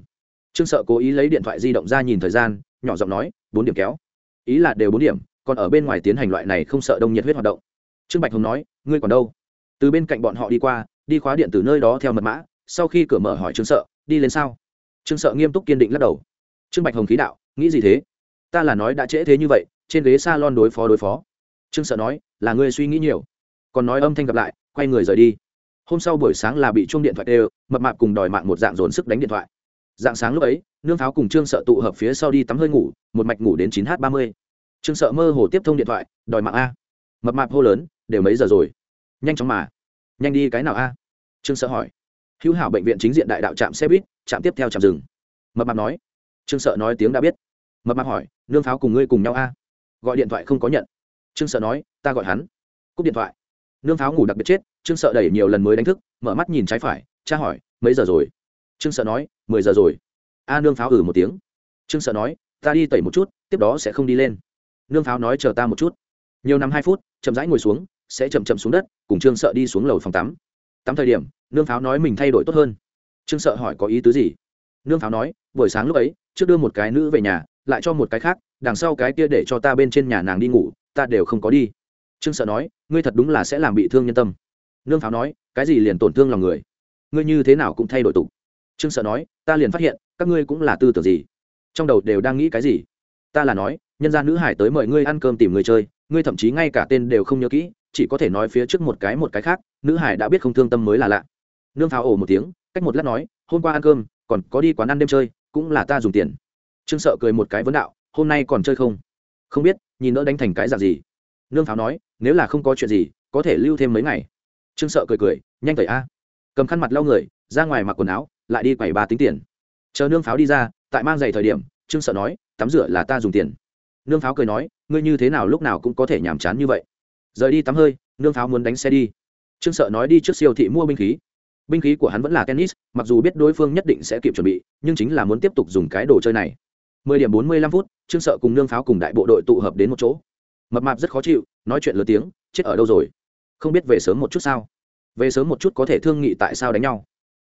Trương sợ cố ý lấy điện thoại di động ra nhìn thời gian, nhỏ giọng nói, bốn điểm kéo. Ý là đều bốn điểm, còn ở bên ngoài tiến hành loại này không sợ đông nhiệt huyết hoạt động. Trương bạch hồng nói, ngươi còn đâu? Từ bên cạnh bọn họ đi qua, đi khóa điện từ nơi đó theo mật mã, sau khi cửa mở hỏi trương sợ, đi lên sao? Trương sợ nghiêm túc kiên định lắc đầu. Trương bạch hồng khí đạo, nghĩ gì thế? Ta là nói đã trễ thế như vậy, trên ghế s a lon đối phó đối phó. Trương sợ nói, là ngươi suy nghĩ nhiều. Còn nói âm thanh gặp lại, quay người rời đi hôm sau buổi sáng là bị chuông điện thoại đều mập mạp cùng đòi mạng một dạng dồn sức đánh điện thoại. Dạng sáng lúc ấy, nương pháo cùng trương sợ tụ hợp phía sau đi tắm hơi ngủ, một mạch ngủ đến chín h ba mươi. Trương sợ mơ hồ tiếp thông điện thoại, đòi mạng a. Mập mạp hô lớn, đều mấy giờ rồi? Nhanh chóng mà. Nhanh đi cái nào a? Trương sợ hỏi. Hữu hảo bệnh viện chính diện đại đạo trạm xe buýt, trạm tiếp theo trạm rừng mập mạp nói. Trương sợ nói tiếng đã biết. Mập mạp hỏi, nương pháo cùng ngươi cùng nhau a? Gọi điện thoại không có nhận. Trương sợ nói, ta gọi hắn. Cúp điện thoại. Nương pháo ngủ đặc biệt chết trương sợ đẩy nhiều lần mới đánh thức, mở mắt nhìn trái phải, cha hỏi, mấy giờ rồi? Trương sợ nói, mười giờ rồi. A nương pháo ử một tiếng. Trương sợ nói, ta đi tẩy một chút, tiếp đó sẽ không đi lên. Nương pháo nói, chờ ta một chút. Nhiều năm hai phút, chậm rãi ngồi xuống, sẽ chậm chậm xuống đất, cùng trương sợ đi xuống lầu phòng tắm. Tắm thời điểm, nương pháo nói mình thay đổi tốt hơn. Trương sợ hỏi, có ý tứ gì? Nương pháo nói, buổi sáng lúc ấy, trước đưa một cái nữ về nhà, lại cho một cái khác, đằng sau cái kia để cho ta bên trên nhà nàng đi ngủ, ta đều không có đi. Trương sợ nói, ngươi thật đúng là sẽ làm bị thương nhân tâm nương pháo nói, cái gì liền tổn thương lòng người? Ngươi như thế nào cũng thay đổi tục. Trương sợ nói, ta liền phát hiện, các ngươi cũng là tư tưởng gì? Trong đầu đều đang nghĩ cái gì? Ta là nói, nhân gia nữ hải tới mời ngươi ăn cơm tìm người chơi, ngươi thậm chí ngay cả tên đều không nhớ kỹ, chỉ có thể nói phía trước một cái một cái khác, nữ hải đã biết không thương tâm mới là lạ. Nương pháo ồ một tiếng, cách một lát nói, hôm qua ăn cơm, còn có đi quán ăn đêm chơi, cũng là ta dùng tiền. Trương sợ cười một cái vấn đạo, hôm nay còn chơi không? Không biết, nhìn đỡ đánh thành cái dạng gì? Nương pháo nói, nếu là không có chuyện gì, có thể lưu thêm mấy ngày trương sợ cười cười, nhanh tẩy a. Cầm khăn mặt lau người, ra ngoài mặc quần áo, lại đi quẩy ba tính tiền. Chờ nương pháo đi ra, tại mang giày thời điểm, trương sợ nói, tắm rửa là ta dùng tiền. Nương pháo cười nói, ngươi như thế nào lúc nào cũng có thể nhàm chán như vậy. Rời đi tắm hơi, nương pháo muốn đánh xe đi. Trương sợ nói đi trước siêu thị mua binh khí. Binh khí của hắn vẫn là tennis, mặc dù biết đối phương nhất định sẽ kịp chuẩn bị, nhưng chính là muốn tiếp tục dùng cái đồ chơi này. Mười điểm bốn mươi lăm phút, trương sợ cùng nương pháo cùng đại bộ đội tụ hợp đến một chỗ. Mập mạp rất khó chịu, nói chuyện lớn tiếng, chết ở đâu rồi? Không biết về sớm một chút sao? Về sớm một chút có thể thương nghị tại sao đánh nhau?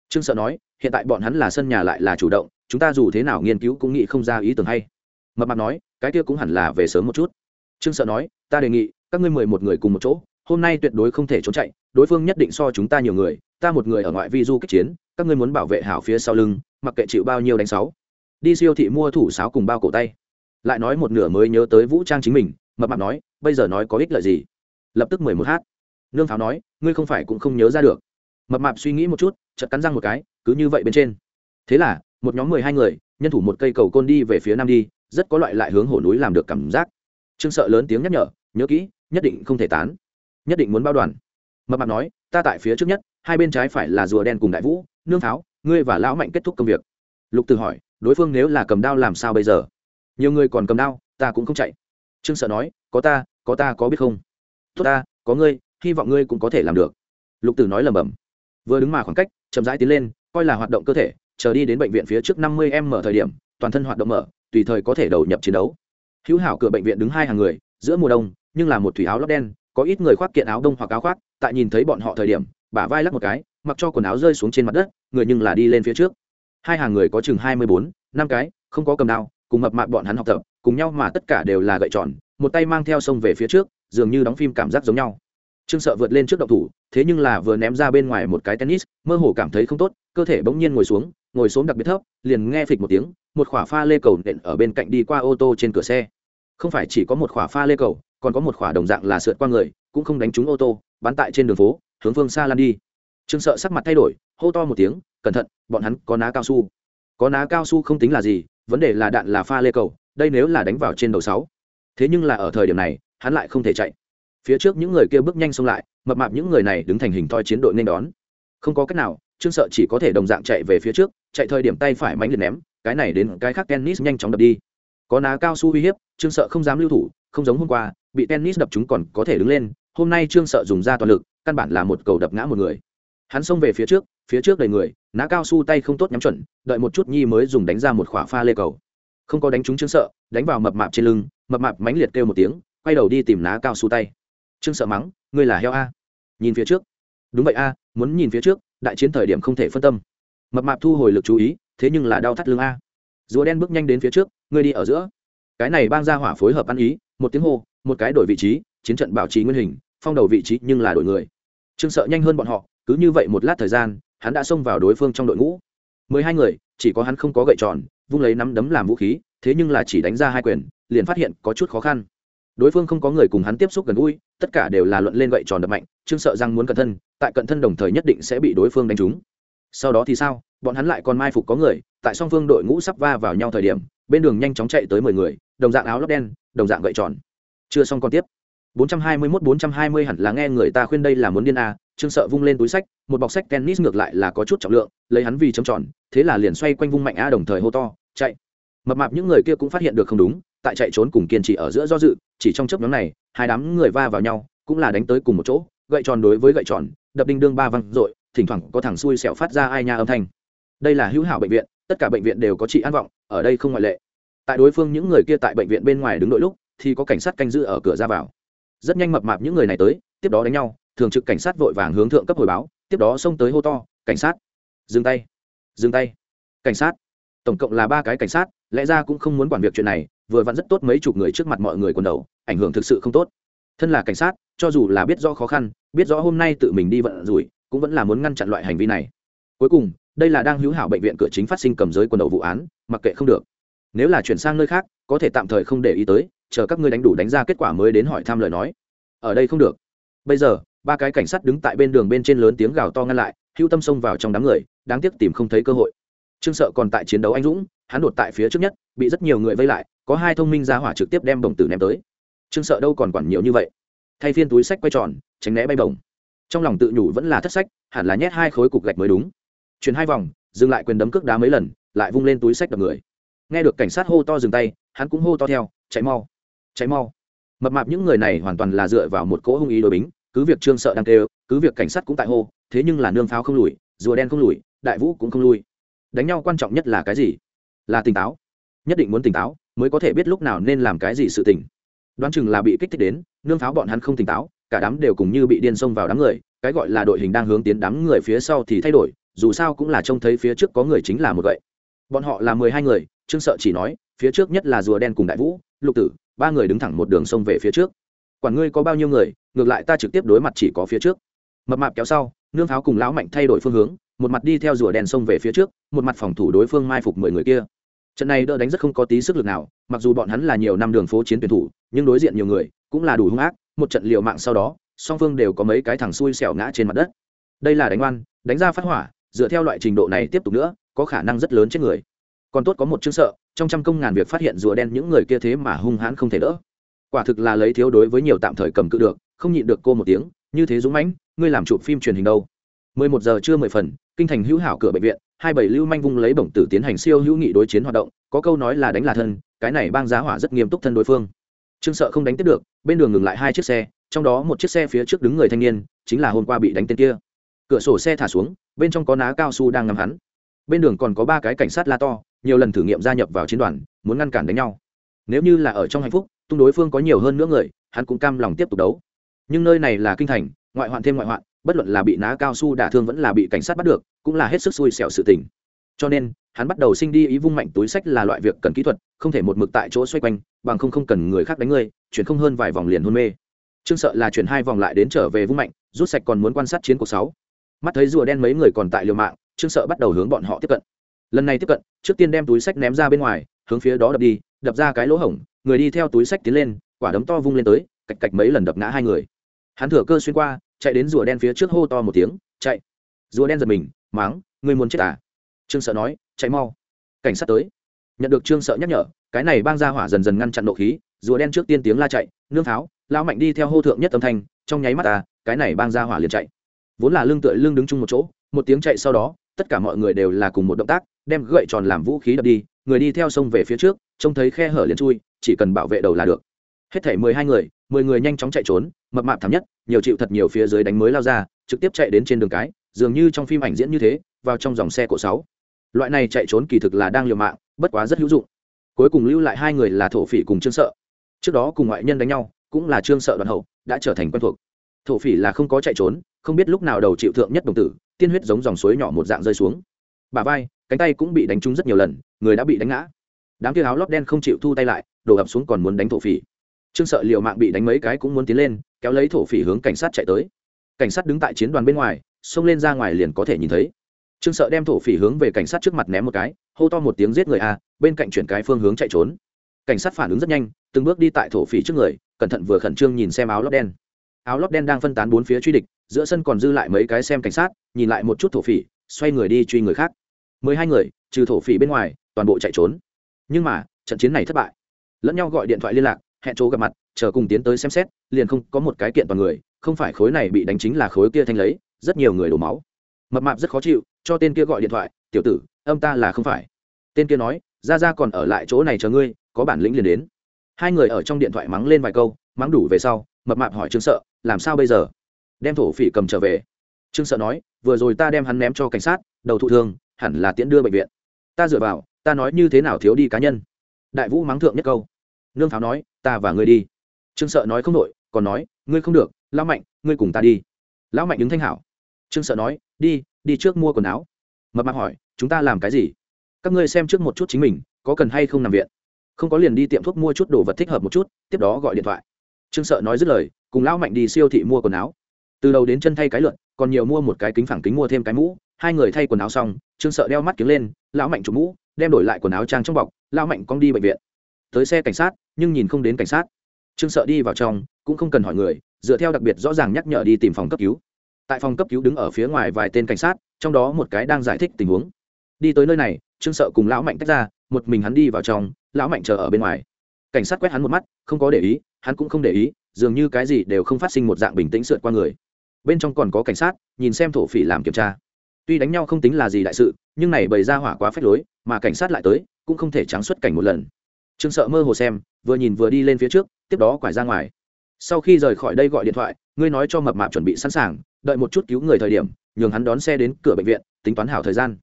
Trương sợ nói, hiện tại bọn hắn là sân nhà lại là chủ động, chúng ta dù thế nào nghiên cứu cũng nghĩ không ra ý tưởng hay. Mập mạp nói, cái kia cũng hẳn là về sớm một chút. Trương sợ nói, ta đề nghị, các ngươi mười một người cùng một chỗ, hôm nay tuyệt đối không thể trốn chạy, đối phương nhất định so chúng ta nhiều người, ta một người ở ngoại vi du kích chiến, các ngươi muốn bảo vệ hảo phía sau lưng, mặc kệ chịu bao nhiêu đánh sáu. Đi siêu thị mua thủ sáo cùng bao cổ tay. Lại nói một nửa mới nhớ tới vũ trang chính mình, mập mạp nói, bây giờ nói có ích lợi gì? Lập tức mười một hát nương pháo nói, ngươi không phải cũng không nhớ ra được. Mập mạp suy nghĩ một chút, chợt cắn răng một cái, cứ như vậy bên trên. Thế là, một nhóm mười hai người, nhân thủ một cây cầu côn đi về phía nam đi, rất có loại lại hướng hổ núi làm được cảm giác. Trương sợ lớn tiếng nhắc nhở, nhớ kỹ, nhất định không thể tán. Nhất định muốn bao đoàn. Mập mạp nói, ta tại phía trước nhất, hai bên trái phải là rùa đen cùng đại vũ, nương pháo, ngươi và lão mạnh kết thúc công việc. Lục từ hỏi, đối phương nếu là cầm đao làm sao bây giờ? Nhiều người còn cầm đao, ta cũng không chạy. Trương sợ nói, có ta có ta có biết không? Tốt ta, có ngươi hy vọng ngươi cũng có thể làm được. Lục tử nói lầm bầm vừa đứng mà khoảng cách, chậm rãi tiến lên, coi là hoạt động cơ thể, chờ đi đến bệnh viện phía trước năm mươi em mở thời điểm, toàn thân hoạt động mở, tùy thời có thể đầu nhập chiến đấu. Hữu hảo cửa bệnh viện đứng hai hàng người, giữa mùa đông, nhưng là một thủy áo lót đen, có ít người khoác kiện áo đông hoặc áo khoác, tại nhìn thấy bọn họ thời điểm, bả vai lắc một cái, mặc cho quần áo rơi xuống trên mặt đất, người nhưng là đi lên phía trước. Hai hàng người có chừng hai mươi bốn, năm cái, không có cầm đao, cùng mập mạp bọn hắn học tập, cùng nhau mà tất cả đều là gậy tròn, một tay mang theo sông về phía trước, dường như đóng phim cảm giác giống nhau trương sợ vượt lên trước động thủ, thế nhưng là vừa ném ra bên ngoài một cái tennis, mơ hồ cảm thấy không tốt, cơ thể bỗng nhiên ngồi xuống ngồi xuống đặc biệt thấp, liền nghe phịch một tiếng, một khỏa pha lê cầu nện ở bên cạnh đi qua ô tô trên cửa xe. Không phải chỉ có một khỏa pha lê cầu, còn có một khỏa đồng dạng là sượt qua người, cũng không đánh trúng ô tô, bắn tại trên đường phố, hướng phương xa lan đi. Trương sợ sắc mặt thay đổi, hô to một tiếng, cẩn thận, bọn hắn có ná cao su. Có ná cao su không tính là gì, vấn đề là đạn là pha lê cầu, đây nếu là đánh vào trên đầu sáu. Thế nhưng là ở thời điểm này, hắn lại không thể chạy phía trước những người kia bước nhanh xông lại, mập mạp những người này đứng thành hình thoi chiến đội nên đón. Không có cách nào, trương sợ chỉ có thể đồng dạng chạy về phía trước, chạy thời điểm tay phải mánh liệt ném, cái này đến cái khác tennis nhanh chóng đập đi. Có ná cao su uy hiếp, trương sợ không dám lưu thủ, không giống hôm qua, bị tennis đập chúng còn có thể đứng lên, hôm nay trương sợ dùng ra toàn lực, căn bản là một cầu đập ngã một người. Hắn xông về phía trước phía trước đầy người, ná cao su tay không tốt nhắm chuẩn, đợi một chút nhi mới dùng đánh ra một khỏa pha lê cầu. Không có đánh trúng trương sợ, đánh vào mập mạp trên lưng, mập mạp mánh liệt kêu một tiếng, quay đầu đi tìm ná cao su tay trương sợ mắng, ngươi là heo a. Nhìn phía trước. Đúng vậy a, muốn nhìn phía trước, đại chiến thời điểm không thể phân tâm. Mập mạp thu hồi lực chú ý, thế nhưng là đau thắt lưng a. Rùa đen bước nhanh đến phía trước, ngươi đi ở giữa. Cái này bang ra hỏa phối hợp ăn ý, một tiếng hô, một cái đổi vị trí, chiến trận bảo trì nguyên hình, phong đầu vị trí nhưng là đổi người. Trương sợ nhanh hơn bọn họ, cứ như vậy một lát thời gian, hắn đã xông vào đối phương trong đội ngũ. Mười hai người, chỉ có hắn không có gậy tròn, vung lấy nắm đấm làm vũ khí, thế nhưng là chỉ đánh ra hai quyền, liền phát hiện có chút khó khăn đối phương không có người cùng hắn tiếp xúc gần gũi, tất cả đều là luận lên gậy tròn đập mạnh, trương sợ rằng muốn cận thân, tại cận thân đồng thời nhất định sẽ bị đối phương đánh trúng. Sau đó thì sao? Bọn hắn lại còn mai phục có người, tại song phương đội ngũ sắp va vào nhau thời điểm, bên đường nhanh chóng chạy tới mười người, đồng dạng áo lót đen, đồng dạng gậy tròn. Chưa xong còn tiếp. 421 420 hẳn là nghe người ta khuyên đây là muốn điên à? trương sợ vung lên túi sách, một bọc sách tennis ngược lại là có chút trọng lượng, lấy hắn vì chấm tròn, thế là liền xoay quanh vung mạnh a đồng thời hô to, chạy. Mập mạp những người kia cũng phát hiện được không đúng tại chạy trốn cùng kiên trì ở giữa do dự, chỉ trong chớp nhóm này, hai đám người va vào nhau, cũng là đánh tới cùng một chỗ, gậy tròn đối với gậy tròn, đập đinh đương ba văng r thỉnh thoảng có thằng xui xẻo phát ra ai nha âm thanh. Đây là hữu hảo bệnh viện, tất cả bệnh viện đều có trị an vọng, ở đây không ngoại lệ. Tại đối phương những người kia tại bệnh viện bên ngoài đứng đội lúc, thì có cảnh sát canh giữ ở cửa ra vào. Rất nhanh mập mạp những người này tới, tiếp đó đánh nhau, thường trực cảnh sát vội vàng hướng thượng cấp hồi báo, tiếp đó xông tới hô to, cảnh sát, dừng tay dừng tay, cảnh sát. Tổng cộng là ba cái cảnh sát, lẽ ra cũng không muốn quản việc chuyện này vừa vặn rất tốt mấy chục người trước mặt mọi người quần đầu, ảnh hưởng thực sự không tốt. Thân là cảnh sát, cho dù là biết rõ khó khăn, biết rõ hôm nay tự mình đi vận rủi, cũng vẫn là muốn ngăn chặn loại hành vi này. Cuối cùng, đây là đang hữu hảo bệnh viện cửa chính phát sinh cầm giới quần đầu vụ án, mặc kệ không được. Nếu là chuyển sang nơi khác, có thể tạm thời không để ý tới, chờ các ngươi đánh đủ đánh ra kết quả mới đến hỏi thăm lời nói. Ở đây không được. Bây giờ, ba cái cảnh sát đứng tại bên đường bên trên lớn tiếng gào to ngăn lại hữu tâm xông vào trong đám người, đáng tiếc tìm không thấy cơ hội. Trương sợ còn tại chiến đấu anh dũng hắn đột tại phía trước nhất, bị rất nhiều người vây lại, có hai thông minh ra hỏa trực tiếp đem đồng tử ném tới. Trương sợ đâu còn quản nhiều như vậy. Thay phiên túi sách quay tròn, tránh né bay bổng. Trong lòng tự nhủ vẫn là thất sách, hẳn là nhét hai khối cục gạch mới đúng. Chuyển hai vòng, dừng lại quyền đấm cước đá mấy lần, lại vung lên túi sách đập người. Nghe được cảnh sát hô to dừng tay, hắn cũng hô to theo, chạy mau chạy mau. Mập mạp những người này hoàn toàn là dựa vào một cỗ hung ý đối bính, cứ việc trương sợ đang kêu, cứ việc cảnh sát cũng tại hô, thế nhưng là nương pháo không lùi, rùa đen không lùi, đại vũ cũng không lùi. đánh nhau quan trọng nhất là cái gì? Là tỉnh táo. Nhất định muốn tỉnh táo, mới có thể biết lúc nào nên làm cái gì sự tỉnh đoán chừng là bị kích thích đến, nương pháo bọn hắn không tỉnh táo, cả đám đều cùng như bị điên xông vào đám người, cái gọi là đội hình đang hướng tiến đám người phía sau thì thay đổi, dù sao cũng là trông thấy phía trước có người chính là một vậy bọn họ là mười hai người, trương sợ chỉ nói, phía trước nhất là rùa đen cùng đại vũ, lục tử, ba người đứng thẳng một đường sông về phía trước. Quản ngươi có bao nhiêu người, ngược lại ta trực tiếp đối mặt chỉ có phía trước. Mập mạp kéo sau, nương pháo cùng lão mạnh thay đổi phương hướng, một mặt đi theo rùa đen sông về phía trước, một mặt phòng thủ đối phương mai phục mười người kia trận này đỡ đánh rất không có tí sức lực nào, mặc dù bọn hắn là nhiều năm đường phố chiến tuyển thủ, nhưng đối diện nhiều người, cũng là đủ hung ác, một trận liều mạng sau đó, song phương đều có mấy cái thằng xui xẻo ngã trên mặt đất. Đây là đánh oan, đánh ra phát hỏa, dựa theo loại trình độ này tiếp tục nữa, có khả năng rất lớn chết người. Còn tốt có một chương sợ, trong trăm công ngàn việc phát hiện rùa đen những người kia thế mà hung hãn không thể đỡ. Quả thực là lấy thiếu đối với nhiều tạm thời cầm cự được, không nhịn được cô một tiếng, như thế dũng mãnh, ngươi làm chụp phim truyền hình đâu? Mười một giờ trưa mười phần, kinh thành hữu hảo cửa bệnh viện hai bảy lưu manh vung lấy bổng tử tiến hành siêu hữu nghị đối chiến hoạt động, có câu nói là đánh là thân, cái này bang giá hỏa rất nghiêm túc thân đối phương. Trương sợ không đánh tiếp được, bên đường ngừng lại hai chiếc xe, trong đó một chiếc xe phía trước đứng người thanh niên, chính là hôm qua bị đánh tên kia. Cửa sổ xe thả xuống, bên trong có ná cao su đang ngắm hắn. Bên đường còn có ba cái cảnh sát la to, nhiều lần thử nghiệm gia nhập vào chiến đoàn, muốn ngăn cản đánh nhau. Nếu như là ở trong hạnh phúc, tung đối phương có nhiều hơn nữa người, hắn cũng cam lòng tiếp tục đấu. Nhưng nơi này là kinh thành, ngoại hoạn thêm ngoại hoạn bất luận là bị ná cao su đả thương vẫn là bị cảnh sát bắt được, cũng là hết sức xui xẻo sự tình. Cho nên, hắn bắt đầu sinh đi ý vung mạnh túi sách là loại việc cần kỹ thuật, không thể một mực tại chỗ xoay quanh, bằng không không cần người khác đánh ngươi, chuyển không hơn vài vòng liền hôn mê. Trương sợ là chuyển hai vòng lại đến trở về vung mạnh, rút sạch còn muốn quan sát chiến cuộc sáu. Mắt thấy rùa đen mấy người còn tại liều mạng, trương sợ bắt đầu hướng bọn họ tiếp cận. Lần này tiếp cận, trước tiên đem túi sách ném ra bên ngoài, hướng phía đó đập đi, đập ra cái lỗ hổng, người đi theo túi sách tiến lên, quả đấm to vung lên tới, cạch cạch mấy lần đập ngã hai người. Hắn thừa cơ xuyên qua chạy đến rùa đen phía trước hô to một tiếng, chạy! Rùa đen giật mình, máng, ngươi muốn chết à? Trương sợ nói, chạy mau. Cảnh sát tới. Nhận được trương sợ nhắc nhở, cái này bang ra hỏa dần dần ngăn chặn nộ khí, rùa đen trước tiên tiếng la chạy, nương tháo lao mạnh đi theo hô thượng nhất âm thanh, trong nháy mắt à cái này bang ra hỏa liền chạy. Vốn là lưng tựa lưng đứng chung một chỗ, một tiếng chạy sau đó, tất cả mọi người đều là cùng một động tác, đem gậy tròn làm vũ khí đập đi, người đi theo sông về phía trước, trông thấy khe hở liền chui, chỉ cần bảo vệ đầu là được. Hết thảy mười hai người mười người nhanh chóng chạy trốn, mập mạp thảm nhất, nhiều chịu thật nhiều phía dưới đánh mới lao ra, trực tiếp chạy đến trên đường cái, dường như trong phim ảnh diễn như thế, vào trong dòng xe cổ sáu. Loại này chạy trốn kỳ thực là đang liều mạng, bất quá rất hữu dụng. Cuối cùng lưu lại hai người là thổ phỉ cùng trương sợ. Trước đó cùng ngoại nhân đánh nhau, cũng là trương sợ đoàn hậu, đã trở thành quen thuộc. Thổ phỉ là không có chạy trốn, không biết lúc nào đầu chịu thượng nhất đồng tử, tiên huyết giống dòng suối nhỏ một dạng rơi xuống. Bà vai, cánh tay cũng bị đánh trúng rất nhiều lần, người đã bị đánh ngã. Đám kia áo lót đen không chịu thu tay lại, đổ ập xuống còn muốn đánh thổ phỉ trương sợ liều mạng bị đánh mấy cái cũng muốn tiến lên, kéo lấy thổ phỉ hướng cảnh sát chạy tới. Cảnh sát đứng tại chiến đoàn bên ngoài, xông lên ra ngoài liền có thể nhìn thấy. Trương sợ đem thổ phỉ hướng về cảnh sát trước mặt ném một cái, hô to một tiếng giết người a bên cạnh chuyển cái phương hướng chạy trốn. Cảnh sát phản ứng rất nhanh, từng bước đi tại thổ phỉ trước người, cẩn thận vừa khẩn trương nhìn xem áo lót đen. Áo lót đen đang phân tán bốn phía truy địch, giữa sân còn dư lại mấy cái xem cảnh sát, nhìn lại một chút thổ phỉ, xoay người đi truy người khác. Mười hai người, trừ thổ phỉ bên ngoài, toàn bộ chạy trốn. Nhưng mà, trận chiến này thất bại. Lẫn nhau gọi điện thoại liên lạc hẹn chỗ gặp mặt, chờ cùng tiến tới xem xét, liền không có một cái kiện toàn người, không phải khối này bị đánh chính là khối kia thanh lấy, rất nhiều người đổ máu. Mập mạp rất khó chịu, cho tên kia gọi điện thoại, tiểu tử, âm ta là không phải. Tên kia nói, ra ra còn ở lại chỗ này chờ ngươi, có bản lĩnh liền đến. Hai người ở trong điện thoại mắng lên vài câu, mắng đủ về sau, mập mạp hỏi trương sợ, làm sao bây giờ? Đem thổ phỉ cầm trở về. Trương sợ nói, vừa rồi ta đem hắn ném cho cảnh sát, đầu thụ thương, hẳn là tiễn đưa bệnh viện. Ta dựa vào, ta nói như thế nào thiếu đi cá nhân. Đại vũ mắng thượng nhất câu. Nương pháo nói ta và ngươi đi. Trương sợ nói không đội còn nói, ngươi không được, lão mạnh, ngươi cùng ta đi. Lão mạnh đứng thanh hảo. Trương sợ nói, đi đi trước mua quần áo. Mập mạp hỏi, chúng ta làm cái gì? Các ngươi xem trước một chút chính mình, có cần hay không nằm viện? Không có liền đi tiệm thuốc mua chút đồ vật thích hợp một chút, tiếp đó gọi điện thoại. Trương sợ nói dứt lời, cùng lão mạnh đi siêu thị mua quần áo. Từ đầu đến chân thay cái lượn, còn nhiều mua một cái kính phẳng kính mua thêm cái mũ. Hai người thay quần áo xong, trương sợ đeo mắt kính lên, lão mạnh chụp mũ, đem đổi lại quần áo trang trong bọc. Lão mạnh cong đi bệnh viện tới xe cảnh sát, nhưng nhìn không đến cảnh sát. Trương sợ đi vào trong, cũng không cần hỏi người, dựa theo đặc biệt rõ ràng nhắc nhở đi tìm phòng cấp cứu. Tại phòng cấp cứu đứng ở phía ngoài vài tên cảnh sát, trong đó một cái đang giải thích tình huống. Đi tới nơi này, trương sợ cùng lão mạnh tách ra, một mình hắn đi vào trong, lão mạnh chờ ở bên ngoài. Cảnh sát quét hắn một mắt, không có để ý, hắn cũng không để ý, dường như cái gì đều không phát sinh một dạng bình tĩnh sượt qua người. Bên trong còn có cảnh sát, nhìn xem thổ phỉ làm kiểm tra. Tuy đánh nhau không tính là gì đại sự, nhưng này bày ra hỏa quá phép lối, mà cảnh sát lại tới, cũng không thể trắng xuất cảnh một lần trương sợ mơ hồ xem, vừa nhìn vừa đi lên phía trước, tiếp đó quải ra ngoài. Sau khi rời khỏi đây gọi điện thoại, ngươi nói cho mập mạp chuẩn bị sẵn sàng, đợi một chút cứu người thời điểm, nhường hắn đón xe đến cửa bệnh viện, tính toán hảo thời gian.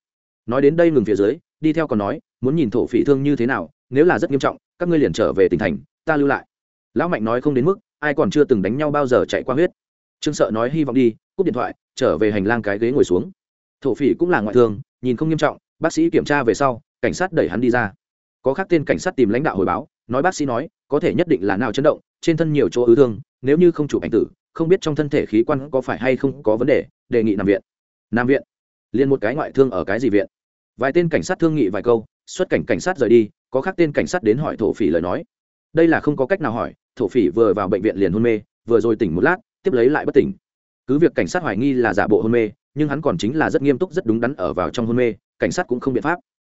Nói đến đây ngừng phía dưới, đi theo còn nói, muốn nhìn thổ phỉ thương như thế nào, nếu là rất nghiêm trọng, các ngươi liền trở về tỉnh thành, ta lưu lại. Lão mạnh nói không đến mức, ai còn chưa từng đánh nhau bao giờ chạy qua huyết. Trương sợ nói hy vọng đi, cúp điện thoại, trở về hành lang cái ghế ngồi xuống. Thổ phỉ cũng là ngoại thương, nhìn không nghiêm trọng, bác sĩ kiểm tra về sau, cảnh sát đẩy hắn đi ra có khác tên cảnh sát tìm lãnh đạo hồi báo, nói bác sĩ nói, có thể nhất định là nào chấn động, trên thân nhiều chỗ ứ thương, nếu như không chụp ảnh tử, không biết trong thân thể khí quan có phải hay không có vấn đề đề nghị nằm viện. Nằm viện? Liền một cái ngoại thương ở cái gì viện? Vài tên cảnh sát thương nghị vài câu, xuất cảnh cảnh sát rời đi, có khác tên cảnh sát đến hỏi thổ phỉ lời nói. Đây là không có cách nào hỏi, thổ phỉ vừa vào bệnh viện liền hôn mê, vừa rồi tỉnh một lát, tiếp lấy lại bất tỉnh. Cứ việc cảnh sát hoài nghi là giả bộ hôn mê, nhưng hắn còn chính là rất nghiêm túc rất đúng đắn ở vào trong hôn mê, cảnh sát cũng không biện pháp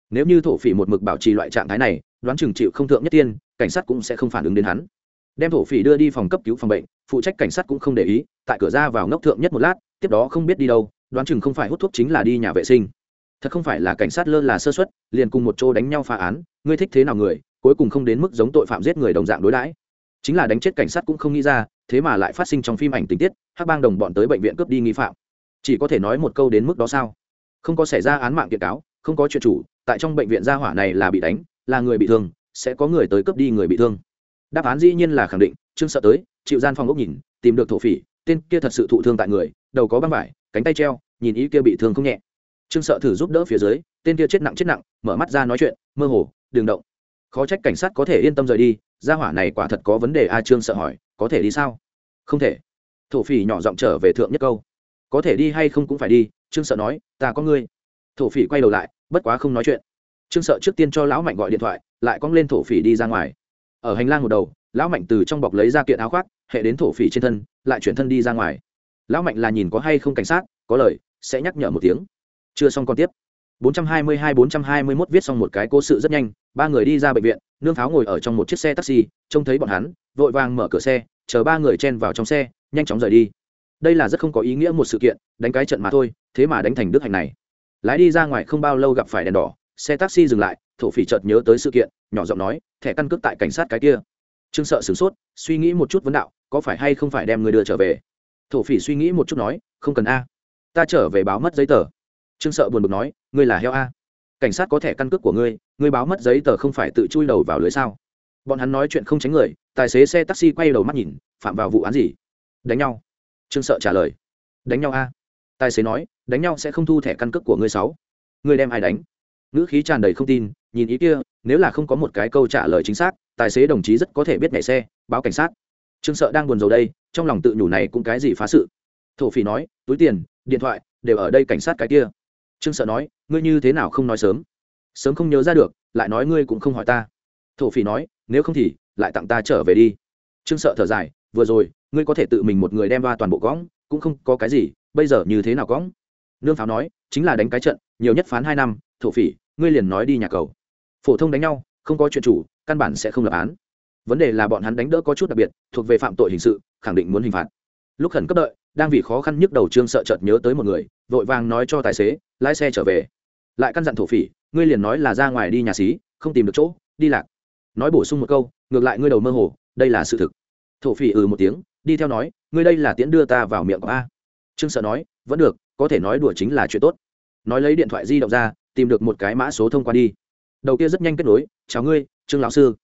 nếu như thổ phỉ một mực bảo trì loại trạng thái này, đoán chừng chịu không thượng nhất tiên, cảnh sát cũng sẽ không phản ứng đến hắn. Đem thổ phỉ đưa đi phòng cấp cứu phòng bệnh, phụ trách cảnh sát cũng không để ý, tại cửa ra vào ngốc thượng nhất một lát, tiếp đó không biết đi đâu, đoán chừng không phải hút thuốc chính là đi nhà vệ sinh. Thật không phải là cảnh sát lơ là sơ xuất liền cùng một chỗ đánh nhau phá án, ngươi thích thế nào người, cuối cùng không đến mức giống tội phạm giết người đồng dạng đối đãi. Chính là đánh chết cảnh sát cũng không nghĩ ra, thế mà lại phát sinh trong phim ảnh tình tiết, hắc bang đồng bọn tới bệnh viện cướp đi nghi phạm. Chỉ có thể nói một câu đến mức đó sao? Không có xảy ra án mạng kiện cáo không có chuyện chủ, tại trong bệnh viện gia hỏa này là bị đánh, là người bị thương, sẽ có người tới cướp đi người bị thương. Đáp án dĩ nhiên là khẳng định, trương sợ tới, chịu gian phòng ốc nhìn, tìm được thổ phỉ, tên kia thật sự thụ thương tại người, đầu có băng vải, cánh tay treo, nhìn ý kia bị thương không nhẹ. Trương sợ thử giúp đỡ phía dưới, tên kia chết nặng chết nặng, mở mắt ra nói chuyện, mơ hồ đường động. Khó trách cảnh sát có thể yên tâm rời đi, gia hỏa này quả thật có vấn đề a, trương sợ hỏi, có thể đi sao? Không thể. Thổ phỉ nhỏ giọng trở về thượng nhất câu. Có thể đi hay không cũng phải đi, trương sợ nói, ta có ngươi thổ phỉ quay đầu lại, bất quá không nói chuyện. Trương sợ trước tiên cho lão mạnh gọi điện thoại, lại cong lên thổ phỉ đi ra ngoài. Ở hành lang một đầu, lão mạnh từ trong bọc lấy ra kiện áo khoác, hệ đến thổ phỉ trên thân, lại chuyển thân đi ra ngoài. Lão mạnh là nhìn có hay không cảnh sát, có lời, sẽ nhắc nhở một tiếng. Chưa xong còn tiếp. 422-421 viết xong một cái cố sự rất nhanh, ba người đi ra bệnh viện, nương pháo ngồi ở trong một chiếc xe taxi, trông thấy bọn hắn, vội vàng mở cửa xe, chờ ba người chen vào trong xe, nhanh chóng rời đi. Đây là rất không có ý nghĩa một sự kiện, đánh cái trận mà thôi, thế mà đánh thành đức hành này lái đi ra ngoài không bao lâu gặp phải đèn đỏ, xe taxi dừng lại, thổ phỉ chợt nhớ tới sự kiện, nhỏ giọng nói, thẻ căn cước tại cảnh sát cái kia. Trương sợ sửng sốt, suy nghĩ một chút vấn đạo, có phải hay không phải đem người đưa trở về? Thổ phỉ suy nghĩ một chút nói, không cần a, ta trở về báo mất giấy tờ. Trương sợ buồn bực nói, ngươi là heo a, cảnh sát có thẻ căn cước của ngươi ngươi báo mất giấy tờ không phải tự chui đầu vào lưới sao? Bọn hắn nói chuyện không tránh người, tài xế xe taxi quay đầu mắt nhìn, phạm vào vụ án gì? Đánh nhau. Trương sợ trả lời, đánh nhau a. Tài xế nói đánh nhau sẽ không thu thẻ căn cước của ngươi sáu. Ngươi đem ai đánh? Ngữ khí tràn đầy không tin, nhìn ý kia, nếu là không có một cái câu trả lời chính xác, tài xế đồng chí rất có thể biết nhảy xe, báo cảnh sát. Trương sợ đang buồn rầu đây, trong lòng tự nhủ này cũng cái gì phá sự. Thổ phỉ nói, túi tiền, điện thoại, đều ở đây cảnh sát cái kia. Trương sợ nói, ngươi như thế nào không nói sớm? Sớm không nhớ ra được, lại nói ngươi cũng không hỏi ta. Thổ phỉ nói, nếu không thì, lại tặng ta trở về đi. Trương sợ thở dài, vừa rồi, ngươi có thể tự mình một người đem qua toàn bộ cõng cũng không có cái gì, bây giờ như thế nào cõng nương pháo nói, chính là đánh cái trận, nhiều nhất phán hai năm, thổ phỉ, ngươi liền nói đi nhà cầu. Phổ thông đánh nhau, không có chuyện chủ, căn bản sẽ không lập án. Vấn đề là bọn hắn đánh đỡ có chút đặc biệt, thuộc về phạm tội hình sự, khẳng định muốn hình phạt. Lúc khẩn cấp đợi, đang vì khó khăn nhức đầu trương sợ chợt nhớ tới một người, vội vàng nói cho tài xế, lái xe trở về. Lại căn dặn thổ phỉ, ngươi liền nói là ra ngoài đi nhà xí, không tìm được chỗ, đi lạc. Nói bổ sung một câu, ngược lại ngươi đầu mơ hồ, đây là sự thực. Thổ phỉ ừ một tiếng, đi theo nói, ngươi đây là tiễn đưa ta vào miệng của a. Trương sợ nói, vẫn được có thể nói đùa chính là chuyện tốt. Nói lấy điện thoại di động ra, tìm được một cái mã số thông qua đi. Đầu kia rất nhanh kết nối, chào ngươi, trương lão sư.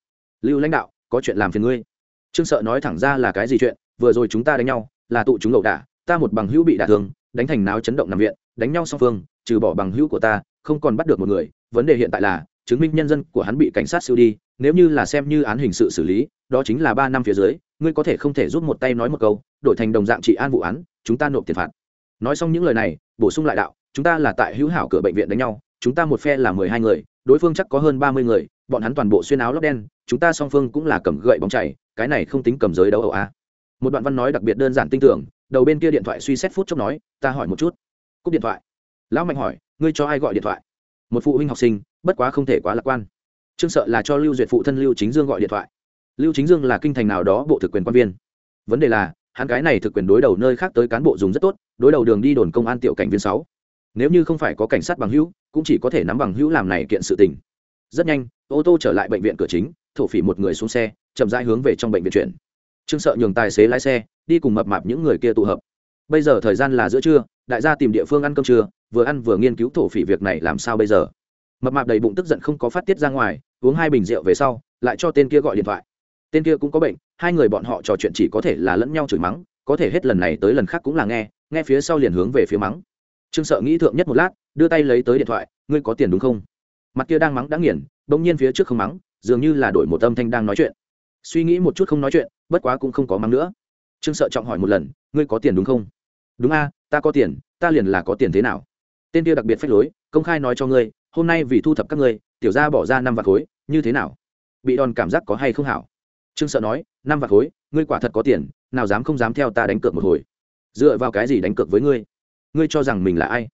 Lưu lãnh đạo, có chuyện làm phiền ngươi. Trương sợ nói thẳng ra là cái gì chuyện, vừa rồi chúng ta đánh nhau, là tụ chúng lậu đả, ta một bằng hữu bị đả thương, đánh thành náo chấn động nằm viện, đánh nhau song phương, trừ bỏ bằng hữu của ta, không còn bắt được một người. Vấn đề hiện tại là, chứng minh nhân dân của hắn bị cảnh sát siêu đi, nếu như là xem như án hình sự xử lý, đó chính là ba năm phía dưới, ngươi có thể không thể giúp một tay nói một câu, đổi thành đồng dạng trị an vụ án, chúng ta nộp tiền phạt nói xong những lời này, bổ sung lại đạo, chúng ta là tại hữu hảo cửa bệnh viện đánh nhau, chúng ta một phe là mười hai người, đối phương chắc có hơn ba mươi người, bọn hắn toàn bộ xuyên áo lót đen, chúng ta song phương cũng là cầm gậy bóng chảy cái này không tính cầm giới đấu ẩu a. Một đoạn văn nói đặc biệt đơn giản tinh tưởng đầu bên kia điện thoại suy xét phút chốc nói, ta hỏi một chút. Cúp điện thoại. Lão mạnh hỏi, ngươi cho ai gọi điện thoại? Một phụ huynh học sinh, bất quá không thể quá lạc quan. Trương sợ là cho lưu duyệt phụ thân lưu chính dương gọi điện thoại. Lưu chính dương là kinh thành nào đó bộ thực quyền quan viên. Vấn đề là hắn cái này thực quyền đối đầu nơi khác tới cán bộ dùng rất tốt, đối đầu đường đi đồn công an tiểu cảnh viên sáu. Nếu như không phải có cảnh sát bằng hữu, cũng chỉ có thể nắm bằng hữu làm này kiện sự tình. Rất nhanh, ô tô trở lại bệnh viện cửa chính, thổ phỉ một người xuống xe, chậm rãi hướng về trong bệnh viện chuyển. Trương sợ nhường tài xế lái xe, đi cùng mập mạp những người kia tụ hợp. Bây giờ thời gian là giữa trưa, đại gia tìm địa phương ăn cơm trưa, vừa ăn vừa nghiên cứu thổ phỉ việc này làm sao bây giờ. Mập mạp đầy bụng tức giận không có phát tiết ra ngoài, uống hai bình rượu về sau, lại cho tên kia gọi điện thoại. Tên kia cũng có bệnh hai người bọn họ trò chuyện chỉ có thể là lẫn nhau chửi mắng, có thể hết lần này tới lần khác cũng là nghe nghe phía sau liền hướng về phía mắng. Trương sợ nghĩ thượng nhất một lát, đưa tay lấy tới điện thoại, ngươi có tiền đúng không? Mặt kia đang mắng đã nghiền, bỗng nhiên phía trước không mắng, dường như là đổi một âm thanh đang nói chuyện. Suy nghĩ một chút không nói chuyện, bất quá cũng không có mắng nữa. Trương sợ trọng hỏi một lần, ngươi có tiền đúng không? Đúng a, ta có tiền, ta liền là có tiền thế nào? Tên kia đặc biệt phách lối, công khai nói cho ngươi, hôm nay vì thu thập các ngươi, tiểu ra bỏ ra năm vạt khối, như thế nào? Bị đòn cảm giác có hay không hảo? Trương sợ nói, năm vạt khối, ngươi quả thật có tiền, nào dám không dám theo ta đánh cược một hồi. Dựa vào cái gì đánh cược với ngươi? Ngươi cho rằng mình là ai?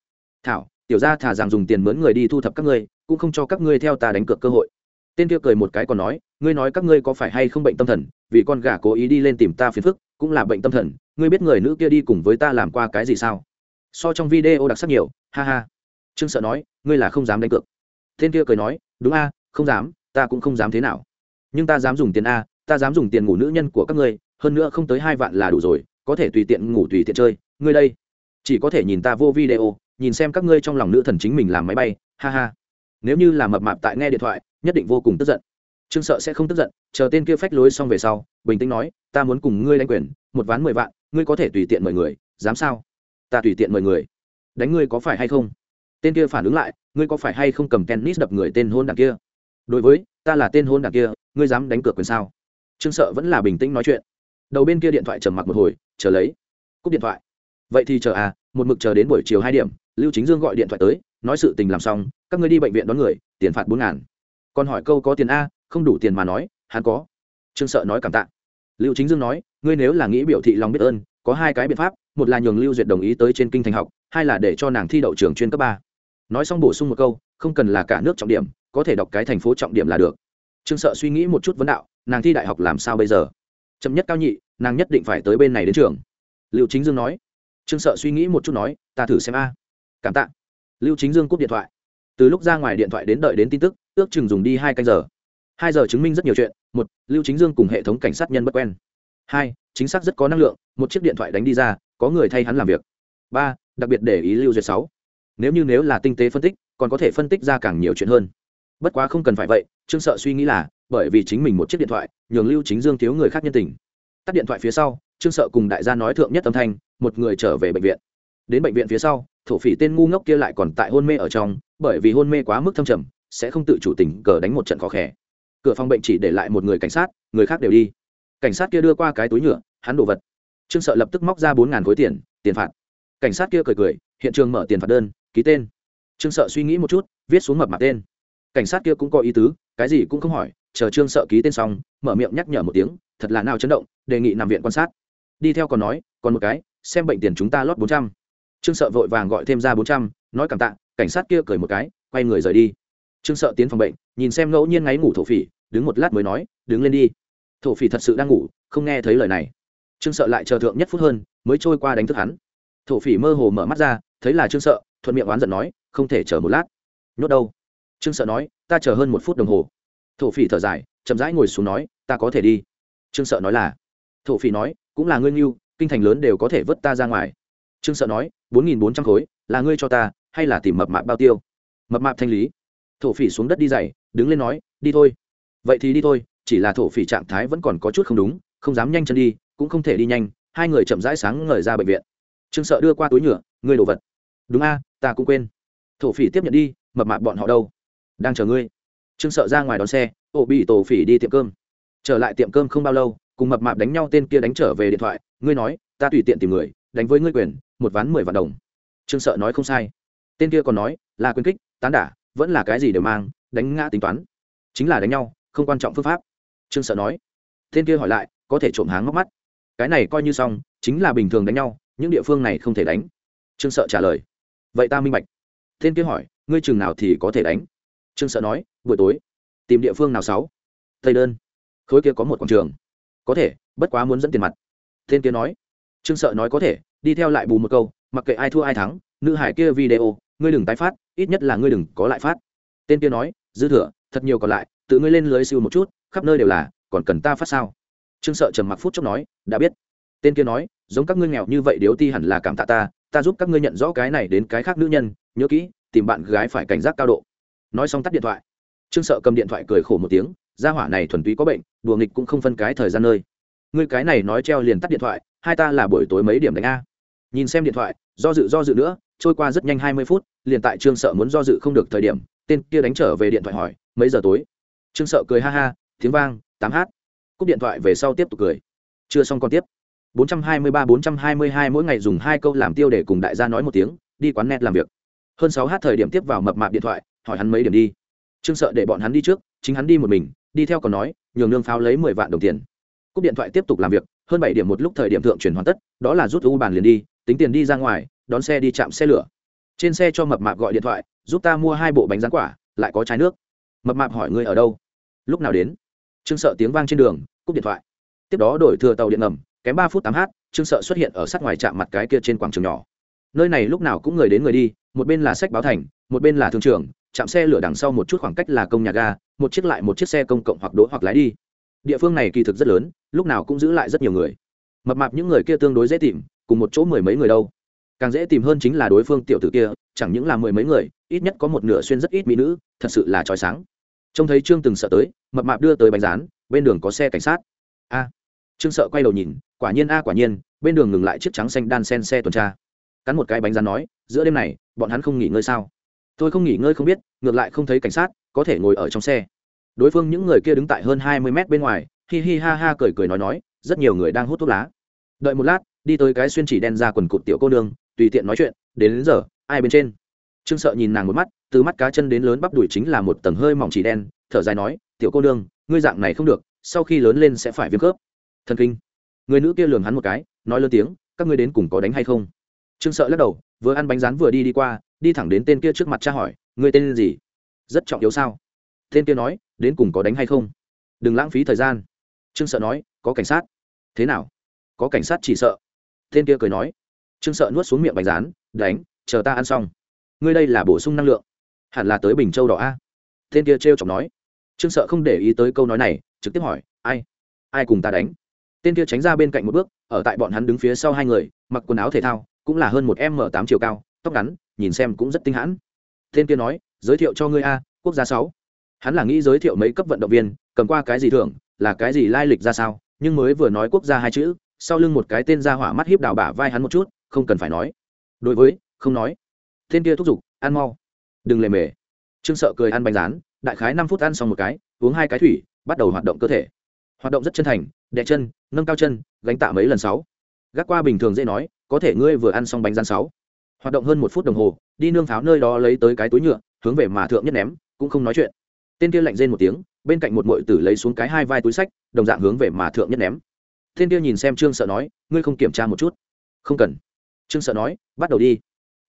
Thảo, tiểu ra thả rằng dùng tiền mướn người đi thu thập các ngươi, cũng không cho các ngươi theo ta đánh cược cơ hội. Tên kia cười một cái còn nói, ngươi nói các ngươi có phải hay không bệnh tâm thần, vì con gà cố ý đi lên tìm ta phiền phức, cũng là bệnh tâm thần, ngươi biết người nữ kia đi cùng với ta làm qua cái gì sao? So trong video đặc sắc nhiều, ha ha. Trương sợ nói, ngươi là không dám đánh cược. Tên kia cười nói, đúng a, không dám, ta cũng không dám thế nào. Nhưng ta dám dùng tiền a ta dám dùng tiền ngủ nữ nhân của các ngươi, hơn nữa không tới hai vạn là đủ rồi, có thể tùy tiện ngủ tùy tiện chơi, ngươi đây. Chỉ có thể nhìn ta vô video, nhìn xem các ngươi trong lòng nữ thần chính mình làm máy bay, ha ha. Nếu như là mập mạp tại nghe điện thoại, nhất định vô cùng tức giận. Trương sợ sẽ không tức giận, chờ tên kia phách lối xong về sau, bình tĩnh nói, ta muốn cùng ngươi đánh quyền, một ván mười vạn, ngươi có thể tùy tiện mời người, dám sao? Ta tùy tiện mời người. Đánh ngươi có phải hay không? Tên kia phản ứng lại, ngươi có phải hay không cầm tennis đập người tên hôn đảng kia? Đối với, ta là tên hôn đảng kia, ngươi dám đánh cược quyền sao? Trương sợ vẫn là bình tĩnh nói chuyện. Đầu bên kia điện thoại trầm mặc một hồi, chờ lấy. Cúp điện thoại. Vậy thì chờ à một mực chờ đến buổi chiều hai điểm, lưu chính dương gọi điện thoại tới, nói sự tình làm xong, các ngươi đi bệnh viện đón người, tiền phạt bốn ngàn. Còn hỏi câu có tiền a, không đủ tiền mà nói, hắn có. Trương sợ nói cảm tạ. Lưu chính dương nói, ngươi nếu là nghĩ biểu thị lòng biết ơn, có hai cái biện pháp, một là nhường lưu duyệt đồng ý tới trên kinh thành học, hai là để cho nàng thi đậu trường chuyên cấp ba. Nói xong bổ sung một câu, không cần là cả nước trọng điểm, có thể đọc cái thành phố trọng điểm là được trương sợ suy nghĩ một chút vấn đạo, nàng thi đại học làm sao bây giờ? Chậm nhất cao nhị, nàng nhất định phải tới bên này đến trường. Liệu chính dương nói. Trương sợ suy nghĩ một chút nói, ta thử xem a. Cảm tạ. Lưu chính dương cúp điện thoại. Từ lúc ra ngoài điện thoại đến đợi đến tin tức, ước chừng dùng đi hai canh giờ. Hai giờ chứng minh rất nhiều chuyện. Một, lưu chính dương cùng hệ thống cảnh sát nhân bất quen. Hai, chính xác rất có năng lượng, một chiếc điện thoại đánh đi ra, có người thay hắn làm việc. Ba, đặc biệt để ý lưu duyệt sáu. Nếu như nếu là tinh tế phân tích, còn có thể phân tích ra càng nhiều chuyện hơn bất quá không cần phải vậy, trương sợ suy nghĩ là, bởi vì chính mình một chiếc điện thoại, nhường lưu chính dương thiếu người khác nhân tình. Tắt điện thoại phía sau, trương sợ cùng đại gia nói thượng nhất âm thanh, một người trở về bệnh viện. Đến bệnh viện phía sau, thổ phỉ tên ngu ngốc kia lại còn tại hôn mê ở trong, bởi vì hôn mê quá mức thâm trầm, sẽ không tự chủ tình cờ đánh một trận khó khẽ cửa phòng bệnh chỉ để lại một người cảnh sát, người khác đều đi. Cảnh sát kia đưa qua cái túi nhựa, hắn đồ vật. Trương sợ lập tức móc ra bốn ngàn khối tiền tiền phạt. Cảnh sát kia cười cười, hiện trường mở tiền phạt đơn, ký tên. Trương sợ suy nghĩ một chút, viết xuống mập mặt tên cảnh sát kia cũng có ý tứ, cái gì cũng không hỏi, chờ trương sợ ký tên xong, mở miệng nhắc nhở một tiếng, thật là nào chấn động, đề nghị nằm viện quan sát. Đi theo còn nói, còn một cái, xem bệnh tiền chúng ta lót bốn trăm. Trương sợ vội vàng gọi thêm ra bốn trăm, nói cảm tạ, cảnh sát kia cười một cái, quay người rời đi. Trương sợ tiến phòng bệnh, nhìn xem ngẫu nhiên ngáy ngủ thổ phỉ, đứng một lát mới nói, đứng lên đi. Thổ phỉ thật sự đang ngủ, không nghe thấy lời này. Trương sợ lại chờ thượng nhất phút hơn, mới trôi qua đánh thức hắn. Thổ phỉ mơ hồ mở mắt ra, thấy là trương sợ, thuận miệng oán giận nói, không thể chờ một lát. Nhốt đâu? Trương sợ nói, ta chờ hơn một phút đồng hồ. Thổ phỉ thở dài, chậm rãi ngồi xuống nói, ta có thể đi. Trương sợ nói là, thổ phỉ nói, cũng là ngươi nghiêu kinh thành lớn đều có thể vớt ta ra ngoài. Trương sợ nói, bốn nghìn bốn trăm khối, là ngươi cho ta, hay là tìm mập mạp bao tiêu? Mập mạp thanh lý. Thổ phỉ xuống đất đi dày đứng lên nói, đi thôi. Vậy thì đi thôi, chỉ là thổ phỉ trạng thái vẫn còn có chút không đúng, không dám nhanh chân đi, cũng không thể đi nhanh. Hai người chậm rãi sáng ngời ra bệnh viện. Trương sợ đưa qua túi nhựa, ngươi đồ vật. Đúng a, ta cũng quên. Thổ phỉ tiếp nhận đi, mập mạp bọn họ đâu? Đang chờ ngươi. Trương sợ ra ngoài đón xe ổ bị tổ phỉ đi tiệm cơm. Trở lại tiệm cơm không bao lâu, cùng mập mạp đánh nhau tên kia đánh trở về điện thoại, ngươi nói, ta tùy tiện tìm người, đánh với ngươi quyền, một ván mười vạn đồng. Trương sợ nói không sai. Tên kia còn nói, là quyền kích, tán đả, vẫn là cái gì đều mang, đánh ngã tính toán. Chính là đánh nhau, không quan trọng phương pháp. Trương sợ nói. Tên kia hỏi lại, có thể trộm háng móc mắt. Cái này coi như xong, chính là bình thường đánh nhau, những địa phương này không thể đánh. Trương sợ trả lời. Vậy ta minh bạch. Tên kia hỏi, ngươi chừng nào thì có thể đánh? Trương sợ nói, buổi tối, tìm địa phương nào sáu? Tây đơn. Khối kia có một quảng trường. Có thể, bất quá muốn dẫn tiền mặt. Tên kia nói. Trương sợ nói có thể, đi theo lại bù một câu, mặc kệ ai thua ai thắng, nữ hải kia video, ngươi đừng tái phát, ít nhất là ngươi đừng có lại phát. Tên kia nói, dư thừa, thật nhiều còn lại, tự ngươi lên lưới siêu một chút, khắp nơi đều là, còn cần ta phát sao? Trương sợ trầm mặc phút chốc nói, đã biết. Tên kia nói, giống các ngươi nghèo như vậy điếu ti hẳn là cảm tạ ta ta giúp các ngươi nhận rõ cái này đến cái khác nữ nhân, nhớ kỹ, tìm bạn gái phải cảnh giác cao độ nói xong tắt điện thoại. Trương sợ cầm điện thoại cười khổ một tiếng, gia hỏa này thuần túy có bệnh, đùa nghịch cũng không phân cái thời gian nơi. Người cái này nói treo liền tắt điện thoại, hai ta là buổi tối mấy điểm đánh a. Nhìn xem điện thoại, do dự do dự nữa, trôi qua rất nhanh hai mươi phút, liền tại trương sợ muốn do dự không được thời điểm, tên kia đánh trở về điện thoại hỏi, mấy giờ tối? Trương sợ cười ha ha, tiếng vang, tám h cúp điện thoại về sau tiếp tục cười. Chưa xong còn tiếp. 423-422 mỗi ngày dùng hai câu làm tiêu để cùng đại gia nói một tiếng, đi quán net làm việc. Hơn sáu h thời điểm tiếp vào mập mạp điện thoại hỏi hắn mấy điểm đi. Trương sợ để bọn hắn đi trước, chính hắn đi một mình, đi theo còn nói, nhường nương pháo lấy mười vạn đồng tiền. Cúp điện thoại tiếp tục làm việc, hơn bảy điểm một lúc thời điểm thượng chuyển hoàn tất, đó là rút u bàn liền đi, tính tiền đi ra ngoài, đón xe đi chạm xe lửa. Trên xe cho mập mạp gọi điện thoại, giúp ta mua hai bộ bánh rán quả, lại có trái nước. Mập mạp hỏi ngươi ở đâu? Lúc nào đến? Trương sợ tiếng vang trên đường, cúp điện thoại. Tiếp đó đổi thừa tàu điện ngầm, kém ba phút tám h trương sợ xuất hiện ở sát ngoài trạm mặt cái kia trên quảng trường nhỏ. Nơi này lúc nào cũng người đến người đi, một bên là sách báo thành, một bên là thương trường chạm xe lửa đằng sau một chút khoảng cách là công nhà ga, một chiếc lại một chiếc xe công cộng hoặc đỗ hoặc lái đi. Địa phương này kỳ thực rất lớn, lúc nào cũng giữ lại rất nhiều người. Mập mạp những người kia tương đối dễ tìm, cùng một chỗ mười mấy người đâu. Càng dễ tìm hơn chính là đối phương tiểu tử kia, chẳng những là mười mấy người, ít nhất có một nửa xuyên rất ít mỹ nữ, thật sự là trói sáng. Trông thấy trương từng sợ tới, mập mạp đưa tới bánh rán, bên đường có xe cảnh sát. A. Trương sợ quay đầu nhìn, quả nhiên a quả nhiên, bên đường ngừng lại chiếc trắng xanh đan sen xe tuần tra. Cắn một cái bánh rán nói, giữa đêm này, bọn hắn không nghỉ ngơi sao? Tôi không nghỉ ngơi không biết ngược lại không thấy cảnh sát có thể ngồi ở trong xe. Đối phương những người kia đứng tại hơn hai mươi mét bên ngoài hi hi ha ha cười cười nói nói rất nhiều người đang hút thuốc lá. Đợi một lát đi tới cái xuyên chỉ đen ra quần cụt tiểu cô nương tùy tiện nói chuyện đến, đến giờ ai bên trên? Trương sợ nhìn nàng một mắt từ mắt cá chân đến lớn bắp đùi chính là một tầng hơi mỏng chỉ đen thở dài nói tiểu cô nương ngươi dạng này không được sau khi lớn lên sẽ phải viêm khớp. Thần kinh. Người nữ kia lường hắn một cái nói lớn tiếng các ngươi đến cùng có đánh hay không? Trương sợ lắc đầu vừa ăn bánh rán vừa đi đi qua đi thẳng đến tên kia trước mặt cha hỏi, ngươi tên gì? Rất trọng yếu sao? Tên kia nói, đến cùng có đánh hay không? Đừng lãng phí thời gian. Trương sợ nói, có cảnh sát. Thế nào? Có cảnh sát chỉ sợ. Tên kia cười nói, trương sợ nuốt xuống miệng bánh rán, đánh, chờ ta ăn xong. Ngươi đây là bổ sung năng lượng. Hẳn là tới bình châu đỏ a. Tên kia t r chọc nói. Trương sợ không để ý tới câu nói này, trực tiếp hỏi, ai? Ai cùng ta đánh? Tên kia tránh ra bên cạnh một bước, ở tại bọn hắn đứng phía sau hai người, mặc quần áo thể thao, cũng là hơn một m tám chiều cao tóc ngắn, nhìn xem cũng rất tinh hãn. Tên kia nói, giới thiệu cho ngươi a, quốc gia sáu. Hắn là nghĩ giới thiệu mấy cấp vận động viên, cầm qua cái gì thưởng, là cái gì lai lịch ra sao, nhưng mới vừa nói quốc gia hai chữ, sau lưng một cái tên ra hỏa mắt hiếp đào bả vai hắn một chút, không cần phải nói. Đối với, không nói. Tên kia thúc giục, ăn mau. Đừng lề mề. Trương sợ cười ăn bánh rán, đại khái năm phút ăn xong một cái, uống hai cái thủy, bắt đầu hoạt động cơ thể. Hoạt động rất chân thành đẻ chân, nâng cao chân, gánh tạ mấy lần sáu. Gác qua bình thường dễ nói, có thể ngươi vừa ăn xong bánh rán sáu hoạt động hơn một phút đồng hồ, đi nương pháo nơi đó lấy tới cái túi nhựa, hướng về mà thượng nhất ném, cũng không nói chuyện. Tên kia lạnh rên một tiếng, bên cạnh một mội tử lấy xuống cái hai vai túi sách, đồng dạng hướng về mà thượng nhất ném. Tên kia nhìn xem trương sợ nói, ngươi không kiểm tra một chút? Không cần. Trương sợ nói, bắt đầu đi.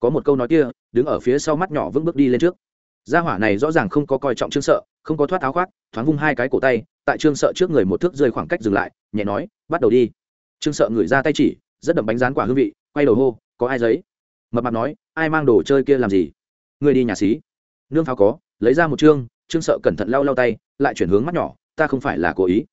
Có một câu nói kia, đứng ở phía sau mắt nhỏ vững bước đi lên trước. Gia hỏa này rõ ràng không có coi trọng trương sợ, không có thoát áo khoác, thoáng vung hai cái cổ tay, tại trương sợ trước người một thước rơi khoảng cách dừng lại, nhẹ nói, bắt đầu đi. Trương sợ ngửi ra tay chỉ, rất đậm bánh rán quả hương vị, quay đầu hô, có ai giấy? Mập mạp nói, ai mang đồ chơi kia làm gì? Người đi nhà xí. Nương pháo có, lấy ra một chương trương sợ cẩn thận lau lau tay, lại chuyển hướng mắt nhỏ, ta không phải là cố ý.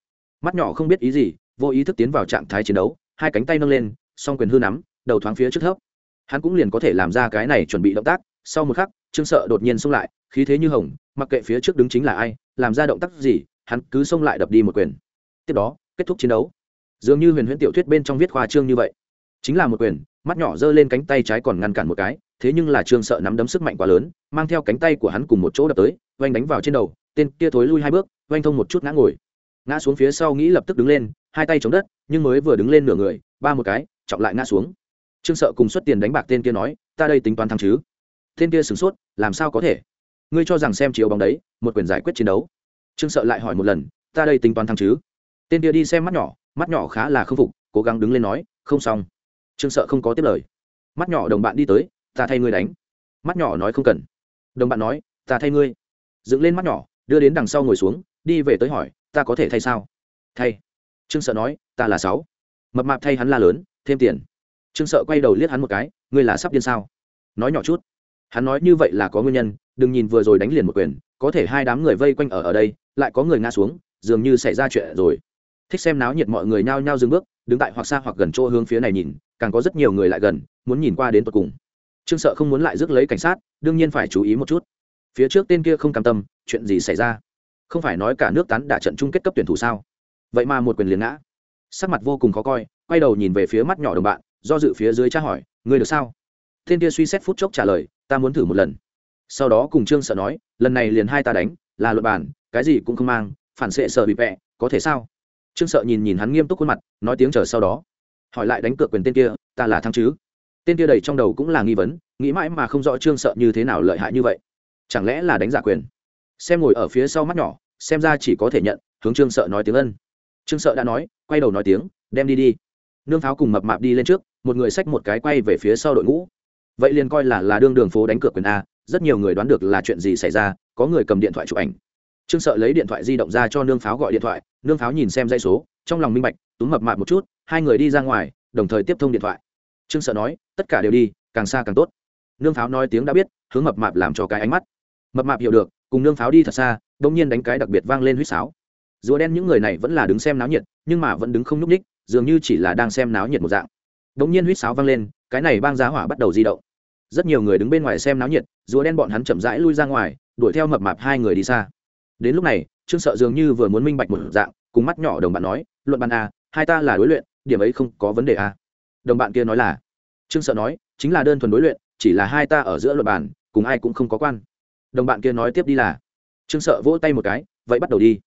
Mắt nhỏ không biết ý gì, vô ý thức tiến vào trạng thái chiến đấu, hai cánh tay nâng lên, song quyền hư nắm, đầu thoáng phía trước thấp hắn cũng liền có thể làm ra cái này chuẩn bị động tác, sau một khắc trương sợ đột nhiên xông lại, khí thế như hồng, mặc kệ phía trước đứng chính là ai, làm ra động tác gì, hắn cứ xông lại đập đi một quyền. Tiếp đó, kết thúc chiến đấu. Dường như huyền huyễn tiểu thuyết bên trong viết khoa trương như vậy. Chính là một quyền mắt nhỏ giơ lên cánh tay trái còn ngăn cản một cái, thế nhưng là trương sợ nắm đấm sức mạnh quá lớn, mang theo cánh tay của hắn cùng một chỗ đập tới, oanh đánh vào trên đầu, tên kia thối lui hai bước, oanh thông một chút ngã ngồi. Ngã xuống phía sau nghĩ lập tức đứng lên, hai tay chống đất, nhưng mới vừa đứng lên nửa người, ba một cái, trọng lại ngã xuống. Trương sợ cùng xuất tiền đánh bạc tên kia nói, ta đây tính toán thắng chứ? Tên kia sửng sốt, làm sao có thể? Ngươi cho rằng xem chiếu bóng đấy, một quyền giải quyết chiến đấu. Trương sợ lại hỏi một lần, ta đây tính toán thắng chứ? Tên kia đi xem mắt nhỏ mắt nhỏ khá là k phục, cố gắng đứng lên nói, không xong trương sợ không có tiếp lời. Mắt nhỏ đồng bạn đi tới, ta thay ngươi đánh. Mắt nhỏ nói, không cần. Đồng bạn nói, ta thay ngươi. Dựng lên mắt nhỏ, đưa đến đằng sau ngồi xuống, đi về tới hỏi, ta có thể thay sao? Thay. Trương sợ nói, ta là sáu. Mập mạp thay hắn la lớn, thêm tiền. Trương sợ quay đầu liếc hắn một cái, ngươi là sắp điên sao? Nói nhỏ chút. Hắn nói, như vậy là có nguyên nhân, đừng nhìn vừa rồi đánh liền một quyền, có thể hai đám người vây quanh ở ở đây, lại có người ngã xuống, dường như xảy ra chuyện rồi. Thích xem náo nhiệt mọi người nhao nhao dừng bước đứng tại hoặc xa hoặc gần chỗ hướng phía này nhìn, càng có rất nhiều người lại gần, muốn nhìn qua đến tận cùng. Trương sợ không muốn lại rước lấy cảnh sát, đương nhiên phải chú ý một chút. Phía trước tên kia không cam tâm, chuyện gì xảy ra? Không phải nói cả nước tán đả trận chung kết cấp tuyển thủ sao? Vậy mà một quyền liền ngã. Sắc mặt vô cùng khó coi, quay đầu nhìn về phía mắt nhỏ đồng bạn, do dự phía dưới tra hỏi người được sao? Tên kia suy xét phút chốc trả lời, ta muốn thử một lần. Sau đó cùng trương sợ nói, lần này liền hai ta đánh, là luật bản cái gì cũng không mang, phản xệ sợ bị vẹ có thể sao? Trương sợ nhìn nhìn hắn nghiêm túc khuôn mặt, nói tiếng chờ sau đó. Hỏi lại đánh cược quyền tên kia, ta là thăng chứ? Tên kia đầy trong đầu cũng là nghi vấn, nghĩ mãi mà không rõ trương sợ như thế nào lợi hại như vậy. Chẳng lẽ là đánh giả quyền? Xem ngồi ở phía sau mắt nhỏ, xem ra chỉ có thể nhận, hướng trương sợ nói tiếng ân. Trương sợ đã nói, quay đầu nói tiếng, đem đi đi. Nương pháo cùng mập mạp đi lên trước, một người xách một cái quay về phía sau đội ngũ. Vậy liền coi là là đương đường phố đánh cược quyền a, rất nhiều người đoán được là chuyện gì xảy ra, có người cầm điện thoại chụp ảnh trương sợ lấy điện thoại di động ra cho nương pháo gọi điện thoại, nương pháo nhìn xem dây số, trong lòng minh bạch, túm mập mạp một chút, hai người đi ra ngoài, đồng thời tiếp thông điện thoại. Trương sợ nói, tất cả đều đi, càng xa càng tốt. Nương pháo nói tiếng đã biết, hướng mập mạp làm cho cái ánh mắt. Mập mạp hiểu được, cùng nương pháo đi thật xa đ ỗ n g nhiên đánh cái đặc biệt vang lên huýt sáo. Rùa đen những người này vẫn là đứng xem náo nhiệt, nhưng mà vẫn đứng không n ú c ních dường như chỉ là đang xem náo nhiệt một dạng. Đ ỗ n g nhiên huýt sáo vang lên, cái này bang giá hỏa bắt đầu di động. Rất nhiều người đứng bên ngoài xem náo nhiệt, rùa đen bọn hắn chậm rãi lui ra ngoài, đuổi theo mập mạp hai người đi xa đến lúc này, trương sợ dường như vừa muốn minh bạch một dạng, cùng mắt nhỏ đồng bạn nói, luận bàn a, hai ta là đối luyện, điểm ấy không có vấn đề a. Đồng bạn kia nói là, trương sợ nói, chính là đơn thuần đối luyện, chỉ là hai ta ở giữa luận bàn, cùng ai cũng không có quan. Đồng bạn kia nói tiếp đi là, trương sợ vỗ tay một cái, vậy bắt đầu đi.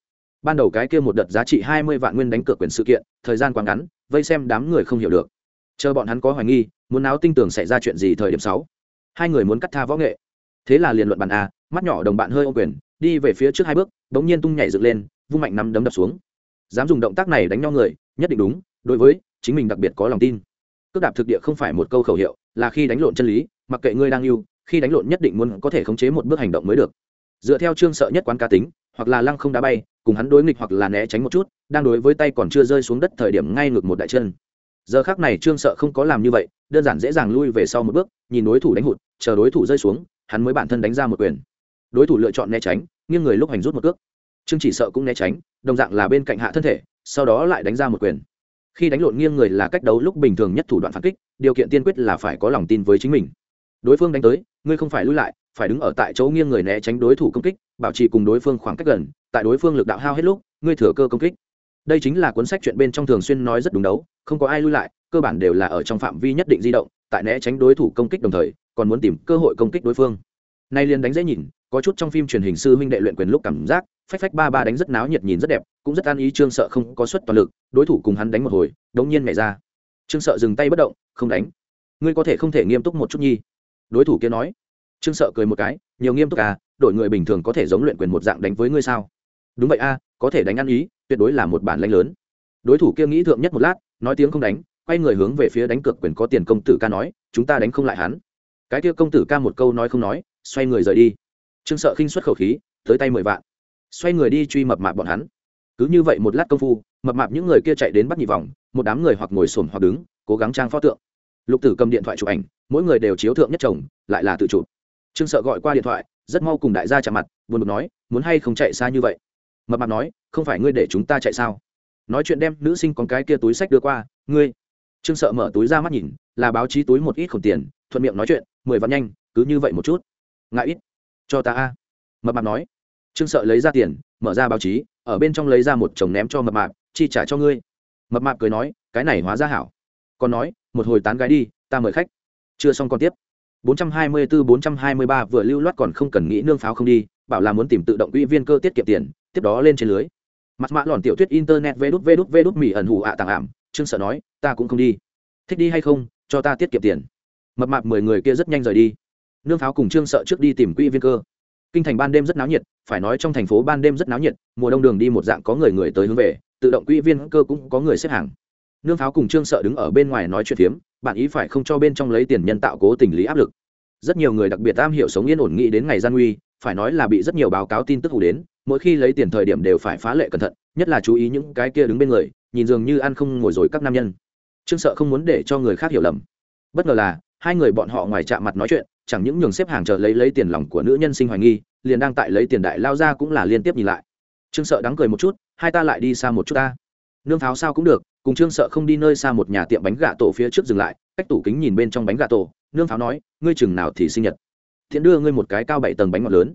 Ban đầu cái kia một đợt giá trị hai mươi vạn nguyên đánh cược quyền sự kiện, thời gian quá ngắn, vây xem đám người không hiểu được. Chờ bọn hắn có hoài nghi, muốn áo tinh tường xảy ra chuyện gì thời điểm sáu. Hai người muốn cắt tha võ nghệ. Thế là liền luận bàn a mắt nhỏ đồng bạn hơi ô quyền, đi về phía trước hai bước, đống nhiên tung nhảy dựng lên, vung mạnh nắm đấm đập xuống. Dám dùng động tác này đánh nhau người, nhất định đúng, đối với chính mình đặc biệt có lòng tin. Cước đạp thực địa không phải một câu khẩu hiệu, là khi đánh lộn chân lý, mặc kệ ngươi đang yêu, khi đánh lộn nhất định muốn có thể khống chế một bước hành động mới được. Dựa theo trương sợ nhất quán cá tính, hoặc là lăng không đá bay, cùng hắn đối nghịch hoặc là né tránh một chút, đang đối với tay còn chưa rơi xuống đất thời điểm ngay ngược một đại chân. Giờ khác này trương sợ không có làm như vậy, đơn giản dễ dàng lui về sau một bước, nhìn đối thủ đánh hụt, chờ đối thủ rơi xuống, hắn mới bản thân đánh ra một quyền đối thủ lựa chọn né tránh, nghiêng người lúc hành rút một cước. Trương chỉ sợ cũng né tránh, đồng dạng là bên cạnh hạ thân thể, sau đó lại đánh ra một quyền. Khi đánh lộn nghiêng người là cách đấu lúc bình thường nhất thủ đoạn phản kích, điều kiện tiên quyết là phải có lòng tin với chính mình. Đối phương đánh tới, ngươi không phải lui lại, phải đứng ở tại chỗ nghiêng người né tránh đối thủ công kích, bảo trì cùng đối phương khoảng cách gần, tại đối phương lực đạo hao hết lúc, ngươi thừa cơ công kích. Đây chính là cuốn sách chuyện bên trong thường xuyên nói rất đúng đấu, không có ai lui lại, cơ bản đều là ở trong phạm vi nhất định di động, tại né tránh đối thủ công kích đồng thời, còn muốn tìm cơ hội công kích đối phương. Nay liền đánh dễ nhìn có chút trong phim truyền hình sư huynh đệ luyện quyền lúc cảm giác, phách phách ba ba đánh rất náo nhiệt nhìn rất đẹp, cũng rất an ý trương sợ không có suất toàn lực, đối thủ cùng hắn đánh một hồi, đống nhiên nhảy ra. Trương sợ dừng tay bất động, không đánh. Ngươi có thể không thể nghiêm túc một chút nhi. Đối thủ kia nói. Trương sợ cười một cái, nhiều nghiêm túc à đội người bình thường có thể giống luyện quyền một dạng đánh với ngươi sao? Đúng vậy a có thể đánh ăn ý, tuyệt đối là một bản lãnh lớn. Đối thủ kia nghĩ thượng nhất một lát, nói tiếng không đánh, quay người hướng về phía đánh cược quyền có tiền công tử ca nói, chúng ta đánh không lại hắn. Cái kia công tử ca một câu nói không nói, xoay người rời đi trương sợ khinh xuất khẩu khí, tới tay mười vạn. Xoay người đi truy mập mạp bọn hắn. Cứ như vậy một lát công phu, mập mạp những người kia chạy đến bắt nhị vòng, một đám người hoặc ngồi sồn hoặc đứng, cố gắng trang pho tượng. Lục tử cầm điện thoại chụp ảnh, mỗi người đều chiếu thượng nhất chồng, lại là tự chụp. Trương sợ gọi qua điện thoại, rất mau cùng đại gia chạm mặt, buồn bực nói, muốn hay không chạy xa như vậy? Mập mạp nói, không phải ngươi để chúng ta chạy sao? Nói chuyện đem nữ sinh con cái kia túi sách đưa qua, ngươi. Trương sợ mở túi ra mắt nhìn, là báo chí túi một ít khổng tiền, thuận miệng nói chuyện, mười vạn nhanh, cứ như vậy một chút. Ngại ít cho ta a. Mập mạp nói. Trương sợ lấy ra tiền, mở ra báo chí, ở bên trong lấy ra một chồng ném cho mập mạp, chi trả cho ngươi. Mập mạp cười nói, cái này hóa ra hảo. Còn nói, một hồi tán gái đi, ta mời khách. Chưa xong còn tiếp. 424-423 vừa lưu loát còn không cần nghĩ nương pháo không đi, bảo là muốn tìm tự động quỹ viên cơ tiết kiệm tiền, tiếp đó lên trên lưới. Mặt mạ lòn tiểu thuyết internet vê đút vê đút vê đút mỹ ẩn hủ ạ tàng ảm, trương sợ nói, ta cũng không đi. Thích đi hay không, cho ta tiết kiệm tiền. Mập mạp mười người kia rất nhanh rời đi nương pháo cùng trương sợ trước đi tìm quỹ viên cơ. Kinh thành ban đêm rất náo nhiệt, phải nói trong thành phố ban đêm rất náo nhiệt, mùa đông đường đi một dạng có người người tới hướng về, tự động quỹ viên cơ cũng có người xếp hàng. Nương pháo cùng trương sợ đứng ở bên ngoài nói chuyện phiếm, bạn ý phải không cho bên trong lấy tiền nhân tạo cố tình lý áp lực. Rất nhiều người đặc biệt am hiểu sống yên ổn nghĩ đến ngày gian nguy, phải nói là bị rất nhiều báo cáo tin tức hủ đến, mỗi khi lấy tiền thời điểm đều phải phá lệ cẩn thận, nhất là chú ý những cái kia đứng bên người, nhìn dường như ăn không ngồi rồi các nam nhân. Trương sợ không muốn để cho người khác hiểu lầm. Bất ngờ là hai người bọn họ ngoài chạm mặt nói chuyện, chẳng những nhường xếp hàng chờ lấy lấy tiền lòng của nữ nhân sinh hoài nghi, liền đang tại lấy tiền đại lao ra cũng là liên tiếp nhìn lại. Trương sợ đắng cười một chút, hai ta lại đi xa một chút ta. Nương pháo sao cũng được, cùng trương sợ không đi nơi xa một nhà tiệm bánh gà tổ phía trước dừng lại, cách tủ kính nhìn bên trong bánh gà tổ, nương pháo nói, ngươi chừng nào thì sinh nhật. Thiện đưa ngươi một cái cao bảy tầng bánh ngọt lớn.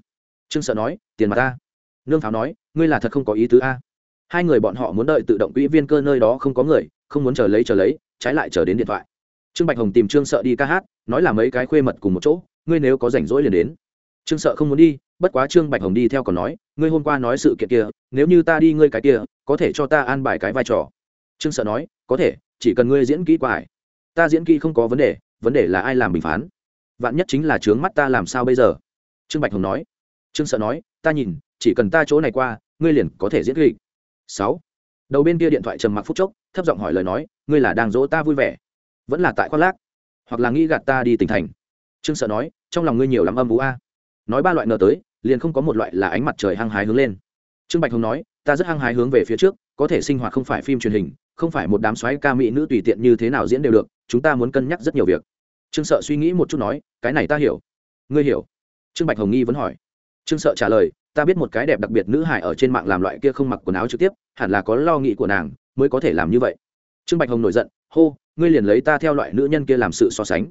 Trương sợ nói, tiền mặt ta. Nương pháo nói, ngươi là thật không có ý tứ a. Hai người bọn họ muốn đợi tự động quỹ viên cơ nơi đó không có người, không muốn chờ lấy chờ lấy, trái lại chờ đến điện thoại trương bạch hồng tìm trương sợ đi ca hát, nói là mấy cái khuê mật cùng một chỗ, ngươi nếu có rảnh rỗi liền đến. Trương sợ không muốn đi, bất quá trương bạch hồng đi theo còn nói, ngươi hôm qua nói sự kiện kia, nếu như ta đi ngươi cái kia, có thể cho ta an bài cái vai trò. Trương sợ nói, có thể, chỉ cần ngươi diễn kỹ qua ta diễn kỹ không có vấn đề vấn đề là ai làm bình phán. Vạn nhất chính là trướng mắt ta làm sao bây giờ? Trương bạch hồng nói. Trương sợ nói, ta nhìn, chỉ cần ta chỗ này qua, ngươi liền có thể diễn kỹ sáu. Đầu bên kia điện thoại trầm mặc phút chốc, thấp giọng hỏi lời nói, ngươi là đang dỗ ta vui vẻ vẫn là tại khoác lác. Hoặc là nghĩ gạt ta đi tỉnh thành. Trương sợ nói, trong lòng ngươi nhiều lắm âm vũ a. Nói ba loại nợ tới, liền không có một loại là ánh mặt trời hăng hái hướng lên. Trương bạch hồng nói, ta rất hăng hái hướng về phía trước, có thể sinh hoạt không phải phim truyền hình, không phải một đám xoáy ca mỹ nữ tùy tiện như thế nào diễn đều được, chúng ta muốn cân nhắc rất nhiều việc. Trương sợ suy nghĩ một chút nói, cái này ta hiểu. Ngươi hiểu? Trương bạch hồng nghi vẫn hỏi. Trương sợ trả lời, ta biết một cái đẹp đặc biệt nữ hải ở trên mạng làm loại kia không mặc quần áo trực tiếp, hẳn là có lo nghĩ của nàng, mới có thể làm như vậy. Trương bạch hồng nổi giận, hô ngươi liền lấy ta theo loại nữ nhân kia làm sự so sánh.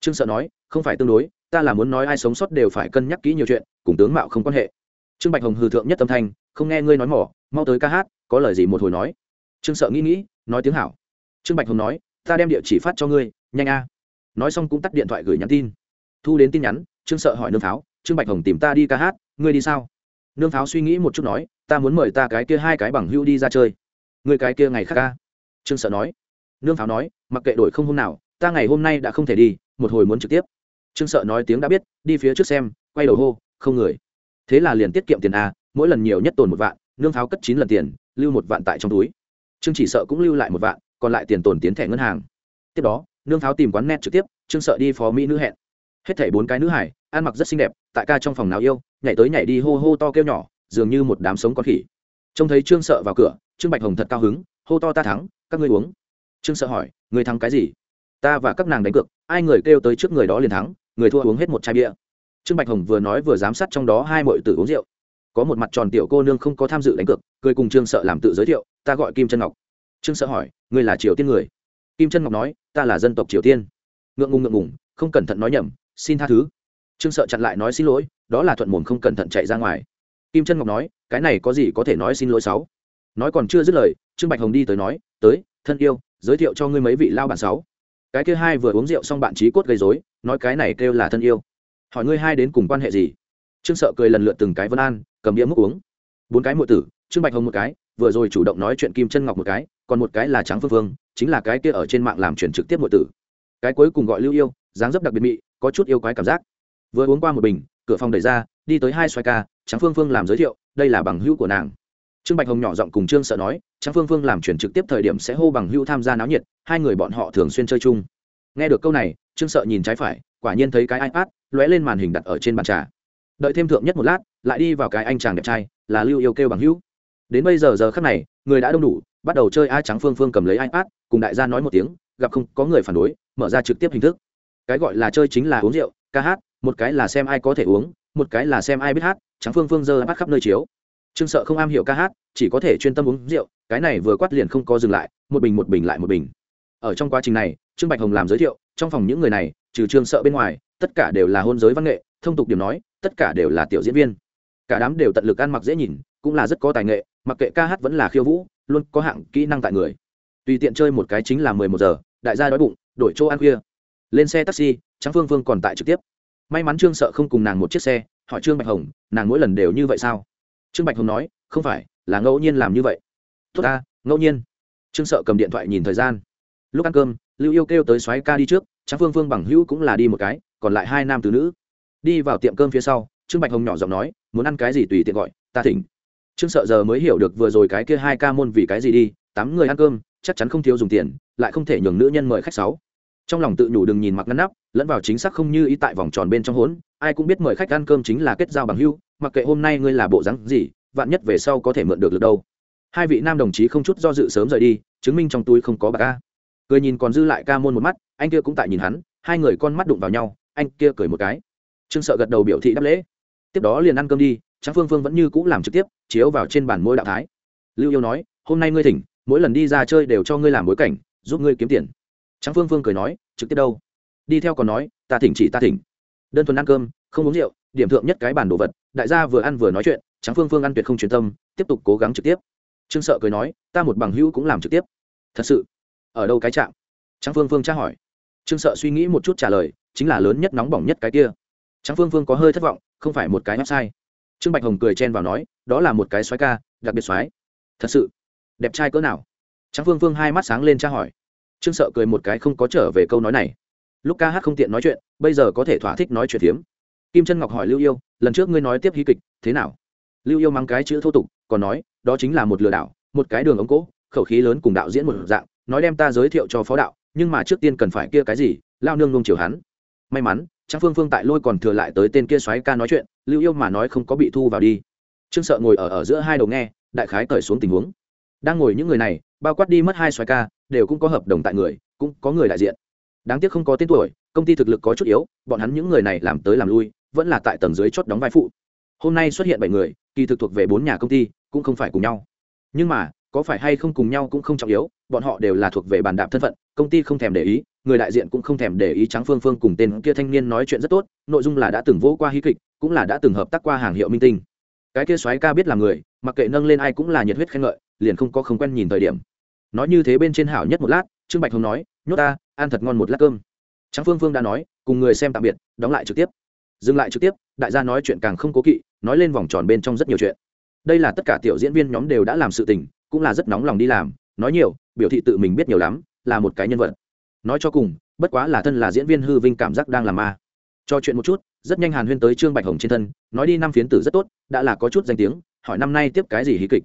Trương sợ nói, không phải tương đối, ta là muốn nói ai sống sót đều phải cân nhắc kỹ nhiều chuyện, cùng tướng mạo không quan hệ. Trương bạch hồng hư thượng nhất tâm thanh, không nghe ngươi nói mỏ, mau tới ca hát, có lời gì một hồi nói. Trương sợ nghĩ nghĩ, nói tiếng hảo. Trương bạch hồng nói, ta đem địa chỉ phát cho ngươi, nhanh a. Nói xong cũng tắt điện thoại gửi nhắn tin. Thu đến tin nhắn, trương sợ hỏi nương pháo, trương bạch hồng tìm ta đi ca hát, ngươi đi sao? Nương pháo suy nghĩ một chút nói, ta muốn mời ta cái kia hai cái bằng hưu đi ra chơi. Người cái kia ngày khác ca? Trương sợ nói nương pháo nói, mặc kệ đổi không hôm nào, ta ngày hôm nay đã không thể đi, một hồi muốn trực tiếp. Trương sợ nói tiếng đã biết, đi phía trước xem, quay đầu hô, không người. Thế là liền tiết kiệm tiền a mỗi lần nhiều nhất tồn một vạn, nương pháo cất chín lần tiền, lưu một vạn tại trong túi. Trương chỉ sợ cũng lưu lại một vạn, còn lại tiền tồn tiến thẻ ngân hàng. Tiếp đó, nương pháo tìm quán net trực tiếp, trương sợ đi phó mỹ nữ hẹn. Hết thảy bốn cái nữ hải, ăn mặc rất xinh đẹp, tại ca trong phòng nào yêu, nhảy tới nhảy đi hô hô to kêu nhỏ, dường như một đám sống con khỉ. Trông thấy trương sợ vào cửa, trương bạch hồng thật cao hứng, hô to ta thắng, các ngươi uống trương sợ hỏi, người thắng cái gì? Ta và các nàng đánh cược, ai người kêu tới trước người đó liền thắng, người thua uống hết một chai bia. Trương bạch hồng vừa nói vừa giám sát trong đó hai mọi tử uống rượu. Có một mặt tròn tiểu cô nương không có tham dự đánh cược, cười cùng trương sợ làm tự giới thiệu, ta gọi kim trân ngọc. Trương sợ hỏi, ngươi là triều tiên người? Kim trân ngọc nói, ta là dân tộc triều tiên. Ngượng ngùng ngượng ngùng, không cẩn thận nói nhầm, xin tha thứ. Trương sợ chặn lại nói xin lỗi, đó là thuận mồm không cẩn thận chạy ra ngoài. Kim trân ngọc nói, cái này có gì có thể nói xin lỗi sáu nói còn chưa dứt lời, trương bạch hồng đi tới nói, tới, thân yêu giới thiệu cho ngươi mấy vị lao bản sáu. Cái kia hai vừa uống rượu xong bạn trí cốt gây dối nói cái này kêu là thân yêu. Hỏi ngươi hai đến cùng quan hệ gì? Trương sợ cười lần lượt từng cái vân an, cầm đĩa múc uống. Bốn cái muội tử, trương bạch hồng một cái, vừa rồi chủ động nói chuyện kim chân ngọc một cái, còn một cái là trắng phương phương, chính là cái kia ở trên mạng làm chuyển trực tiếp muội tử. Cái cuối cùng gọi lưu yêu, dáng dấp đặc biệt mị, có chút yêu quái cảm giác. Vừa uống qua một bình, cửa phòng đẩy ra, đi tới hai xoay ca trắng phương phương làm giới thiệu, đây là bằng hữu của nàng trương bạch hồng nhỏ giọng cùng trương sợ nói Trang phương phương làm chuyển trực tiếp thời điểm sẽ hô bằng hữu tham gia náo nhiệt, hai người bọn họ thường xuyên chơi chung. Nghe được câu này, trương sợ nhìn trái phải, quả nhiên thấy cái ipad lóe lên màn hình đặt ở trên bàn trà. Đợi thêm thượng nhất một lát, lại đi vào cái anh chàng đẹp trai, là lưu yêu kêu bằng hữu. Đến bây giờ giờ khắc này, người đã đông đủ, bắt đầu chơi ai trắng phương phương cầm lấy ipad, cùng đại gia nói một tiếng, gặp không, có người phản đối, mở ra trực tiếp hình thức. Cái gọi là chơi chính là uống rượu, ca hát, một cái là xem ai có thể uống, một cái là xem ai biết hát trắng phương phương giơ bắt khắp nơi chiếu trương sợ không am hiểu ca hát, chỉ có thể chuyên tâm uống rượu, cái này vừa quát liền không có dừng lại, một bình một bình lại một bình. Ở trong quá trình này, trương bạch hồng làm giới thiệu, trong phòng những người này, trừ trương sợ bên ngoài, tất cả đều là hôn giới văn nghệ, thông tục điểm nói, tất cả đều là tiểu diễn viên. Cả đám đều tận lực ăn mặc dễ nhìn, cũng là rất có tài nghệ, mặc kệ ca hát vẫn là khiêu vũ, luôn có hạng kỹ năng tại người. Tùy tiện chơi một cái chính là mười một giờ, đại gia đói bụng, đổi chỗ ăn khuya. Lên xe taxi trắng phương phương còn tại trực tiếp. May mắn trương sợ không cùng nàng một chiếc xe, hỏi trương bạch hồng, nàng mỗi lần đều như vậy sao? Trương bạch hồng nói, không phải, là ngẫu nhiên làm như vậy. Tốt ta, ngẫu nhiên. Trương sợ cầm điện thoại nhìn thời gian. Lúc ăn cơm, lưu yêu kêu tới xoáy ca đi trước trắng phương phương bằng hữu cũng là đi một cái, còn lại hai nam từ nữ. Đi vào tiệm cơm phía sau, trương bạch hồng nhỏ giọng nói, muốn ăn cái gì tùy tiện gọi, ta thỉnh. Trương sợ giờ mới hiểu được vừa rồi cái kia hai ca môn vì cái gì đi, tám người ăn cơm, chắc chắn không thiếu dùng tiền, lại không thể nhường nữ nhân mời khách sáu. Trong lòng tự nhủ đừng nhìn mặc ngăn nắp, lẫn vào chính xác không như ý tại vòng tròn bên trong hốn, ai cũng biết mời khách ăn cơm chính là kết giao bằng hưu mặc kệ hôm nay ngươi là bộ rắn gì, vạn nhất về sau có thể mượn được được đâu. Hai vị nam đồng chí không chút do dự sớm rời đi, chứng minh trong túi không có bạc ca cười nhìn còn dư lại ca môn một mắt, anh kia cũng tại nhìn hắn, hai người con mắt đụng vào nhau, anh kia cười một cái. Trương sợ gật đầu biểu thị đáp lễ. Tiếp đó liền ăn cơm đi trang phương phương vẫn như cũ làm trực tiếp, chiếu vào trên bàn môi đạo thái. Lưu yêu nói, hôm nay ngươi thỉnh, mỗi lần đi ra chơi đều cho ngươi làm bối cảnh, giúp ngươi kiếm tiền. Trang phương phương cười nói, trực tiếp đâu? Đi theo còn nói, ta thỉnh chỉ ta thỉnh. Đơn thuần ăn cơm, không uống rượu điểm thượng nhất cái bản đồ vật, đại gia vừa ăn vừa nói chuyện trắng phương phương ăn tuyệt không truyền tâm, tiếp tục cố gắng trực tiếp. Trương sợ cười nói, ta một bằng hữu cũng làm trực tiếp. Thật sự? Ở đâu cái trạm trắng phương phương tra hỏi. Trương sợ suy nghĩ một chút trả lời, chính là lớn nhất nóng bỏng nhất cái kia. Trắng phương phương có hơi thất vọng, không phải một cái website. Trương bạch hồng cười chen vào nói, đó là một cái xoáy ca, đặc biệt xoáy thật sự? Đẹp trai cỡ nào? Trắng phương phương hai mắt sáng lên tra hỏi. Trương sợ cười một cái không có trở về câu nói này. Lúc ca hát không tiện nói chuyện, bây giờ có thể thỏa thích nói chuyện phiếm kim trân ngọc hỏi lưu yêu, lần trước ngươi nói tiếp hí kịch, thế nào? Lưu yêu mang cái chữ thô tục, còn nói, đó chính là một lừa đảo, một cái đường ống cỗ, khẩu khí lớn cùng đạo diễn một dạng, nói đem ta giới thiệu cho phó đạo, nhưng mà trước tiên cần phải kia cái gì, lao nương nông chiều hắn. May mắn trang phương phương tại lôi còn thừa lại tới tên kia xoáy ca nói chuyện, lưu yêu mà nói không có bị thu vào đi. Trương sợ ngồi ở ở giữa hai đầu nghe, đại khái cởi xuống tình huống. Đang ngồi những người này, bao quát đi mất hai xoáy ca, đều cũng có hợp đồng tại người, cũng có người đại diện. Đáng tiếc không có tên tuổi, công ty thực lực có chút yếu, bọn hắn những người này làm tới làm lui vẫn là tại tầng dưới chốt đóng vai phụ. Hôm nay xuất hiện bảy người, kỳ thực thuộc về bốn nhà công ty, cũng không phải cùng nhau. Nhưng mà, có phải hay không cùng nhau cũng không trọng yếu, bọn họ đều là thuộc về bàn đạp thân phận, công ty không thèm để ý, người đại diện cũng không thèm để ý trắng phương phương cùng tên kia thanh niên nói chuyện rất tốt, nội dung là đã từng vỗ qua hí kịch, cũng là đã từng hợp tác qua hàng hiệu minh tinh. Cái kia soái ca biết là người, mặc kệ nâng lên ai cũng là nhiệt huyết khen ngợi, liền không có không quen nhìn thời điểm. Nói như thế bên trên hảo nhất một lát, trương bạch hồng nói, nhốt ta, ăn thật ngon một lát cơm. Trắng phương phương đã nói, cùng người xem tạm biệt, đóng lại trực tiếp dừng lại trực tiếp, đại gia nói chuyện càng không cố kỵ, nói lên vòng tròn bên trong rất nhiều chuyện. Đây là tất cả tiểu diễn viên nhóm đều đã làm sự tình, cũng là rất nóng lòng đi làm, nói nhiều, biểu thị tự mình biết nhiều lắm, là một cái nhân vật. Nói cho cùng, bất quá là thân là diễn viên hư vinh cảm giác đang làm ma. Cho chuyện một chút, rất nhanh hàn huyên tới trương bạch hồng trên thân, nói đi năm phiến tử rất tốt, đã là có chút danh tiếng, hỏi năm nay tiếp cái gì hí kịch.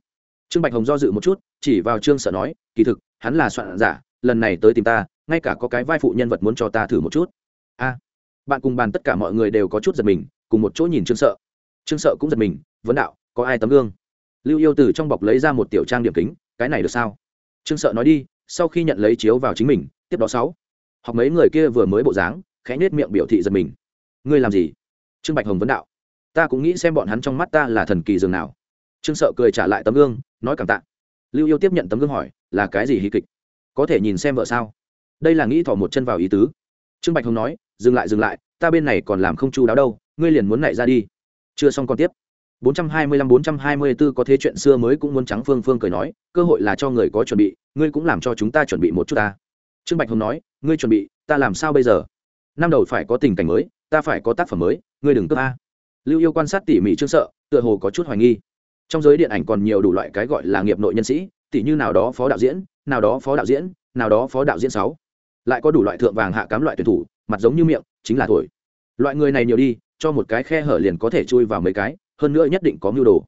Trương bạch hồng do dự một chút, chỉ vào trương Sở nói, kỳ thực, hắn là soạn giả, lần này tới tìm ta, ngay cả có cái vai phụ nhân vật muốn cho ta thử một chút. A bạn cùng bàn tất cả mọi người đều có chút giật mình, cùng một chỗ nhìn trương sợ. Trương sợ cũng giật mình, vấn đạo, có ai tấm gương? Lưu yêu từ trong bọc lấy ra một tiểu trang điểm kính, cái này được sao? Trương sợ nói đi, sau khi nhận lấy chiếu vào chính mình, tiếp đó sáu. Học mấy người kia vừa mới bộ dáng, khẽ nết miệng biểu thị giật mình. Ngươi làm gì? Trương bạch hồng vấn đạo. Ta cũng nghĩ xem bọn hắn trong mắt ta là thần kỳ dường nào. Trương sợ cười trả lại tấm gương, nói cảm tạ. Lưu yêu tiếp nhận tấm gương hỏi, là cái gì hí kịch? Có thể nhìn xem vợ sao? Đây là nghĩ thỏ một chân vào ý tứ. Trương bạch hồng nói dừng lại dừng lại, ta bên này còn làm không chu đáo đâu, ngươi liền muốn nảy ra đi. Chưa xong còn tiếp. 425-424 có thế chuyện xưa mới cũng muốn trắng phương phương cười nói, cơ hội là cho người có chuẩn bị, ngươi cũng làm cho chúng ta chuẩn bị một chút ta. Trương bạch hồng nói, ngươi chuẩn bị, ta làm sao bây giờ? Năm đầu phải có tình cảnh mới, ta phải có tác phẩm mới, ngươi đừng cướp a. Lưu yêu quan sát tỉ mỉ trương sợ, tựa hồ có chút hoài nghi. Trong giới điện ảnh còn nhiều đủ loại cái gọi là nghiệp nội nhân sĩ, tỉ như nào đó phó đạo diễn, nào đó phó đạo diễn, nào đó phó đạo diễn sáu. Lại có đủ loại thượng vàng hạ cám loại tuyển thủ mặt giống như miệng, chính là thổi. Loại người này nhiều đi, cho một cái khe hở liền có thể chui vào mấy cái, hơn nữa nhất định có mưu đồ.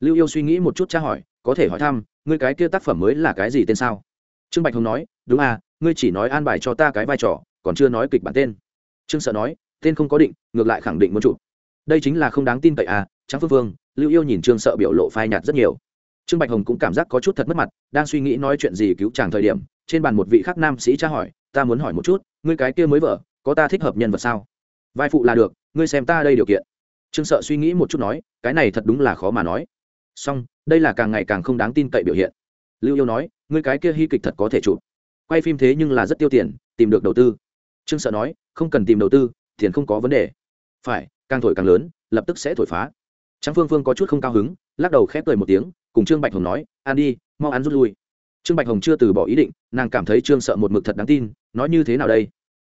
Lưu yêu suy nghĩ một chút tra hỏi, có thể hỏi thăm, ngươi cái kia tác phẩm mới là cái gì tên sao? Trương bạch hồng nói, đúng à ngươi chỉ nói an bài cho ta cái vai trò, còn chưa nói kịch bản tên. Trương sợ nói, tên không có định, ngược lại khẳng định muốn chụp. Đây chính là không đáng tin cậy à trắng phương Vương. lưu yêu nhìn trương sợ biểu lộ phai nhạt rất nhiều. Trương bạch hồng cũng cảm giác có chút thật mất mặt, đang suy nghĩ nói chuyện gì cứu chàng thời điểm, trên bàn một vị khác nam sĩ tra hỏi, ta muốn hỏi một chút, ngươi cái kia mới vợ có ta thích hợp nhân vật sao? Vai phụ là được ngươi xem ta đây điều kiện. Trương sợ suy nghĩ một chút nói cái này thật đúng là khó mà nói. Song đây là càng ngày càng không đáng tin cậy biểu hiện. Lưu yêu nói ngươi cái kia hy kịch thật có thể chụp. Quay phim thế nhưng là rất tiêu tiền tìm được đầu tư. Trương sợ nói không cần tìm đầu tư tiền không có vấn đề. Phải càng thổi càng lớn lập tức sẽ thổi phá. Trang Phương Phương có chút không cao hứng, lắc đầu khép cười một tiếng, cùng Trương Bạch Hồng nói, "Ăn đi, mau ăn rút lui." Trương Bạch Hồng chưa từ bỏ ý định, nàng cảm thấy Trương Sợ một mực thật đáng tin, nói như thế nào đây?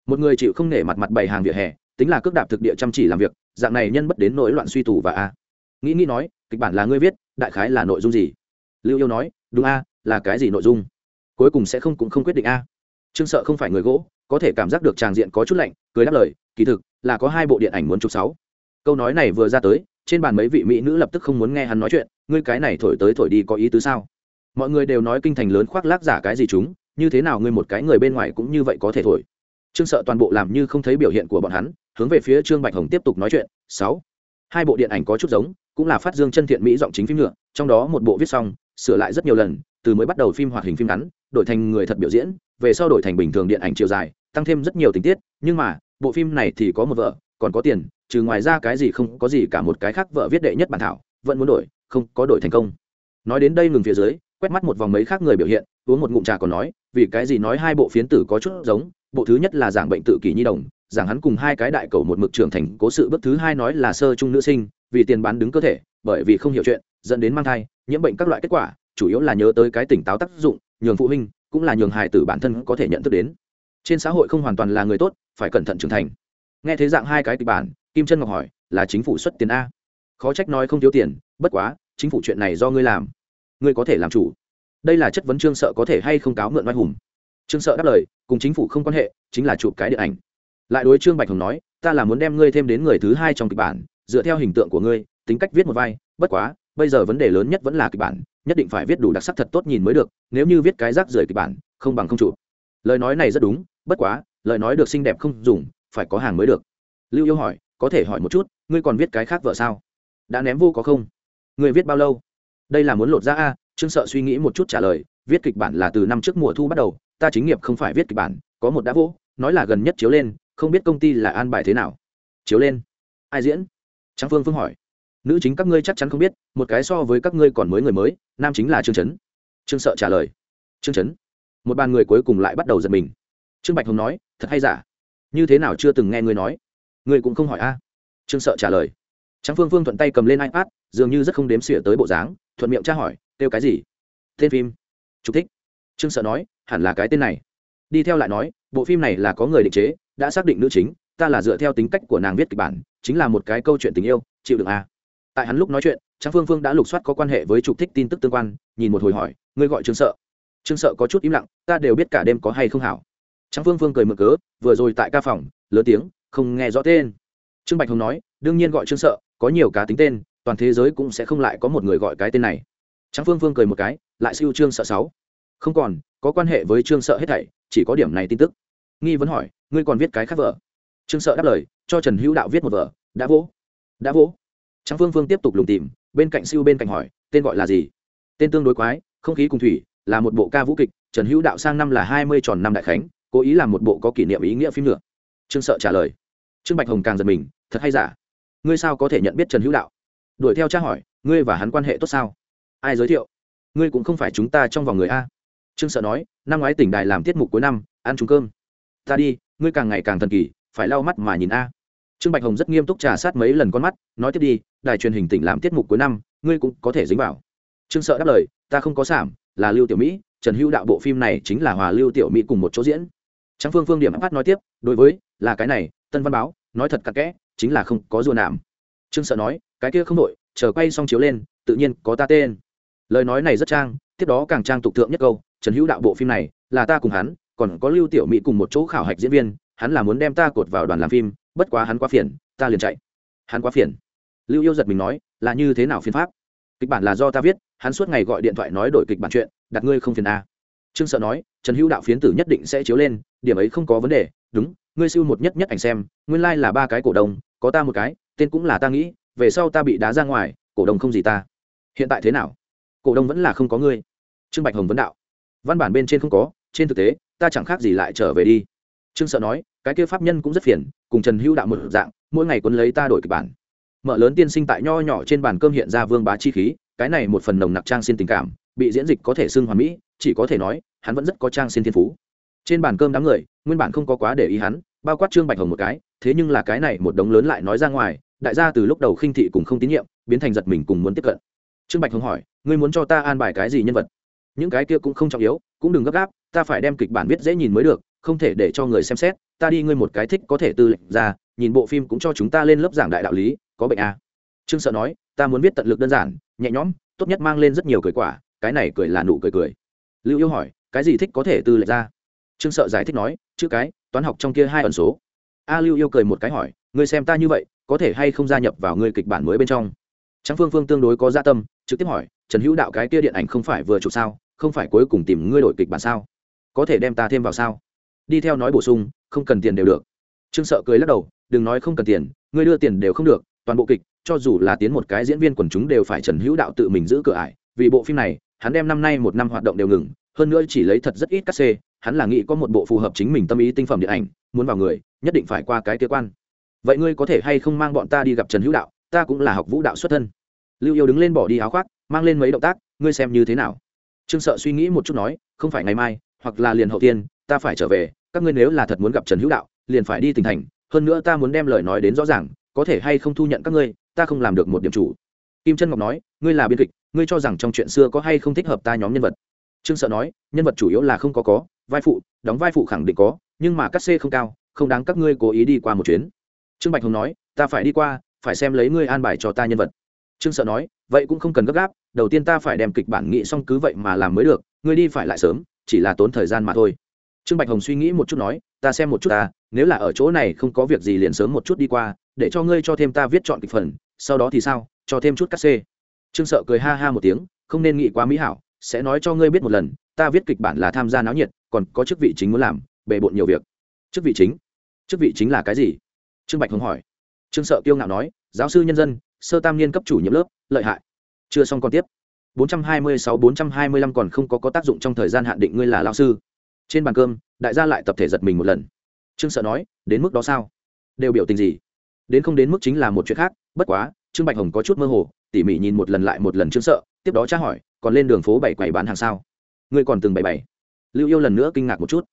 Một người chịu không nể mặt mặt bày hàng vỉa hè, tính là cước đạp thực địa chăm chỉ làm việc, dạng này nhân bất đến nỗi loạn suy tù và a. Nghĩ nghĩ nói, kịch bản là ngươi viết, đại khái là nội dung gì? Lưu Yêu nói, "Đúng a, là cái gì nội dung?" Cuối cùng sẽ không cũng không quyết định a. Trương Sợ không phải người gỗ, có thể cảm giác được tràng diện có chút lạnh, cười đáp lời, "Kỳ thực, là có hai bộ điện ảnh muốn chụp sáu." Câu nói này vừa ra tới, trên bàn mấy vị mỹ nữ lập tức không muốn nghe hắn nói chuyện ngươi cái này thổi tới thổi đi có ý tứ sao mọi người đều nói kinh thành lớn khoác lác giả cái gì chúng như thế nào ngươi một cái người bên ngoài cũng như vậy có thể thổi trương sợ toàn bộ làm như không thấy biểu hiện của bọn hắn, hướng về phía trương bạch hồng tiếp tục nói chuyện. Sáu. Hai bộ điện ảnh có chút giống, cũng là phát dương chân thiện mỹ giọng chính phim nhựa trong đó một bộ viết xong, sửa lại rất nhiều lần, từ mới bắt đầu phim hoạt hình phim ngắn, đổi thành người thật biểu diễn, về sau đổi thành bình thường điện ảnh chiều dài, tăng thêm rất nhiều tình tiết, nhưng mà, bộ phim này thì có một vợ, còn có tiền, trừ ngoài ra cái gì không có gì cả một cái khác vợ viết đệ nhất bản thảo, vẫn muốn đổi, không có đổi thành công. Nói đến đây ngừng phía dưới, quét mắt một vòng mấy khác người biểu hiện, uống một ngụm trà còn nói, vì cái gì nói hai bộ phiến tử có chút giống bộ thứ nhất là giảng bệnh tự kỷ nhi đồng, giảng hắn cùng hai cái đại cầu một mực trưởng thành, cố sự bước thứ hai nói là sơ trung nữ sinh, vì tiền bán đứng cơ thể, bởi vì không hiểu chuyện, dẫn đến mang thai, nhiễm bệnh các loại kết quả, chủ yếu là nhớ tới cái tỉnh táo tác dụng, nhường phụ huynh, cũng là nhường hài tử bản thân có thể nhận thức đến. Trên xã hội không hoàn toàn là người tốt, phải cẩn thận trưởng thành. Nghe thế dạng hai cái kịch bản, kim Trân ngọc hỏi, là chính phủ xuất tiền a? Khó trách nói không thiếu tiền, bất quá, chính phủ chuyện này do ngươi làm. Ngươi có thể làm chủ. Đây là chất vấn trương sợ có thể hay không cáo mượn oai hùng trương sợ đáp lời, cùng chính phủ không quan hệ, chính là chụp cái điện ảnh. Lại đối trương bạch hồng nói, ta là muốn đem ngươi thêm đến người thứ hai trong kịch bản, dựa theo hình tượng của ngươi, tính cách viết một vai, bất quá, bây giờ vấn đề lớn nhất vẫn là kịch bản, nhất định phải viết đủ đặc sắc thật tốt nhìn mới được, nếu như viết cái rác rưởi kịch bản, không bằng không chụp. Lời nói này rất đúng, bất quá, lời nói được xinh đẹp không dùng, phải có hàng mới được. Lưu yêu hỏi, có thể hỏi một chút, ngươi còn viết cái khác vợ sao? Đã ném vô có không? Ngươi viết bao lâu? Đây là muốn lột ra a. Trương sợ suy nghĩ một chút trả lời, viết kịch bản là từ năm trước mùa thu bắt đầu ta chính nghiệp không phải viết kịch bản, có một đã vô nói là gần nhất chiếu lên, không biết công ty là an bài thế nào. Chiếu lên. Ai diễn? Trang phương phương hỏi. Nữ chính các ngươi chắc chắn không biết, một cái so với các ngươi còn mới người mới, nam chính là trương trấn trương sợ trả lời. Trương trấn một bàn người cuối cùng lại bắt đầu giật mình. Trương bạch hồng nói, thật hay giả? Như thế nào chưa từng nghe ngươi nói? Ngươi cũng không hỏi a? Trương sợ trả lời. Trang phương phương thuận tay cầm lên ipad, dường như rất không đếm xỉa tới bộ dáng, thuận miệng tra hỏi, kêu cái gì? Tên phim. Chụp thích trương sợ nói, hẳn là cái tên này. Đi theo lại nói, bộ phim này là có người định chế, đã xác định nữ chính, ta là dựa theo tính cách của nàng viết kịch bản, chính là một cái câu chuyện tình yêu, chịu được à. tại hắn lúc nói chuyện trang phương phương đã lục soát có quan hệ với trục thích tin tức tương quan, nhìn một hồi hỏi, ngươi gọi trương sợ? Trương sợ có chút im lặng, ta đều biết cả đêm có hay không hảo. Trang phương phương cười mở cớ, vừa rồi tại ca phòng, lớn tiếng, không nghe rõ tên. Trương bạch hồng nói, đương nhiên gọi trương sợ, có nhiều cá tính tên, toàn thế giới cũng sẽ không lại có một người gọi cái tên này. Trang phương phương cười một cái, lại siêu trương sợ sáu không còn, có quan hệ với trương sợ hết thảy, chỉ có điểm này tin tức. Nghi vấn hỏi, ngươi còn viết cái khác vợ trương sợ đáp lời, cho trần hữu đạo viết một vợ đã vỗ. Đã vỗ. Trang phương phương tiếp tục lùng tìm, bên cạnh siêu bên cạnh hỏi, tên gọi là gì? Tên tương đối quái, không khí cùng thủy, là một bộ ca vũ kịch, trần hữu đạo sang năm là hai mươi tròn năm đại khánh, cố ý làm một bộ có kỷ niệm ý nghĩa phim nữa. Trương sợ trả lời. Trương bạch hồng càng giật mình, thật hay giả? Ngươi sao có thể nhận biết trần hữu đạo? Đuổi theo tra hỏi, ngươi và hắn quan hệ tốt sao? Ai giới thiệu? Ngươi cũng không phải chúng ta trong vòng người a trương sợ nói, năm ngoái tỉnh đài làm tiết mục cuối năm, ăn trúng cơm. Ta đi, ngươi càng ngày càng thần kỳ, phải lau mắt mà nhìn a. Trương bạch hồng rất nghiêm túc trà sát mấy lần con mắt, nói tiếp đi, đài truyền hình tỉnh làm tiết mục cuối năm, ngươi cũng có thể dính vào. Trương sợ đáp lời, ta không có sản là lưu tiểu mỹ, trần hữu đạo bộ phim này chính là hòa lưu tiểu mỹ cùng một chỗ diễn. Trang phương phương điểm áp nói tiếp, đối với, là cái này, tân văn báo, nói thật cặn kẽ, chính là không có rùa nạm. Trương sợ nói, cái kia không đội chờ quay xong chiếu lên, tự nhiên có ta tên. Lời nói này rất trang, tiếp đó càng trang tục thượng nhất câu trần hữu đạo bộ phim này, là ta cùng hắn, còn có lưu tiểu mỹ cùng một chỗ khảo hạch diễn viên, hắn là muốn đem ta cột vào đoàn làm phim, bất quá hắn quá phiền, ta liền chạy. Hắn quá phiền. Lưu yêu giật mình nói, là như thế nào phiên pháp? Kịch bản là do ta viết, hắn suốt ngày gọi điện thoại nói đổi kịch bản chuyện, đặt ngươi không phiền a trương sợ nói, trần hữu đạo phiến tử nhất định sẽ chiếu lên, điểm ấy không có vấn đề, đúng, ngươi siêu một nhất nhất ảnh xem, nguyên lai、like、là ba cái cổ đông, có ta một cái, tên cũng là ta nghĩ, về sau ta bị đá ra ngoài, cổ đông không gì ta. Hiện tại thế nào? Cổ đông vẫn là không có ngươi. Trương bạch hồng vấn đạo văn bản bên trên không có, trên thực tế, ta chẳng khác gì lại trở về đi. Trương sợ nói, cái kia pháp nhân cũng rất phiền, cùng trần hữu đạo một dạng, mỗi ngày quấn lấy ta đổi kịch bản. Mở lớn tiên sinh tại nho nhỏ trên bàn cơm hiện ra vương bá chi khí, cái này một phần nồng nặc trang xin tình cảm, bị diễn dịch có thể xưng hoàn mỹ, chỉ có thể nói, hắn vẫn rất có trang xin thiên phú. Trên bàn cơm đám người, nguyên bản không có quá để ý hắn, bao quát trương bạch hồng một cái, thế nhưng là cái này một đống lớn lại nói ra ngoài, đại gia từ lúc đầu khinh thị cùng không tín nhiệm, biến thành giật mình cùng muốn tiếp cận. Trương bạch hồng hỏi, ngươi muốn cho ta an bài cái gì nhân vật? Những cái kia cũng không trọng yếu cũng đừng gấp gáp ta phải đem kịch bản viết dễ nhìn mới được không thể để cho người xem xét ta đi ngươi một cái thích có thể tư lệnh ra nhìn bộ phim cũng cho chúng ta lên lớp giảng đại đạo lý có bệnh à. trương sợ nói ta muốn viết tận lực đơn giản nhẹ nhõm tốt nhất mang lên rất nhiều cười quả cái này cười là nụ cười cười. Lưu yêu hỏi cái gì thích có thể tư lệnh ra? Trương sợ giải thích nói chữ cái toán học trong kia hai ẩn số. A lưu yêu cười một cái hỏi ngươi xem ta như vậy có thể hay không gia nhập vào ngươi kịch bản mới bên trong? Trang Phương Phương tương đối có gia tâm, trực tiếp hỏi, Trần Hữu Đạo cái kia điện ảnh không phải vừa chụp sao, không phải cuối cùng tìm ngươi đổi kịch bản sao? Có thể đem ta thêm vào sao? Đi theo nói bổ sung, không cần tiền đều được. Trương sợ cười lắc đầu, đừng nói không cần tiền, ngươi đưa tiền đều không được, toàn bộ kịch, cho dù là tiến một cái diễn viên quần chúng đều phải trần hữu đạo tự mình giữ cửa ải, vì bộ phim này, hắn đem năm nay một năm hoạt động đều ngừng, hơn nữa chỉ lấy thật rất ít các xê hắn là nghĩ có một bộ phù hợp chính mình tâm ý tinh phẩm điện ảnh, muốn vào người, nhất định phải qua cái kế quan. Vậy ngươi có thể hay không mang bọn ta đi gặp trần hữu đạo, ta cũng là học vũ đạo xuất thân. Lưu yêu đứng lên bỏ đi áo khoác, mang lên mấy động tác, ngươi xem như thế nào? Trương sợ suy nghĩ một chút nói, không phải ngày mai, hoặc là liền hậu tiên, ta phải trở về, các ngươi nếu là thật muốn gặp trần hữu đạo, liền phải đi tỉnh thành, hơn nữa ta muốn đem lời nói đến rõ ràng, có thể hay không thu nhận các ngươi, ta không làm được một điểm chủ. Kim trân ngọc nói, ngươi là biên kịch, ngươi cho rằng trong chuyện xưa có hay không thích hợp ta nhóm nhân vật? Trương sợ nói, nhân vật chủ yếu là không có có, vai phụ, đóng vai phụ khẳng định có, nhưng mà cắt xê không cao, không đáng các ngươi cố ý đi qua một chuyến. Trương bạch hồng nói, ta phải đi qua, phải xem lấy ngươi an bài cho ta nhân vật. Trương sợ nói vậy cũng không cần gấp gáp, đầu tiên ta phải đem kịch bản nghị xong cứ vậy mà làm mới được, ngươi đi phải lại sớm, chỉ là tốn thời gian mà thôi. Trương bạch hồng suy nghĩ một chút nói, ta xem một chút ta, nếu là ở chỗ này không có việc gì liền sớm một chút đi qua, để cho ngươi cho thêm ta viết chọn kịch phần, sau đó thì sao, cho thêm chút cắt xê. Trương sợ cười ha ha một tiếng, không nên nghĩ quá mỹ hảo, sẽ nói cho ngươi biết một lần, ta viết kịch bản là tham gia náo nhiệt, còn có chức vị chính muốn làm, bề bộn nhiều việc. Chức vị chính? Chức vị chính là cái gì? Trương bạch hồng hỏi. Trương sợ kiêu ngạo nói, giáo sư nhân dân, sơ tam niên cấp chủ nhiệm lớp lợi hại. Chưa xong còn tiếp. 426-425 còn không có có tác dụng trong thời gian hạn định ngươi là lao sư. Trên bàn cơm, đại gia lại tập thể giật mình một lần. Trương sợ nói, đến mức đó sao? Đều biểu tình gì? Đến không đến mức chính là một chuyện khác, bất quá, trương bạch hồng có chút mơ hồ, tỉ mỉ nhìn một lần lại một lần trương sợ, tiếp đó tra hỏi, còn lên đường phố bảy quầy bán hàng sao? Ngươi còn từng bảy bảy lưu yêu lần nữa kinh ngạc một chút.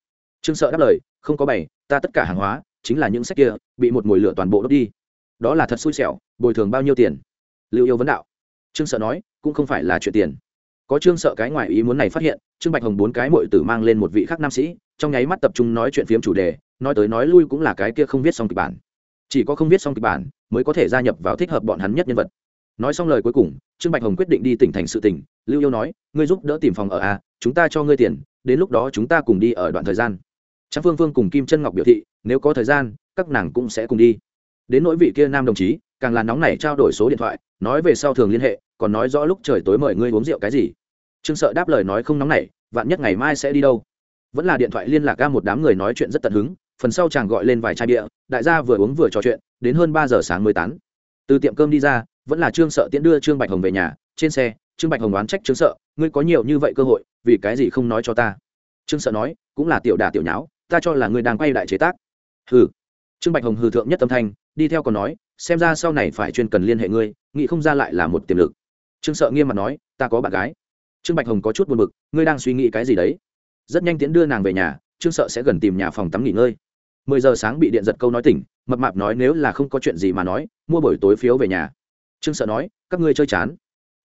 Trương sợ đáp lời, không có bảy ta tất cả hàng hóa, chính là những sách kia, bị một mồi lửa toàn bộ đốt đi. Đó là thật xui xẻo, bồi thường bao nhiêu tiền? Lưu yêu vấn đạo. Trương sợ nói, cũng không phải là chuyện tiền. Có trương sợ cái ngoài ý muốn này phát hiện, trương bạch hồng bốn cái mội tử mang lên một vị khác nam sĩ, trong nháy mắt tập trung nói chuyện phiếm chủ đề, nói tới nói lui cũng là cái kia không viết xong kịch bản. Chỉ có không viết xong kịch bản, mới có thể gia nhập vào thích hợp bọn hắn nhất nhân vật. Nói xong lời cuối cùng, trương bạch hồng quyết định đi tỉnh thành sự tỉnh lưu yêu nói, ngươi giúp đỡ tìm phòng ở a chúng ta cho ngươi tiền, đến lúc đó chúng ta cùng đi ở đoạn thời gian. Trang phương phương cùng kim chân ngọc biểu thị, nếu có thời gian, các nàng cũng sẽ cùng đi. Đến nỗi vị kia nam đồng chí, càng là nóng nảy trao đổi số điện thoại nói về sau thường liên hệ, còn nói rõ lúc trời tối mời ngươi uống rượu cái gì. Trương sợ đáp lời nói không nóng nảy, vạn nhất ngày mai sẽ đi đâu. Vẫn là điện thoại liên lạc ca một đám người nói chuyện rất tận hứng, phần sau chàng gọi lên vài chai bia, đại gia vừa uống vừa trò chuyện, đến hơn ba giờ sáng mới tán. Từ tiệm cơm đi ra, vẫn là trương sợ tiễn đưa trương bạch hồng về nhà, trên xe, trương bạch hồng oán trách trương sợ, ngươi có nhiều như vậy cơ hội, vì cái gì không nói cho ta? Trương sợ nói, cũng là tiểu đà tiểu nháo, ta cho là ngươi đang quay đại chế tác. Hừ. Trương bạch hồng hừ thượng nhất tâm thanh, đi theo còn nói xem ra sau này phải chuyên cần liên hệ ngươi, nghĩ không ra lại là một tiềm lực. Trương sợ nghiêm mặt nói, ta có bạn gái. Trương bạch hồng có chút buồn bực, ngươi đang suy nghĩ cái gì đấy? Rất nhanh tiễn đưa nàng về nhà, trương sợ sẽ gần tìm nhà phòng tắm nghỉ ngơi. Mười giờ sáng bị điện giật câu nói tỉnh, mập mạp nói nếu là không có chuyện gì mà nói, mua buổi tối phiếu về nhà. Trương sợ nói, các ngươi chơi chán.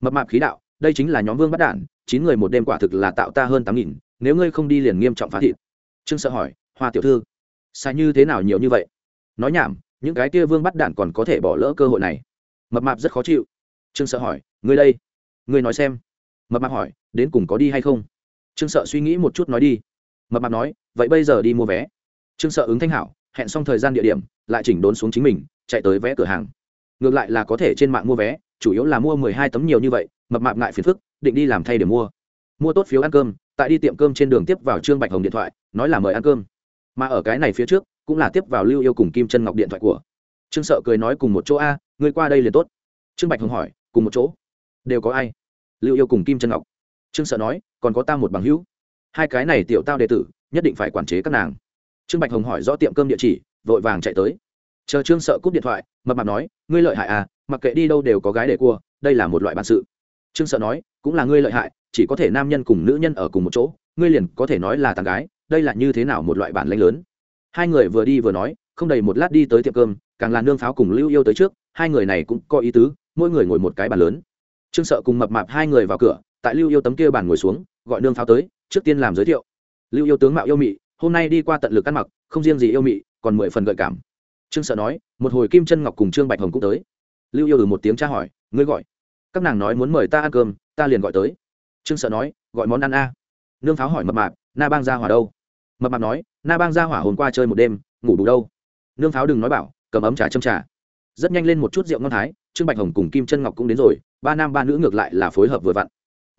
Mập mạp khí đạo, đây chính là nhóm vương bắt đản chín người một đêm quả thực là tạo ta hơn tám nghìn, nếu ngươi không đi liền nghiêm trọng phá thịt. Trương sợ hỏi, hoa tiểu thư sai như thế nào nhiều như vậy? Nói nhảm những cái kia vương bắt đạn còn có thể bỏ lỡ cơ hội này. Mập mạp rất khó chịu. Trương sợ hỏi, ngươi đây, ngươi nói xem. Mập mạp hỏi, đến cùng có đi hay không? Trương sợ suy nghĩ một chút nói đi. Mập mạp nói, vậy bây giờ đi mua vé. Trương sợ ứng thanh hảo, hẹn xong thời gian địa điểm, lại chỉnh đốn xuống chính mình, chạy tới vé cửa hàng. Ngược lại là có thể trên mạng mua vé, chủ yếu là mua mười hai tấm nhiều như vậy, mập mạp ngại phiền phức, định đi làm thay để mua. Mua tốt phiếu ăn cơm, tại đi tiệm cơm trên đường tiếp vào trương bạch hồng điện thoại, nói là mời ăn cơm. Mà ở cái này phía trước cũng là tiếp vào lưu yêu cùng kim chân ngọc điện thoại của. Trương sợ cười nói cùng một chỗ, a, ngươi qua đây liền tốt. Trương bạch hồng hỏi, cùng một chỗ? Đều có ai? Lưu yêu cùng kim chân ngọc. Trương sợ nói, còn có ta một bằng hữu. Hai cái này tiểu tao đệ tử, nhất định phải quản chế các nàng. Trương bạch hồng hỏi rõ tiệm cơm địa chỉ, vội vàng chạy tới. Chờ trương sợ cúp điện thoại, mập mạp nói, ngươi lợi hại à mặc kệ đi đâu đều có gái để cua, đây là một loại bản sự. Trương sợ nói, cũng là ngươi lợi hại, chỉ có thể nam nhân cùng nữ nhân ở cùng một chỗ, ngươi liền có thể nói là tàn gái, đây là như thế nào một loại bản lãnh lớn? Hai người vừa đi vừa nói, không đầy một lát đi tới tiệm cơm, càng là nương pháo cùng lưu yêu tới trước, hai người này cũng có ý tứ, mỗi người ngồi một cái bàn lớn. Trương sợ cùng mập mạp hai người vào cửa, tại lưu yêu tấm kia bàn ngồi xuống, gọi nương pháo tới, trước tiên làm giới thiệu. Lưu yêu tướng mạo yêu mị, hôm nay đi qua tận lực ăn mặc, không riêng gì yêu mị, còn mười phần gợi cảm. Trương sợ nói, một hồi kim chân ngọc cùng trương bạch hồng cũng tới. Lưu yêu từ một tiếng tra hỏi, ngươi gọi. Các nàng nói muốn mời ta ăn cơm, ta liền gọi tới. Trương sợ nói, gọi món ăn a. Nương pháo hỏi mập mạp, na bang ra hỏa đâu? Mập mạp nói na bang ra hỏa hôm qua chơi một đêm, ngủ đủ đâu? Nương pháo đừng nói bảo, cầm ấm trà châm trà. Rất nhanh lên một chút rượu ngon thái, trương bạch hồng cùng kim chân ngọc cũng đến rồi, ba nam ba nữ ngược lại là phối hợp vừa vặn.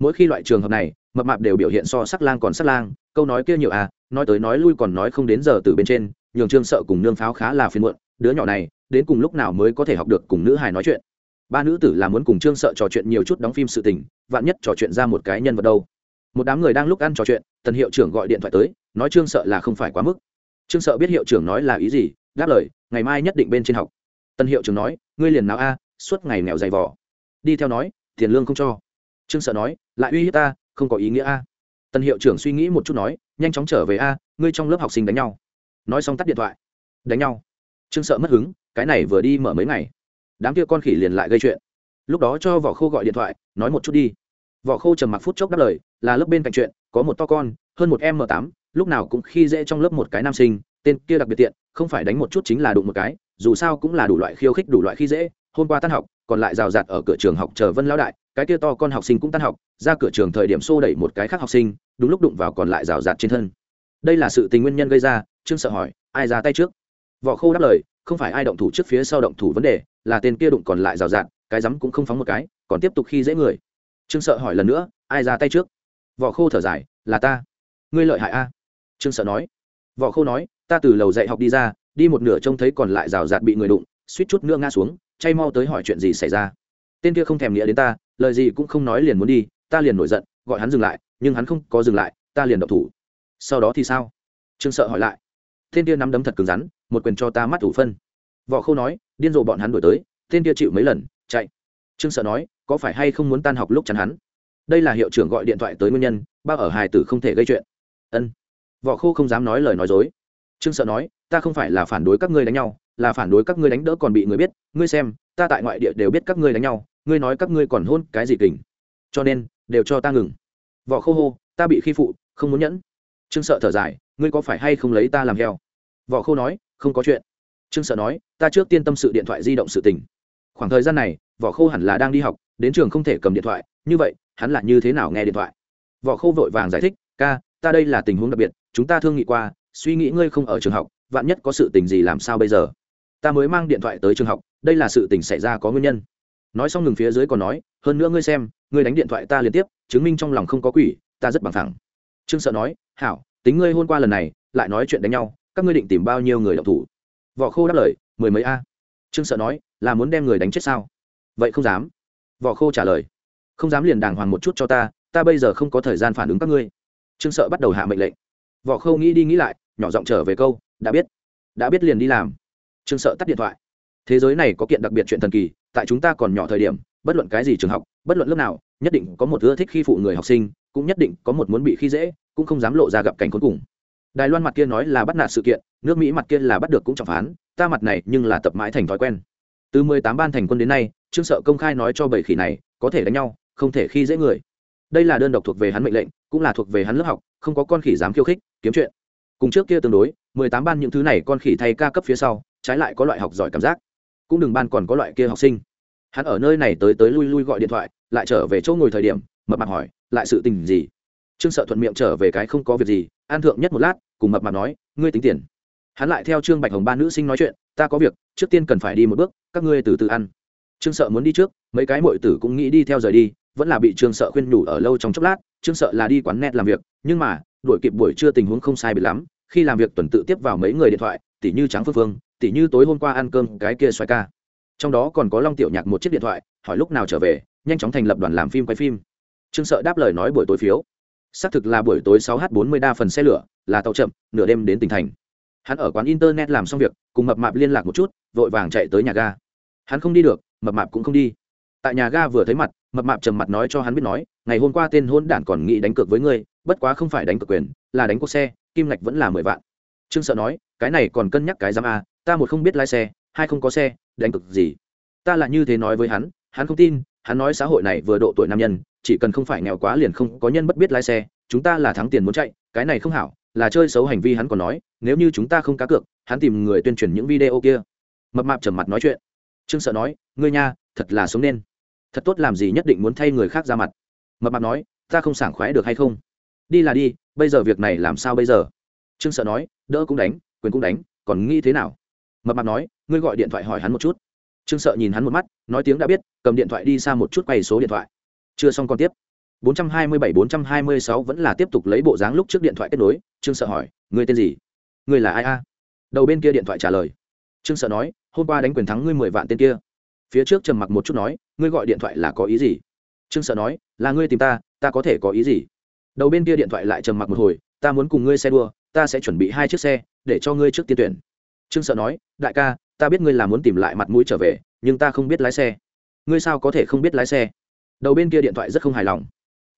Mỗi khi loại trường hợp này, mập mạp đều biểu hiện so sắc lang còn sắc lang, câu nói kia nhiều à nói tới nói lui còn nói không đến giờ từ bên trên, nhường trương sợ cùng nương pháo khá là phiền muộn, đứa nhỏ này, đến cùng lúc nào mới có thể học được cùng nữ hài nói chuyện. Ba nữ tử là muốn cùng trương sợ trò chuyện nhiều chút đóng phim sự tình, vạn nhất trò chuyện ra một cái nhân vật đâu. Một đám người đang lúc ăn trò chuyện, tần hiệu trưởng gọi điện thoại tới nói trương sợ là không phải quá mức. Trương sợ biết hiệu trưởng nói là ý gì, đáp lời, ngày mai nhất định bên trên học. Tân hiệu trưởng nói, ngươi liền nào a, suốt ngày nghèo dày vỏ đi theo nói, tiền lương không cho. Trương sợ nói, lại uy hiếp ta, không có ý nghĩa a. Tân hiệu trưởng suy nghĩ một chút nói, nhanh chóng trở về a, ngươi trong lớp học sinh đánh nhau. Nói xong tắt điện thoại. Đánh nhau. Trương sợ mất hứng, cái này vừa đi mở mấy ngày. Đám kia con khỉ liền lại gây chuyện. Lúc đó cho vỏ khô gọi điện thoại, nói một chút đi. Vỏ khô trầm mặc phút chốc đáp lời, là lớp bên cạnh chuyện, có một to con, hơn một m tám lúc nào cũng khi dễ trong lớp một cái nam sinh, tên kia đặc biệt tiện, không phải đánh một chút chính là đụng một cái, dù sao cũng là đủ loại khiêu khích, đủ loại khi dễ. Hôm qua tan học, còn lại rào rạt ở cửa trường học chờ vân lão đại, cái kia to con học sinh cũng tan học, ra cửa trường thời điểm xô đẩy một cái khác học sinh, đúng lúc đụng vào còn lại rào rạt trên thân. Đây là sự tình nguyên nhân gây ra, trương sợ hỏi, ai ra tay trước? Vỏ khô đáp lời, không phải ai động thủ trước phía sau động thủ vấn đề, là tên kia đụng còn lại rào rạt, cái rắm cũng không phóng một cái, còn tiếp tục khi dễ người. Trương sợ hỏi lần nữa, ai ra tay trước? Vỏ khô thở dài, là ta. Ngươi lợi hại a trương sợ nói. Võ khô nói, ta từ lầu dạy học đi ra, đi một nửa trông thấy còn lại rào rạt bị người đụng, suýt chút nữa ngã xuống, chay mau tới hỏi chuyện gì xảy ra. Tên kia không thèm nghĩa đến ta, lời gì cũng không nói liền muốn đi, ta liền nổi giận, gọi hắn dừng lại, nhưng hắn không có dừng lại, ta liền độc thủ. Sau đó thì sao? Trương sợ hỏi lại. Tên kia nắm đấm thật cứng rắn, một quyền cho ta mắt thủ phân. Võ khâu nói, điên rồ bọn hắn đuổi tới, tên kia chịu mấy lần, chạy. Trương sợ nói, có phải hay không muốn tan học lúc chắn hắn? Đây là hiệu trưởng gọi điện thoại tới nguyên nhân bác ở hài tử không thể gây chuyện. Ân võ khô không dám nói lời nói dối. Trương sợ nói, ta không phải là phản đối các ngươi đánh nhau, là phản đối các ngươi đánh đỡ còn bị người biết. Ngươi xem, ta tại ngoại địa đều biết các ngươi đánh nhau, ngươi nói các ngươi còn hôn cái gì kình. Cho nên, đều cho ta ngừng. Võ khô hô, ta bị khi phụ, không muốn nhẫn. Trương sợ thở dài, ngươi có phải hay không lấy ta làm heo? Võ khô nói, không có chuyện. Trương sợ nói, ta trước tiên tâm sự điện thoại di động sự tình. Khoảng thời gian này, võ khô hẳn là đang đi học, đến trường không thể cầm điện thoại, như vậy, hắn là như thế nào nghe điện thoại? Võ khô vội vàng giải thích, ca ta đây là tình huống đặc biệt, chúng ta thương nghị qua, suy nghĩ ngươi không ở trường học, vạn nhất có sự tình gì làm sao bây giờ? Ta mới mang điện thoại tới trường học, đây là sự tình xảy ra có nguyên nhân. Nói xong ngừng phía dưới còn nói, hơn nữa ngươi xem, ngươi đánh điện thoại ta liên tiếp, chứng minh trong lòng không có quỷ, ta rất bằng thẳng. Trương sợ nói, hảo, tính ngươi hôn qua lần này, lại nói chuyện đánh nhau, các ngươi định tìm bao nhiêu người đọc thủ? Võ khô đáp lời, mười mấy a. Trương sợ nói, là muốn đem người đánh chết sao? Vậy không dám. Võ khô trả lời, không dám liền đàng hoàng một chút cho ta ta bây giờ không có thời gian phản ứng các ngươi trương sợ bắt đầu hạ mệnh lệnh. Võ khâu nghĩ đi nghĩ lại, nhỏ giọng trở về câu, đã biết đã biết liền đi làm. Trương sợ tắt điện thoại. Thế giới này có kiện đặc biệt chuyện thần kỳ, tại chúng ta còn nhỏ thời điểm, bất luận cái gì trường học, bất luận lớp nào, nhất định có một ưa thích khi phụ người học sinh, cũng nhất định có một muốn bị khi dễ, cũng không dám lộ ra gặp cảnh cuối cùng. Đài loan mặt kia nói là bắt nạt sự kiện, nước mỹ mặt kia là bắt được cũng trọng phán, ta mặt này nhưng là tập mãi thành thói quen. Từ mười tám ban thành quân đến nay, trương sợ công khai nói cho bảy khỉ này, có thể đánh nhau, không thể khi dễ người. Đây là đơn độc thuộc về hắn mệnh lệnh cũng là thuộc về hắn lớp học, không có con khỉ dám khiêu khích, kiếm chuyện. Cùng trước kia tương đối, mười tám ban những thứ này con khỉ thay ca cấp phía sau, trái lại có loại học giỏi cảm giác. Cũng đừng ban còn có loại kia học sinh. Hắn ở nơi này tới tới lui lui gọi điện thoại, lại trở về chỗ ngồi thời điểm, mập mạp hỏi, lại sự tình gì? Trương sợ thuận miệng trở về cái không có việc gì, an thượng nhất một lát, cùng mập mạp nói, ngươi tính tiền. Hắn lại theo trương bạch hồng ba nữ sinh nói chuyện, ta có việc, trước tiên cần phải đi một bước, các ngươi từ từ ăn. Trương sợ muốn đi trước, mấy cái mội tử cũng nghĩ đi theo rời đi vẫn là bị trương sợ khuyên nhủ ở lâu trong chốc lát, trương sợ là đi quán net làm việc, nhưng mà, đuổi kịp buổi trưa tình huống không sai bị lắm, khi làm việc tuần tự tiếp vào mấy người điện thoại tỷ như Tráng phương phương tỷ như tối hôm qua ăn cơm cái kia xoài ca. Trong đó còn có long tiểu nhạc một chiếc điện thoại, hỏi lúc nào trở về, nhanh chóng thành lập đoàn làm phim quay phim. Trương sợ đáp lời nói buổi tối phiếu. Xác thực là buổi tối 6 h 40 đa phần xe lửa, là tàu chậm, nửa đêm đến tỉnh thành. Hắn ở quán internet làm xong việc, cùng mập mạp liên lạc một chút, vội vàng chạy tới nhà ga. Hắn không đi được, mập mạp cũng không đi. Tại nhà ga vừa thấy mặt mập mạp trầm mặt nói cho hắn biết nói, ngày hôm qua tên hôn đản còn nghĩ đánh cược với ngươi, bất quá không phải đánh cược quyền, là đánh cuộc xe, kim ngạch vẫn là mười vạn. Trương sợ nói, cái này còn cân nhắc cái giám a, ta một không biết lái xe, hai không có xe, đánh cực gì. Ta là như thế nói với hắn hắn không tin, hắn nói xã hội này vừa độ tuổi nam nhân, chỉ cần không phải nghèo quá liền không có nhân bất biết lái xe, chúng ta là thắng tiền muốn chạy, cái này không hảo, là chơi xấu hành vi hắn còn nói, nếu như chúng ta không cá cược, hắn tìm người tuyên truyền những video kia. Mập mạp trầm mặt nói chuyện. Trương sợ nói, ngươi nha, thật là sống nên thật tốt làm gì nhất định muốn thay người khác ra mặt. Mập mạp nói, ta không sảng khoái được hay không? Đi là đi, bây giờ việc này làm sao bây giờ? Trương sợ nói, đỡ cũng đánh, quyền cũng đánh, còn nghĩ thế nào? Mập mạp nói, ngươi gọi điện thoại hỏi hắn một chút. Trương sợ nhìn hắn một mắt, nói tiếng đã biết, cầm điện thoại đi xa một chút quay số điện thoại. Chưa xong còn tiếp. 427-426 vẫn là tiếp tục lấy bộ dáng lúc trước điện thoại kết nối, trương sợ hỏi, ngươi tên gì? Ngươi là ai a? Đầu bên kia điện thoại trả lời. Trương sợ nói, hôm qua đánh quyền thắng ngươi mười vạn tên kia. Phía trước trầm mặc một chút nói ngươi gọi điện thoại là có ý gì? Trương sợ nói, là ngươi tìm ta ta có thể có ý gì? Đầu bên kia điện thoại lại trầm mặc một hồi, ta muốn cùng ngươi xe đua, ta sẽ chuẩn bị hai chiếc xe, để cho ngươi trước tiên tuyển. Trương sợ nói, đại ca, ta biết ngươi là muốn tìm lại mặt mũi trở về, nhưng ta không biết lái xe. Ngươi sao có thể không biết lái xe? Đầu bên kia điện thoại rất không hài lòng.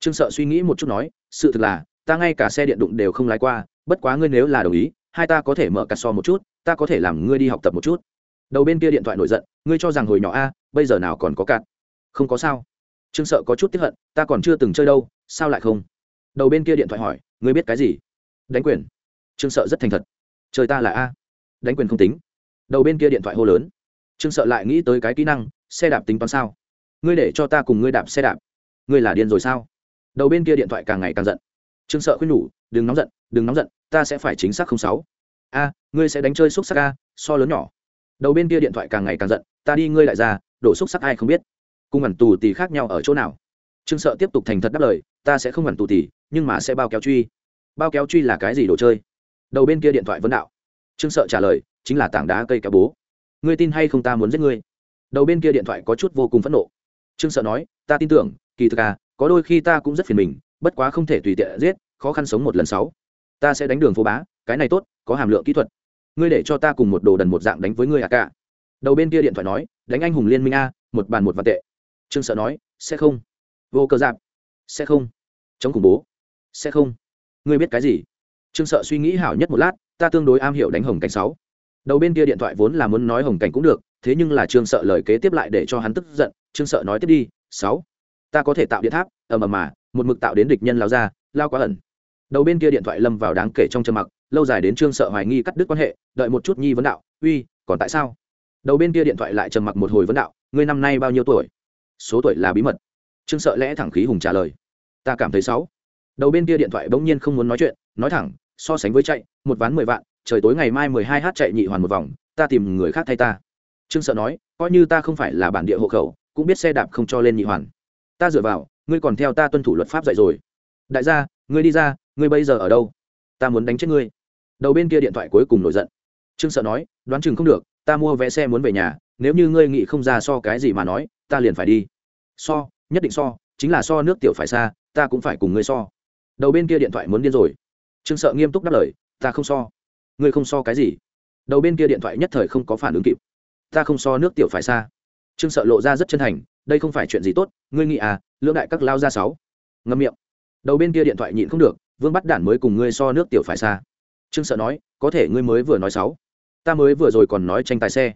Trương sợ suy nghĩ một chút nói, sự thực là, ta ngay cả xe điện đụng đều không lái qua, bất quá ngươi nếu là đồng ý, hai ta có thể mở cà so một chút, ta có thể làm ngươi đi học tập một chút. Đầu bên kia điện thoại nổi giận, ngươi cho rằng hồi nhỏ a, bây giờ nào còn có cạn không có sao. Trương sợ có chút tiếp hận, ta còn chưa từng chơi đâu, sao lại không? Đầu bên kia điện thoại hỏi, ngươi biết cái gì? Đánh quyền. Trương sợ rất thành thật. Chơi ta là a. Đánh quyền không tính. Đầu bên kia điện thoại hô lớn. Trương sợ lại nghĩ tới cái kỹ năng, xe đạp tính toán sao? Ngươi để cho ta cùng ngươi đạp xe đạp. Ngươi là điên rồi sao? Đầu bên kia điện thoại càng ngày càng giận. Trương sợ khuyên nhủ, đừng nóng giận, đừng nóng giận, ta sẽ phải chính xác không sáu. A, ngươi sẽ đánh chơi xúc sắc a, so lớn nhỏ. Đầu bên kia điện thoại càng ngày càng giận, ta đi ngươi lại ra, đổ xúc sắc ai không biết cùng ẩn tù tì khác nhau ở chỗ nào? Trương sợ tiếp tục thành thật đáp lời, ta sẽ không ẩn tù tì, nhưng mà sẽ bao kéo truy. Bao kéo truy là cái gì đồ chơi? Đầu bên kia điện thoại vấn đạo. Trương sợ trả lời, chính là tảng đá cây kéo bố. Ngươi tin hay không ta muốn giết ngươi? Đầu bên kia điện thoại có chút vô cùng phẫn nộ. Trương sợ nói, ta tin tưởng, kỳ thực à có đôi khi ta cũng rất phiền mình, bất quá không thể tùy tiện giết, khó khăn sống một lần sáu. Ta sẽ đánh đường phố bá, cái này tốt, có hàm lượng kỹ thuật. Ngươi để cho ta cùng một đồ đần một dạng đánh với ngươi à cả. Đầu bên kia điện thoại nói, đánh anh hùng liên minh a, một bàn một vạn tệ trương sợ nói, sẽ không. Vô cơ giáp, sẽ không. Chống khủng bố, sẽ không. Ngươi biết cái gì? Trương sợ suy nghĩ hảo nhất một lát, ta tương đối am hiểu đánh hồng cảnh sáu. Đầu bên kia điện thoại vốn là muốn nói hồng cảnh cũng được, thế nhưng là trương sợ lời kế tiếp lại để cho hắn tức giận, trương sợ nói tiếp đi, sáu, ta có thể tạo điện tháp, ầm ầm mà, một mực tạo đến địch nhân lao ra, lao quá ẩn. Đầu bên kia điện thoại lâm vào đáng kể trong trầm mặc, lâu dài đến trương sợ hoài nghi cắt đứt quan hệ, đợi một chút nhi vấn đạo, uy, còn tại sao? Đầu bên kia điện thoại lại trầm mặc một hồi vấn đạo, ngươi năm nay bao nhiêu tuổi? Số tuổi là bí mật. Trương sợ lẽ thẳng khí hùng trả lời. Ta cảm thấy sáu. Đầu bên kia điện thoại bỗng nhiên không muốn nói chuyện, nói thẳng, so sánh với chạy, một ván mười vạn, trời tối ngày mai mười hai h chạy nhị hoàn một vòng, ta tìm người khác thay ta. Trương sợ nói, coi như ta không phải là bản địa hộ khẩu, cũng biết xe đạp không cho lên nhị hoàn. Ta dựa vào, ngươi còn theo ta tuân thủ luật pháp dạy rồi. Đại gia, ngươi đi ra, ngươi bây giờ ở đâu? Ta muốn đánh chết ngươi. Đầu bên kia điện thoại cuối cùng nổi giận. Trương sợ nói, đoán chừng không được, ta mua vé xe muốn về nhà, nếu như ngươi nghĩ không ra so cái gì mà nói ta liền phải đi. So, nhất định so, chính là so nước tiểu phải xa, ta cũng phải cùng ngươi so. Đầu bên kia điện thoại muốn điên rồi. Trương sợ nghiêm túc đáp lời, ta không so. Ngươi không so cái gì? Đầu bên kia điện thoại nhất thời không có phản ứng kịp. Ta không so nước tiểu phải xa. Trương sợ lộ ra rất chân thành, đây không phải chuyện gì tốt, ngươi nghĩ à lưỡng đại các lao ra sáu. Ngâm miệng. Đầu bên kia điện thoại nhịn không được, vương bắt đản mới cùng ngươi so nước tiểu phải xa. Trương sợ nói, có thể ngươi mới vừa nói sáu. Ta mới vừa rồi còn nói tranh tài xe.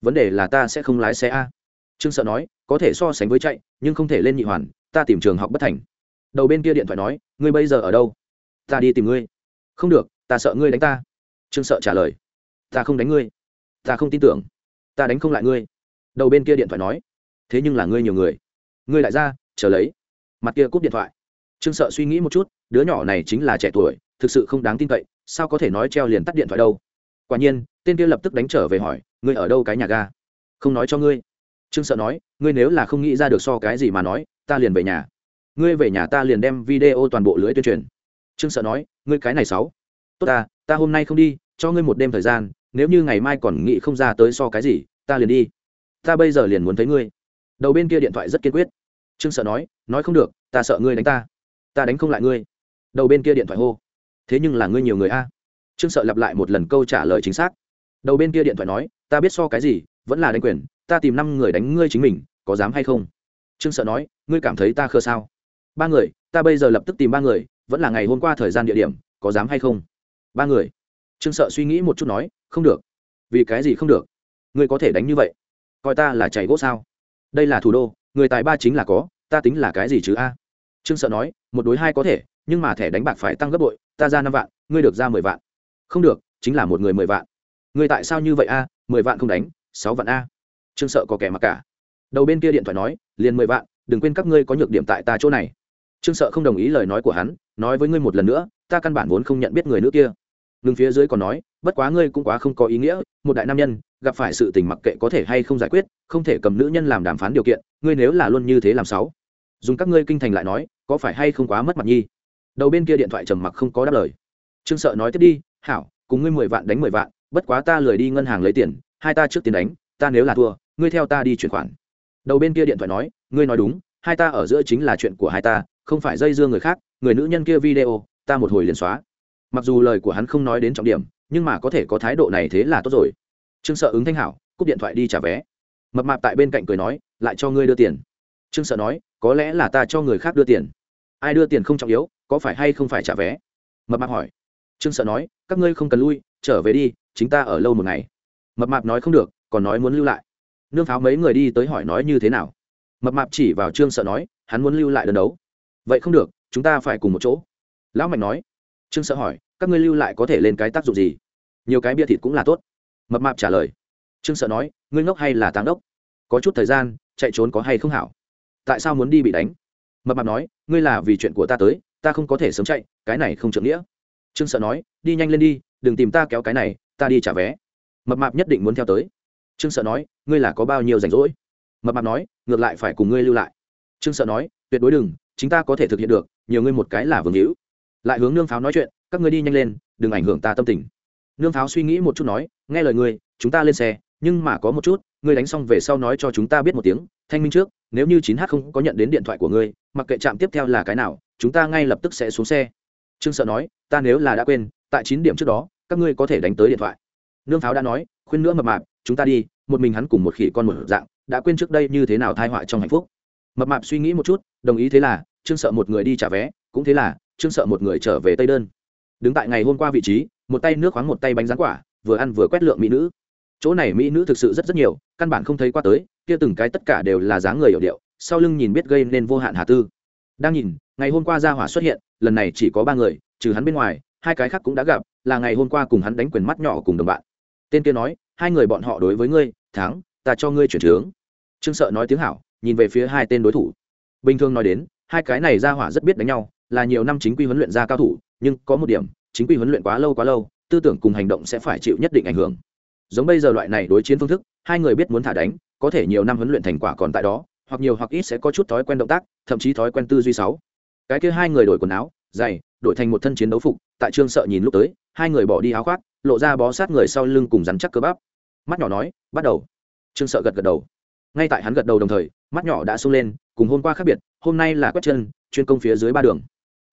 Vấn đề là ta sẽ không lái xe a trương sợ nói, có thể so sánh với chạy, nhưng không thể lên nhị hoàn, ta tìm trường học bất thành. Đầu bên kia điện thoại nói, ngươi bây giờ ở đâu? Ta đi tìm ngươi. Không được, ta sợ ngươi đánh ta. Trương sợ trả lời, ta không đánh ngươi, ta không tin tưởng, ta đánh không lại ngươi. Đầu bên kia điện thoại nói, thế nhưng là ngươi nhiều người. Ngươi lại ra, chờ lấy. Mặt kia cúp điện thoại. Trương sợ suy nghĩ một chút, đứa nhỏ này chính là trẻ tuổi, thực sự không đáng tin cậy, sao có thể nói treo liền tắt điện thoại đâu? Quả nhiên, tên kia lập tức đánh trở về hỏi, ngươi ở đâu cái nhà ga? Không nói cho ngươi trương sợ nói, ngươi nếu là không nghĩ ra được so cái gì mà nói, ta liền về nhà. Ngươi về nhà ta liền đem video toàn bộ lưới tuyên truyền. Trương sợ nói, ngươi cái này sáu tốt ta ta hôm nay không đi, cho ngươi một đêm thời gian, nếu như ngày mai còn nghĩ không ra tới so cái gì, ta liền đi. Ta bây giờ liền muốn thấy ngươi. Đầu bên kia điện thoại rất kiên quyết. Trương sợ nói nói không được, ta sợ ngươi đánh ta. Ta đánh không lại ngươi. Đầu bên kia điện thoại hô, thế nhưng là ngươi nhiều người a. Trương sợ lặp lại một lần câu trả lời chính xác. Đầu bên kia điện thoại nói, ta biết so cái gì vẫn là đánh quyền, ta tìm năm người đánh ngươi chính mình, có dám hay không? Trương sợ nói, ngươi cảm thấy ta khơ sao? Ba người, ta bây giờ lập tức tìm ba người, vẫn là ngày hôm qua thời gian địa điểm, có dám hay không? Ba người. Trương sợ suy nghĩ một chút nói, không được. Vì cái gì không được? Ngươi có thể đánh như vậy? Coi ta là chảy gỗ sao? Đây là thủ đô, người tài ba chính là có, ta tính là cái gì chứ a? Trương sợ nói, một đối hai có thể, nhưng mà thẻ đánh bạc phải tăng gấp bội, ta ra năm vạn, ngươi được ra mười vạn. Không được, chính là một người mười vạn. Ngươi tại sao như vậy a? Mười vạn không đánh sáu vạn a. Trương sợ có kẻ mặc cả. Đầu bên kia điện thoại nói, liền mười vạn, đừng quên các ngươi có nhược điểm tại ta chỗ này. Trương sợ không đồng ý lời nói của hắn, nói với ngươi một lần nữa, ta căn bản vốn không nhận biết người nữ kia. Ngừng phía dưới còn nói, bất quá ngươi cũng quá không có ý nghĩa, một đại nam nhân, gặp phải sự tình mặc kệ có thể hay không giải quyết, không thể cầm nữ nhân làm đàm phán điều kiện, ngươi nếu là luôn như thế làm sáu. Dùng các ngươi kinh thành lại nói, có phải hay không quá mất mặt nhi? Đầu bên kia điện thoại trầm mặc không có đáp lời. Trương sợ nói tiếp đi, hảo, cùng ngươi mười vạn đánh mười vạn, bất quá ta lười đi ngân hàng lấy tiền hai ta trước tiền đánh, ta nếu là thua, ngươi theo ta đi chuyển khoản. Đầu bên kia điện thoại nói, ngươi nói đúng, hai ta ở giữa chính là chuyện của hai ta, không phải dây dưa người khác, người nữ nhân kia video, ta một hồi liền xóa. Mặc dù lời của hắn không nói đến trọng điểm, nhưng mà có thể có thái độ này thế là tốt rồi. Trương sợ ứng thanh hảo, cúp điện thoại đi trả vé. Mập mạp tại bên cạnh cười nói, lại cho ngươi đưa tiền. Trương sợ nói, có lẽ là ta cho người khác đưa tiền. Ai đưa tiền không trọng yếu, có phải hay không phải trả vé? Mập mạp hỏi. Trương sợ nói, các ngươi không cần lui, trở về đi, chính ta ở lâu một ngày mập mạp nói không được, còn nói muốn lưu lại. Nương pháo mấy người đi tới hỏi nói như thế nào? Mập mạp chỉ vào trương sợ nói, hắn muốn lưu lại đơn đấu. Vậy không được, chúng ta phải cùng một chỗ. Lão mạnh nói. Trương sợ hỏi, các ngươi lưu lại có thể lên cái tác dụng gì? Nhiều cái bia thịt cũng là tốt. Mập mạp trả lời. Trương sợ nói, ngươi ngốc hay là táng đốc? Có chút thời gian, chạy trốn có hay không hảo? Tại sao muốn đi bị đánh? Mập mạp nói, ngươi là vì chuyện của ta tới, ta không có thể sớm chạy, cái này không trượng nghĩa. Trương sợ nói, đi nhanh lên đi, đừng tìm ta kéo cái này, ta đi trả vé mập mạp nhất định muốn theo tới. Trương sợ nói, ngươi là có bao nhiêu rảnh rỗi? Mập mạp nói, ngược lại phải cùng ngươi lưu lại. Trương sợ nói, tuyệt đối đừng chúng ta có thể thực hiện được, nhiều ngươi một cái là vương hữu. Lại hướng nương pháo nói chuyện, các ngươi đi nhanh lên, đừng ảnh hưởng ta tâm tình. Nương pháo suy nghĩ một chút nói, nghe lời ngươi, chúng ta lên xe, nhưng mà có một chút, ngươi đánh xong về sau nói cho chúng ta biết một tiếng, thanh minh trước, nếu như chín h không có nhận đến điện thoại của ngươi, mặc kệ trạm tiếp theo là cái nào, chúng ta ngay lập tức sẽ xuống xe. Trương sợ nói, ta nếu là đã quên, tại chín điểm trước đó, các ngươi có thể đánh tới điện thoại nương pháo đã nói, khuyên nữa mập mạp, chúng ta đi, một mình hắn cùng một khỉ con một dạng, đã quên trước đây như thế nào thai họa trong hạnh phúc. Mập mạp suy nghĩ một chút, đồng ý thế là, trương sợ một người đi trả vé, cũng thế là, trương sợ một người trở về tây đơn. Đứng tại ngày hôm qua vị trí, một tay nước khoáng một tay bánh rán quả, vừa ăn vừa quét lượng mỹ nữ. Chỗ này mỹ nữ thực sự rất rất nhiều, căn bản không thấy qua tới, kia từng cái tất cả đều là dáng người hiểu điệu, sau lưng nhìn biết gây nên vô hạn hà tư. Đang nhìn, ngày hôm qua gia hỏa xuất hiện, lần này chỉ có ba người, trừ hắn bên ngoài, hai cái khác cũng đã gặp, là ngày hôm qua cùng hắn đánh quyền mắt nhỏ cùng đồng bạn tên kia nói, hai người bọn họ đối với ngươi, thắng, ta cho ngươi chuyển trướng. Trương sợ nói tiếng hảo, nhìn về phía hai tên đối thủ. Bình thường nói đến, hai cái này gia hỏa rất biết đánh nhau, là nhiều năm chính quy huấn luyện ra cao thủ, nhưng có một điểm, chính quy huấn luyện quá lâu quá lâu, tư tưởng cùng hành động sẽ phải chịu nhất định ảnh hưởng. Giống bây giờ loại này đối chiến phương thức, hai người biết muốn thả đánh, có thể nhiều năm huấn luyện thành quả còn tại đó, hoặc nhiều hoặc ít sẽ có chút thói quen động tác, thậm chí thói quen tư duy sáu. Cái kia hai người đổi quần áo, giày, đổi thành một thân chiến đấu phục, tại trương sợ nhìn lúc tới, hai người bỏ đi áo khoác lộ ra bó sát người sau lưng cùng rắn chắc cơ bắp. Mắt nhỏ nói, bắt đầu. Trương sợ gật gật đầu. Ngay tại hắn gật đầu đồng thời, mắt nhỏ đã sung lên, cùng hôm qua khác biệt, hôm nay là quét chân, chuyên công phía dưới ba đường.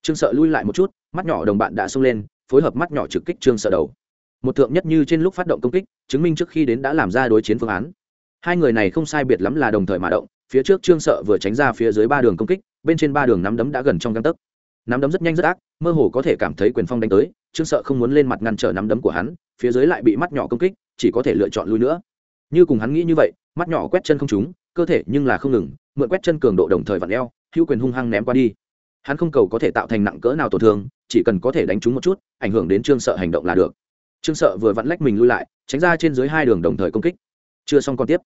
Trương sợ lui lại một chút, mắt nhỏ đồng bạn đã sung lên, phối hợp mắt nhỏ trực kích trương sợ đầu. Một thượng nhất như trên lúc phát động công kích, chứng minh trước khi đến đã làm ra đối chiến phương án. Hai người này không sai biệt lắm là đồng thời mà động, phía trước trương sợ vừa tránh ra phía dưới ba đường công kích, bên trên ba đường nắm đấm đã gần trong găng tấc nắm đấm rất nhanh rất ác, mơ hồ có thể cảm thấy quyền phong đánh tới, trương sợ không muốn lên mặt ngăn trở nắm đấm của hắn, phía dưới lại bị mắt nhỏ công kích, chỉ có thể lựa chọn lui nữa. Như cùng hắn nghĩ như vậy, mắt nhỏ quét chân không trúng, cơ thể nhưng là không ngừng, mượn quét chân cường độ đồng thời vặn eo, hữu quyền hung hăng ném qua đi. Hắn không cầu có thể tạo thành nặng cỡ nào tổn thương, chỉ cần có thể đánh trúng một chút, ảnh hưởng đến trương sợ hành động là được. Trương sợ vừa vặn lách mình lui lại, tránh ra trên dưới hai đường đồng thời công kích. Chưa xong còn tiếp.